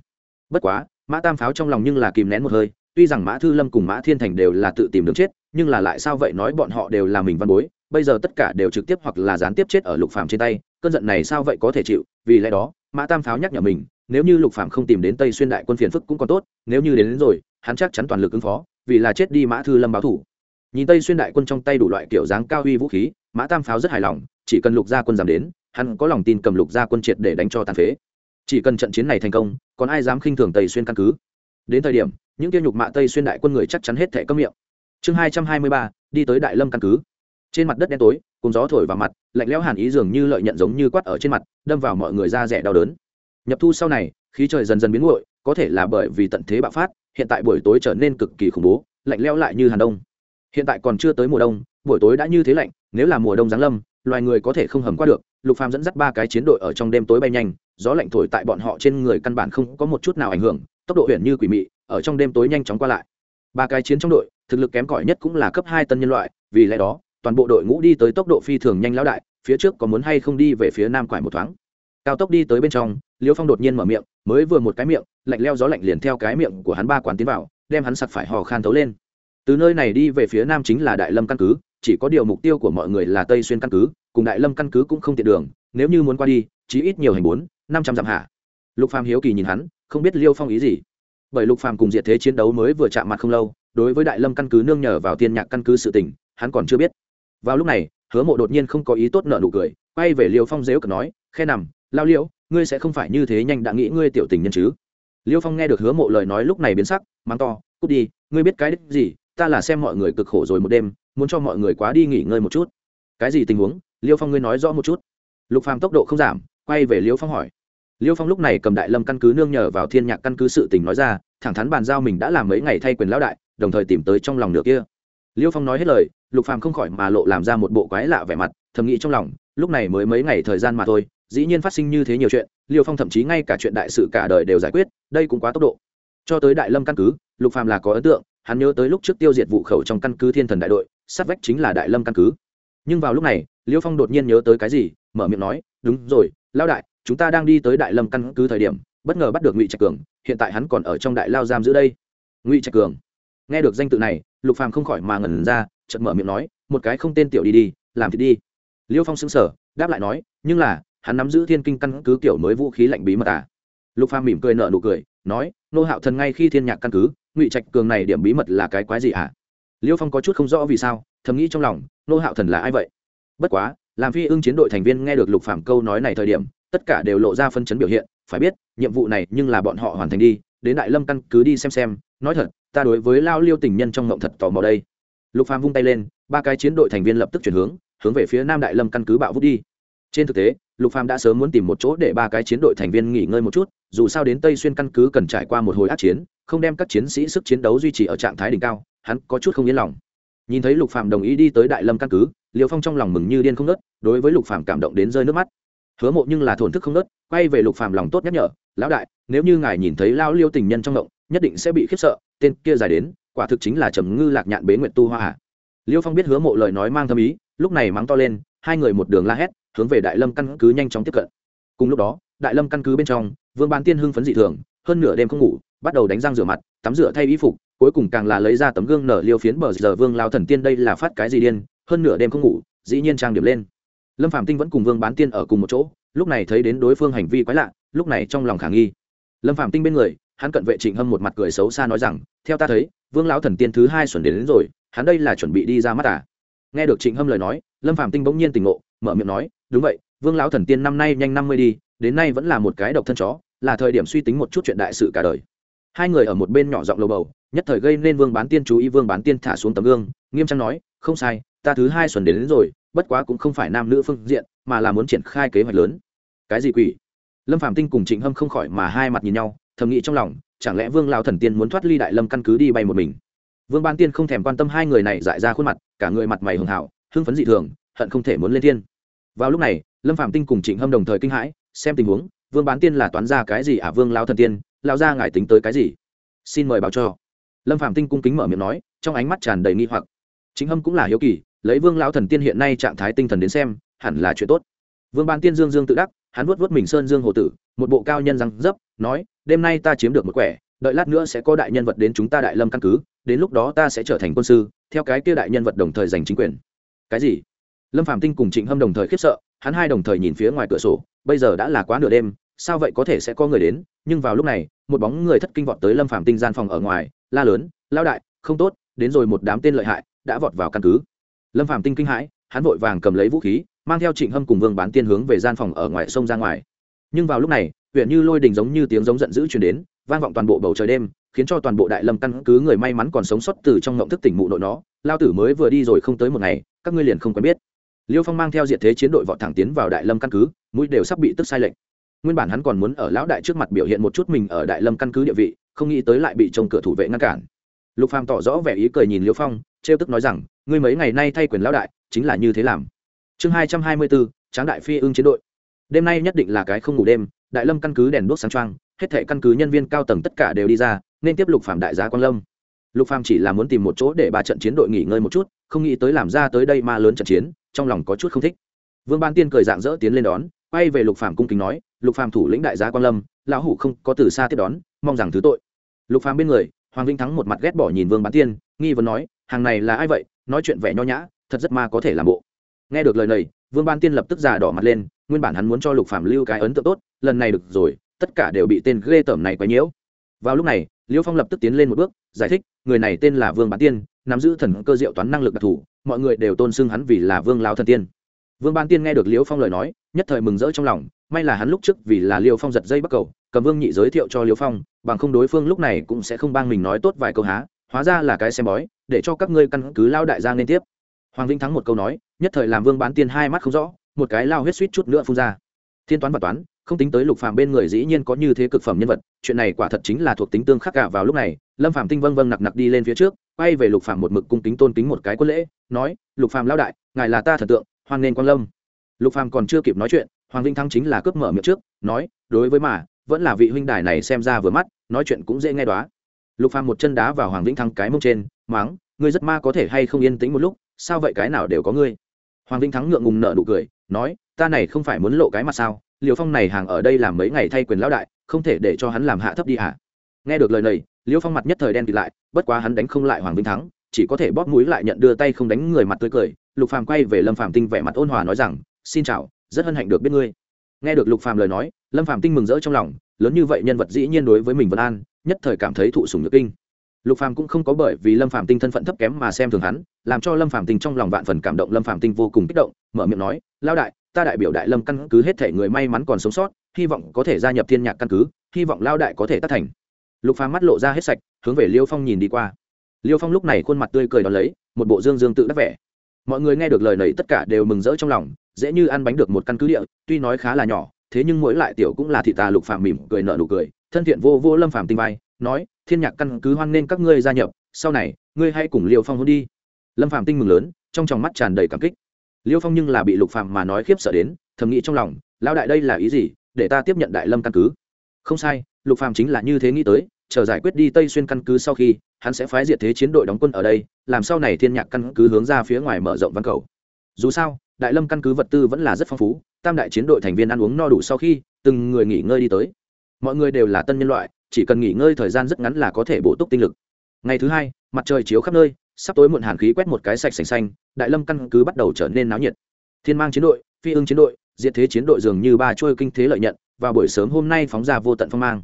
Bất quá, mã tam pháo trong lòng nhưng là kìm nén một hơi, tuy rằng mã thư lâm cùng mã thiên thành đều là tự tìm đường chết, nhưng là lại sao vậy nói bọn họ đều là mình văn bối, bây giờ tất cả đều trực tiếp hoặc là gián tiếp chết ở lục phạm trên tay, cơn giận này sao vậy có thể chịu, vì lẽ đó, mã tam pháo nhắc nhở mình nếu như lục phạm không tìm đến tây xuyên đại quân phiền phức cũng còn tốt nếu như đến, đến rồi hắn chắc chắn toàn lực ứng phó vì là chết đi mã thư lâm báo thủ. Nhìn tây xuyên đại quân trong tay đủ loại kiểu dáng cao uy vũ khí mã tam pháo rất hài lòng chỉ cần lục gia quân giảm đến hắn có lòng tin cầm lục gia quân triệt để đánh cho tàn phế. Chỉ cần trận chiến này thành công còn ai dám khinh thường tây xuyên căn cứ? Đến thời điểm những kia nhục mạ tây xuyên đại quân người chắc chắn hết thẻ cấm miệng. Chương hai trăm hai mươi ba đi tới đại lâm căn cứ. Trên mặt đất đen tối cùng gió thổi vào mặt lạnh lẽo hàn ý dường như lợi nhận giống như quát ở trên mặt đâm vào mọi người da rẻ đau đớn nhập thu sau này, khí trời dần dần biến nguội, có thể là bởi vì tận thế bạo phát, hiện tại buổi tối trở nên cực kỳ khủng bố, lạnh lẽo lại như hàn đông. Hiện tại còn chưa tới mùa đông, buổi tối đã như thế lạnh, nếu là mùa đông giáng lâm, loài người có thể không hầm qua được, lục phàm dẫn dắt ba cái chiến đội ở trong đêm tối bay nhanh, gió lạnh thổi tại bọn họ trên người căn bản không có một chút nào ảnh hưởng, tốc độ huyền như quỷ mị, ở trong đêm tối nhanh chóng qua lại. Ba cái chiến trong đội, thực lực kém cỏi nhất cũng là cấp hai tân nhân loại, vì lẽ đó, toàn bộ đội ngũ đi tới tốc độ phi thường nhanh lão đại, phía trước có muốn hay không đi về phía nam quải một thoáng. Cao tốc đi tới bên trong liêu phong đột nhiên mở miệng, mới vừa một cái miệng, lạnh leo gió lạnh liền theo cái miệng của hắn ba quán tiến vào, đem hắn sặc phải hò khan thấu lên. Từ nơi này đi về phía nam chính là đại lâm căn cứ, chỉ có điều mục tiêu của mọi người là tây xuyên căn cứ, cùng đại lâm căn cứ cũng không tiện đường, nếu như muốn qua đi, chí ít nhiều hành bốn, năm trăm dặm hạ. Lục phàm hiếu kỳ nhìn hắn, không biết liêu phong ý gì. Bởi lục phàm cùng diệt thế chiến đấu mới vừa chạm mặt không lâu, đối với đại lâm căn cứ nương nhờ vào tiên nhạc căn cứ sự tình, hắn còn chưa biết. Vào lúc này, hứa mộ đột nhiên không có ý tốt nợ nụ cười, quay về liêu phong dếu cờ nói, khe nằm, lao liễu ngươi sẽ không phải như thế nhanh đã nghĩ ngươi tiểu tình nhân chứ? Liêu phong nghe được hứa mộ lời nói lúc này biến sắc, mắng to, cút đi, ngươi biết cái đích gì, ta là xem mọi người cực khổ rồi một đêm, muốn cho mọi người quá đi nghỉ ngơi một chút. Cái gì tình huống? Liêu phong ngươi nói rõ một chút. Lục phàm tốc độ không giảm, quay về liêu phong hỏi. Liêu phong lúc này cầm đại lâm căn cứ nương nhờ vào thiên nhạc căn cứ sự tình nói ra, thẳng thắn bàn giao mình đã làm mấy ngày thay quyền lão đại, đồng thời tìm tới trong lòng nửa kia. Liêu phong nói hết lời, lục phàm không khỏi mà lộ làm ra một bộ quái lạ vẻ mặt, thầm nghĩ trong lòng, lúc này mới mấy ngày thời gian mà thôi dĩ nhiên phát sinh như thế nhiều chuyện liêu phong thậm chí ngay cả chuyện đại sự cả đời đều giải quyết đây cũng quá tốc độ. Cho tới đại lâm căn cứ lục phàm là có ấn tượng hắn nhớ tới lúc trước tiêu diệt vụ khẩu trong căn cứ thiên thần đại đội sát vách chính là đại lâm căn cứ. Nhưng vào lúc này liêu phong đột nhiên nhớ tới cái gì mở miệng nói đúng rồi lao đại chúng ta đang đi tới đại lâm căn cứ thời điểm bất ngờ bắt được ngụy trạch cường hiện tại hắn còn ở trong đại lao giam giữ đây. Ngụy trạch cường. Nghe được danh tự này lục phàm không khỏi mà ngẩn ra chợt mở miệng nói một cái không tên tiểu đi đi làm thì đi. Liêu phong sững sờ, đáp lại nói nhưng là hắn nắm giữ thiên kinh căn cứ kiểu mới vũ khí lạnh bí mật à. Lục phàm mỉm cười nở nụ cười, nói, nô hạo thần ngay khi thiên nhạc căn cứ, ngụy trạch cường này điểm bí mật là cái quái gì à? Liêu phong có chút không rõ vì sao, thầm nghĩ trong lòng, nô hạo thần là ai vậy? Bất quá, làm phi ưng chiến đội thành viên nghe được lục phàm câu nói này thời điểm, tất cả đều lộ ra phân chấn biểu hiện, phải biết, nhiệm vụ này nhưng là bọn họ hoàn thành đi, đến đại lâm căn cứ đi xem xem, nói thật, ta đối với lao liêu tình nhân trong ngộng thật tò mò đây. Lục phàm vung tay lên, ba cái chiến đội thành viên lập tức chuyển hướng hướng về phía nam đại lâm căn cứ bạo vút đi. Trên thực tế lục phàm đã sớm muốn tìm một chỗ để ba cái chiến đội thành viên nghỉ ngơi một chút, dù sao đến tây xuyên căn cứ cần trải qua một hồi át chiến, không đem các chiến sĩ sức chiến đấu duy trì ở trạng thái đỉnh cao, hắn có chút không yên lòng. Nhìn thấy lục phàm đồng ý đi tới đại lâm căn cứ, liêu phong trong lòng mừng như điên không nớt đối với lục phàm cảm động đến rơi nước mắt. Hứa mộ nhưng là thổn thức không nớt quay về lục phàm lòng tốt nhắc nhở, lão đại, nếu như ngài nhìn thấy lao liêu tình nhân trong động, nhất định sẽ bị khiếp sợ, tên kia dài đến, quả thực chính là trầm ngư lạc nhạn bế nguyện tu hoa. Hạ liêu phong biết hứa mộ lời nói mang thâm ý, lúc này mắng to lên, hai người một đường la hét hướng về đại lâm căn cứ nhanh chóng tiếp cận. Cùng lúc đó đại lâm căn cứ bên trong vương Bán tiên hưng phấn dị thường hơn nửa đêm không ngủ bắt đầu đánh răng rửa mặt tắm rửa thay y phục cuối cùng càng là lấy ra tấm gương nở liêu phiến bờ giờ vương lao thần tiên đây là phát cái gì điên hơn nửa đêm không ngủ dĩ nhiên trang điểm lên. Lâm phạm tinh vẫn cùng vương bán tiên ở cùng một chỗ lúc này thấy đến đối phương hành vi quái lạ lúc này trong lòng khả nghi. Lâm phạm tinh bên người hắn cận vệ trịnh hâm một mặt cười xấu xa nói rằng theo ta thấy vương lão thần tiên thứ hai xuẩn đến, đến rồi hắn đây là chuẩn bị đi ra mắt à? Nghe được trịnh hâm lời nói lâm phạm tinh bỗng nhiên tỉnh ngộ mở miệng nói đúng vậy vương lão thần tiên năm nay nhanh năm mươi đi đến nay vẫn là một cái độc thân chó là thời điểm suy tính một chút chuyện đại sự cả đời. Hai người ở một bên nhỏ giọng lầu bầu nhất thời gây nên vương bán tiên chú ý vương bán tiên thả xuống tấm gương nghiêm trang nói không sai ta thứ hai xuẩn đến, đến rồi bất quá cũng không phải nam nữ phương diện mà là muốn triển khai kế hoạch lớn. Cái gì quỷ? Lâm phạm tinh cùng trịnh hâm không khỏi mà hai mặt nhìn nhau thầm nghĩ trong lòng chẳng lẽ vương lao thần tiên muốn thoát ly đại lâm căn cứ đi bay một mình? Vương ban tiên không thèm quan tâm hai người này dại ra khuôn mặt cả người mặt mày hường hảo hưng phấn dị thường hận không thể muốn lên thiên. Vào lúc này, lâm phạm tinh cùng trịnh hâm đồng thời kinh hãi, xem tình huống, vương bán tiên là toán ra cái gì à vương lao thần tiên lao ra ngài tính tới cái gì? Xin mời báo cho. Lâm phạm tinh cung kính mở miệng nói, trong ánh mắt tràn đầy nghi hoặc. Chính hâm cũng là hiếu kỳ, lấy vương lão thần tiên hiện nay trạng thái tinh thần đến xem, hẳn là chuyện tốt. Vương ban tiên dương dương tự đắc, hắn vuốt vuốt mình sơn dương hồ tử, một bộ cao nhân răng dấp, nói, đêm nay ta chiếm được một quẻ, đợi lát nữa sẽ có đại nhân vật đến chúng ta đại lâm căn cứ, đến lúc đó ta sẽ trở thành quân sư, theo cái kia đại nhân vật đồng thời giành chính quyền. Cái gì? Lâm phạm tinh cùng trịnh hâm đồng thời khiếp sợ, hắn hai đồng thời nhìn phía ngoài cửa sổ, bây giờ đã là quá nửa đêm, sao vậy có thể sẽ có người đến? Nhưng vào lúc này, một bóng người thất kinh vọt tới lâm phạm tinh gian phòng ở ngoài, la lớn lao đại, không tốt, đến rồi một đám tên lợi hại, đã vọt vào căn cứ. Lâm phạm tinh kinh hãi, hắn vội vàng cầm lấy vũ khí, mang theo trịnh hâm cùng vương bán tiên hướng về gian phòng ở ngoài sông ra ngoài. Nhưng vào lúc này, huyện như lôi đình giống như tiếng giống giận dữ chuyển đến, vang vọng toàn bộ bầu trời đêm, khiến cho toàn bộ đại lâm căn cứ người may mắn còn sống sót từ trong ngộng thức tỉnh mụ nội nó. Lao tử mới vừa đi rồi không tới một ngày, các ngươi liền không quen biết liêu phong mang theo diệt thế chiến đội vọt thẳng tiến vào đại lâm căn cứ, mũi đều sắp bị tức sai lệnh nguyên bản hắn còn muốn ở lão đại trước mặt biểu hiện một chút mình ở đại lâm căn cứ địa vị, không nghĩ tới lại bị trông cửa thủ vệ ngăn cản. Lục phàm tỏ rõ vẻ ý cười nhìn liêu phong, trêu tức nói rằng, ngươi mấy ngày nay thay quyền lão đại, chính là như thế làm. Chương hai trăm hai mươi bốn tráng đại phi ưng chiến đội. Đêm nay nhất định là cái không ngủ đêm, đại lâm căn cứ đèn đuốc sáng trăng hết thệ căn cứ nhân viên cao tầng tất cả đều đi ra, nên tiếp lục phàm đại giá quang lâm. Lục phàm chỉ là muốn tìm một chỗ để ba trận chiến đội nghỉ ngơi một chút, không nghĩ tới làm ra tới đây ma lớn trận chiến trong lòng có chút không thích. Vương ban tiên cười dạng dỡ tiến lên đón, quay về lục phàm cung kính nói, lục phàm thủ lĩnh đại giá Quan lâm, lão hủ không có từ xa tiếp đón, mong rằng thứ tội. Lục phàm bên người, hoàng vinh thắng một mặt ghét bỏ nhìn vương bán tiên, nghi vấn nói, hàng này là ai vậy? Nói chuyện vẻ nho nhã, thật rất ma có thể làm bộ. Nghe được lời này, vương ban tiên lập tức già đỏ mặt lên, nguyên bản hắn muốn cho lục phạm lưu cái ấn tượng tốt, lần này được rồi, tất cả đều bị tên ghê tởm này quấy nhiễu. Vào lúc này, liêu phong lập tức tiến lên một bước, giải thích, người này tên là vương bán tiên nắm giữ thần cơ diệu toán năng lực đặc thù, mọi người đều tôn xưng hắn vì là vương lao thần tiên. Vương ban tiên nghe được Liễu phong lời nói, nhất thời mừng rỡ trong lòng, may là hắn lúc trước vì là liêu phong giật dây bắt cầu, cầm vương nhị giới thiệu cho liêu phong, bằng không đối phương lúc này cũng sẽ không bang mình nói tốt vài câu há, hóa ra là cái xem bói, để cho các ngươi căn cứ lao đại gia liên tiếp. Hoàng vĩnh thắng một câu nói, nhất thời làm vương bán tiên hai mắt không rõ, một cái lao huyết suýt chút nữa phun ra. Thiên toán và toán, không tính tới lục phàm bên người dĩ nhiên có như thế cực phẩm nhân vật, chuyện này quả thật chính là thuộc tính tương khắc cả vào lúc này, lâm phàm tinh vâng vâng nặc nặc đi lên phía trước quay về lục phàm một mực cung kính tôn kính một cái quân lễ, nói, lục phàm lao đại, ngài là ta thần tượng, hoan nên quang lâm. Lục phàm còn chưa kịp nói chuyện, hoàng vinh thắng chính là cướp mở miệng trước, nói, đối với mà, vẫn là vị huynh đài này xem ra vừa mắt, nói chuyện cũng dễ nghe đoá. Lục phàm một chân đá vào hoàng vĩnh thắng cái mông trên, máng, ngươi rất ma có thể hay không yên tĩnh một lúc, sao vậy cái nào đều có ngươi? Hoàng vĩnh thắng ngượng ngùng nở nụ cười, nói, ta này không phải muốn lộ cái mặt sao, liều phong này hàng ở đây làm mấy ngày thay quyền lão đại, không thể để cho hắn làm hạ thấp đi hả? Nghe được lời này liêu phong mặt nhất thời đen kịt lại, bất quá hắn đánh không lại hoàng vinh thắng, chỉ có thể bóp mũi lại nhận đưa tay không đánh người mặt tươi cười. Lục phàm quay về lâm phàm tinh vẻ mặt ôn hòa nói rằng, xin chào, rất hân hạnh được biết ngươi. Nghe được lục phàm lời nói, lâm phàm tinh mừng rỡ trong lòng, lớn như vậy nhân vật dĩ nhiên đối với mình vân an, nhất thời cảm thấy thụ sủng nhược kinh. Lục phàm cũng không có bởi vì lâm phàm tinh thân phận thấp kém mà xem thường hắn, làm cho lâm phàm tinh trong lòng vạn phần cảm động. Lâm phàm tinh vô cùng kích động, mở miệng nói lao đại, ta đại biểu đại lâm căn cứ hết thể người may mắn còn sống sót, hy vọng có thể gia nhập thiên nhạc căn cứ, hy vọng lao đại có thể tác thành lục phàm mắt lộ ra hết sạch, hướng về liêu phong nhìn đi qua. Liêu phong lúc này khuôn mặt tươi cười đón lấy, một bộ dương dương tự đắc vẻ. Mọi người nghe được lời này tất cả đều mừng rỡ trong lòng, dễ như ăn bánh được một căn cứ địa, tuy nói khá là nhỏ, thế nhưng mỗi lại tiểu cũng là thị tà lục phàm mỉm cười nở nụ cười, thân thiện vô vô lâm phàm tinh vai, nói, thiên nhạc căn cứ hoan nên các ngươi gia nhập, sau này, ngươi hãy cùng liêu phong hôn đi. Lâm phàm tinh mừng lớn, trong tròng mắt tràn đầy cảm kích. Liêu phong nhưng là bị lục phàm mà nói khiếp sợ đến, thầm nghĩ trong lòng lao đại đây là ý gì, để ta tiếp nhận đại lâm căn cứ? Không sai lục phàm chính là như thế nghĩ tới, chờ giải quyết đi tây xuyên căn cứ sau khi, hắn sẽ phái diệt thế chiến đội đóng quân ở đây, làm sau này thiên nhạc căn cứ hướng ra phía ngoài mở rộng văn cầu. Dù sao, đại lâm căn cứ vật tư vẫn là rất phong phú, tam đại chiến đội thành viên ăn uống no đủ sau khi, từng người nghỉ ngơi đi tới. Mọi người đều là tân nhân loại, chỉ cần nghỉ ngơi thời gian rất ngắn là có thể bổ túc tinh lực. Ngày thứ hai, mặt trời chiếu khắp nơi, sắp tối muộn hàn khí quét một cái sạch sành xanh, đại lâm căn cứ bắt đầu trở nên náo nhiệt. Thiên mang chiến đội, phi ưng chiến đội, diệt thế chiến đội dường như ba trôi kinh thế lợi nhận và buổi sớm hôm nay phóng ra vô tận phong mang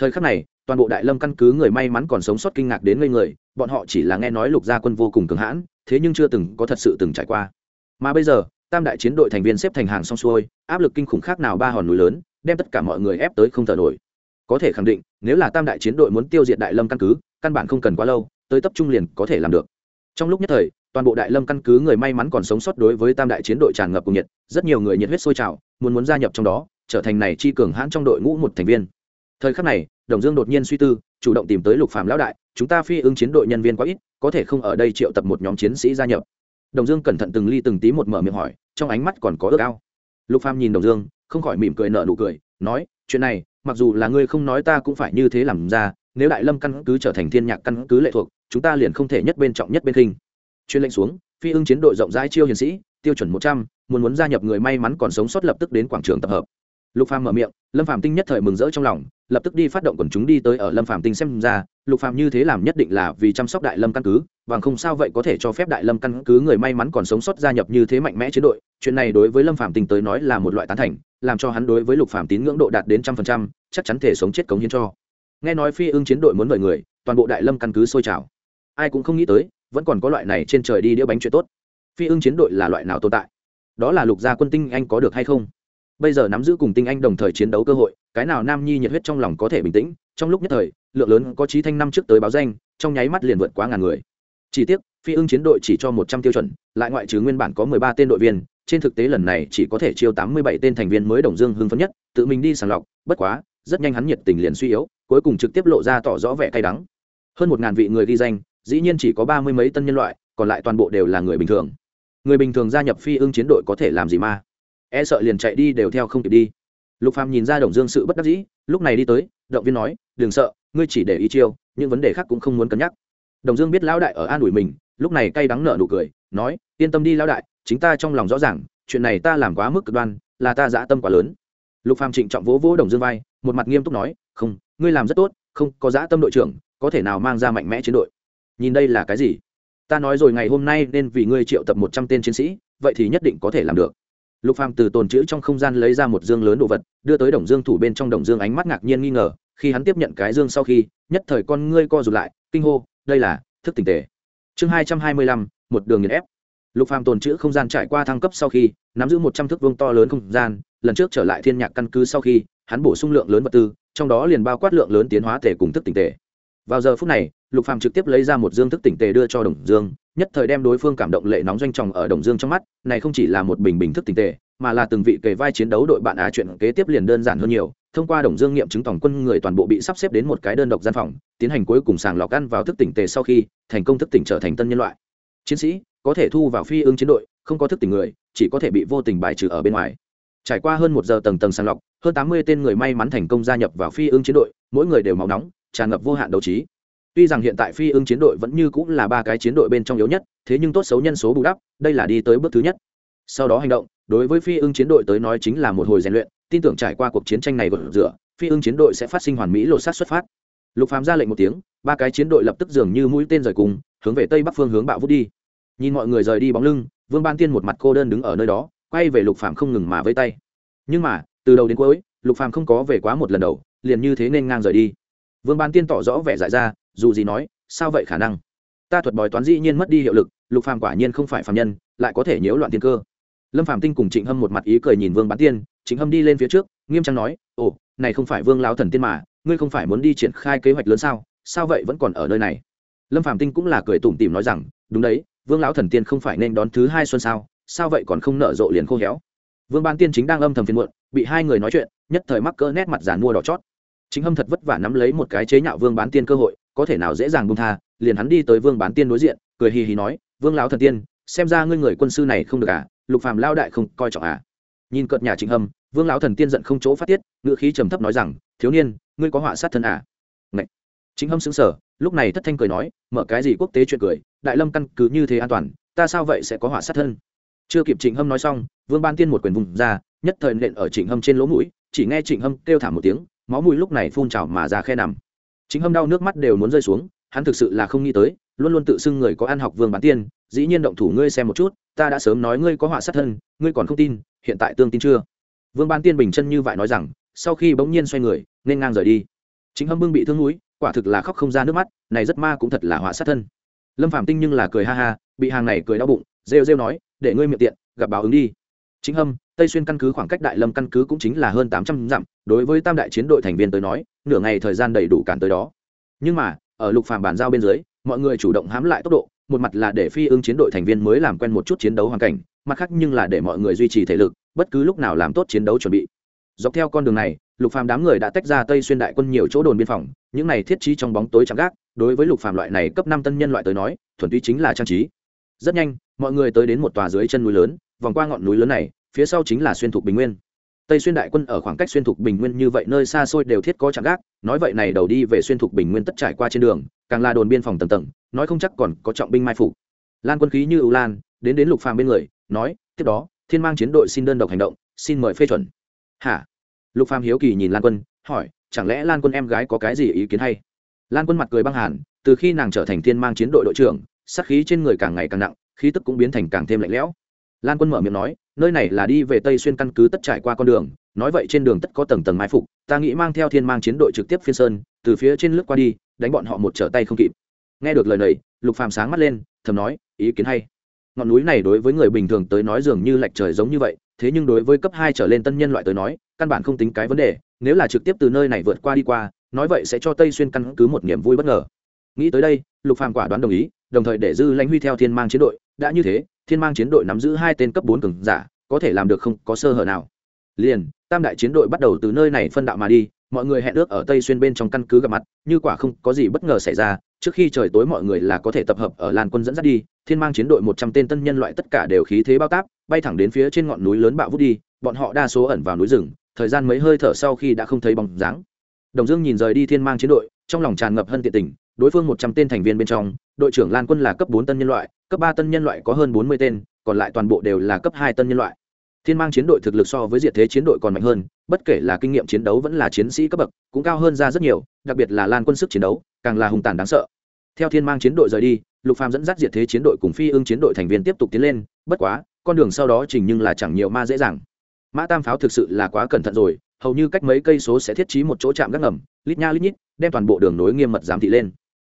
thời khắc này, toàn bộ đại lâm căn cứ người may mắn còn sống sót kinh ngạc đến ngây người, bọn họ chỉ là nghe nói lục gia quân vô cùng cường hãn, thế nhưng chưa từng có thật sự từng trải qua. Mà bây giờ, tam đại chiến đội thành viên xếp thành hàng xong xuôi, áp lực kinh khủng khác nào ba hòn núi lớn, đem tất cả mọi người ép tới không thở nổi. Có thể khẳng định, nếu là tam đại chiến đội muốn tiêu diệt đại lâm căn cứ, căn bản không cần quá lâu, tới tập trung liền có thể làm được. Trong lúc nhất thời, toàn bộ đại lâm căn cứ người may mắn còn sống sót đối với tam đại chiến đội tràn ngập cùng nhiệt, rất nhiều người nhiệt huyết sôi trào, muốn muốn gia nhập trong đó, trở thành này chi cường hãn trong đội ngũ một thành viên thời khắc này, đồng dương đột nhiên suy tư, chủ động tìm tới lục phàm lão đại, chúng ta phi ứng chiến đội nhân viên quá ít, có thể không ở đây triệu tập một nhóm chiến sĩ gia nhập? Đồng dương cẩn thận từng ly từng tí một mở miệng hỏi, trong ánh mắt còn có ước ao. Lục phàm nhìn đồng dương, không khỏi mỉm cười nở nụ cười, nói, chuyện này, mặc dù là ngươi không nói ta cũng phải như thế làm ra, nếu đại lâm căn cứ trở thành thiên nhạc căn cứ lệ thuộc, chúng ta liền không thể nhất bên trọng nhất bên khinh. Chuyên lệnh xuống, phi ưng chiến đội rộng rãi chiêu hiền sĩ, tiêu chuẩn một trăm, muốn muốn gia nhập người may mắn còn sống sót lập tức đến quảng trường tập hợp lục phàm mở miệng, lâm phàm tinh nhất thời mừng rỡ trong lòng, lập tức đi phát động quần chúng đi tới ở lâm phàm tinh xem ra, lục phàm như thế làm nhất định là vì chăm sóc đại lâm căn cứ và không sao vậy có thể cho phép đại lâm căn cứ người may mắn còn sống sót gia nhập như thế mạnh mẽ chiến đội. Chuyện này đối với lâm phàm tinh tới nói là một loại tán thành, làm cho hắn đối với lục phàm tín ngưỡng độ đạt đến trăm phần trăm, chắc chắn thể sống chết cống hiến cho. Nghe nói phi ưng chiến đội muốn mời người, toàn bộ đại lâm căn cứ sôi trào. Ai cũng không nghĩ tới, vẫn còn có loại này trên trời đi đĩa bánh chuyện tốt. Phi ưng chiến đội là loại nào tồn tại? Đó là lục gia quân tinh anh có được hay không? Bây giờ nắm giữ cùng tinh anh đồng thời chiến đấu cơ hội, cái nào nam nhi nhiệt huyết trong lòng có thể bình tĩnh, trong lúc nhất thời, lượng lớn có trí thanh năm trước tới báo danh, trong nháy mắt liền vượt quá ngàn người. Chỉ tiếc, phi ưng chiến đội chỉ cho một trăm tiêu chuẩn, lại ngoại trừ nguyên bản có mười ba tên đội viên, trên thực tế lần này chỉ có thể chiêu tám mươi bảy tên thành viên mới đồng dương hưng phấn nhất, tự mình đi sàng lọc, bất quá, rất nhanh hắn nhiệt tình liền suy yếu, cuối cùng trực tiếp lộ ra tỏ rõ vẻ cay đắng. Hơn một ngàn vị người ghi danh, dĩ nhiên chỉ có ba mươi mấy tân nhân loại, còn lại toàn bộ đều là người bình thường. Người bình thường gia nhập phi ưng chiến đội có thể làm gì mà? E sợ liền chạy đi đều theo không kịp đi. Lục phàm nhìn ra đồng dương sự bất đắc dĩ, lúc này đi tới, động viên nói, đừng sợ, ngươi chỉ để ý chiêu, những vấn đề khác cũng không muốn cân nhắc. Đồng dương biết lão đại ở an ủi mình, lúc này cay đắng nợ nụ cười, nói, yên tâm đi lão đại, chính ta trong lòng rõ ràng, chuyện này ta làm quá mức cực đoan, là ta dã tâm quá lớn. Lục phàm trịnh trọng vỗ vỗ đồng dương vai, một mặt nghiêm túc nói, không, ngươi làm rất tốt, không có dã tâm đội trưởng, có thể nào mang ra mạnh mẽ chiến đội? Nhìn đây là cái gì? Ta nói rồi ngày hôm nay nên vì ngươi triệu tập một trăm tên chiến sĩ, vậy thì nhất định có thể làm được lục phàm từ tồn chữ trong không gian lấy ra một dương lớn đồ vật, đưa tới đồng dương thủ bên trong đồng dương ánh mắt ngạc nhiên nghi ngờ, khi hắn tiếp nhận cái dương sau khi, nhất thời con ngươi co rụt lại, kinh hô, đây là thức tỉnh tề. Chương hai trăm hai mươi lăm, một đường nghiền ép. Lục phàm tồn chữ không gian trải qua thăng cấp sau khi, nắm giữ một trăm thước vuông to lớn không gian, lần trước trở lại thiên nhạc căn cứ sau khi, hắn bổ sung lượng lớn vật tư, trong đó liền bao quát lượng lớn tiến hóa tề cùng thức tỉnh tề. Vào giờ phút này, lục phàm trực tiếp lấy ra một dương thức tỉnh tề đưa cho đồng dương nhất thời đem đối phương cảm động lệ nóng doanh tròng ở đồng dương trong mắt, này không chỉ là một bình bình thức tỉnh tề, mà là từng vị kề vai chiến đấu đội bạn á chuyện kế tiếp liền đơn giản hơn nhiều. Thông qua đồng dương nghiệm chứng tổng quân người toàn bộ bị sắp xếp đến một cái đơn độc gian phòng, tiến hành cuối cùng sàng lọc ăn vào thức tỉnh tề sau khi, thành công thức tỉnh trở thành tân nhân loại. Chiến sĩ, có thể thu vào phi ương chiến đội, không có thức tỉnh người, chỉ có thể bị vô tình bài trừ ở bên ngoài. Trải qua hơn một giờ tầng tầng sàng lọc, hơn tám mươi tên người may mắn thành công gia nhập vào phi ương chiến đội, mỗi người đều máu nóng, tràn ngập vô hạn đấu trí tuy rằng hiện tại phi Ưng chiến đội vẫn như cũng là ba cái chiến đội bên trong yếu nhất, thế nhưng tốt xấu nhân số bù đắp, đây là đi tới bước thứ nhất. Sau đó hành động, đối với phi Ưng chiến đội tới nói chính là một hồi rèn luyện, tin tưởng trải qua cuộc chiến tranh này gột rửa, phi Ưng chiến đội sẽ phát sinh hoàn mỹ lột sát xuất phát. Lục phàm ra lệnh một tiếng, ba cái chiến đội lập tức dường như mũi tên rời cùng, hướng về tây bắc phương hướng bạo vút đi. Nhìn mọi người rời đi bóng lưng, vương ban tiên một mặt cô đơn đứng ở nơi đó, quay về lục phàm không ngừng mà với tay. Nhưng mà, từ đầu đến cuối, lục phàm không có về quá một lần đầu, liền như thế nên ngang rời đi. Vương ban tiên tỏ rõ vẻ dại ra dù gì nói, sao vậy khả năng? Ta thuật bói toán dĩ nhiên mất đi hiệu lực, lục phàm quả nhiên không phải phàm nhân, lại có thể nhiễu loạn thiên cơ. Lâm phạm tinh cùng trịnh hâm một mặt ý cười nhìn vương bán tiên, trịnh hâm đi lên phía trước, nghiêm trang nói, ồ, này không phải vương lao thần tiên mà, ngươi không phải muốn đi triển khai kế hoạch lớn sao? Sao vậy vẫn còn ở nơi này? Lâm phạm tinh cũng là cười tủm tỉm nói rằng, đúng đấy, vương lão thần tiên không phải nên đón thứ hai xuân sao? Sao vậy còn không nở rộ liền khô héo? Vương ban tiên chính đang âm thầm phiền muộn, bị hai người nói chuyện, nhất thời mắc cỡ nét mặt giàn mua đỏ chót. Chính hâm thật vất vả nắm lấy một cái chế nhạo vương bán tiên cơ hội có thể nào dễ dàng buông tha liền hắn đi tới vương bán tiên đối diện cười hì hì nói vương lão thần tiên xem ra ngươi người quân sư này không được à lục phàm lao đại không coi trọng à. Nhìn cợt nhà trịnh hâm vương lão thần tiên giận không chỗ phát tiết ngựa khí trầm thấp nói rằng thiếu niên ngươi có họa sát thân à? Ngậy. chính hâm sững sờ, lúc này thất thanh cười nói mở cái gì quốc tế chuyện cười đại lâm căn cứ như thế an toàn ta sao vậy sẽ có họa sát thân? Chưa kịp trịnh hâm nói xong vương ban tiên một quyền vùng ra nhất thời nện ở trịnh hâm trên lỗ mũi chỉ nghe trịnh hâm kêu thảm một tiếng máu mũi lúc này phun trào mà ra khe nằm chính hâm đau nước mắt đều muốn rơi xuống, hắn thực sự là không nghĩ tới, luôn luôn tự xưng người có ăn học vương bán tiên, dĩ nhiên động thủ ngươi xem một chút, ta đã sớm nói ngươi có họa sát thân, ngươi còn không tin, hiện tại tương tin chưa? Vương bán tiên bình chân như vậy nói rằng, sau khi bỗng nhiên xoay người, nên ngang rời đi. Chính hâm bưng bị thương núi, quả thực là khóc không ra nước mắt, này rất ma cũng thật là họa sát thân. Lâm phạm tinh nhưng là cười ha ha, bị hàng này cười đau bụng, rêu rêu nói, để ngươi miệng tiện, gặp báo ứng đi. Chính hâm, tây xuyên căn cứ khoảng cách đại lâm căn cứ cũng chính là hơn tám trăm dặm, đối với tam đại chiến đội thành viên tới nói nửa ngày thời gian đầy đủ cản tới đó. Nhưng mà, ở lục phàm bàn giao bên dưới, mọi người chủ động hãm lại tốc độ, một mặt là để phi ương chiến đội thành viên mới làm quen một chút chiến đấu hoàn cảnh, mặt khác nhưng là để mọi người duy trì thể lực, bất cứ lúc nào làm tốt chiến đấu chuẩn bị. Dọc theo con đường này, lục phàm đám người đã tách ra tây xuyên đại quân nhiều chỗ đồn biên phòng, những này thiết trí trong bóng tối chạm gác, đối với lục phàm loại này cấp năm tân nhân loại tới nói, thuần túy chính là trang trí. Rất nhanh, mọi người tới đến một tòa dưới chân núi lớn, vòng qua ngọn núi lớn này, phía sau chính là xuyên thục bình nguyên tây xuyên đại quân ở khoảng cách xuyên thục bình nguyên như vậy nơi xa xôi đều thiết có chạm gác, nói vậy này đầu đi về xuyên thục bình nguyên tất trải qua trên đường, càng là đồn biên phòng tầng tầng, nói không chắc còn có trọng binh mai phục. Lan quân khí như ưu lan, đến đến lục phàm bên người, nói, tiếp đó, thiên mang chiến đội xin đơn độc hành động, xin mời phê chuẩn. Hả? Lục phàm hiếu kỳ nhìn lan quân, hỏi, chẳng lẽ lan quân em gái có cái gì ý kiến hay? Lan quân mặt cười băng hàn, từ khi nàng trở thành thiên mang chiến đội đội trưởng, sát khí trên người càng ngày càng nặng, khí tức cũng biến thành càng thêm lạnh lẽo lan quân mở miệng nói, nơi này là đi về tây xuyên căn cứ tất trải qua con đường, nói vậy trên đường tất có tầng tầng mai phục, ta nghĩ mang theo thiên mang chiến đội trực tiếp phiên sơn, từ phía trên lướt qua đi, đánh bọn họ một trở tay không kịp. Nghe được lời này, lục phàm sáng mắt lên, thầm nói, ý kiến hay. Ngọn núi này đối với người bình thường tới nói dường như lệch trời giống như vậy, thế nhưng đối với cấp hai trở lên tân nhân loại tới nói, căn bản không tính cái vấn đề, nếu là trực tiếp từ nơi này vượt qua đi qua, nói vậy sẽ cho tây xuyên căn cứ một niềm vui bất ngờ. Nghĩ tới đây, lục phàm quả đoán đồng ý, đồng thời để dư lãnh huy theo thiên mang chiến đội, đã như thế thiên mang chiến đội nắm giữ hai tên cấp bốn cường giả, có thể làm được không có sơ hở nào. Liền, tam đại chiến đội bắt đầu từ nơi này phân đạo mà đi, mọi người hẹn ước ở tây xuyên bên trong căn cứ gặp mặt, như quả không có gì bất ngờ xảy ra, trước khi trời tối mọi người là có thể tập hợp ở làn quân dẫn dắt đi, thiên mang chiến đội một trăm tên tân nhân loại tất cả đều khí thế bao táp, bay thẳng đến phía trên ngọn núi lớn bạo vút đi, bọn họ đa số ẩn vào núi rừng, thời gian mấy hơi thở sau khi đã không thấy bóng dáng. Đồng dương nhìn rời đi thiên mang chiến đội, trong lòng tràn ngập hơn tiện tình, đối phương một trăm tên thành viên bên trong, đội trưởng lan quân là cấp bốn tân nhân loại cấp ba tân nhân loại có hơn bốn mươi tên, còn lại toàn bộ đều là cấp hai tân nhân loại. Thiên mang chiến đội thực lực so với diệt thế chiến đội còn mạnh hơn, bất kể là kinh nghiệm chiến đấu vẫn là chiến sĩ cấp bậc, cũng cao hơn ra rất nhiều, đặc biệt là lan quân sức chiến đấu, càng là hùng tàn đáng sợ. Theo thiên mang chiến đội rời đi, lục phàm dẫn dắt diệt thế chiến đội cùng phi ương chiến đội thành viên tiếp tục tiến lên, bất quá, con đường sau đó trình nhưng là chẳng nhiều ma dễ dàng. Mã tam pháo thực sự là quá cẩn thận rồi, hầu như cách mấy cây số sẽ thiết trí một chỗ chạm gác ngầm, lít nha lít nhít, đem toàn bộ đường nối nghiêm mật giám thị lên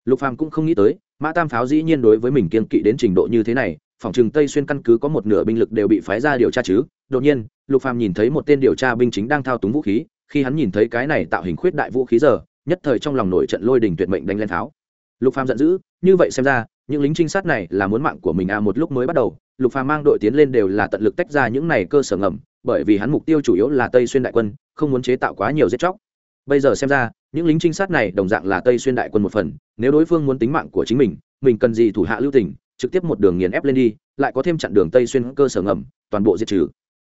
lục phàm cũng không nghĩ tới, mã tam pháo dĩ nhiên đối với mình kiên kỵ đến trình độ như thế này, phòng trường tây xuyên căn cứ có một nửa binh lực đều bị phái ra điều tra chứ. Đột nhiên, lục phàm nhìn thấy một tên điều tra binh chính đang thao túng vũ khí, khi hắn nhìn thấy cái này tạo hình khuyết đại vũ khí giờ, nhất thời trong lòng nổi trận lôi đình tuyệt mệnh đánh lên tháo. Lục phàm giận dữ, như vậy xem ra, những lính trinh sát này là muốn mạng của mình à một lúc mới bắt đầu, lục phàm mang đội tiến lên đều là tận lực tách ra những này cơ sở ngầm, bởi vì hắn mục tiêu chủ yếu là tây xuyên đại quân, không muốn chế tạo quá nhiều giết chóc bây giờ xem ra, những lính trinh sát này đồng dạng là tây xuyên đại quân một phần, nếu đối phương muốn tính mạng của chính mình mình cần gì thủ hạ lưu tình, trực tiếp một đường nghiền ép lên đi, lại có thêm chặn đường tây xuyên cơ sở ngầm, toàn bộ diệt trừ.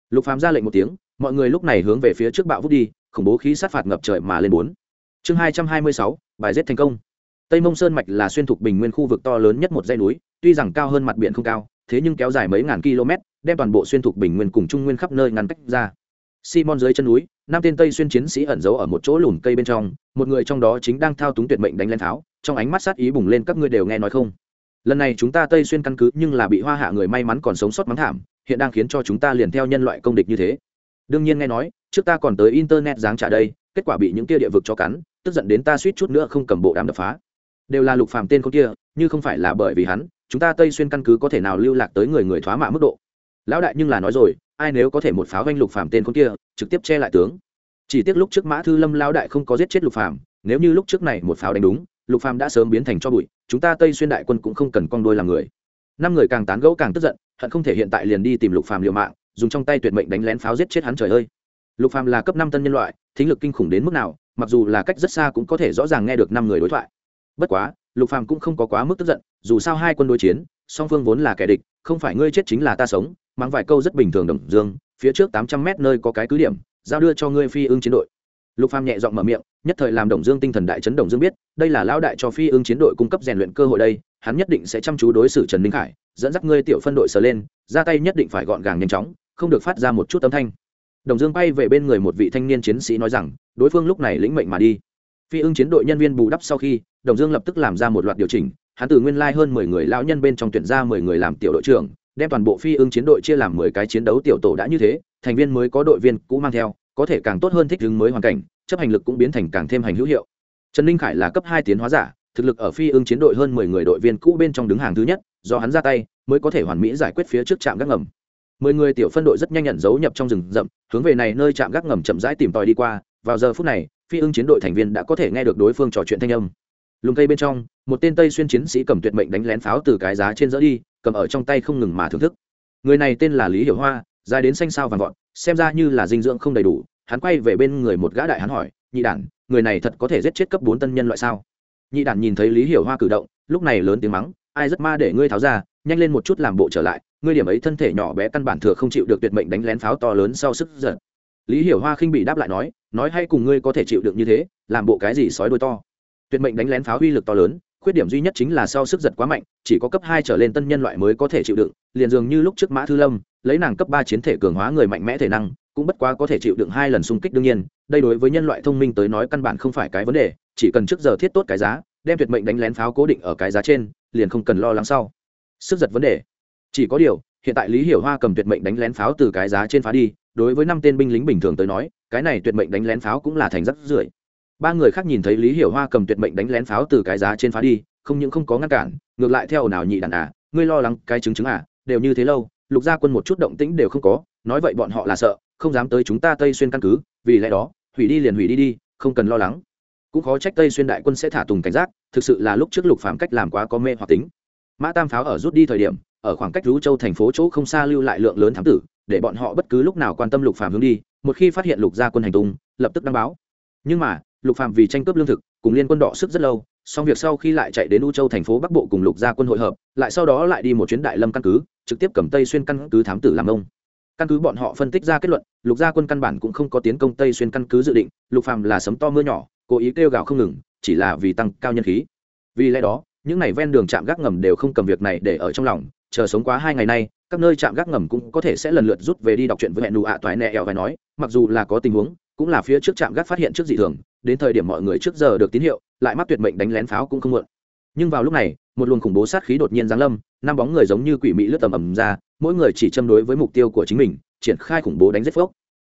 Lục phàm ra lệnh một tiếng, mọi người lúc này hướng về phía trước bạo vút đi, khủng bố khí sát phạt ngập trời mà lên bốn. Chương hai trăm hai mươi sáu, bài giết thành công. Tây mông sơn mạch là xuyên thuộc bình nguyên khu vực to lớn nhất một dãy núi, tuy rằng cao hơn mặt biển không cao, thế nhưng kéo dài mấy ngàn km đem toàn bộ xuyên thuộc bình nguyên cùng trung nguyên khắp nơi ngăn cách ra. Simon dưới chân núi năm tên tây xuyên chiến sĩ ẩn giấu ở một chỗ lùm cây bên trong, một người trong đó chính đang thao túng tuyệt mệnh đánh lên tháo, trong ánh mắt sát ý bùng lên các ngươi đều nghe nói không? Lần này chúng ta tây xuyên căn cứ nhưng là bị hoa hạ người may mắn còn sống sót mắng thảm, hiện đang khiến cho chúng ta liền theo nhân loại công địch như thế. Đương nhiên nghe nói, trước ta còn tới internet giáng trả đây, kết quả bị những kia địa vực cho cắn, tức giận đến ta suýt chút nữa không cầm bộ đàm đập phá. Đều là lục phàm tên con kia, như không phải là bởi vì hắn, chúng ta tây xuyên căn cứ có thể nào lưu lạc tới người người thoá mạ mức độ. Lão đại nhưng là nói rồi ai nếu có thể một pháo vanh lục phàm tên con kia, trực tiếp che lại tướng. Chỉ tiếc lúc trước mã thư lâm lao đại không có giết chết lục phàm, nếu như lúc trước này một pháo đánh đúng, lục phàm đã sớm biến thành cho bụi, chúng ta tây xuyên đại quân cũng không cần con đôi làm người. Năm người càng tán gẫu càng tức giận, hận không thể hiện tại liền đi tìm lục phàm liều mạng, dùng trong tay tuyệt mệnh đánh lén pháo giết chết hắn trời ơi. Lục phàm là cấp năm tân nhân loại, thính lực kinh khủng đến mức nào, mặc dù là cách rất xa cũng có thể rõ ràng nghe được năm người đối thoại. Bất quá, lục phàm cũng không có quá mức tức giận, dù sao hai quân đối chiến, song phương vốn là kẻ địch, không phải ngươi chết chính là ta sống mang vài câu rất bình thường đồng dương, phía trước tám trăm mét nơi có cái cứ điểm, giao đưa cho ngươi phi ương chiến đội. Lục phàm nhẹ giọng mở miệng, nhất thời làm đồng dương tinh thần đại chấn đồng dương biết, đây là lão đại cho phi ương chiến đội cung cấp rèn luyện cơ hội đây, hắn nhất định sẽ chăm chú đối xử trần minh khải, dẫn dắt ngươi tiểu phân đội sờ lên, ra tay nhất định phải gọn gàng nhanh chóng, không được phát ra một chút âm thanh. Đồng dương bay về bên người một vị thanh niên chiến sĩ nói rằng, đối phương lúc này lĩnh mệnh mà đi. Phi ưng chiến đội nhân viên bù đắp sau khi, đồng dương lập tức làm ra một loạt điều chỉnh, hắn từ nguyên lai hơn mười người lão nhân bên trong tuyển ra mười người làm tiểu đội trưởng đem toàn bộ phi ưng chiến đội chia làm mười cái chiến đấu tiểu tổ đã như thế, thành viên mới có đội viên cũ mang theo, có thể càng tốt hơn thích ứng mới hoàn cảnh, chấp hành lực cũng biến thành càng thêm hành hữu hiệu. Trần ninh khải là cấp hai tiến hóa giả, thực lực ở phi ưng chiến đội hơn mười người đội viên cũ bên trong đứng hàng thứ nhất, do hắn ra tay, mới có thể hoàn mỹ giải quyết phía trước trạm gác ngầm. Mười người tiểu phân đội rất nhanh nhận dấu nhập trong rừng rậm, hướng về này nơi trạm gác ngầm chậm rãi tìm tòi đi qua. Vào giờ phút này, phi ưng chiến đội thành viên đã có thể nghe được đối phương trò chuyện thanh âm lùng cây bên trong, một tên tây xuyên chiến sĩ cầm tuyệt mệnh đánh lén pháo từ cái giá trên dỡ đi, cầm ở trong tay không ngừng mà thưởng thức. Người này tên là lý hiểu hoa, dài đến xanh sao vàng vọt, xem ra như là dinh dưỡng không đầy đủ. Hắn quay về bên người một gã đại hắn hỏi, nhị đản, người này thật có thể giết chết cấp bốn tân nhân loại sao? Nhị đản nhìn thấy lý hiểu hoa cử động, lúc này lớn tiếng mắng, ai rất ma để ngươi tháo ra, nhanh lên một chút làm bộ trở lại, ngươi điểm ấy thân thể nhỏ bé căn bản thừa không chịu được tuyệt mệnh đánh lén pháo to lớn sau sức giật lý hiểu hoa khinh bị đáp lại nói nói hay cùng ngươi có thể chịu được như thế, làm bộ cái gì sói đôi to? Tuyệt mệnh đánh lén pháo uy lực to lớn, khuyết điểm duy nhất chính là sau sức giật quá mạnh, chỉ có cấp hai trở lên tân nhân loại mới có thể chịu đựng, liền dường như lúc trước mã thư lâm, lấy nàng cấp ba chiến thể cường hóa người mạnh mẽ thể năng, cũng bất quá có thể chịu đựng hai lần xung kích đương nhiên, đây đối với nhân loại thông minh tới nói căn bản không phải cái vấn đề, chỉ cần trước giờ thiết tốt cái giá, đem tuyệt mệnh đánh lén pháo cố định ở cái giá trên, liền không cần lo lắng sau. Sức giật vấn đề. Chỉ có điều, hiện tại lý hiểu hoa cầm tuyệt mệnh đánh lén pháo từ cái giá trên phá đi, đối với năm tên binh lính bình thường tới nói, cái này tuyệt mệnh đánh lén pháo cũng là thành rất rưởi ba người khác nhìn thấy lý hiểu hoa cầm tuyệt mệnh đánh lén pháo từ cái giá trên phá đi, không những không có ngăn cản, ngược lại theo nào nhị đàn à ngươi lo lắng cái chứng chứng à đều như thế lâu, lục gia quân một chút động tĩnh đều không có, nói vậy bọn họ là sợ, không dám tới chúng ta tây xuyên căn cứ, vì lẽ đó, hủy đi liền hủy đi đi, không cần lo lắng. Cũng khó trách tây xuyên đại quân sẽ thả tùng cảnh giác, thực sự là lúc trước lục phạm cách làm quá có mê hoặc tính. Mã tam pháo ở rút đi thời điểm, ở khoảng cách rú châu thành phố chỗ không xa lưu lại lượng lớn thám tử, để bọn họ bất cứ lúc nào quan tâm lục phạm hướng đi, một khi phát hiện lục gia quân hành tung, lập tức đăng báo. Nhưng mà lục phạm vì tranh cướp lương thực, cùng liên quân đỏ sức rất lâu, xong việc sau khi lại chạy đến u châu thành phố bắc bộ cùng lục gia quân hội hợp, lại sau đó lại đi một chuyến đại lâm căn cứ, trực tiếp cầm tây xuyên căn cứ thám tử làm ông. Căn cứ bọn họ phân tích ra kết luận, lục gia quân căn bản cũng không có tiến công tây xuyên căn cứ dự định, lục phàm là sấm to mưa nhỏ, cố ý kêu gào không ngừng, chỉ là vì tăng cao nhân khí. Vì lẽ đó, những ngày ven đường chạm gác ngầm đều không cầm việc này để ở trong lòng, chờ sống quá hai ngày nay, các nơi chạm gác ngầm cũng có thể sẽ lần lượt rút về đi đọc chuyện với hẹn nụ ạ toại nẹ ẹo và nói, mặc dù là có tình huống, cũng là phía trước trạm gác phát hiện trước dị thường đến thời điểm mọi người trước giờ được tín hiệu, lại mắc tuyệt mệnh đánh lén pháo cũng không muộn. Nhưng vào lúc này, một luồng khủng bố sát khí đột nhiên giáng lâm, năm bóng người giống như quỷ mị lướt tầm ầm ra, mỗi người chỉ châm đối với mục tiêu của chính mình, triển khai khủng bố đánh giết phốc.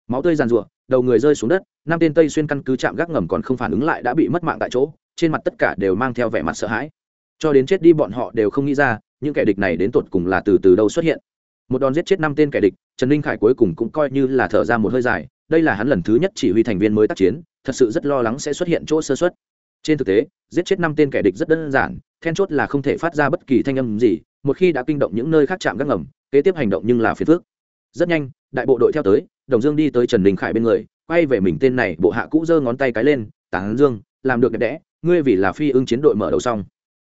Máu tươi giàn rụa đầu người rơi xuống đất, năm tên tây xuyên căn cứ chạm gác ngầm còn không phản ứng lại đã bị mất mạng tại chỗ, trên mặt tất cả đều mang theo vẻ mặt sợ hãi. Cho đến chết đi bọn họ đều không nghĩ ra, những kẻ địch này đến tột cùng là từ từ đâu xuất hiện. Một đòn giết chết năm tên kẻ địch, trần ninh khải cuối cùng cũng coi như là thở ra một hơi dài, đây là hắn lần thứ nhất chỉ huy thành viên mới tác chiến thật sự rất lo lắng sẽ xuất hiện chỗ sơ xuất. Trên thực tế, giết chết năm tên kẻ địch rất đơn giản, then chốt là không thể phát ra bất kỳ thanh âm gì, một khi đã kinh động những nơi khác chạm gác ngầm, kế tiếp hành động nhưng là phiền phước rất nhanh, đại bộ đội theo tới, đồng dương đi tới trần đình khải bên người, quay về mình tên này, bộ hạ cũ giơ ngón tay cái lên, tán dương, làm được đẹp đẽ, ngươi vì là phi ưng chiến đội mở đầu xong.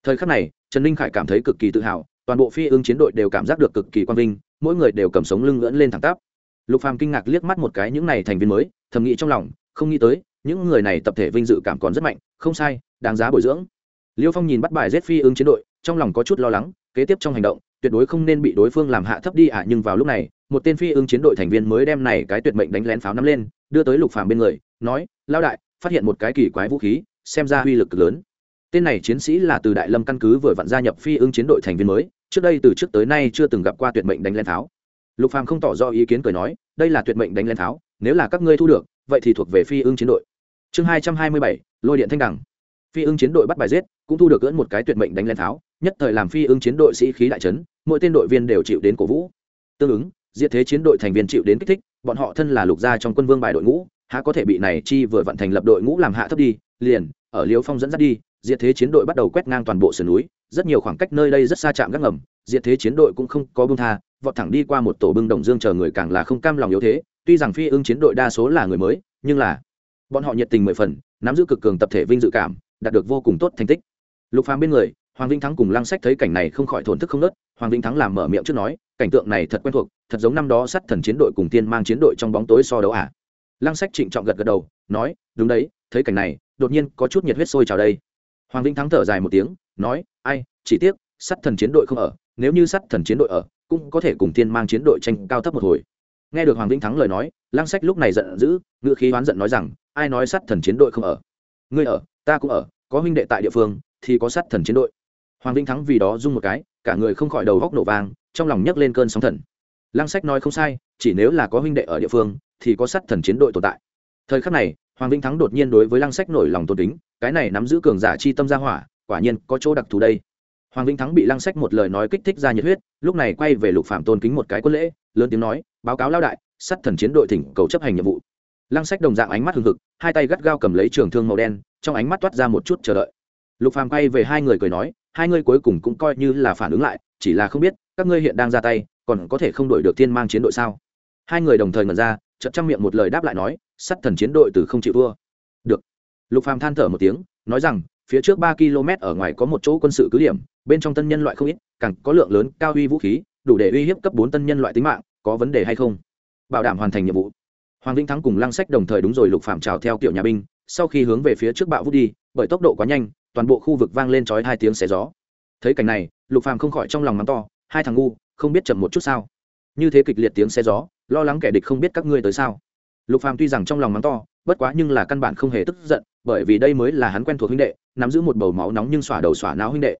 Thời khắc này, trần ninh khải cảm thấy cực kỳ tự hào, toàn bộ phi ưng chiến đội đều cảm giác được cực kỳ quang vinh, mỗi người đều cầm sống lưng ngưỡn lên thẳng tắp. Lục phàm kinh ngạc liếc mắt một cái những này thành viên mới, thầm nghĩ trong lòng, không nghĩ tới những người này tập thể vinh dự cảm còn rất mạnh không sai đáng giá bồi dưỡng. Liêu phong nhìn bắt bài z phi ưng chiến đội trong lòng có chút lo lắng kế tiếp trong hành động tuyệt đối không nên bị đối phương làm hạ thấp đi ạ à, nhưng vào lúc này một tên phi ưng chiến đội thành viên mới đem này cái tuyệt mệnh đánh lén pháo nắm lên đưa tới lục phàm bên người nói lao đại phát hiện một cái kỳ quái vũ khí xem ra uy lực cực lớn. Tên này chiến sĩ là từ đại lâm căn cứ vừa vặn gia nhập phi ưng chiến đội thành viên mới trước đây từ trước tới nay chưa từng gặp qua tuyệt mệnh đánh lén pháo. Lục phàm không tỏ rõ ý kiến cười nói đây là tuyệt mệnh đánh lén pháo nếu là các ngươi thu được vậy thì thuộc về phi ưng chiến đội chương hai trăm hai mươi bảy, lôi điện thanh đẳng. Phi ưng chiến đội bắt bài giết, cũng thu được gỡn một cái tuyệt mệnh đánh lên tháo nhất thời làm phi ưng chiến đội sĩ khí đại trấn mỗi tên đội viên đều chịu đến cổ vũ. Tương ứng, diệt thế chiến đội thành viên chịu đến kích thích, bọn họ thân là lục gia trong quân vương bài đội ngũ, há có thể bị này chi vừa vận thành lập đội ngũ làm hạ thấp đi, liền, ở liêu phong dẫn dắt đi, diệt thế chiến đội bắt đầu quét ngang toàn bộ sườn núi, rất nhiều khoảng cách nơi đây rất xa chạm gác ngầm, diệt thế chiến đội cũng không có bưng tha, vọt thẳng đi qua một tổ bưng đồng dương chờ người càng là không cam lòng yếu thế, tuy rằng phi ưng chiến đội đa số là người mới, nhưng là bọn họ nhiệt tình mười phần, nắm giữ cực cường tập thể vinh dự cảm, đạt được vô cùng tốt thành tích. Lục phàm bên người, hoàng vinh thắng cùng lăng sách thấy cảnh này không khỏi thổn thức không nớt, hoàng vinh thắng làm mở miệng trước nói, cảnh tượng này thật quen thuộc, thật giống năm đó sát thần chiến đội cùng tiên mang chiến đội trong bóng tối so đấu à? Lăng sách trịnh trọng gật gật đầu, nói, đúng đấy, thấy cảnh này, đột nhiên có chút nhiệt huyết sôi trào đây. Hoàng vinh thắng thở dài một tiếng, nói, ai, chỉ tiếc, sát thần chiến đội không ở, nếu như sát thần chiến đội ở, cũng có thể cùng tiên mang chiến đội tranh cao thấp một hồi. Nghe được hoàng vĩnh thắng lời nói, lăng sách lúc này giận dữ ngự khí oán giận nói rằng ai nói sát thần chiến đội không ở? Ngươi ở, ta cũng ở, có huynh đệ tại địa phương, thì có sát thần chiến đội. Hoàng vĩnh thắng vì đó rung một cái, cả người không khỏi đầu góc nổ vang, trong lòng nhấc lên cơn sóng thần. Lăng sách nói không sai, chỉ nếu là có huynh đệ ở địa phương, thì có sát thần chiến đội tồn tại. Thời khắc này, hoàng vĩnh thắng đột nhiên đối với lăng sách nổi lòng tôn kính, cái này nắm giữ cường giả chi tâm gia hỏa, quả nhiên có chỗ đặc thù đây. Hoàng vĩnh thắng bị lăng sách một lời nói kích thích ra nhiệt huyết, lúc này quay về lục phạm tôn kính một cái quân lễ, lớn tiếng nói, báo cáo lao đại, sát thần chiến đội thỉnh cầu chấp hành nhiệm vụ lăng sách đồng dạng ánh mắt hừng hực, hai tay gắt gao cầm lấy trường thương màu đen, trong ánh mắt toát ra một chút chờ đợi. Lục phàm quay về hai người cười nói, hai người cuối cùng cũng coi như là phản ứng lại, chỉ là không biết, các ngươi hiện đang ra tay, còn có thể không đổi được thiên mang chiến đội sao? Hai người đồng thời ngẩn ra, chợt trong miệng một lời đáp lại nói, sắt thần chiến đội từ không chịu thua. Được. Lục phàm than thở một tiếng, nói rằng, phía trước ba km ở ngoài có một chỗ quân sự cứ điểm, bên trong tân nhân loại không ít, càng có lượng lớn cao uy vũ khí, đủ để uy hiếp cấp bốn tân nhân loại tính mạng, có vấn đề hay không? Bảo đảm hoàn thành nhiệm vụ hoàng vĩnh thắng cùng lăng sách đồng thời đúng rồi, lục Phạm chào theo kiểu nhà binh, sau khi hướng về phía trước bạo vút đi, bởi tốc độ quá nhanh, toàn bộ khu vực vang lên chói hai tiếng xé gió. Thấy cảnh này, lục phàm không khỏi trong lòng mắng to, hai thằng ngu, không biết chậm một chút sao? Như thế kịch liệt tiếng xe gió, lo lắng kẻ địch không biết các ngươi tới sao. Lục phàm tuy rằng trong lòng mắng to, bất quá nhưng là căn bản không hề tức giận, bởi vì đây mới là hắn quen thuộc huynh đệ, nắm giữ một bầu máu nóng nhưng xỏa đầu xỏa não huynh đệ.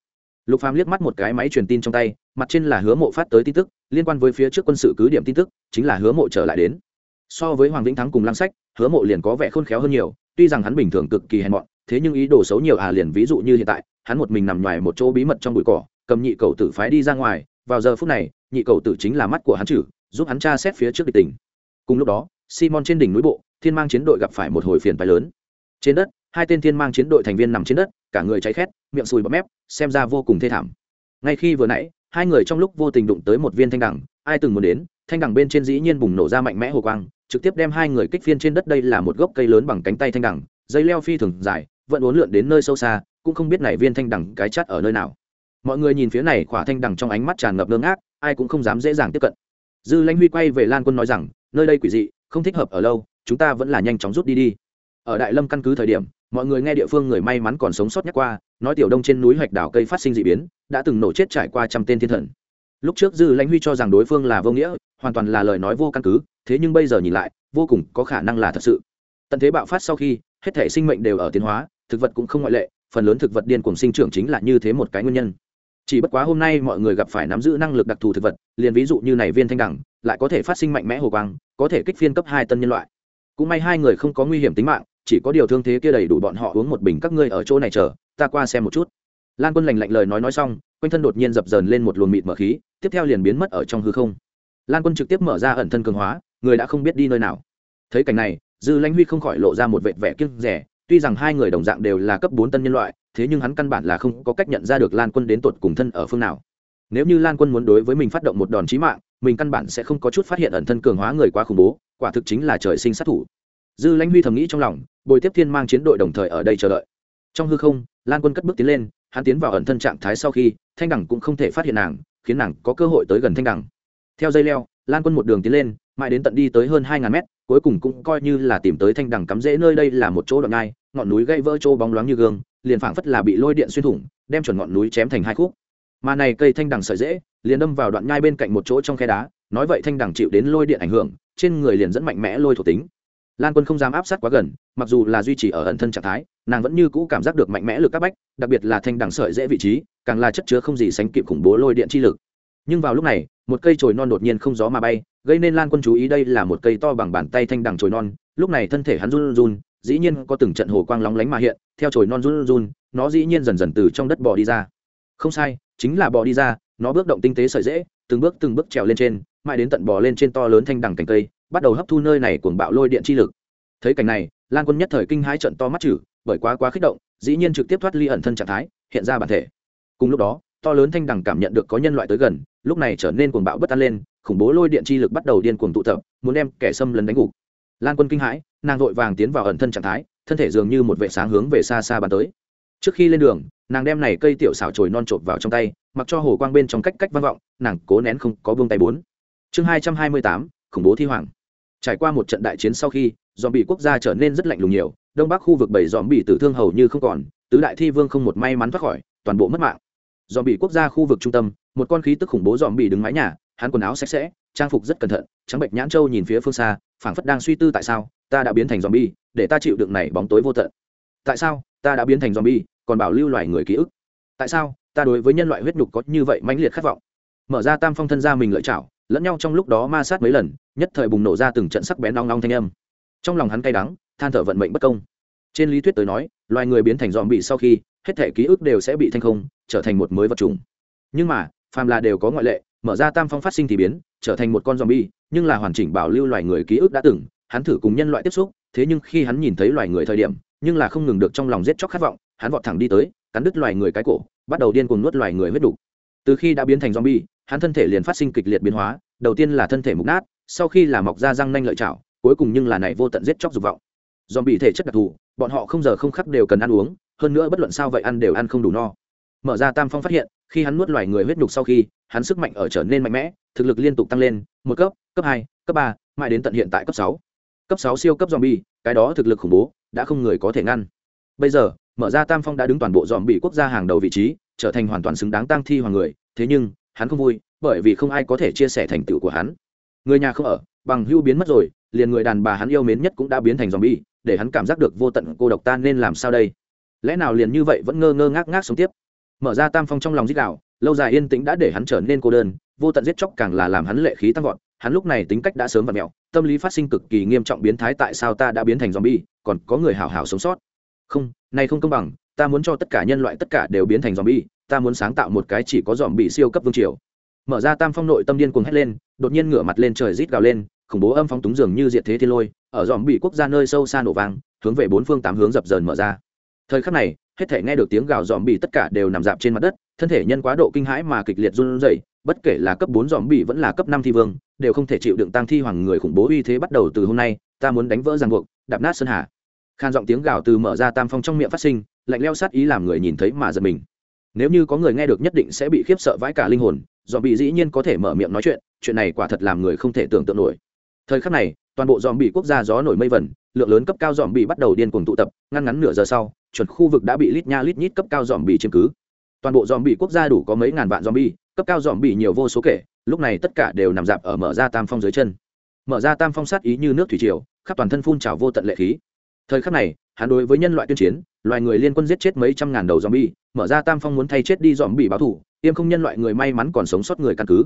Lục phàm liếc mắt một cái máy truyền tin trong tay, mặt trên là hứa mộ phát tới tin tức, liên quan với phía trước quân sự cứ điểm tin tức, chính là hứa mộ trở lại đến so với hoàng vĩnh thắng cùng lăng sách, hứa mộ liền có vẻ khôn khéo hơn nhiều, tuy rằng hắn bình thường cực kỳ hèn mọn, thế nhưng ý đồ xấu nhiều à liền ví dụ như hiện tại, hắn một mình nằm ngoài một chỗ bí mật trong bụi cỏ, cầm nhị cầu tử phái đi ra ngoài, vào giờ phút này, nhị cầu tử chính là mắt của hắn chử giúp hắn tra xét phía trước địch tình. Cùng lúc đó, simon trên đỉnh núi bộ, thiên mang chiến đội gặp phải một hồi phiền phái lớn. Trên đất, hai tên thiên mang chiến đội thành viên nằm trên đất, cả người cháy khét, miệng sùi bọt mép, xem ra vô cùng thê thảm. Ngay khi vừa nãy, hai người trong lúc vô tình đụng tới một viên thanh đẳng ai từng muốn đến thanh đẳng bên trên dĩ nhiên bùng nổ ra mạnh mẽ hồ quang, trực tiếp đem hai người kích phiên trên đất đây là một gốc cây lớn bằng cánh tay thanh đẳng dây leo phi thường dài, vẫn uốn lượn đến nơi sâu xa, cũng không biết này viên thanh đẳng cái chắt ở nơi nào. Mọi người nhìn phía này khỏa thanh đẳng trong ánh mắt tràn ngập lương ác ai cũng không dám dễ dàng tiếp cận. Dư lãnh huy quay về lan quân nói rằng, nơi đây quỷ dị, không thích hợp ở lâu, chúng ta vẫn là nhanh chóng rút đi đi. Ở đại lâm căn cứ thời điểm, mọi người nghe địa phương người may mắn còn sống sót nhắc qua, nói tiểu đông trên núi hoạch đảo cây phát sinh d ị biến, đã từng nổ chết trải qua trăm tên thiên thần. Lúc trước dư lãnh huy cho rằng đối phương là vô nghĩa hoàn toàn là lời nói vô căn cứ, thế nhưng bây giờ nhìn lại, vô cùng có khả năng là thật sự. Tận thế bạo phát sau khi, hết thể sinh mệnh đều ở tiến hóa, thực vật cũng không ngoại lệ, phần lớn thực vật điên cuồng sinh trưởng chính là như thế một cái nguyên nhân. Chỉ bất quá hôm nay mọi người gặp phải nắm giữ năng lực đặc thù thực vật, liền ví dụ như này viên thanh đẳng, lại có thể phát sinh mạnh mẽ hồ quang, có thể kích phiên cấp hai tân nhân loại. Cũng may hai người không có nguy hiểm tính mạng, chỉ có điều thương thế kia đầy đủ bọn họ uống một bình các ngươi ở chỗ này chờ, ta qua xem một chút. Lan quân lành lạnh lời nói nói xong, quanh thân đột nhiên dập dờn lên một luồng mịt mở khí, tiếp theo liền biến mất ở trong hư không lan quân trực tiếp mở ra ẩn thân cường hóa, người đã không biết đi nơi nào. Thấy cảnh này, dư lãnh huy không khỏi lộ ra một vệ vẻ kiêng rẻ, tuy rằng hai người đồng dạng đều là cấp bốn tân nhân loại, thế nhưng hắn căn bản là không có cách nhận ra được lan quân đến tột cùng thân ở phương nào. Nếu như lan quân muốn đối với mình phát động một đòn chí mạng, mình căn bản sẽ không có chút phát hiện ẩn thân cường hóa người quá khủng bố, quả thực chính là trời sinh sát thủ. Dư lãnh huy thầm nghĩ trong lòng, bồi tiếp thiên mang chiến đội đồng thời ở đây chờ đợi. Trong hư không, lan quân cất bước tiến lên, hắn tiến vào ẩn thân trạng thái sau khi, thanh đẳng cũng không thể phát hiện nàng, khiến nàng có cơ hội tới gần thanh đẳng theo dây leo, lan quân một đường tiến lên, mãi đến tận đi tới hơn hai ngàn mét, cuối cùng cũng coi như là tìm tới thanh đẳng cắm rễ nơi đây là một chỗ đoạn ngai, ngọn núi gãy vỡ chỗ bóng loáng như gương, liền phảng phất là bị lôi điện xuyên thủng, đem chuẩn ngọn núi chém thành hai khúc. Mà này cây thanh đằng sợi dễ liền đâm vào đoạn nhai bên cạnh một chỗ trong khe đá, nói vậy thanh đằng chịu đến lôi điện ảnh hưởng, trên người liền dẫn mạnh mẽ lôi thuộc tính. Lan quân không dám áp sát quá gần, mặc dù là duy trì ở ẩn thân trạng thái, nàng vẫn như cũ cảm giác được mạnh mẽ lực các bách, đặc biệt là thanh đằng sợi dễ vị trí, càng là chất chứa không gì sánh kịp khủng bố lôi điện chi lực nhưng vào lúc này, một cây chồi non đột nhiên không gió mà bay, gây nên lan quân chú ý đây là một cây to bằng bàn tay thanh đằng chồi non, lúc này thân thể hắn run run, dĩ nhiên có từng trận hồ quang lóng lánh mà hiện, theo chồi non run run, nó dĩ nhiên dần dần từ trong đất bò đi ra. Không sai, chính là bò đi ra, nó bước động tinh tế sợi dễ, từng bước từng bước trèo lên trên, mãi đến tận bò lên trên to lớn thanh đằng cành cây, bắt đầu hấp thu nơi này cuồng bạo lôi điện chi lực. Thấy cảnh này, lan quân nhất thời kinh hãi trận to mắt chử, bởi quá quá kích động, dĩ nhiên trực tiếp thoát ly ẩn thân trạng thái, hiện ra bản thể. Cùng lúc đó to lớn thanh đằng cảm nhận được có nhân loại tới gần, lúc này trở nên cuồng bạo bất an lên, khủng bố lôi điện chi lực bắt đầu điên cuồng tụ tập, muốn đem kẻ xâm lấn đánh gục. Lan quân kinh hãi, nàng vội vàng tiến vào ẩn thân trạng thái, thân thể dường như một vệ sáng hướng về xa xa bàn tới. Trước khi lên đường, nàng đem này cây tiểu xảo trồi non trộm vào trong tay, mặc cho hồ quang bên trong cách cách vang vọng, nàng cố nén không có buông tay bốn. Chương hai trăm hai mươi tám, khủng bố thi hoàng. Trải qua một trận đại chiến sau khi dòm bị quốc gia trở nên rất lạnh lùng nhiều, đông bắc khu vực bảy dòm bị tử thương hầu như không còn, tứ đại thi vương không một may mắn thoát khỏi, toàn bộ mất mạng dòm bị quốc gia khu vực trung tâm, một con khí tức khủng bố dòm bị đứng mái nhà, hắn quần áo sạch sẽ, trang phục rất cẩn thận, trắng bệnh nhãn châu nhìn phía phương xa, phảng phất đang suy tư tại sao ta đã biến thành dòm bi để ta chịu đựng này bóng tối vô tận. Tại sao ta đã biến thành dòm bi còn bảo lưu loài người ký ức? Tại sao ta đối với nhân loại huyết nhục có như vậy mãnh liệt khát vọng? Mở ra tam phong thân ra mình lợi chảo lẫn nhau trong lúc đó ma sát mấy lần, nhất thời bùng nổ ra từng trận sắc bén nong nong thanh âm. Trong lòng hắn cay đắng, than thở vận mệnh bất công. Trên lý thuyết tới nói, loài người biến thành dòm bị sau khi hết thể ký ức đều sẽ bị thanh không, trở thành một mới vật trùng nhưng mà, phàm là đều có ngoại lệ, mở ra tam phong phát sinh thì biến, trở thành một con dòm bi nhưng là hoàn chỉnh bảo lưu loài người ký ức đã từng, hắn thử cùng nhân loại tiếp xúc, thế nhưng khi hắn nhìn thấy loài người thời điểm, nhưng là không ngừng được trong lòng giết chóc khát vọng, hắn vọt thẳng đi tới, cắn đứt loài người cái cổ, bắt đầu điên cuồng nuốt loài người huyết đủ. từ khi đã biến thành zombie, hắn thân thể liền phát sinh kịch liệt biến hóa, đầu tiên là thân thể mục nát, sau khi là mọc ra răng nanh lợi chảo, cuối cùng nhưng là này vô tận giết chóc dục vọng zombie thể chất đặc thù, bọn họ không giờ không khắc đều cần ăn uống hơn nữa bất luận sao vậy ăn đều ăn không đủ no. Mở ra tam phong phát hiện, khi hắn nuốt loài người huyết nhục sau khi, hắn sức mạnh ở trở nên mạnh mẽ, thực lực liên tục tăng lên, một cấp cấp hai, cấp ba, mãi đến tận hiện tại cấp sáu. Cấp sáu siêu cấp zombie, cái đó thực lực khủng bố, đã không người có thể ngăn. Bây giờ, mở ra tam phong đã đứng toàn bộ dòm bị quốc gia hàng đầu vị trí, trở thành hoàn toàn xứng đáng tăng thi hoàng người, thế nhưng, hắn không vui, bởi vì không ai có thể chia sẻ thành tựu của hắn. Người nhà không ở, bằng hưu biến mất rồi, liền người đàn bà hắn yêu mến nhất cũng đã biến thành dòm bi để hắn cảm giác được vô tận cô độc ta nên làm sao đây? Lẽ nào liền như vậy vẫn ngơ ngơ ngác ngác sống tiếp? Mở ra tam phong trong lòng dích đạo lâu dài yên tĩnh đã để hắn trở nên cô đơn, vô tận giết chóc càng là làm hắn lệ khí tăng vọt, hắn lúc này tính cách đã sớm và mẹo, tâm lý phát sinh cực kỳ nghiêm trọng biến thái tại sao ta đã biến thành zombie, còn có người hảo hảo sống sót. Không này không công bằng, ta muốn cho tất cả nhân loại tất cả đều biến thành zombie, ta muốn sáng tạo một cái chỉ có zombie siêu cấp vương triều. Mở ra tam phong nội tâm điên cuồng hét lên, đột nhiên ngửa mặt lên trời rít gào lên, khủng bố âm phong túng dường như diệt thế thiên lôi, ở dòm bị quốc gia nơi sâu xa nổ vang, hướng về bốn phương tám hướng dập dờn mở ra thời khắc này, hết thể nghe được tiếng gào dòm bị tất cả đều nằm dạp trên mặt đất, thân thể nhân quá độ kinh hãi mà kịch liệt run rẩy, bất kể là cấp bốn dòm bị vẫn là cấp năm thi vương, đều không thể chịu đựng tăng thi hoàng người khủng bố uy thế bắt đầu từ hôm nay, ta muốn đánh vỡ ràng buộc, đạp nát sơn hà. Khan giọng tiếng gào từ mở ra tam phong trong miệng phát sinh, lạnh leo sát ý làm người nhìn thấy mà giật mình. Nếu như có người nghe được nhất định sẽ bị khiếp sợ vãi cả linh hồn dòm bị dĩ nhiên có thể mở miệng nói chuyện chuyện này quả thật làm người không thể tưởng tượng nổi. Thời khắc này, toàn bộ dòm bị quốc gia gió nổi mây vẩn lượng lớn cấp cao dòm bị bắt đầu điên cuồng tụ tập, ngăn ngắn nửa giờ sau, chuẩn khu vực đã bị lít nha lít nhít cấp cao dòm bị chiếm cứ. Toàn bộ dòm bị quốc gia đủ có mấy ngàn vạn dòm bị cấp cao dòm bị nhiều vô số kể, lúc này tất cả đều nằm dạp ở mở ra tam phong dưới chân. Mở ra tam phong sát ý như nước thủy triều, khắp toàn thân phun trào vô tận lệ khí. Thời khắc này, hắn đối với nhân loại tuyên chiến, loài người liên quân giết chết mấy trăm ngàn đầu dòm bi mở ra tam phong muốn thay chết đi dòm bị báo thủ tiêm không nhân loại người may mắn còn sống sót người căn cứ.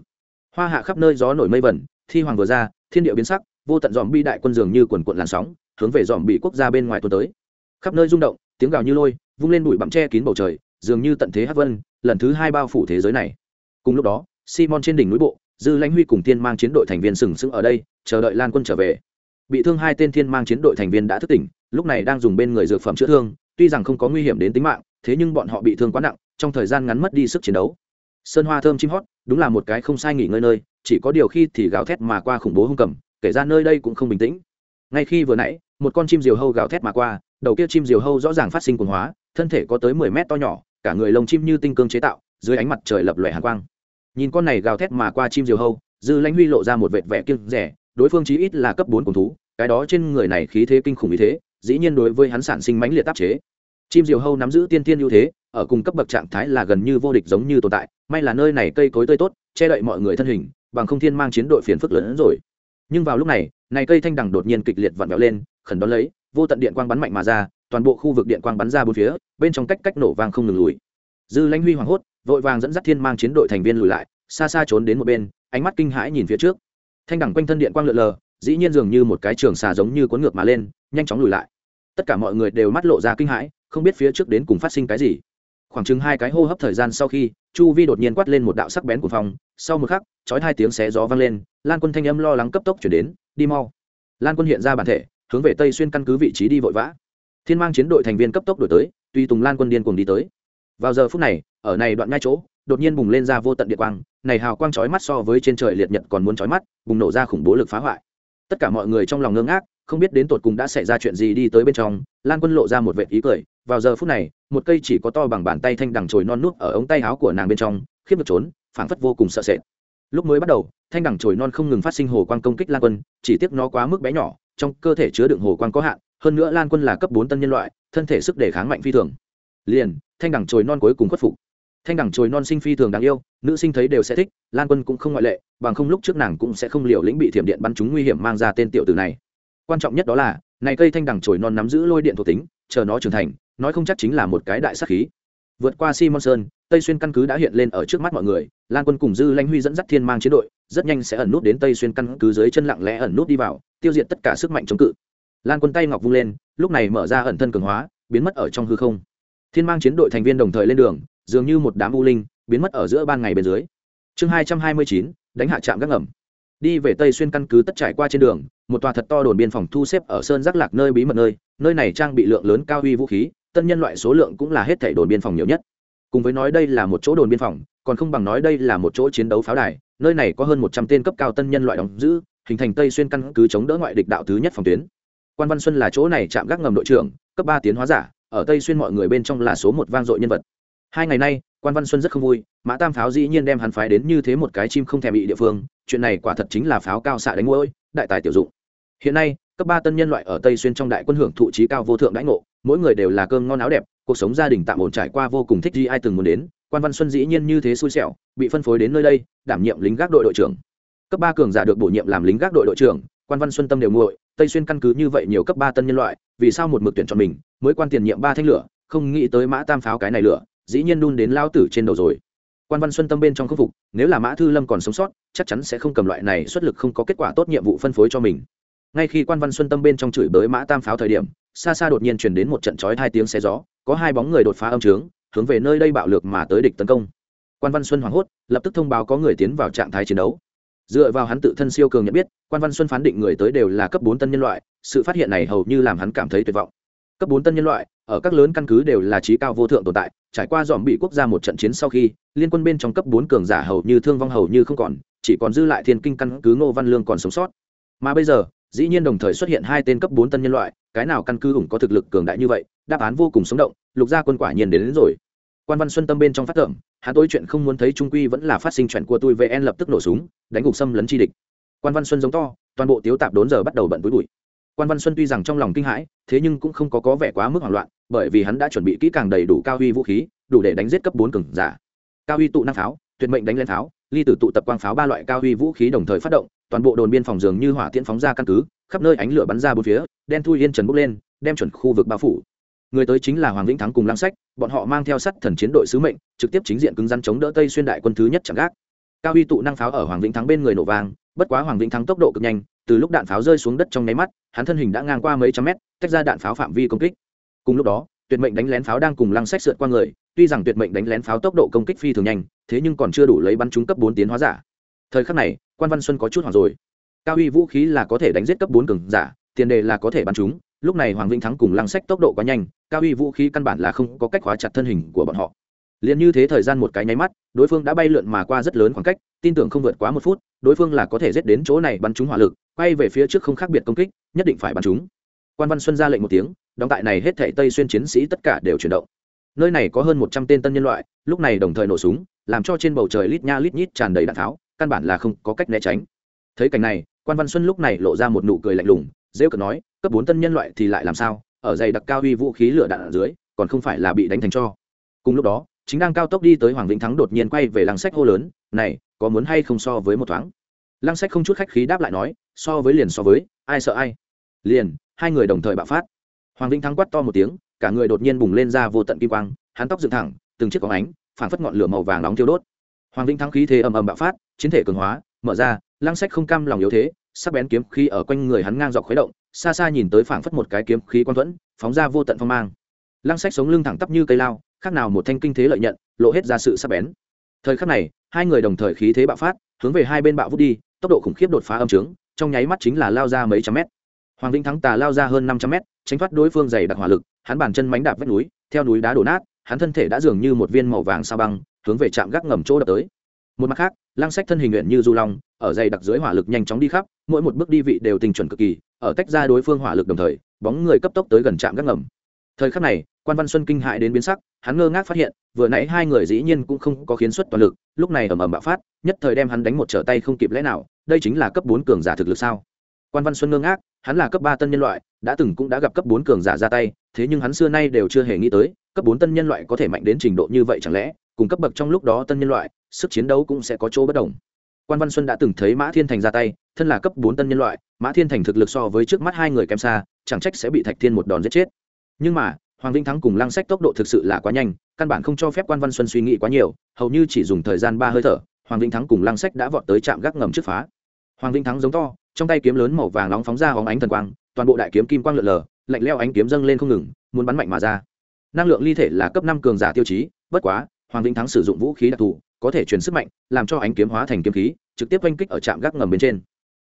Hoa hạ khắp nơi gió nổi mây vẩn thi hoàng vừa ra, thiên địa biến sắc, vô tận dòm bi đại quân dường như quần quận làn sóng hướng về dòm bị quốc gia bên ngoài tuần tới. Khắp nơi rung động, tiếng gào như lôi, vung lên bụi bặm che kín bầu trời, dường như tận thế hát vân, lần thứ hai bao phủ thế giới này. Cùng lúc đó, simon trên đỉnh núi bộ, dư lãnh huy cùng tiên mang chiến đội thành viên sừng sững ở đây, chờ đợi lan quân trở về. Bị thương hai tên thiên mang chiến đội thành viên đã thức tỉnh, lúc này đang dùng bên người dược phẩm chữa thương, tuy rằng không có nguy hiểm đến tính mạng, thế nhưng bọn họ bị thương quá nặng, trong thời gian ngắn mất đi sức chiến đấu. Sơn hoa thơm chim hót, đúng là một cái không sai nghỉ ngơi nơi, chỉ có điều khi thì gào thét mà qua khủng bố hung cầm, kể ra nơi đây cũng không bình tĩnh ngay khi vừa nãy, một con chim diều hâu gào thét mà qua, đầu kia chim diều hâu rõ ràng phát sinh cuồng hóa, thân thể có tới mười mét to nhỏ, cả người lông chim như tinh cương chế tạo, dưới ánh mặt trời lập lòe hàn quang. Nhìn con này gào thét mà qua chim diều hâu, dư lãnh huy lộ ra một vệt vẻ kiêng rẻ đối phương chí ít là cấp bốn cùng thú, cái đó trên người này khí thế kinh khủng như thế, dĩ nhiên đối với hắn sản sinh mãnh liệt tác chế. Chim diều hâu nắm giữ tiên tiên ưu thế, ở cùng cấp bậc trạng thái là gần như vô địch giống như tồn tại, may là nơi này cây cối tươi tốt, che đậy mọi người thân hình, bằng không thiên mang chiến đội phiền phức lớn hơn rồi nhưng vào lúc này này cây thanh đằng đột nhiên kịch liệt vặn vẹo lên, khẩn đón lấy, vô tận điện quang bắn mạnh mà ra, toàn bộ khu vực điện quang bắn ra bốn phía, bên trong cách cách nổ vang không ngừng lùi. Dư lãnh huy hoảng hốt, vội vàng dẫn dắt thiên mang chiến đội thành viên lùi lại, xa xa trốn đến một bên, ánh mắt kinh hãi nhìn phía trước. Thanh đẳng quanh thân điện quang lượn lờ, dĩ nhiên dường như một cái trường xà giống như cuốn ngược mà lên, nhanh chóng lùi lại. Tất cả mọi người đều mắt lộ ra kinh hãi, không biết phía trước đến cùng phát sinh cái gì khoảng chừng hai cái hô hấp thời gian sau khi, chu vi đột nhiên quát lên một đạo sắc bén của phòng sau một khắc, chói hai tiếng xé gió vang lên, lan quân thanh âm lo lắng cấp tốc chuyển đến, đi mau. Lan quân hiện ra bản thể, hướng về tây xuyên căn cứ vị trí đi vội vã. Thiên mang chiến đội thành viên cấp tốc đổi tới, tuy tùng lan quân điên cùng đi tới. Vào giờ phút này, ở này đoạn ngay chỗ, đột nhiên bùng lên ra vô tận địa quang, này hào quang chói mắt so với trên trời liệt nhật còn muốn chói mắt, bùng nổ ra khủng bố lực phá hoại. Tất cả mọi người trong lòng ngơ ngác, không biết đến tột cùng đã xảy ra chuyện gì đi tới bên trong, lan quân lộ ra một vệ ý cười vào giờ phút này, một cây chỉ có to bằng bàn tay thanh đằng chồi non nuốt ở ống tay áo của nàng bên trong, khiếp được trốn, phảng phất vô cùng sợ sệt. Lúc mới bắt đầu, thanh đằng chồi non không ngừng phát sinh hồ quang công kích lan quân, chỉ tiếc nó quá mức bé nhỏ, trong cơ thể chứa đựng hồ quang có hạn, hơn nữa lan quân là cấp bốn tân nhân loại, thân thể sức đề kháng mạnh phi thường. Liền, thanh đằng chồi non cuối cùng khuất phục. Thanh đẳng chồi non sinh phi thường đáng yêu, nữ sinh thấy đều sẽ thích, lan quân cũng không ngoại lệ, bằng không lúc trước nàng cũng sẽ không liều lĩnh bị thiểm điện bắn chúng nguy hiểm mang ra tên tiểu tử này. Quan trọng nhất đó là, này cây thanh đẳng chồi non nắm giữ lôi điện thuộc tính, chờ nó trưởng thành nói không chắc chính là một cái đại sắc khí. Vượt qua simon sơn, tây xuyên căn cứ đã hiện lên ở trước mắt mọi người, lan quân cùng dư lanh huy dẫn dắt thiên mang chiến đội, rất nhanh sẽ ẩn nút đến tây xuyên căn cứ dưới chân lặng lẽ ẩn nút đi vào, tiêu diệt tất cả sức mạnh chống cự. Lan quân tay ngọc vung lên, lúc này mở ra ẩn thân cường hóa, biến mất ở trong hư không. Thiên mang chiến đội thành viên đồng thời lên đường, dường như một đám u linh, biến mất ở giữa ban ngày bên dưới. Chương hai trăm hai mươi chín, đánh hạ trạm gác ngầm. Đi về tây xuyên căn cứ tất trải qua trên đường, một tòa thật to đồn biên phòng thu xếp ở sơn giác lạc nơi bí mật nơi nơi này trang bị lượng lớn cao uy vũ khí tân nhân loại số lượng cũng là hết thảy đồn biên phòng nhiều nhất. Cùng với nói đây là một chỗ đồn biên phòng, còn không bằng nói đây là một chỗ chiến đấu pháo đài, nơi này có hơn một trăm tên cấp cao tân nhân loại đóng giữ, hình thành tây xuyên căn cứ chống đỡ ngoại địch đạo thứ nhất phòng tuyến. Quan văn xuân là chỗ này chạm gác ngầm đội trưởng, cấp ba tiến hóa giả, ở tây xuyên mọi người bên trong là số một vang dội nhân vật. Hai ngày nay, quan văn xuân rất không vui, mã tam pháo dĩ nhiên đem hắn phái đến như thế một cái chim không thèm bị địa phương, chuyện này quả thật chính là pháo cao xạ đánh mũi đại tài tiểu dụng. Hiện nay, cấp ba tân nhân loại ở tây xuyên trong đại quân hưởng thụ trí cao vô thượng đãi ngộ mỗi người đều là cơm ngon áo đẹp, cuộc sống gia đình tạm ổn trải qua vô cùng thích gì ai từng muốn đến. Quan văn xuân dĩ nhiên như thế xui xẻo, bị phân phối đến nơi đây, đảm nhiệm lính gác đội đội trưởng. Cấp ba cường giả được bổ nhiệm làm lính gác đội đội trưởng, quan văn xuân tâm đều nguội, tây xuyên căn cứ như vậy nhiều cấp ba tân nhân loại, vì sao một mực tuyển chọn mình, mới quan tiền nhiệm ba thanh lửa, không nghĩ tới mã tam pháo cái này lửa, dĩ nhiên đun đến lao tử trên đầu rồi. Quan văn xuân tâm bên trong khâm phục, nếu là mã thư lâm còn sống sót, chắc chắn sẽ không cầm loại này xuất lực không có kết quả tốt nhiệm vụ phân phối cho mình. Ngay khi quan văn xuân tâm bên trong chửi bới mã tam pháo thời điểm xa xa đột nhiên truyền đến một trận chói hai tiếng xe gió, có hai bóng người đột phá âm trướng, hướng về nơi đây bạo lực mà tới địch tấn công. Quan văn xuân hoảng hốt, lập tức thông báo có người tiến vào trạng thái chiến đấu. Dựa vào hắn tự thân siêu cường nhận biết, quan văn xuân phán định người tới đều là cấp bốn tân nhân loại, sự phát hiện này hầu như làm hắn cảm thấy tuyệt vọng. Cấp bốn tân nhân loại, ở các lớn căn cứ đều là trí cao vô thượng tồn tại, trải qua dòm bị quốc gia một trận chiến sau khi, liên quân bên trong cấp bốn cường giả hầu như thương vong hầu như không còn, chỉ còn dư lại thiên kinh căn cứ ngô văn lương còn sống sót. Mà bây giờ dĩ nhiên đồng thời xuất hiện hai tên cấp bốn tân nhân loại cái nào căn cứ ủng có thực lực cường đại như vậy đáp án vô cùng sống động lục gia quân quả nhiên đến, đến rồi. Quan văn xuân tâm bên trong phát tưởng hắn tối chuyện không muốn thấy trung quy vẫn là phát sinh chuyện của tôi vn lập tức nổ súng đánh gục xâm lấn chi địch. Quan văn xuân giống to toàn bộ tiếu tạp đốn giờ bắt đầu bận túi bụi. Quan văn xuân tuy rằng trong lòng kinh hãi thế nhưng cũng không có có vẻ quá mức hoảng loạn bởi vì hắn đã chuẩn bị kỹ càng đầy đủ cao huy vũ khí đủ để đánh giết cấp bốn cường giả. Cao huy tụ năng pháo tuyệt mệnh đánh lên pháo ly tử tụ tập quang pháo ba loại cao huy vũ khí đồng thời phát động toàn bộ đồn biên phòng dường như hỏa tiễn phóng ra căn cứ, khắp nơi ánh lửa bắn ra bốn phía, đen thui yên trần bốc lên, đem chuẩn khu vực bao phủ. Người tới chính là hoàng vĩnh thắng cùng lăng sách, bọn họ mang theo sắt thần chiến đội sứ mệnh, trực tiếp chính diện cứng rắn chống đỡ tây xuyên đại quân thứ nhất chẳng gác. Cao huy tụ năng pháo ở hoàng vĩnh thắng bên người nổ vàng bất quá hoàng vĩnh thắng tốc độ cực nhanh, từ lúc đạn pháo rơi xuống đất trong nháy mắt, hắn thân hình đã ngang qua mấy trăm mét, tách ra đạn pháo phạm vi công kích. Cùng lúc đó, tuyệt mệnh đánh lén pháo đang cùng lăng sách sượt qua người, tuy rằng tuyệt mệnh đánh lén pháo tốc độ công kích phi thường nhanh, thế nhưng còn chưa đủ lấy bắn trúng cấp bốn tiến hóa giả thời khắc này, quan văn xuân có chút hoảng rồi cao uy vũ khí là có thể đánh giết cấp bốn cường giả, tiền đề là có thể bắn chúng. lúc này hoàng vĩnh thắng cùng lăng sách tốc độ quá nhanh, cao uy vũ khí căn bản là không có cách khóa chặt thân hình của bọn họ liền như thế thời gian một cái nháy mắt, đối phương đã bay lượn mà qua rất lớn khoảng cách, tin tưởng không vượt quá một phút, đối phương là có thể giết đến chỗ này bắn chúng hỏa lực, quay về phía trước không khác biệt công kích, nhất định phải bắn chúng. quan văn xuân ra lệnh một tiếng, đóng tại này hết thảy tây xuyên chiến sĩ tất cả đều chuyển động nơi này có hơn một trăm tên tân nhân loại, lúc này đồng thời nổ súng, làm cho trên bầu trời lít nha lít nhít tràn đầy đạn tháo căn bản là không có cách né tránh. Thấy cảnh này, quan văn xuân lúc này lộ ra một nụ cười lạnh lùng dễ cợt nói, cấp bốn tân nhân loại thì lại làm sao? Ở dày đặc cao uy vũ khí lửa đạn ở dưới, còn không phải là bị đánh thành cho. Cùng lúc đó, chính đang cao tốc đi tới hoàng vĩnh thắng đột nhiên quay về lăng sách hô lớn, này, có muốn hay không so với một thoáng? Lăng sách không chút khách khí đáp lại nói, so với liền so với, ai sợ ai? Liền, hai người đồng thời bạo phát. Hoàng vĩnh thắng quát to một tiếng, cả người đột nhiên bùng lên ra vô tận kim quang, hắn tóc dựng thẳng, từng chiếc có ánh, phảng phất ngọn lửa màu vàng nóng thiêu đốt hoàng vĩnh thắng khí thế ầm ầm bạo phát, chiến thể cường hóa, mở ra, lăng sách không cam lòng yếu thế, sắc bén kiếm khí ở quanh người hắn ngang dọc khuấy động, xa xa nhìn tới phảng phất một cái kiếm khí quang thuẫn, phóng ra vô tận phong mang. Lăng sách sống lưng thẳng tắp như cây lao, khác nào một thanh kinh thế lợi nhận, lộ hết ra sự sắc bén. Thời khắc này, hai người đồng thời khí thế bạo phát, hướng về hai bên bạo vút đi, tốc độ khủng khiếp đột phá âm trướng, trong nháy mắt chính là lao ra mấy trăm mét. Hoàng vĩnh thắng tà lao ra hơn năm trăm mét, tránh thoát đối phương dày đặc hỏa lực, hắn bàn chân mánh đạp vách núi, theo núi đá đổ nát hắn thân thể đã dường như một viên màu vàng sao băng, hướng về trạm gác ngầm chỗ đập tới. Một mặt khác, lăng sách thân hình nguyện như du long, ở dày đặc dưới hỏa lực nhanh chóng đi khắp, mỗi một bước đi vị đều tình chuẩn cực kỳ, ở tách ra đối phương hỏa lực đồng thời, bóng người cấp tốc tới gần trạm gác ngầm. Thời khắc này, quan văn xuân kinh hại đến biến sắc, hắn ngơ ngác phát hiện, vừa nãy hai người dĩ nhiên cũng không có khiến xuất toàn lực, lúc này ầm ầm bạo phát, nhất thời đem hắn đánh một trở tay không kịp lẽ nào, đây chính là cấp bốn cường giả thực lực sao? Quan văn xuân ngơ ngác, hắn là cấp ba tân nhân loại, đã từng cũng đã gặp cấp bốn cường giả ra tay thế nhưng hắn xưa nay đều chưa hề nghĩ tới, cấp bốn tân nhân loại có thể mạnh đến trình độ như vậy chẳng lẽ, cùng cấp bậc trong lúc đó tân nhân loại, sức chiến đấu cũng sẽ có chỗ bất đồng. Quan văn xuân đã từng thấy mã thiên thành ra tay, thân là cấp bốn tân nhân loại, mã thiên thành thực lực so với trước mắt hai người kém xa, chẳng trách sẽ bị thạch thiên một đòn giết chết. Nhưng mà, hoàng vĩnh thắng cùng lăng sách tốc độ thực sự là quá nhanh, căn bản không cho phép quan văn xuân suy nghĩ quá nhiều, hầu như chỉ dùng thời gian ba hơi thở, hoàng vĩnh thắng cùng lăng sách đã vọt tới trạm gác ngầm trước phá. Hoàng vĩnh thắng giống to, trong tay kiếm lớn màu vàng nóng phóng ra hóng ánh thần quang, toàn bộ đại kiếm kim quang lượn lờ lạnh leo ánh kiếm dâng lên không ngừng, muốn bắn mạnh mà ra. Năng lượng ly thể là cấp năm cường giả tiêu chí, bất quá, hoàng vĩnh thắng sử dụng vũ khí đặc thù, có thể truyền sức mạnh, làm cho ánh kiếm hóa thành kiếm khí, trực tiếp oanh kích ở trạm gác ngầm bên trên.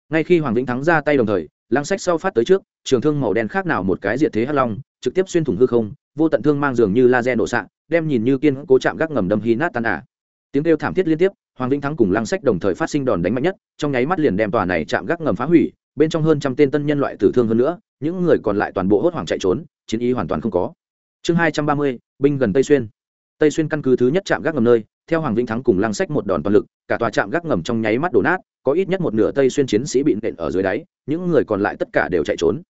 Ngay khi hoàng vĩnh thắng ra tay đồng thời, lăng sách sau phát tới trước, trường thương màu đen khác nào một cái diệt thế hắc long, trực tiếp xuyên thủng hư không, vô tận thương mang dường như laser nổ xạ, đem nhìn như kiên cố chạm gác ngầm đâm hy nát tan ả. Tiếng kêu thảm thiết liên tiếp, hoàng vĩnh thắng cùng lăng sách đồng thời phát sinh đòn đánh mạnh nhất, trong nháy mắt liền đem tòa này chạm gác ngầm phá hủy, bên trong hơn trăm tên tân nhân loại tử thương hơn nữa những người còn lại toàn bộ hốt hoảng chạy trốn, chiến ý hoàn toàn không có. Chương hai trăm ba mươi, binh gần tây xuyên. Tây xuyên căn cứ thứ nhất chạm gác ngầm nơi, theo hoàng vĩnh thắng cùng lăng sách một đòn toàn lực, cả tòa trạm gác ngầm trong nháy mắt đổ nát, có ít nhất một nửa tây xuyên chiến sĩ bị nện ở dưới đáy, những người còn lại tất cả đều chạy trốn.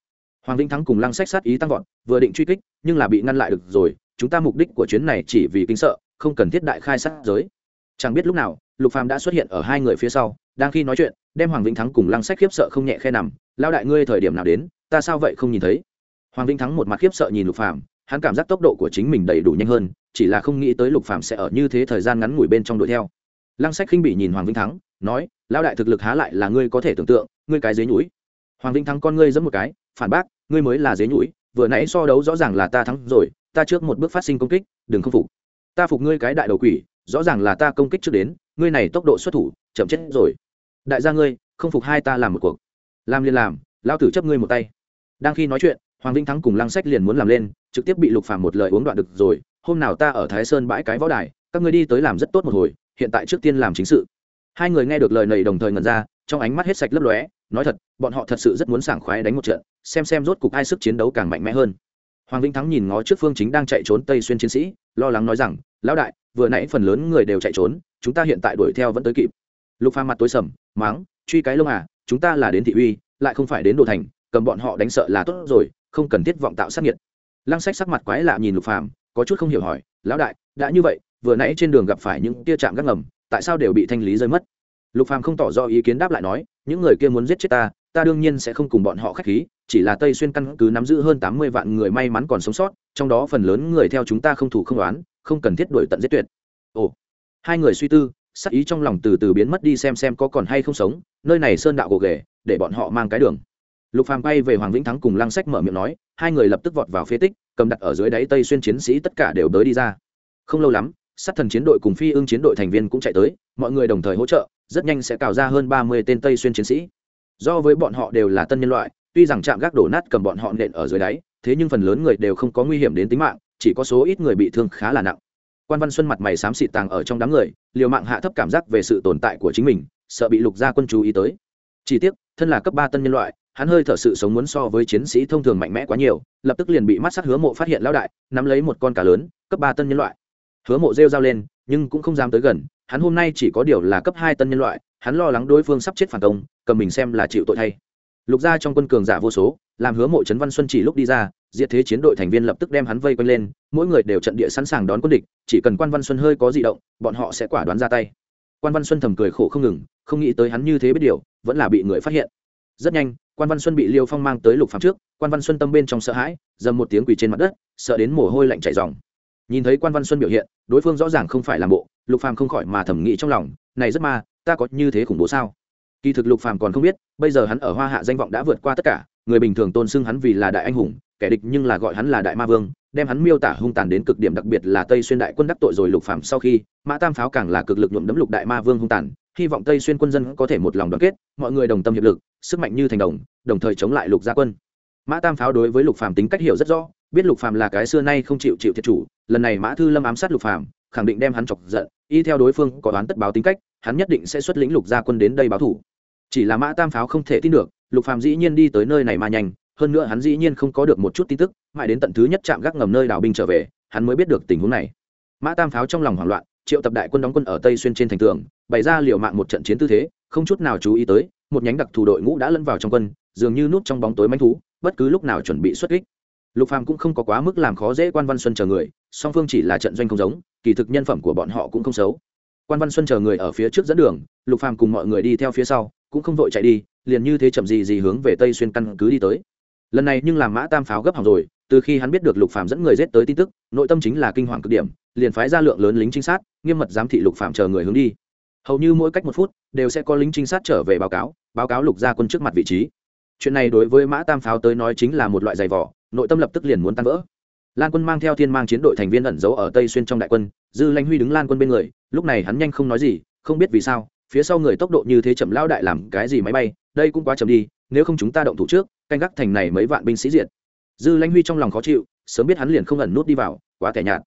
Hoàng vĩnh thắng cùng lăng sách sát ý tăng vọt, vừa định truy kích, nhưng là bị ngăn lại được rồi, chúng ta mục đích của chuyến này chỉ vì kinh sợ, không cần thiết đại khai sát giới. Chẳng biết lúc nào, lục phàm đã xuất hiện ở hai người phía sau, đang khi nói chuyện, đem hoàng vĩnh thắng cùng lăng sách khiếp sợ không nhẹ khe nằm lao đại ngươi thời điểm nào đến ta sao vậy không nhìn thấy? Hoàng vĩnh thắng một mặt khiếp sợ nhìn lục phàm, hắn cảm giác tốc độ của chính mình đầy đủ nhanh hơn, chỉ là không nghĩ tới lục phàm sẽ ở như thế thời gian ngắn ngủi bên trong đuổi theo. Lăng sách khinh bị nhìn hoàng vĩnh thắng, nói, lão đại thực lực há lại là ngươi có thể tưởng tượng, ngươi cái dế nhũi hoàng vĩnh thắng con ngươi giẫm một cái, phản bác, ngươi mới là dế nhũi vừa nãy so đấu rõ ràng là ta thắng rồi, ta trước một bước phát sinh công kích, đừng không phục. Ta phục ngươi cái đại đầu quỷ, rõ ràng là ta công kích trước đến, ngươi này tốc độ xuất thủ, chậm chết rồi. Đại gia ngươi, không phục hai ta làm một cuộc. Làm liền làm lao tử chấp ngươi một tay đang khi nói chuyện, hoàng vĩnh thắng cùng lăng sách liền muốn làm lên, trực tiếp bị lục phàm một lời uống đoạn được rồi, hôm nào ta ở thái sơn bãi cái võ đài, các ngươi đi tới làm rất tốt một hồi, hiện tại trước tiên làm chính sự. Hai người nghe được lời này đồng thời ngẩn ra, trong ánh mắt hết sạch lấp lóe, nói thật, bọn họ thật sự rất muốn sảng khoái đánh một trận, xem xem rốt cục ai sức chiến đấu càng mạnh mẽ hơn. Hoàng vĩnh thắng nhìn ngó trước phương chính đang chạy trốn tây xuyên chiến sĩ, lo lắng nói rằng, lão đại, vừa nãy phần lớn người đều chạy trốn, chúng ta hiện tại đuổi theo vẫn tới kịp. Lục Phàm mặt tối sầm, máng, truy cái lông à chúng ta là đến thị uy, lại không phải đến đồ thành cầm bọn họ đánh sợ là tốt rồi, không cần thiết vọng tạo sát nhiệt lăng sách sắc mặt quái lạ nhìn lục phàm, có chút không hiểu hỏi, lão đại, đã như vậy, vừa nãy trên đường gặp phải những tia chạm gác ngầm, tại sao đều bị thanh lý rơi mất? Lục phàm không tỏ rõ ý kiến đáp lại nói, những người kia muốn giết chết ta ta đương nhiên sẽ không cùng bọn họ khách khí, chỉ là tây xuyên căn cứ nắm giữ hơn tám mươi vạn người may mắn còn sống sót, trong đó phần lớn người theo chúng ta không thủ không đoán không cần thiết đuổi tận giết tuyệt. Ồ. Hai người suy tư, sắc ý trong lòng từ từ biến mất đi xem xem có còn hay không sống, nơi này sơn đạo gồ ghề, để bọn họ mang cái đường lục phàm bay về hoàng vĩnh thắng cùng lăng sách mở miệng nói, hai người lập tức vọt vào phế tích, cầm đặt ở dưới đáy tây xuyên chiến sĩ tất cả đều tới đi ra. Không lâu lắm, sát thần chiến đội cùng phi ưng chiến đội thành viên cũng chạy tới, mọi người đồng thời hỗ trợ, rất nhanh sẽ cào ra hơn ba mươi tên tây xuyên chiến sĩ. Do với bọn họ đều là tân nhân loại, tuy rằng trạm gác đổ nát cầm bọn họ nện ở dưới đáy, thế nhưng phần lớn người đều không có nguy hiểm đến tính mạng, chỉ có số ít người bị thương khá là nặng. Quan văn xuân mặt mày xám xịt tàng ở trong đám người, liều mạng hạ thấp cảm giác về sự tồn tại của chính mình, sợ bị lục gia quân chú ý tới. Chỉ tiếc, thân là cấp ba tân nhân loại hắn hơi thở sự sống muốn so với chiến sĩ thông thường mạnh mẽ quá nhiều, lập tức liền bị mắt sắt hứa mộ phát hiện lão đại, nắm lấy một con cá lớn, cấp ba tân nhân loại. Hứa mộ rêu dao lên, nhưng cũng không dám tới gần, hắn hôm nay chỉ có điều là cấp hai tân nhân loại, hắn lo lắng đối phương sắp chết phản công, cầm mình xem là chịu tội thay. Lục gia trong quân cường giả vô số, làm hứa mộ trấn văn xuân chỉ lúc đi ra, diệt thế chiến đội thành viên lập tức đem hắn vây quanh lên, mỗi người đều trận địa sẵn sàng đón quân địch, chỉ cần quan văn xuân hơi có di động, bọn họ sẽ quả đoán ra tay. Quan văn xuân thầm cười khổ không ngừng, không nghĩ tới hắn như thế biết điều, vẫn là bị người phát hiện. Rất nhanh quan văn xuân bị liêu phong mang tới lục phạm trước quan văn xuân tâm bên trong sợ hãi dầm một tiếng quỳ trên mặt đất sợ đến mồ hôi lạnh chảy dòng nhìn thấy quan văn xuân biểu hiện đối phương rõ ràng không phải làm bộ lục phàm không khỏi mà thẩm nghĩ trong lòng này rất ma ta có như thế khủng bố sao kỳ thực lục phàm còn không biết bây giờ hắn ở hoa hạ danh vọng đã vượt qua tất cả người bình thường tôn xưng hắn vì là đại anh hùng kẻ địch nhưng là gọi hắn là đại ma vương đem hắn miêu tả hung tàn đến cực điểm đặc biệt là tây xuyên đại quân đắc tội rồi lục phạm sau khi mã tam pháo càng là cực lực nhuộm đấm lục đại ma vương hung tàn hy vọng tây xuyên quân dân có thể một lòng đoàn kết, mọi người đồng tâm hiệp lực, sức mạnh như thành đồng đồng thời chống lại lục gia quân. Mã tam pháo đối với lục phàm tính cách hiểu rất rõ, biết lục phàm là cái xưa nay không chịu chịu thiệt chủ, lần này mã thư lâm ám sát lục phàm, khẳng định đem hắn chọc giận, y theo đối phương có đoán tất báo tính cách, hắn nhất định sẽ xuất lĩnh lục gia quân đến đây báo thủ. Chỉ là mã tam pháo không thể tin được, lục phàm dĩ nhiên đi tới nơi này mà nhanh, hơn nữa hắn dĩ nhiên không có được một chút tin tức, mãi đến tận thứ nhất chạm gác ngầm nơi đảo binh trở về, hắn mới biết được tình huống này. Mã tam pháo trong lòng hoảng loạn, triệu tập đại quân đóng quân ở tây xuyên trên thành tường bày ra liều mạng một trận chiến tư thế, không chút nào chú ý tới, một nhánh đặc thù đội ngũ đã lẫn vào trong quân, dường như núp trong bóng tối manh thú, bất cứ lúc nào chuẩn bị xuất kích. Lục phàm cũng không có quá mức làm khó dễ quan văn xuân chờ người, song phương chỉ là trận doanh không giống, kỳ thực nhân phẩm của bọn họ cũng không xấu. Quan văn xuân chờ người ở phía trước dẫn đường, lục phàm cùng mọi người đi theo phía sau, cũng không vội chạy đi, liền như thế chậm gì gì hướng về tây xuyên căn cứ đi tới. Lần này nhưng làm mã tam pháo gấp hỏng rồi, từ khi hắn biết được lục phàm dẫn người giết tới tin tức, nội tâm chính là kinh hoàng cực điểm, liền phái ra lượng lớn lính trinh sát, nghiêm mật giám thị lục phàm chờ người hướng đi hầu như mỗi cách một phút đều sẽ có lính trinh sát trở về báo cáo báo cáo lục gia quân trước mặt vị trí. Chuyện này đối với mã tam pháo tới nói chính là một loại giày vỏ nội tâm lập tức liền muốn tan vỡ. Lan quân mang theo thiên mang chiến đội thành viên ẩn giấu ở tây xuyên trong đại quân, dư lãnh huy đứng lan quân bên người, lúc này hắn nhanh không nói gì, không biết vì sao, phía sau người tốc độ như thế chậm lao đại làm cái gì máy bay, đây cũng quá chậm đi, nếu không chúng ta động thủ trước, canh gác thành này mấy vạn binh sĩ diện dư lãnh huy trong lòng khó chịu, sớm biết hắn liền không ẩn nút đi vào, quá tẻ nhạt.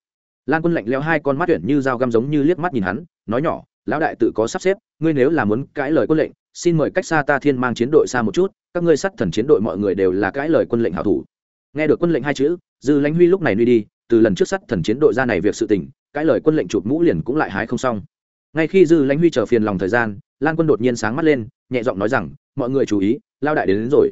Lan quân lạnh leo hai con mắt tuyển như dao găm giống như liếc mắt nhìn hắn, nói nhỏ lão đại tự có sắp xếp ngươi nếu là muốn cãi lời quân lệnh xin mời cách xa ta thiên mang chiến đội xa một chút các ngươi sát thần chiến đội mọi người đều là cãi lời quân lệnh hảo thủ. Nghe được quân lệnh hai chữ dư lãnh huy lúc này nuôi đi từ lần trước sát thần chiến đội ra này việc sự tình cãi lời quân lệnh chụp mũ liền cũng lại hái không xong. Ngay khi dư lãnh huy chờ phiền lòng thời gian lan quân đột nhiên sáng mắt lên nhẹ giọng nói rằng mọi người chú ý lao đại đến, đến rồi.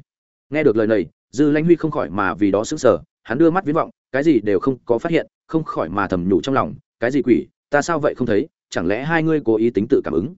Nghe được lời này dư lãnh huy không khỏi mà vì đó sững sờ hắn đưa mắt viễn vọng cái gì đều không có phát hiện không khỏi mà thầm nhủ trong lòng cái gì quỷ ta sao vậy không thấy? Chẳng lẽ hai ngươi cố ý tính tự cảm ứng?